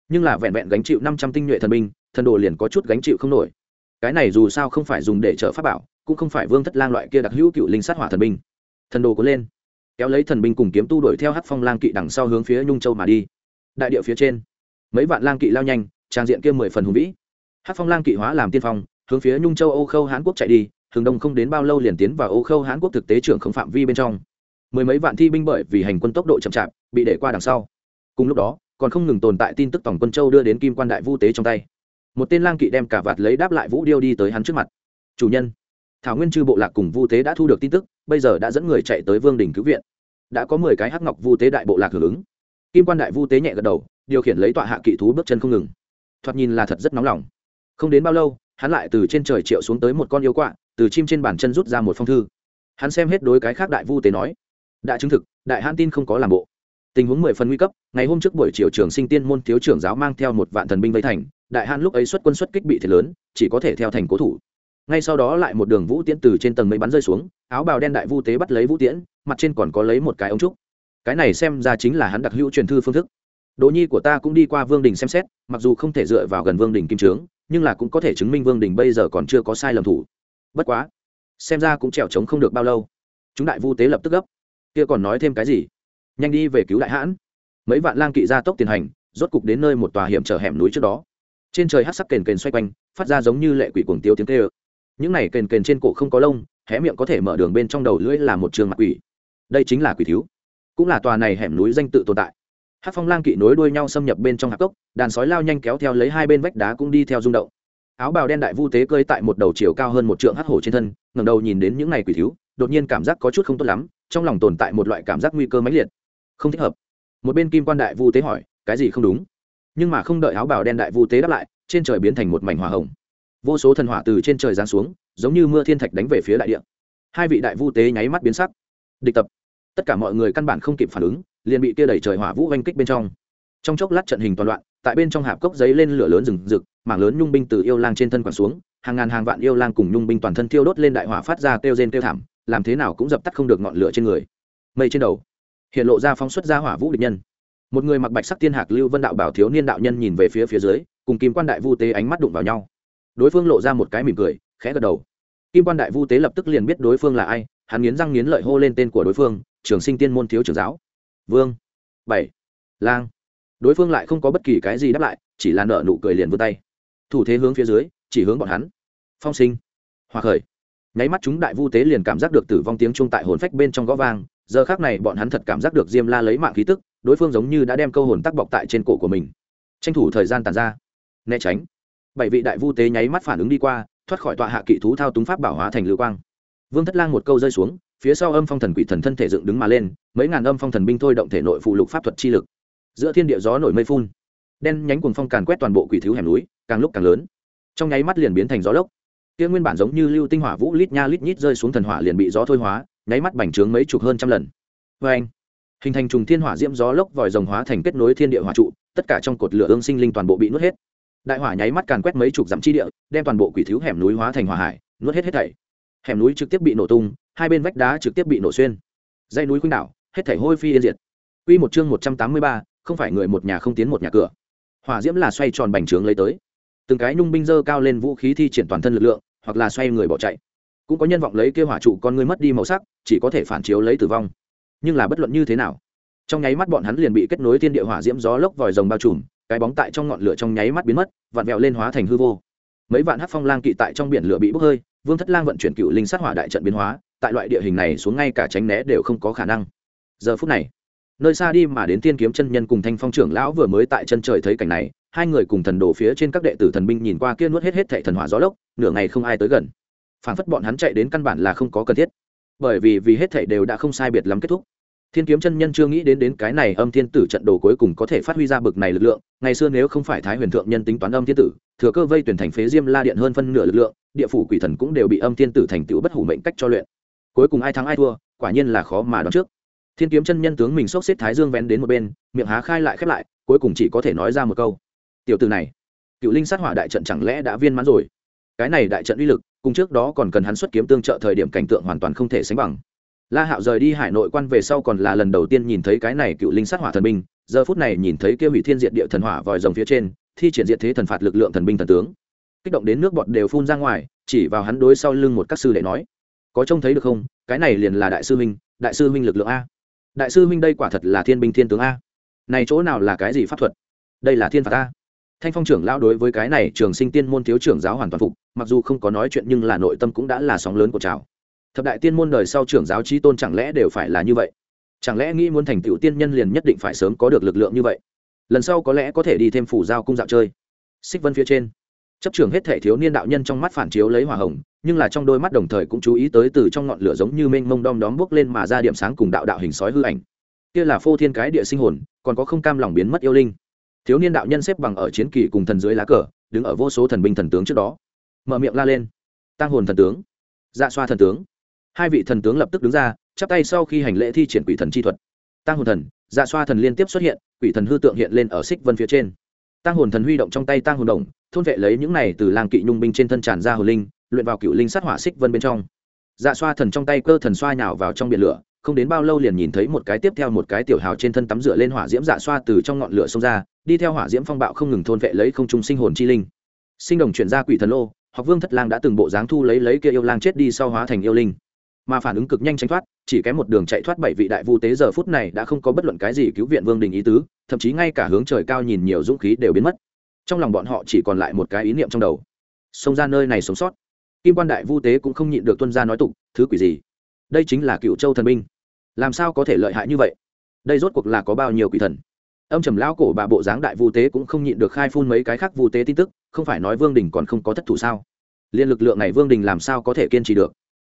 Nhưng là vẹn vẹn gánh chịu năm trăm tinh nhuệ thần binh, thần đồ liền có chút gánh chịu không nổi. Cái này dù sao không phải dùng để chở pháp bảo, cũng không phải vương thất lang loại kia đặc hữu cựu linh sát hỏa thần binh. Thần đồ có lên, kéo lấy thần binh cùng kiếm tu đuổi theo hát phong lang kỵ đằng sau hướng phía nhung châu mà đi. Đại địa phía trên, mấy vạn lang kỵ lao nhanh, trang diện kia mười phần hùng vĩ. Hát phong lang kỵ hóa làm tiên phong hướng phía nhung châu âu khâu hán quốc chạy đi hướng đông không đến bao lâu liền tiến vào âu khâu hán quốc thực tế trưởng không phạm vi bên trong mười mấy vạn thi binh bởi vì hành quân tốc độ chậm chạp bị để qua đằng sau cùng lúc đó còn không ngừng tồn tại tin tức tổng quân châu đưa đến kim quan đại vu tế trong tay một tên lang kỵ đem cả vạt lấy đáp lại vũ điêu đi tới hắn trước mặt chủ nhân thảo nguyên chư bộ lạc cùng vu tế đã thu được tin tức bây giờ đã dẫn người chạy tới vương đình cứu viện đã có mười cái hắc ngọc vu tế đại bộ lạc hưởng ứng kim quan đại vu tế nhẹ gật đầu điều khiển lấy tọa hạ kỵ thú bước chân không ngừng thoạt nhìn là thật rất nóng lòng không đến bao lâu hắn lại từ trên trời triệu xuống tới một con yêu quạ, từ chim trên bàn chân rút ra một phong thư. Hắn xem hết đối cái khác đại vu tế nói, đã chứng thực, đại hãn tin không có làm bộ. Tình huống mười phần nguy cấp, ngày hôm trước buổi chiều trường sinh tiên môn thiếu trưởng giáo mang theo một vạn thần binh vây thành, đại hãn lúc ấy xuất quân xuất kích bị thiệt lớn, chỉ có thể theo thành cố thủ. Ngay sau đó lại một đường vũ tiễn từ trên tầng mây bắn rơi xuống, áo bào đen đại vu tế bắt lấy vũ tiễn, mặt trên còn có lấy một cái ống trúc. Cái này xem ra chính là hắn đặc hữu truyền thư phương thức. Đỗ nhi của ta cũng đi qua vương đình xem xét, mặc dù không thể dựa vào gần vương đình kim trướng nhưng là cũng có thể chứng minh vương đình bây giờ còn chưa có sai lầm thủ. Bất quá, xem ra cũng trèo trống không được bao lâu. Chúng đại vu tế lập tức gấp. Kia còn nói thêm cái gì? Nhanh đi về cứu đại hãn. Mấy vạn lang kỵ ra tốc tiền hành, rốt cục đến nơi một tòa hiểm trở hẻm núi trước đó. Trên trời hát sắc kền kền xoay quanh, phát ra giống như lệ quỷ cuồng tiêu tiếng tê ơ những này kền kền trên cổ không có lông, hé miệng có thể mở đường bên trong đầu lưỡi là một trường mặt quỷ. Đây chính là quỷ thiếu. Cũng là tòa này hẻm núi danh tự tồn tại hát phong lang kỵ nối đuôi nhau xâm nhập bên trong hạp cốc, đàn sói lao nhanh kéo theo lấy hai bên vách đá cũng đi theo rung động. Áo bào đen đại vu tế cơi tại một đầu chiều cao hơn một trượng hắc hổ trên thân, ngẩng đầu nhìn đến những này quỷ thiếu, đột nhiên cảm giác có chút không tốt lắm, trong lòng tồn tại một loại cảm giác nguy cơ mãnh liệt. Không thích hợp. Một bên kim quan đại vu tế hỏi, cái gì không đúng? Nhưng mà không đợi áo bào đen đại vu tế đáp lại, trên trời biến thành một mảnh hỏa hồng. Vô số thần hỏa từ trên trời giáng xuống, giống như mưa thiên thạch đánh về phía đại địa. Hai vị đại vu tế nháy mắt biến sắc. Địch tập. Tất cả mọi người căn bản không kịp phản ứng liền bị kia đẩy trời hỏa vũ oanh kích bên trong. Trong chốc lát trận hình toàn loạn, tại bên trong hạp cốc giấy lên lửa lớn rừng rực, mảng lớn nhung binh từ yêu lang trên thân quẳng xuống, hàng ngàn hàng vạn yêu lang cùng nhung binh toàn thân thiêu đốt lên đại hỏa phát ra kêu rên kêu thảm, làm thế nào cũng dập tắt không được ngọn lửa trên người. Mây trên đầu, hiện lộ ra phóng xuất ra hỏa vũ địch nhân. Một người mặc bạch sắc tiên hạc lưu vân đạo bảo thiếu niên đạo nhân nhìn về phía phía dưới, cùng kim quan đại vu tế ánh mắt đụng vào nhau. Đối phương lộ ra một cái mỉm cười, khẽ gật đầu. Kim quan đại vu tế lập tức liền biết đối phương là ai, hắn nghiến răng nghiến lợi hô lên tên của đối phương, trường sinh tiên môn thiếu trưởng giáo vương. Bảy. Lang. Đối phương lại không có bất kỳ cái gì đáp lại, chỉ là nợ nụ cười liền vươn tay. Thủ thế hướng phía dưới, chỉ hướng bọn hắn. Phong sinh. Hòa khởi. Nháy mắt chúng đại vu tế liền cảm giác được tử vong tiếng chung tại hồn phách bên trong gõ vang, giờ khác này bọn hắn thật cảm giác được diêm la lấy mạng khí tức, đối phương giống như đã đem câu hồn tắc bọc tại trên cổ của mình. Tranh thủ thời gian tàn ra. Né tránh. Bảy vị đại vu tế nháy mắt phản ứng đi qua, thoát khỏi tọa hạ kỵ thú thao túng pháp bảo hóa thành lưu quang. Vương thất lang một câu rơi xuống phía sau âm phong thần quỷ thần thân thể dựng đứng mà lên, mấy ngàn âm phong thần binh thôi động thể nội phụ lục pháp thuật chi lực. Giữa thiên địa gió nổi mây phun, đen nhánh cuồng phong càn quét toàn bộ quỷ thiếu hẻm núi, càng lúc càng lớn. Trong nháy mắt liền biến thành gió lốc. Kia nguyên bản giống như lưu tinh hỏa vũ lít nha lít nhít rơi xuống thần hỏa liền bị gió thôi hóa, nháy mắt bành trướng mấy chục hơn trăm lần. Vê anh, hình thành trùng thiên hỏa diễm gió lốc vòi rồng hóa thành kết nối thiên địa hỏa trụ, tất cả trong cột lửa ương sinh linh toàn bộ bị nuốt hết. Đại hỏa nháy mắt càn quét mấy chục dặm chi địa, đem toàn bộ quỷ thiếu hẻm núi hóa thành hỏa hải, nuốt hết hết thảy. Hẻm núi trực tiếp bị nổ tung hai bên vách đá trực tiếp bị nổ xuyên dây núi khuynh đảo hết thể hôi phi yên diệt Quy một chương một trăm tám mươi ba, không phải người một nhà không tiến một nhà cửa. Hỏa diễm là xoay tròn bành trướng lấy tới. Từng cái nhung binh dơ cao lên vũ khí thi triển toàn thân lực lượng, hoặc là xoay người bỏ chạy. Cũng có nhân vọng lấy kia hỏa trụ con người mất đi màu sắc, chỉ có thể phản chiếu lấy tử vong. Nhưng là bất luận như thế nào, trong nháy mắt bọn hắn liền bị kết nối thiên địa hỏa diễm gió lốc vòi rồng bao trùm, cái bóng tại trong ngọn lửa trong nháy mắt biến mất, vặn vẹo lên hóa thành hư vô. Mấy vạn hắc phong lang kỵ tại trong biển lửa bị bốc hơi, Vương Thất Lang vận chuyển cựu linh sát hỏa đại trận biến hóa, tại loại địa hình này xuống ngay cả tránh né đều không có khả năng. Giờ phút này, nơi xa đi mà đến tiên kiếm chân nhân cùng thanh phong trưởng lão vừa mới tại chân trời thấy cảnh này hai người cùng thần đồ phía trên các đệ tử thần binh nhìn qua kia nuốt hết hết thệ thần hỏa gió lốc nửa ngày không ai tới gần. Phản phất bọn hắn chạy đến căn bản là không có cần thiết. Bởi vì vì hết thệ đều đã không sai biệt lắm kết thúc thiên kiếm chân nhân chưa nghĩ đến đến cái này âm thiên tử trận đồ cuối cùng có thể phát huy ra bực này lực lượng, ngày xưa nếu không phải thái huyền thượng nhân tính toán âm thiên tử, thừa cơ vây tuyển thành phế diêm la điện hơn phân nửa lực lượng, địa phủ quỷ thần cũng đều bị âm thiên tử thành tựu bất hủ mệnh cách cho luyện. Cuối cùng ai thắng ai thua, quả nhiên là khó mà đoán trước. Thiên kiếm chân nhân tướng mình sốc xếp thái dương vén đến một bên, miệng há khai lại khép lại, cuối cùng chỉ có thể nói ra một câu. Tiểu từ này, cựu linh sát hỏa đại trận chẳng lẽ đã viên mãn rồi? Cái này đại trận uy lực, cùng trước đó còn cần hắn xuất kiếm tương trợ thời điểm cảnh tượng hoàn toàn không thể sánh bằng la hạo rời đi hải nội quan về sau còn là lần đầu tiên nhìn thấy cái này cựu linh sát hỏa thần binh, giờ phút này nhìn thấy kêu hủy thiên diệt địa thần hỏa vòi rồng phía trên, thi triển diệt thế thần phạt lực lượng thần binh thần tướng. Kích động đến nước bọt đều phun ra ngoài, chỉ vào hắn đối sau lưng một các sư để nói, có trông thấy được không? Cái này liền là đại sư minh đại sư minh lực lượng a. Đại sư huynh đây quả thật là thiên binh thiên tướng a. Này chỗ nào là cái gì pháp thuật? Đây là thiên phạt a. Thanh phong trưởng lão đối với cái này trường sinh tiên môn thiếu trưởng giáo hoàn toàn phục, mặc dù không có nói chuyện nhưng là nội tâm cũng đã là sóng lớn của trào thập đại tiên môn đời sau trưởng giáo trí tôn chẳng lẽ đều phải là như vậy? Chẳng lẽ nghĩ muốn thành tựu tiên nhân liền nhất định phải sớm có được lực lượng như vậy? Lần sau có lẽ có thể đi thêm phủ giao cung dạo chơi. Xích vân phía trên. Chấp trưởng hết thể thiếu niên đạo nhân trong mắt phản chiếu lấy hỏa hồng, nhưng là trong đôi mắt đồng thời cũng chú ý tới từ trong ngọn lửa giống như mênh mông đom đóm bước lên mà ra điểm sáng cùng đạo đạo hình sói hư ảnh. Kia là phô thiên cái địa sinh hồn, còn có không cam lòng biến mất yêu linh. Thiếu niên đạo nhân xếp bằng ở chiến kỳ cùng thần dưới lá cờ, đứng ở vô số thần binh thần tướng trước đó. Mở miệng la lên. Tăng hồn thần tướng. Dạ xoa thần tướng hai vị thần tướng lập tức đứng ra, chắp tay sau khi hành lễ thi triển quỷ thần chi thuật. Tăng hồn thần dạ xoa thần liên tiếp xuất hiện, quỷ thần hư tượng hiện lên ở xích vân phía trên. Tăng hồn thần huy động trong tay tăng hồn đồng, thôn vệ lấy những này từ làng kỵ nhung binh trên thân tràn ra hồ linh, luyện vào cựu linh sát hỏa xích vân bên trong. Dạ xoa thần trong tay cơ thần xoa nhào vào trong biển lửa, không đến bao lâu liền nhìn thấy một cái tiếp theo một cái tiểu hào trên thân tắm rửa lên hỏa diễm dạ xoa từ trong ngọn lửa xông ra, đi theo hỏa diễm phong bạo không ngừng thôn vệ lấy không trung sinh hồn chi linh. Sinh đồng chuyển ra quỷ thần lô, học vương thất lang đã từng bộ dáng thu lấy lấy kia yêu lang chết đi sau hóa thành yêu linh mà phản ứng cực nhanh tránh thoát, chỉ kém một đường chạy thoát bảy vị đại vu tế giờ phút này đã không có bất luận cái gì cứu viện vương đình ý tứ, thậm chí ngay cả hướng trời cao nhìn nhiều dũng khí đều biến mất. Trong lòng bọn họ chỉ còn lại một cái ý niệm trong đầu. Xông ra nơi này sống sót. Kim quan đại vu tế cũng không nhịn được tuân ra nói tục, thứ quỷ gì? Đây chính là cựu châu thần binh. Làm sao có thể lợi hại như vậy? Đây rốt cuộc là có bao nhiêu quỷ thần? Âm trầm lão cổ bà bộ dáng đại vu tế cũng không nhịn được khai phun mấy cái khác vu tế tin tức, không phải nói vương đình còn không có thất thủ sao? Liên lực lượng này vương đình làm sao có thể kiên trì được?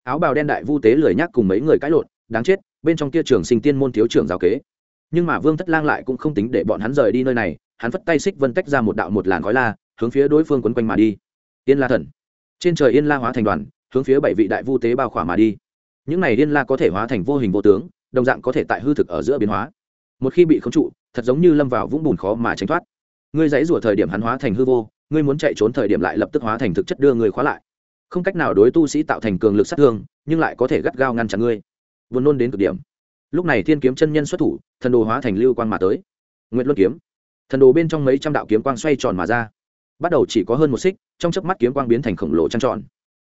Áo bào đen đại vu tế lười nhắc cùng mấy người cãi lộn, đáng chết, bên trong kia trường sinh tiên môn thiếu trưởng giáo kế. Nhưng mà vương thất lang lại cũng không tính để bọn hắn rời đi nơi này, hắn phất tay xích vân tách ra một đạo một làn khói la, hướng phía đối phương quấn quanh mà đi. Yên la thần. Trên trời yên la hóa thành đoàn, hướng phía bảy vị đại vu tế bao khỏa mà đi. Những này yên la có thể hóa thành vô hình vô tướng, đồng dạng có thể tại hư thực ở giữa biến hóa. Một khi bị khống trụ, thật giống như lâm vào vũng bùn khó mà tránh thoát. Ngươi dãy rủa thời điểm hắn hóa thành hư vô, ngươi muốn chạy trốn thời điểm lại lập tức hóa thành thực chất đưa người khóa lại không cách nào đối tu sĩ tạo thành cường lực sát thương, nhưng lại có thể gắt gao ngăn chặn ngươi. Vốn nôn đến cực điểm. Lúc này thiên kiếm chân nhân xuất thủ, thần đồ hóa thành lưu quan mà tới. Nguyện luân kiếm. Thần đồ bên trong mấy trăm đạo kiếm quang xoay tròn mà ra. Bắt đầu chỉ có hơn một xích, trong chớp mắt kiếm quang biến thành khổng lồ trăng tròn.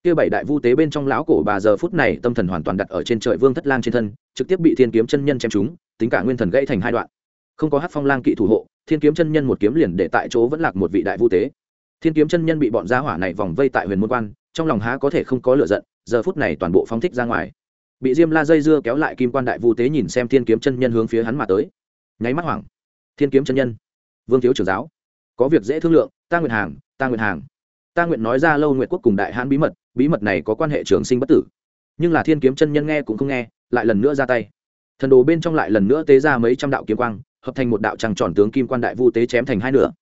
Kia bảy đại vu tế bên trong lão cổ bà giờ phút này tâm thần hoàn toàn đặt ở trên trời vương thất lang trên thân, trực tiếp bị thiên kiếm chân nhân chém trúng, tính cả nguyên thần gãy thành hai đoạn. Không có hát phong lang kỵ thủ hộ, thiên kiếm chân nhân một kiếm liền để tại chỗ vẫn lạc một vị đại vu tế. Thiên kiếm chân nhân bị bọn gia hỏa này vòng vây tại huyền môn quan trong lòng há có thể không có lựa giận, giờ phút này toàn bộ phóng thích ra ngoài. Bị diêm la dây dưa kéo lại kim quan đại vu tế nhìn xem thiên kiếm chân nhân hướng phía hắn mà tới. Nháy mắt hoảng. Thiên kiếm chân nhân. Vương thiếu trưởng giáo. Có việc dễ thương lượng, ta nguyện hàng, ta nguyện hàng. Ta nguyện nói ra lâu nguyện quốc cùng đại hãn bí mật bí mật này có quan hệ trường sinh bất tử. Nhưng là thiên kiếm chân nhân nghe cũng không nghe, lại lần nữa ra tay. Thần đồ bên trong lại lần nữa tế ra mấy trăm đạo kiếm quang, hợp thành một đạo trăng tròn tướng kim quan đại vu tế chém thành hai nửa.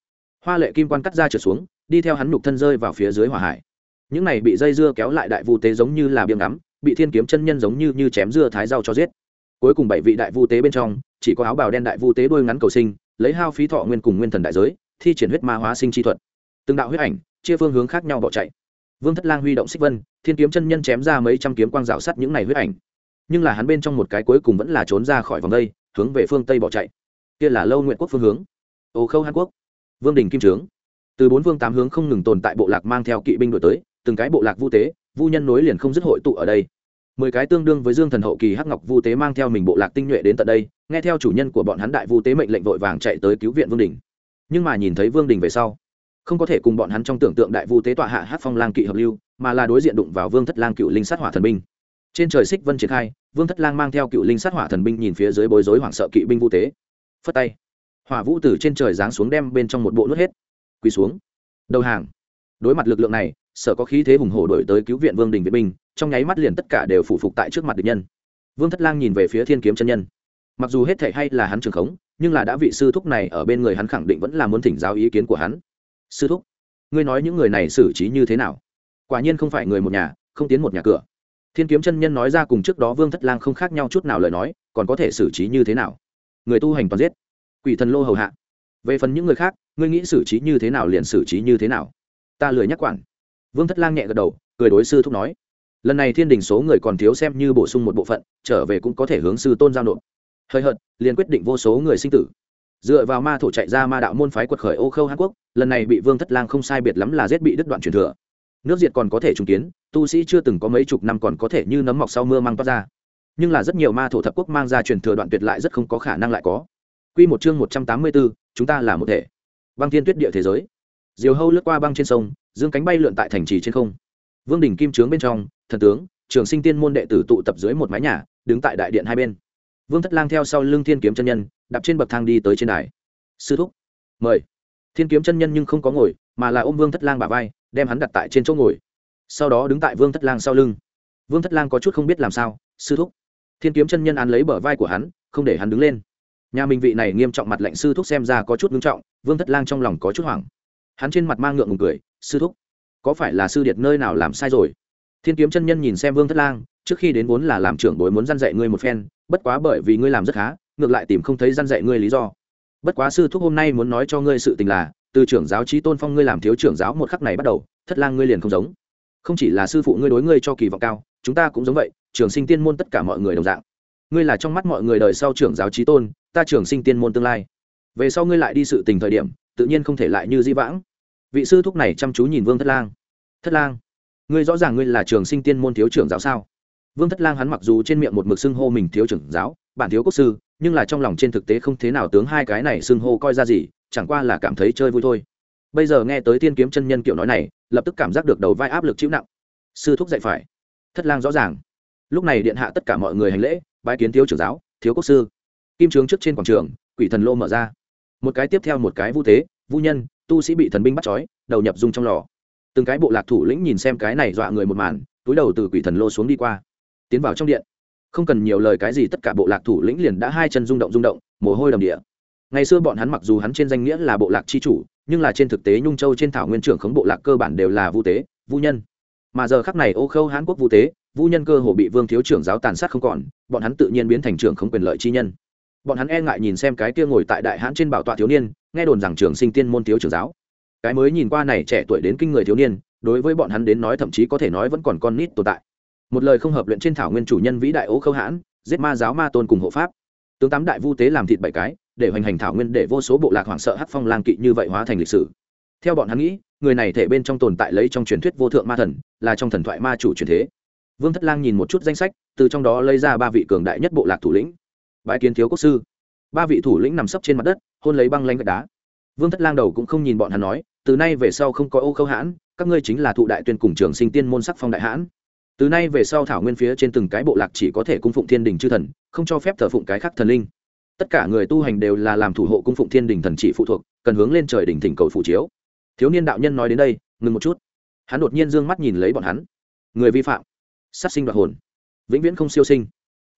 Hoa lệ kim quan cắt ra trở xuống, đi theo hắn nhục thân rơi vào phía dưới hỏa hải những này bị dây dưa kéo lại đại vu tế giống như là biếng ngắm, bị thiên kiếm chân nhân giống như như chém dưa thái rau cho giết. Cuối cùng bảy vị đại vu tế bên trong, chỉ có áo bào đen đại vu tế đôi ngắn cầu sinh, lấy hao phí thọ nguyên cùng nguyên thần đại giới, thi triển huyết ma hóa sinh chi thuật. Từng đạo huyết ảnh, chia phương hướng khác nhau bỏ chạy. Vương thất lang huy động xích vân, thiên kiếm chân nhân chém ra mấy trăm kiếm quang rào sắt những này huyết ảnh. Nhưng là hắn bên trong một cái cuối cùng vẫn là trốn ra khỏi vòng đây, hướng về phương tây bỏ chạy. Kia là lâu nguyện quốc phương hướng. Ô khâu hàn quốc. Vương đình kim trướng. Từ bốn vương tám hướng không ngừng tồn tại bộ lạc mang theo kỵ binh đổi tới từng cái bộ lạc vu tế, vu nhân nối liền không dứt hội tụ ở đây. Mười cái tương đương với dương thần hậu kỳ hắc ngọc vu tế mang theo mình bộ lạc tinh nhuệ đến tận đây, nghe theo chủ nhân của bọn hắn đại vu tế mệnh lệnh vội vàng chạy tới cứu viện vương đình. Nhưng mà nhìn thấy vương đình về sau, không có thể cùng bọn hắn trong tưởng tượng đại vu tế tọa hạ hát phong lang kỵ hợp lưu, mà là đối diện đụng vào vương thất lang cựu linh sát hỏa thần binh. Trên trời xích vân triển khai, vương thất lang mang theo cựu linh sát hỏa thần binh nhìn phía dưới bối rối hoảng sợ kỵ binh vu tế. Phất tay, hỏa vũ từ trên trời giáng xuống đem bên trong một bộ nuốt hết, quỳ xuống. Đầu hàng, đối mặt lực lượng này sợ có khí thế hùng hổ đổi tới cứu viện vương đình viện binh, trong nháy mắt liền tất cả đều phủ phục tại trước mặt địch nhân. Vương thất lang nhìn về phía thiên kiếm chân nhân. Mặc dù hết thể hay là hắn trường khống, nhưng là đã vị sư thúc này ở bên người hắn khẳng định vẫn là muốn thỉnh giáo ý kiến của hắn. Sư thúc, ngươi nói những người này xử trí như thế nào? Quả nhiên không phải người một nhà, không tiến một nhà cửa. Thiên kiếm chân nhân nói ra cùng trước đó vương thất lang không khác nhau chút nào lời nói, còn có thể xử trí như thế nào? Người tu hành toàn giết. Quỷ thần lô hầu hạ. Về phần những người khác, ngươi nghĩ xử trí như thế nào liền xử trí như thế nào? Ta lười nhắc quản vương thất lang nhẹ gật đầu cười đối sư thúc nói lần này thiên đình số người còn thiếu xem như bổ sung một bộ phận trở về cũng có thể hướng sư tôn giao nộp. Hơi hợt liền quyết định vô số người sinh tử. Dựa vào ma thổ chạy ra ma đạo môn phái quật khởi ô khâu hàn quốc lần này bị vương thất lang không sai biệt lắm là giết bị đứt đoạn truyền thừa. Nước diệt còn có thể trùng kiến tu sĩ chưa từng có mấy chục năm còn có thể như nấm mọc sau mưa mang toát ra. Nhưng là rất nhiều ma thổ thập quốc mang ra truyền thừa đoạn tuyệt lại rất không có khả năng lại có. Quy một chương một trăm tám mươi 184, chúng ta là một thể. Băng thiên tuyết địa thế giới. Diều hâu lướt qua băng trên sông, dương cánh bay lượn tại thành trì trên không. Vương đỉnh kim trướng bên trong, thần tướng, trường sinh tiên môn đệ tử tụ tập dưới một mái nhà, đứng tại đại điện hai bên. Vương Thất Lang theo sau lưng Thiên Kiếm chân nhân, đạp trên bậc thang đi tới trên đài. Sư thúc, mời. Thiên Kiếm chân nhân nhưng không có ngồi, mà là ôm Vương Thất Lang bả vai, đem hắn đặt tại trên chỗ ngồi. Sau đó đứng tại Vương Thất Lang sau lưng. Vương Thất Lang có chút không biết làm sao, sư thúc. Thiên Kiếm chân nhân án lấy bờ vai của hắn, không để hắn đứng lên nhà mình vị này nghiêm trọng mặt lệnh sư thúc xem ra có chút ngưng trọng vương thất lang trong lòng có chút hoảng hắn trên mặt mang ngượng ngùng cười sư thúc, có phải là sư điệt nơi nào làm sai rồi? Thiên kiếm chân nhân nhìn xem vương thất lang, trước khi đến vốn là làm trưởng bối muốn g i a n dạy ngươi một phen, bất quá bởi vì ngươi làm rất khá, ngược lại tìm không thấy g i a n dạy ngươi lý do. Bất quá sư thúc hôm nay muốn nói cho ngươi sự tình là, từ trưởng giáo trí tôn phong ngươi làm thiếu trưởng giáo một khắc này bắt đầu, thất lang ngươi liền không giống. Không chỉ là sư phụ ngươi đối ngươi cho kỳ vọng cao, chúng ta cũng giống vậy, trường sinh tiên môn tất cả mọi người đồng dạng. Ngươi là trong mắt mọi người đời sau trưởng giáo trí tôn, ta trường sinh tiên môn tương lai. Về sau ngươi lại đi sự tình thời điểm, tự nhiên không thể lại như di vãng vị sư thúc này chăm chú nhìn vương thất lang. Thất lang, ngươi rõ ràng ngươi là trường sinh tiên môn thiếu trưởng giáo sao? Vương thất lang hắn mặc dù trên miệng một mực xưng hô mình thiếu trưởng giáo, bản thiếu quốc sư, nhưng là trong lòng trên thực tế không thế nào tướng hai cái này xưng hô coi ra gì, chẳng qua là cảm thấy chơi vui thôi. Bây giờ nghe tới tiên kiếm chân nhân kiểu nói này, lập tức cảm giác được đầu vai áp lực chịu nặng. Sư thúc dạy phải. Thất lang rõ ràng. Lúc này điện hạ tất cả mọi người hành lễ, bái kiến thiếu trưởng giáo, thiếu quốc sư. Kim trướng trước trên quảng trường, quỷ thần lô mở ra. Một cái tiếp theo một cái vu thế vu nhân tu sĩ bị thần binh bắt trói, đầu nhập dung trong lò. Từng cái bộ lạc thủ lĩnh nhìn xem cái này dọa người một màn, túi đầu từ quỷ thần lô xuống đi qua. Tiến vào trong điện. Không cần nhiều lời cái gì, tất cả bộ lạc thủ lĩnh liền đã hai chân rung động rung động, mồ hôi đầm địa. Ngày xưa bọn hắn mặc dù hắn trên danh nghĩa là bộ lạc c h i chủ, nhưng là trên thực tế nhung châu trên thảo nguyên trưởng khống bộ lạc cơ bản đều là vu tế, vu nhân. Mà giờ khắc này ô khâu hán quốc vu tế, vu nhân cơ hồ bị vương thiếu trưởng giáo tàn sát không còn, bọn hắn tự nhiên biến thành trưởng khống quyền lợi chi nhân bọn hắn e ngại nhìn xem cái kia ngồi tại đại hãn trên bảo tọa thiếu niên, nghe đồn rằng trường sinh tiên môn thiếu trưởng giáo. Cái mới nhìn qua này trẻ tuổi đến kinh người thiếu niên, đối với bọn hắn đến nói thậm chí có thể nói vẫn còn con nít tồn tại. Một lời không hợp luyện trên thảo nguyên chủ nhân vĩ đại ố khâu hãn, giết ma giáo ma tôn cùng hộ pháp. Tướng tám đại vu tế làm thịt bảy cái, để hoành hành thảo nguyên để vô số bộ lạc hoảng sợ hát phong lang kỵ như vậy hóa thành lịch sử. Theo bọn hắn nghĩ, người này thể bên trong tồn tại lấy trong truyền thuyết vô thượng ma thần, là trong thần thoại ma chủ truyền thế. Vương thất lang nhìn một chút danh sách, từ trong đó lấy ra ba vị cường đại nhất bộ lạc thủ lĩnh bãi kiến thiếu quốc sư. Ba vị thủ lĩnh nằm sấp trên mặt đất, hôn lấy băng lanh gạch đá. Vương thất lang đầu cũng không nhìn bọn hắn nói, từ nay về sau không có ô khâu hãn, các ngươi chính là thụ đại tuyên cùng trường sinh tiên môn sắc phong đại hãn. Từ nay về sau thảo nguyên phía trên từng cái bộ lạc chỉ có thể cung phụng thiên đình chư thần, không cho phép thờ phụng cái khác thần linh. Tất cả người tu hành đều là làm thủ hộ cung phụng thiên đình thần chỉ phụ thuộc, cần hướng lên trời đỉnh thỉnh cầu phụ chiếu. Thiếu niên đạo nhân nói đến đây, ngừng một chút. Hắn đột nhiên d ư ơ n g mắt nhìn lấy bọn hắn. Người vi phạm, sát sinh đoạt hồn, vĩnh viễn không siêu sinh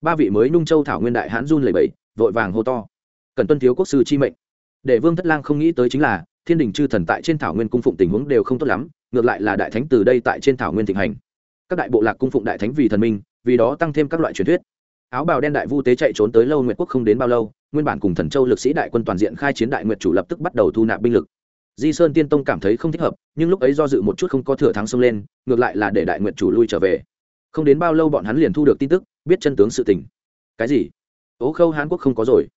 ba vị mới nung châu thảo nguyên đại hãn run lầy bẫy vội vàng hô to. Cần tuân thiếu quốc sư chi mệnh. Để vương thất lang không nghĩ tới chính là, thiên đình chư thần tại trên thảo nguyên cung phụng tình huống đều không tốt lắm, ngược lại là đại thánh từ đây tại trên thảo nguyên thịnh hành. Các đại bộ lạc cung phụng đại thánh vì thần minh, vì đó tăng thêm các loại truyền thuyết. Áo bào đen đại vu tế chạy trốn tới lâu nguyệt quốc không đến bao lâu, nguyên bản cùng thần châu lực sĩ đại quân toàn diện khai chiến đại nguyệt chủ lập tức bắt đầu thu nạp binh lực. Di sơn tiên tông cảm thấy không thích hợp, nhưng lúc ấy do dự một chút không có thừa thắng xông lên, ngược lại là để đại nguyệt chủ lui trở về. Không đến bao lâu bọn hắn liền thu được tin tức biết chân tướng sự tình. Cái gì? Ố khâu hán quốc không có rồi.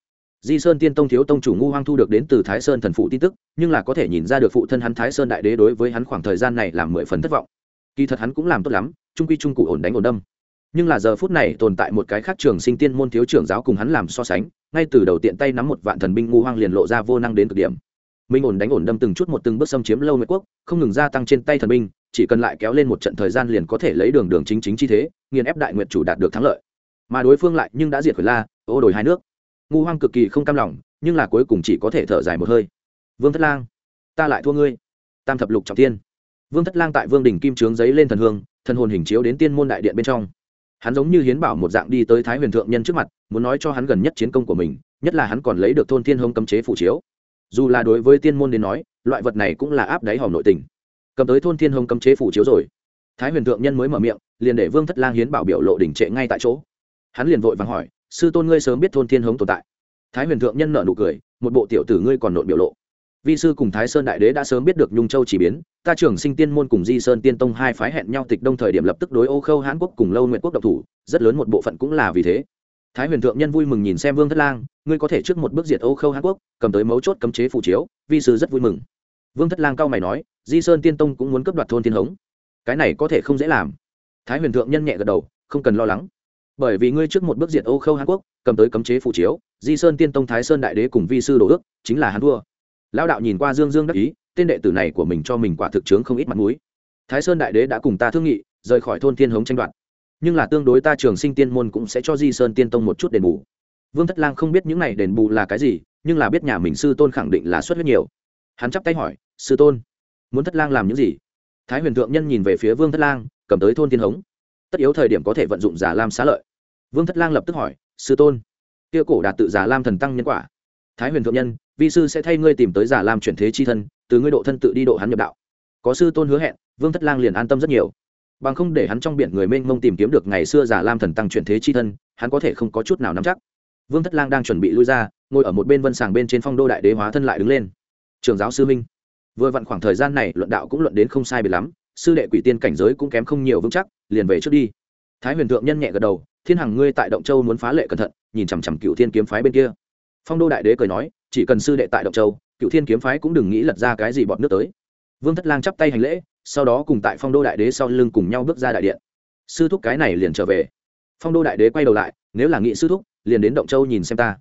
Di sơn tiên tông thiếu tông chủ ngu hoang thu được đến từ thái sơn thần phụ tin tức, nhưng là có thể nhìn ra được phụ thân hắn thái sơn đại đế đối với hắn khoảng thời gian này làm mười phần thất vọng. Kỳ thật hắn cũng làm tốt lắm, trung quy trung cụ ổn đánh ổn đâm. Nhưng là giờ phút này tồn tại một cái khác trường sinh tiên môn thiếu trưởng giáo cùng hắn làm so sánh, ngay từ đầu tiện tay nắm một vạn thần binh ngu hoang liền lộ ra vô năng đến cực điểm. Minh ổn đánh ổn đâm từng chút một từng bước xâm chiếm lâu nguyệt quốc, không ngừng gia tăng trên tay thần binh, chỉ cần lại kéo lên một trận thời gian liền có thể lấy đường đường chính chính chi thế nghiền ép đại nguyệt chủ đạt được thắng lợi. Mà đối phương lại nhưng đã diệt khuyển la, ô đổi hai nước. Ngu hoang cực kỳ không cam lòng, nhưng là cuối cùng chỉ có thể thở dài một hơi. Vương thất lang, ta lại thua ngươi. Tam thập lục trọng tiên vương thất lang tại vương đỉnh kim trướng giấy lên thần hương, thần hồn hình chiếu đến tiên môn đại điện bên trong. Hắn giống như hiến bảo một dạng đi tới thái huyền thượng nhân trước mặt, muốn nói cho hắn gần nhất chiến công của mình, nhất là hắn còn lấy được thôn thiên hông cấm chế phủ chiếu. Dù là đối với tiên môn đến nói, loại vật này cũng là áp đáy hòm nội tình. Cầm tới thôn thiên hông cấm chế phủ chiếu rồi thái huyền thượng nhân mới mở miệng, liền để vương thất lang hiến bảo biểu lộ đỉnh trệ ngay tại chỗ. Hắn liền vội vàng hỏi, sư tôn ngươi sớm biết thôn thiên Hống tồn tại. Thái huyền thượng nhân nợ nụ cười, một bộ tiểu tử ngươi còn nộn biểu lộ. Vi sư cùng thái sơn đại đế đã sớm biết được nhung châu chỉ biến, ta trưởng sinh tiên môn cùng di sơn tiên tông hai phái hẹn nhau tịch đông thời điểm lập tức đối ô khâu hãn quốc cùng lâu nguyện quốc độc thủ, rất lớn một bộ phận cũng là vì thế. Thái huyền thượng nhân vui mừng nhìn xem vương thất lang, ngươi có thể trước một bước diệt ô khâu hãn quốc, cầm tới mấu chốt cấm chế phụ chiếu, vi sư rất vui mừng. Vương thất lang cao mày nói, di sơn tiên tông cũng muốn cấp đoạt thôn thiên hống cái này có thể không dễ làm. Thái huyền thượng nhân nhẹ gật đầu, không cần lo lắng. Bởi vì ngươi trước một bước diệt ô khâu hàn quốc, cầm tới cấm chế phụ chiếu, di sơn tiên tông thái sơn đại đế cùng vi sư Đồ ước, chính là hắn thua. Lão đạo nhìn qua dương dương đắc ý, tên đệ tử này của mình cho mình quả thực chướng không ít mặt mũi. Thái sơn đại đế đã cùng ta thương nghị, rời khỏi thôn thiên hống tranh đoạt. Nhưng là tương đối ta trường sinh tiên môn cũng sẽ cho di sơn tiên tông một chút đền bù. Vương thất lang không biết những này đền bù là cái gì, nhưng là biết nhà mình sư tôn khẳng định là xuất huyết nhiều. Hắn chắp tay hỏi, sư tôn, muốn thất lang làm những gì? Thái huyền thượng nhân nhìn về phía vương thất lang, cầm tới thôn tiên hống. Tất yếu thời điểm có thể vận dụng giả lam xá lợi. Vương thất lang lập tức hỏi, sư tôn, kia cổ đạt tự giả lam thần tăng nhân quả. Thái huyền thượng nhân, vi sư sẽ thay ngươi tìm tới giả lam chuyển thế chi thân, từ ngươi độ thân tự đi độ hắn nhập đạo. Có sư tôn hứa hẹn, vương thất lang liền an tâm rất nhiều. Bằng không để hắn trong biển người mênh mông tìm kiếm được ngày xưa giả lam thần tăng chuyển thế chi thân, hắn có thể không có chút nào nắm chắc. Vương thất lang đang chuẩn bị lui ra, ngồi ở một bên vân sàng bên trên phong đô đại đế hóa thân lại đứng lên. Trường giáo sư minh vừa vặn khoảng thời gian này, luận đạo cũng luận đến không sai biệt lắm, sư đệ quỷ tiên cảnh giới cũng kém không nhiều vững chắc, liền về trước đi. Thái huyền thượng nhân nhẹ gật đầu, thiên hằng ngươi tại động châu muốn phá lệ cẩn thận, nhìn chằm chằm cựu thiên kiếm phái bên kia. Phong đô đại đế cười nói, chỉ cần sư đệ tại động châu cựu thiên kiếm phái cũng đừng nghĩ lật ra cái gì bọn nước tới. Vương thất lang chắp tay hành lễ, sau đó cùng tại phong đô đại đế sau lưng cùng nhau bước ra đại điện. Sư thúc cái này liền trở về. Phong đô đại đế quay đầu lại, nếu là nghị sư thúc, liền đến động châu nhìn xem ta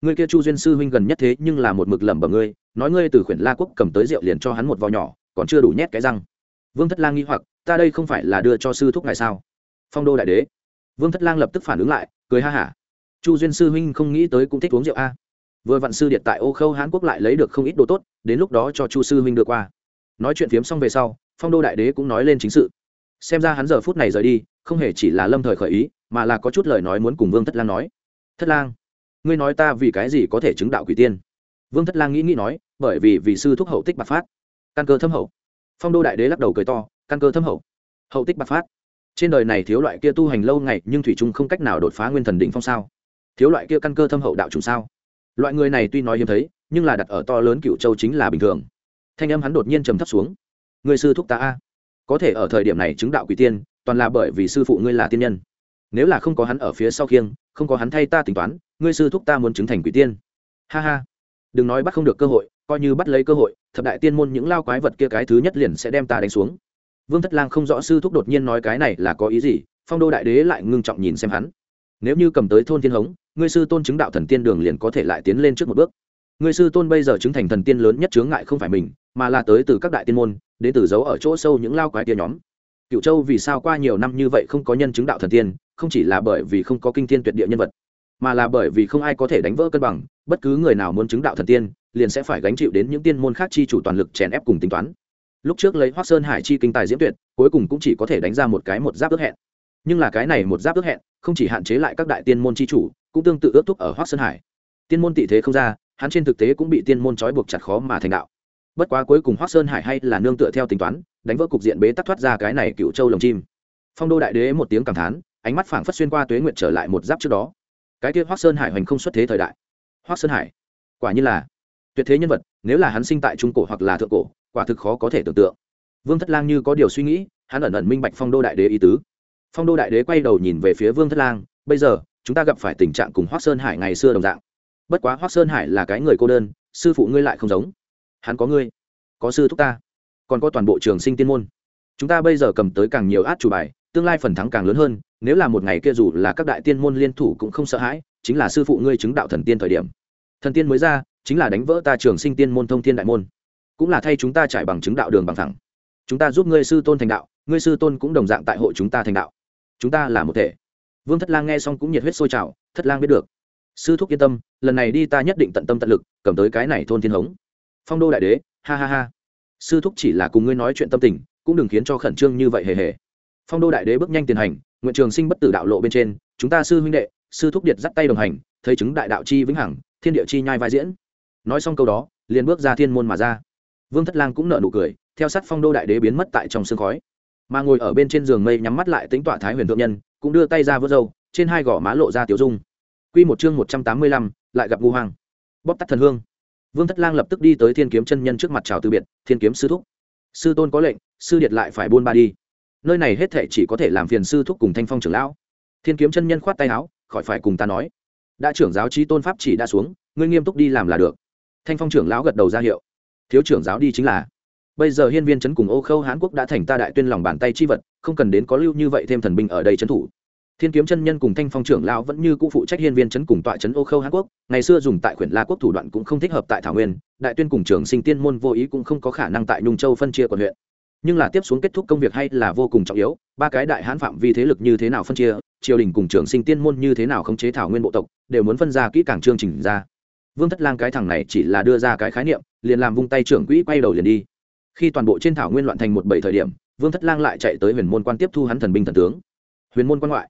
người kia chu duyên sư huynh gần nhất thế nhưng là một mực lẩm bẩm ngươi, nói ngươi từ khuyển la quốc cầm tới rượu liền cho hắn một vò nhỏ, còn chưa đủ nhét cái răng. Vương thất lang nghi hoặc, ta đây không phải là đưa cho sư thúc ngài sao? Phong đô đại đế. Vương thất lang lập tức phản ứng lại, cười ha hả. Chu duyên sư huynh không nghĩ tới cũng thích uống rượu a. Vừa vặn sư điện tại ô khâu hán quốc lại lấy được không ít đồ tốt, đến lúc đó cho chu sư huynh đưa qua. Nói chuyện phiếm xong về sau, phong đô đại đế cũng nói lên chính sự. Xem ra hắn giờ phút này rời đi, không hề chỉ là lâm thời khởi ý, mà là có chút lời nói muốn cùng vương thất lang nói. Thất lang ngươi nói ta vì cái gì có thể chứng đạo quỷ tiên? Vương thất lang nghĩ nghĩ nói, bởi vì vì sư thúc hậu tích bạc phát. Căn cơ thâm hậu. Phong đô đại đế lắc đầu cười to, căn cơ thâm hậu. Hậu tích bạc phát. Trên đời này thiếu loại kia tu hành lâu ngày, nhưng thủy trung không cách nào đột phá nguyên thần đỉnh phong sao? Thiếu loại kia căn cơ thâm hậu đạo chủ sao? Loại người này tuy nói hiếm thấy, nhưng là đặt ở to lớn cựu châu chính là bình thường. Thanh âm hắn đột nhiên trầm thấp xuống. Người sư thúc ta a. Có thể ở thời điểm này chứng đạo quỷ tiên, toàn là bởi vì sư phụ ngươi là tiên nhân. Nếu là không có hắn ở phía sau khiêng, không có hắn thay ta tính toán ngươi sư thúc ta muốn chứng thành quỷ tiên. Ha ha. Đừng nói bắt không được cơ hội, coi như bắt lấy cơ hội, thập đại tiên môn những lao quái vật kia cái thứ nhất liền sẽ đem ta đánh xuống. Vương thất lang không rõ sư thúc đột nhiên nói cái này là có ý gì, phong đô đại đế lại ngưng trọng nhìn xem hắn. Nếu như cầm tới thôn thiên hống, ngươi sư tôn chứng đạo thần tiên đường liền có thể lại tiến lên trước một bước. Ngươi sư tôn bây giờ chứng thành thần tiên lớn nhất chướng ngại không phải mình, mà là tới từ các đại tiên môn đến từ giấu ở chỗ sâu những lao quái tia nhóm. Cựu châu vì sao qua nhiều năm như vậy không có nhân chứng đạo thần tiên, không chỉ là bởi vì không có kinh thiên tuyệt địa nhân vật mà là bởi vì không ai có thể đánh vỡ cân bằng, bất cứ người nào muốn chứng đạo thần tiên, liền sẽ phải gánh chịu đến những tiên môn khác chi chủ toàn lực chèn ép cùng tính toán. Lúc trước lấy hoác sơn hải chi kinh tài diễm tuyệt, cuối cùng cũng chỉ có thể đánh ra một cái một giáp ước hẹn. Nhưng là cái này một giáp ước hẹn, không chỉ hạn chế lại các đại tiên môn chi chủ, cũng tương tự ước thúc ở hoác sơn hải. Tiên môn tị thế không ra, hắn trên thực tế cũng bị tiên môn trói buộc chặt khó mà thành đạo. Bất quá cuối cùng hoác sơn hải hay là nương tựa theo tính toán, đánh vỡ cục diện bế tắc thoát ra cái này cựu châu lồng chim. Phong đô đại đế một tiếng cảm thán, ánh mắt phảng phất xuyên qua tuế nguyện trở lại một giáp trước đó cái kia hoác sơn hải hoành không xuất thế thời đại. Hoác sơn hải, quả như là tuyệt thế nhân vật, nếu là hắn sinh tại trung cổ hoặc là thượng cổ, quả thực khó có thể tưởng tượng. Vương thất lang như có điều suy nghĩ, hắn ẩn ẩn minh bạch phong đô đại đế ý tứ. Phong đô đại đế quay đầu nhìn về phía vương thất lang, bây giờ, chúng ta gặp phải tình trạng cùng hoác sơn hải ngày xưa đồng dạng. Bất quá hoác sơn hải là cái người cô đơn, sư phụ ngươi lại không giống. Hắn có ngươi, có sư thúc ta, còn có toàn bộ trường sinh tiên môn. Chúng ta bây giờ cầm tới càng nhiều át chủ bài tương lai phần thắng càng lớn hơn, nếu là một ngày kia dù là các đại tiên môn liên thủ cũng không sợ hãi, chính là sư phụ ngươi chứng đạo thần tiên thời điểm. Thần tiên mới ra, chính là đánh vỡ ta trường sinh tiên môn thông thiên đại môn. Cũng là thay chúng ta trải bằng chứng đạo đường bằng thẳng. Chúng ta giúp ngươi sư tôn thành đạo, ngươi sư tôn cũng đồng dạng tại hội chúng ta thành đạo. Chúng ta là một thể. Vương thất lang nghe xong cũng nhiệt huyết sôi trào, thất lang biết được. Sư thúc yên tâm, lần này đi ta nhất định tận tâm tận lực, cầm tới cái này thôn thiên hống. Phong đô đại đế, ha ha ha. Sư thúc chỉ là cùng ngươi nói chuyện tâm tình, cũng đừng khiến cho khẩn trương như vậy hề hề phong đô đại đế bước nhanh tiền hành, nguyện trường sinh bất tử đạo lộ bên trên, chúng ta sư huynh đệ, sư thúc điệt dắt tay đồng hành, thấy chứng đại đạo chi vĩnh hằng, thiên địa chi nhai vai diễn. Nói xong câu đó, liền bước ra thiên môn mà ra. Vương thất lang cũng nợ nụ cười, theo sát phong đô đại đế biến mất tại trong sương khói. Mà ngồi ở bên trên giường mây nhắm mắt lại tính tọa thái huyền thượng nhân, cũng đưa tay ra vớt râu, trên hai gò má lộ ra tiểu dung. Quy một chương một trăm tám mươi lăm, lại gặp ngu hoàng bóp tắt thần hương. Vương thất lang lập tức đi tới thiên kiếm chân nhân trước mặt chào từ biệt, thiên kiếm sư thúc, sư tôn có lệnh, sư điệt lại phải buôn ba đi nơi này hết thệ chỉ có thể làm phiền sư thúc cùng thanh phong trưởng lão. Thiên kiếm chân nhân khoát tay áo, khỏi phải cùng ta nói. Đã trưởng giáo trí tôn pháp chỉ đã xuống, ngươi nghiêm túc đi làm là được. Thanh phong trưởng lão gật đầu ra hiệu. Thiếu trưởng giáo đi chính là. Bây giờ hiên viên chấn cùng ô khâu hán quốc đã thành ta đại tuyên lòng bàn tay chi vật, không cần đến có lưu như vậy thêm thần binh ở đây trấn thủ. Thiên kiếm chân nhân cùng thanh phong trưởng lão vẫn như cũ phụ trách hiên viên chấn cùng tọa trấn ô khâu hán quốc, ngày xưa dùng tại quyển la quốc thủ đoạn cũng không thích hợp tại thảo nguyên, đại tuyên cùng trường sinh tiên môn vô ý cũng không có khả năng tại nhung châu phân chia quận huyện nhưng là tiếp xuống kết thúc công việc hay là vô cùng trọng yếu, ba cái đại hãn phạm vi thế lực như thế nào phân chia, triều đình cùng trường sinh tiên môn như thế nào khống chế thảo nguyên bộ tộc, đều muốn phân ra kỹ càng chương trình ra. Vương thất lang cái thằng này chỉ là đưa ra cái khái niệm, liền làm vung tay trưởng quỹ quay đầu liền đi. Khi toàn bộ trên thảo nguyên loạn thành một bảy thời điểm, vương thất lang lại chạy tới huyền môn quan tiếp thu hắn thần binh thần tướng. Huyền môn quan ngoại,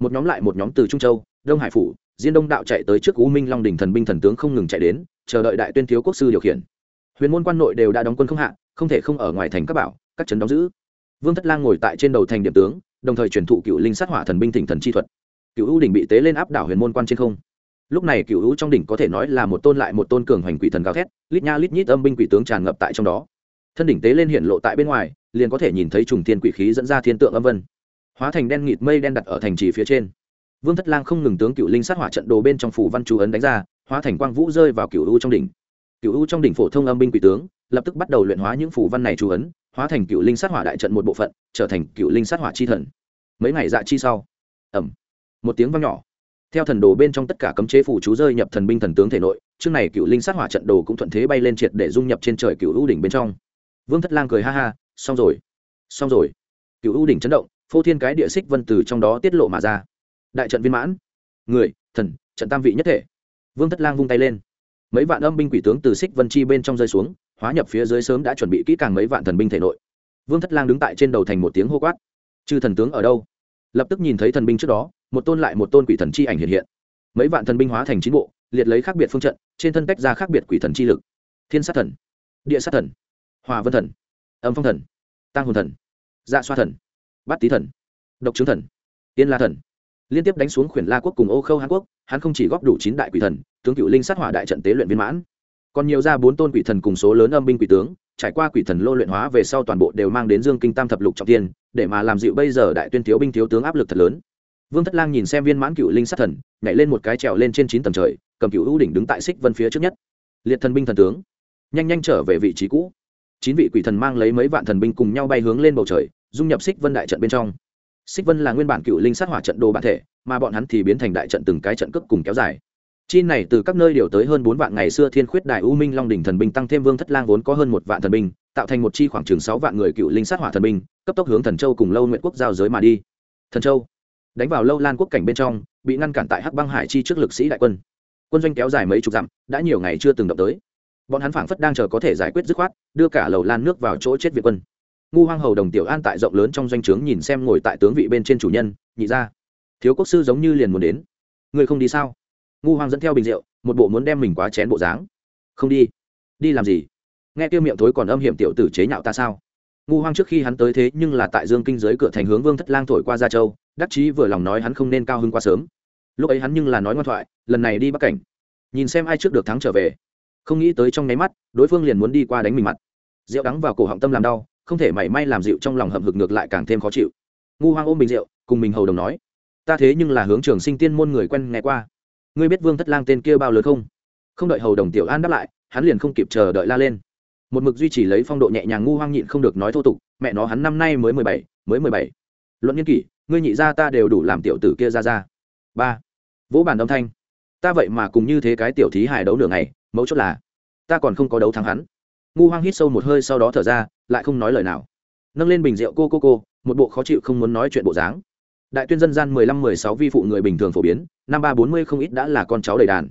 một nhóm lại một nhóm từ trung châu, đông hải phủ, diên đông đạo chạy tới trước u minh long đình thần binh thần tướng không ngừng chạy đến, chờ đợi đại tuyên thiếu quốc sư điều khiển. Huyền môn quan nội đều đã đóng quân không hạ, không thể không ở ngoài thành các bảo các trấn đóng giữ. Vương thất lang ngồi tại trên đầu thành điểm tướng, đồng thời truyền thụ cựu linh sát hỏa thần binh thỉnh thần chi thuật. Cựu u đỉnh bị tế lên áp đảo huyền môn quan trên không. Lúc này cựu u trong đỉnh có thể nói là một tôn lại một tôn cường hoành quỷ thần gào thét, lít nha lít nhít âm binh quỷ tướng tràn ngập tại trong đó. Thân đỉnh tế lên hiện lộ tại bên ngoài, liền có thể nhìn thấy trùng thiên quỷ khí dẫn ra thiên tượng âm vân. Hóa thành đen nghịt mây đen đặt ở thành trì phía trên. Vương thất lang không ngừng tướng cựu linh sát hỏa trận đồ bên trong phủ văn chú ấn đánh ra, hóa thành quang vũ rơi vào cựu u trong đỉnh. Cựu u trong đỉnh phổ thông âm binh quỷ tướng lập tức bắt đầu luyện hóa những phù văn này chú ấn, hóa thành cựu linh sát hỏa đại trận một bộ phận, trở thành cựu linh sát hỏa chi thần. Mấy ngày dạ chi sau ẩm một tiếng vang nhỏ. Theo thần đồ bên trong tất cả cấm chế phủ chú rơi nhập thần binh thần tướng thể nội trước này cựu linh sát hỏa trận đồ cũng thuận thế bay lên triệt để dung nhập trên trời cựu u đỉnh bên trong. Vương thất lang cười ha ha, xong rồi xong rồi. Cựu u đỉnh chấn động, phô thiên cái địa xích vân từ trong đó tiết lộ mà ra. Đại trận viên mãn. Người, thần, trận tam vị nhất thể. Vương thất lang vung tay lên. Mấy vạn âm binh quỷ tướng từ xích vân chi bên trong rơi xuống hóa nhập phía dưới sớm đã chuẩn bị kỹ càng mấy vạn thần binh thể nội. Vương thất lang đứng tại trên đầu thành một tiếng hô quát. Chư thần tướng ở đâu? Lập tức nhìn thấy thần binh trước đó, một tôn lại một tôn quỷ thần chi ảnh hiện hiện. Mấy vạn thần binh hóa thành chín bộ, liệt lấy khác biệt phương trận, trên thân tách ra khác biệt quỷ thần chi lực. Thiên sát thần, địa sát thần, hòa vân thần, âm phong thần tăng hồn thần dạ xoa thần, bát tý thần, độc trướng thần, tiên la thần. Liên tiếp đánh xuống khuyển la quốc cùng ô khâu hàn quốc, hắn không chỉ góp đủ chín đại quỷ thần, tướng cựu linh sát hỏa đại trận tế luyện viên mãn còn nhiều ra bốn tôn quỷ thần cùng số lớn âm binh quỷ tướng, trải qua quỷ thần lô luyện hóa về sau toàn bộ đều mang đến dương kinh tam thập lục trọng tiên để mà làm dịu bây giờ đại tuyên thiếu binh thiếu tướng áp lực thật lớn. Vương thất lang nhìn xem viên mãn cựu linh sát thần, nhảy lên một cái trèo lên trên chín tầng trời, cầm cựu ưu đỉnh đứng tại xích vân phía trước nhất. Liệt thần binh thần tướng, nhanh nhanh trở về vị trí cũ. Chín vị quỷ thần mang lấy mấy vạn thần binh cùng nhau bay hướng lên bầu trời, dung nhập xích vân đại trận bên trong. Xích vân là nguyên bản cựu linh sát hỏa trận đồ bản thể, mà bọn hắn thì biến thành đại trận từng cái trận cước cùng kéo dài chi này từ các nơi điều tới hơn bốn vạn ngày xưa thiên khuyết đại u minh long đỉnh thần binh tăng thêm vương thất lang vốn có hơn một vạn thần binh, tạo thành một chi khoảng chừng sáu vạn người cựu linh sát hỏa thần binh, cấp tốc hướng thần châu cùng lâu nguyện quốc giao giới mà đi. Thần châu đánh vào lâu lan quốc cảnh bên trong, bị ngăn cản tại hắc băng hải chi trước lực sĩ đại quân. Quân doanh kéo dài mấy chục dặm, đã nhiều ngày chưa từng động tới. Bọn hắn phảng phất đang chờ có thể giải quyết dứt khoát, đưa cả lầu lan nước vào chỗ chết việt quân. Ngu hoang hầu đồng tiểu an tại rộng lớn trong doanh trướng nhìn xem ngồi tại tướng vị bên trên chủ nhân, nhị ra. Thiếu quốc sư giống như liền muốn đến. Người không đi sao? Ngu hoang dẫn theo bình rượu, một bộ muốn đem mình quá chén bộ dáng. Không đi. Đi làm gì? Nghe tiêu miệng thối còn âm hiểm tiểu tử chế nhạo ta sao? Ngu hoang trước khi hắn tới thế nhưng là tại dương kinh giới cửa thành hướng vương thất lang thổi qua gia châu, đắc chí vừa lòng nói hắn không nên cao hơn quá sớm. Lúc ấy hắn nhưng là nói ngoan thoại, lần này đi bắc cảnh. Nhìn xem ai trước được thắng trở về. Không nghĩ tới trong nháy mắt, đối phương liền muốn đi qua đánh mình mặt. Rượu đắng vào cổ họng tâm làm đau, không thể mảy may làm dịu trong lòng hậm hực ngược lại càng thêm khó chịu. Ngu hoang ôm bình rượu, cùng mình hầu đồng nói, ta thế nhưng là hướng trường sinh tiên môn người quen nghe qua ngươi biết vương thất lang tên kia bao lớn không? Không đợi hầu đồng tiểu an đáp lại, hắn liền không kịp chờ đợi la lên. Một mực duy trì lấy phong độ nhẹ nhàng ngu hoang nhịn không được nói thô tục, mẹ nó hắn năm nay mới mười bảy, mới mười bảy. Luận nghiên kỷ, ngươi nhị ra ta đều đủ làm tiểu tử kia ra ra. Ba. Vỗ bản âm thanh. Ta vậy mà cùng như thế cái tiểu thí hài đấu nửa ngày, mấu chốt là, ta còn không có đấu thắng hắn. Ngu hoang hít sâu một hơi sau đó thở ra, lại không nói lời nào. Nâng lên bình rượu cô cô cô, một bộ khó chịu không muốn nói chuyện bộ dáng đại tuyên dân gian mười lăm, mười sáu vi phụ người bình thường phổ biến, năm ba bốn mươi không ít đã là con cháu đầy đàn.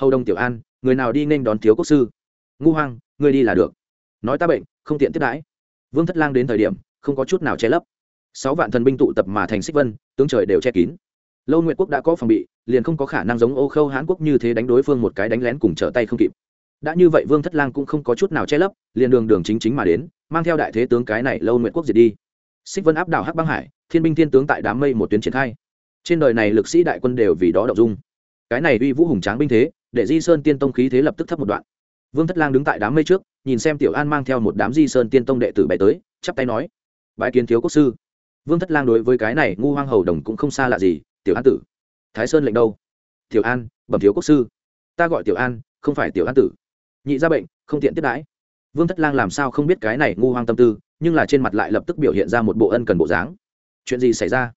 Hầu đông tiểu an, người nào đi nên đón thiếu quốc sư? Ngu hoang, người đi là được. Nói ta bệnh, không tiện tiếp đãi. Vương thất lang đến thời điểm, không có chút nào che lấp. Sáu vạn thần binh tụ tập mà thành xích vân, tướng trời đều che kín. Lâu nguyệt quốc đã có phòng bị, liền không có khả năng giống ô khâu hãn quốc như thế đánh đối phương một cái đánh lén cùng trở tay không kịp. Đã như vậy vương thất lang cũng không có chút nào che lấp, liền đường đường chính chính mà đến, mang theo đại thế tướng cái này lâu nguyệt quốc diệt đi. Xích vân áp đảo hắc băng hải thiên binh thiên tướng tại đám mây một tuyến triển khai. Trên đời này lực sĩ đại quân đều vì đó đậu dung. Cái này uy vũ hùng tráng binh thế, để di sơn tiên tông khí thế lập tức thấp một đoạn. Vương thất lang đứng tại đám mây trước, nhìn xem tiểu an mang theo một đám di sơn tiên tông đệ tử bày tới, chắp tay nói bãi kiến thiếu quốc sư. Vương thất lang đối với cái này ngu hoang hầu đồng cũng không xa lạ gì, tiểu an tử, thái sơn lệnh đâu? Tiểu an, bẩm thiếu quốc sư. Ta gọi tiểu an, không phải tiểu an tử. Nhị ra bệnh, không tiện tiếp đãi. Vương thất lang làm sao không biết cái này ngu hoang tâm tư, nhưng là trên mặt lại lập tức biểu hiện ra một bộ ân cần bộ dáng chuyện gì xảy ra?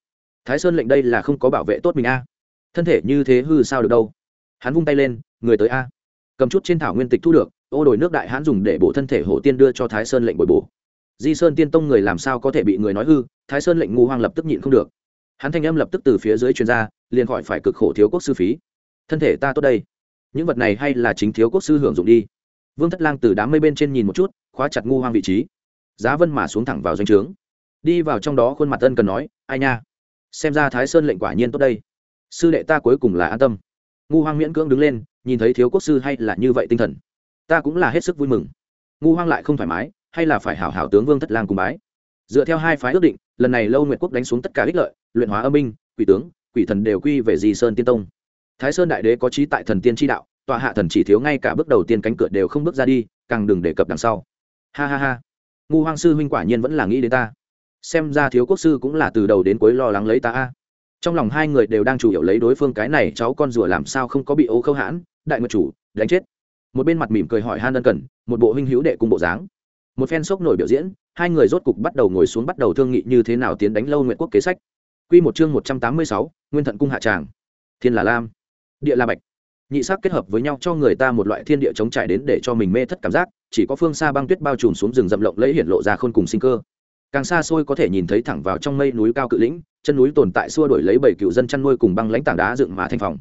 Thái sơn lệnh đây là không có bảo vệ tốt mình a. Thân thể như thế hư sao được đâu? Hắn vung tay lên, người tới a. Cầm chút trên thảo nguyên tịch thu được, ô đổi nước đại hãn dùng để bổ thân thể hổ tiên đưa cho thái sơn lệnh bồi bổ. Di sơn tiên tông người làm sao có thể bị người nói hư, thái sơn lệnh ngu hoang lập tức nhịn không được. Hắn thanh âm lập tức từ phía dưới chuyên gia liền khỏi phải cực khổ thiếu quốc sư phí. Thân thể ta tốt đây. Những vật này hay là chính thiếu quốc sư hưởng dụng đi. Vương thất lang từ đám mây bên trên nhìn một chút, khóa chặt ngu hoang vị trí. Giá vân mà xuống thẳng vào doanh trướng đi vào trong đó khuôn mặt ân cần nói, ai nha? Xem ra thái sơn lệnh quả nhiên tốt đây. Sư đệ ta cuối cùng là an tâm. Ngu hoang miễn cưỡng đứng lên, nhìn thấy thiếu quốc sư hay là như vậy tinh thần. Ta cũng là hết sức vui mừng. Ngu hoang lại không thoải mái, hay là phải hảo hảo tướng vương thất lang cùng bái. Dựa theo hai phái ước định, lần này lâu nguyệt quốc đánh xuống tất cả ích lợi, luyện hóa âm minh quỷ tướng, quỷ thần đều quy về di sơn tiên tông. Thái sơn đại đế có trí tại thần tiên tri đạo, tọa hạ thần chỉ thiếu ngay cả bước đầu tiên cánh cửa đều không bước ra đi, càng đừng đề cập đằng sau. Ha ha ha. Ngu hoang sư huynh quả nhiên vẫn là nghĩ đến ta xem ra thiếu quốc sư cũng là từ đầu đến cuối lo lắng lấy ta a. Trong lòng hai người đều đang chủ yếu lấy đối phương cái này, cháu con rùa làm sao không có bị ô khâu hãn, đại nguyệt chủ, đánh chết. Một bên mặt mỉm cười hỏi han ân cần, một bộ huynh hữu đệ cùng bộ dáng. Một phen sốc nổi biểu diễn, hai người rốt cục bắt đầu ngồi xuống bắt đầu thương nghị như thế nào tiến đánh lâu nguyện quốc kế sách. Quy một chương một trăm tám mươi sáu, nguyên thận cung hạ tràng. Thiên là lam. Địa là bạch. Nhị sắc kết hợp với nhau cho người ta một loại thiên địa chống trải đến để cho mình mê thất cảm giác, chỉ có phương xa băng tuyết bao trùm xuống rừng rậm lộng lẫy hiển lộ ra khôn cùng sinh cơ càng xa xôi có thể nhìn thấy thẳng vào trong mây núi cao cự lĩnh, chân núi tồn tại xua đổi lấy bảy cựu dân chăn nuôi cùng băng lãnh tảng đá dựng mà thành phòng.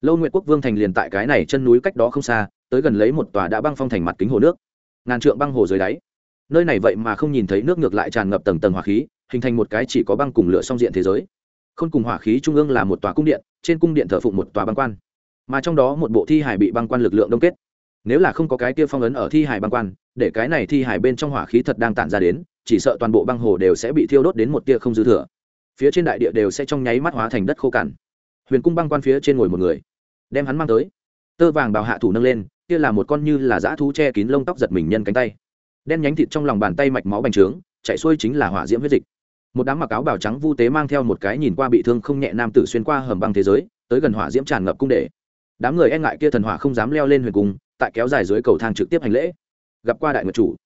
Lâu nguyện quốc vương thành liền tại cái này chân núi cách đó không xa, tới gần lấy một tòa đã băng phong thành mặt kính hồ nước. Ngàn trượng băng hồ dưới đáy. Nơi này vậy mà không nhìn thấy nước ngược lại tràn ngập tầng tầng hỏa khí, hình thành một cái chỉ có băng cùng lửa song diện thế giới. Không cùng hỏa khí trung ương là một tòa cung điện, trên cung điện thờ phụng một tòa băng quan. Mà trong đó một bộ thi hải bị băng quan lực lượng đông kết. Nếu là không có cái kia phong ấn ở thi hải băng quan, để cái này thi hải bên trong hỏa khí thật đang tản ra đến chỉ sợ toàn bộ băng hồ đều sẽ bị thiêu đốt đến một tia không dư thừa. Phía trên đại địa đều sẽ trong nháy mắt hóa thành đất khô cằn. Huyền cung băng quan phía trên ngồi một người, đem hắn mang tới. Tơ vàng bào hạ thủ nâng lên, kia là một con như là dã thú che kín lông tóc giật mình nhân cánh tay. Đen nhánh thịt trong lòng bàn tay mạch máu bành trướng, chạy xuôi chính là hỏa diễm huyết dịch. Một đám mặc áo bào trắng vu tế mang theo một cái nhìn qua bị thương không nhẹ nam tử xuyên qua hầm băng thế giới, tới gần hỏa diễm tràn ngập cung để. Đám người e ngại kia thần hỏa không dám leo lên huyền cung, tại kéo dài dưới cầu thang trực tiếp hành lễ. Gặp qua đại nguyệt chủ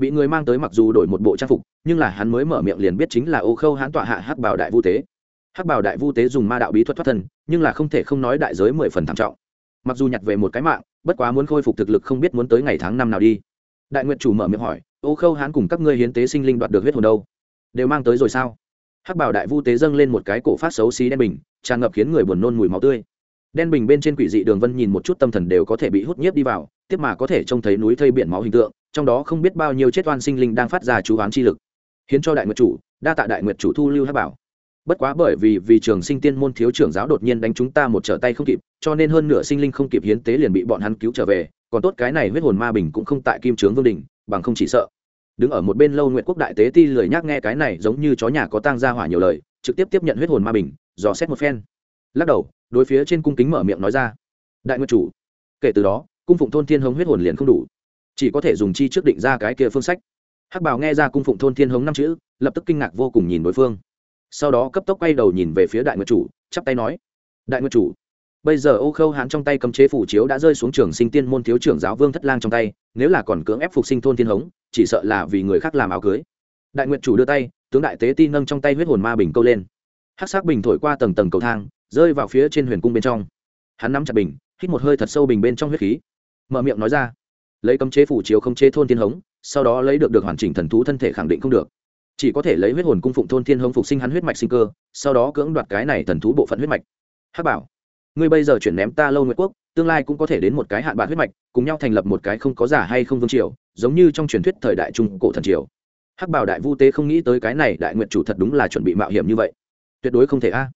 bị người mang tới mặc dù đổi một bộ trang phục, nhưng là hắn mới mở miệng liền biết chính là ô khâu hãn tọa hạ hắc bảo đại vu tế. Hắc bảo đại vu tế dùng ma đạo bí thuật thoát thân, nhưng là không thể không nói đại giới mười phần thảm trọng. Mặc dù nhặt về một cái mạng, bất quá muốn khôi phục thực lực không biết muốn tới ngày tháng năm nào đi. Đại nguyện chủ mở miệng hỏi, ô khâu hãn cùng các ngươi hiến tế sinh linh đoạt được huyết hồn đâu? Đều mang tới rồi sao? Hắc bảo đại vu tế dâng lên một cái cổ phát xấu xí đen bình, tràn ngập khiến người buồn nôn mùi máu tươi đen bình bên trên quỷ dị đường vân nhìn một chút tâm thần đều có thể bị hút nhiếp đi vào, tiếp mà có thể trông thấy núi thây biển máu hình tượng, trong đó không biết bao nhiêu chết oan sinh linh đang phát ra chú oán chi lực. Hiến cho đại nguyệt chủ, đa tạ đại nguyệt chủ thu lưu hắc bảo. Bất quá bởi vì vì trường sinh tiên môn thiếu trưởng giáo đột nhiên đánh chúng ta một trở tay không kịp, cho nên hơn nửa sinh linh không kịp hiến tế liền bị bọn hắn cứu trở về, còn tốt cái này huyết hồn ma bình cũng không tại kim trướng vương đình, bằng không chỉ sợ. Đứng ở một bên lâu nguyện quốc đại tế ti lười nhắc nghe cái này giống như chó nhà có tang ra hỏa nhiều lời, trực tiếp tiếp nhận huyết hồn ma bình, dò xét một phen lắc đầu, đối phía trên cung kính mở miệng nói ra. Đại nguyệt chủ, kể từ đó, cung phụng thôn thiên hống huyết hồn liền không đủ. Chỉ có thể dùng chi trước định ra cái kia phương sách. Hắc bảo nghe ra cung phụng thôn thiên hống năm chữ, lập tức kinh ngạc vô cùng nhìn đối phương. Sau đó cấp tốc quay đầu nhìn về phía đại nguyệt chủ, chắp tay nói, đại nguyệt chủ, bây giờ ô khâu hán trong tay cấm chế phủ chiếu đã rơi xuống trường sinh tiên môn thiếu trưởng giáo vương thất lang trong tay, nếu là còn cưỡng ép phục sinh thôn thiên hống, chỉ sợ là vì người khác làm áo cưới. Đại nguyện chủ đưa tay, tướng đại tế ti nâng trong tay huyết hồn ma bình câu lên. Hát sắc bình thổi qua tầng tầng cầu thang rơi vào phía trên huyền cung bên trong. Hắn nắm chặt bình, hít một hơi thật sâu bình bên trong huyết khí. Mở miệng nói ra. Lấy cấm chế phủ chiếu không chế thôn thiên hống, sau đó lấy được được hoàn chỉnh thần thú thân thể khẳng định không được. Chỉ có thể lấy huyết hồn cung phụng thôn thiên hống phục sinh hắn huyết mạch sinh cơ, sau đó cưỡng đoạt cái này thần thú bộ phận huyết mạch. Hắc bảo, ngươi bây giờ chuyển ném ta lâu nguyệt quốc, tương lai cũng có thể đến một cái hạn bạc huyết mạch, cùng nhau thành lập một cái không có giả hay không vương triều, giống như trong truyền thuyết thời đại trung cổ thần triều. Hắc bảo đại vu tế không nghĩ tới cái này đại nguyện chủ thật đúng là chuẩn bị mạo hiểm như vậy. Tuyệt đối không thể a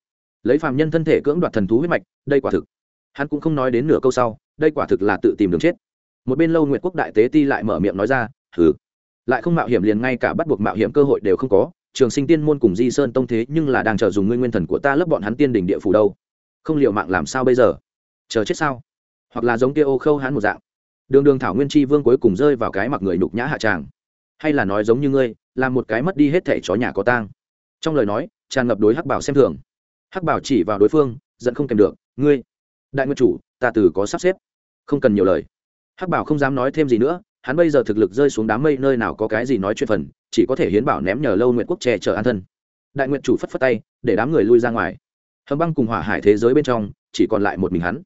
lấy phàm nhân thân thể cưỡng đoạt thần thú huyết mạch, đây quả thực. Hắn cũng không nói đến nửa câu sau, đây quả thực là tự tìm đường chết. Một bên lâu nguyện quốc đại tế ti lại mở miệng nói ra thử lại không mạo hiểm liền ngay cả bắt buộc mạo hiểm cơ hội đều không có, trường sinh tiên môn cùng di sơn tông thế nhưng là đang chờ dùng nguyên nguyên thần của ta lấp bọn hắn tiên đỉnh địa phủ đâu. Không liệu mạng làm sao bây giờ? Chờ chết sao? Hoặc là giống kia ô khâu hắn một dạng. Đường đường thảo nguyên tri vương cuối cùng rơi vào cái mặc người nhục nhã hạ tràng. Hay là nói giống như ngươi, làm một cái mất đi hết thẻ chó nhà có tang. Trong lời nói, tràn ngập đối hắc bảo xem thường hắc bảo chỉ vào đối phương, giận không kèm được, ngươi, đại nguyên chủ, ta từ có sắp xếp, không cần nhiều lời. Hắc bảo không dám nói thêm gì nữa, hắn bây giờ thực lực rơi xuống đám mây nơi nào có cái gì nói chuyện phần, chỉ có thể hiến bảo ném nhờ lâu nguyện quốc che chở an thân. Đại nguyện chủ phất phất tay, để đám người lui ra ngoài. Hầm băng cùng hỏa hải thế giới bên trong, chỉ còn lại một mình hắn.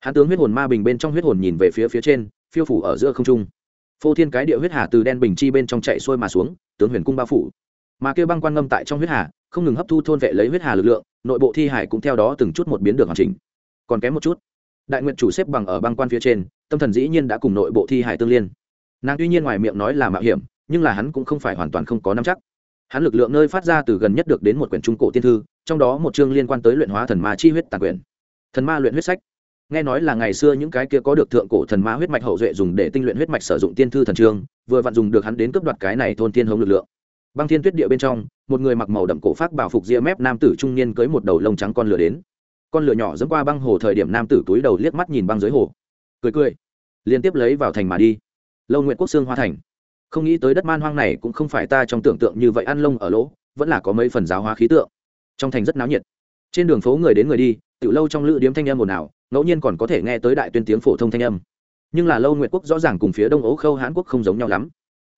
Hắn tướng huyết hồn ma bình bên trong huyết hồn nhìn về phía phía trên, phiêu phủ ở giữa không trung. Phô thiên cái địa huyết hà từ đen bình chi bên trong chạy xuôi mà xuống, tướng huyền cung bao phủ. Mà kêu băng quan ngâm tại trong huyết hà, không ngừng hấp thu thôn vệ lấy huyết hà lực lượng nội bộ thi hải cũng theo đó từng chút một biến được hoàn chỉnh. Còn kém một chút, đại nguyện chủ xếp bằng ở băng quan phía trên, tâm thần dĩ nhiên đã cùng nội bộ thi hải tương liên. Nàng tuy nhiên ngoài miệng nói là mạo hiểm, nhưng là hắn cũng không phải hoàn toàn không có nắm chắc. Hắn lực lượng nơi phát ra từ gần nhất được đến một quyển trung cổ tiên thư, trong đó một chương liên quan tới luyện hóa thần ma chi huyết tàn quyển. Thần ma luyện huyết sách. Nghe nói là ngày xưa những cái kia có được thượng cổ thần ma huyết mạch hậu duệ dùng để tinh luyện huyết mạch sử dụng tiên thư thần trương vừa vặn dùng được hắn đến cướp đoạt cái này thôn tiên hống lực lượng băng thiên tuyết địa bên trong, một người mặc màu đậm cổ phát bảo phục ria mép nam tử trung niên cưới một đầu lông trắng con lửa đến. Con lửa nhỏ dẫm qua băng hồ thời điểm nam tử túi đầu liếc mắt nhìn băng dưới hồ. Cười cười, liên tiếp lấy vào thành mà đi. Lâu nguyện quốc xương hoa thành. Không nghĩ tới đất man hoang này cũng không phải ta trong tưởng tượng như vậy ăn lông ở lỗ, vẫn là có mấy phần giáo hóa khí tượng. Trong thành rất náo nhiệt. Trên đường phố người đến người đi tự lâu trong lữ điếm thanh âm ồn ào, ngẫu nhiên còn có thể nghe tới đại tuyên tiếng phổ thông thanh âm. Nhưng là lâu nguyện quốc rõ ràng cùng phía đông ấu khâu hãn quốc không giống nhau lắm.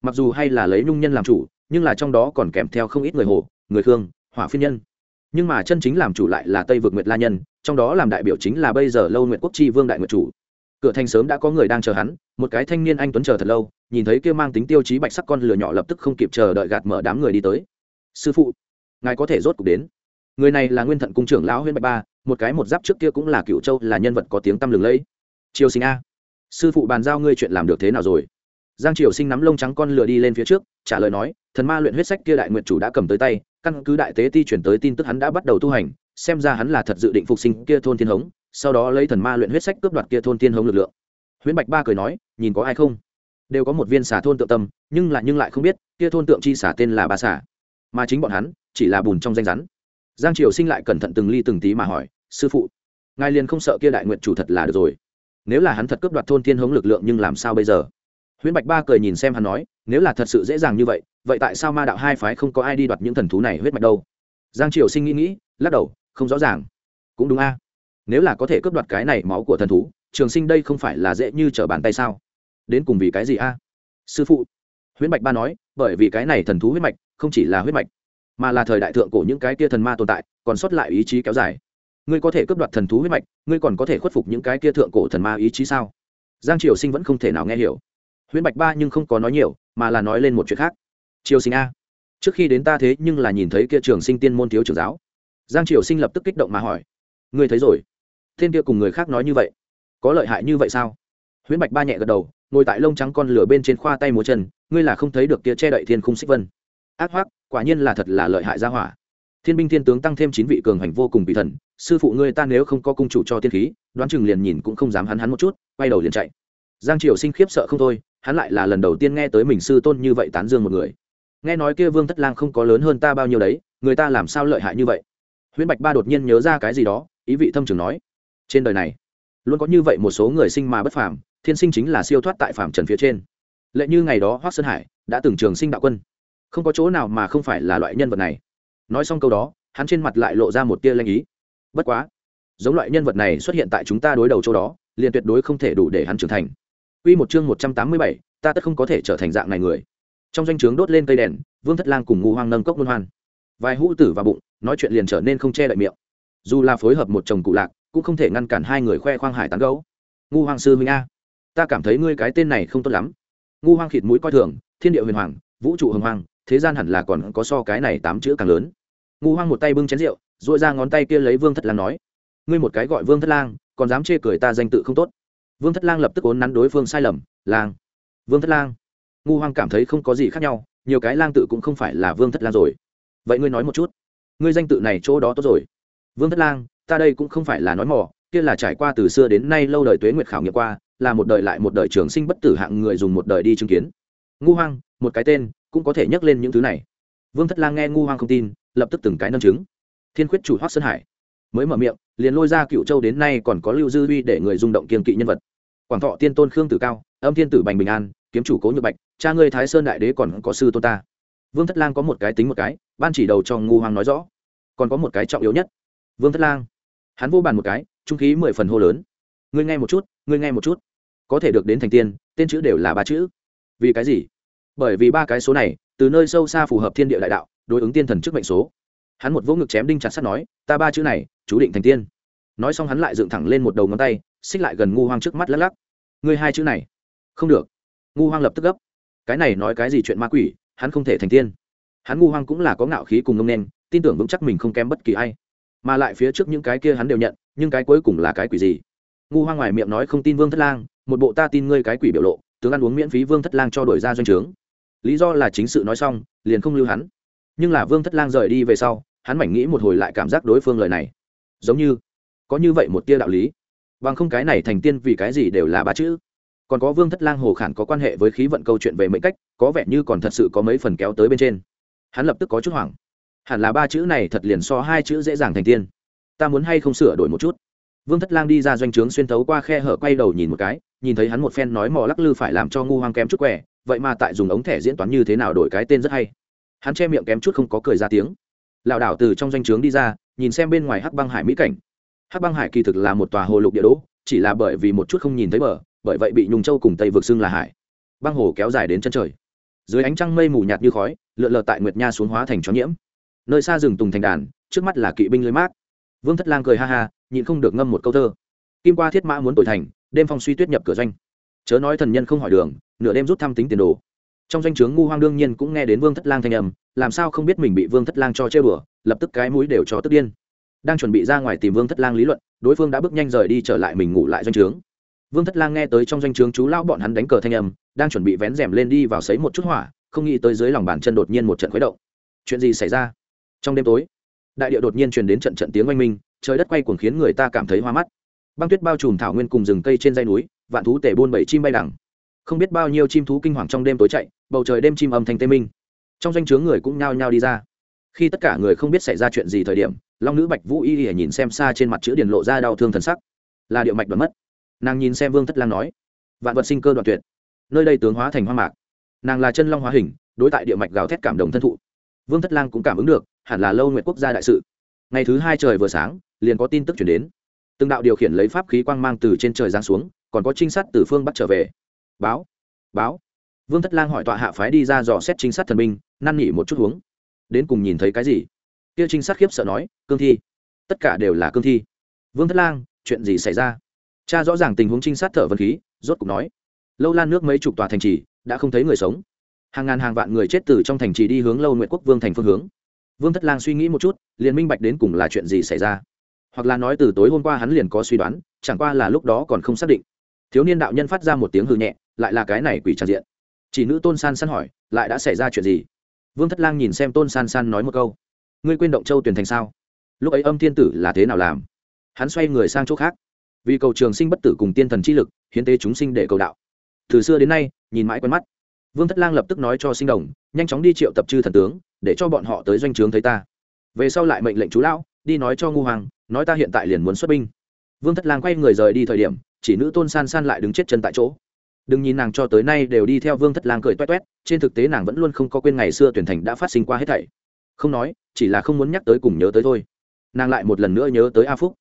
Mặc dù hay là lấy nhung nhân làm chủ nhưng là trong đó còn kèm theo không ít người hồ, người khương, hỏa phiên nhân. Nhưng mà chân chính làm chủ lại là tây vượt nguyệt la nhân, trong đó làm đại biểu chính là bây giờ lâu nguyệt quốc tri vương đại nguyệt chủ. Cửa thành sớm đã có người đang chờ hắn, một cái thanh niên anh tuấn chờ thật lâu, nhìn thấy kia mang tính tiêu chí bạch sắc con lửa nhỏ lập tức không kịp chờ đợi gạt mở đám người đi tới. Sư phụ, ngài có thể rốt cuộc đến. Người này là nguyên thận cung trưởng lão huyên bạch ba, một cái một giáp trước kia cũng là cựu châu là nhân vật có tiếng tăm lừng lẫy. Triều sinh a, sư phụ bàn giao ngươi chuyện làm được thế nào rồi? Giang triều sinh nắm lông trắng con lừa đi lên phía trước, trả lời nói, thần ma luyện huyết sách kia đại nguyện chủ đã cầm tới tay, căn cứ đại tế ti chuyển tới tin tức hắn đã bắt đầu tu hành, xem ra hắn là thật dự định phục sinh kia thôn thiên hống, sau đó lấy thần ma luyện huyết sách cướp đoạt kia thôn thiên hống lực lượng. Huyễn bạch ba cười nói, nhìn có ai không? Đều có một viên xà thôn tượng tâm, nhưng lại nhưng lại không biết, kia thôn tượng chi xả tên là ba xả mà chính bọn hắn chỉ là bùn trong danh rắn. Giang triều sinh lại cẩn thận từng ly từng tí mà hỏi, sư phụ, ngài liền không sợ kia đại nguyện chủ thật là được rồi? Nếu là hắn thật cướp đoạt thôn thiên hống lực lượng nhưng làm sao bây giờ? Huyễn bạch ba cười nhìn xem hắn nói, nếu là thật sự dễ dàng như vậy vậy tại sao ma đạo hai phái không có ai đi đoạt những thần thú này huyết mạch đâu? Giang triều sinh nghĩ nghĩ, lắc đầu, không rõ ràng. Cũng đúng a. Nếu là có thể cướp đoạt cái này máu của thần thú, trường sinh đây không phải là dễ như trở bàn tay sao? Đến cùng vì cái gì a? Sư phụ. Huyễn bạch ba nói, bởi vì cái này thần thú huyết mạch, không chỉ là huyết mạch, mà là thời đại thượng cổ những cái kia thần ma tồn tại, còn sót lại ý chí kéo dài. Ngươi có thể cướp đoạt thần thú huyết mạch, ngươi còn có thể khuất phục những cái kia thượng cổ thần ma ý chí sao? Giang triều sinh vẫn không thể nào nghe hiểu huyễn bạch ba nhưng không có nói nhiều, mà là nói lên một chuyện khác. Triều sinh a. Trước khi đến ta thế nhưng là nhìn thấy kia trường sinh tiên môn thiếu trưởng giáo. Giang triều sinh lập tức kích động mà hỏi, ngươi thấy rồi? Thiên kia cùng người khác nói như vậy, có lợi hại như vậy sao? Huyễn bạch ba nhẹ gật đầu, ngồi tại lông trắng con lửa bên trên khoa tay múa chân, ngươi là không thấy được kia che đậy thiên khung xích vân. Ác hoác quả nhiên là thật là lợi hại gia hỏa. Thiên binh thiên tướng tăng thêm chín vị cường hành vô cùng bị thần, sư phụ ngươi ta nếu không có cung chủ cho tiên khí, đoán chừng liền nhìn cũng không dám hắn hắn một chút, quay đầu liền chạy. Giang triều sinh khiếp sợ không thôi hắn lại là lần đầu tiên nghe tới mình sư tôn như vậy tán dương một người. Nghe nói kia vương thất lang không có lớn hơn ta bao nhiêu đấy, người ta làm sao lợi hại như vậy? Huyễn bạch ba đột nhiên nhớ ra cái gì đó, ý vị thâm trường nói. Trên đời này, luôn có như vậy một số người sinh mà bất phàm, thiên sinh chính là siêu thoát tại phàm trần phía trên. Lệ như ngày đó hoác sơn hải đã từng trường sinh đạo quân. Không có chỗ nào mà không phải là loại nhân vật này. Nói xong câu đó, hắn trên mặt lại lộ ra một tia lanh ý. Bất quá, giống loại nhân vật này xuất hiện tại chúng ta đối đầu chỗ đó, liền tuyệt đối không thể đủ để hắn trưởng thành. Quy một chương 187, ta tất không có thể trở thành dạng này người. Trong doanh trướng đốt lên cây đèn, Vương Thất Lang cùng Ngô Hoang nâng cốc luân hoan. Vài hũ tử vào bụng, nói chuyện liền trở nên không che đậy miệng. Dù là phối hợp một chồng cụ lạc, cũng không thể ngăn cản hai người khoe khoang hải tán gấu. Ngô Hoang sư huynh a, ta cảm thấy ngươi cái tên này không tốt lắm. Ngô Hoang khịt mũi coi thường, thiên địa huyền hoàng, vũ trụ hùng hoàng, thế gian hẳn là còn có so cái này tám chữ càng lớn. Ngô Hoang một tay bưng chén rượu, duỗi ra ngón tay kia lấy Vương Thất Lang nói: "Ngươi một cái gọi Vương Thất Lang, còn dám chê cười ta danh tự không tốt." Vương Thất Lang lập tức ốn nắn đối phương sai lầm, lang vương thất lang. Ngu hoang cảm thấy không có gì khác nhau nhiều cái lang tự cũng không phải là vương thất lang rồi. Vậy ngươi nói một chút ngươi danh tự này chỗ đó tốt rồi. Vương thất lang ta đây cũng không phải là nói mỏ kia là trải qua từ xưa đến nay lâu đời tuế nguyệt khảo nghiệm qua là một đời lại một đời trường sinh bất tử hạng người dùng một đời đi chứng kiến. Ngu hoang một cái tên cũng có thể nhắc lên những thứ này. Vương thất lang nghe ngu hoang không tin lập tức từng cái nâng chứng. Thiên khuyết chủ hoác sơn hải. Mới mở miệng liền lôi ra cựu châu đến nay còn có lưu dư huy để người rung động kiên kỵ nhân vật. Quảng thọ tiên tôn khương tử cao, âm thiên tử bành bình an, kiếm chủ cố nhược bạch, cha ngươi thái sơn đại đế còn có sư tôn ta. Vương thất lang có một cái tính một cái, ban chỉ đầu cho ngu hoàng nói rõ. Còn có một cái trọng yếu nhất. Vương thất lang, hắn vô bàn một cái, trung khí mười phần hô lớn. Ngươi nghe một chút, ngươi nghe một chút. Có thể được đến thành tiên, tên chữ đều là ba chữ. Vì cái gì? Bởi vì ba cái số này, từ nơi sâu xa phù hợp thiên địa đại đạo, đối ứng tiên thần chức mệnh số hắn một vỗ ngực chém đinh chặt sắt nói, ta ba chữ này, chú định thành tiên. Nói xong hắn lại dựng thẳng lên một đầu ngón tay, xích lại gần ngu hoang trước mắt lắc lắc. Ngươi hai chữ này. Không được. Ngu hoang lập tức gấp. Cái này nói cái gì chuyện ma quỷ, hắn không thể thành tiên. Hắn ngu hoang cũng là có ngạo khí cùng ngông nên tin tưởng vững chắc mình không kém bất kỳ ai. Mà lại phía trước những cái kia hắn đều nhận, nhưng cái cuối cùng là cái quỷ gì? Ngu hoang ngoài miệng nói không tin vương thất lang, một bộ ta tin ngươi cái quỷ biểu lộ, tướng ăn uống miễn phí vương thất lang cho đổi ra doanh trướng. Lý do là chính sự nói xong, liền không lưu hắn nhưng là vương thất lang rời đi về sau, hắn mảnh nghĩ một hồi lại cảm giác đối phương lời này. Giống như, có như vậy một tia đạo lý. Bằng không cái này thành tiên vì cái gì đều là ba chữ. Còn có vương thất lang hồ khản có quan hệ với khí vận câu chuyện về mệnh cách, có vẻ như còn thật sự có mấy phần kéo tới bên trên. Hắn lập tức có chút hoảng. Hẳn là ba chữ này thật liền so hai chữ dễ dàng thành tiên. Ta muốn hay không sửa đổi một chút? Vương thất lang đi ra doanh trướng xuyên thấu qua khe hở quay đầu nhìn một cái, nhìn thấy hắn một phen nói mò lắc lư phải làm cho ngu hoang kém chút quẻ, vậy mà tại dùng ống thẻ diễn toán như thế nào đổi cái tên rất hay hắn che miệng kém chút không có cười ra tiếng. Lảo đảo từ trong doanh trướng đi ra, nhìn xem bên ngoài hắc băng hải mỹ cảnh. Hắc băng hải kỳ thực là một tòa hồ lục địa đỗ chỉ là bởi vì một chút không nhìn thấy bờ, bởi vậy bị nhung châu cùng tây vực xưng là hải. Băng hồ kéo dài đến chân trời. Dưới ánh trăng mây mù nhạt như khói, lượn lờ tại nguyệt nha xuống hóa thành chó nhiễm. Nơi xa rừng tùng thành đàn, trước mắt là kỵ binh lưới mát vương thất lang cười ha ha, nhịn không được ngâm một câu thơ. Kim qua thiết mã muốn đổi thành, đêm phong suy tuyết nhập cửa doanh. Chớ nói thần nhân không hỏi đường, nửa đêm rút thăm tính tiền đồ trong danh o chướng ngu hoang đương nhiên cũng nghe đến vương thất lang thanh âm, làm sao không biết mình bị vương thất lang cho chơi bừa lập tức cái mũi đều cho tức điên. Đang chuẩn bị ra ngoài tìm vương thất lang lý luận, đối phương đã bước nhanh rời đi trở lại mình ngủ lại danh o chướng vương thất lang nghe tới trong danh o chướng chú lão bọn hắn đánh cờ thanh âm, đang chuẩn bị vén rèm lên đi vào sấy một chút hỏa, không nghĩ tới dưới lòng bàn chân đột nhiên một trận khuấy động. Chuyện gì xảy ra? Trong đêm tối, đại địa đột nhiên truyền đến trận trận tiếng oanh minh, trời đất quay cuồng khiến người ta cảm thấy hoa mắt. Băng tuyết bao trùm thảo nguyên cùng rừng cây trên dây núi, vạn thú tể buôn bảy chim bay đằng không biết bao nhiêu chim thú kinh hoàng trong đêm tối chạy, bầu trời đêm chim âm thanh tê minh. Trong doanh trướng người cũng nhao nhao đi ra. Khi tất cả người không biết xảy ra chuyện gì thời điểm, long nữ bạch vũ y y nhìn xem xa trên mặt chữ điền lộ ra đau thương thần sắc. Là điệu mạch đoạn mất. Nàng nhìn xem vương thất lang nói, vạn vật sinh cơ đoạn tuyệt. Nơi đây tướng hóa thành hoa mạc. Nàng là chân long hóa hình, đối tại địa mạch gào thét cảm động thân thụ. Vương thất lang cũng cảm ứng được, hẳn là lâu nguyện quốc gia đại sự. Ngày thứ hai trời vừa sáng, liền có tin tức chuyển đến. Từng đạo điều khiển lấy pháp khí quang mang từ trên trời giáng xuống, còn có trinh sát từ phương bắc trở về báo báo. Vương thất lang hỏi tọa hạ phái đi ra dò xét trinh sát thần binh, năn nỉ một chút huống đến cùng nhìn thấy cái gì? Kia trinh sát khiếp sợ nói, cương thi. Tất cả đều là cương thi. Vương thất lang, chuyện gì xảy ra? Cha rõ ràng tình huống trinh sát thở vân khí, rốt cục nói, lâu lan nước mấy chục tòa thành trì, đã không thấy người sống. Hàng ngàn hàng vạn người chết từ trong thành trì đi hướng lâu nguyện quốc vương thành phương hướng. Vương thất lang suy nghĩ một chút, liền minh bạch đến cùng là chuyện gì xảy ra. Hoặc là nói từ tối hôm qua hắn liền có suy đoán, chẳng qua là lúc đó còn không xác định thiếu niên đạo nhân phát ra một tiếng hư nhẹ, lại là cái này quỷ tràn diện. Chỉ nữ tôn san san hỏi, lại đã xảy ra chuyện gì? Vương thất lang nhìn xem tôn san san nói một câu, ngươi quên động châu tuyển thành sao? Lúc ấy âm thiên tử là thế nào làm? Hắn xoay người sang chỗ khác. Vì cầu trường sinh bất tử cùng tiên thần chi lực, hiến tế chúng sinh để cầu đạo. Từ xưa đến nay, nhìn mãi quen mắt. Vương thất lang lập tức nói cho sinh đồng, nhanh chóng đi triệu tập chư thần tướng, để cho bọn họ tới doanh trướng thấy ta. Về sau lại mệnh lệnh chú lão, đi nói cho ngu hoàng, nói ta hiện tại liền muốn xuất binh vương thất lang quay người rời đi thời điểm, chỉ nữ tôn san san lại đứng chết chân tại chỗ. Đừng nhìn nàng cho tới nay đều đi theo vương thất lang cười toét toét, trên thực tế nàng vẫn luôn không có quên ngày xưa tuyển thành đã phát sinh qua hết thảy. Không nói, chỉ là không muốn nhắc tới cùng nhớ tới thôi. Nàng lại một lần nữa nhớ tới a phúc.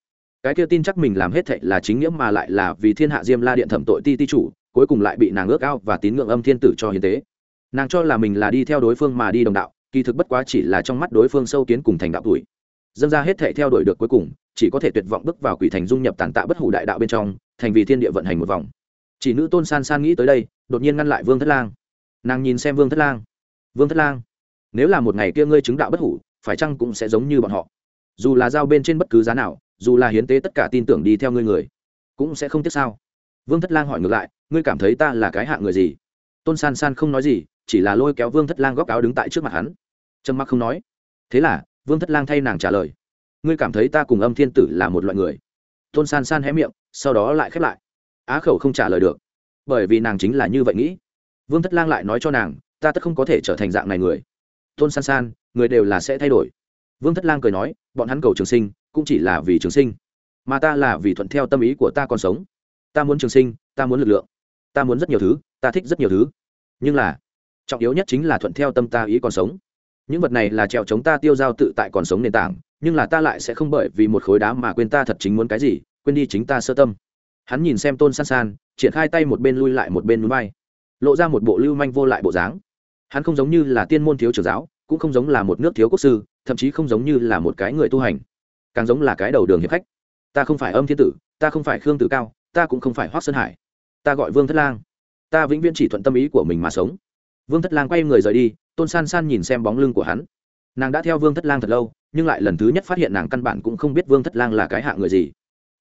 Cái kia tin chắc mình làm hết thảy là chính nghĩa mà lại là vì thiên hạ diêm la điện thẩm tội ti ti chủ, cuối cùng lại bị nàng ước ao và tín ngưỡng âm thiên tử cho hiến tế. Nàng cho là mình là đi theo đối phương mà đi đồng đạo, kỳ thực bất quá chỉ là trong mắt đối phương sâu kiến cùng thành đạo tuổi dân ra hết thảy theo đuổi được cuối cùng, chỉ có thể tuyệt vọng bước vào quỷ thành dung nhập tàn tạ bất hủ đại đạo bên trong, thành vì thiên địa vận hành một vòng. Chỉ nữ tôn san san nghĩ tới đây, đột nhiên ngăn lại vương thất lang. Nàng nhìn xem vương thất lang. Vương thất lang, nếu là một ngày kia ngươi chứng đạo bất hủ, phải chăng cũng sẽ giống như bọn họ? Dù là giao bên trên bất cứ giá nào, dù là hiến tế tất cả tin tưởng đi theo ngươi người, cũng sẽ không tiếc sao? Vương thất lang hỏi ngược lại, ngươi cảm thấy ta là cái hạ người gì? Tôn san san không nói gì, chỉ là lôi kéo vương thất lang góc áo đứng tại trước mặt hắn. Trâm mặc không nói. Thế là vương thất lang thay nàng trả lời. Ngươi cảm thấy ta cùng âm thiên tử là một loại người? Tôn san san hé miệng, sau đó lại khép lại. Á khẩu không trả lời được. Bởi vì nàng chính là như vậy nghĩ. Vương thất lang lại nói cho nàng, ta tất không có thể trở thành dạng này người. Tôn san san, người đều là sẽ thay đổi. Vương thất lang cười nói, bọn hắn cầu trường sinh, cũng chỉ là vì trường sinh. Mà ta là vì thuận theo tâm ý của ta còn sống. Ta muốn trường sinh, ta muốn lực lượng. Ta muốn rất nhiều thứ, ta thích rất nhiều thứ. Nhưng là, trọng yếu nhất chính là thuận theo tâm ta ý còn sống những vật này là trèo chống ta tiêu giao tự tại còn sống nền tảng, nhưng là ta lại sẽ không bởi vì một khối đá mà quên ta thật chính muốn cái gì, quên đi chính ta sơ tâm. Hắn nhìn xem tôn san san, triển khai tay một bên lui lại một bên núi bay. Lộ ra một bộ lưu manh vô lại bộ dáng. Hắn không giống như là tiên môn thiếu trưởng giáo, cũng không giống là một nước thiếu quốc sư, thậm chí không giống như là một cái người tu hành. Càng giống là cái đầu đường hiệp khách. Ta không phải âm thiên tử, ta không phải khương tử cao, ta cũng không phải hoác sơn hải. Ta gọi vương thất lang. Ta vĩnh viễn chỉ thuận tâm ý của mình mà sống. Vương thất lang quay người rời đi tôn san san nhìn xem bóng lưng của hắn. Nàng đã theo vương thất lang thật lâu, nhưng lại lần thứ nhất phát hiện nàng căn bản cũng không biết vương thất lang là cái hạ người gì.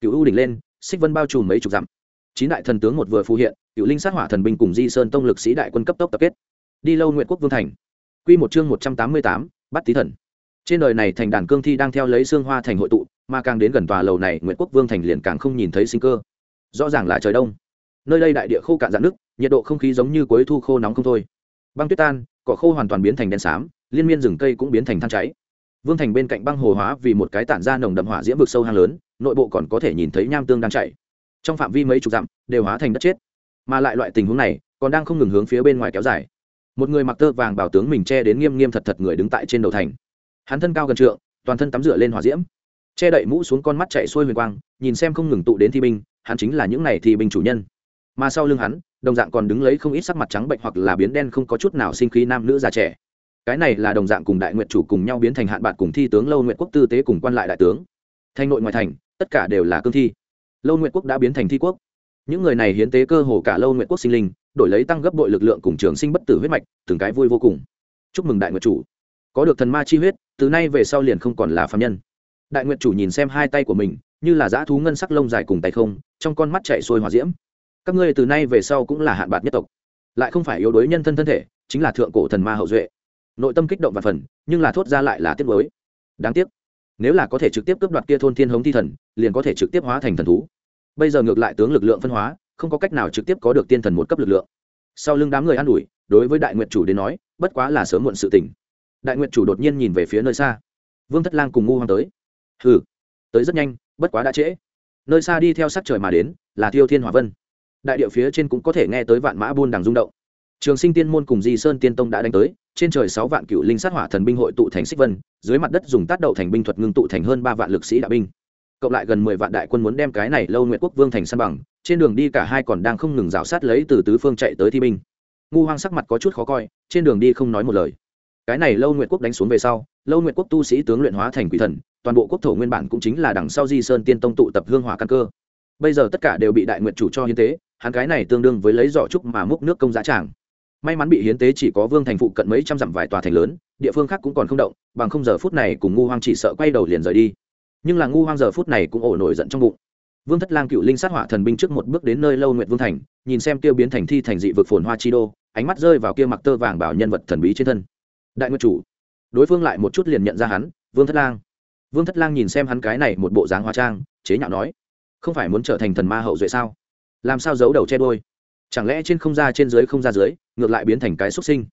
Cựu ưu đỉnh lên, xích vân bao trùm mấy chục dặm. Chín đại thần tướng một vừa phù hiện, cựu linh sát hỏa thần binh cùng di sơn tông lực sĩ đại quân cấp tốc tập kết. Đi lâu nguyện quốc vương thành. Q một chương một trăm tám mươi tám bắt tý thần. Trên đời này thành đàn cương thi đang theo lấy xương hoa thành hội tụ, mà càng đến gần tòa lầu này, nguyện quốc vương thành liền càng không nhìn thấy sinh cơ. Rõ ràng là trời đông. Nơi đây đại địa khô cạn dạn nước nhiệt độ không khí giống như cuối thu khô nóng không thôi. Băng tuyết tan cỏ khô hoàn toàn biến thành đen xám, liên miên rừng cây cũng biến thành than cháy. Vương thành bên cạnh băng hồ hóa vì một cái tản ra nồng đậm hỏa diễm vực sâu hang lớn, nội bộ còn có thể nhìn thấy nham tương đang chảy. trong phạm vi mấy chục dặm, đều hóa thành đất chết. Mà lại loại tình huống này, còn đang không ngừng hướng phía bên ngoài kéo dài. Một người mặc tơ vàng bảo tướng mình che đến nghiêm nghiêm thật thật người đứng tại trên đầu thành. Hắn thân cao gần trượng, toàn thân tắm rửa lên hỏa diễm. Che đậy mũ xuống con mắt chạy xuôi huyền quang, nhìn xem không ngừng tụ đến thi binh, hắn chính là những này thi binh chủ nhân. Mà sau lưng hắn đồng dạng còn đứng lấy không ít sắc mặt trắng bệnh hoặc là biến đen không có chút nào sinh khí nam nữ già trẻ. Cái này là đồng dạng cùng đại nguyện chủ cùng nhau biến thành hạn bạn cùng thi tướng lâu nguyện quốc tư tế cùng quan lại đại tướng. Thành nội ngoại thành, tất cả đều là cương thi. Lâu nguyện quốc đã biến thành thi quốc. Những người này hiến tế cơ hồ cả lâu nguyện quốc sinh linh, đổi lấy tăng gấp bội lực lượng cùng trường sinh bất tử huyết mạch, từng cái vui vô cùng. Chúc mừng đại nguyện chủ. Có được thần ma chi huyết, từ nay về sau liền không còn là phạm nhân. Đại nguyện chủ nhìn xem hai tay của mình, như là dã thú ngân sắc lông dài cùng tay không, trong con mắt chạy xuôi hòa diễm các ngươi từ nay về sau cũng là hạn bạc nhất tộc, lại không phải yếu đuối nhân thân thân thể, chính là thượng cổ thần ma hậu duệ. Nội tâm kích động và phần, nhưng là thốt ra lại là tiếc mới đáng tiếc, nếu là có thể trực tiếp cướp đoạt kia thôn thiên hống thi thần, liền có thể trực tiếp hóa thành thần thú. Bây giờ ngược lại tướng lực lượng phân hóa, không có cách nào trực tiếp có được tiên thần một cấp lực lượng. Sau lưng đám người an ủi, đối với đại nguyện chủ đến nói, bất quá là sớm muộn sự tỉnh đại nguyện chủ đột nhiên nhìn về phía nơi xa. Vương thất lang cùng ngu hoàng tới. Hừ, tới rất nhanh, bất quá đã trễ. Nơi xa đi theo sắc trời mà đến, là thiêu thiên hòa vân đại địa phía trên cũng có thể nghe tới vạn mã buôn đằng rung động. Trường sinh tiên môn cùng di sơn tiên tông đã đánh tới, trên trời sáu vạn cựu linh sát hỏa thần binh hội tụ thành xích vân, dưới mặt đất dùng tác đậu thành binh thuật ngưng tụ thành hơn ba vạn lực sĩ đạo binh. Cộng lại gần mười vạn đại quân muốn đem cái này lâu nguyện quốc vương thành săn bằng, trên đường đi cả hai còn đang không ngừng rào sát lấy từ tứ phương chạy tới thi binh. Ngu hoang sắc mặt có chút khó coi, trên đường đi không nói một lời. Cái này lâu nguyệt quốc đánh xuống về sau, lâu nguyệt quốc tu sĩ tướng luyện hóa thành quỷ thần, toàn bộ quốc thổ nguyên bản cũng chính là đằng sau di sơn tiên tông tụ tập hương hỏa căn cơ bây giờ tất cả đều bị đại nguyện chủ cho hiến tế, hắn cái này tương đương với lấy giỏ trúc mà múc nước công giá tràng. May mắn bị hiến tế chỉ có vương thành phụ cận mấy trăm dặm vài tòa thành lớn, địa phương khác cũng còn không động, bằng không giờ phút này cùng ngu hoang chỉ sợ quay đầu liền rời đi. Nhưng là ngu hoang giờ phút này cũng ổ nổi giận trong bụng. Vương thất lang cựu linh sát hỏa thần binh trước một bước đến nơi lâu nguyện vương thành, nhìn xem tiêu biến thành thi thành dị vực phồn hoa chi đô, ánh mắt rơi vào kia mặc tơ vàng bảo nhân vật thần bí trên thân. Đại nguyện chủ. Đối phương lại một chút liền nhận ra hắn, vương thất lang. Vương thất lang nhìn xem hắn cái này một bộ dáng hóa trang, chế nhạo nói không phải muốn trở thành thần ma hậu duệ sao? Làm sao giấu đầu che đôi chẳng lẽ trên không ra trên dưới không ra dưới, ngược lại biến thành cái xuất sinh?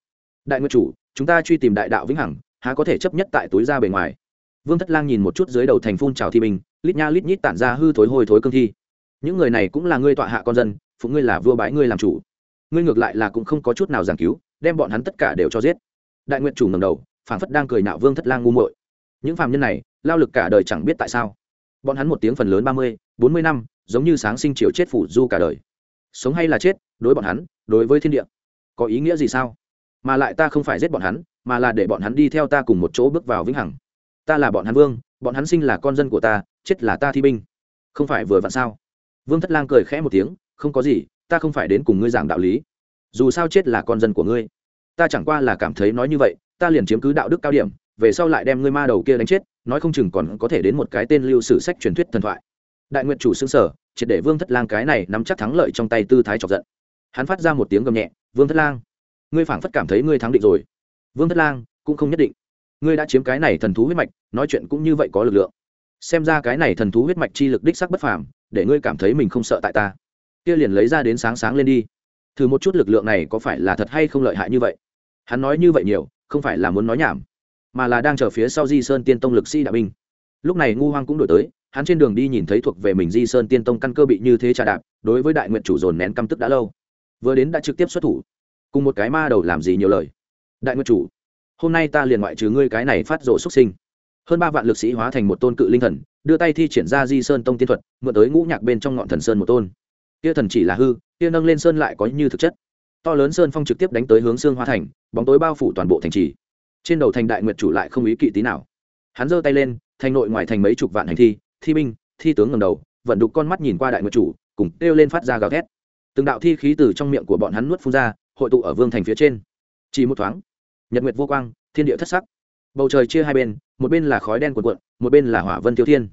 Đại nguyên chủ, chúng ta truy tìm đại đạo vĩnh hằng, há có thể chấp nhất tại túi ra bề ngoài? Vương thất lang nhìn một chút dưới đầu thành phun trào thi mình lít nha lít nhít tản ra hư thối hôi thối cương thi. Những người này cũng là ngươi tọa hạ con dân, phụ ngươi là vua bái ngươi làm chủ. Ngươi ngược lại là cũng không có chút nào giảng cứu, đem bọn hắn tất cả đều cho giết. Đại nguyện chủ ngầm đầu, phảng phất đang cười nạo vương thất lang ngu muội. Những phàm nhân này, lao lực cả đời chẳng biết tại sao bọn hắn một tiếng phần lớn ba mươi, bốn mươi năm, giống như sáng sinh chiều chết phủ du cả đời. Sống hay là chết, đối bọn hắn, đối với thiên địa, có ý nghĩa gì sao? Mà lại ta không phải giết bọn hắn, mà là để bọn hắn đi theo ta cùng một chỗ bước vào vĩnh hằng. Ta là bọn hắn vương, bọn hắn sinh là con dân của ta, chết là ta thi binh. Không phải vừa vặn sao? Vương thất lang cười khẽ một tiếng, không có gì, ta không phải đến cùng ngươi giảng đạo lý. Dù sao chết là con dân của ngươi. Ta chẳng qua là cảm thấy nói như vậy, ta liền chiếm cứ đạo đức cao điểm, về sau lại đem ngươi ma đầu kia đánh chết nói không chừng còn có thể đến một cái tên lưu sử sách truyền thuyết thần thoại. Đại nguyện chủ xương sở, triệt để vương thất lang cái này nắm chắc thắng lợi trong tay tư thái chọc giận. Hắn phát ra một tiếng gầm nhẹ, vương thất lang, ngươi phảng phất cảm thấy ngươi thắng định rồi. Vương thất lang, cũng không nhất định. Ngươi đã chiếm cái này thần thú huyết mạch, nói chuyện cũng như vậy có lực lượng. Xem ra cái này thần thú huyết mạch chi lực đích sắc bất phàm, để ngươi cảm thấy mình không sợ tại ta. Kia liền lấy ra đến sáng sáng lên đi. Thử một chút lực lượng này có phải là thật hay không lợi hại như vậy? Hắn nói như vậy nhiều, không phải là muốn nói nhảm mà là đang chờ phía sau di sơn tiên tông lực sĩ đạo binh. Lúc này ngu hoang cũng đổi tới, hắn trên đường đi nhìn thấy thuộc về mình di sơn tiên tông căn cơ bị như thế trà đạp, đối với đại nguyện chủ dồn nén căm tức đã lâu. Vừa đến đã trực tiếp xuất thủ, cùng một cái ma đầu làm gì nhiều lời. Đại nguyện chủ, hôm nay ta liền ngoại trừ ngươi cái này phát rộ xuất sinh. Hơn ba vạn lực sĩ hóa thành một tôn cự linh thần, đưa tay thi triển ra di sơn tông tiên thuật, mượn tới ngũ nhạc bên trong ngọn thần sơn một tôn. Kia thần chỉ là hư, kia nâng lên sơn lại có như thực chất. To lớn sơn phong trực tiếp đánh tới hướng xương hóa thành, bóng tối bao phủ toàn bộ thành trì trên đầu thành đại nguyệt chủ lại không ý kỵ tí nào. Hắn giơ tay lên, thành nội ngoài thành mấy chục vạn hành thi thi binh, thi tướng ngầm đầu, vận đục con mắt nhìn qua đại nguyệt chủ, cùng kêu lên phát ra gào thét. Từng đạo thi khí từ trong miệng của bọn hắn nuốt phun ra, hội tụ ở vương thành phía trên. Chỉ một thoáng, nhật nguyệt vô quang, thiên địa thất sắc. Bầu trời chia hai bên, một bên là khói đen cuộn cuộn, một bên là hỏa vân tiêu thiên.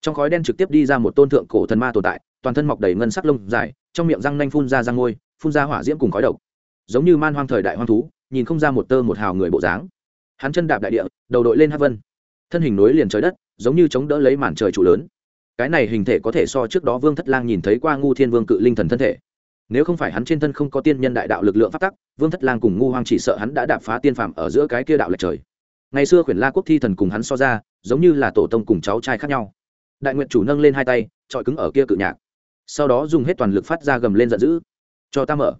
Trong khói đen trực tiếp đi ra một tôn thượng cổ thần ma tồn tại, toàn thân mọc đầy ngân sắc lông dài, trong miệng răng nanh phun ra răng ngôi phun ra hỏa diễm cùng khói độc. Giống như man hoang thời đại hoang thú, nhìn không ra một tơ một hào người bộ dáng hắn chân đạp đại địa, đầu đội lên hát vân. Thân hình nối liền trời đất, giống như chống đỡ lấy màn trời trụ lớn. Cái này hình thể có thể so trước đó vương thất lang nhìn thấy qua ngu thiên vương cự linh thần thân thể. Nếu không phải hắn trên thân không có tiên nhân đại đạo lực lượng phát tắc, vương thất lang cùng ngu hoang chỉ sợ hắn đã đạp phá tiên phạm ở giữa cái kia đạo lệch trời. Ngày xưa khuyển la quốc thi thần cùng hắn so ra, giống như là tổ tông cùng cháu trai khác nhau. Đại nguyện chủ nâng lên hai tay trọi cứng ở kia cự nhạc. Sau đó dùng hết toàn lực phát ra gầm lên giận dữ. Cho ta mở.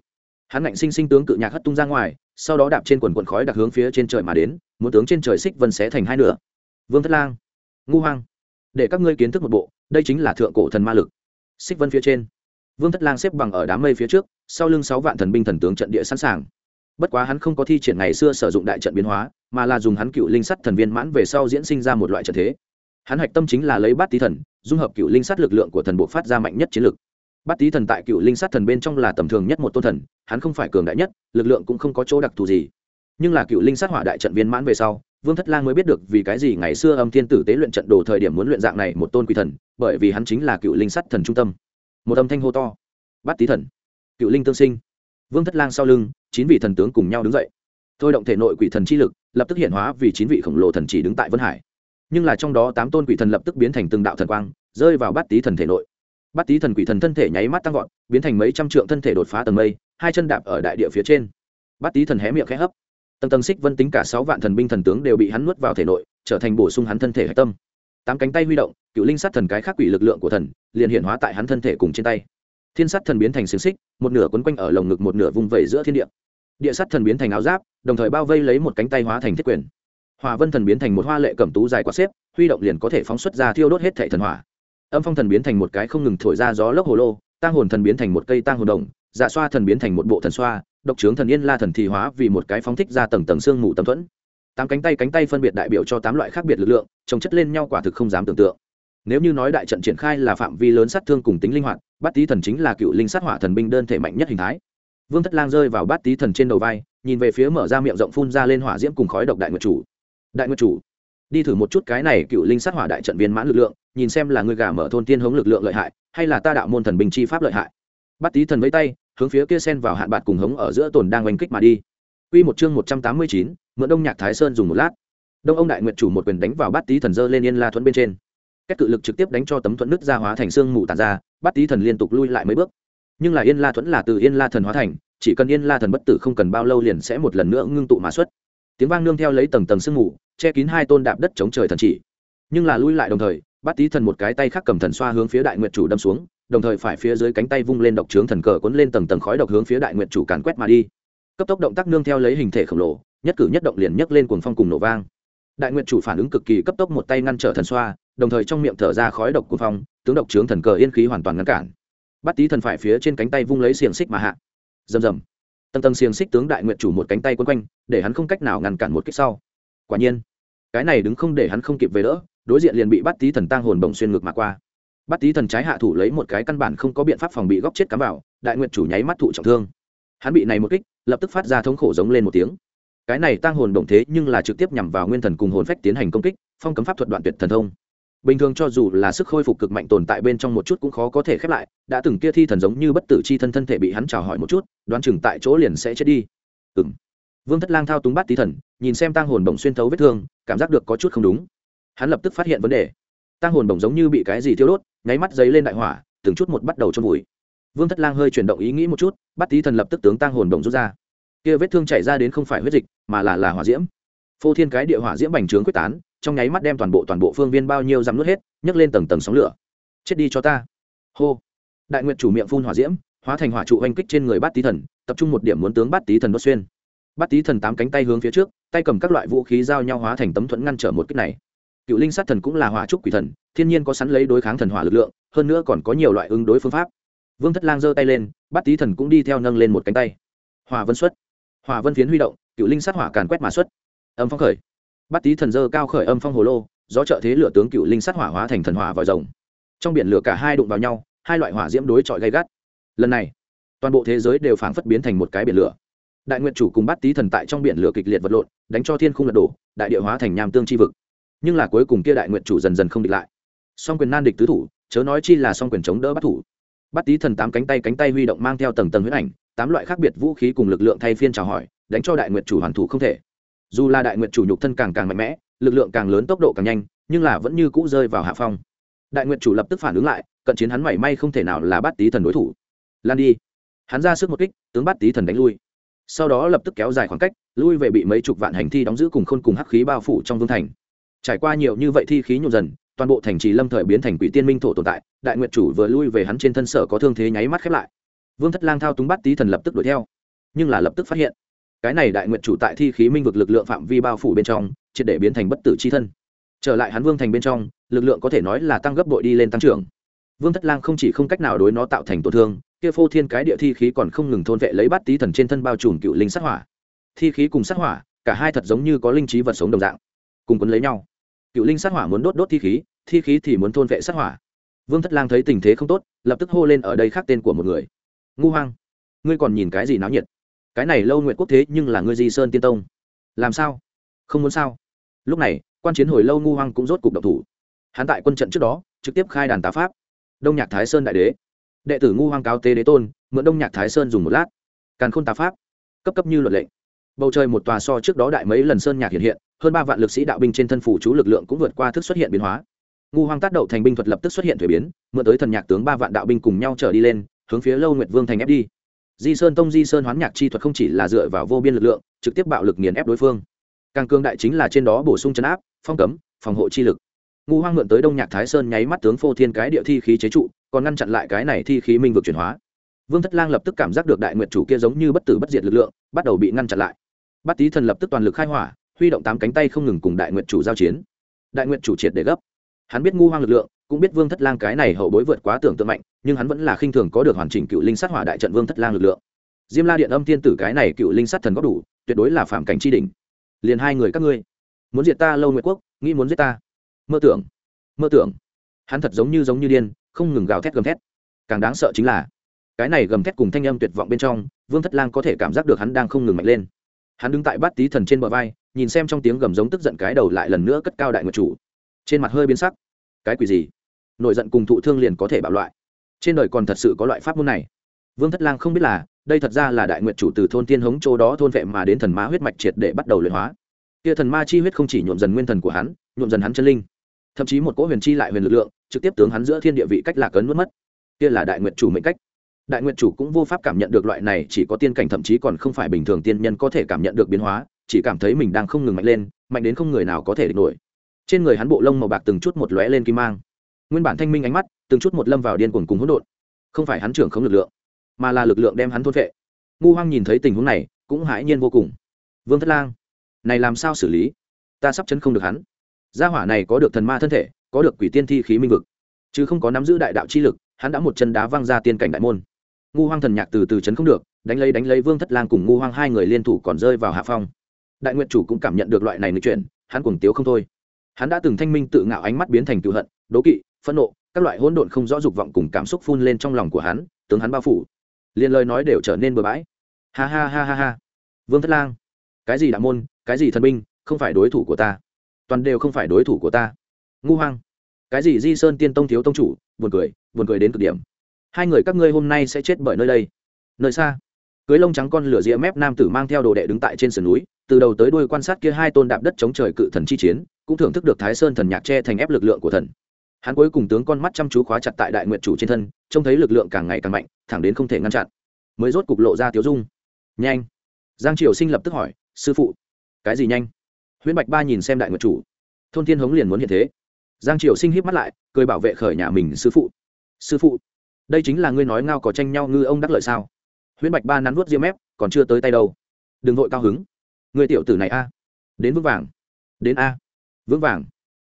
Hắn ngạnh sinh sinh tướng cự nhạc hất tung ra ngoài sau đó đạp trên quần quần khói đặc hướng phía trên trời mà đến, muốn tướng trên trời xích vân xé thành hai nửa. Vương thất lang, ngu hoang, để các ngươi kiến thức một bộ, đây chính là thượng cổ thần ma lực. Xích vân phía trên, vương thất lang xếp bằng ở đám mây phía trước, sau lưng sáu vạn thần binh thần tướng trận địa sẵn sàng. Bất quá hắn không có thi triển ngày xưa sử dụng đại trận biến hóa, mà là dùng hắn cựu linh sắt thần viên mãn về sau diễn sinh ra một loại trận thế. Hắn hạch tâm chính là lấy bát tý thần, dung hợp cựu linh sắt lực lượng của thần bộ phát ra mạnh nhất chiến lực bát tý thần tại cựu linh sắt thần bên trong là tầm thường nhất một tôn thần, hắn không phải cường đại nhất, lực lượng cũng không có chỗ đặc thù gì. Nhưng là cựu linh sát hỏa đại trận viên mãn về sau, vương thất lang mới biết được vì cái gì ngày xưa âm thiên tử tế luyện trận đồ thời điểm muốn luyện dạng này một tôn quỷ thần, bởi vì hắn chính là cựu linh sắt thần trung tâm. Một âm thanh hô to. Bát tý thần. Cựu linh tương sinh. Vương thất lang sau lưng, chín vị thần tướng cùng nhau đứng dậy. Thôi động thể nội quỷ thần chi lực, lập tức hiện hóa vì chín vị khổng lồ thần chỉ đứng tại vân hải. Nhưng là trong đó tám tôn quỷ thần lập tức biến thành từng đạo thần quang, rơi vào bát tý thần thể nội bát tý thần quỷ thần thân thể nháy mắt tăng vọt, biến thành mấy trăm trượng thân thể đột phá tầng mây, hai chân đạp ở đại địa phía trên. Bát tý thần hé miệng khẽ hấp. Tầng tầng xích vân tính cả sáu vạn thần binh thần tướng đều bị hắn nuốt vào thể nội, trở thành bổ sung hắn thân thể hạch tâm. Tám cánh tay huy động, cựu linh sát thần cái khắc quỷ lực lượng của thần, liền hiện hóa tại hắn thân thể cùng trên tay. Thiên sát thần biến thành xiềng xích, một nửa quấn quanh ở lồng ngực một nửa vùng vẩy giữa thiên địa. Địa sát thần biến thành áo giáp, đồng thời bao vây lấy một cánh tay hóa thành thiết quyền. Hòa vân thần biến thành một hoa lệ cẩm tú dài quạt xếp, huy động liền có thể phóng xuất ra thiêu đốt hết thệ thần hỏa âm phong thần biến thành một cái không ngừng thổi ra gió lốc hồ lô tăng hồn thần biến thành một cây tăng hồn đồng dạ xoa thần biến thành một bộ thần xoa, độc trướng thần yên la thần thì hóa vì một cái phóng thích ra tầng tầng xương mù tầm thuẫn. Tám cánh tay cánh tay phân biệt đại biểu cho tám loại khác biệt lực lượng, trồng chất lên nhau quả thực không dám tưởng tượng. Nếu như nói đại trận triển khai là phạm vi lớn sát thương cùng tính linh hoạt, bát tý thần chính là cựu linh sát hỏa thần binh đơn thể mạnh nhất hình thái. Vương thất lang rơi vào bát tý thần trên đầu vai, nhìn về phía mở ra miệng rộng phun ra lên hỏa diễm cùng khói độc đại nguyệt chủ. Đại nguyệt chủ đi thử một chút cái này cựu linh sát hỏa đại trận viên mãn lực lượng nhìn xem là người gà mở thôn tiên hống lực lượng lợi hại hay là ta đạo môn thần bình chi pháp lợi hại bát tý thần với tay hướng phía kia sen vào hạn bạc cùng hống ở giữa tồn đang oanh kích mà đi Quy một chương 189, mượn Đông Nhạc Thái Sơn dùng một lát. Đông ông đại nguyệt chủ một quyền đánh vào bát tí thần dơ lên yên la thuẫn bên trên. cách cự lực trực tiếp đánh cho tấm thuẫn nứt ra hóa thành xương mù tản ra, bát tí thần liên tục lui lại mấy bước. Nhưng là yên la thuẫn là từ yên la thần hóa thành, chỉ cần yên la thần bất tử không cần bao lâu liền sẽ một lần nữa ngưng tụ mà xuất. Tiếng vang nương theo lấy tầng tầng sương mù, che kín hai tôn đạp đất chống trời thần chỉ. Nhưng là lui lại đồng thời, bát tý thần một cái tay khác cầm thần xoa hướng phía đại nguyệt chủ đâm xuống, đồng thời phải phía dưới cánh tay vung lên độc trướng thần cờ cuốn lên tầng tầng khói độc hướng phía đại nguyệt chủ càn quét mà đi. Cấp tốc động tác nương theo lấy hình thể khổng lồ nhất cử nhất động liền nhấc lên cuồng phong cùng nổ vang. Đại nguyện chủ phản ứng cực kỳ cấp tốc một tay ngăn trở thần xoa đồng thời trong miệng thở ra khói độc cuồng phong tướng độc trướng thần cờ yên khí hoàn toàn ngăn cản. Bát tý thần phải phía trên cánh tay vung lấy xiềng xích mà hạ. Rầm rầm tầng tầng xiềng xích tướng đại nguyện chủ một cánh tay quấn quanh, để hắn không cách nào ngăn cản một kích sau. Quả nhiên, cái này đứng không để hắn không kịp về đỡ, đối diện liền bị bắt tí thần tang hồn bồng xuyên ngược mà qua. Bắt tí thần trái hạ thủ lấy một cái căn bản không có biện pháp phòng bị góc chết cắm vào, đại nguyện chủ nháy mắt thụ trọng thương. Hắn bị này một kích, lập tức phát ra thống khổ giống lên một tiếng. Cái này tang hồn động thế nhưng là trực tiếp nhằm vào nguyên thần cùng hồn phách tiến hành công kích, phong cấm pháp thuật đoạn tuyệt thần thông bình thường cho dù là sức khôi phục cực mạnh tồn tại bên trong một chút cũng khó có thể khép lại, đã từng kia thi thần giống như bất tử chi thân thân thể bị hắn chào hỏi một chút, đoán chừng tại chỗ liền sẽ chết đi. Ừ m vương thất lang thao túng bắt tí thần, nhìn xem tang hồn bổng xuyên thấu vết thương, cảm giác được có chút không đúng. Hắn lập tức phát hiện vấn đề. Tang hồn bổng giống như bị cái gì thiêu đốt, nháy mắt giấy lên đại hỏa, từng chút một bắt đầu trong vùi. Vương thất lang hơi chuyển động ý nghĩ một chút, bắt tí thần lập tức tướng tang hồn bổng rút ra. Kia vết thương chảy ra đến không phải huyết dịch, mà là là hỏa diễm. Phô thiên cái địa hỏa diễm bành trướng quyết tán trong nháy mắt đem toàn bộ toàn bộ phương viên bao nhiêu dám nuốt hết, nhấc lên tầng tầng sóng lửa. Chết đi cho ta. Hô. Đại nguyện chủ miệng phun hỏa diễm, hóa thành hỏa trụ oanh kích trên người bát tý thần, tập trung một điểm muốn tướng bát tý thần đốt xuyên. Bát tý thần tám cánh tay hướng phía trước, tay cầm các loại vũ khí giao nhau hóa thành tấm thuẫn ngăn trở một kích này. Cựu linh sát thần cũng là hỏa trúc quỷ thần, thiên nhiên có sẵn lấy đối kháng thần hỏa lực lượng, hơn nữa còn có nhiều loại ứng đối phương pháp. Vương thất lang giơ tay lên, bát tý thần cũng đi theo nâng lên một cánh tay. Hòa vân xuất. Hòa vân phiến huy động, cựu linh sát hỏa càn quét mà xuất. Âm phong khởi. Bát tý thần dơ cao khởi âm phong hồ lô do trợ thế lửa tướng cựu linh sát hỏa hóa thành thần hỏa vòi rồng. Trong biển lửa cả hai đụng vào nhau, hai loại hỏa diễm đối chọi gây gắt. Lần này, toàn bộ thế giới đều phảng phất biến thành một cái biển lửa. Đại nguyện chủ cùng Bát tý thần tại trong biển lửa kịch liệt vật lộn, đánh cho thiên không lật đổ, đại địa hóa thành nham tương chi vực. Nhưng là cuối cùng kia đại nguyện chủ dần dần không địch lại. Song quyền nan địch tứ thủ, chớ nói chi là song quyền chống đỡ bắt thủ. Bắt tý thần tám cánh tay cánh tay huy động mang theo tầng tầng huyết ảnh, tám loại khác biệt vũ khí cùng lực lượng thay phiên chào hỏi, đánh cho đại nguyện chủ hoàn thủ không thể dù là đại Nguyện chủ nhục thân càng càng mạnh mẽ, lực lượng càng lớn tốc độ càng nhanh, nhưng là vẫn như cũ rơi vào hạ phong. Đại Nguyện chủ lập tức phản ứng lại, cận chiến hắn mảy may không thể nào là bắt tý thần đối thủ. Lan đi. Hắn ra sức một kích, tướng bắt tý thần đánh lui. Sau đó lập tức kéo dài khoảng cách, lui về bị mấy chục vạn hành thi đóng giữ cùng khôn cùng hắc khí bao phủ trong vương thành. Trải qua nhiều như vậy thi khí nhộn dần, toàn bộ thành trì lâm thời biến thành quỷ tiên minh thổ tồn tại, đại Nguyện chủ vừa lui về hắn trên thân sở có thương thế nháy mắt khép lại. Vương thất lang thao túng bắt tý thần lập tức đuổi theo, nhưng là lập tức phát hiện cái này đại nguyện chủ tại thi khí minh vực lực lượng phạm vi bao phủ bên trong, triệt để biến thành bất tử c h i thân. Trở lại hắn vương thành bên trong, lực lượng có thể nói là tăng gấp bội đi lên tăng trưởng. Vương thất lang không chỉ không cách nào đối nó tạo thành tổn thương, kia phô thiên cái địa thi khí còn không ngừng thôn vệ lấy bắt tý thần trên thân bao trùm cựu linh sát hỏa. Thi khí cùng sát hỏa, cả hai thật giống như có linh trí vật sống đồng dạng, cùng quấn lấy nhau. Cựu linh sát hỏa muốn đốt đốt thi khí thi khí thì muốn thôn vệ sát hỏa. Vương thất lang thấy tình thế không tốt, lập tức hô lên ở đây khác tên của một người. Ngu hoang, ngươi còn nhìn cái gì náo nhiệt? Cái này lâu nguyện quốc thế nhưng là ngươi di sơn tiên tông. Làm sao? Không muốn sao? Lúc này, quan chiến hồi lâu ngu hoang cũng rốt cục độc thủ. Hắn tại quân trận trước đó, trực tiếp khai đàn tá pháp. Đông nhạc thái sơn đại đế. Đệ tử ngu hoang cáo tế đế tôn, mượn đông nhạc thái sơn dùng một lát. Càn khôn tá pháp. Cấp cấp như luật lệnh. Bầu trời một tòa so trước đó đại mấy lần sơn nhạc hiện hiện, hơn ba vạn lực sĩ đạo binh trên thân phủ chú lực lượng cũng vượt qua thức xuất hiện biến hóa. Ngu hoang tác đậu thành binh thuật lập tức xuất hiện thuế biến, mượn tới thần nhạc tướng ba vạn đạo binh cùng nhau trở đi lên, hướng phía lâu nguyệt vương thành ép đi di sơn tông di sơn hoán nhạc chi thuật không chỉ là dựa vào vô biên lực lượng, trực tiếp bạo lực nghiền ép đối phương. Càng cương đại chính là trên đó bổ sung chấn áp, phong cấm, phòng hộ chi lực. Ngu hoang mượn tới đông nhạc thái sơn nháy mắt tướng phô thiên cái địa thi khí chế trụ, còn ngăn chặn lại cái này thi khí minh vực chuyển hóa. Vương thất lang lập tức cảm giác được đại nguyệt chủ kia giống như bất tử bất diệt lực lượng, bắt đầu bị ngăn chặn lại. Bát tý thần lập tức toàn lực khai hỏa, huy động tám cánh tay không ngừng cùng đại nguyệt chủ giao chiến. Đại nguyệt chủ triệt để gấp hắn biết ngu hoang lực lượng, cũng biết vương thất lang cái này hậu bối vượt quá tưởng tượng mạnh, nhưng hắn vẫn là khinh thường có được hoàn chỉnh cựu linh sát hỏa đại trận vương thất lang lực lượng. Diêm la điện âm thiên tử cái này cựu linh sát thần có đủ, tuyệt đối là phạm cảnh tri đỉnh. Liền hai người các ngươi, muốn diệt ta lâu nguyệt quốc, nghĩ muốn giết ta. Mơ tưởng mơ tưởng. Hắn thật giống như giống như điên, không ngừng gào thét gầm thét. Càng đáng sợ chính là, cái này gầm thét cùng thanh âm tuyệt vọng bên trong, vương thất lang có thể cảm giác được hắn đang không ngừng mạnh lên. Hắn đứng tại bát tý thần trên bờ vai, nhìn xem trong tiếng gầm giống tức giận cái đầu lại lần nữa cất cao đại nguyệt chủ trên mặt hơi biến sắc. Cái quỷ gì? Nổi giận cùng thụ thương liền có thể bạo loại. Trên đời còn thật sự có loại pháp môn này. Vương thất lang không biết là, đây thật ra là đại nguyện chủ từ thôn tiên hống châu đó thôn vệ mà đến thần ma huyết mạch triệt để bắt đầu luyện hóa. Kia thần ma chi huyết không chỉ nhuộm dần nguyên thần của hắn, nhuộm dần hắn chân linh. Thậm chí một cỗ huyền chi lại huyền lực lượng, trực tiếp tướng hắn giữa thiên địa vị cách lạc ấn nuốt mất. Kia là đại nguyện chủ mệnh cách. Đại nguyện chủ cũng vô pháp cảm nhận được loại này, chỉ có tiên cảnh thậm chí còn không phải bình thường tiên nhân có thể cảm nhận được biến hóa, chỉ cảm thấy mình đang không ngừng mạnh lên, mạnh đến không người nào có thể địch nổi trên người hắn bộ lông màu bạc từng chút một lóe lên kim mang. Nguyên bản thanh minh ánh mắt, từng chút một lâm vào điên cuồng cùng hỗn độn. Không phải hắn trưởng không lực lượng, mà là lực lượng đem hắn thôn vệ ngu hoang nhìn thấy tình huống này, cũng hãi nhiên vô cùng. Vương thất lang, này làm sao xử lý? Ta sắp chấn không được hắn. Gia hỏa này có được thần ma thân thể, có được quỷ tiên thi khí minh vực. Chứ không có nắm giữ đại đạo chi lực, hắn đã một chân đá văng ra tiên cảnh đại môn. Ngu hoang thần nhạc từ từ chấn không được, đánh lấy đánh lấy vương thất lang cùng ngu hoang hai người liên thủ còn rơi vào hạ phong. Đại nguyện chủ cũng cảm nhận được loại này nói chuyện hắn cuồng tiếu không thôi hắn đã từng thanh minh tự ngạo ánh mắt biến thành tự hận, đố kỵ, phẫn nộ, các loại hỗn độn không rõ dục vọng cùng cảm xúc phun lên trong lòng của hắn, tướng hắn bao phủ. Liền lời nói đều trở nên bừa bãi. Ha ha ha ha ha. Vương thất lang, cái gì đạo môn, cái gì thần binh, không phải đối thủ của ta. Toàn đều không phải đối thủ của ta. Ngu hoang. Cái gì di sơn tiên tông thiếu tông chủ, buồn cười buồn cười đến cực điểm. Hai người các ngươi hôm nay sẽ chết bởi nơi đây. Nơi xa, cưới lông trắng con lửa rìa mép nam tử mang theo đồ đệ đứng tại trên sườn núi từ đầu tới đuôi quan sát kia hai tôn đạp đất chống trời cự thần chi chiến, cũng thưởng thức được thái sơn thần nhạc che thành ép lực lượng của thần. Hắn cuối cùng tướng con mắt chăm chú khóa chặt tại đại nguyện chủ trên thân, trông thấy lực lượng càng ngày càng mạnh, thẳng đến không thể ngăn chặn. Mới rốt cục lộ ra tiếu dung. Nhanh! Giang triều sinh lập tức hỏi, sư phụ, cái gì nhanh? Huyễn bạch ba nhìn xem đại nguyện chủ. Thôn thiên hống liền muốn hiện thế. Giang triều sinh híp mắt lại, cười bảo vệ khởi nhà mình, sư phụ sư phụ, đây chính là ngươi nói ngao có tranh nhau ngư ông đắc lợi sao? Huyễn bạch ba nắn nuốt diêm mép, còn chưa tới tay đâu. Đừng vội cao hứng người tiểu tử này a. Đến vững vàng. Đến a. Vững vàng.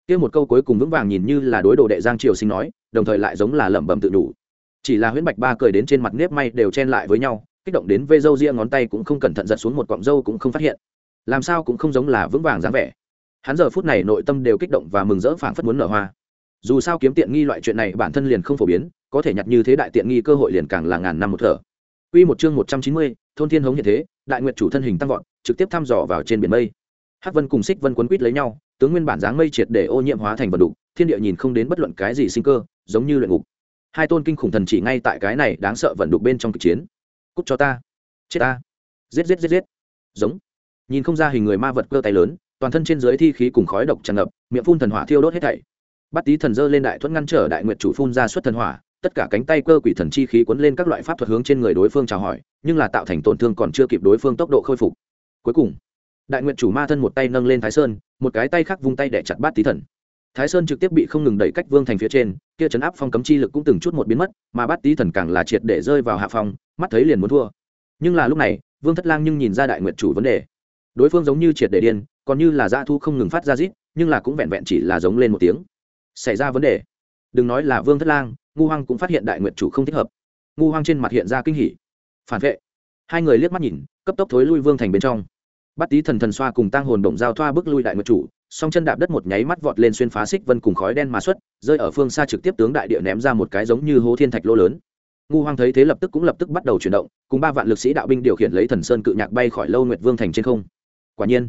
Kia một câu cuối cùng vững vàng nhìn như là đối đồ đệ giang triều sinh nói, đồng thời lại giống là lẩm bẩm tự đủ chỉ là huyễn bạch ba cười đến trên mặt nếp may đều chen lại với nhau, kích động đến vây râu ria ngón tay cũng không cẩn thận giật xuống một cọng râu cũng không phát hiện. Làm sao cũng không giống là vững vàng dáng vẻ. Hắn giờ phút này nội tâm đều kích động và mừng rỡ phảng phất muốn nở hoa. Dù sao kiếm tiện nghi loại chuyện này bản thân liền không phổ biến, có thể nhặt như thế đại tiện nghi cơ hội liền càng là ngàn năm một thở. Quy một chương một trăm chín mươi, thôn thiên hống hiện thế, đại nguyệt chủ thân hình tăng vọt, trực tiếp thăm dò vào trên biển mây. Hắc Vân cùng Xích Vân quấn quýt lấy nhau, tướng nguyên bản dáng mây triệt để ô nhiễm hóa thành vật đục, thiên địa nhìn không đến bất luận cái gì sinh cơ, giống như luyện ngục. Hai tôn kinh khủng thần chỉ ngay tại cái này đáng sợ vận đục bên trong cuộc chiến. Cút cho ta, chết ta. Giết giết giết giết. Giống. Nhìn không ra hình người ma vật cơ tay lớn, toàn thân trên dưới thi khí cùng khói độc tràn ngập, miệng phun thần hỏa thiêu đốt hết thảy. Bát Tý thần dơ lên đại thuẫn ngăn trở đại nguyệt chủ phun ra xuất thần hỏa, tất cả cánh tay cơ quỷ thần chi khí cuốn lên các loại pháp thuật hướng trên người đối phương chào hỏi, nhưng là tạo thành tổn thương còn chưa kịp đối phương tốc độ khôi phục. Cuối cùng, đại nguyện chủ ma thân một tay nâng lên thái sơn, một cái tay khác vung tay để chặt bát tý thần. Thái sơn trực tiếp bị không ngừng đẩy cách vương thành phía trên, kia chấn áp phong cấm chi lực cũng từng chút một biến mất, mà bát tý thần càng là triệt để rơi vào hạ phong, mắt thấy liền muốn thua. Nhưng là lúc này, vương thất lang nhưng nhìn ra đại nguyện chủ vấn đề. Đối phương giống như triệt để điên, còn như là dã thu không ngừng phát ra rít, nhưng là cũng vẹn vẹn chỉ là giống lên một tiếng. Xảy ra vấn đề. Đừng nói là vương thất lang ngu hoang cũng phát hiện đại nguyện chủ không thích hợp. Ngu hoang trên mặt hiện ra kinh hỉ. Phản vệ. Hai người liếc mắt nhìn, cấp tốc thối lui vương thành bên trong. Bắt tý thần thần xoa cùng tăng hồn động giao thoa bước lui đại nguyện chủ, song chân đạp đất một nháy mắt vọt lên xuyên phá xích vân cùng khói đen mà xuất, rơi ở phương xa trực tiếp tướng đại địa ném ra một cái giống như hố thiên thạch lô lớn. Ngu hoang thấy thế lập tức cũng lập tức bắt đầu chuyển động, cùng ba vạn lực sĩ đạo binh điều khiển lấy thần sơn cự nhạc bay khỏi lâu nguyệt vương thành trên không. Quả nhiên,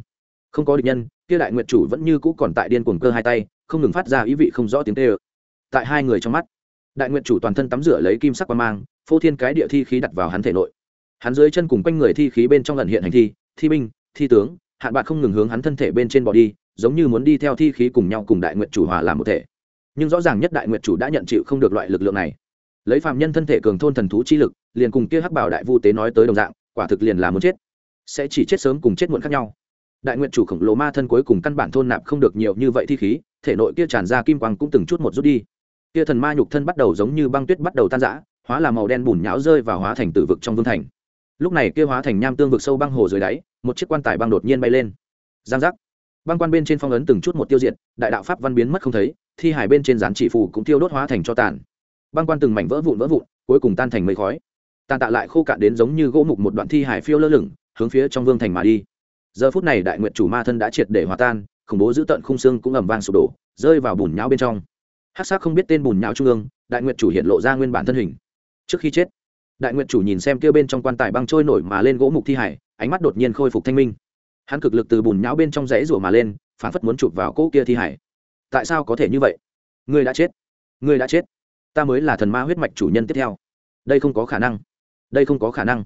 không có địch nhân, kia đại nguyệt chủ vẫn như cũ còn tại điên cuồng cơ hai tay, không ngừng phát ra ý vị không rõ tiếng tê ơ tại hai người trong mắt đại nguyện chủ toàn thân tắm rửa lấy kim sắc qua mang, phô thiên cái địa thi khí đặt vào hắn thể nội. Hắn dưới chân cùng quanh người thi khí bên trong lần hiện hành thi thi binh, thi tướng, hạn bạc không ngừng hướng hắn thân thể bên trên bỏ đi, giống như muốn đi theo thi khí cùng nhau cùng đại nguyện chủ hòa làm một thể. Nhưng rõ ràng nhất đại nguyện chủ đã nhận chịu không được loại lực lượng này. Lấy phạm nhân thân thể cường thôn thần thú chi lực, liền cùng kia hắc bảo đại vu tế nói tới đồng dạng, quả thực liền là muốn chết. Sẽ chỉ chết sớm cùng chết muộn khác nhau. Đại nguyện chủ khổng lồ ma thân cuối cùng căn bản thôn nạp không được nhiều như vậy thi khí, thể nội kia tràn ra kim quang cũng từng chút một rút đi kia thần ma nhục thân bắt đầu giống như băng tuyết bắt đầu tan rã, hóa là màu đen bùn nhão rơi và hóa thành tử vực trong vương thành. Lúc này kia hóa thành nham tương vực sâu băng hồ dưới đáy, một chiếc quan tài băng đột nhiên bay lên. Giang giác. Băng quan bên trên phong ấn từng chút một tiêu diệt, đại đạo pháp văn biến mất không thấy, thi hải bên trên gián chỉ phù cũng tiêu đốt hóa thành cho tàn. Băng quan từng mảnh vỡ vụn vỡ vụn, cuối cùng tan thành mây khói. Tàn tạ lại khô cạn đến giống như gỗ mục một đoạn thi hải phiêu lơ lửng, hướng phía trong vương thành mà đi. Giờ phút này đại nguyện chủ ma thân đã triệt để hòa tan, khủng bố giữ tận khung xương cũng ẩm vang sụp đổ, rơi vào bùn nhão bên trong hát sắc không biết tên bùn nhão trung ương, đại nguyện chủ hiện lộ ra nguyên bản thân hình. Trước khi chết, đại nguyện chủ nhìn xem kia bên trong quan tài băng trôi nổi mà lên gỗ mục thi hải, ánh mắt đột nhiên khôi phục thanh minh. Hắn cực lực từ bùn nhão bên trong rẫy rủa mà lên, phản phất muốn chụp vào cỗ kia thi hải. Tại sao có thể như vậy? Ngươi đã chết. Ngươi đã chết. Ta mới là thần ma huyết mạch chủ nhân tiếp theo. Đây không có khả năng. Đây không có khả năng.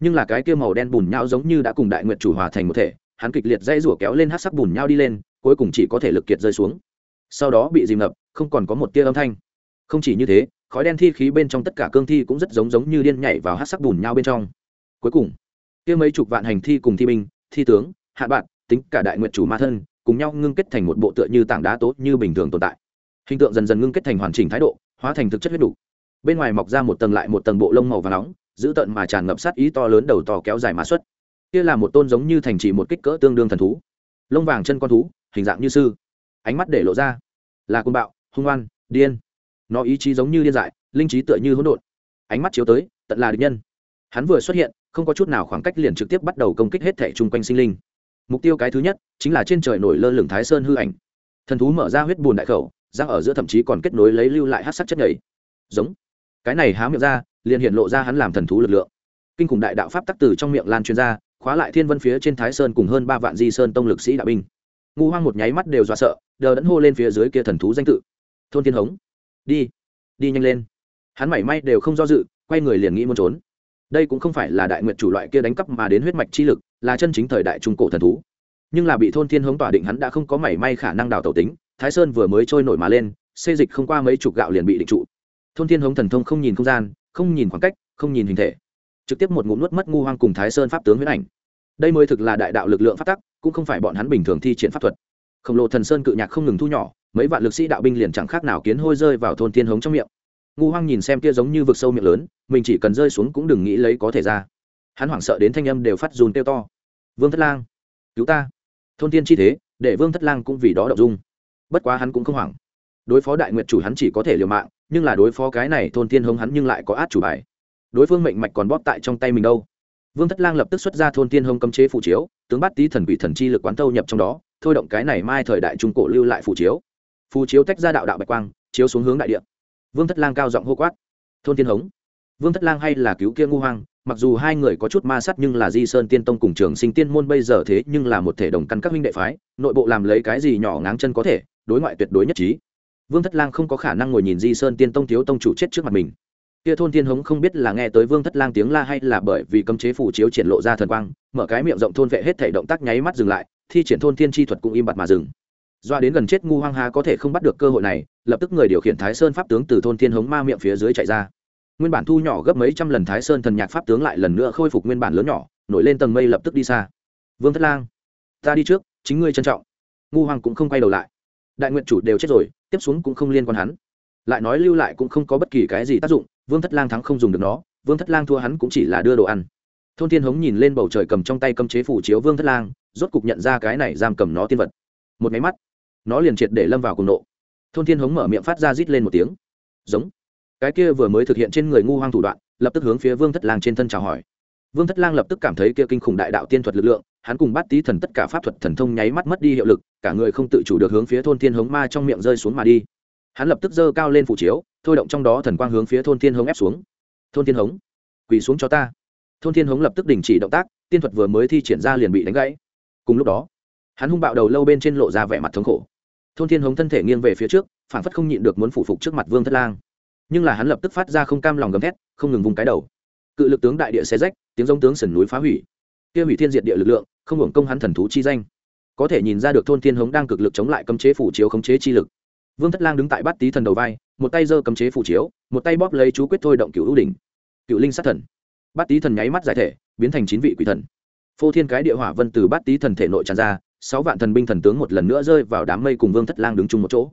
Nhưng là cái kia màu đen bùn nhão giống như đã cùng đại nguyện chủ hòa thành một thể, hắn kịch liệt dây rủa kéo lên hát sắc bùn nhau đi lên, cuối cùng chỉ có thể lực kiệt rơi xuống. Sau đó bị dìm ngập không còn có một tia âm thanh. Không chỉ như thế, khói đen thi khí bên trong tất cả cương thi cũng rất giống giống như điên nhảy vào hát sắc bùn nhau bên trong. Cuối cùng, kia mấy chục vạn hành thi cùng thi binh, thi tướng, hạ bạn, tính cả đại nguyện chủ ma thân, cùng nhau ngưng kết thành một bộ tựa như tảng đá tốt như bình thường tồn tại. Hình tượng dần dần ngưng kết thành hoàn chỉnh thái độ, hóa thành thực chất huyết đủ. Bên ngoài mọc ra một tầng lại một tầng bộ lông màu và nóng, giữ tận mà tràn ngập sát ý to lớn đầu to kéo dài mã xuất. Kia là một tôn giống như thành trì một kích cỡ tương đương thần thú. Lông vàng chân con thú, hình dạng như sư. Ánh mắt để lộ ra là côn bạo hung oan, điên. Nó ý chí giống như điên dại, linh trí tựa như hỗn độn. Ánh mắt chiếu tới, tận là địch nhân. Hắn vừa xuất hiện, không có chút nào khoảng cách liền trực tiếp bắt đầu công kích hết thẻ chung quanh sinh linh. Mục tiêu cái thứ nhất, chính là trên trời nổi lơ lửng thái sơn hư ảnh. Thần thú mở ra huyết bùn đại khẩu, răng ở giữa thậm chí còn kết nối lấy lưu lại hát sắc chất nhảy. Giống. Cái này há miệng ra, liền hiện lộ ra hắn làm thần thú lực lượng. Kinh khủng đại đạo pháp tắc từ trong miệng lan chuyên gia khóa lại thiên vân phía trên thái sơn cùng hơn ba vạn di sơn tông lực sĩ đạo binh. Ngu hoang một nháy mắt đều dọa sợ, đờ đẫn hô lên phía dưới kia thần thú danh tự thôn thiên hống. Đi đi nhanh lên. Hắn mảy may đều không do dự, quay người liền nghĩ muốn trốn. Đây cũng không phải là đại nguyện chủ loại kia đánh cắp mà đến huyết mạch chi lực, là chân chính thời đại trung cổ thần thú. Nhưng là bị thôn thiên hống tỏa định hắn đã không có mảy may khả năng đào tẩu tính, thái sơn vừa mới trôi nổi mà lên, xê dịch không qua mấy chục gạo liền bị định trụ. Thôn thiên hống thần thông không nhìn không gian, không nhìn khoảng cách, không nhìn hình thể. Trực tiếp một ngụm nuốt mất ngu hoang cùng thái sơn pháp tướng huyết ảnh. Đây mới thực là đại đạo lực lượng phát tắc, cũng không phải bọn hắn bình thường thi triển pháp thuật. Khổng lồ thần sơn cự nhạc không ngừng thu nhỏ mấy vạn lực sĩ đạo binh liền chẳng khác nào kiến hôi rơi vào thôn thiên hống trong miệng. Ngu hoang nhìn xem kia giống như vực sâu miệng lớn, mình chỉ cần rơi xuống cũng đừng nghĩ lấy có thể ra. Hắn hoảng sợ đến thanh âm đều phát dùn kêu to. Vương thất lang, cứu ta. Thôn thiên chi thế, để vương thất lang cũng vì đó đậu dung. Bất quá hắn cũng không hoảng. Đối phó đại nguyện chủ hắn chỉ có thể liều mạng, nhưng là đối phó cái này thôn thiên hống hắn nhưng lại có át chủ bài. Đối phương mệnh mạch còn bóp tại trong tay mình đâu. Vương thất lang lập tức xuất ra thôn thiên hông cấm chế phụ chiếu, tướng bắt tý thần bị thần chi lực quán tâu nhập trong đó, thôi động cái này mai thời đại trung cổ lưu lại phụ chiếu phù chiếu tách ra đạo đạo bạch quang, chiếu xuống hướng đại địa. Vương thất lang cao giọng hô quát, thôn thiên hống, vương thất lang hay là cứu kia ngu hoang, mặc dù hai người có chút ma sát nhưng là di sơn tiên tông cùng trường sinh tiên môn bây giờ thế nhưng là một thể đồng căn các minh đệ phái, nội bộ làm lấy cái gì nhỏ ngáng chân có thể, đối ngoại tuyệt đối nhất trí. Vương thất lang không có khả năng ngồi nhìn di sơn tiên tông thiếu tông chủ chết trước mặt mình. Kia thôn thiên hống không biết là nghe tới vương thất lang tiếng la hay là bởi vì cấm chế phủ chiếu triển lộ ra thần quang, mở cái miệng rộng thôn vệ hết thể động tác nháy mắt dừng lại, thi triển thôn thiên chi thuật cũng im bặt mà dừng doa đến gần chết ngu hoang ha có thể không bắt được cơ hội này, lập tức người điều khiển thái sơn pháp tướng từ thôn thiên hống ma miệng phía dưới chạy ra. Nguyên bản thu nhỏ gấp mấy trăm lần thái sơn thần nhạc pháp tướng lại lần nữa khôi phục nguyên bản lớn nhỏ, nổi lên tầng mây lập tức đi xa. Vương thất lang, ta đi trước, chính ngươi trân trọng. Ngu hoang cũng không quay đầu lại. Đại nguyện chủ đều chết rồi, tiếp xuống cũng không liên quan hắn. Lại nói lưu lại cũng không có bất kỳ cái gì tác dụng, vương thất lang thắng không dùng được nó, vương thất lang thua hắn cũng chỉ là đưa đồ ăn. Thôn thiên hống nhìn lên bầu trời cầm trong tay cấm chế phủ chiếu vương thất lang, rốt cục nhận ra cái này giam cầm nó tiên vật. Một máy mắt nó liền triệt để lâm vào cùng nộ. Thôn thiên hống mở miệng phát ra rít lên một tiếng. Giống. Cái kia vừa mới thực hiện trên người ngu hoang thủ đoạn, lập tức hướng phía vương thất lang trên thân chào hỏi. Vương thất lang lập tức cảm thấy kia kinh khủng đại đạo tiên thuật lực lượng, hắn cùng bắt tí thần tất cả pháp thuật thần thông nháy mắt mất đi hiệu lực, cả người không tự chủ được hướng phía thôn thiên hống ma trong miệng rơi xuống mà đi. Hắn lập tức giơ cao lên phủ chiếu, thôi động trong đó thần quang hướng phía thôn thiên hống ép xuống. Thôn thiên hống, quỳ xuống cho ta. Thôn thiên hống lập tức đình chỉ động tác, tiên thuật vừa mới thi triển ra liền bị đánh gãy. Cùng lúc đó, hắn hung bạo đầu lâu bên trên lộ ra vẻ mặt thống khổ thôn thiên hống thân thể nghiêng về phía trước phản phất không nhịn được muốn phủ phục trước mặt vương thất lang. Nhưng là hắn lập tức phát ra không cam lòng gầm thét, không ngừng vùng cái đầu. Cự lực tướng đại địa xe rách, tiếng giống tướng sườn núi phá hủy. Kia hủy thiên diệt địa lực lượng, không hưởng công hắn thần thú chi danh. Có thể nhìn ra được thôn thiên hống đang cực lực chống lại cấm chế phủ chiếu khống chế chi lực. Vương thất lang đứng tại bát tý thần đầu vai, một tay giơ cấm chế phủ chiếu, một tay bóp lấy chú quyết thôi động cựu ưu đỉnh. Cựu linh sát thần. Bát tý thần nháy mắt giải thể, biến thành chín vị quỷ thần. Phô thiên cái địa hỏa vân từ bát tý thần thể nội tràn ra sáu vạn thần binh thần tướng một lần nữa rơi vào đám mây cùng vương thất lang đứng chung một chỗ.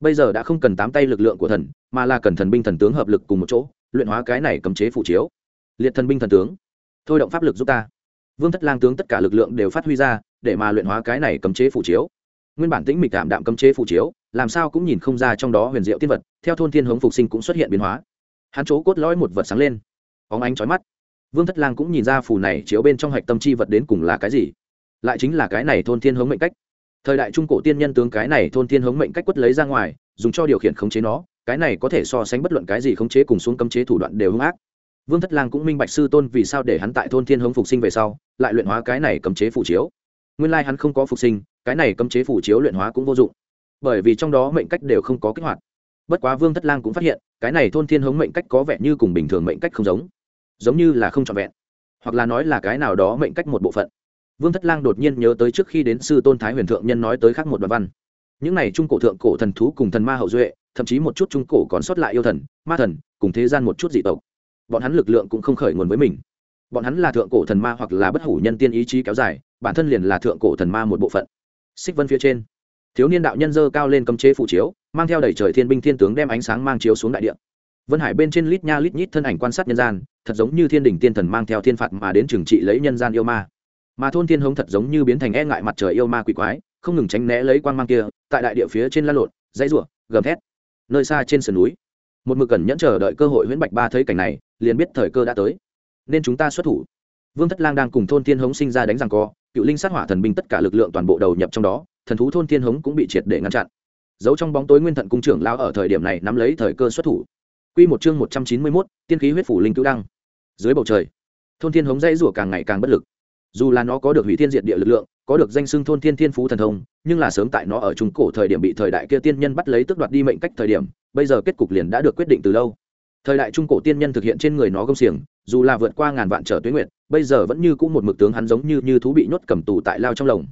Bây giờ đã không cần tám tay lực lượng của thần, mà là cần thần binh thần tướng hợp lực cùng một chỗ, luyện hóa cái này cấm chế phủ chiếu. Liệt thần binh thần tướng, thôi động pháp lực giúp ta. Vương thất lang tướng tất cả lực lượng đều phát huy ra, để mà luyện hóa cái này cấm chế phủ chiếu. Nguyên bản tĩnh mịch tạm đạm cấm chế phủ chiếu, làm sao cũng nhìn không ra trong đó huyền diệu tiên vật, theo thôn thiên hống phục sinh cũng xuất hiện biến hóa. Hắn chỗ cốt lõi một vật sáng lên. Óng ánh chói mắt. Vương thất lang cũng nhìn ra phù này chiếu bên trong hạch tâm chi vật đến cùng là cái gì lại chính là cái này thôn thiên hống mệnh cách. Thời đại trung cổ tiên nhân tướng cái này thôn thiên hống mệnh cách quất lấy ra ngoài, dùng cho điều khiển khống chế nó, cái này có thể so sánh bất luận cái gì khống chế cùng xuống cấm chế thủ đoạn đều hung ác. Vương thất lang cũng minh bạch sư tôn vì sao để hắn tại thôn thiên hống phục sinh về sau, lại luyện hóa cái này cấm chế phủ chiếu. Nguyên lai hắn không có phục sinh, cái này cấm chế phủ chiếu luyện hóa cũng vô dụng. Bởi vì trong đó mệnh cách đều không có kích hoạt. Bất quá vương thất lang cũng phát hiện, cái này thôn thiên hống mệnh cách có vẻ như cùng bình thường mệnh cách không giống. Giống như là không trọn vẹn. Hoặc là nói là cái nào đó mệnh cách một bộ phận vương thất lang đột nhiên nhớ tới trước khi đến sư tôn thái huyền thượng nhân nói tới khác một đoạn văn. Những này trung cổ thượng cổ thần thú cùng thần ma hậu duệ, thậm chí một chút trung cổ còn sót lại yêu thần, ma thần, cùng thế gian một chút dị tộc. Bọn hắn lực lượng cũng không khởi nguồn với mình. Bọn hắn là thượng cổ thần ma hoặc là bất hủ nhân tiên ý chí kéo dài, bản thân liền là thượng cổ thần ma một bộ phận. Xích vân phía trên, thiếu niên đạo nhân dơ cao lên cấm chế phụ chiếu, mang theo đầy trời thiên binh thiên tướng đem ánh sáng mang chiếu xuống đại địa. Vân hải bên trên lít nha lít nhít thân ảnh quan sát nhân gian, thật giống như thiên đình tiên thần mang theo thiên phạt mà đến trừng trị lấy nhân gian yêu ma mà thôn thiên hống thật giống như biến thành e ngại mặt trời yêu ma quỷ quái không ngừng tránh né lấy quan mang kia tại đại địa phía trên la lộn dãy ruộng gầm thét. Nơi xa trên sườn núi một mực cần nhẫn chờ đợi cơ hội huyễn bạch ba thấy cảnh này liền biết thời cơ đã tới. Nên chúng ta xuất thủ. Vương thất lang đang cùng thôn thiên hống sinh ra đánh rằng co cựu linh sát hỏa thần binh tất cả lực lượng toàn bộ đầu nhập trong đó thần thú thôn thiên hống cũng bị triệt để ngăn chặn. Giấu trong bóng tối nguyên thận cung trưởng lao ở thời điểm này nắm lấy thời cơ xuất thủ. Quy một chương một trăm chín mươi 191, tiên khí huyết phủ linh cứu đăng. Dưới bầu trời, thôn thiên hống dãy rủa càng ngày càng bất lực. Dù là nó có được hủy thiên diệt địa lực lượng, có được danh xưng thôn thiên thiên phú thần thông, nhưng là sớm tại nó ở trung cổ thời điểm bị thời đại kia tiên nhân bắt lấy tước đoạt đi mệnh cách thời điểm, bây giờ kết cục liền đã được quyết định từ lâu. Thời đại trung cổ tiên nhân thực hiện trên người nó công xiềng, dù là vượt qua ngàn vạn trở tuyến nguyện, bây giờ vẫn như cũ một mực tướng hắn giống như như thú bị nhốt cầm tù tại lao trong lồng.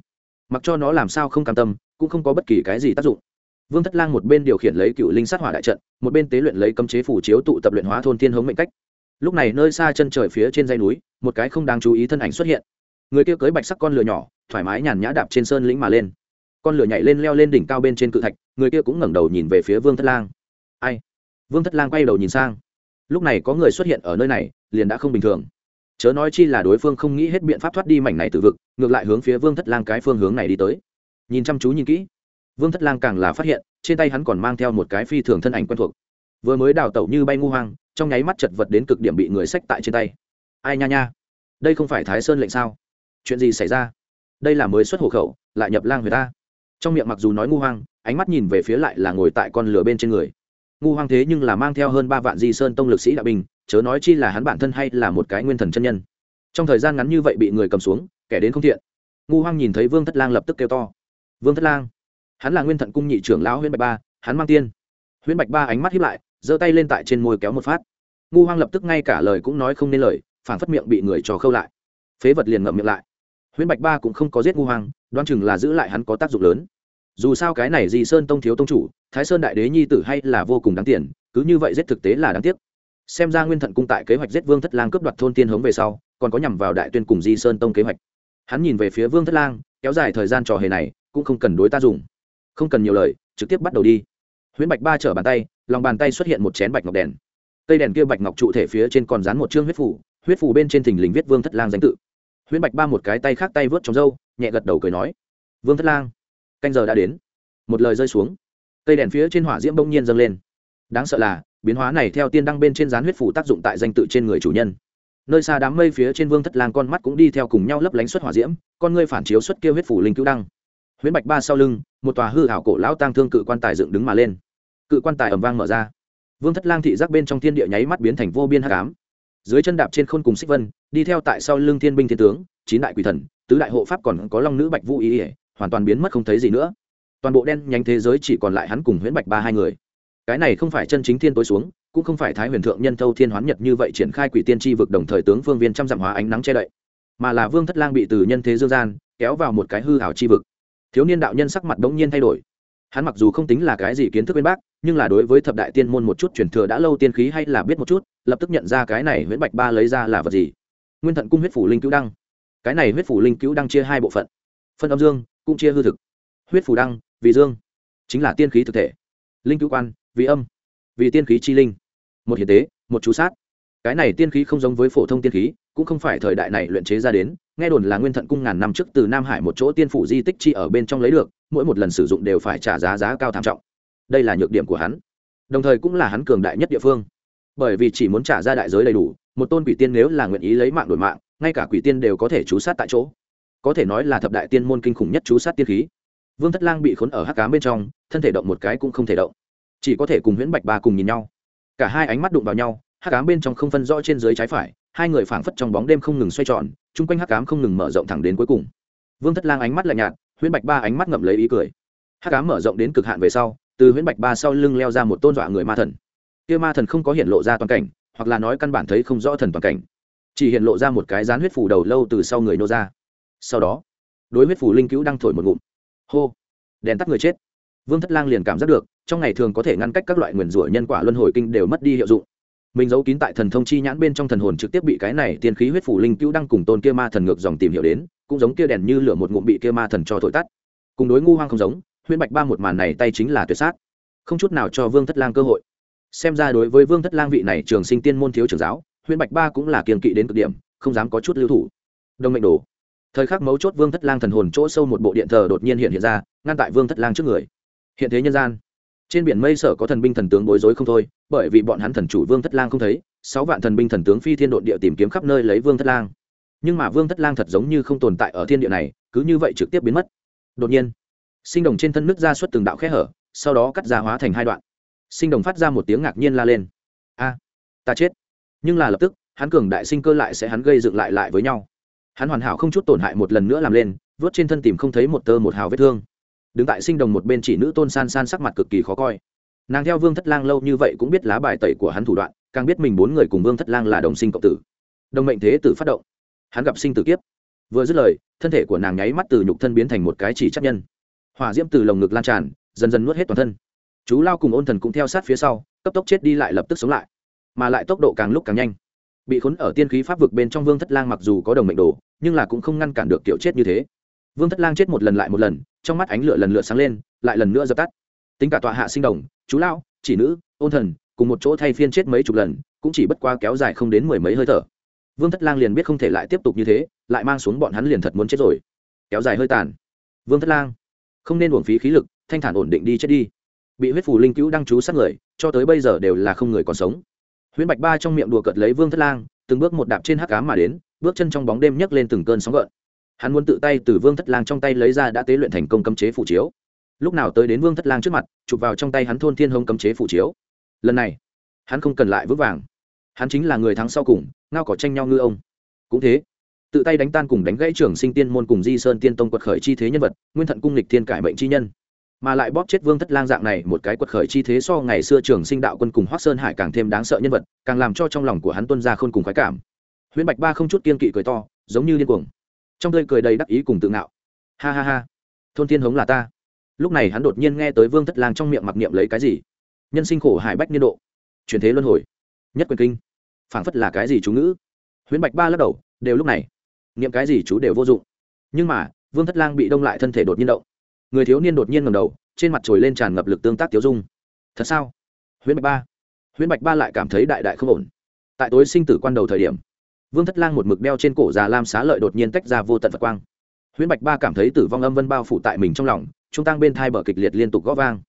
Mặc cho nó làm sao không cam tâm, cũng không có bất kỳ cái gì tác dụng vương thất lang một bên điều khiển lấy cựu linh sát hỏa đại trận một bên tế luyện lấy cấm chế phủ chiếu tụ tập luyện hóa thôn thiên hống mệnh cách lúc này nơi xa chân trời phía trên dây núi một cái không đáng chú ý thân ảnh xuất hiện người kia cưới bạch sắc con lửa nhỏ, thoải mái nhàn nhã đạp trên sơn lĩnh mà lên. Con lửa nhảy lên leo lên đỉnh cao bên trên cự thạch, người kia cũng ngẩng đầu nhìn về phía vương thất lang. Ai? Vương thất lang quay đầu nhìn sang. Lúc này có người xuất hiện ở nơi này, liền đã không bình thường. Chớ nói chi là đối phương không nghĩ hết biện pháp thoát đi mảnh này từ vực, ngược lại hướng phía vương thất lang cái phương hướng này đi tới. Nhìn chăm chú nhìn kỹ, vương thất lang càng là phát hiện, trên tay hắn còn mang theo một cái phi thường thân ảnh quen thuộc. Vừa mới đào tẩu như bay ngu hoang, trong nháy mắt chật vật đến cực điểm bị người xách tại trên tay. Ai nha nha? Đây không phải thái sơn lệnh sao? Chuyện gì xảy ra? Đây là mới xuất hộ khẩu lại nhập lang người ta. Trong miệng mặc dù nói ngu hoang ánh mắt nhìn về phía lại là ngồi tại con lửa bên trên người. Ngu hoang thế nhưng là mang theo hơn ba vạn di sơn tông lực sĩ đạo bình, chớ nói chi là hắn bản thân hay là một cái nguyên thần chân nhân. Trong thời gian ngắn như vậy bị người cầm xuống kẻ đến không thiện. Ngu hoang nhìn thấy vương thất lang lập tức kêu to. Vương thất lang hắn là nguyên thận cung nhị trưởng lão huyễn bạch ba hắn mang tiên. Huyễn bạch ba ánh mắt hiếp lại giơ tay lên tại trên môi kéo một phát. Ngu hoang lập tức ngay cả lời cũng nói không nên lời phản phất miệng bị người trò khâu lại. Phế vật liền ngậm miệng lại huyễn bạch ba cũng không có giết ngu Hoàng, đoan chừng là giữ lại hắn có tác dụng lớn. Dù sao cái này Di sơn tông thiếu tông chủ thái sơn đại đế nhi tử hay là vô cùng đáng tiền cứ như vậy giết thực tế là đáng tiếc. Xem ra nguyên thận cung tại kế hoạch giết vương thất lang cướp đoạt thôn tiên hống về sau còn có nhằm vào đại tuyên cùng di sơn tông kế hoạch. Hắn nhìn về phía vương thất lang kéo dài thời gian trò hề này cũng không cần đối ta dùng. Không cần nhiều lời trực tiếp bắt đầu đi. Huyễn bạch ba trở bàn tay lòng bàn tay xuất hiện một chén bạch ngọc đèn. Cây đèn kia bạch ngọc trụ thể phía trên còn dán một chương huyết phủ huyết phủ bên trên thình lình viết vương thất lang danh tự huyễn bạch ba một cái tay khác tay vớt trong râu, nhẹ gật đầu cười nói, vương thất lang, canh giờ đã đến. Một lời rơi xuống, cây đèn phía trên hỏa diễm bỗng nhiên dâng lên. Đáng sợ là, biến hóa này theo tiên đăng bên trên dán huyết phủ tác dụng tại danh tự trên người chủ nhân. Nơi xa đám mây phía trên vương thất lang con mắt cũng đi theo cùng nhau lấp lánh xuất hỏa diễm, con ngươi phản chiếu xuất kêu huyết phủ linh cứu đăng. Huyễn bạch ba sau lưng, một tòa hư hảo cổ lão tang thương cự quan tài dựng đứng mà lên. Cự quan tài ầm vang mở ra. Vương thất lang thị giác bên trong thiên địa nháy mắt biến thành vô biên hắc ám dưới chân đạp trên khôn cùng xích vân, đi theo tại sau lưng thiên binh thiên tướng, chín đại quỷ thần, tứ đại hộ pháp còn có long nữ bạch vũ ý ỉa hoàn toàn biến mất không thấy gì nữa. Toàn bộ đen nhánh thế giới chỉ còn lại hắn cùng huyễn bạch ba hai người. Cái này không phải chân chính thiên tối xuống, cũng không phải thái huyền thượng nhân thâu thiên hoán nhật như vậy triển khai quỷ tiên tri vực đồng thời tướng phương viên trăm dặm hóa ánh nắng che đậy, mà là vương thất lang bị từ nhân thế dương gian kéo vào một cái hư hảo chi vực. Thiếu niên đạo nhân sắc mặt bỗng nhiên thay đổi. Hắn mặc dù không tính là cái gì kiến thức bên bác, nhưng là đối với thập đại tiên môn một chút truyền thừa đã lâu tiên khí hay là biết một chút lập tức nhận ra cái này huyễn bạch ba lấy ra là vật gì. Nguyên thận cung huyết phủ linh cứu đăng. Cái này huyết phủ linh cứu đăng chia hai bộ phận. Phân âm dương, cũng chia hư thực. Huyết phủ đăng, vì dương, chính là tiên khí thực thể. Linh cứu quan, vì âm, vì tiên khí chi linh. Một hiến tế, một chú sát. Cái này tiên khí không giống với phổ thông tiên khí, cũng không phải thời đại này luyện chế ra đến, nghe đồn là nguyên thận cung ngàn năm trước từ nam hải một chỗ tiên phủ di tích chi ở bên trong lấy được, mỗi một lần sử dụng đều phải trả giá giá cao tham trọng. Đây là nhược điểm của hắn. Đồng thời cũng là hắn cường đại nhất địa phương bởi vì chỉ muốn trả ra đại giới đầy đủ, một tôn quỷ tiên nếu là nguyện ý lấy mạng đổi mạng, ngay cả quỷ tiên đều có thể chú sát tại chỗ. Có thể nói là thập đại tiên môn kinh khủng nhất chú sát tiên khí. Vương thất lang bị khốn ở hắc cám bên trong, thân thể động một cái cũng không thể động. Chỉ có thể cùng huyễn bạch ba cùng nhìn nhau. Cả hai ánh mắt đụng vào nhau, hắc cám bên trong không phân rõ trên dưới trái phải, hai người phảng phất trong bóng đêm không ngừng xoay tròn, chung quanh hắc cám không ngừng mở rộng thẳng đến cuối cùng. Vương thất lang ánh mắt lạnh nhạt, huyễn bạch ba ánh mắt ngậm lấy ý cười. Hắc cám mở rộng đến cực hạn về sau, từ huyễn bạch ba sau lưng leo ra một tôn dọa người ma thần kia ma thần không có hiện lộ ra toàn cảnh, hoặc là nói căn bản thấy không rõ thần toàn cảnh. Chỉ hiện lộ ra một cái rán huyết phủ đầu lâu từ sau người nô ra. Sau đó, đối huyết phủ linh cứu đang thổi một ngụm. Hô! Đèn tắt người chết. Vương thất lang liền cảm giác được, trong ngày thường có thể ngăn cách các loại nguyền rủa nhân quả luân hồi kinh đều mất đi hiệu dụng. Mình giấu kín tại thần thông chi nhãn bên trong thần hồn trực tiếp bị cái này tiên khí huyết phủ linh cứu đang cùng tôn kia ma thần ngược dòng tìm hiểu đến, cũng giống kia đèn như lửa một ngụm bị kia ma thần cho thổi tắt. Cùng đối ngu hoang không giống, huyễn bạch ba một màn này tay chính là tuyệt sát. Không chút nào cho vương thất lang cơ hội xem ra đối với vương thất lang vị này trường sinh tiên môn thiếu trưởng giáo huyện bạch ba cũng là kiềm kỵ đến cực điểm, không dám có chút lưu thủ. Đông mệnh đồ. Thời khắc mấu chốt vương thất lang thần hồn chỗ sâu một bộ điện thờ đột nhiên hiện hiện ra, ngăn tại vương thất lang trước người. Hiện thế nhân gian, trên biển mây sở có thần binh thần tướng bối rối không thôi, bởi vì bọn hắn thần chủ vương thất lang không thấy, sáu vạn thần binh thần tướng phi thiên đội địa tìm kiếm khắp nơi lấy vương thất lang. Nhưng mà vương thất lang thật giống như không tồn tại ở thiên địa này, cứ như vậy trực tiếp biến mất. Đột nhiên, sinh đồng trên thân nước ra xuất từng đạo khe hở, sau đó cắt ra hóa thành hai đoạn sinh đồng phát ra một tiếng ngạc nhiên la lên. A, ta chết. Nhưng là lập tức, hắn cường đại sinh cơ lại sẽ hắn gây dựng lại lại với nhau. Hắn hoàn hảo không chút tổn hại một lần nữa làm lên, vớt trên thân tìm không thấy một tơ một hào vết thương. Đứng tại sinh đồng một bên chỉ nữ tôn san san sắc mặt cực kỳ khó coi. Nàng theo vương thất lang lâu như vậy cũng biết lá bài tẩy của hắn thủ đoạn, càng biết mình bốn người cùng vương thất lang là đồng sinh cộng tử. Đồng mệnh thế tử phát động. Hắn gặp sinh tử kiếp. Vừa dứt lời, thân thể của nàng nháy mắt từ nhục thân biến thành một cái chỉ chấp nhân. Hỏa diễm từ lồng ngực lan tràn, dần dần nuốt hết toàn thân chú lao cùng ôn thần cũng theo sát phía sau cấp tốc chết đi lại lập tức sống lại. Mà lại tốc độ càng lúc càng nhanh. Bị khốn ở tiên khí pháp vực bên trong vương thất lang mặc dù có đồng mệnh đồ nhưng là cũng không ngăn cản được kiểu chết như thế. Vương thất lang chết một lần lại một lần trong mắt ánh lửa lần lượt sáng lên lại lần nữa dập tắt. Tính cả tọa hạ sinh đồng chú lao, chỉ nữ ôn thần cùng một chỗ thay phiên chết mấy chục lần cũng chỉ bất qua kéo dài không đến mười mấy hơi thở. Vương thất lang liền biết không thể lại tiếp tục như thế lại mang xuống bọn hắn liền thật muốn chết rồi. Kéo dài hơi tàn. Vương thất lang không nên uổng phí khí lực thanh thản ổn định đi chết đi bị huyết phù linh cứu đăng chú sát người, cho tới bây giờ đều là không người còn sống. Huyễn bạch ba trong miệng đùa cợt lấy vương thất lang, từng bước một đạp trên hắc cám mà đến, bước chân trong bóng đêm nhấc lên từng cơn sóng gợn. Hắn muốn tự tay từ vương thất lang trong tay lấy ra đã tế luyện thành công cấm chế phủ chiếu. Lúc nào tới đến vương thất lang trước mặt, chụp vào trong tay hắn thôn thiên hông cấm chế phủ chiếu. Lần này, hắn không cần lại vững vàng. Hắn chính là người thắng sau cùng, ngao cỏ tranh nhau ngư ông. Cũng thế, tự tay đánh tan cùng đánh gãy trưởng sinh tiên môn cùng di sơn tiên tông quật khởi chi thế nhân vật, nguyên thận cung lịch thiên cải mệnh chi nhân mà lại bóp chết vương thất lang dạng này một cái quật khởi chi thế so ngày xưa trường sinh đạo quân cùng hoác sơn hải càng thêm đáng sợ nhân vật càng làm cho trong lòng của hắn tuân ra khôn cùng khoái cảm huyễn bạch ba không chút kiên kỵ cười to giống như điên cuồng trong tươi cười đầy đắc ý cùng tự ngạo ha ha ha thôn thiên hống là ta lúc này hắn đột nhiên nghe tới vương thất lang trong miệng mặc niệm lấy cái gì nhân sinh khổ hải bách niên độ truyền thế luân hồi nhất quyền kinh phảng phất là cái gì chú ngữ huyễn bạch ba lắc đầu đều lúc này niệm cái gì chú đều vô dụng nhưng mà vương thất lang bị đông lại thân thể đột nhiên động người thiếu niên đột nhiên ngầm đầu, trên mặt trồi lên tràn ngập lực tương tác tiêu dung. Thật sao? Huyễn bạch ba. Huyễn bạch ba lại cảm thấy đại đại không ổn. Tại tối sinh tử quan đầu thời điểm, vương thất lang một mực đeo trên cổ già lam xá lợi đột nhiên tách ra vô tận phật quang. Huyễn bạch ba cảm thấy tử vong âm vân bao phủ tại mình trong lòng, trung tăng bên thai bờ kịch liệt liên tục gõ vang.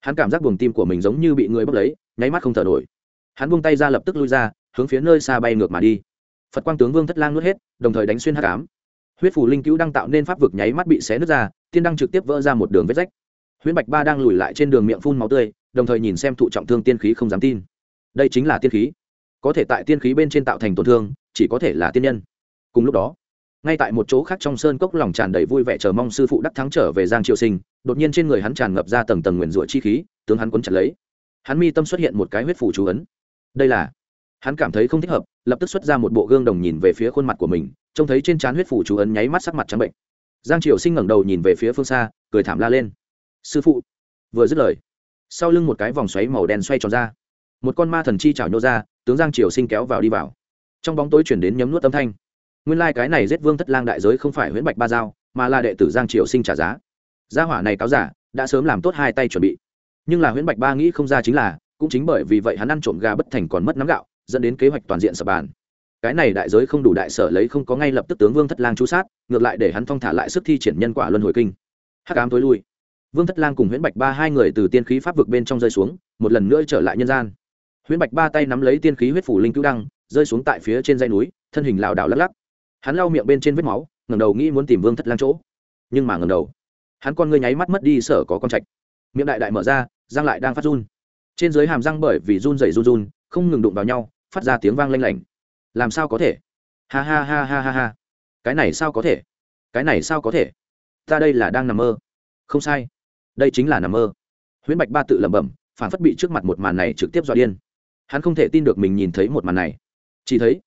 Hắn cảm giác buồng tim của mình giống như bị người bốc lấy, nháy mắt không thở nổi. Hắn buông tay ra lập tức lui ra, hướng phía nơi xa bay ngược mà đi. Phật quang tướng vương thất lang nuốt hết, đồng thời đánh xuyên hát cám huyết phủ linh cứu đang tạo nên pháp vực nháy mắt bị xé nứt ra tiên đăng trực tiếp vỡ ra một đường vết rách. Huyễn bạch ba đang lùi lại trên đường miệng phun máu tươi, đồng thời nhìn xem thụ trọng thương tiên khí không dám tin. Đây chính là tiên khí. Có thể tại tiên khí bên trên tạo thành tổn thương, chỉ có thể là tiên nhân. Cùng lúc đó, ngay tại một chỗ khác trong sơn cốc lòng tràn đầy vui vẻ chờ mong sư phụ đắc thắng trở về giang triệu sinh, đột nhiên trên người hắn tràn ngập ra tầng tầng nguyền rủa chi khí, tướng hắn quấn chặt lấy. Hắn mi tâm xuất hiện một cái huyết phủ chú ấn. Đây là, hắn cảm thấy không thích hợp, lập tức xuất ra một bộ gương đồng nhìn về phía khuôn mặt của mình, trông thấy trên trán huyết phủ chú ấn nháy mắt sắc mặt trắng bệnh giang triều sinh ngẩng đầu nhìn về phía phương xa, cười thảm la lên. Sư phụ. Vừa dứt lời, sau lưng một cái vòng xoáy màu đen xoay tròn ra. Một con ma thần chi chảo nhô ra, tướng giang triều sinh kéo vào đi vào. Trong bóng tối chuyển đến nhấm nuốt âm thanh. Nguyên lai、like、cái này giết vương thất lang đại giới không phải huyễn bạch ba giao, mà là đệ tử giang triều sinh trả giá. Gia hỏa này cáo giả, đã sớm làm tốt hai tay chuẩn bị. Nhưng là huyễn bạch ba nghĩ không ra chính là, cũng chính bởi vì vậy hắn ăn trộm gà bất thành còn mất nắm gạo, dẫn đến kế hoạch toàn diện sập bàn cái này đại giới không đủ đại sở lấy không có ngay lập tức tướng vương thất lang chú sát, ngược lại để hắn thong thả lại sức thi triển nhân quả luân hồi kinh. Hắc ám tối lui. Vương thất lang cùng huyễn bạch ba hai người từ tiên khí pháp vực bên trong rơi xuống, một lần nữa trở lại nhân gian. Huyễn bạch ba tay nắm lấy tiên khí huyết phủ linh cứu đăng, rơi xuống tại phía trên dây núi, thân hình lảo đảo lắc lắc. Hắn lau miệng bên trên vết máu, ngẩng đầu nghĩ muốn tìm vương thất lang chỗ. Nhưng mà ngẩng đầu, hắn con ngươi nháy mắt mất đi sở có con trạch. Miệng đại đại mở ra, răng lại đang phát run. Trên dưới hàm răng bởi vì run rẩy run run, không ngừng đụng vào nhau, phát ra tiếng vang lanh lảnh làm sao có thể? Ha ha ha ha ha ha. Cái này sao có thể? Cái này sao có thể? Ta đây là đang nằm mơ. Không sai. Đây chính là nằm mơ. Huyễn bạch ba tự lẩm bẩm phản phất bị trước mặt một màn này trực tiếp dọa điên. Hắn không thể tin được mình nhìn thấy một màn này. Chỉ thấy,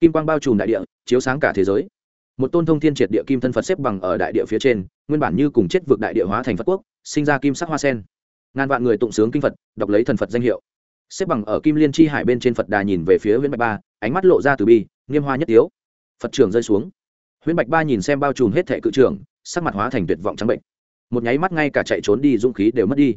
kim quang bao trùm đại địa, chiếu sáng cả thế giới. Một tôn thông thiên triệt địa kim thân phật xếp bằng ở đại địa phía trên, nguyên bản như cùng chết vượt đại địa hóa thành phật quốc, sinh ra kim sắc hoa sen. Ngàn vạn người tụng sướng kinh phật, đọc lấy thần phật danh hiệu xếp bằng ở kim liên chi hải bên trên phật đà nhìn về phía huyễn bạch ba, ánh mắt lộ ra từ bi, nghiêm hoa nhất tiếu. Phật trường rơi xuống. Huyễn bạch ba nhìn xem bao trùm hết thệ cự trường sắc mặt hóa thành tuyệt vọng trắng bệnh. Một nháy mắt ngay cả chạy trốn đi dũng khí đều mất đi.